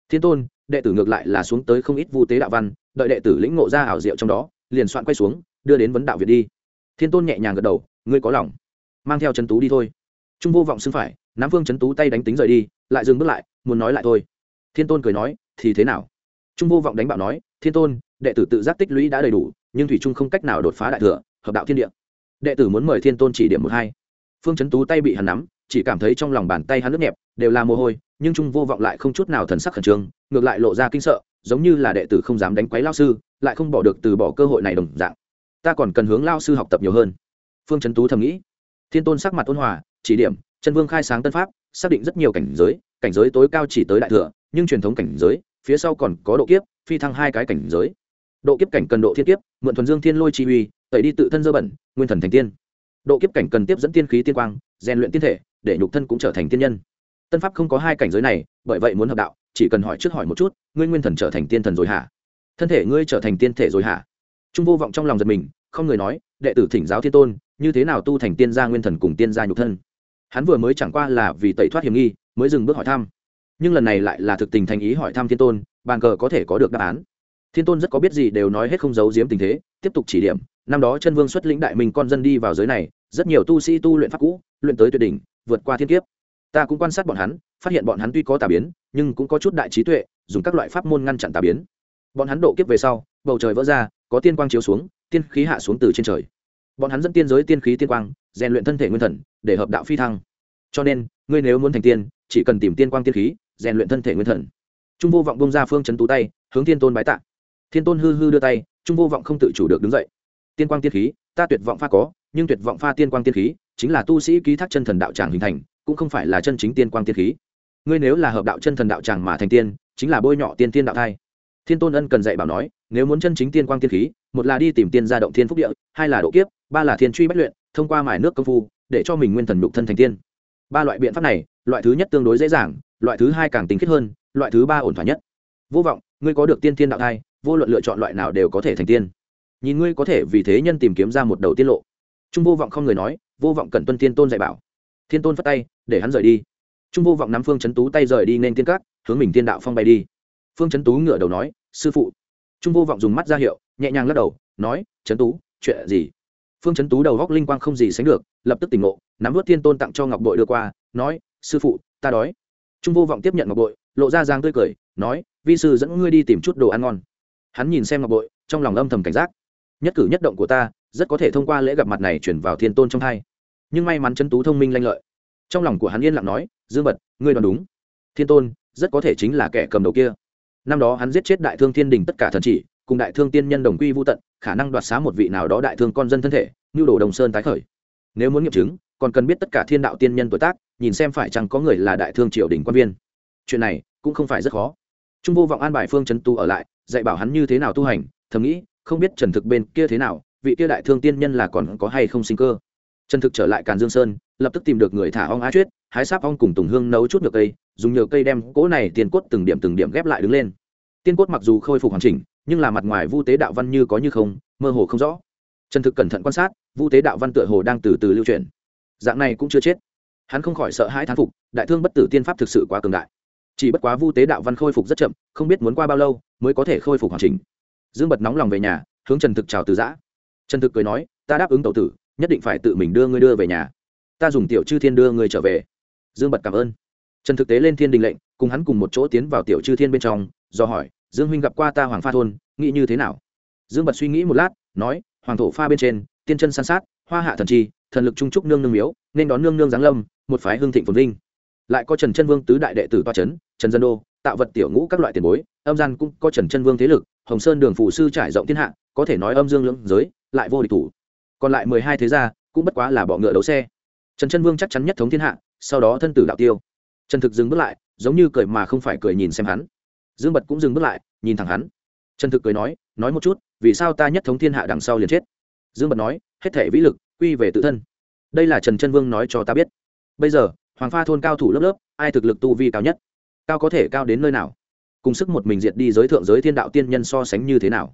Thiên tôn, đệ tử ngược lại là xuống tới không ít vu tế đạo văn, đợi đệ tử lĩnh ngộ ra ảo diệu trong đó, liền soạn quay xuống, đưa đến vấn đạo việt đi. Thiên tôn nhẹ nhàng gật đầu, ngươi có lòng. Mang theo trấn tú đi thôi. Trung vô vọng xưng phải nắm vương trấn tú tay đánh tính rời đi, lại dừng bước lại, muốn nói lại thôi. Thiên tôn cười nói, thì thế nào? Trung vô vọng đánh bạo nói, thiên tôn đệ tử tự giác tích lũy đã đầy đủ, nhưng thủy trung không cách nào đột phá đại thừa, hợp đạo thiên địa. Đệ tử muốn mời thiên tôn chỉ điểm một hai. Phương trấn tú tay bị hắn nắm, chỉ cảm thấy trong lòng bàn tay hắn nước nhẹp, đều là mồ hôi, nhưng trung vô vọng lại không chút nào thần sắc khẩn trương, ngược lại lộ ra kinh sợ, giống như là đệ tử không dám đánh quấy lao sư, lại không bỏ được từ bỏ cơ hội này đồng dạng. Ta còn cần hướng lao sư học tập nhiều hơn. Phương trấn tú thầm nghĩ. Thiên tôn sắc mặt ôn hòa, chỉ điểm, chân vương khai sáng tân pháp, xác định rất nhiều cảnh giới cảnh giới tối cao chỉ tới đại thừa, nhưng truyền thống cảnh giới, phía sau còn có độ kiếp, phi thăng hai cái cảnh giới độ kiếp cảnh cần độ thiên kiếp, mượn thuần dương thiên lôi chi uy, tẩy đi tự thân dơ bẩn, nguyên thần thành tiên. Độ kiếp cảnh cần tiếp dẫn tiên khí tiên quang, rèn luyện tiên thể, để nhục thân cũng trở thành tiên nhân. Tân pháp không có hai cảnh giới này, bởi vậy muốn hợp đạo, chỉ cần hỏi trước hỏi một chút, ngươi nguyên thần trở thành tiên thần rồi hả? Thân thể ngươi trở thành tiên thể rồi hả? Trung vô vọng trong lòng giật mình, không người nói, đệ tử thỉnh giáo thiên tôn, như thế nào tu thành tiên gia nguyên thần cùng tiên gia nhục thân? Hắn vừa mới chẳng qua là vì tẩy thoát hiểm nghi, mới dừng bước hỏi thăm. Nhưng lần này lại là thực tình thành ý hỏi thăm thiên tôn, bàn cờ có thể có được đáp án thiên tôn rất có biết gì đều nói hết không giấu giếm tình thế, tiếp tục chỉ điểm, năm đó chân vương xuất lĩnh đại minh con dân đi vào giới này, rất nhiều tu sĩ tu luyện pháp cũ, luyện tới tuyệt đỉnh, vượt qua thiên kiếp. Ta cũng quan sát bọn hắn, phát hiện bọn hắn tuy có tà biến, nhưng cũng có chút đại trí tuệ, dùng các loại pháp môn ngăn chặn tà biến. Bọn hắn độ kiếp về sau, bầu trời vỡ ra, có tiên quang chiếu xuống, tiên khí hạ xuống từ trên trời. Bọn hắn dẫn tiên giới tiên khí tiên quang, rèn luyện thân thể nguyên thần, để hợp đạo phi thăng. Cho nên, ngươi nếu muốn thành tiên, chỉ cần tìm tiên quang tiên khí, rèn luyện thân thể nguyên thần. Trung vô vọng bông ra phương trấn tú tay, hướng thiên tôn bái tạ thiên tôn hư hư đưa tay, trung vô vọng không tự chủ được đứng dậy. Tiên quang tiên khí, ta tuyệt vọng pha có, nhưng tuyệt vọng pha tiên quang tiên khí, chính là tu sĩ ký thác chân thần đạo tràng hình thành, cũng không phải là chân chính tiên quang tiên khí. Ngươi nếu là hợp đạo chân thần đạo tràng mà thành tiên, chính là bôi nhọ tiên tiên đạo thai. Thiên tôn ân cần dạy bảo nói, nếu muốn chân chính tiên quang tiên khí, một là đi tìm tiên gia động thiên phúc địa, hai là độ kiếp, ba là thiên truy bất luyện, thông qua mài nước công phu, để cho mình nguyên thần nhục thân thành tiên. Ba loại biện pháp này, loại thứ nhất tương đối dễ dàng, loại thứ hai càng tính khiết hơn, loại thứ ba ổn thỏa nhất vô vọng, ngươi có được tiên tiên đạo thai, vô luận lựa chọn loại nào đều có thể thành tiên. Nhìn ngươi có thể vì thế nhân tìm kiếm ra một đầu tiết lộ. Trung vô vọng không người nói, vô vọng cần tuân tiên tôn dạy bảo. Thiên tôn phất tay, để hắn rời đi. Trung vô vọng nắm phương chấn tú tay rời đi nên tiên cát hướng mình tiên đạo phong bay đi. Phương chấn tú ngửa đầu nói, sư phụ. Trung vô vọng dùng mắt ra hiệu, nhẹ nhàng lắc đầu, nói, chấn tú, chuyện gì? Phương chấn tú đầu góc linh quang không gì sánh được, lập tức tỉnh ngộ, nắm vớt thiên tôn tặng cho ngọc bội đưa qua, nói, sư phụ, ta đói. Trung vô vọng tiếp nhận ngọc bội, lộ ra giang tươi cười, nói vi sư, dẫn ngươi đi tìm chút đồ ăn ngon. Hắn nhìn xem ngọc bội, trong lòng âm thầm cảnh giác. Nhất cử nhất động của ta, rất có thể thông qua lễ gặp mặt này chuyển vào thiên tôn trong hai nhưng may mắn chân tú thông minh lanh lợi. Trong lòng của hắn yên lặng nói, dương bật, ngươi đoán đúng. Thiên tôn, rất có thể chính là kẻ cầm đầu kia. Năm đó hắn giết chết đại thương thiên đình tất cả thần chỉ, cùng đại thương tiên nhân đồng quy vô tận, khả năng đoạt xá một vị nào đó đại thương con dân thân thể như đồ đồng sơn tái khởi. Nếu muốn nghiệm chứng, còn cần biết tất cả thiên đạo tiên nhân tuổi tác, nhìn xem phải chăng có người là đại thương triều đình quan viên. Chuyện này cũng không phải rất khó trung vô vọng an bài phương trấn tu ở lại, dạy bảo hắn như thế nào tu hành, thầm nghĩ, không biết trần thực bên kia thế nào, vị kia đại thương tiên nhân là còn có hay không sinh cơ. Trần thực trở lại càn dương sơn, lập tức tìm được người thả ong á chuyết, hái sáp ong cùng tùng hương nấu chút nhựa cây, dùng nhựa cây đem cỗ này tiên cốt từng điểm từng điểm ghép lại đứng lên. Tiên cốt mặc dù khôi phục hoàn chỉnh, nhưng là mặt ngoài vu tế đạo văn như có như không, mơ hồ không rõ. Trần thực cẩn thận quan sát, vu tế đạo văn tựa hồ đang từ từ lưu truyền dạng này cũng chưa chết. Hắn không khỏi sợ hãi thán phục, đại thương bất tử tiên pháp thực sự quá cường đại chỉ bất quá vu tế đạo văn khôi phục rất chậm, không biết muốn qua bao lâu mới có thể khôi phục hoàn chỉnh. Dương bật nóng lòng về nhà, hướng trần thực chào từ giã. Trần thực cười nói, ta đáp ứng tậu tử, nhất định phải tự mình đưa ngươi đưa về nhà. Ta dùng tiểu chư thiên đưa ngươi trở về. Dương bật cảm ơn. Trần thực tế lên thiên đình lệnh, cùng hắn cùng một chỗ tiến vào tiểu chư thiên bên trong, do hỏi, dương huynh gặp qua ta hoàng pha thôn, nghĩ như thế nào? Dương bật suy nghĩ một lát, nói, hoàng thổ pha bên trên, tiên chân san sát, hoa hạ thần chi, thần lực trung trúc nương nương miếu, nên đón nương nương giáng lâm, một phái hương thịnh phồn vinh. Lại có trần chân vương tứ đại đệ tử toa trấn trần dân đô, tạo vật tiểu ngũ các loại tiền bối, âm gian cũng có trần chân vương thế lực, hồng sơn đường Phụ sư trải rộng thiên hạ, có thể nói âm dương lưỡng giới, lại vô địch thủ. Còn lại mười hai thế gia, cũng bất quá là bọ ngựa đấu xe. Trần chân vương chắc chắn nhất thống thiên hạ, sau đó thân tử đạo tiêu. Trần thực dừng bước lại, giống như cười mà không phải cười nhìn xem hắn. Dương bật cũng dừng bước lại, nhìn thẳng hắn. Trần thực cười nói nói một chút, vì sao ta nhất thống thiên hạ đằng sau liền chết? Dương bật nói, hết thể vĩ lực, quy về tự thân. Đây là trần chân vương nói cho ta biết. Bây giờ, hoàng pha thôn cao thủ lớp lớp, ai thực lực tu vi cao nhất? Cao có thể cao đến nơi nào? Cùng sức một mình diệt đi giới thượng giới thiên đạo tiên nhân so sánh như thế nào?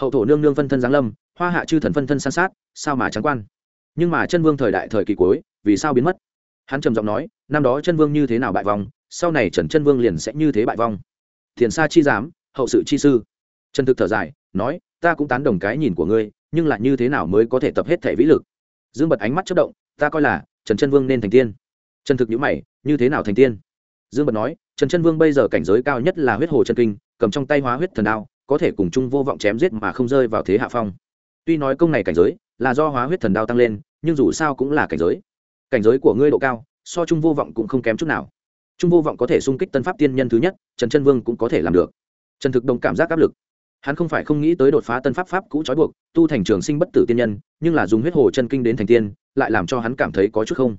Hậu thổ nương nương phân thân giáng lâm, hoa hạ chư thần phân thân san sát, sao mà trắng quan? Nhưng mà chân vương thời đại thời kỳ cuối, vì sao biến mất? Hắn trầm giọng nói, năm đó chân vương như thế nào bại vong, sau này trần chân vương liền sẽ như thế bại vong. Thiền sa chi giám, hậu sự chi sư. Trần thực thở dài, nói, ta cũng tán đồng cái nhìn của ngươi, nhưng lại như thế nào mới có thể tập hết thể vĩ lực? Dương bật ánh mắt chất động, ta coi là, trần chân vương nên thành tiên. Trần thực nhữ mày, như thế nào thành tiên? Dương bật nói trần chân vương bây giờ cảnh giới cao nhất là huyết hồ chân kinh, cầm trong tay hóa huyết thần đao, có thể cùng chung vô vọng chém giết mà không rơi vào thế hạ phong. Tuy nói công này cảnh giới là do hóa huyết thần đao tăng lên, nhưng dù sao cũng là cảnh giới. Cảnh giới của ngươi độ cao, so chung vô vọng cũng không kém chút nào. Trung vô vọng có thể xung kích tân pháp tiên nhân thứ nhất, trần chân vương cũng có thể làm được. Trần thực đồng cảm giác áp lực. Hắn không phải không nghĩ tới đột phá tân pháp pháp cũ trói buộc, tu thành trường sinh bất tử tiên nhân, nhưng là dùng huyết hồ chân kinh đến thành tiên, lại làm cho hắn cảm thấy có chút không.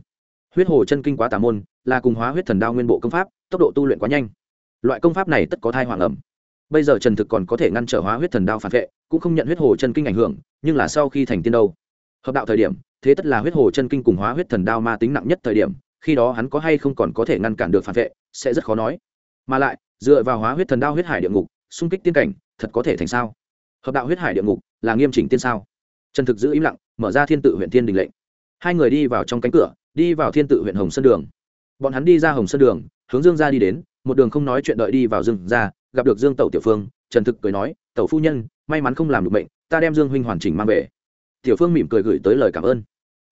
Huyết hồ chân kinh quá tà môn, là cùng hóa huyết thần đao nguyên bộ công pháp tốc độ tu luyện quá nhanh. Loại công pháp này tất có thai hoàng ẩm. Bây giờ trần thực còn có thể ngăn trở hóa huyết thần đao phản vệ, cũng không nhận huyết hồ chân kinh ảnh hưởng, nhưng là sau khi thành tiên đâu? Hợp đạo thời điểm, thế tất là huyết hồ chân kinh cùng hóa huyết thần đao ma tính nặng nhất thời điểm, khi đó hắn có hay không còn có thể ngăn cản được phản vệ, sẽ rất khó nói. Mà lại, dựa vào hóa huyết thần đao huyết hải địa ngục, xung kích tiên cảnh, thật có thể thành sao? Hợp đạo huyết hải địa ngục, là nghiêm chỉnh tiên sao? Trần thực giữ im lặng, mở ra thiên tự huyện thiên đình lệnh. Hai người đi vào trong cánh cửa, đi vào thiên tự huyện hồng sơn đường. Bọn hắn đi ra hồng sơn đường hướng dương ra đi đến, một đường không nói chuyện đợi đi vào dương ra gặp được dương tẩu tiểu phương, trần thực cười nói, tẩu phu nhân, may mắn không làm được bệnh ta đem dương huynh hoàn chỉnh mang về. Tiểu phương mỉm cười gửi tới lời cảm ơn.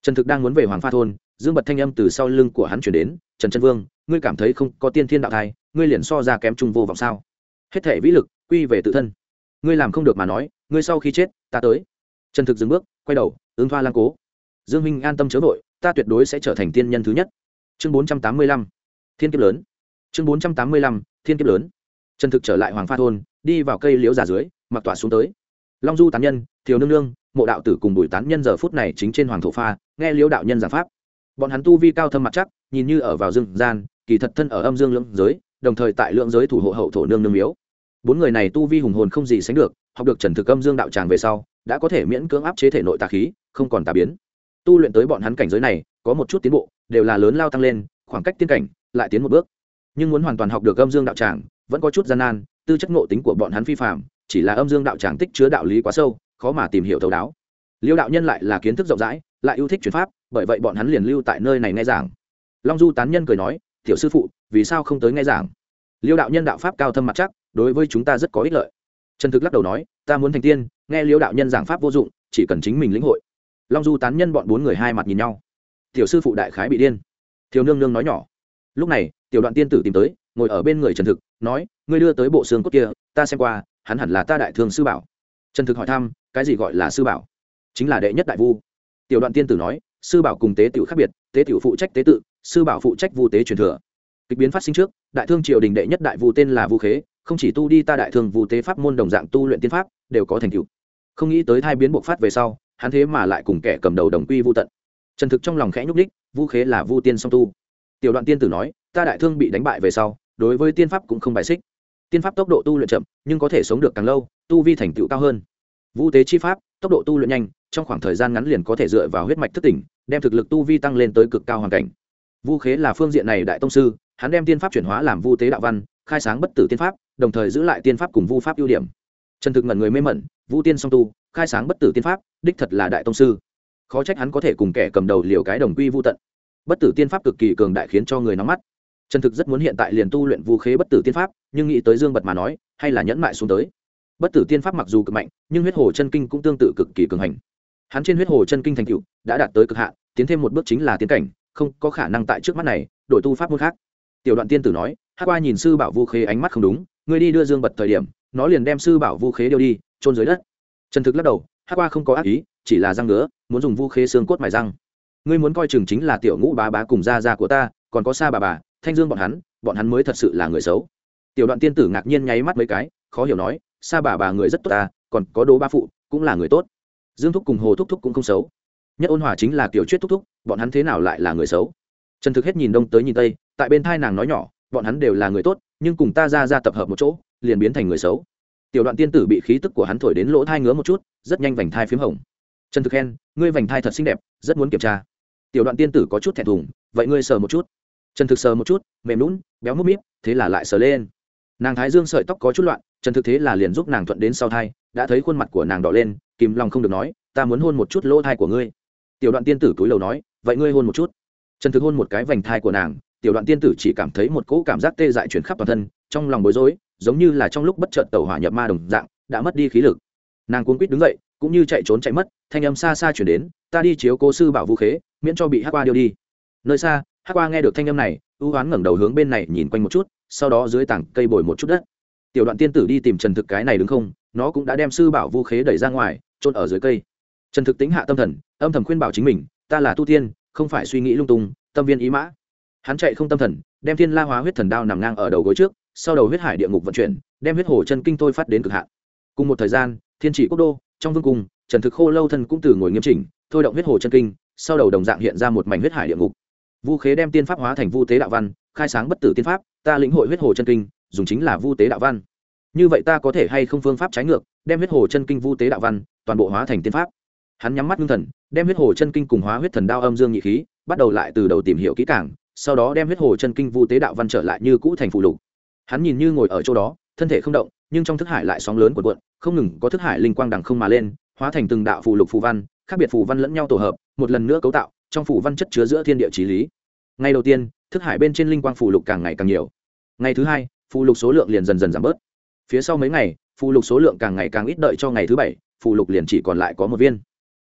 Trần thực đang muốn về hoàng pha thôn, dương bật thanh âm từ sau lưng của hắn chuyển đến, trần trân vương, ngươi cảm thấy không có tiên thiên đạo thai, ngươi liền so ra kém trung vô vọng sao? Hết thể vĩ lực, quy về tự thân. Ngươi làm không được mà nói, ngươi sau khi chết, ta tới. Trần thực dừng bước, quay đầu, ứng thoa lang cố. Dương minh an tâm chớ vội, ta tuyệt đối sẽ trở thành tiên nhân thứ nhất. Chương bốn trăm tám mươi lăm thiên kiếp lớn. Chương bốn trăm tám mươi lăm, thiên kiếp lớn. Trần thực trở lại hoàng pha thôn, đi vào cây liễu giả dưới, mặc tỏa xuống tới. Long du tán nhân thiếu nương nương, mộ đạo tử cùng bùi tán nhân giờ phút này chính trên hoàng thổ pha, nghe liễu đạo nhân giảng pháp. Bọn hắn tu vi cao thâm mặt chắc, nhìn như ở vào dương gian, kỳ thật thân ở âm dương lưỡng giới, đồng thời tại lượng giới thủ hộ hậu thổ nương nương miếu. Bốn người này tu vi hùng hồn không gì sánh được, học được trần thực âm dương đạo tràng về sau, đã có thể miễn cưỡng áp chế thể nội tà khí, không còn tà biến. Tu luyện tới bọn hắn cảnh giới này, có một chút tiến bộ, đều là lớn lao tăng lên, khoảng cách tiên cảnh lại tiến một bước. Nhưng muốn hoàn toàn học được âm dương đạo tràng, vẫn có chút gian nan, tư chất ngộ tính của bọn hắn phi phạm chỉ là âm dương đạo tràng tích chứa đạo lý quá sâu, khó mà tìm hiểu thấu đáo. Liêu đạo nhân lại là kiến thức rộng rãi, lại yêu thích chuyển pháp, bởi vậy bọn hắn liền lưu tại nơi này nghe giảng. Long du tán nhân cười nói, tiểu sư phụ, vì sao không tới nghe giảng? Liêu đạo nhân đạo pháp cao thâm mặt chắc, đối với chúng ta rất có ích lợi. Trần thực lắc đầu nói, ta muốn thành tiên, nghe liêu đạo nhân giảng pháp vô dụng, chỉ cần chính mình lĩnh hội. Long du tán nhân bọn bốn người hai mặt nhìn nhau. Tiểu sư phụ đại khái bị điên. Thiếu nương nương nói nhỏ lúc này, tiểu đoạn tiên tử tìm tới, ngồi ở bên người trần thực, nói, ngươi đưa tới bộ xương cốt kia, ta xem qua, hắn hẳn là ta đại thương sư bảo. Trần thực hỏi thăm, cái gì gọi là sư bảo? Chính là đệ nhất đại vu. Tiểu đoạn tiên tử nói, sư bảo cùng tế tiểu khác biệt, tế tiểu phụ trách tế tự, sư bảo phụ trách vu tế truyền thừa. Kịch biến phát sinh trước, đại thương triều đình đệ nhất đại vu tên là vu khế, không chỉ tu đi ta đại thương vu tế pháp môn đồng dạng tu luyện tiên pháp, đều có thành tựu. Không nghĩ tới thai biến bộc phát về sau, hắn thế mà lại cùng kẻ cầm đầu đồng quy vu tận. Trần thực trong lòng khẽ nhúc đích vu khế là vu tiên song tu tiểu đoạn tiên tử nói, ta đại thương bị đánh bại về sau, đối với tiên pháp cũng không bài xích. Tiên pháp tốc độ tu luyện chậm, nhưng có thể sống được càng lâu, tu vi thành tựu cao hơn. Vũ tế chi pháp, tốc độ tu luyện nhanh, trong khoảng thời gian ngắn liền có thể dựa vào huyết mạch thức tỉnh, đem thực lực tu vi tăng lên tới cực cao hoàn cảnh. Vu khế là phương diện này đại tông sư, hắn đem tiên pháp chuyển hóa làm vu tế đạo văn, khai sáng bất tử tiên pháp, đồng thời giữ lại tiên pháp cùng vu pháp ưu điểm. Trần thực ngẩn người mê mẩn, vu tiên song tu, khai sáng bất tử tiên pháp, đích thật là đại tông sư. Khó trách hắn có thể cùng kẻ cầm đầu liều cái đồng quy vu tận bất tử tiên pháp cực kỳ cường đại khiến cho người nóng mắt. Trần thực rất muốn hiện tại liền tu luyện vu khế bất tử tiên pháp, nhưng nghĩ tới dương bật mà nói, hay là nhẫn mại xuống tới. Bất tử tiên pháp mặc dù cực mạnh, nhưng huyết hồ chân kinh cũng tương tự cực kỳ cường hành. Hắn trên huyết hồ chân kinh thành cựu đã đạt tới cực hạn, tiến thêm một bước chính là tiến cảnh, không có khả năng tại trước mắt này, đổi tu pháp môn khác. Tiểu đoạn tiên tử nói hát qua nhìn sư bảo vu khế ánh mắt không đúng, ngươi đi đưa dương bật thời điểm, nó liền đem sư bảo vu khế điêu đi trôn dưới đất. Trần thực lắc đầu hát qua không có ác ý, chỉ là răng ngứa, muốn dùng vu khế xương cốt mài răng ngươi muốn coi chừng chính là tiểu ngũ bá bá cùng gia gia của ta, còn có xa bà bà, thanh dương bọn hắn bọn hắn mới thật sự là người xấu. Tiểu đoạn tiên tử ngạc nhiên nháy mắt mấy cái, khó hiểu nói xa bà bà người rất tốt ta, còn có đố ba phụ, cũng là người tốt. Dương thúc cùng hồ thúc thúc cũng không xấu. Nhất ôn hòa chính là kiểu chuyết thúc thúc, bọn hắn thế nào lại là người xấu? Trần thực hết nhìn đông tới nhìn tây, tại bên thai nàng nói nhỏ, bọn hắn đều là người tốt, nhưng cùng ta ra ra tập hợp một chỗ, liền biến thành người xấu. Tiểu đoạn tiên tử bị khí tức của hắn thổi đến lỗ thai ngứa một chút, rất nhanh vành thai p h í m hồng. Trần thực khen, ngươi vành thai thật xinh đẹp, rất muốn kiểm tra tiểu đoạn tiên tử có chút thẹn thùng, vậy ngươi sờ một chút. Trần thực sờ một chút, mềm lún béo múp míp, thế là lại sờ lên. Nàng thái dương sợi tóc có chút loạn, trần thực thế là liền giúp nàng thuận đến sau thai, đã thấy khuôn mặt của nàng đỏ lên, kìm lòng không được nói, ta muốn hôn một chút lỗ thai của ngươi. Tiểu đoạn tiên tử túi lầu nói, vậy ngươi hôn một chút. Trần thực hôn một cái vành thai của nàng, tiểu đoạn tiên tử chỉ cảm thấy một cỗ cảm giác tê dại chuyển khắp toàn thân, trong lòng bối rối, giống như là trong lúc bất chợt tàu hỏa nhập ma đồng dạng, đã mất đi khí lực. Nàng cuốn quýt đứng dậy, cũng như chạy trốn chạy mất, thanh âm xa xa chuyển đến, ta đi chiếu cố sư bảo vũ khế miễn cho bị Hắc qua điêu đi. Nơi xa, Hắc qua nghe được thanh âm này, ưu hoán ngẩng đầu hướng bên này nhìn quanh một chút, sau đó dưới tảng cây bồi một chút đất. Tiểu đoạn tiên tử đi tìm trần thực cái này đứng không, nó cũng đã đem sư bảo vu khế đẩy ra ngoài trôn ở dưới cây. Trần thực tính hạ tâm thần, âm thầm khuyên bảo chính mình, ta là tu tiên, không phải suy nghĩ lung tung, tâm viên ý mã. Hắn chạy không tâm thần, đem thiên la hóa huyết thần đao nằm ngang ở đầu gối trước, sau đầu huyết hải địa ngục vận chuyển, đem huyết hồ chân kinh tôi phát đến cực hạn. Cùng một thời gian, thiên chỉ quốc đô, trong vương cung, trần thực khô lâu thân cũng từ ngồi nghiêm chỉnh, thôi động huyết hồ chân kinh sau đầu đồng dạng hiện ra một mảnh huyết hải địa ngục. Vu khế đem tiên pháp hóa thành vu tế đạo văn, khai sáng bất tử tiên pháp, ta lĩnh hội huyết hồ chân kinh, dùng chính là vu tế đạo văn. Như vậy ta có thể hay không phương pháp trái ngược, đem huyết hồ chân kinh vu tế đạo văn toàn bộ hóa thành tiên pháp. Hắn nhắm mắt ngưng thần, đem huyết hồ chân kinh cùng hóa huyết thần đao âm dương nhị khí, bắt đầu lại từ đầu tìm hiểu kỹ càng, sau đó đem huyết hồ chân kinh vu tế đạo văn trở lại như cũ thành phụ lục. Hắn nhìn như ngồi ở chỗ đó, thân thể không động, nhưng trong thức hải lại sóng lớn của cuộn, không ngừng có thức hải linh quang đằng không mà lên, hóa thành từng đạo phụ lục phù văn khác biệt phù văn lẫn nhau tổ hợp, một lần nữa cấu tạo, trong phù văn chất chứa giữa thiên địa trí lý. Ngày đầu tiên, thức hải bên trên linh quang phù lục càng ngày càng nhiều. Ngày thứ hai, phù lục số lượng liền dần dần giảm bớt. Phía sau mấy ngày, phù lục số lượng càng ngày càng ít đợi cho ngày thứ bảy, phù lục liền chỉ còn lại có một viên.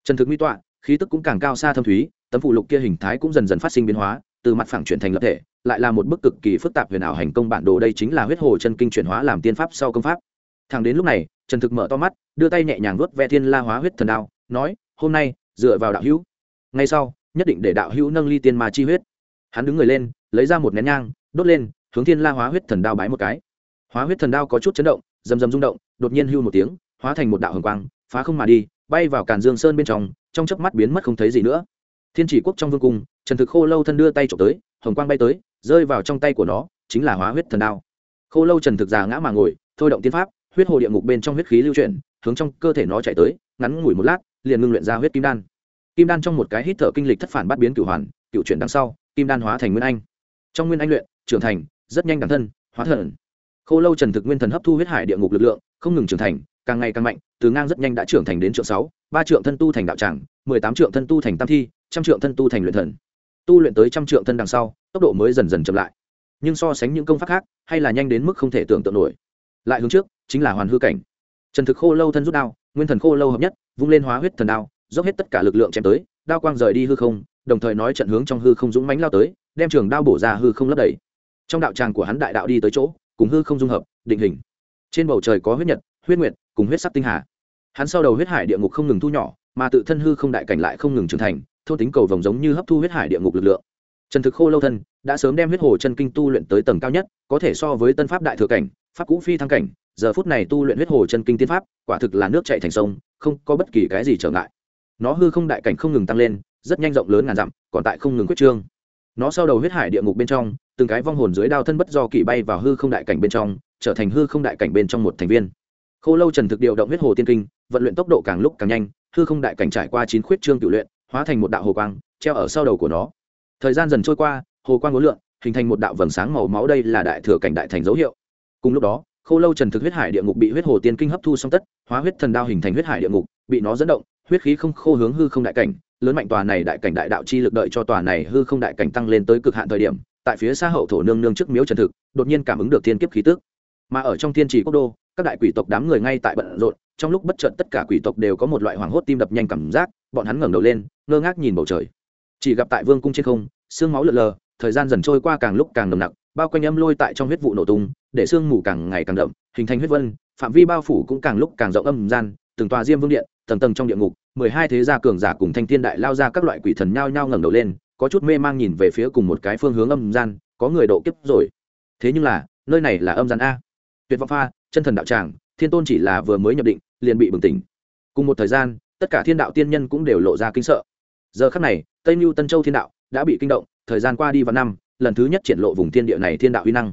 Trần thực mỹ tọa, khí tức cũng càng cao xa thâm thúy, tấm phù lục kia hình thái cũng dần dần phát sinh biến hóa, từ mặt phẳng chuyển thành lập thể, lại là một bức cực kỳ phức tạp huyền ảo hành công bản đồ đây chính là huyết hồ chân kinh chuyển hóa làm tiên pháp sau công pháp. Thẳng đến lúc này, trần thực mở to mắt, đưa tay nhẹ nhàng vuốt ve thiên la hóa huyết thần đao, nói hôm nay, dựa vào đạo hữu. Ngay sau, nhất định để đạo hữu nâng ly tiên ma chi huyết. Hắn đứng người lên, lấy ra một nén nhang, đốt lên, hướng thiên la hóa huyết thần đao bái một cái. Hóa huyết thần đao có chút chấn động, rầm rầm rung động, đột nhiên hưu một tiếng, hóa thành một đạo hồng quang, phá không mà đi, bay vào càn dương sơn bên trong trong chớp mắt biến mất không thấy gì nữa. Thiên chỉ quốc trong vương cung, trần thực khô lâu thân đưa tay trộm tới, hồng quang bay tới, rơi vào trong tay của nó, chính là hóa huyết thần đao. Khô lâu trần thực già ngã mà ngồi, thôi động tiên pháp, huyết hồ địa ngục bên trong huyết khí lưu chuyển, hướng trong cơ thể nó chạy tới, ngắn ngủi một lát liền ngưng luyện ra huyết kim đan. Kim đan trong một cái hít thở kinh lịch thất phản bắt biến cửu hoàn, cựu chuyển đằng sau, kim đan hóa thành nguyên anh. Trong nguyên anh luyện, trưởng thành, rất nhanh đẳng thân, hóa thần khô lâu trần thực nguyên thần hấp thu huyết hải địa ngục lực lượng, không ngừng trưởng thành, càng ngày càng mạnh, từ ngang rất nhanh đã trưởng thành đến trượng sáu, ba trượng thân tu thành đạo tràng, mười tám trượng thân tu thành tam thi, trăm trượng thân tu thành luyện thần. Tu luyện tới trăm trượng thân đằng sau, tốc độ mới dần dần chậm lại. Nhưng so sánh những công pháp khác, hay là nhanh đến mức không thể tưởng tượng nổi. Lại hướng trước, chính là hoàn hư cảnh trần thực khô lâu thân rút đao, nguyên thần khô lâu hợp nhất, vung lên hóa huyết thần đao, dốc hết tất cả lực lượng chém tới, đao quang rời đi hư không, đồng thời nói trận hướng trong hư không dũng mánh lao tới, đem trường đao bổ ra hư không lấp đầy. Trong đạo tràng của hắn đại đạo đi tới chỗ, cùng hư không dung hợp, định hình. Trên bầu trời có huyết nhật, huyết nguyệt, cùng huyết sắc tinh hà. Hắn sau đầu huyết hải địa ngục không ngừng thu nhỏ, mà tự thân hư không đại cảnh lại không ngừng trưởng thành, thôn tính cầu vồng giống như hấp thu huyết hải địa ngục lực lượng. Trần thực khô lâu thân, đã sớm đem huyết hồ chân kinh tu luyện tới tầng cao nhất, có thể so với tân pháp đại thừa cảnh, pháp cũ phi thăng cảnh giờ phút này tu luyện huyết hồ chân kinh tiên pháp, quả thực là nước chạy thành sông, không có bất kỳ cái gì trở ngại. Nó hư không đại cảnh không ngừng tăng lên, rất nhanh rộng lớn ngàn dặm, còn tại không ngừng quyết trương. Nó sau đầu huyết hải địa ngục bên trong, từng cái vong hồn dưới đao thân bất do kỵ bay vào hư không đại cảnh bên trong, trở thành hư không đại cảnh bên trong một thành viên. Khô lâu trần thực điều động huyết hồ tiên kinh, vận luyện tốc độ càng lúc càng nhanh, hư không đại cảnh trải qua chín khuyết trương tự luyện, hóa thành một đạo hồ quang, treo ở sau đầu của nó. Thời gian dần trôi qua, hồ quang ngối lượn hình thành một đạo vầng sáng màu máu đây là đại thừa cảnh đại thành dấu hiệu. Cùng lúc đó khô lâu trần thực huyết hải địa ngục bị huyết hồ tiên kinh hấp thu xong tất, hóa huyết thần đao hình thành huyết hải địa ngục, bị nó dẫn động, huyết khí không khô hướng hư không đại cảnh, lớn mạnh tòa này đại cảnh đại đạo chi lực đợi cho tòa này hư không đại cảnh tăng lên tới cực hạn thời điểm, tại phía xa hậu thổ nương nương trước miếu trần thực, đột nhiên cảm ứng được thiên kiếp khí tức. Mà ở trong thiên trì quốc đô, các đại quỷ tộc đám người ngay tại bận rộn, trong lúc bất chợt tất cả quỷ tộc đều có một loại hoảng hốt tim đập nhanh cảm giác, bọn hắn ngẩng đầu lên, ngơ ngác nhìn bầu trời. Chỉ gặp tại vương cung trên không, sương máu lượn lờ, thời gian dần trôi qua càng lúc càng nồng nặc bao quanh âm lôi tại trong huyết vụ nổ tung, để sương mù càng ngày càng đậm, hình thành huyết vân, phạm vi bao phủ cũng càng lúc càng rộng âm gian, từng tòa diêm vương điện, tầng tầng trong địa ngục, mười hai thế gia cường giả cùng thanh thiên đại lao ra các loại quỷ thần nhao nhao ngẩng đầu lên, có chút mê mang nhìn về phía cùng một cái phương hướng âm gian, có người độ kiếp rồi. Thế nhưng là, nơi này là âm gian a. Tuyệt vọng pha, chân thần đạo tràng, thiên tôn chỉ là vừa mới nhập định, liền bị bừng tỉnh. Cùng một thời gian, tất cả thiên đạo tiên nhân cũng đều lộ ra kinh sợ. Giờ khắc này, tây mưu tân châu thiên đạo đã bị kinh động, thời gian qua đi vào năm lần thứ nhất triển lộ vùng thiên địa này thiên đạo uy năng.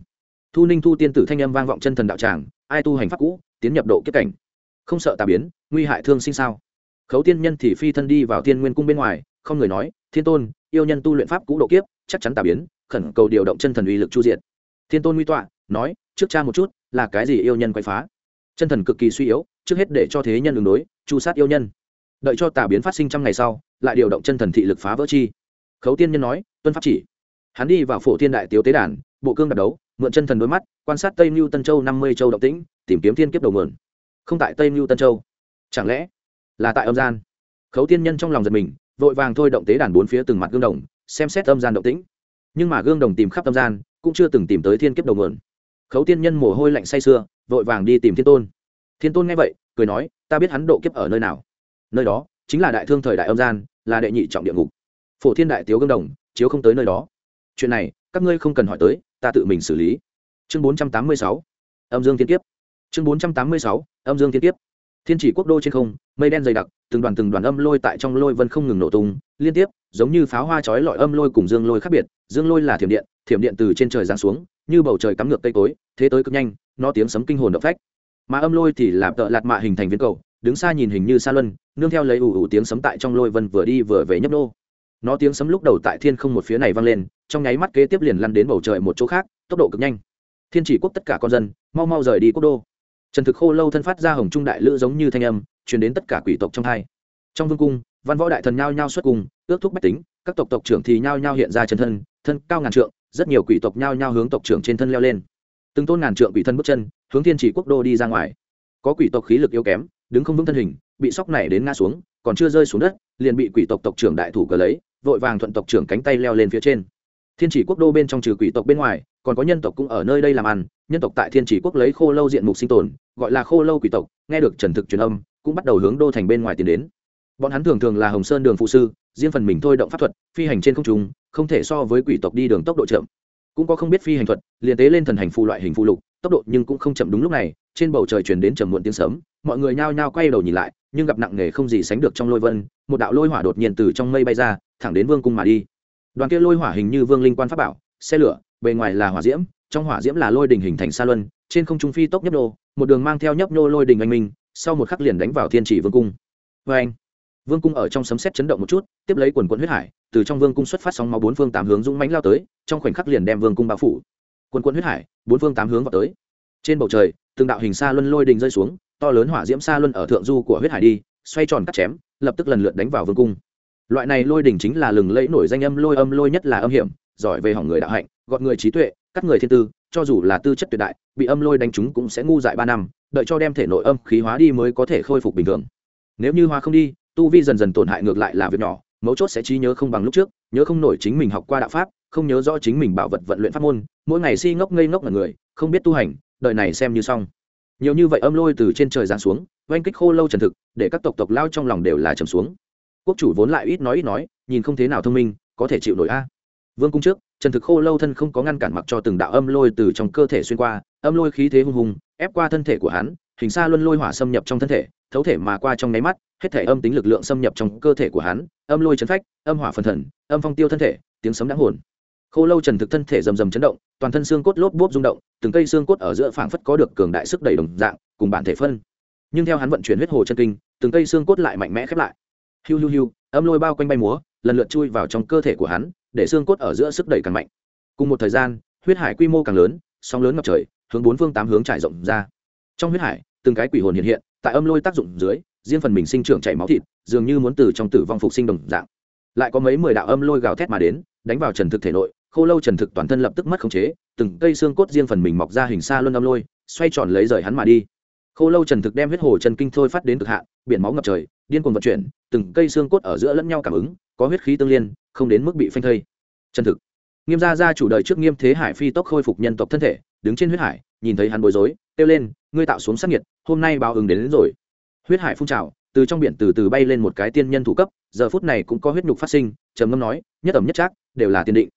Thu ninh thu tiên tử thanh âm vang vọng chân thần đạo tràng, ai tu hành pháp cũ, tiến nhập độ kiếp cảnh. Không sợ tà biến, nguy hại thương sinh sao? Khấu tiên nhân thì phi thân đi vào thiên nguyên cung bên ngoài, không người nói, thiên tôn, yêu nhân tu luyện pháp cũ độ kiếp, chắc chắn tà biến, khẩn cầu điều động chân thần uy lực chu diện thiên tôn nguy tọa, nói, trước cha một chút, là cái gì yêu nhân quay phá? Chân thần cực kỳ suy yếu, trước hết để cho thế nhân đường đối, chu sát yêu nhân. Đợi cho tà biến phát sinh trăm ngày sau, lại điều động chân thần thị lực phá vỡ chi. Khấu tiên nhân nói, tuân pháp chỉ hắn đi vào phổ thiên đại tiếu tế đàn, bộ cương đặt đấu, mượn chân thần đôi mắt, quan sát tây mưu tân châu năm mươi châu động tĩnh, tìm kiếm thiên kiếp đầu mượn không tại tây mưu tân châu. Chẳng lẽ là tại âm gian? Khấu tiên nhân trong lòng giật mình, vội vàng thôi động tế đàn bốn phía từng mặt gương đồng, xem xét âm gian động tĩnh. Nhưng mà gương đồng tìm khắp âm gian, cũng chưa từng tìm tới thiên kiếp đầu mượn khấu tiên nhân mồ hôi lạnh say sưa, vội vàng đi tìm thiên tôn. Thiên tôn nghe vậy, cười nói, ta biết hắn độ kiếp ở nơi nào. Nơi đó chính là đại thương thời đại âm gian, là đệ nhị trọng địa ngục. Phổ thiên đại tiếu gương đồng, chiếu không tới nơi đó chuyện này các ngươi không cần hỏi tới, ta tự mình xử lý. Chương bốn trăm tám mươi sáu, âm dương thiên kiếp. Chương bốn trăm tám mươi sáu, âm dương thiên kiếp. Thiên chỉ quốc đô trên không, mây đen dày đặc, từng đoàn từng đoàn âm lôi tại trong lôi vân không ngừng nổ tung, liên tiếp, giống như pháo hoa chói lọi âm lôi cùng dương lôi khác biệt, dương lôi là thiểm điện thiểm điện từ trên trời giáng xuống, như bầu trời cắm ngược cây tối thế tới cực nhanh, nó tiếng sấm kinh hồn động phách. Mà âm lôi thì làm tợ lạt mạ hình thành viên cầu, đứng xa nhìn hình như xa luân, nương theo lấy ủ ủ tiếng sấm tại trong lôi vân vừa đi vừa về nhấp nô nó tiếng sấm lúc đầu tại thiên không một phía này vang lên trong nháy mắt kế tiếp liền lăn đến bầu trời một chỗ khác tốc độ cực nhanh. Thiên chỉ quốc tất cả con dân mau mau rời đi quốc đô. Trần thực khô lâu thân phát ra hồng trung đại lữ giống như thanh âm chuyển đến tất cả quỷ tộc trong hai. Trong vương cung văn võ đại thần nhao nhao xuất cùng, ước thúc bách tính các tộc tộc trưởng thì nhao nhao hiện ra chân thân thân cao ngàn trượng rất nhiều quỷ tộc nhao nhao hướng tộc trưởng trên thân leo lên. Từng tôn ngàn trượng quỷ thân bước chân hướng thiên chỉ quốc đô đi ra ngoài. Có quỷ tộc khí lực yếu kém đứng không vững thân hình bị sóc này đến ngã xuống còn chưa rơi xuống đất liền bị quỷ tộc tộc trưởng đại thủ cờ lấy vội vàng thuận tộc trưởng cánh tay leo lên phía trên. Thiên chỉ quốc đô bên trong trừ quỷ tộc bên ngoài, còn có nhân tộc cũng ở nơi đây làm ăn. Nhân tộc tại thiên chỉ quốc lấy khô lâu diện mục sinh tồn, gọi là khô lâu quỷ tộc. Nghe được trần thực truyền âm, cũng bắt đầu hướng đô thành bên ngoài tiến đến. Bọn hắn thường thường là hồng sơn đường phụ sư, riêng phần mình thôi động pháp thuật, phi hành trên không trung, không thể so với quỷ tộc đi đường tốc độ chậm. Cũng có không biết phi hành thuật, liền tế lên thần hành phù loại hình phụ lục, tốc độ nhưng cũng không chậm đúng lúc này, trên bầu trời chuyển đến trầm muộn tiếng sớm mọi người nhao nhao quay đầu nhìn lại nhưng gặp nặng nề không gì sánh được trong lôi vân, một đạo lôi hỏa đột nhiên từ trong mây bay ra, thẳng đến vương cung mà đi. Đoàn kia lôi hỏa hình như vương linh quan pháp bảo, xe lửa, bề ngoài là hỏa diễm, trong hỏa diễm là lôi đình hình thành sa luân, trên không trung phi tốc nhấp nô, một đường mang theo nhấp nô lôi đình anh minh, sau một khắc liền đánh vào thiên chỉ vương cung. Vê anh, vương cung ở trong sấm xét chấn động một chút, tiếp lấy quần quận huyết hải, từ trong vương cung xuất phát sóng máu bốn phương tám hướng dũng mánh lao tới, trong khoảnh khắc liền đem vương cung bao phủ. Quần quận huyết hải, bốn phương tám hướng vào tới. Trên bầu trời, từng đạo hình sa luân lôi đình rơi xuống to lớn hỏa diễm sa luân ở thượng du của huyết hải đi, xoay tròn cắt chém, lập tức lần lượt đánh vào vương cung. Loại này lôi đỉnh chính là lừng lẫy nổi danh âm lôi âm lôi nhất là âm hiểm, giỏi về hỏng người đạo hạnh, gọt người trí tuệ, cắt người thiên tư, cho dù là tư chất tuyệt đại, bị âm lôi đánh chúng cũng sẽ ngu dại ba năm, đợi cho đem thể nội âm khí hóa đi mới có thể khôi phục bình thường. Nếu như hóa không đi, tu vi dần dần tổn hại ngược lại là việc nhỏ, mấu chốt sẽ trí nhớ không bằng lúc trước, nhớ không nổi chính mình học qua đạo pháp, không nhớ rõ chính mình bảo vật vận luyện pháp môn, mỗi ngày si ngốc ngây ngốc là người, không biết tu hành, đời này xem như xong nhiều như vậy âm lôi từ trên trời giáng xuống, oanh kích khô lâu trần thực, để các tộc tộc lao trong lòng đều là trầm xuống. Quốc chủ vốn lại ít nói ít nói, nhìn không thế nào thông minh, có thể chịu nổi a. Vương cung trước, trần thực khô lâu thân không có ngăn cản mặc cho từng đạo âm lôi từ trong cơ thể xuyên qua, âm lôi khí thế hung hùng, ép qua thân thể của hắn, hình xa luân lôi hỏa xâm nhập trong thân thể, thấu thể mà qua trong nháy mắt, hết thể âm tính lực lượng xâm nhập trong cơ thể của hắn, âm lôi chấn phách, âm hỏa phần thần, âm phong tiêu thân thể, tiếng sấm đáng hồn khô lâu trần thực thân thể rầm rầm chấn động, toàn thân xương cốt lốp bốp rung động, từng cây xương cốt ở giữa phảng phất có được cường đại sức đầy đồng dạng, cùng bản thể phân. Nhưng theo hắn vận chuyển huyết hồ chân kinh, từng cây xương cốt lại mạnh mẽ khép lại. Hiu hiu hiu, âm lôi bao quanh bay múa, lần lượt chui vào trong cơ thể của hắn, để xương cốt ở giữa sức đẩy càng mạnh. Cùng một thời gian, huyết hải quy mô càng lớn, sóng lớn ngập trời, hướng bốn phương tám hướng trải rộng ra. Trong huyết hải, từng cái quỷ hồn hiện hiện, tại âm lôi tác dụng dưới, riêng phần mình sinh trưởng chảy máu thịt, dường như muốn từ trong tử vong phục sinh đồng dạng. Lại có mấy mười đạo âm lôi gào thét mà đến, đánh vào trần thực thể nội khô lâu trần thực toàn thân lập tức mất khống chế từng cây xương cốt riêng phần mình mọc ra hình xa luân âm lôi xoay tròn lấy rời hắn mà đi. Khô lâu trần thực đem huyết hồ chân kinh thôi phát đến cực hạn biển máu ngập trời điên cuồng vận chuyển từng cây xương cốt ở giữa lẫn nhau cảm ứng có huyết khí tương liên không đến mức bị phanh thây. Trần thực. Nghiêm gia gia chủ đời trước nghiêm thế hải phi tốc khôi phục nhân tộc thân thể đứng trên huyết hải nhìn thấy hắn bối rối kêu lên ngươi tạo xuống sắc nhiệt hôm nay báo ứng đến, đến rồi. Huyết hải phun trào từ trong biển từ từ bay lên một cái tiên nhân thủ cấp giờ phút này cũng có huyết nhục phát sinh trầm ngâm nói nhất ẩm nhất trác đều là tiên định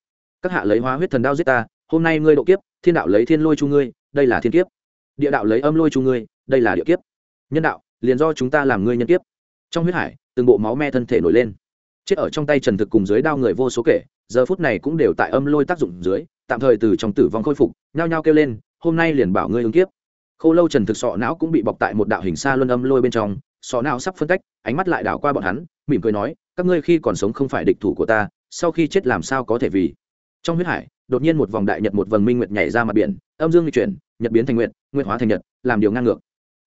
các hạ lấy hóa huyết thần đao giết ta, hôm nay ngươi độ kiếp, thiên đạo lấy thiên lôi chu ngươi, đây là thiên kiếp. Địa đạo lấy âm lôi chu ngươi, đây là địa kiếp. Nhân đạo, liền do chúng ta làm ngươi nhân kiếp. Trong huyết hải, từng bộ máu me thân thể nổi lên. Chết ở trong tay trần thực cùng dưới đao người vô số kể, giờ phút này cũng đều tại âm lôi tác dụng dưới, tạm thời từ trong tử vong khôi phục, nhao nhao kêu lên, hôm nay liền bảo ngươi ứng kiếp. Khâu lâu trần thực sọ não cũng bị bọc tại một đạo hình xa luân âm lôi bên trong, sọ não sắp phân cách ánh mắt lại đảo qua bọn hắn, mỉm cười nói, các ngươi khi còn sống không phải địch thủ của ta, sau khi chết làm sao có thể vì? Trong huyết hải, đột nhiên một vòng đại nhật một vầng minh nguyệt nhảy ra mặt biển, âm dương di chuyển, nhật biến thành nguyện nguyện hóa thành nhật, làm điều ngang ngược.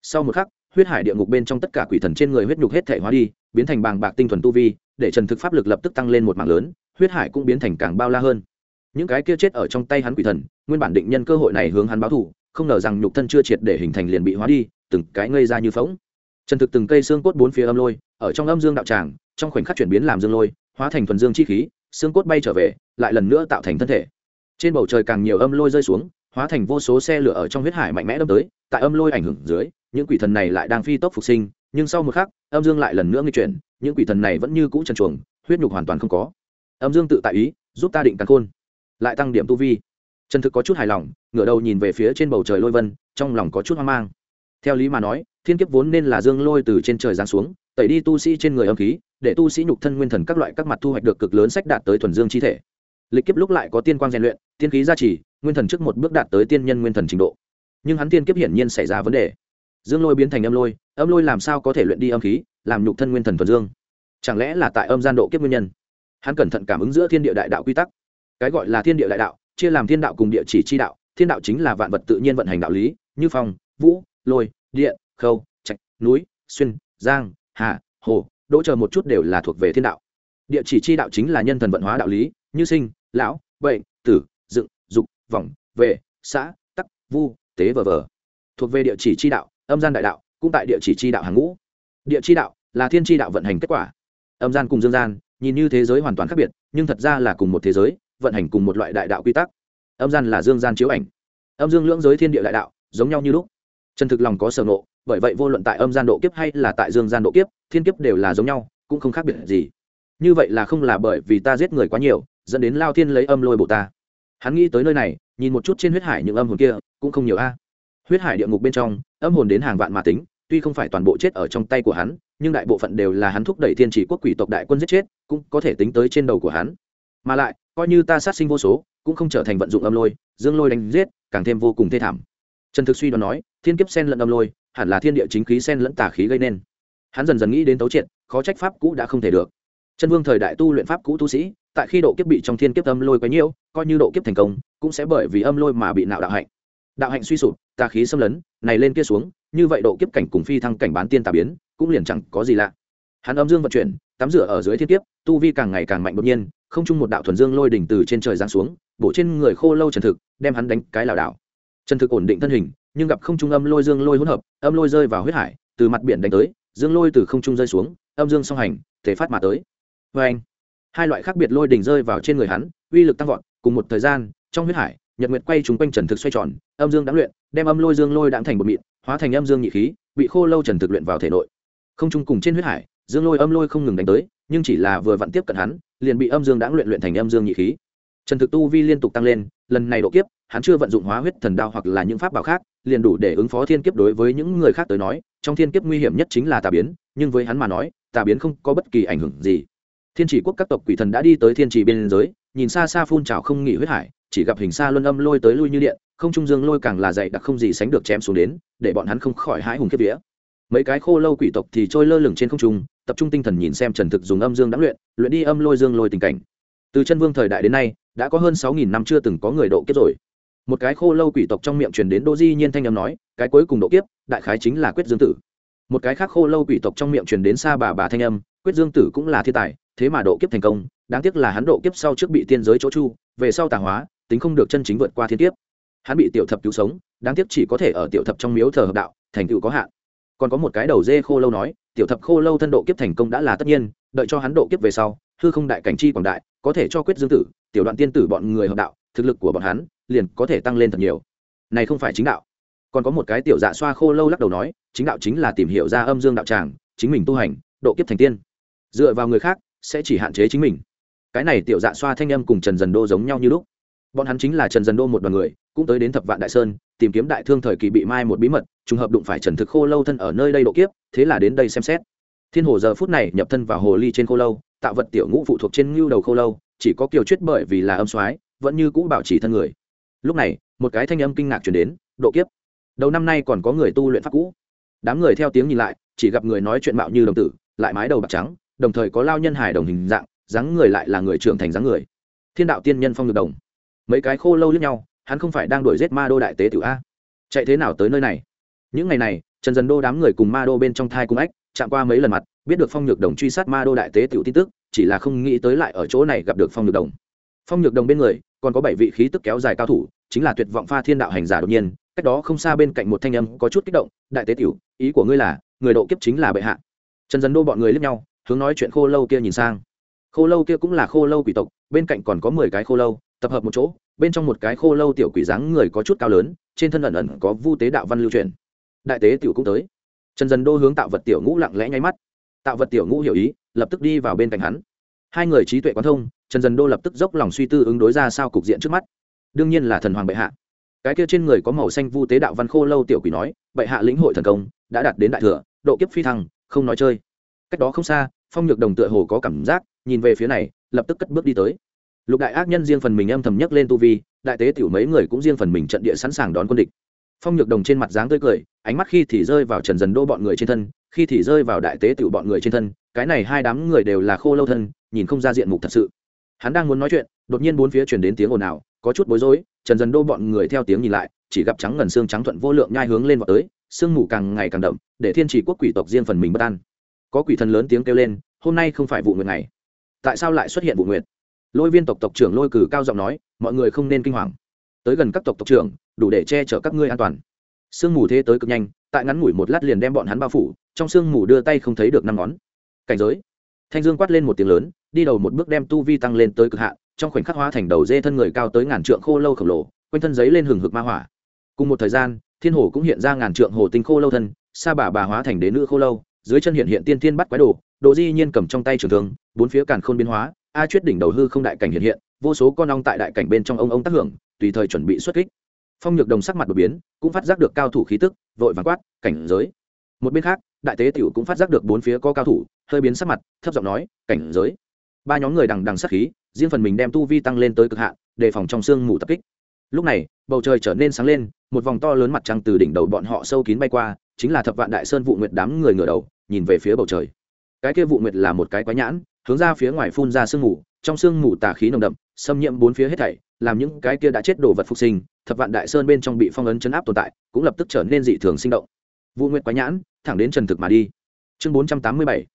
Sau một khắc, huyết hải địa ngục bên trong tất cả quỷ thần trên người huyết nhục hết thể hóa đi, biến thành bàng bạc tinh thuần tu vi, để trần thực pháp lực lập tức tăng lên một mạng lớn, huyết hải cũng biến thành càng bao la hơn. Những cái kia chết ở trong tay hắn quỷ thần, nguyên bản định nhân cơ hội này hướng hắn báo thù, không ngờ rằng nhục thân chưa triệt để hình thành liền bị hóa đi, từng cái ngây ra như phóng trần thực từng cây xương cốt bốn phía âm lôi, ở trong âm dương đạo tràng, trong khoảnh khắc chuyển biến làm dương lôi, hóa thành thuần dương chi khí xương cốt bay trở về, lại lần nữa tạo thành thân thể. Trên bầu trời càng nhiều âm lôi rơi xuống, hóa thành vô số xe lửa ở trong huyết hải mạnh mẽ đâm tới, tại âm lôi ảnh hưởng dưới, những quỷ thần này lại đang phi tốc phục sinh, nhưng sau một khắc, âm dương lại lần nữa nghi chuyển, những quỷ thần này vẫn như cũ trần chuồng huyết nhục hoàn toàn không có. Âm dương tự tại ý, giúp ta định cắn khôn, lại tăng điểm tu vi. Trần thực có chút hài lòng, ngửa đầu nhìn về phía trên bầu trời lôi vân, trong lòng có chút hoang mang. Theo lý mà nói, thiên kiếp vốn nên là dương lôi từ trên trời giáng xuống, tẩy đi tu sĩ trên người âm khí để tu sĩ nhục thân nguyên thần các loại các mặt thu hoạch được cực lớn sách đạt tới thuần dương chi thể. Lịch kiếp lúc lại có tiên quang rèn luyện, tiên khí gia trì, nguyên thần trước một bước đạt tới tiên nhân nguyên thần trình độ. Nhưng hắn tiên kiếp hiển nhiên xảy ra vấn đề. Dương lôi biến thành âm lôi âm lôi làm sao có thể luyện đi âm khí, làm nhục thân nguyên thần thuần dương? Chẳng lẽ là tại âm gian độ kiếp nguyên nhân? Hắn cẩn thận cảm ứng giữa thiên địa đại đạo quy tắc. Cái gọi là thiên địa đại đạo, chia làm thiên đạo cùng địa chỉ chi đạo, thiên đạo chính là vạn vật tự nhiên vận hành đạo lý, như phong, vũ, lôi, điện, khâu, trạch, núi, xuyên, giang, hà, hồ đỗ chờ một chút đều là thuộc về thiên đạo. Địa chỉ chi đạo chính là nhân thần vận hóa đạo lý, như sinh, lão, bệnh, tử, dựng, dục vòng vệ, xã, tắc, vu, tế v v thuộc về địa chỉ chi đạo, âm gian đại đạo, cũng tại địa chỉ chi đạo hàng ngũ. Địa chi đạo là thiên chi đạo vận hành kết quả. Âm gian cùng dương gian, nhìn như thế giới hoàn toàn khác biệt, nhưng thật ra là cùng một thế giới, vận hành cùng một loại đại đạo quy tắc. Âm gian là dương gian chiếu ảnh. Âm dương lưỡng giới thiên địa đại đạo, giống nhau như lúc. Chân thực lòng có sở nộ bởi vậy vô luận tại âm gian độ kiếp hay là tại dương gian độ kiếp, thiên kiếp đều là giống nhau, cũng không khác biệt gì. Như vậy là không là bởi vì ta giết người quá nhiều, dẫn đến lao thiên lấy âm lôi bộ ta. Hắn nghĩ tới nơi này, nhìn một chút trên huyết hải những âm hồn kia, cũng không nhiều a. Huyết hải địa ngục bên trong, âm hồn đến hàng vạn mà tính, tuy không phải toàn bộ chết ở trong tay của hắn, nhưng đại bộ phận đều là hắn thúc đẩy thiên chỉ quốc quỷ tộc đại quân giết chết, cũng có thể tính tới trên đầu của hắn. Mà lại, coi như ta sát sinh vô số, cũng không trở thành vận dụng âm lôi, dương lôi đánh giết, càng thêm vô cùng thê thảm. Trần thực suy đoán nói, thiên kiếp sen lẫn âm lôi hẳn là thiên địa chính khí sen lẫn tà khí gây nên. Hắn dần dần nghĩ đến tấu triệt, khó trách pháp cũ đã không thể được. Chân vương thời đại tu luyện pháp cũ tu sĩ, tại khi độ kiếp bị trong thiên kiếp âm lôi quấy nhiễu, coi như độ kiếp thành công, cũng sẽ bởi vì âm lôi mà bị nạo đạo hạnh. Đạo hạnh suy sụp, tà khí xâm lấn, này lên kia xuống, như vậy độ kiếp cảnh cùng phi thăng cảnh bán tiên tà biến, cũng liền chẳng có gì lạ. Hắn âm dương vận chuyển, tắm rửa ở dưới thiên kiếp, tu vi càng ngày càng mạnh đột nhiên, không chung một đạo thuần dương lôi đỉnh từ trên trời giáng xuống, bổ trên người khô lâu trần thực, đem hắn đánh cái lảo đảo. Trần thực ổn định thân hình nhưng gặp không trung âm lôi dương lôi hỗn hợp, âm lôi rơi vào huyết hải, từ mặt biển đánh tới, dương lôi từ không trung rơi xuống, âm dương song hành, thể phát mà tới. Vê anh, hai loại khác biệt lôi đỉnh rơi vào trên người hắn, uy lực tăng vọt, cùng một thời gian, trong huyết hải, nhật nguyệt quay trúng quanh trần thực xoay tròn, âm dương đáng luyện, đem âm lôi dương lôi đãng thành một mịn, hóa thành âm dương nhị khí, bị khô lâu trần thực luyện vào thể nội. Không trung cùng trên huyết hải, dương lôi âm lôi không ngừng đánh tới, nhưng chỉ là vừa vặn tiếp cận hắn, liền bị âm dương đãng luyện luyện thành âm dương nhị khí. Trần thực tu vi liên tục tăng lên, lần này độ kiếp hắn chưa vận dụng hóa huyết thần đao hoặc là những pháp bảo khác, liền đủ để ứng phó thiên kiếp đối với những người khác tới nói, trong thiên kiếp nguy hiểm nhất chính là tà biến, nhưng với hắn mà nói, tà biến không có bất kỳ ảnh hưởng gì. Thiên chỉ quốc các tộc quỷ thần đã đi tới thiên trì biên giới, nhìn xa xa phun trào không nghỉ huyết hải, chỉ gặp hình xa luân âm lôi tới lui như điện, không trung dương lôi càng là dày đặc không gì sánh được chém xuống đến, để bọn hắn không khỏi hãi hùng kiếp vía. Mấy cái khô lâu quỷ tộc thì trôi lơ lửng trên không trung, tập trung tinh thần nhìn xem trần thực dùng âm dương đã luyện luyện đi âm lôi dương lôi tình cảnh. Từ chân vương thời đại đến nay, đã có hơn sáu nghìn năm chưa từng có người độ kiếp rồi một cái khô lâu quỷ tộc trong miệng truyền đến đỗ di nhiên thanh âm nói, cái cuối cùng độ kiếp, đại khái chính là quyết dương tử. Một cái khác khô lâu quỷ tộc trong miệng truyền đến xa bà bà thanh âm, quyết dương tử cũng là thiên tài, thế mà độ kiếp thành công, đáng tiếc là hắn độ kiếp sau trước bị tiên giới chỗ chu, về sau tàng hóa, tính không được chân chính vượt qua thiên kiếp. Hắn bị tiểu thập cứu sống, đáng tiếc chỉ có thể ở tiểu thập trong miếu thờ hợp đạo, thành tựu có hạn. Còn có một cái đầu dê khô lâu nói, tiểu thập khô lâu thân độ kiếp thành công đã là tất nhiên, đợi cho hắn độ kiếp về sau, hư không đại cảnh chi quảng đại, có thể cho quyết dương tử, tiểu đoạn tiên tử bọn người hợp đạo, thực lực của bọn hắn liền có thể tăng lên thật nhiều. Này không phải chính đạo. Còn có một cái tiểu dạ xoa khô lâu lắc đầu nói, chính đạo chính là tìm hiểu ra âm dương đạo tràng, chính mình tu hành, độ kiếp thành tiên. Dựa vào người khác, sẽ chỉ hạn chế chính mình. Cái này tiểu dạ xoa thanh âm cùng trần dần đô giống nhau như lúc. Bọn hắn chính là trần dần đô một đoàn người, cũng tới đến thập vạn đại sơn, tìm kiếm đại thương thời kỳ bị mai một bí mật, trùng hợp đụng phải trần thực khô lâu thân ở nơi đây độ kiếp, thế là đến đây xem xét. Thiên hồ giờ phút này nhập thân vào hồ ly trên khô lâu, tạo vật tiểu ngũ phụ thuộc trên ngưu đầu khô lâu, chỉ có kiều chuyết bởi vì là âm soái, vẫn như cũ bảo trì thân người lúc này, một cái thanh âm kinh ngạc chuyển đến, độ kiếp, đầu năm nay còn có người tu luyện pháp cũ. Đám người theo tiếng nhìn lại, chỉ gặp người nói chuyện mạo như đồng tử, lại mái đầu bạc trắng, đồng thời có lao nhân hài đồng hình dạng, dáng người lại là người trưởng thành dáng người. Thiên đạo tiên nhân phong được đồng. Mấy cái khô lâu lướt nhau, hắn không phải đang đuổi giết ma đô đại tế tử a. Chạy thế nào tới nơi này? Những ngày này, trần dần đô đám người cùng ma đô bên trong thai cung ách, chạm qua mấy lần mặt, biết được phong nhược đồng truy sát ma đô đại tế tiểu tin tức, chỉ là không nghĩ tới lại ở chỗ này gặp được phong nhược đồng. Phong nhược đồng bên người còn có bảy vị khí tức kéo dài cao thủ, chính là tuyệt vọng pha thiên đạo hành giả đột nhiên, cách đó không xa bên cạnh một thanh âm có chút kích động, đại tế tiểu, ý của ngươi là, người độ kiếp chính là bệ hạ. Trần dần đô bọn người lướt nhau, hướng nói chuyện khô lâu kia nhìn sang. Khô lâu kia cũng là khô lâu quỷ tộc, bên cạnh còn có mười cái khô lâu, tập hợp một chỗ, bên trong một cái khô lâu tiểu quỷ dáng người có chút cao lớn, trên thân ẩn ẩn có vu tế đạo văn lưu truyền. Đại tế tiểu cũng tới. Trần dần đô hướng tạo vật tiểu ngũ lặng lẽ nháy mắt. Tạo vật tiểu ngũ hiểu ý, lập tức đi vào bên cạnh hắn hai người trí tuệ quán thông, trần dần đô lập tức dốc lòng suy tư ứng đối ra sao cục diện trước mắt. Đương nhiên là thần hoàng bệ hạ. Cái kia trên người có màu xanh vu tế đạo văn khô lâu tiểu quỷ nói, bệ hạ lĩnh hội thần công, đã đạt đến đại thừa, độ kiếp phi thăng, không nói chơi. Cách đó không xa, phong nhược đồng tựa hồ có cảm giác, nhìn về phía này, lập tức cất bước đi tới. Lục đại ác nhân riêng phần mình âm thầm nhấc lên tu vi, đại tế tiểu mấy người cũng riêng phần mình trận địa sẵn sàng đón quân địch. Phong nhược đồng trên mặt dáng tươi cười, ánh mắt khi thì rơi vào trần dần đô bọn người trên thân, khi thì rơi vào đại tế tiểu bọn người trên thân, cái này hai đám người đều là khô lâu thân nhìn không ra diện mục thật sự. Hắn đang muốn nói chuyện, đột nhiên bốn phía truyền đến tiếng ồn ào, có chút bối rối, trần dần đô bọn người theo tiếng nhìn lại, chỉ gặp trắng ngần xương trắng thuận vô lượng nhai hướng lên vào tới, sương mù càng ngày càng đậm, để thiên chỉ quốc quỷ tộc riêng phần mình bất an. Có quỷ thần lớn tiếng kêu lên, hôm nay không phải vụ nguyện này tại sao lại xuất hiện vụ nguyện? Lôi viên tộc tộc trưởng lôi cử cao giọng nói, mọi người không nên kinh hoàng. Tới gần các tộc tộc trưởng, đủ để che chở các ngươi an toàn. Sương mù thế tới cực nhanh, tại ngắn ngủi một lát liền đem bọn hắn bao phủ, trong sương mù đưa tay không thấy được năm ngón. Cảnh giới. Thanh dương quát lên một tiếng lớn đi đầu một bước đem tu vi tăng lên tới cực hạn, trong khoảnh khắc hóa thành đầu dê thân người cao tới ngàn trượng khô lâu khổng lồ, quanh thân giấy lên hừng hực ma hỏa. Cùng một thời gian, thiên hồ cũng hiện ra ngàn trượng hồ tinh khô lâu thân, sa bà bà hóa thành đế nữ khô lâu, dưới chân hiện hiện tiên tiên bắt quái đồ đồ di nhiên cầm trong tay trường thương, bốn phía càn khôn biến hóa, a chuyết đỉnh đầu hư không đại cảnh hiện hiện, vô số con ong tại đại cảnh bên trong ông ông tác hưởng, tùy thời chuẩn bị xuất kích. Phong nhược đồng sắc mặt đột biến, cũng phát giác được cao thủ khí tức, vội vàng quát, cảnh giới. Một bên khác, đại tế tiểu cũng phát giác được bốn phía có cao thủ, hơi biến sắc mặt, thấp giọng nói, cảnh giới ba nhóm người đằng đằng sát khí, riêng phần mình đem tu vi tăng lên tới cực hạn, đề phòng trong sương mù tập kích. Lúc này, bầu trời trở nên sáng lên, một vòng to lớn mặt trăng từ đỉnh đầu bọn họ sâu kín bay qua, chính là thập vạn đại sơn vụ nguyệt đám người ngửa đầu, nhìn về phía bầu trời. Cái kia vụ nguyệt là một cái quái nhãn, hướng ra phía ngoài phun ra sương mù, trong sương mù tà khí nồng đậm, xâm nhiễm bốn phía hết thảy, làm những cái kia đã chết đồ vật phục sinh, thập vạn đại sơn bên trong bị phong ấn chấn áp tồn tại, cũng lập tức trở nên dị thường sinh động. Vụ nguyệt quái nhãn, thẳng đến trần thực mà đi. Chương bốn trăm tám mươi bảy.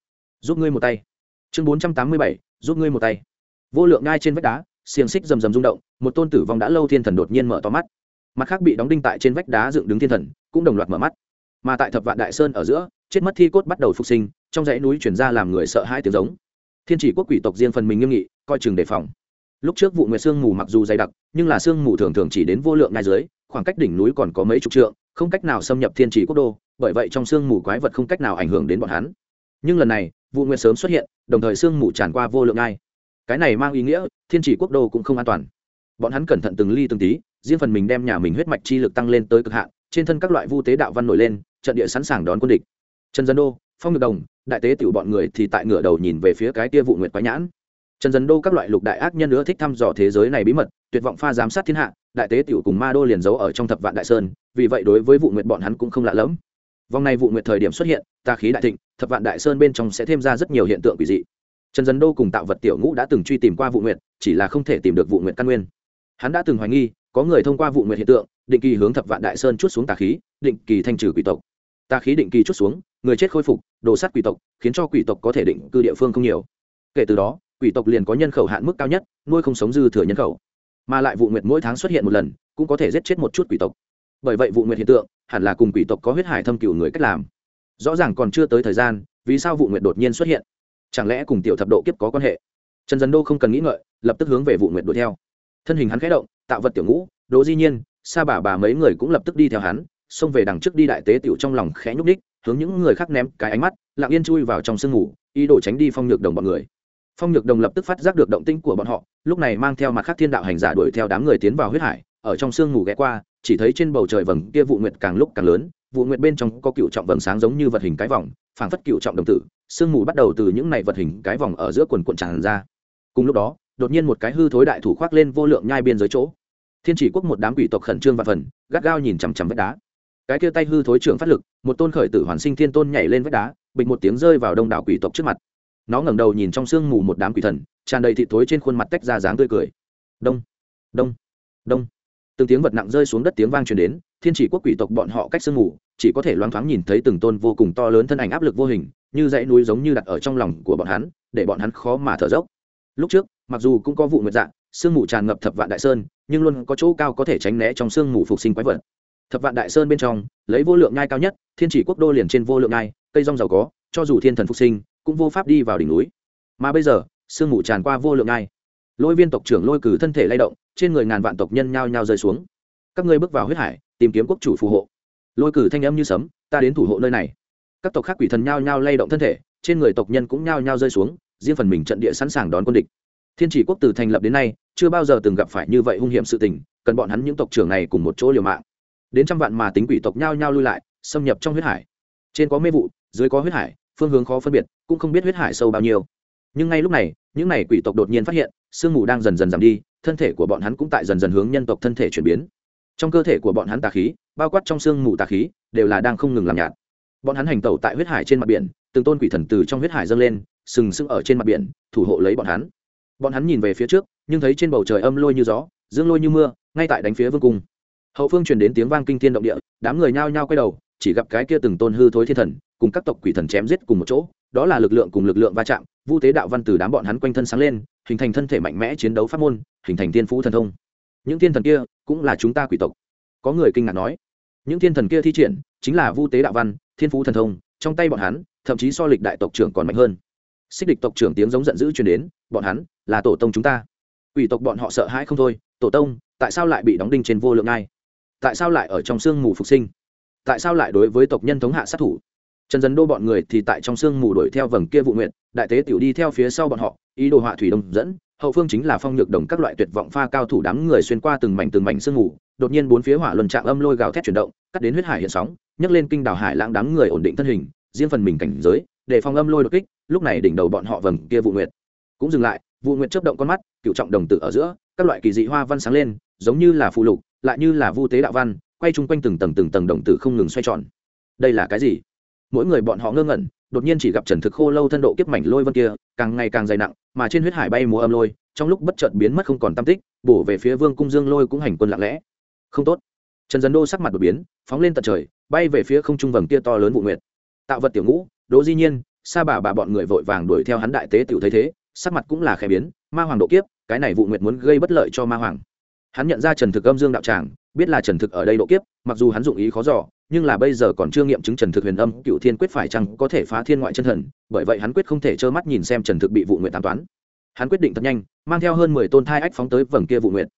Giúp ngươi một tay chương bốn trăm tám mươi bảy, giúp ngươi một tay. Vô lượng ngai trên vách đá, xiềng xích rầm rầm rung động, một tôn tử vong đã lâu thiên thần đột nhiên mở to mắt. Mặt khác bị đóng đinh tại trên vách đá dựng đứng thiên thần, cũng đồng loạt mở mắt. Mà tại thập vạn đại sơn ở giữa, chết mất thi cốt bắt đầu phục sinh, trong dãy núi chuyển ra làm người sợ hai tiếng giống. Thiên chỉ quốc quỷ tộc riêng phần mình nghiêm nghị, coi chừng đề phòng. Lúc trước vụ nguyệt sương mù mặc dù dày đặc, nhưng là sương mù thường thường chỉ đến vô lượng ngay dưới, khoảng cách đỉnh núi còn có mấy chục trượng, không cách nào xâm nhập thiên chỉ quốc đô, bởi vậy trong sương mù quái vật không cách nào ảnh hưởng đến bọn hắn. Nhưng lần này vụ nguyệt sớm xuất hiện, đồng thời sương mù tràn qua vô lượng ai. cái này mang ý nghĩa, thiên chỉ quốc đô cũng không an toàn. Bọn hắn cẩn thận từng ly từng tí, riêng phần mình đem nhà mình huyết mạch chi lực tăng lên tới cực hạn, trên thân các loại vu tế đạo văn nổi lên, trận địa sẵn sàng đón quân địch. Trần dân đô, phong ngược đồng, đại tế tiểu bọn người thì tại ngựa đầu nhìn về phía cái kia vụ nguyệt quái nhãn. Trần dân đô các loại lục đại ác nhân nữa thích thăm dò thế giới này bí mật, tuyệt vọng pha giám sát thiên hạ, đại tế tiểu cùng ma đô liền giấu ở trong thập vạn đại sơn, vì vậy đối với vụ nguyệt bọn hắn cũng không lạ lẫm vòng này vụ nguyệt thời điểm xuất hiện tà khí đại thịnh, thập vạn đại sơn bên trong sẽ thêm ra rất nhiều hiện tượng quỷ dị. Trần dân đô cùng tạo vật tiểu ngũ đã từng truy tìm qua vụ nguyệt chỉ là không thể tìm được vụ nguyệt căn nguyên. Hắn đã từng hoài nghi, có người thông qua vụ nguyệt hiện tượng, định kỳ hướng thập vạn đại sơn chút xuống tà khí, định kỳ thanh trừ quỷ tộc. Tà khí định kỳ chút xuống, người chết khôi phục, đồ sát quỷ tộc, khiến cho quỷ tộc có thể định cư địa phương không nhiều. Kể từ đó, quỷ tộc liền có nhân khẩu hạn mức cao nhất, nuôi không sống dư thừa nhân khẩu. Mà lại vụ nguyệt mỗi tháng xuất hiện một lần, cũng có thể giết chết một chút quỷ tộc bởi vậy vụ nguyệt hiện tượng hẳn là cùng quỷ tộc có huyết hải thâm cựu người cách làm. Rõ ràng còn chưa tới thời gian, vì sao vụ nguyệt đột nhiên xuất hiện? Chẳng lẽ cùng tiểu thập độ kiếp có quan hệ? Trần dân đô không cần nghĩ ngợi, lập tức hướng về vụ nguyệt đuổi theo. Thân hình hắn khẽ động, tạo vật tiểu ngũ, đỗ di nhiên, sa bà bà mấy người cũng lập tức đi theo hắn, xông về đằng trước đi đại tế tiểu trong lòng khẽ nhúc ních hướng những người khác ném cái ánh mắt, lặng yên chui vào trong sương ngủ, ý đồ tránh đi phong nhược đồng bọn người. Phong nhược đồng lập tức phát giác được động tĩnh của bọn họ, lúc này mang theo mặt khác thiên đạo hành giả đuổi theo đám người tiến vào huyết hải, ở trong sương ngủ ghé qua chỉ thấy trên bầu trời vầng kia vụ nguyệt càng lúc càng lớn, vụ nguyệt bên trong có cựu trọng vầng sáng giống như vật hình cái vòng, phảng phất cựu trọng đồng tử, sương mù bắt đầu từ những này vật hình cái vòng ở giữa quần cuộn tràn ra. Cùng lúc đó, đột nhiên một cái hư thối đại thủ khoác lên vô lượng nhai biên giới chỗ. Thiên chỉ quốc một đám quỷ tộc khẩn trương và phần, gắt gao nhìn chằm chằm vách đá. Cái kia tay hư thối trưởng phát lực, một tôn khởi tử hoàn sinh thiên tôn nhảy lên vách đá bịch một tiếng rơi vào đông đảo quỷ tộc trước mặt. Nó ngẩng đầu nhìn trong sương mù một đám quỷ thần, tràn đầy thị thối trên khuôn mặt tách ra dáng tươi cười. Đông đông đông từng tiếng vật nặng rơi xuống đất tiếng vang truyền đến thiên chỉ quốc quỷ tộc bọn họ cách sương ngủ chỉ có thể loáng thoáng nhìn thấy từng tôn vô cùng to lớn thân ảnh áp lực vô hình như dãy núi giống như đặt ở trong lòng của bọn hắn để bọn hắn khó mà thở dốc lúc trước mặc dù cũng có vụ nguyệt dạng sương mù tràn ngập thập vạn đại sơn nhưng luôn có chỗ cao có thể tránh né trong sương mù phục sinh quái vật thập vạn đại sơn bên trong lấy vô lượng ngai cao nhất thiên chỉ quốc đô liền trên vô lượng ngai, cây rong giàu có cho dù thiên thần phục sinh cũng vô pháp đi vào đỉnh núi mà bây giờ sương mù tràn qua vô lượng ngai lôi viên tộc trưởng lôi cử thân thể lay động, trên người ngàn vạn tộc nhân nhao nhao rơi xuống. Các ngươi bước vào huyết hải, tìm kiếm quốc chủ phù hộ. Lôi cử thanh âm như sấm, ta đến thủ hộ nơi này. Các tộc khác quỷ thần nhao nhao lay động thân thể, trên người tộc nhân cũng nhao nhao rơi xuống, riêng phần mình trận địa sẵn sàng đón quân địch. Thiên chỉ quốc từ thành lập đến nay, chưa bao giờ từng gặp phải như vậy hung hiểm sự tình, cần bọn hắn những tộc trưởng này cùng một chỗ liều mạng. Đến trăm vạn mà tính quỷ tộc nhao nhao lui lại, xâm nhập trong huyết hải. Trên có mê vụ, dưới có huyết hải, phương hướng khó phân biệt, cũng không biết huyết hải sâu bao nhiêu nhưng ngay lúc này, những n à y quỷ tộc đột nhiên phát hiện, sương mù đang dần dần giảm đi, thân thể của bọn hắn cũng tại dần dần hướng nhân tộc thân thể chuyển biến. Trong cơ thể của bọn hắn tà khí, bao quát trong xương mù tà khí, đều là đang không ngừng làm nhạt. Bọn hắn hành tẩu tại huyết hải trên mặt biển, từng tôn quỷ thần từ trong huyết hải dâng lên, sừng sững ở trên mặt biển, thủ hộ lấy bọn hắn. Bọn hắn nhìn về phía trước, nhưng thấy trên bầu trời âm lôi như gió, dương lôi như mưa, ngay tại đánh phía vương cung. Hậu phương truyền đến tiếng vang kinh thiên động địa, đám người nhao nhao quay đầu, chỉ gặp cái kia từng tôn hư thối thiên thần, cùng các tộc quỷ thần chém giết cùng một chỗ đó là lực lượng cùng lực lượng va chạm, vu tế đạo văn từ đám bọn hắn quanh thân sáng lên, hình thành thân thể mạnh mẽ chiến đấu pháp môn, hình thành thiên phú thần thông. Những thiên thần kia cũng là chúng ta quỷ tộc. Có người kinh ngạc nói, những thiên thần kia thi triển chính là vu tế đạo văn, thiên phú thần thông, trong tay bọn hắn, thậm chí so lịch đại tộc trưởng còn mạnh hơn. Xích địch tộc trưởng tiếng giống giận dữ truyền đến, bọn hắn là tổ tông chúng ta. Quỷ tộc bọn họ sợ hãi không thôi, tổ tông, tại sao lại bị đóng đinh trên vô lượng ngai? Tại sao lại ở trong sương mù phục sinh? Tại sao lại đối với tộc nhân thống hạ sát thủ? Trần dân đô bọn người thì tại trong sương mù đuổi theo vầng kia vụ nguyện, đại tế tiểu đi theo phía sau bọn họ, ý đồ họa thủy đông dẫn, hậu phương chính là phong nhược đồng các loại tuyệt vọng pha cao thủ đám người xuyên qua từng mảnh từng mảnh sương mù, đột nhiên bốn phía hỏa luân trạng âm lôi gào thét chuyển động, cắt đến huyết hải hiện sóng, nhấc lên kinh đảo hải lãng đám người ổn định thân hình, riêng phần mình cảnh giới, để phong âm lôi đột kích, lúc này đỉnh đầu bọn họ vầng kia vụ nguyệt cũng dừng lại, vụ nguyệt chớp động con mắt, cựu trọng đồng tử ở giữa, các loại kỳ dị hoa văn sáng lên, giống như là phù lục, lại như là vu tế đạo văn, quay chung quanh từng tầng từng tầng đồng tử không ngừng xoay tròn. Đây là cái gì? Mỗi người bọn họ ngơ ngẩn, đột nhiên chỉ gặp trần thực khô lâu thân độ kiếp mảnh lôi vân kia, càng ngày càng dày nặng, mà trên huyết hải bay múa âm lôi, trong lúc bất chợt biến mất không còn tam tích, bổ về phía vương cung dương lôi cũng hành quân lặng lẽ. Không tốt. Trần dần đô sắc mặt đột biến, phóng lên tận trời, bay về phía không trung vầng kia to lớn vụ nguyệt. Tạo vật tiểu ngũ, đỗ di nhiên, sa bà bà bọn người vội vàng đuổi theo hắn đại tế tiểu thấy thế, sắc mặt cũng là khẽ biến, ma hoàng độ kiếp, cái này vụ nguyệt muốn gây bất lợi cho ma hoàng. Hắn nhận ra trần thực âm dương đạo tràng, biết là trần thực ở đây độ kiếp, mặc dù hắn dụng ý khó dò nhưng là bây giờ còn chưa nghiệm chứng trần thực huyền âm cựu thiên quyết phải chăng có thể phá thiên ngoại chân thần, bởi vậy hắn quyết không thể trơ mắt nhìn xem trần thực bị vụ nguyện tám toán. Hắn quyết định thật nhanh, mang theo hơn mười tôn thai ách phóng tới vầng kia vụ nguyện.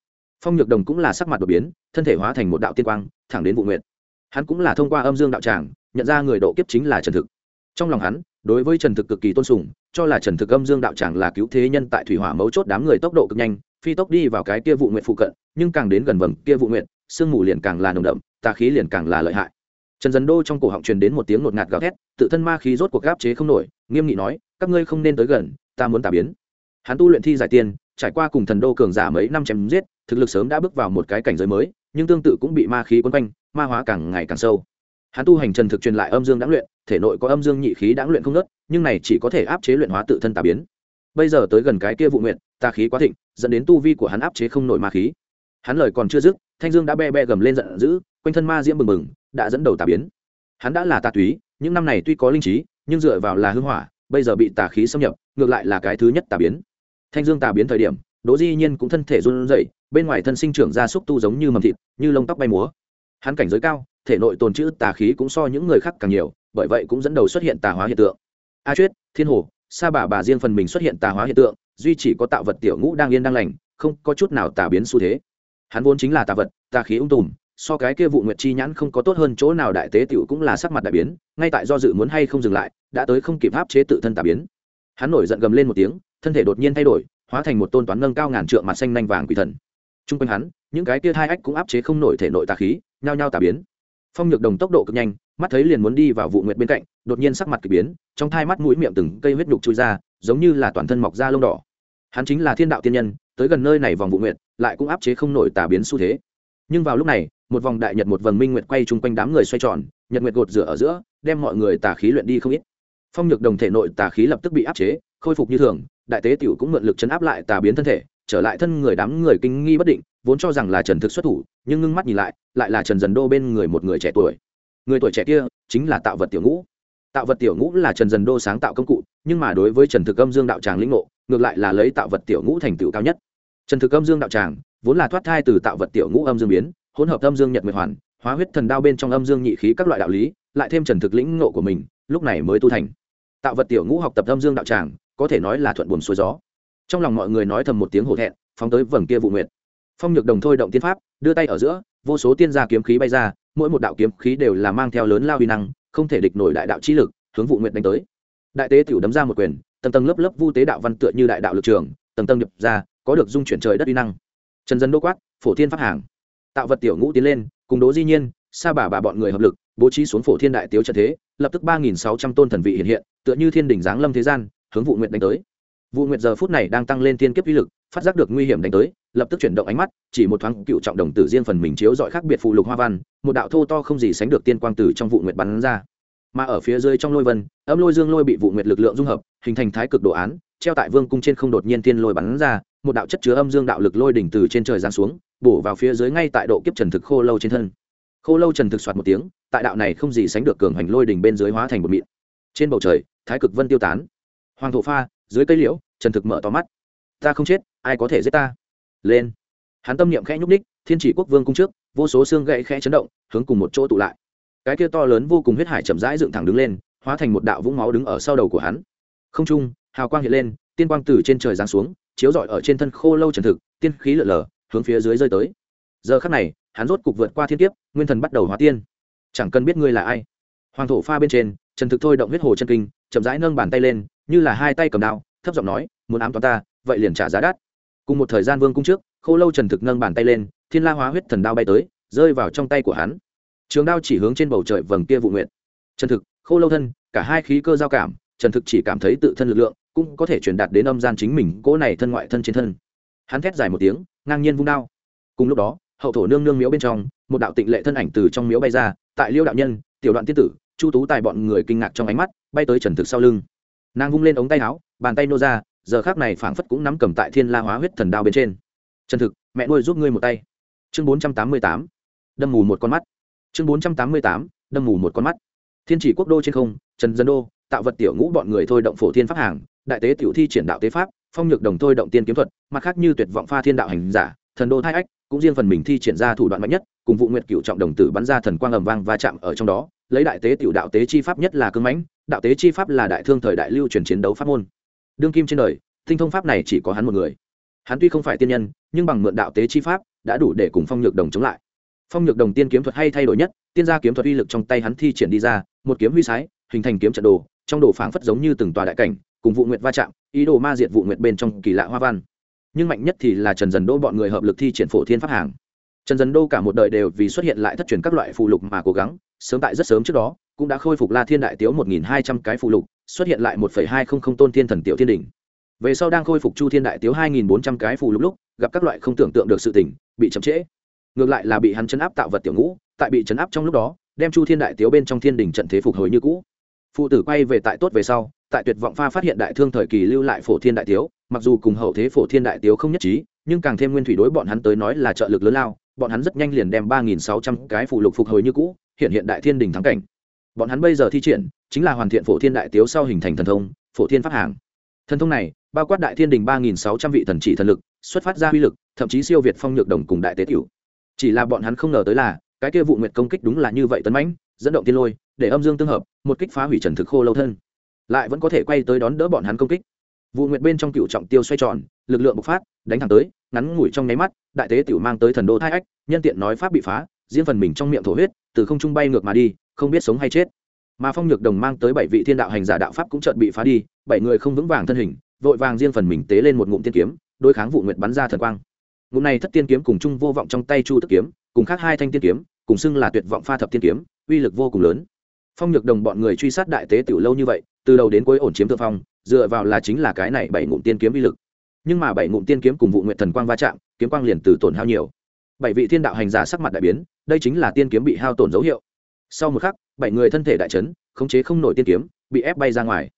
Phong nhược đồng cũng là sắc mặt đột biến, thân thể hóa thành một đạo tiên quang, thẳng đến vụ nguyện. Hắn cũng là thông qua âm dương đạo tràng, nhận ra người độ kiếp chính là trần thực. Trong lòng hắn, đối với trần thực cực kỳ tôn sùng, cho là trần thực âm dương đạo tràng là cứu thế nhân tại thủy hỏa mấu chốt đám người tốc độ cực nhanh, phi tốc đi vào cái kia vụ nguyện phụ cận, nhưng càng đến gần vầng kia vụ nguyện, sương mù liền càng là nồng đậm, tà khí liền càng là lợi hại trần dần đô trong cổ họng truyền đến một tiếng ngột ngạt gào thét, tự thân ma khí rốt cuộc gáp chế không nổi, nghiêm nghị nói, các ngươi không nên tới gần, ta muốn tà biến. Hắn tu luyện thi giải tiên, trải qua cùng thần đô cường giả mấy năm chém giết, thực lực sớm đã bước vào một cái cảnh giới mới, nhưng tương tự cũng bị ma khí quấn quanh, ma hóa càng ngày càng sâu. Hắn tu hành trần thực truyền lại âm dương đáng luyện, thể nội có âm dương nhị khí đáng luyện không nớt nhưng này chỉ có thể áp chế luyện hóa tự thân tà biến. Bây giờ tới gần cái kia vụ nguyện, tà khí quá thịnh, dẫn đến tu vi của hắn áp chế không nổi ma khí. Hắn lời còn chưa dứt, thanh dương đã be be gầm lên giận dữ, quanh thân ma diễm bừng bừng đã dẫn đầu tà biến. Hắn đã là tà túy, những năm này tuy có linh trí, nhưng dựa vào là hưng hỏa, bây giờ bị tà khí xâm nhập, ngược lại là cái thứ nhất tà biến. Thanh dương tà biến thời điểm, đỗ di nhiên cũng thân thể run rẩy, bên ngoài thân sinh trưởng ra xúc tu giống như mầm thịt, như lông tóc bay múa. Hắn cảnh giới cao, thể nội tồn trữ tà khí cũng so những người khác càng nhiều, bởi vậy cũng dẫn đầu xuất hiện tà hóa hiện tượng. A chuyết, thiên hồ, sa bà bà riêng phần mình xuất hiện tà hóa hiện tượng, duy chỉ có tạo vật tiểu ngũ đang yên đang lành, không có chút nào tà biến xu thế. Hắn vốn chính là tà vật, tà khí ung tùm so cái kia vụ nguyệt chi nhãn không có tốt hơn chỗ nào đại tế tiểu cũng là sắc mặt đại biến, ngay tại do dự muốn hay không dừng lại, đã tới không kịp áp chế tự thân tà biến. Hắn nổi giận gầm lên một tiếng, thân thể đột nhiên thay đổi, hóa thành một tôn toán nâng cao ngàn trượng mặt xanh nanh vàng quỷ thần. Trung quanh hắn, những cái kia hai ách cũng áp chế không nổi thể nội tà khí, nhao nhao tà biến. Phong nhược đồng tốc độ cực nhanh, mắt thấy liền muốn đi vào vụ nguyệt bên cạnh, đột nhiên sắc mặt kỳ biến, trong thai mắt mũi miệng từng cây huyết nhục trôi ra, giống như là toàn thân mọc da lông đỏ. Hắn chính là thiên đạo tiên nhân, tới gần nơi này vòng vụ nguyệt, lại cũng áp chế không nổi tà biến xu thế nhưng vào lúc này, một vòng đại nhật một vầng minh nguyệt quay chung quanh đám người xoay tròn, nhật nguyệt gột rửa ở giữa, đem mọi người tà khí luyện đi không ít. Phong nhược đồng thể nội tà khí lập tức bị áp chế, khôi phục như thường, đại tế tiểu cũng mượn lực chấn áp lại tà biến thân thể, trở lại thân người đám người kinh nghi bất định, vốn cho rằng là trần thực xuất thủ, nhưng ngưng mắt nhìn lại lại là trần dần đô bên người một người trẻ tuổi. Người tuổi trẻ kia chính là tạo vật tiểu ngũ. Tạo vật tiểu ngũ là trần dần đô sáng tạo công cụ, nhưng mà đối với trần thực âm dương đạo tràng lĩnh ngộ, ngược lại là lấy tạo vật tiểu ngũ thành tựu cao nhất trần thực âm dương đạo tràng, vốn là thoát thai từ tạo vật tiểu ngũ âm dương biến, hỗn hợp âm dương nhật nguyệt hoàn, hóa huyết thần đao bên trong âm dương nhị khí các loại đạo lý, lại thêm trần thực lĩnh ngộ của mình, lúc này mới tu thành. Tạo vật tiểu ngũ học tập âm dương đạo tràng, có thể nói là thuận buồn xuôi gió. Trong lòng mọi người nói thầm một tiếng hổ thẹn, phóng tới vầng kia vụ nguyệt. Phong nhược đồng thôi động tiên pháp, đưa tay ở giữa, vô số tiên gia kiếm khí bay ra, mỗi một đạo kiếm khí đều là mang theo lớn lao uy năng, không thể địch nổi đại đạo trí lực, hướng vụ nguyệt đánh tới. Đại tế tiểu đấm ra một quyền, tầng tầng lớp lớp vu tế đạo văn tựa như đại đạo lực trường, tầng tầng nhập ra có được dung chuyển trời đất uy năng. Trần dân đô quát, phổ thiên pháp hàng. Tạo vật tiểu ngũ tiến lên, cùng đố di nhiên, sa bà bà bọn người hợp lực, bố trí xuống phổ thiên đại tiếu trận thế, lập tức ba nghìn sáu trăm tôn thần vị hiện hiện, tựa như thiên đỉnh giáng lâm thế gian, hướng vụ nguyện đánh tới. Vụ nguyện giờ phút này đang tăng lên thiên kiếp uy lực, phát giác được nguy hiểm đánh tới, lập tức chuyển động ánh mắt, chỉ một thoáng cựu trọng đồng tử riêng phần mình chiếu dọi khác biệt phụ lục hoa văn, một đạo thô to không gì sánh được tiên quang tử trong vụ nguyệt bắn ra. Mà ở phía dưới trong lôi vân, âm lôi dương lôi bị vụ nguyệt lực lượng dung hợp, hình thành thái cực đồ án, treo tại vương cung trên không đột nhiên tiên lôi bắn ra một đạo chất chứa âm dương đạo lực lôi đỉnh từ trên trời giáng xuống, bổ vào phía dưới ngay tại độ kiếp trần thực khô lâu trên thân. Khô lâu trần thực soạt một tiếng, tại đạo này không gì sánh được cường hành lôi đỉnh bên dưới hóa thành một mịn. Trên bầu trời, thái cực vân tiêu tán. Hoàng thổ pha, dưới cây liễu, trần thực mở to mắt. Ta không chết, ai có thể giết ta? Lên. Hắn tâm niệm khẽ nhúc ních thiên chỉ quốc vương cung trước, vô số xương gãy khẽ chấn động, hướng cùng một chỗ tụ lại. Cái kia to lớn vô cùng huyết hải chậm rãi dựng thẳng đứng lên, hóa thành một đạo vũng máu đứng ở sau đầu của hắn. Không trung, hào quang hiện lên, tiên quang từ trên trời giáng xuống chiếu rọi ở trên thân khô lâu trần thực, tiên khí lở lở, hướng phía dưới rơi tới. Giờ khắc này, hắn rốt cục vượt qua thiên kiếp, nguyên thần bắt đầu hóa tiên. Chẳng cần biết ngươi là ai. Hoàng thổ pha bên trên, trần thực thôi động huyết hồ chân kinh, chậm rãi nâng bàn tay lên, như là hai tay cầm đao, thấp giọng nói, muốn ám toán ta, vậy liền trả giá đắt. Cùng một thời gian vương cung trước, khô lâu trần thực nâng bàn tay lên, thiên la hóa huyết thần đao bay tới, rơi vào trong tay của hắn. Trường đao chỉ hướng trên bầu trời vầng kia vụ nguyện. Trần thực, khô lâu thân, cả hai khí cơ giao cảm, trần thực chỉ cảm thấy tự thân lực lượng cũng có thể truyền đạt đến âm gian chính mình cỗ này thân ngoại thân trên thân. Hắn thét dài một tiếng, ngang nhiên vung đao. Cùng lúc đó, hậu thổ nương nương miếu bên trong, một đạo tịnh lệ thân ảnh từ trong miếu bay ra, tại liêu đạo nhân, tiểu đoạn tiết tử, chu tú tài bọn người kinh ngạc trong ánh mắt, bay tới trần thực sau lưng. Nàng vung lên ống tay áo, bàn tay nô ra, giờ khác này phảng phất cũng nắm cầm tại thiên la hóa huyết thần đao bên trên. Trần thực, mẹ nuôi giúp ngươi một tay. Chương bốn trăm tám mươi tám. Đâm mù một con mắt. Chương bốn trăm tám mươi tám. Đâm mù một con mắt. Thiên chỉ quốc đô trên không, trần dân đô, tạo vật tiểu ngũ bọn người thôi động phổ thiên pháp hàng đại tế tiểu thi triển đạo tế pháp, phong nhược đồng thôi động tiên kiếm thuật, mặt khác như tuyệt vọng pha thiên đạo hành giả, thần đô thai ách, cũng riêng phần mình thi triển ra thủ đoạn mạnh nhất, cùng vụ nguyệt cựu trọng đồng tử bắn ra thần quang ầm vang va chạm ở trong đó, lấy đại tế tiểu đạo tế chi pháp nhất là cưng mãnh, đạo tế chi pháp là đại thương thời đại lưu truyền chiến đấu pháp môn. Đương kim trên đời, tinh thông pháp này chỉ có hắn một người. Hắn tuy không phải tiên nhân, nhưng bằng mượn đạo tế chi pháp, đã đủ để cùng phong nhược đồng chống lại. Phong nhược đồng tiên kiếm thuật hay thay đổi nhất, tiên gia kiếm thuật uy lực trong tay hắn thi triển đi ra, một kiếm huy sái, hình thành kiếm trận đồ, trong đồ phảng phất giống như từng tòa đại cảnh cùng vụ nguyệt va chạm, ý đồ ma diệt vụ nguyệt bên trong kỳ lạ hoa văn. Nhưng mạnh nhất thì là trần dần đô bọn người hợp lực thi triển phổ thiên pháp hàng. Trần dần đô cả một đời đều vì xuất hiện lại thất truyền các loại phụ lục mà cố gắng, sớm tại rất sớm trước đó, cũng đã khôi phục la thiên đại tiếu một nghìn hai trăm cái phụ lục, xuất hiện lại một phẩy hai không không tôn thiên thần tiểu thiên đỉnh. Về sau đang khôi phục chu thiên đại tiếu hai nghìn bốn trăm cái phụ lục lúc, gặp các loại không tưởng tượng được sự tỉnh bị chậm trễ. Ngược lại là bị hắn chấn áp tạo vật tiểu ngũ, tại bị chấn áp trong lúc đó, đem chu thiên đại tiếu bên trong thiên đình trận thế phục hồi như cũ. Phụ tử quay về tại tốt về sau tại tuyệt vọng pha phát hiện đại thương thời kỳ lưu lại phổ thiên đại tiếu, mặc dù cùng hậu thế phổ thiên đại tiếu không nhất trí, nhưng càng thêm nguyên thủy đối bọn hắn tới nói là trợ lực lớn lao, bọn hắn rất nhanh liền đem ba nghìn sáu trăm cái phụ lục phục hồi như cũ, hiện hiện đại thiên đình thắng cảnh. Bọn hắn bây giờ thi triển, chính là hoàn thiện phổ thiên đại tiếu sau hình thành thần thông, phổ thiên pháp hàng. Thần thông này, bao quát đại thiên đình ba nghìn sáu trăm vị thần chỉ thần lực, xuất phát ra uy lực, thậm chí siêu việt phong nhược đồng cùng đại tế tiểu. Chỉ là bọn hắn không ngờ tới là, cái kia vụ nguyệt công kích đúng là như vậy tấn mãnh, dẫn động tiên lôi, để âm dương tương hợp, một kích phá hủy trần thực khô lâu thân lại vẫn có thể quay tới đón đỡ bọn hắn công kích. Vụ nguyệt bên trong cựu trọng tiêu xoay tròn, lực lượng bộc phát, đánh thẳng tới, ngắn ngủi trong nháy mắt, đại tế tiểu mang tới thần đô thai ách, nhân tiện nói pháp bị phá, diễn phần mình trong miệng thổ huyết, từ không trung bay ngược mà đi, không biết sống hay chết. Mà phong nhược đồng mang tới bảy vị thiên đạo hành giả đạo pháp cũng chợt bị phá đi, bảy người không vững vàng thân hình, vội vàng riêng phần mình tế lên một ngụm tiên kiếm, đối kháng vụ nguyệt bắn ra thần quang. Ngụm này thất tiên kiếm cùng chung vô vọng trong tay chu tức kiếm, cùng khác hai thanh tiên kiếm, cùng xưng là tuyệt vọng pha thập tiên kiếm, uy lực vô cùng lớn. Phong nhược đồng bọn người truy sát đại tế tiểu lâu như vậy từ đầu đến cuối ổn chiếm thượng phong, dựa vào là chính là cái này bảy ngụm tiên kiếm uy lực. Nhưng mà bảy ngụm tiên kiếm cùng vụ nguyện thần quang va chạm, kiếm quang liền từ tổn hao nhiều. Bảy vị thiên đạo hành giả sắc mặt đại biến, đây chính là tiên kiếm bị hao tổn dấu hiệu. Sau một khắc, bảy người thân thể đại chấn, khống chế không nổi tiên kiếm, bị ép bay ra ngoài.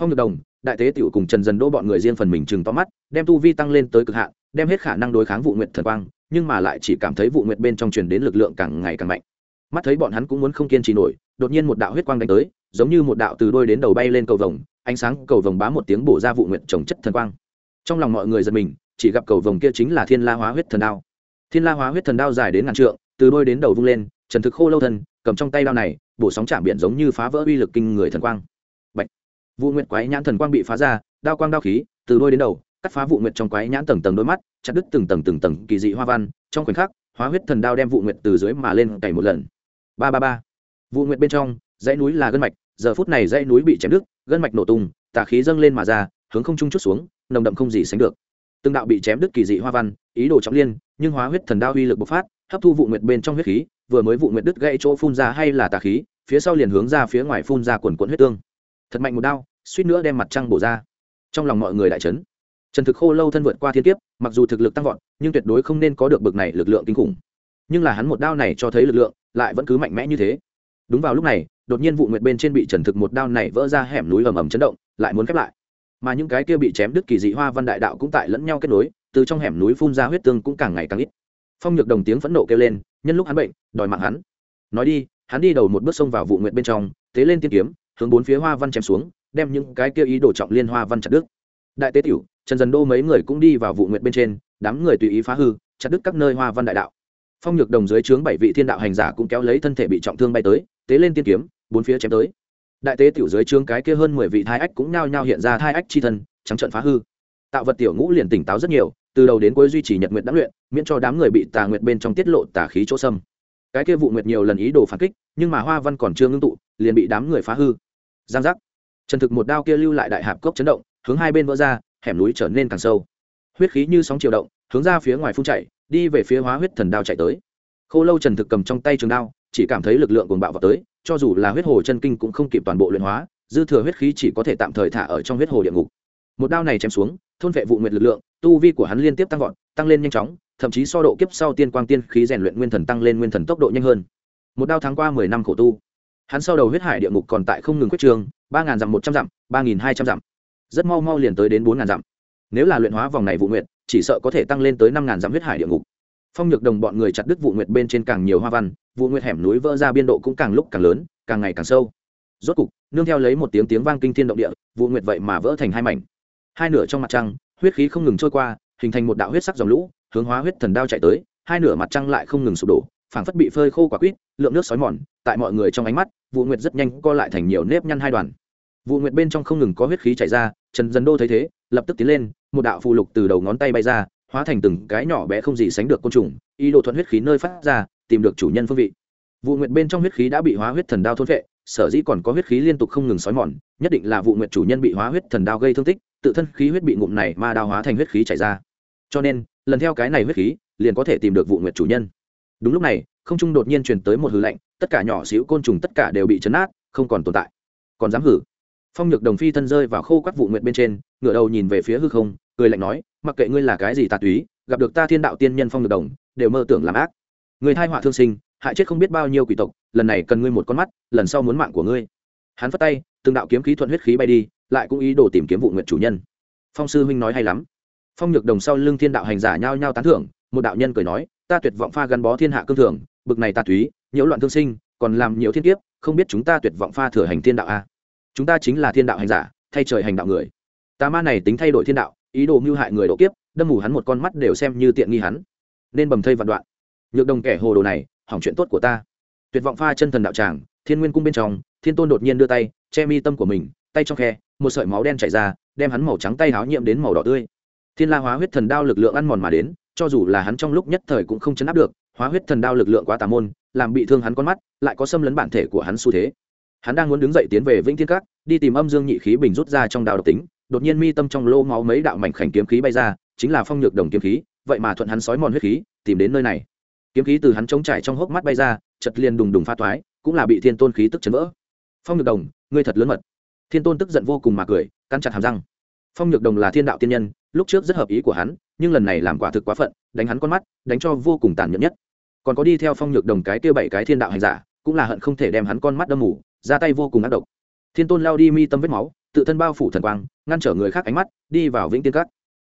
Phong lực đồng, đại tế tiểu cùng trần dần đỗ bọn người riêng phần mình chừng to mắt, đem tu vi tăng lên tới cực hạn, đem hết khả năng đối kháng vụ nguyện thần quang, nhưng mà lại chỉ cảm thấy vụ nguyệt bên trong truyền đến lực lượng càng ngày càng mạnh. Mắt thấy bọn hắn cũng muốn không kiên trì nổi, đột nhiên một đạo huyết quang đánh tới giống như một đạo từ đôi đến đầu bay lên cầu vồng, ánh sáng cầu vồng bá một tiếng bổ ra vụ nguyện trồng chất thần quang. Trong lòng mọi người giật mình, chỉ gặp cầu vồng kia chính là thiên la hóa huyết thần đao. Thiên la hóa huyết thần đao dài đến ngàn trượng, từ đôi đến đầu vung lên, trần thực khô lâu thân, cầm trong tay đao này, bổ sóng chạm biển giống như phá vỡ uy lực kinh người thần quang. Bạch. vụ nguyện quái nhãn thần quang bị phá ra, đao quang đao khí, từ đôi đến đầu, cắt phá vụ nguyện trong quái nhãn tầng tầng đôi mắt, chặt đứt từng tầng từng tầng kỳ dị hoa văn, trong khoảnh khắc, hóa huyết thần đao đem vụ nguyện từ dưới mà lên cày một lần. Ba ba ba! Vụ nguyện bên trong, dãy núi là gân mạch giờ phút này dãy núi bị chém đứt, gân mạch nổ tung, tà khí dâng lên mà ra, hướng không trung chút xuống, nồng đậm không gì sánh được. Từng đạo bị chém đứt kỳ dị hoa văn, ý đồ trọng liên, nhưng hóa huyết thần đao uy lực bộc phát, hấp thu vụ nguyệt bên trong huyết khí, vừa mới vụ nguyệt đứt gãy chỗ phun ra hay là tà khí, phía sau liền hướng ra phía ngoài phun ra quần quần huyết tương. Thật mạnh một đao, suýt nữa đem mặt trăng bổ ra. Trong lòng mọi người đại chấn. Trần thực khô lâu thân vượt qua thiên kiếp, mặc dù thực lực tăng vọt, nhưng tuyệt đối không nên có được bực này lực lượng kinh khủng. Nhưng là hắn một đao này cho thấy lực lượng, lại vẫn cứ mạnh mẽ như thế đúng vào lúc này, đột nhiên vụ nguyệt bên trên bị trần thực một đao này vỡ ra hẻm núi ầm ầm chấn động, lại muốn khép lại. Mà những cái kia bị chém đứt kỳ dị hoa văn đại đạo cũng tại lẫn nhau kết nối, từ trong hẻm núi phun ra huyết tương cũng càng ngày càng ít. Phong nhược đồng tiếng phẫn nộ kêu lên, nhân lúc hắn bệnh, đòi mạng hắn. Nói đi, hắn đi đầu một bước xông vào vụ nguyệt bên trong tế lên tiên kiếm, hướng bốn phía hoa văn chém xuống, đem những cái kia ý đồ trọng liên hoa văn chặt đứt. Đại tế tiểu, trần dần đô mấy người cũng đi vào vụ nguyệt bên trên, đám người tùy ý phá hư, chặt đứt các nơi hoa văn đại đạo. Phong nhược đồng dưới trướng bảy vị thiên đạo hành giả cũng kéo lấy thân thể bị trọng thương bay tới tế lên tiên kiếm, bốn phía chém tới. Đại tế tiểu dưới trướng cái kia hơn mười vị thai ách cũng nhao nhao hiện ra thai ách chi thân, trắng trận phá hư. Tạo vật tiểu ngũ liền tỉnh táo rất nhiều, từ đầu đến cuối duy trì nhật nguyện đáng luyện, miễn cho đám người bị tà nguyện bên trong tiết lộ tà khí chỗ sâm cái kia vụ nguyệt nhiều lần ý đồ phản kích, nhưng mà hoa văn còn chưa ngưng tụ, liền bị đám người phá hư. Giang giác. Trần thực một đao kia lưu lại đại hạp cốc chấn động, hướng hai bên vỡ ra, hẻm núi trở nên càng sâu. Huyết khí như sóng chiều động, hướng ra phía ngoài phun chạy đi về phía hóa huyết thần đao chạy tới. Khô lâu trần thực cầm trong tay trường đao chỉ cảm thấy lực lượng cuồng bạo vào tới, cho dù là huyết hồ chân kinh cũng không kịp toàn bộ luyện hóa, dư thừa huyết khí chỉ có thể tạm thời thả ở trong huyết hồ địa ngục. Một đao này chém xuống, thôn vệ vụ nguyệt lực lượng, tu vi của hắn liên tiếp tăng vọt, tăng lên nhanh chóng, thậm chí so độ kiếp sau tiên quang tiên khí rèn luyện nguyên thần tăng lên nguyên thần tốc độ nhanh hơn. Một đao tháng qua mười năm khổ tu. Hắn sau đầu huyết hải địa ngục còn tại không ngừng quyết trường, ba ngàn dặm một trăm dặm, ba nghìn hai trăm dặm. Rất mau mau liền tới đến bốn ngàn dặm. Nếu là luyện hóa vòng này vụ nguyệt chỉ sợ có thể tăng lên tới năm ngàn dặm huyết hải địa ngục phong nhược đồng bọn người chặt đứt vụ nguyệt bên trên càng nhiều hoa văn, vụ nguyệt hẻm núi vỡ ra biên độ cũng càng lúc càng lớn, càng ngày càng sâu. Rốt cục, nương theo lấy một tiếng tiếng vang kinh thiên động địa, vụ nguyệt vậy mà vỡ thành hai mảnh. Hai nửa trong mặt trăng, huyết khí không ngừng trôi qua, hình thành một đạo huyết sắc dòng lũ, hướng hóa huyết thần đao chạy tới, hai nửa mặt trăng lại không ngừng sụp đổ, phảng phất bị phơi khô quả quýt, lượng nước sói mòn, tại mọi người trong ánh mắt, vụ nguyệt rất nhanh co lại thành nhiều nếp nhăn hai đoàn. Vụ nguyệt bên trong không ngừng có huyết khí chảy ra, trần dân đô thấy thế, lập tức tiến lên, một đạo phù lục từ đầu ngón tay bay ra hóa thành từng cái nhỏ bé không gì sánh được côn trùng, ý đồ thuận huyết khí nơi phát ra, tìm được chủ nhân phương vị. Vụ nguyệt bên trong huyết khí đã bị hóa huyết thần đao thôn vệ sở dĩ còn có huyết khí liên tục không ngừng xói mòn, nhất định là vụ nguyệt chủ nhân bị hóa huyết thần đao gây thương tích, tự thân khí huyết bị ngụm này ma đao hóa thành huyết khí chảy ra. Cho nên, lần theo cái này huyết khí, liền có thể tìm được vụ nguyệt chủ nhân. Đúng lúc này, không trung đột nhiên truyền tới một hư lạnh, tất cả nhỏ xíu côn trùng tất cả đều bị chấn át không còn tồn tại. Còn dám hử? Phong nhược đồng phi thân rơi vào khô quắt vụ nguyệt bên trên, ngửa đầu nhìn về phía hư không, cười lạnh nói mặc kệ ngươi là cái gì tà túy, gặp được ta thiên đạo tiên nhân phong được đồng, đều mơ tưởng làm ác. Người thai họa thương sinh, hại chết không biết bao nhiêu quỷ tộc, lần này cần ngươi một con mắt, lần sau muốn mạng của ngươi. Hắn phất tay, từng đạo kiếm khí thuận huyết khí bay đi, lại cũng ý đồ tìm kiếm vụ nguyện chủ nhân. Phong sư huynh nói hay lắm. Phong nhược đồng sau lưng thiên đạo hành giả nhao nhao tán thưởng, một đạo nhân cười nói, ta tuyệt vọng pha gắn bó thiên hạ cương thường, bực này tà túy, nhiễu loạn thương sinh, còn làm nhiều thiên kiếp, không biết chúng ta tuyệt vọng pha thừa hành thiên đạo a. Chúng ta chính là thiên đạo hành giả, thay trời hành đạo người. Tà ma này tính thay đổi thiên đạo ý đồ mưu hại người độ kiếp, đâm mù hắn một con mắt đều xem như tiện nghi hắn. Nên bầm thây vạn đoạn. Nhược đồng kẻ hồ đồ này, hỏng chuyện tốt của ta. Tuyệt vọng pha chân thần đạo tràng, thiên nguyên cung bên trong, thiên tôn đột nhiên đưa tay, che mi tâm của mình, tay trong khe, một sợi máu đen chảy ra, đem hắn màu trắng tay háo nhiễm đến màu đỏ tươi. Thiên la hóa huyết thần đao lực lượng ăn mòn mà đến, cho dù là hắn trong lúc nhất thời cũng không chấn áp được, hóa huyết thần đao lực lượng quá tà môn, làm bị thương hắn con mắt, lại có xâm lấn bản thể của hắn xu thế. Hắn đang muốn đứng dậy tiến về vĩnh thiên các, đi tìm âm dương nhị khí bình rút ra trong đao độc tính đột nhiên mi tâm trong lô máu mấy đạo mảnh khảnh kiếm khí bay ra, chính là phong nhược đồng kiếm khí, vậy mà thuận hắn sói mòn huyết khí, tìm đến nơi này. Kiếm khí từ hắn trống trải trong hốc mắt bay ra chật liền đùng đùng pha toái, cũng là bị thiên tôn khí tức chấn vỡ. Phong nhược đồng, ngươi thật lớn mật. Thiên tôn tức giận vô cùng mà cười, cắn chặt hàm răng. Phong nhược đồng là thiên đạo tiên nhân, lúc trước rất hợp ý của hắn, nhưng lần này làm quả thực quá phận, đánh hắn con mắt, đánh cho vô cùng tàn nhẫn nhất. Còn có đi theo phong nhược đồng cái kia bảy cái thiên đạo hành giả, cũng là hận không thể đem hắn con mắt đâm mù, ra tay vô cùng ác độc. Thiên tôn lao đi mi tâm vết máu tự thân bao phủ thần quang, ngăn trở người khác ánh mắt, đi vào vĩnh tiên các.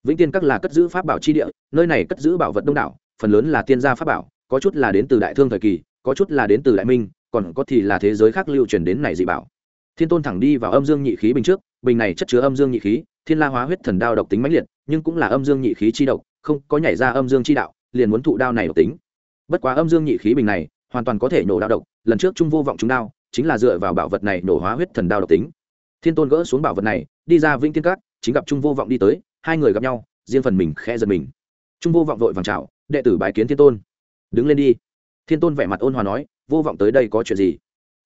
Vĩnh tiên các là cất giữ pháp bảo chi địa, nơi này cất giữ bảo vật đông đảo, phần lớn là tiên gia pháp bảo, có chút là đến từ đại thương thời kỳ, có chút là đến từ đại minh, còn có thì là thế giới khác lưu truyền đến này dị bảo. Thiên tôn thẳng đi vào âm dương nhị khí bình trước, bình này chất chứa âm dương nhị khí, thiên la hóa huyết thần đao độc tính mãnh liệt, nhưng cũng là âm dương nhị khí chi độc, không có nhảy ra âm dương chi đạo, liền muốn thụ đao này độc tính. Bất quá âm dương nhị khí bình này, hoàn toàn có thể nổ đao độc, lần trước trung vô vọng chúng đao, chính là dựa vào bảo vật này nổ hóa huyết thần đao độc tính thiên tôn gỡ xuống bảo vật này, đi ra vĩnh thiên cát, chính gặp trung vô vọng đi tới, hai người gặp nhau, riêng phần mình khẽ giật mình. Trung vô vọng vội vàng chào, đệ tử bái kiến thiên tôn. Đứng lên đi. Thiên tôn vẻ mặt ôn hòa nói, vô vọng tới đây có chuyện gì?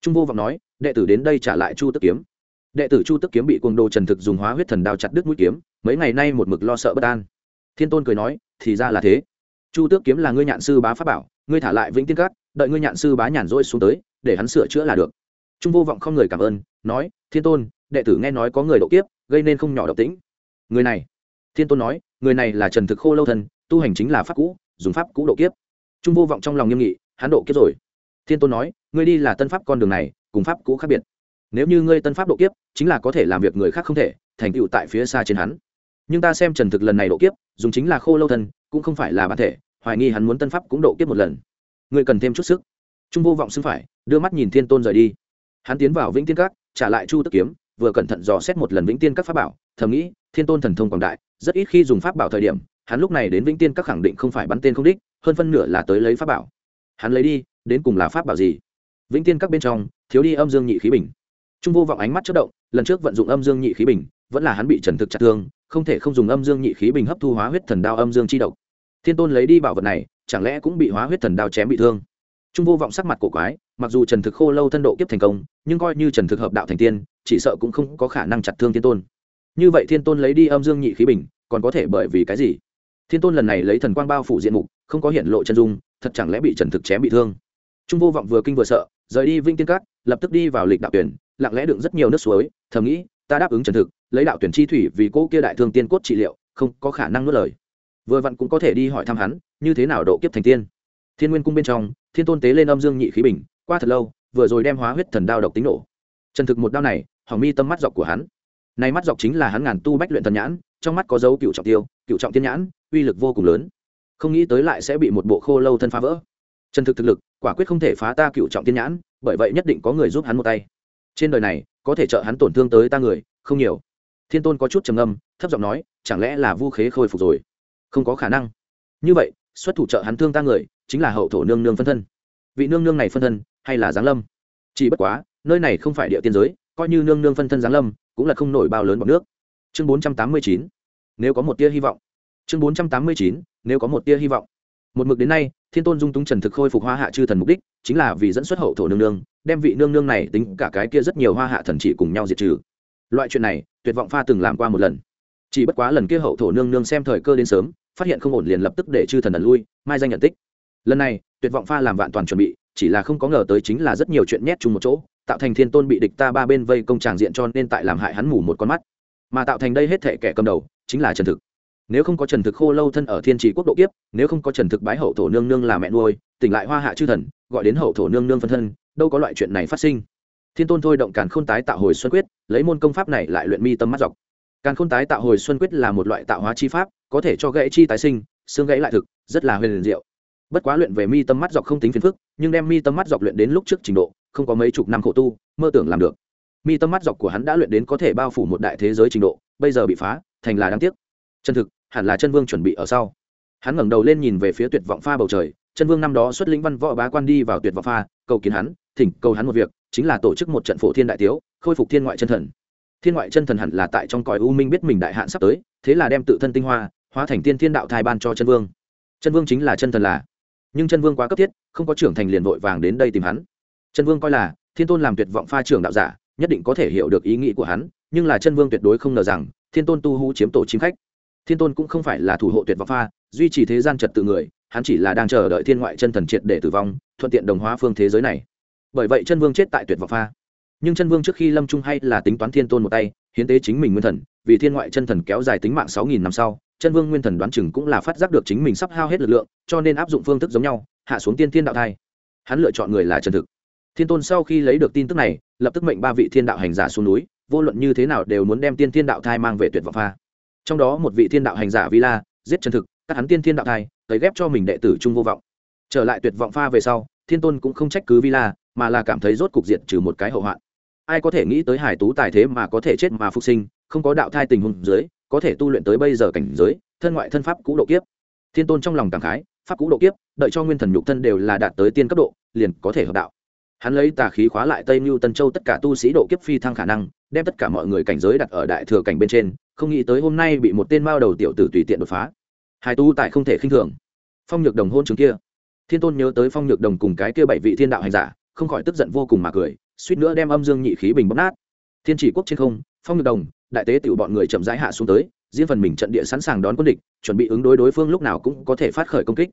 Trung vô vọng nói, đệ tử đến đây trả lại chu tức kiếm. Đệ tử chu tức kiếm bị cuồng đồ trần thực dùng hóa huyết thần đao chặt đứt mũi kiếm, mấy ngày nay một mực lo sợ bất an. Thiên tôn cười nói, thì ra là thế. Chu tước kiếm là ngươi nhạn sư bá pháp bảo, ngươi thả lại vĩnh tiên cát, đợi ngươi nhạn sư bá nhàn rỗi xuống tới, để hắn sửa chữa là được. Trung vô vọng không người cảm ơn, nói, thiên tôn đệ tử nghe nói có người độ kiếp, gây nên không nhỏ độc tính người này, thiên tôn nói, người này là trần thực khô lâu thân tu hành chính là pháp cũ, dùng pháp cũ độ kiếp. Trung vô vọng trong lòng nghiêm nghị, hắn độ kiếp rồi. Thiên tôn nói, ngươi đi là tân pháp con đường này, cùng pháp cũ khác biệt. Nếu như ngươi tân pháp độ kiếp, chính là có thể làm việc người khác không thể, thành tựu tại phía xa trên hắn. Nhưng ta xem trần thực lần này độ kiếp, dùng chính là khô lâu thân cũng không phải là bản thể, hoài nghi hắn muốn tân pháp cũng độ kiếp một lần. Ngươi cần thêm chút sức. Trung vô vọng xưng phải, đưa mắt nhìn thiên tôn rời đi. Hắn tiến vào vĩnh tiên các, trả lại chu tức kiếm vừa cẩn thận dò xét một lần vĩnh tiên các pháp bảo, thầm nghĩ, thiên tôn thần thông quảng đại, rất ít khi dùng pháp bảo thời điểm, hắn lúc này đến vĩnh tiên các khẳng định không phải bắn tên không đích, hơn phân nửa là tới lấy pháp bảo. Hắn lấy đi, đến cùng là pháp bảo gì? Vĩnh tiên các bên trong, thiếu đi âm dương nhị khí bình. Trung vô vọng ánh mắt chất động, lần trước vận dụng âm dương nhị khí bình, vẫn là hắn bị trần thực chặt thương, không thể không dùng âm dương nhị khí bình hấp thu hóa huyết thần đao âm dương chi độc. Thiên tôn lấy đi bảo vật này, chẳng lẽ cũng bị hóa huyết thần đao chém bị thương? Trung vô vọng sắc mặt cổ quái, mặc dù trần thực khô lâu thân độ kiếp thành công, nhưng coi như trần thực hợp đạo thành tiên chỉ sợ cũng không có khả năng chặt thương thiên tôn. Như vậy thiên tôn lấy đi âm dương nhị khí bình, còn có thể bởi vì cái gì? Thiên tôn lần này lấy thần quang bao phủ diện mục, không có hiện lộ chân dung, thật chẳng lẽ bị trần thực chém bị thương? Trung vô vọng vừa kinh vừa sợ, rời đi vinh tiên cát lập tức đi vào lịch đạo tuyển, lặng lẽ đựng rất nhiều nước suối, thầm nghĩ, ta đáp ứng trần thực, lấy đạo tuyển chi thủy vì cô kia đại thương tiên cốt trị liệu, không có khả năng nuốt lời. Vừa vặn cũng có thể đi hỏi thăm hắn, như thế nào độ kiếp thành tiên. Thiên nguyên cung bên trong, thiên tôn tế lên âm dương nhị khí bình, qua thật lâu, vừa rồi đem hóa huyết thần đao độc tính nổ. Trần thực một đao này hỏng mi tâm mắt dọc của hắn. Nay mắt dọc chính là hắn ngàn tu bách luyện thần nhãn, trong mắt có dấu cựu trọng tiêu, cựu trọng tiên nhãn, uy lực vô cùng lớn. Không nghĩ tới lại sẽ bị một bộ khô lâu thân phá vỡ. Chân thực thực lực, quả quyết không thể phá ta cựu trọng tiên nhãn, bởi vậy nhất định có người giúp hắn một tay. Trên đời này, có thể trợ hắn tổn thương tới ta người, không nhiều. Thiên tôn có chút trầm âm thấp giọng nói, chẳng lẽ là vu khế khôi phục rồi? Không có khả năng. Như vậy, xuất thủ trợ hắn thương ta người, chính là hậu thổ nương nương phân thân. Vị nương nương này phân thân, hay là giáng lâm? Chỉ bất quá, nơi này không phải địa tiên giới coi như nương nương phân thân giáng lâm, cũng là không nổi bao lớn bọc nước. Chương bốn trăm tám mươi chín, nếu có một tia hy vọng. Chương bốn trăm tám mươi chín, nếu có một tia hy vọng. Một mực đến nay, thiên tôn dung túng trần thực khôi phục hoa hạ chư thần mục đích, chính là vì dẫn xuất hậu thổ nương nương, đem vị nương nương này tính cả cái kia rất nhiều hoa hạ thần chỉ cùng nhau diệt trừ. Loại chuyện này, tuyệt vọng pha từng làm qua một lần. Chỉ bất quá lần kia hậu thổ nương nương xem thời cơ đến sớm, phát hiện không ổn liền lập tức để chư thần ẩn lui, mai danh nhận tích. Lần này, tuyệt vọng pha làm vạn toàn chuẩn bị, chỉ là không có ngờ tới chính là rất nhiều chuyện nhét chung một chỗ tạo thành thiên tôn bị địch ta ba bên vây công tràng diện cho nên tại làm hại hắn mù một con mắt. Mà tạo thành đây hết thể kẻ cầm đầu, chính là trần thực. Nếu không có trần thực khô lâu thân ở thiên trì quốc độ kiếp, nếu không có trần thực bái hậu thổ nương nương là mẹ nuôi, tỉnh lại hoa hạ chư thần, gọi đến hậu thổ nương nương phân thân, đâu có loại chuyện này phát sinh. Thiên tôn thôi động càn khôn tái tạo hồi xuân quyết, lấy môn công pháp này lại luyện mi tâm mắt dọc. Càn khôn tái tạo hồi xuân quyết là một loại tạo hóa chi pháp, có thể cho gãy chi tái sinh, xương gãy lại thực, rất là huyền diệu. Bất quá luyện về mi tâm mắt dọc không tính phiền phức, nhưng đem mi tâm mắt dọc luyện đến lúc trước trình độ không có mấy chục năm khổ tu, mơ tưởng làm được. Mi tâm mắt dọc của hắn đã luyện đến có thể bao phủ một đại thế giới trình độ, bây giờ bị phá, thành là đáng tiếc. Chân thực, hẳn là chân vương chuẩn bị ở sau. Hắn ngẩng đầu lên nhìn về phía tuyệt vọng pha bầu trời, chân vương năm đó xuất lĩnh văn võ bá quan đi vào tuyệt vọng pha, cầu kiến hắn, thỉnh cầu hắn một việc, chính là tổ chức một trận phổ thiên đại tiếu, khôi phục thiên ngoại chân thần. Thiên ngoại chân thần hẳn là tại trong cõi u minh biết mình đại hạn sắp tới, thế là đem tự thân tinh hoa, hóa thành tiên thiên đạo thai ban cho chân vương. Chân vương chính là chân thần là. Nhưng chân vương quá cấp thiết, không có trưởng thành liền vội vàng đến đây tìm hắn chân vương coi là, thiên tôn làm tuyệt vọng pha trưởng đạo giả, nhất định có thể hiểu được ý nghĩ của hắn, nhưng là chân vương tuyệt đối không ngờ rằng, thiên tôn tu hú chiếm tổ chim khách. Thiên tôn cũng không phải là thủ hộ tuyệt vọng pha, duy trì thế gian trật tự người, hắn chỉ là đang chờ đợi thiên ngoại chân thần triệt để tử vong, thuận tiện đồng hóa phương thế giới này. Bởi vậy chân vương chết tại tuyệt vọng pha. Nhưng chân vương trước khi lâm trung hay là tính toán thiên tôn một tay, hiến tế chính mình nguyên thần, vì thiên ngoại chân thần kéo dài tính mạng sáu nghìn năm sau, chân vương nguyên thần đoán chừng cũng là phát giác được chính mình sắp hao hết lực lượng, cho nên áp dụng phương thức giống nhau, hạ xuống tiên thiên đạo thai. Hắn lựa chọn người là chân thực thiên tôn sau khi lấy được tin tức này, lập tức mệnh ba vị thiên đạo hành giả xuống núi, vô luận như thế nào đều muốn đem tiên thiên đạo thai mang về tuyệt vọng pha. Trong đó một vị thiên đạo hành giả villa giết chân thực các hắn tiên thiên đạo thai tới ghép cho mình đệ tử trung vô vọng. Trở lại tuyệt vọng pha về sau, thiên tôn cũng không trách cứ villa mà là cảm thấy rốt cục diệt trừ một cái hậu hoạn. Ai có thể nghĩ tới hải tú tài thế mà có thể chết mà phục sinh, không có đạo thai tình huống dưới, có thể tu luyện tới bây giờ cảnh giới, thân ngoại thân pháp cũ độ kiếp. Thiên tôn trong lòng cảm khái, pháp cũ độ kiếp, đợi cho nguyên thần nhục thân đều là đạt tới tiên cấp độ, liền có thể hợp đạo hắn lấy tà khí khóa lại tây mưu tân châu tất cả tu sĩ độ kiếp phi thăng khả năng, đem tất cả mọi người cảnh giới đặt ở đại thừa cảnh bên trên, không nghĩ tới hôm nay bị một tên mao đầu tiểu tử tùy tiện đột phá. Hai tu tại không thể khinh thường. Phong nhược đồng hôn chứng kia. Thiên tôn nhớ tới phong nhược đồng cùng cái kia bảy vị thiên đạo hành giả, không khỏi tức giận vô cùng mà cười, suýt nữa đem âm dương nhị khí bình bóc nát. Thiên chỉ quốc trên không, phong nhược đồng, đại tế tiểu bọn người chậm rãi hạ xuống tới, riêng phần mình trận địa sẵn sàng đón quân địch, chuẩn bị ứng đối đối phương lúc nào cũng có thể phát khởi công kích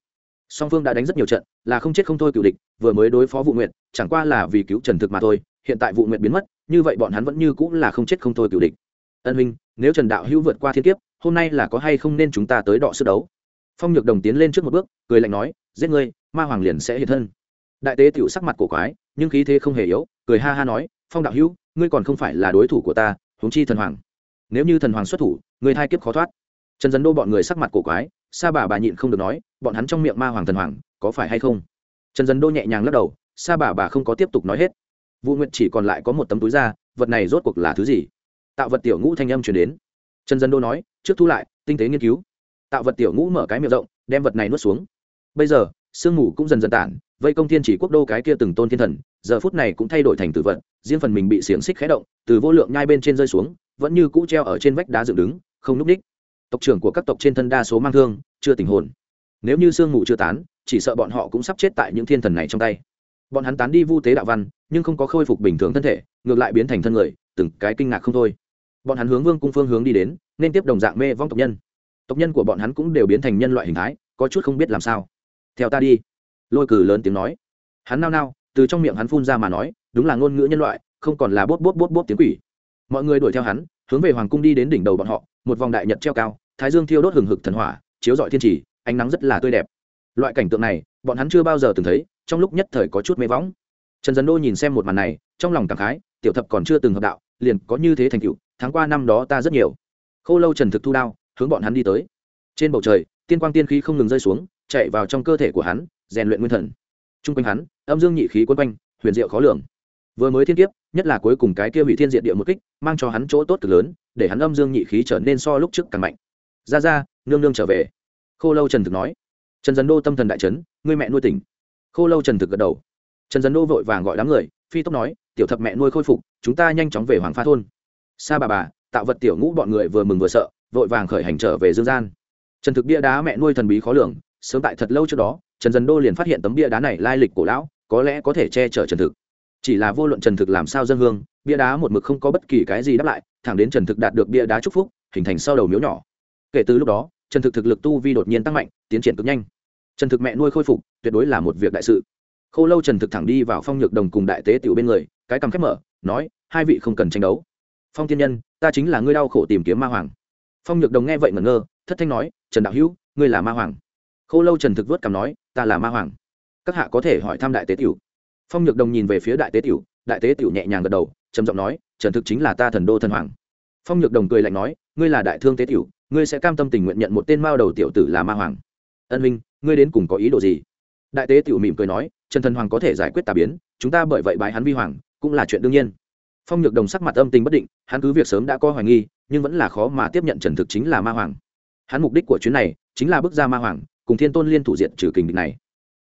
song phương đã đánh rất nhiều trận, là không chết không thôi cựu địch, vừa mới đối phó vụ nguyện chẳng qua là vì cứu trần thực mà thôi, hiện tại vụ nguyện biến mất, như vậy bọn hắn vẫn như cũng là không chết không thôi cựu địch. Ân minh nếu trần đạo hữu vượt qua thiên kiếp, hôm nay là có hay không nên chúng ta tới đọ sức đấu? Phong nhược đồng tiến lên trước một bước, cười lạnh nói, giết ngươi, ma hoàng liền sẽ hiện thân. Đại tế tựu sắc mặt cổ quái, nhưng khí thế không hề yếu, cười ha ha nói, phong đạo hữu, ngươi còn không phải là đối thủ của ta, huống chi thần hoàng. Nếu như thần hoàng xuất thủ, người thai kiếp khó thoát. Trần dân đô bọn người sắc mặt cổ quái sa bà bà nhịn không được nói, bọn hắn trong miệng ma hoàng thần hoàng, có phải hay không? Trần dân đô nhẹ nhàng lắc đầu, sa bà bà không có tiếp tục nói hết. Vũ nguyệt chỉ còn lại có một tấm túi da, vật này rốt cuộc là thứ gì? Tạo vật tiểu ngũ thanh âm chuyển đến. Trần dân đô nói, trước thu lại, tinh tế nghiên cứu. Tạo vật tiểu ngũ mở cái miệng rộng, đem vật này nuốt xuống. Bây giờ, sương mù cũng dần dần tản, vây công thiên chỉ quốc đô cái kia từng tôn thiên thần, giờ phút này cũng thay đổi thành tử vật, riêng phần mình bị xiềng xích khé động, từ vô lượng nhai bên trên rơi xuống, vẫn như cũ treo ở trên vách đá dựng đứng, không núp đích tộc trưởng của các tộc trên thân đa số mang thương, chưa tình hồn. Nếu như sương mù chưa tán, chỉ sợ bọn họ cũng sắp chết tại những thiên thần này trong tay. Bọn hắn tán đi vu tế đạo văn, nhưng không có khôi phục bình thường thân thể, ngược lại biến thành thân người, từng cái kinh ngạc không thôi. Bọn hắn hướng vương cung phương hướng đi đến, nên tiếp đồng dạng mê vong tộc nhân. Tộc nhân của bọn hắn cũng đều biến thành nhân loại hình thái, có chút không biết làm sao. Theo ta đi. Lôi cử lớn tiếng nói. Hắn nao nao, từ trong miệng hắn phun ra mà nói, đúng là ngôn ngữ nhân loại, không còn là bốt bốt bốt bốt tiếng quỷ. Mọi người đuổi theo hắn, hướng về hoàng cung đi đến đỉnh đầu bọn họ một vòng đại nhật treo cao, thái dương thiêu đốt hừng hực thần hỏa, chiếu rọi thiên trì, ánh nắng rất là tươi đẹp. Loại cảnh tượng này, bọn hắn chưa bao giờ từng thấy, trong lúc nhất thời có chút mê võng. Trần dân đô nhìn xem một màn này, trong lòng cảm khái, tiểu thập còn chưa từng hợp đạo, liền có như thế thành cựu tháng qua năm đó ta rất nhiều. Khô lâu trần thực thu đao, hướng bọn hắn đi tới. Trên bầu trời, tiên quang tiên khí không ngừng rơi xuống, chạy vào trong cơ thể của hắn, rèn luyện nguyên thần. T r u n g quanh hắn, âm dương nhị khí quân quanh, huyền diệu khó lường. Vừa mới thiên kiếp, nhất là cuối cùng cái kia hủy thiên diện địa một kích, mang cho hắn chỗ tốt cực lớn để hắn âm dương nhị khí trở nên so lúc trước càng mạnh. Ra ra, nương nương trở về. Khô lâu trần thực nói. Trần dấn đô tâm thần đại trấn ngươi mẹ nuôi tỉnh. Khô lâu trần thực gật đầu. Trần dấn đô vội vàng gọi đám người, phi tốc nói, tiểu thập mẹ nuôi khôi phục, chúng ta nhanh chóng về hoàng pha thôn. Sa bà bà, tạo vật tiểu ngũ bọn người vừa mừng vừa sợ, vội vàng khởi hành trở về dương gian. Trần thực bia đá mẹ nuôi thần bí khó lường, sớm tại thật lâu trước đó, trần dấn đô liền phát hiện tấm bia đá này lai lịch cổ lão, có lẽ có thể che chở trần thực chỉ là vô luận trần thực làm sao dân hương, bia đá một mực không có bất kỳ cái gì đáp lại, thẳng đến trần thực đạt được bia đá trúc phúc, hình thành sau đầu miếu nhỏ. Kể từ lúc đó, trần thực thực lực tu vi đột nhiên tăng mạnh, tiến triển cực nhanh. Trần thực mẹ nuôi khôi phục, tuyệt đối là một việc đại sự. K h ô lâu trần thực thẳng đi vào phong nhược đồng cùng đại tế tiểu bên người, cái cằm khép mở, nói, hai vị không cần tranh đấu. Phong tiên nhân, ta chính là ngươi đau khổ tìm kiếm ma hoàng. Phong nhược đồng nghe vậy ngẩn ngơ, thất thanh nói, trần đạo hữu, ngươi là ma hoàng. K h ô lâu trần thực vớt cằm nói, ta là ma hoàng. Các hạ có thể hỏi thăm đại tế tiểu phong nhược đồng nhìn về phía đại tế tiểu, đại tế tiểu nhẹ nhàng gật đầu, trầm giọng nói, trần thực chính là ta thần đô thần hoàng. Phong nhược đồng cười lạnh nói, ngươi là đại thương tế tiểu, ngươi sẽ cam tâm tình nguyện nhận một tên mao đầu tiểu tử là ma hoàng. Ân minh ngươi đến cùng có ý đồ gì? Đại tế tiểu mỉm cười nói, trần thần hoàng có thể giải quyết tà biến, chúng ta bởi vậy bái hắn vi hoàng, cũng là chuyện đương nhiên. Phong nhược đồng sắc mặt âm tình bất định, hắn cứ việc sớm đã có hoài nghi, nhưng vẫn là khó mà tiếp nhận trần thực chính là ma hoàng. Hắn mục đích của chuyến này, chính là bước ra ma hoàng, cùng thiên tôn liên thủ diện trừ kình địch này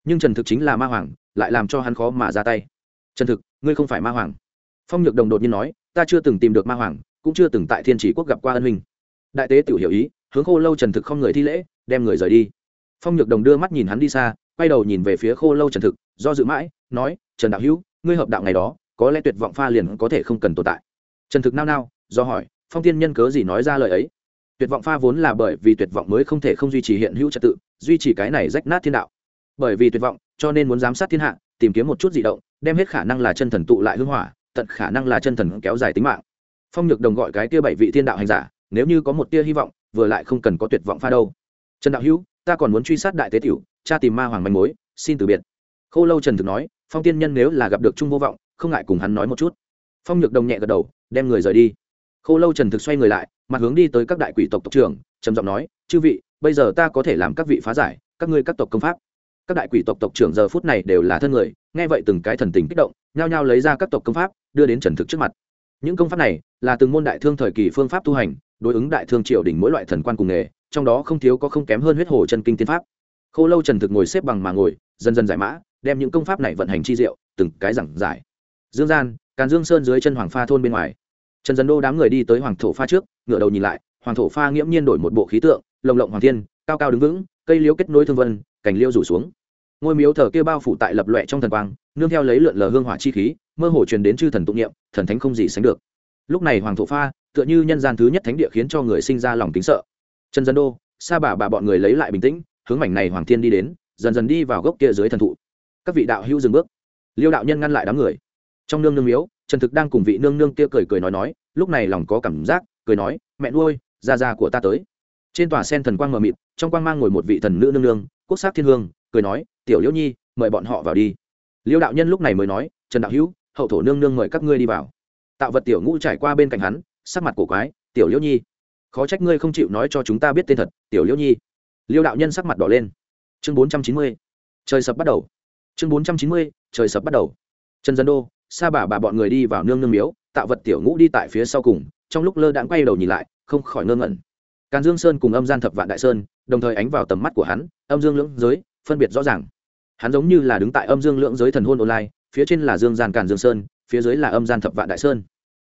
nhưng trần thực chính là ma hoàng, lại làm cho hắn khó mà ra tay. Trần thực, ngươi không phải ma hoàng. Phong nhược đồng đột nhiên nói, ta chưa từng tìm được ma hoàng, cũng chưa từng tại thiên chỉ quốc gặp qua ân huynh. Đại tế tiểu hiểu ý, hướng khô lâu trần thực không người thi lễ, đem người rời đi. Phong nhược đồng đưa mắt nhìn hắn đi xa, quay đầu nhìn về phía khô lâu trần thực, do dự mãi, nói, trần đạo hữu, ngươi hợp đạo ngày đó, có lẽ tuyệt vọng pha liền có thể không cần tồn tại. Trần thực nao nao, do hỏi, phong tiên nhân cớ gì nói ra lời ấy? Tuyệt vọng pha vốn là bởi vì tuyệt vọng mới không thể không duy trì hiện hữu trật tự, duy trì cái này rách nát thiên đạo bởi vì tuyệt vọng, cho nên muốn giám sát thiên hạ, tìm kiếm một chút di động, đem hết khả năng là chân thần tụ lại hưng hỏa, tận khả năng là chân thần kéo dài tính mạng. Phong nhược đồng gọi cái tia bảy vị thiên đạo hành giả, nếu như có một tia hy vọng, vừa lại không cần có tuyệt vọng pha đâu. Trần đạo hữu, ta còn muốn truy sát đại tế tiểu, cha tìm ma hoàng manh mối, xin từ biệt. Khô lâu trần thực nói, phong tiên nhân nếu là gặp được trung vô vọng, không ngại cùng hắn nói một chút. Phong nhược đồng nhẹ gật đầu, đem người rời đi. Khô lâu trần thực xoay người lại, mặt hướng đi tới các đại quỷ tộc tộc trưởng, trầm giọng nói, chư vị, bây giờ ta có thể làm các vị phá giải, các ngươi các tộc công pháp các đại quỷ tộc tộc trưởng giờ phút này đều là thân người, nghe vậy từng cái thần tình kích động, nhao nhao lấy ra các tộc công pháp, đưa đến trần thực trước mặt. Những công pháp này là từng môn đại thương thời kỳ phương pháp tu hành, đối ứng đại thương triều đỉnh mỗi loại thần quan cùng nghề, trong đó không thiếu có không kém hơn huyết hồ chân kinh tiên pháp. Khô lâu trần thực ngồi xếp bằng mà ngồi, dần dần giải mã, đem những công pháp này vận hành chi diệu, từng cái giảng giải. Dương gian, càn dương sơn dưới chân hoàng pha thôn bên ngoài. Trần dân đô đám người đi tới hoàng thổ pha trước ngựa đầu nhìn lại, hoàng thổ pha nghiễm nhiên đổi một bộ khí tượng, lồng lộng hoàng thiên, cao cao đứng vững, cây liễu kết nối thương vân cành liêu rủ xuống. Ngôi miếu thờ kia bao phủ tại lập loẹ trong thần quang, nương theo lấy lượn lờ hương hỏa chi khí, mơ hồ truyền đến chư thần tụng niệm, thần thánh không gì sánh được. Lúc này hoàng thổ pha, tựa như nhân gian thứ nhất thánh địa khiến cho người sinh ra lòng kính sợ. Trần dân đô, sa bà bà bọn người lấy lại bình tĩnh, hướng mảnh này hoàng thiên đi đến, dần dần đi vào gốc kia dưới thần thụ. Các vị đạo hữu dừng bước. Liêu đạo nhân ngăn lại đám người. Trong nương nương miếu, trần thực đang cùng vị nương nương kia cười cười nói nói, lúc này lòng có cảm giác, cười nói, mẹ nuôi ra ra của ta tới trên tòa sen thần quang mờ mịt, trong quang mang ngồi một vị thần nữ nương nương, quốc sắc thiên hương, cười nói, tiểu liễu nhi, mời bọn họ vào đi. Liêu đạo nhân lúc này mới nói, trần đạo hữu, hậu thổ nương nương mời các ngươi đi vào. Tạo vật tiểu ngũ trải qua bên cạnh hắn, sắc mặt cổ quái, tiểu liễu nhi, khó trách ngươi không chịu nói cho chúng ta biết tên thật, tiểu liễu nhi. Liêu đạo nhân sắc mặt đỏ lên. Chương bốn trăm chín mươi, trời sập bắt đầu. Chương bốn trăm chín mươi, trời sập bắt đầu. Trần dân đô, sa bà bà bọn người đi vào nương nương miếu, tạo vật tiểu ngũ đi tại phía sau cùng, trong lúc lơ đãng quay đầu nhìn lại, không khỏi ngơ ngẩn càn dương sơn cùng âm gian thập vạn đại sơn, đồng thời ánh vào tầm mắt của hắn, âm dương lưỡng giới, phân biệt rõ ràng. Hắn giống như là đứng tại âm dương lưỡng giới thần hôn online, phía trên là dương gian càn dương sơn, phía dưới là âm gian thập vạn đại sơn.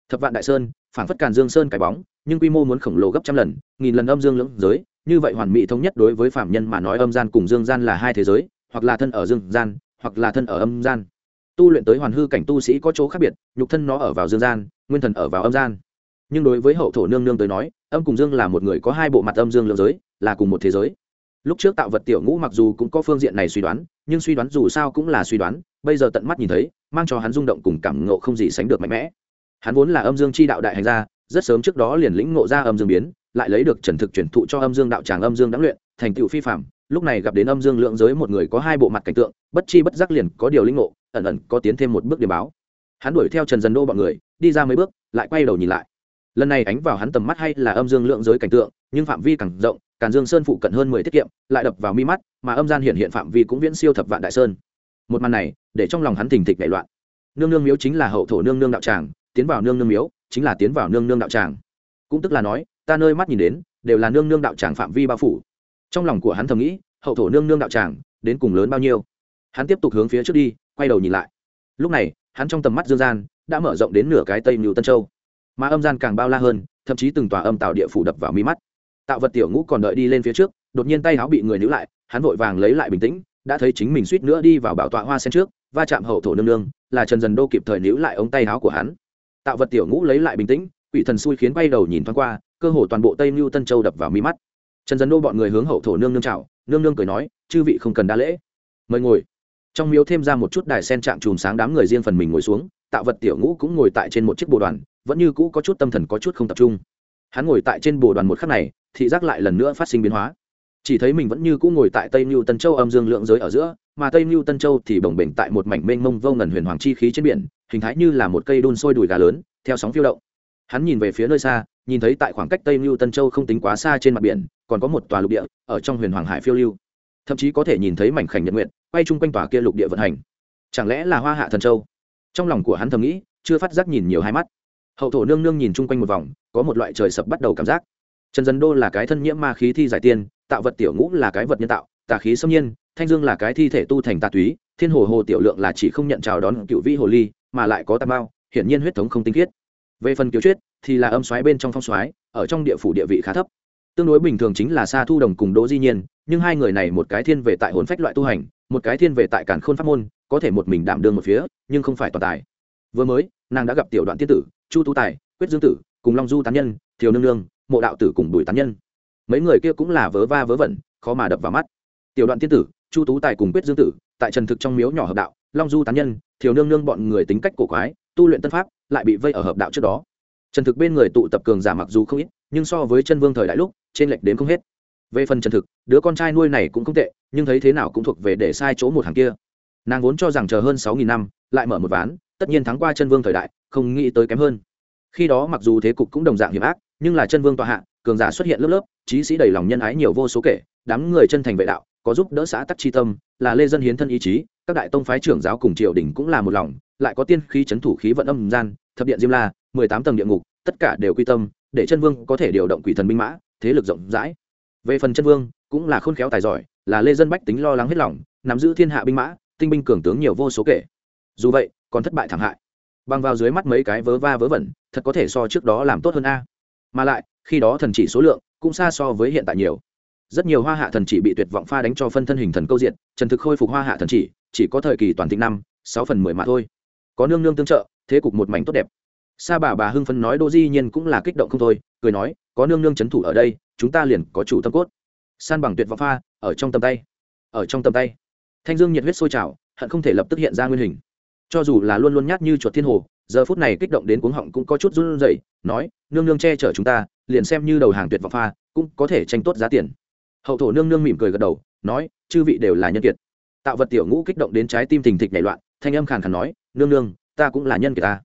Thập vạn đại sơn phản phất càn dương sơn cái bóng, nhưng quy mô muốn khổng lồ gấp trăm lần, nghìn lần âm dương lưỡng giới, như vậy hoàn mỹ thống nhất đối với phạm nhân mà nói âm gian cùng dương gian là hai thế giới, hoặc là thân ở dương gian, hoặc là thân ở âm gian. Tu luyện tới hoàn hư cảnh tu sĩ có chỗ khác biệt, nhục thân nó ở vào dương gian, nguyên thần ở vào âm gian nhưng đối với hậu thổ nương nương tới nói, âm cùng dương là một người có hai bộ mặt âm dương lượng giới, là cùng một thế giới. Lúc trước tạo vật tiểu ngũ mặc dù cũng có phương diện này suy đoán, nhưng suy đoán dù sao cũng là suy đoán, bây giờ tận mắt nhìn thấy, mang cho hắn rung động cùng cảm ngộ không gì sánh được mạnh mẽ. Hắn vốn là âm dương chi đạo đại hành gia, rất sớm trước đó liền lĩnh ngộ ra âm dương biến, lại lấy được trần thực truyền thụ cho âm dương đạo tràng âm dương đáng luyện, thành tựu phi phạm lúc này gặp đến âm dương lượng giới một người có hai bộ mặt cảnh tượng, bất chi bất giác liền có điều lĩnh ngộ, ẩn ẩn có tiến thêm một bước điểm báo. Hắn đuổi theo trần dần đô bọn người, đi ra mấy bước, lại quay đầu nhìn lại lần này ánh vào hắn tầm mắt hay là âm dương lượng giới cảnh tượng, nhưng phạm vi càng rộng, càn dương sơn phụ cận hơn mười tiết kiệm, lại đập vào mi mắt, mà âm gian hiện hiện phạm vi cũng viễn siêu thập vạn đại sơn. Một màn này, để trong lòng hắn thình thịch đại loạn. Nương nương miếu chính là hậu thổ nương nương đạo tràng, tiến vào nương nương miếu, chính là tiến vào nương nương đạo tràng. Cũng tức là nói, ta nơi mắt nhìn đến, đều là nương nương đạo tràng phạm vi bao phủ. Trong lòng của hắn thầm nghĩ, hậu thổ nương nương đạo tràng, đến cùng lớn bao nhiêu? Hắn tiếp tục hướng phía trước đi, quay đầu nhìn lại. Lúc này, hắn trong tầm mắt dương gian, đã mở rộng đến nửa cái tây mưu tân châu mà âm gian càng bao la hơn, thậm chí từng tòa âm tạo địa phủ đập vào mi mắt. Tạo vật tiểu ngũ còn đợi đi lên phía trước, đột nhiên tay áo bị người níu lại, hắn vội vàng lấy lại bình tĩnh, đã thấy chính mình suýt nữa đi vào bảo tọa hoa sen trước, va chạm hậu thổ nương nương, là trần dần đô kịp thời níu lại ống tay áo của hắn. Tạo vật tiểu ngũ lấy lại bình tĩnh, quỷ thần xui khiến bay đầu nhìn thoáng qua, cơ hồ toàn bộ tây mưu tân châu đập vào mi mắt. Trần dần đô bọn người hướng hậu thổ nương nương chào, nương nương cười nói, chư vị không cần đa lễ. Mời ngồi. Trong miếu thêm ra một chút đài sen trạng chùm sáng đám người riêng phần mình ngồi xuống, tạo vật tiểu ngũ cũng ngồi tại trên một chiếc bồ đoàn vẫn như cũ có chút tâm thần có chút không tập trung. Hắn ngồi tại trên bồ đoàn một khắc này, thị giác lại lần nữa phát sinh biến hóa. Chỉ thấy mình vẫn như cũ ngồi tại tây mưu tân châu âm dương lượng giới ở giữa, mà tây mưu tân châu thì bồng bềnh tại một mảnh mênh mông vô ngần huyền hoàng chi khí trên biển, hình thái như là một cây đun sôi đùi gà lớn, theo sóng phiêu động. Hắn nhìn về phía nơi xa, nhìn thấy tại khoảng cách tây mưu tân châu không tính quá xa trên mặt biển, còn có một tòa lục địa, ở trong huyền hoàng hải phiêu lưu. Thậm chí có thể nhìn thấy mảnh khảnh nhật nguyện quay chung quanh tòa kia lục địa vận hành. Chẳng lẽ là hoa hạ thần châu? Trong lòng của hắn thầm nghĩ, chưa phát giác nhìn nhiều hai mắt hậu thổ nương nương nhìn chung quanh một vòng, có một loại trời sập bắt đầu cảm giác. Trần dân đô là cái thân nhiễm ma khí thi giải tiên, tạo vật tiểu ngũ là cái vật nhân tạo, tà khí xâm nhiên, thanh dương là cái thi thể tu thành tà túy, thiên hồ hồ tiểu lượng là chỉ không nhận chào đón cựu vĩ hồ ly, mà lại có tà mao, hiển nhiên huyết thống không tinh khiết. Về phần kiều chuyết thì là âm xoáy bên trong phong xoáy ở trong địa phủ địa vị khá thấp. Tương đối bình thường chính là sa thu đồng cùng đỗ di nhiên, nhưng hai người này một cái thiên về tại hồn phách loại tu hành, một cái thiên về tại cản khôn pháp môn, có thể một mình đảm đương một phía, nhưng không phải toàn tài. Vừa mới, nàng đã gặp tiểu đoạn tiên tử chu tú tài, quyết dương tử, cùng long du tán nhân, thiều nương nương, mộ đạo tử cùng bùi tán nhân. Mấy người kia cũng là vớ va vớ vẩn, khó mà đập vào mắt. Tiểu đoạn tiên tử, chu tú tài cùng quyết dương tử, tại trần thực trong miếu nhỏ hợp đạo, long du tán nhân, thiều nương nương bọn người tính cách cổ quái, tu luyện tân pháp, lại bị vây ở hợp đạo trước đó. Trần thực bên người tụ tập cường giả mặc dù không ít, nhưng so với chân vương thời đại lúc, trên lệch đến không hết. Về phần trần thực, đứa con trai nuôi này cũng không tệ, nhưng thấy thế nào cũng thuộc về để sai chỗ một hàng kia. Nàng vốn cho rằng chờ hơn sáu nghìn năm, lại mở một ván tất nhiên thắng qua chân vương thời đại, không nghĩ tới kém hơn. Khi đó mặc dù thế cục cũng đồng dạng hiểm ác, nhưng là chân vương tọa hạ, cường giả xuất hiện lớp lớp, trí sĩ đầy lòng nhân ái nhiều vô số kể, đám người chân thành vệ đạo, có giúp đỡ xã tắc chi tâm, là lê dân hiến thân ý chí, các đại tông phái trưởng giáo cùng triều đình cũng là một lòng, lại có tiên khí chấn thủ khí vận âm gian, thập điện diêm la, mười tám tầng địa ngục, tất cả đều quy tâm, để chân vương có thể điều động quỷ thần binh mã, thế lực rộng rãi. Về phần chân vương, cũng là khôn khéo tài giỏi, là lê dân bách tính lo lắng hết lòng, nắm giữ thiên hạ binh mã, tinh binh cường tướng nhiều vô số kể. Dù vậy còn thất bại thảm hại. Bằng vào dưới mắt mấy cái vớ va vớ vẩn, thật có thể so trước đó làm tốt hơn a. Mà lại, khi đó thần chỉ số lượng cũng xa so với hiện tại nhiều. Rất nhiều hoa hạ thần chỉ bị tuyệt vọng pha đánh cho phân thân hình thần câu diện trần thực khôi phục hoa hạ thần chỉ chỉ có thời kỳ toàn thịnh năm, sáu phần mười mà thôi. Có nương nương tương trợ, thế cục một mảnh tốt đẹp. Sa bà bà hưng phấn nói đô di nhiên cũng là kích động không thôi, cười nói, có nương nương c h ấ n thủ ở đây, chúng ta liền có chủ tâm cốt. San bằng tuyệt vọng pha, ở trong tầm tay. Ở trong tầm tay. Thanh dương nhiệt huyết sôi trào, hận không thể lập tức hiện ra nguyên hình cho dù là luôn luôn nhát như chuột thiên hồ, giờ phút này kích động đến cuống họng cũng có chút run rẩy, nói, nương nương che chở chúng ta, liền xem như đầu hàng tuyệt vọng pha, cũng có thể tranh tốt giá tiền. Hậu thổ nương nương mỉm cười gật đầu, nói, chư vị đều là nhân kiệt. Tạo vật tiểu ngũ kích động đến trái tim thình thịch nảy loạn, thanh âm khàn khàn nói, nương nương, ta cũng là nhân kiệt ta.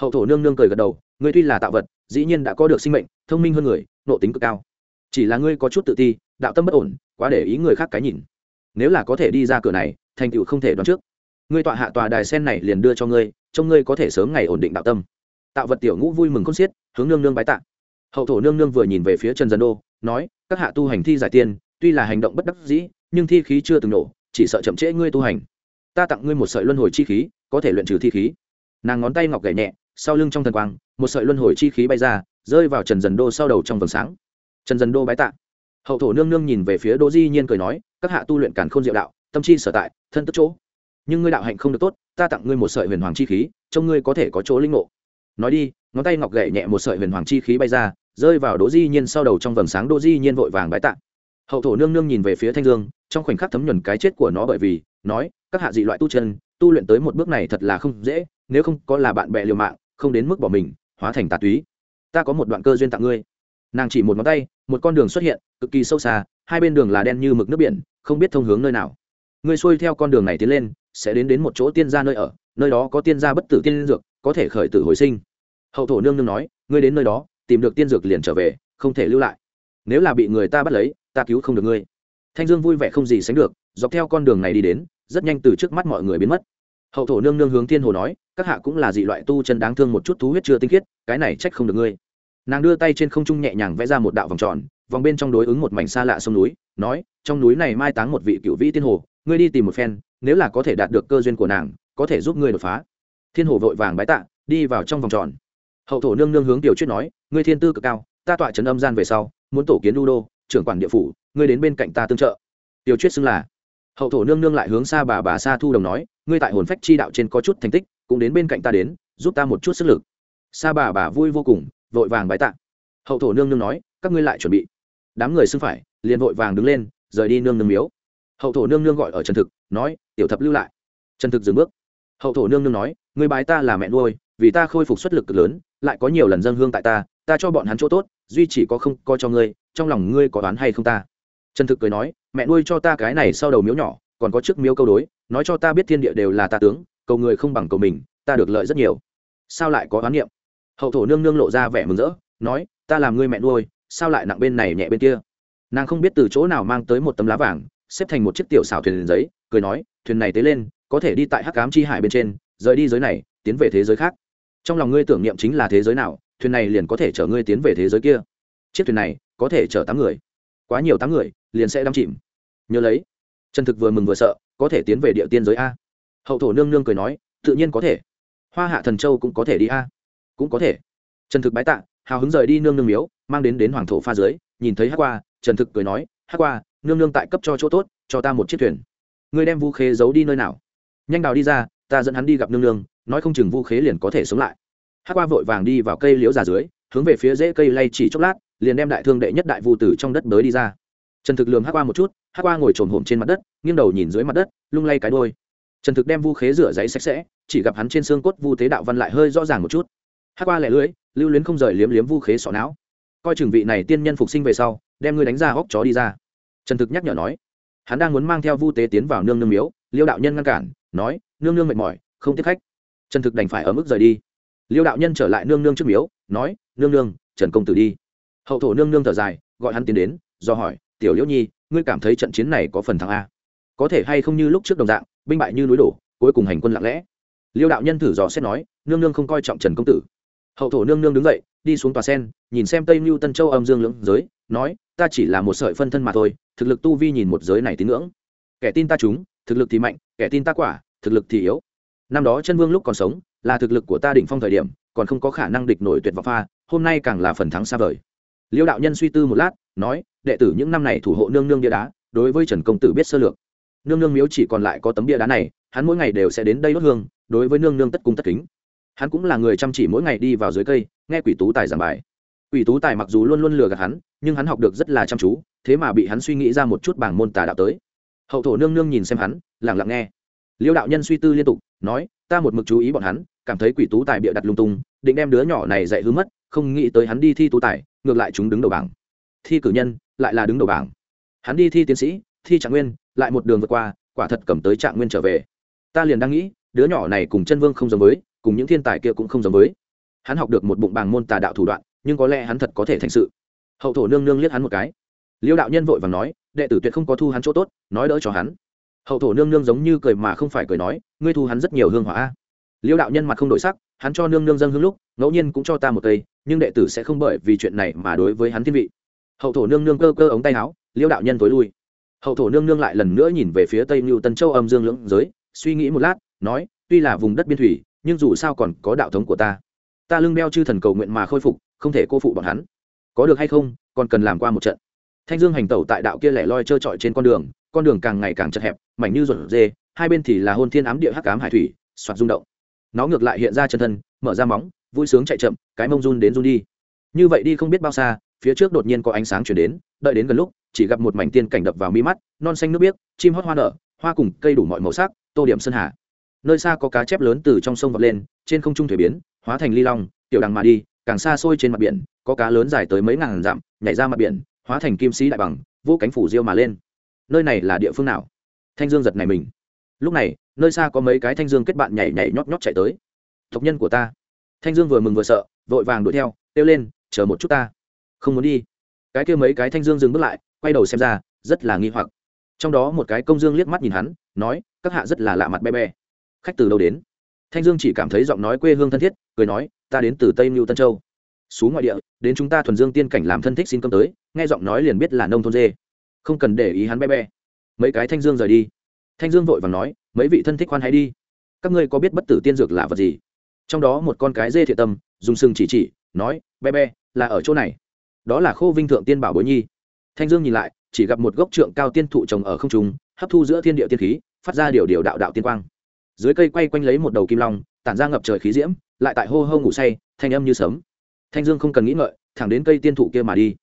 Hậu thổ nương nương cười gật đầu, ngươi tuy là tạo vật, dĩ nhiên đã có được sinh mệnh, thông minh hơn người, nộ tính cực cao. Chỉ là ngươi có chút tự ti, đạo tâm bất ổn, quá để ý người khác cái nhìn. Nếu là có thể đi ra cửa này, thành tựu không thể đoán trước ngươi tọa hạ tòa đài sen này liền đưa cho ngươi, trông ngươi có thể sớm ngày ổn định đạo tâm. Tạo vật tiểu ngũ vui mừng con xiết, hướng nương nương bái tạ. Hậu thổ nương nương vừa nhìn về phía trần dân đô, nói, các hạ tu hành thi giải tiên, tuy là hành động bất đắc dĩ, nhưng thi khí chưa từng nổ, chỉ sợ chậm trễ ngươi tu hành. Ta tặng ngươi một sợi luân hồi chi khí, có thể luyện trừ thi khí. Nàng ngón tay ngọc gảy nhẹ, sau lưng trong thần quang, một sợi luân hồi chi khí bay ra, rơi vào trần dần đô sau đầu trong vầng sáng. Trần dần đô bái tạ. Hậu thổ nương nương nhìn về phía đỗ di nhiên cười nói, các hạ tu luyện càn khôn diệu đạo, tâm chi sở tại, thân tức chỗ nhưng ngươi đạo hạnh không được tốt, ta tặng ngươi một sợi huyền hoàng chi khí, trông ngươi có thể có chỗ linh ngộ. Nói đi, ngón tay ngọc gậy nhẹ một sợi huyền hoàng chi khí bay ra, rơi vào đỗ di nhiên sau đầu trong vầng sáng đỗ di nhiên vội vàng bái tạ. Hậu thổ nương nương nhìn về phía thanh dương, trong khoảnh khắc thấm nhuần cái chết của nó bởi vì, nói, các hạ dị loại tu chân, tu luyện tới một bước này thật là không dễ, nếu không có là bạn bè liều mạng, không đến mức bỏ mình, hóa thành tà túy. Ta có một đoạn cơ duyên tặng ngươi. Nàng chỉ một ngón tay, một con đường xuất hiện, cực kỳ sâu xa, hai bên đường là đen như mực nước biển, không biết thông hướng nơi nào. Ngươi xuôi theo con đường này tiến lên sẽ đến đến một chỗ tiên gia nơi ở, nơi đó có tiên gia bất tử tiên dược, có thể khởi tử hồi sinh. Hậu thổ nương nương nói, ngươi đến nơi đó, tìm được tiên dược liền trở về, không thể lưu lại. Nếu là bị người ta bắt lấy, ta cứu không được ngươi. Thanh dương vui vẻ không gì sánh được, dọc theo con đường này đi đến, rất nhanh từ trước mắt mọi người biến mất. Hậu thổ nương nương hướng thiên hồ nói, các hạ cũng là dị loại tu chân đáng thương một chút thú huyết chưa tinh khiết, cái này trách không được ngươi. Nàng đưa tay trên không trung nhẹ nhàng vẽ ra một đạo vòng tròn, vòng bên trong đối ứng một mảnh xa lạ sông núi, nói, trong núi này mai táng một vị cựu vĩ tiên hồ ngươi đi tìm một phen, nếu là có thể đạt được cơ duyên của nàng, có thể giúp ngươi đột phá. Thiên hồ vội vàng bái tạ, đi vào trong vòng tròn. Hậu thổ nương nương hướng tiểu chuyết nói, ngươi thiên tư cực cao, ta tọa trấn âm gian về sau, muốn tổ kiến đu đô trưởng quản địa phủ, ngươi đến bên cạnh ta tương trợ. Tiểu chuyết xưng là. Hậu thổ nương nương lại hướng xa bà bà Sa thu đồng nói, ngươi tại hồn phách chi đạo trên có chút thành tích, cũng đến bên cạnh ta đến, giúp ta một chút sức lực. Sa bà bà vui vô cùng, vội vàng bái tạ. Hậu thổ nương nương nói, các ngươi lại chuẩn bị. Đám người xưng phải, liền vội vàng đứng lên, rời đi nương nương miếu hậu thổ nương nương gọi ở trần thực, nói, tiểu thập lưu lại. Trần thực dừng bước. Hậu thổ nương nương nói người bái ta là mẹ nuôi, vì ta khôi phục xuất lực cực lớn, lại có nhiều lần dân hương tại ta ta cho bọn hắn chỗ tốt, duy chỉ có không coi cho ngươi, trong lòng ngươi có đoán hay không ta? Trần thực cười nói, mẹ nuôi cho ta cái này sau đầu miếu nhỏ, còn có trước miếu câu đối, nói cho ta biết thiên địa đều là ta tướng, cầu người không bằng cầu mình, ta được lợi rất nhiều. Sao lại có oán niệm? Hậu thổ nương nương lộ ra vẻ mừng rỡ, nói, ta làm ngươi mẹ nuôi, sao lại nặng bên này nhẹ bên kia? Nàng không biết từ chỗ nào mang tới một tấm lá vàng xếp thành một chiếc tiểu xảo thuyền giấy, cười nói, thuyền này tế lên, có thể đi tại hắc cám chi hải bên trên, rời đi giới này, tiến về thế giới khác. Trong lòng ngươi tưởng niệm chính là thế giới nào, thuyền này liền có thể chở ngươi tiến về thế giới kia. Chiếc thuyền này có thể chở tám người. Quá nhiều tám người, liền sẽ đắm chìm. Nhớ lấy, trần thực vừa mừng vừa sợ, có thể tiến về địa tiên giới a. Hậu thổ nương nương cười nói, tự nhiên có thể. Hoa hạ thần châu cũng có thể đi a. Cũng có thể. Trần thực bái tạ, hào hứng rời đi nương nương miếu, mang đến đến hoàng thổ pha dưới, nhìn thấy hát qua, trần thực cười nói hát qua nương nương tại cấp cho chỗ tốt, cho ta một chiếc thuyền. Ngươi đem vu khế giấu đi nơi nào? Nhanh đào đi ra, ta dẫn hắn đi gặp nương nương, nói không chừng vu khế liền có thể sống lại. Hát qua vội vàng đi vào cây liễu già dưới, hướng về phía rễ cây lay chỉ chốc lát, liền đem đại thương đệ nhất đại vu tử trong đất bới đi ra. Trần thực lường hát qua một chút hát qua ngồi trồm hổm trên mặt đất, nghiêng đầu nhìn dưới mặt đất, lung lay cái đôi trần thực đem vu khế rửa giấy sạch sẽ, chỉ gặp hắn trên xương cốt vu tế đạo văn lại hơi rõ ràng một chút. Hát qua lẻ lưới lưu luyến không rời liếm liếm vu khế sọ não. Coi chừng vị này tiên nhân phục sinh về sau, đem ngươi đánh ra hóc chó đi ra trần thực nhắc nhở nói, hắn đang muốn mang theo vu tế tiến vào nương nương miếu, liêu đạo nhân ngăn cản, nói, nương nương mệt mỏi, không tiếp khách. Trần thực đành phải ở mức rời đi. Liêu đạo nhân trở lại nương nương trước miếu, nói, nương nương, trần công tử đi. Hậu thổ nương nương thở dài, gọi hắn tiến đến, do hỏi, tiểu liễu nhi, ngươi cảm thấy trận chiến này có phần thắng a? Có thể hay không như lúc trước đồng dạng, binh bại như núi đổ, cuối cùng hành quân lặng lẽ. Liêu đạo nhân thử dò xét nói, nương nương không coi trọng trần công tử. Hậu thổ nương nương đứng dậy, đi xuống tòa sen, nhìn xem tây mưu tân châu âm dương lưỡng giới, nói ta chỉ là một sợi phân thân mà thôi, thực lực tu vi nhìn một giới này tín ngưỡng. Kẻ tin ta chúng thực lực thì mạnh, kẻ tin ta quả, thực lực thì yếu. Năm đó chân vương lúc còn sống, là thực lực của ta đỉnh phong thời điểm, còn không có khả năng địch nổi tuyệt vọng pha, hôm nay càng là phần thắng xa vời. Liêu đạo nhân suy tư một lát, nói, đệ tử những năm này thủ hộ nương nương bia đá, đối với trần công tử biết sơ lược. Nương nương miếu chỉ còn lại có tấm bia đá này, hắn mỗi ngày đều sẽ đến đây đốt hương, đối với nương nương tất cung tất kính. Hắn cũng là người chăm chỉ mỗi ngày đi vào dưới cây, nghe quỷ tú tài giảng bài quỷ tú tài mặc dù luôn luôn lừa gạt hắn, nhưng hắn học được rất là chăm chú, thế mà bị hắn suy nghĩ ra một chút bảng môn tà đạo tới. Hậu thổ nương nương nhìn xem hắn, lặng lặng nghe. Liêu đạo nhân suy tư liên tục, nói, ta một mực chú ý bọn hắn, cảm thấy quỷ tú tài bịa đặt lung tung, định đem đứa nhỏ này dạy hư mất, không nghĩ tới hắn đi thi tú tài, ngược lại chúng đứng đầu bảng. Thi cử nhân, lại là đứng đầu bảng. Hắn đi thi tiến sĩ, thi trạng nguyên, lại một đường vượt qua, quả thật cầm tới trạng nguyên trở về. Ta liền đang nghĩ, đứa nhỏ này cùng chân vương không giống với, cùng những thiên tài kia cũng không giống với. Hắn học được một bụng bảng môn tà đạo thủ đoạn nhưng có lẽ hắn thật có thể thành sự. Hậu thổ nương nương liếc hắn một cái. Liêu đạo nhân vội và nói, đệ tử tuyệt không có thu hắn chỗ tốt, nói đỡ cho hắn. Hậu thổ nương nương giống như cười mà không phải cười nói, ngươi thu hắn rất nhiều hương hỏa liêu đạo nhân mặt không đổi sắc, hắn cho nương nương dân hương lúc, ngẫu nhiên cũng cho ta một cây, nhưng đệ tử sẽ không bởi vì chuyện này mà đối với hắn thiên vị. Hậu thổ nương nương cơ cơ ống tay áo, liêu đạo nhân tối lui. Hậu thổ nương nương lại lần nữa nhìn về phía tây mưu tân châu âm dương lưỡng giới, suy nghĩ một lát, nói, tuy là vùng đất biên thủy, nhưng dù sao còn có đạo thống của ta ta lưng đeo chư thần cầu nguyện mà khôi phục, không thể cô phụ bọn hắn. Có được hay không, còn cần làm qua một trận. Thanh dương hành tẩu tại đạo kia lẻ loi trơ trọi trên con đường con đường càng ngày càng chật hẹp, mảnh như ruột dê, hai bên thì là hôn thiên ám địa hắc ám hải thủy, soạt rung động. Nó ngược lại hiện ra chân thân, mở ra móng, vui sướng chạy chậm, cái mông run đến run đi. Như vậy đi không biết bao xa, phía trước đột nhiên có ánh sáng chuyển đến, đợi đến gần lúc, chỉ gặp một mảnh tiên cảnh đập vào mi mắt, non xanh nước biếc, chim hót hoa nở, hoa cùng cây đủ mọi màu sắc, tô điểm sơn hà. Nơi xa có cá chép lớn từ trong sông vọt lên, trên không trung thủy biến hóa thành ly long, tiểu đằng mà đi, càng xa xôi trên mặt biển, có cá lớn dài tới mấy ngàn dặm, nhảy ra mặt biển, hóa thành kim sĩ đại bằng, vô cánh phủ diêu mà lên. Nơi này là địa phương nào? Thanh dương giật này mình. Lúc này, nơi xa có mấy cái thanh dương kết bạn nhảy nhảy nhót nhót chạy tới. Tộc nhân của ta. Thanh dương vừa mừng vừa sợ, vội vàng đuổi theo, kêu lên, chờ một chút ta. Không muốn đi. Cái kia mấy cái thanh dương dừng bước lại, quay đầu xem ra, rất là nghi hoặc. Trong đó một cái công dương liếc mắt nhìn hắn, nói, các hạ rất là lạ mặt be be. Khách từ đâu đến? Thanh dương chỉ cảm thấy giọng nói quê hương thân thiết cười nói ta đến từ tây mưu tân châu. Xuống ngoại địa đến chúng ta thuần dương tiên cảnh làm thân thích xin cơm tới nghe giọng nói liền biết là nông thôn dê. Không cần để ý hắn bé bé, mấy cái thanh dương rời đi. Thanh dương vội vàng nói mấy vị thân thích khoan hãy đi. Các ngươi có biết bất tử tiên dược là vật gì? Trong đó một con cái dê thiện tâm dùng sừng chỉ chỉ nói bé bé, là ở chỗ này. Đó là khô vinh thượng tiên bảo bối nhi. Thanh dương nhìn lại chỉ gặp một gốc trượng cao tiên thụ trồng ở không trung hấp thu giữa thiên địa tiên khí phát ra điều điều đạo đạo tiên quang dưới cây quay quanh lấy một đầu kim long, tản ra ngập trời khí diễm, lại tại hô hô ngủ say, thanh âm như sấm. Thanh dương không cần nghĩ ngợi, thẳng đến cây tiên thụ kia mà đi.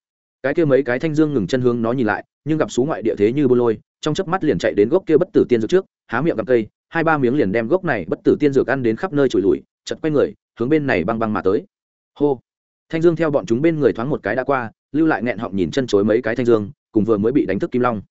Cái kia mấy cái thanh dương ngừng chân hướng nó nhìn lại, nhưng gặp xú ngoại địa thế như bô lôi, trong chớp mắt liền chạy đến gốc kia bất tử tiên dược trước, há miệng gặp cây, hai ba miếng liền đem gốc này bất tử tiên dược ăn đến khắp nơi trùi lùi chật quay người, hướng bên này băng băng mà tới. Hô! Thanh dương theo bọn chúng bên người thoáng một cái đã qua, lưu lại nghẹn họng nhìn chân chối mấy cái thanh dương, cùng vừa mới bị đánh thức kim long.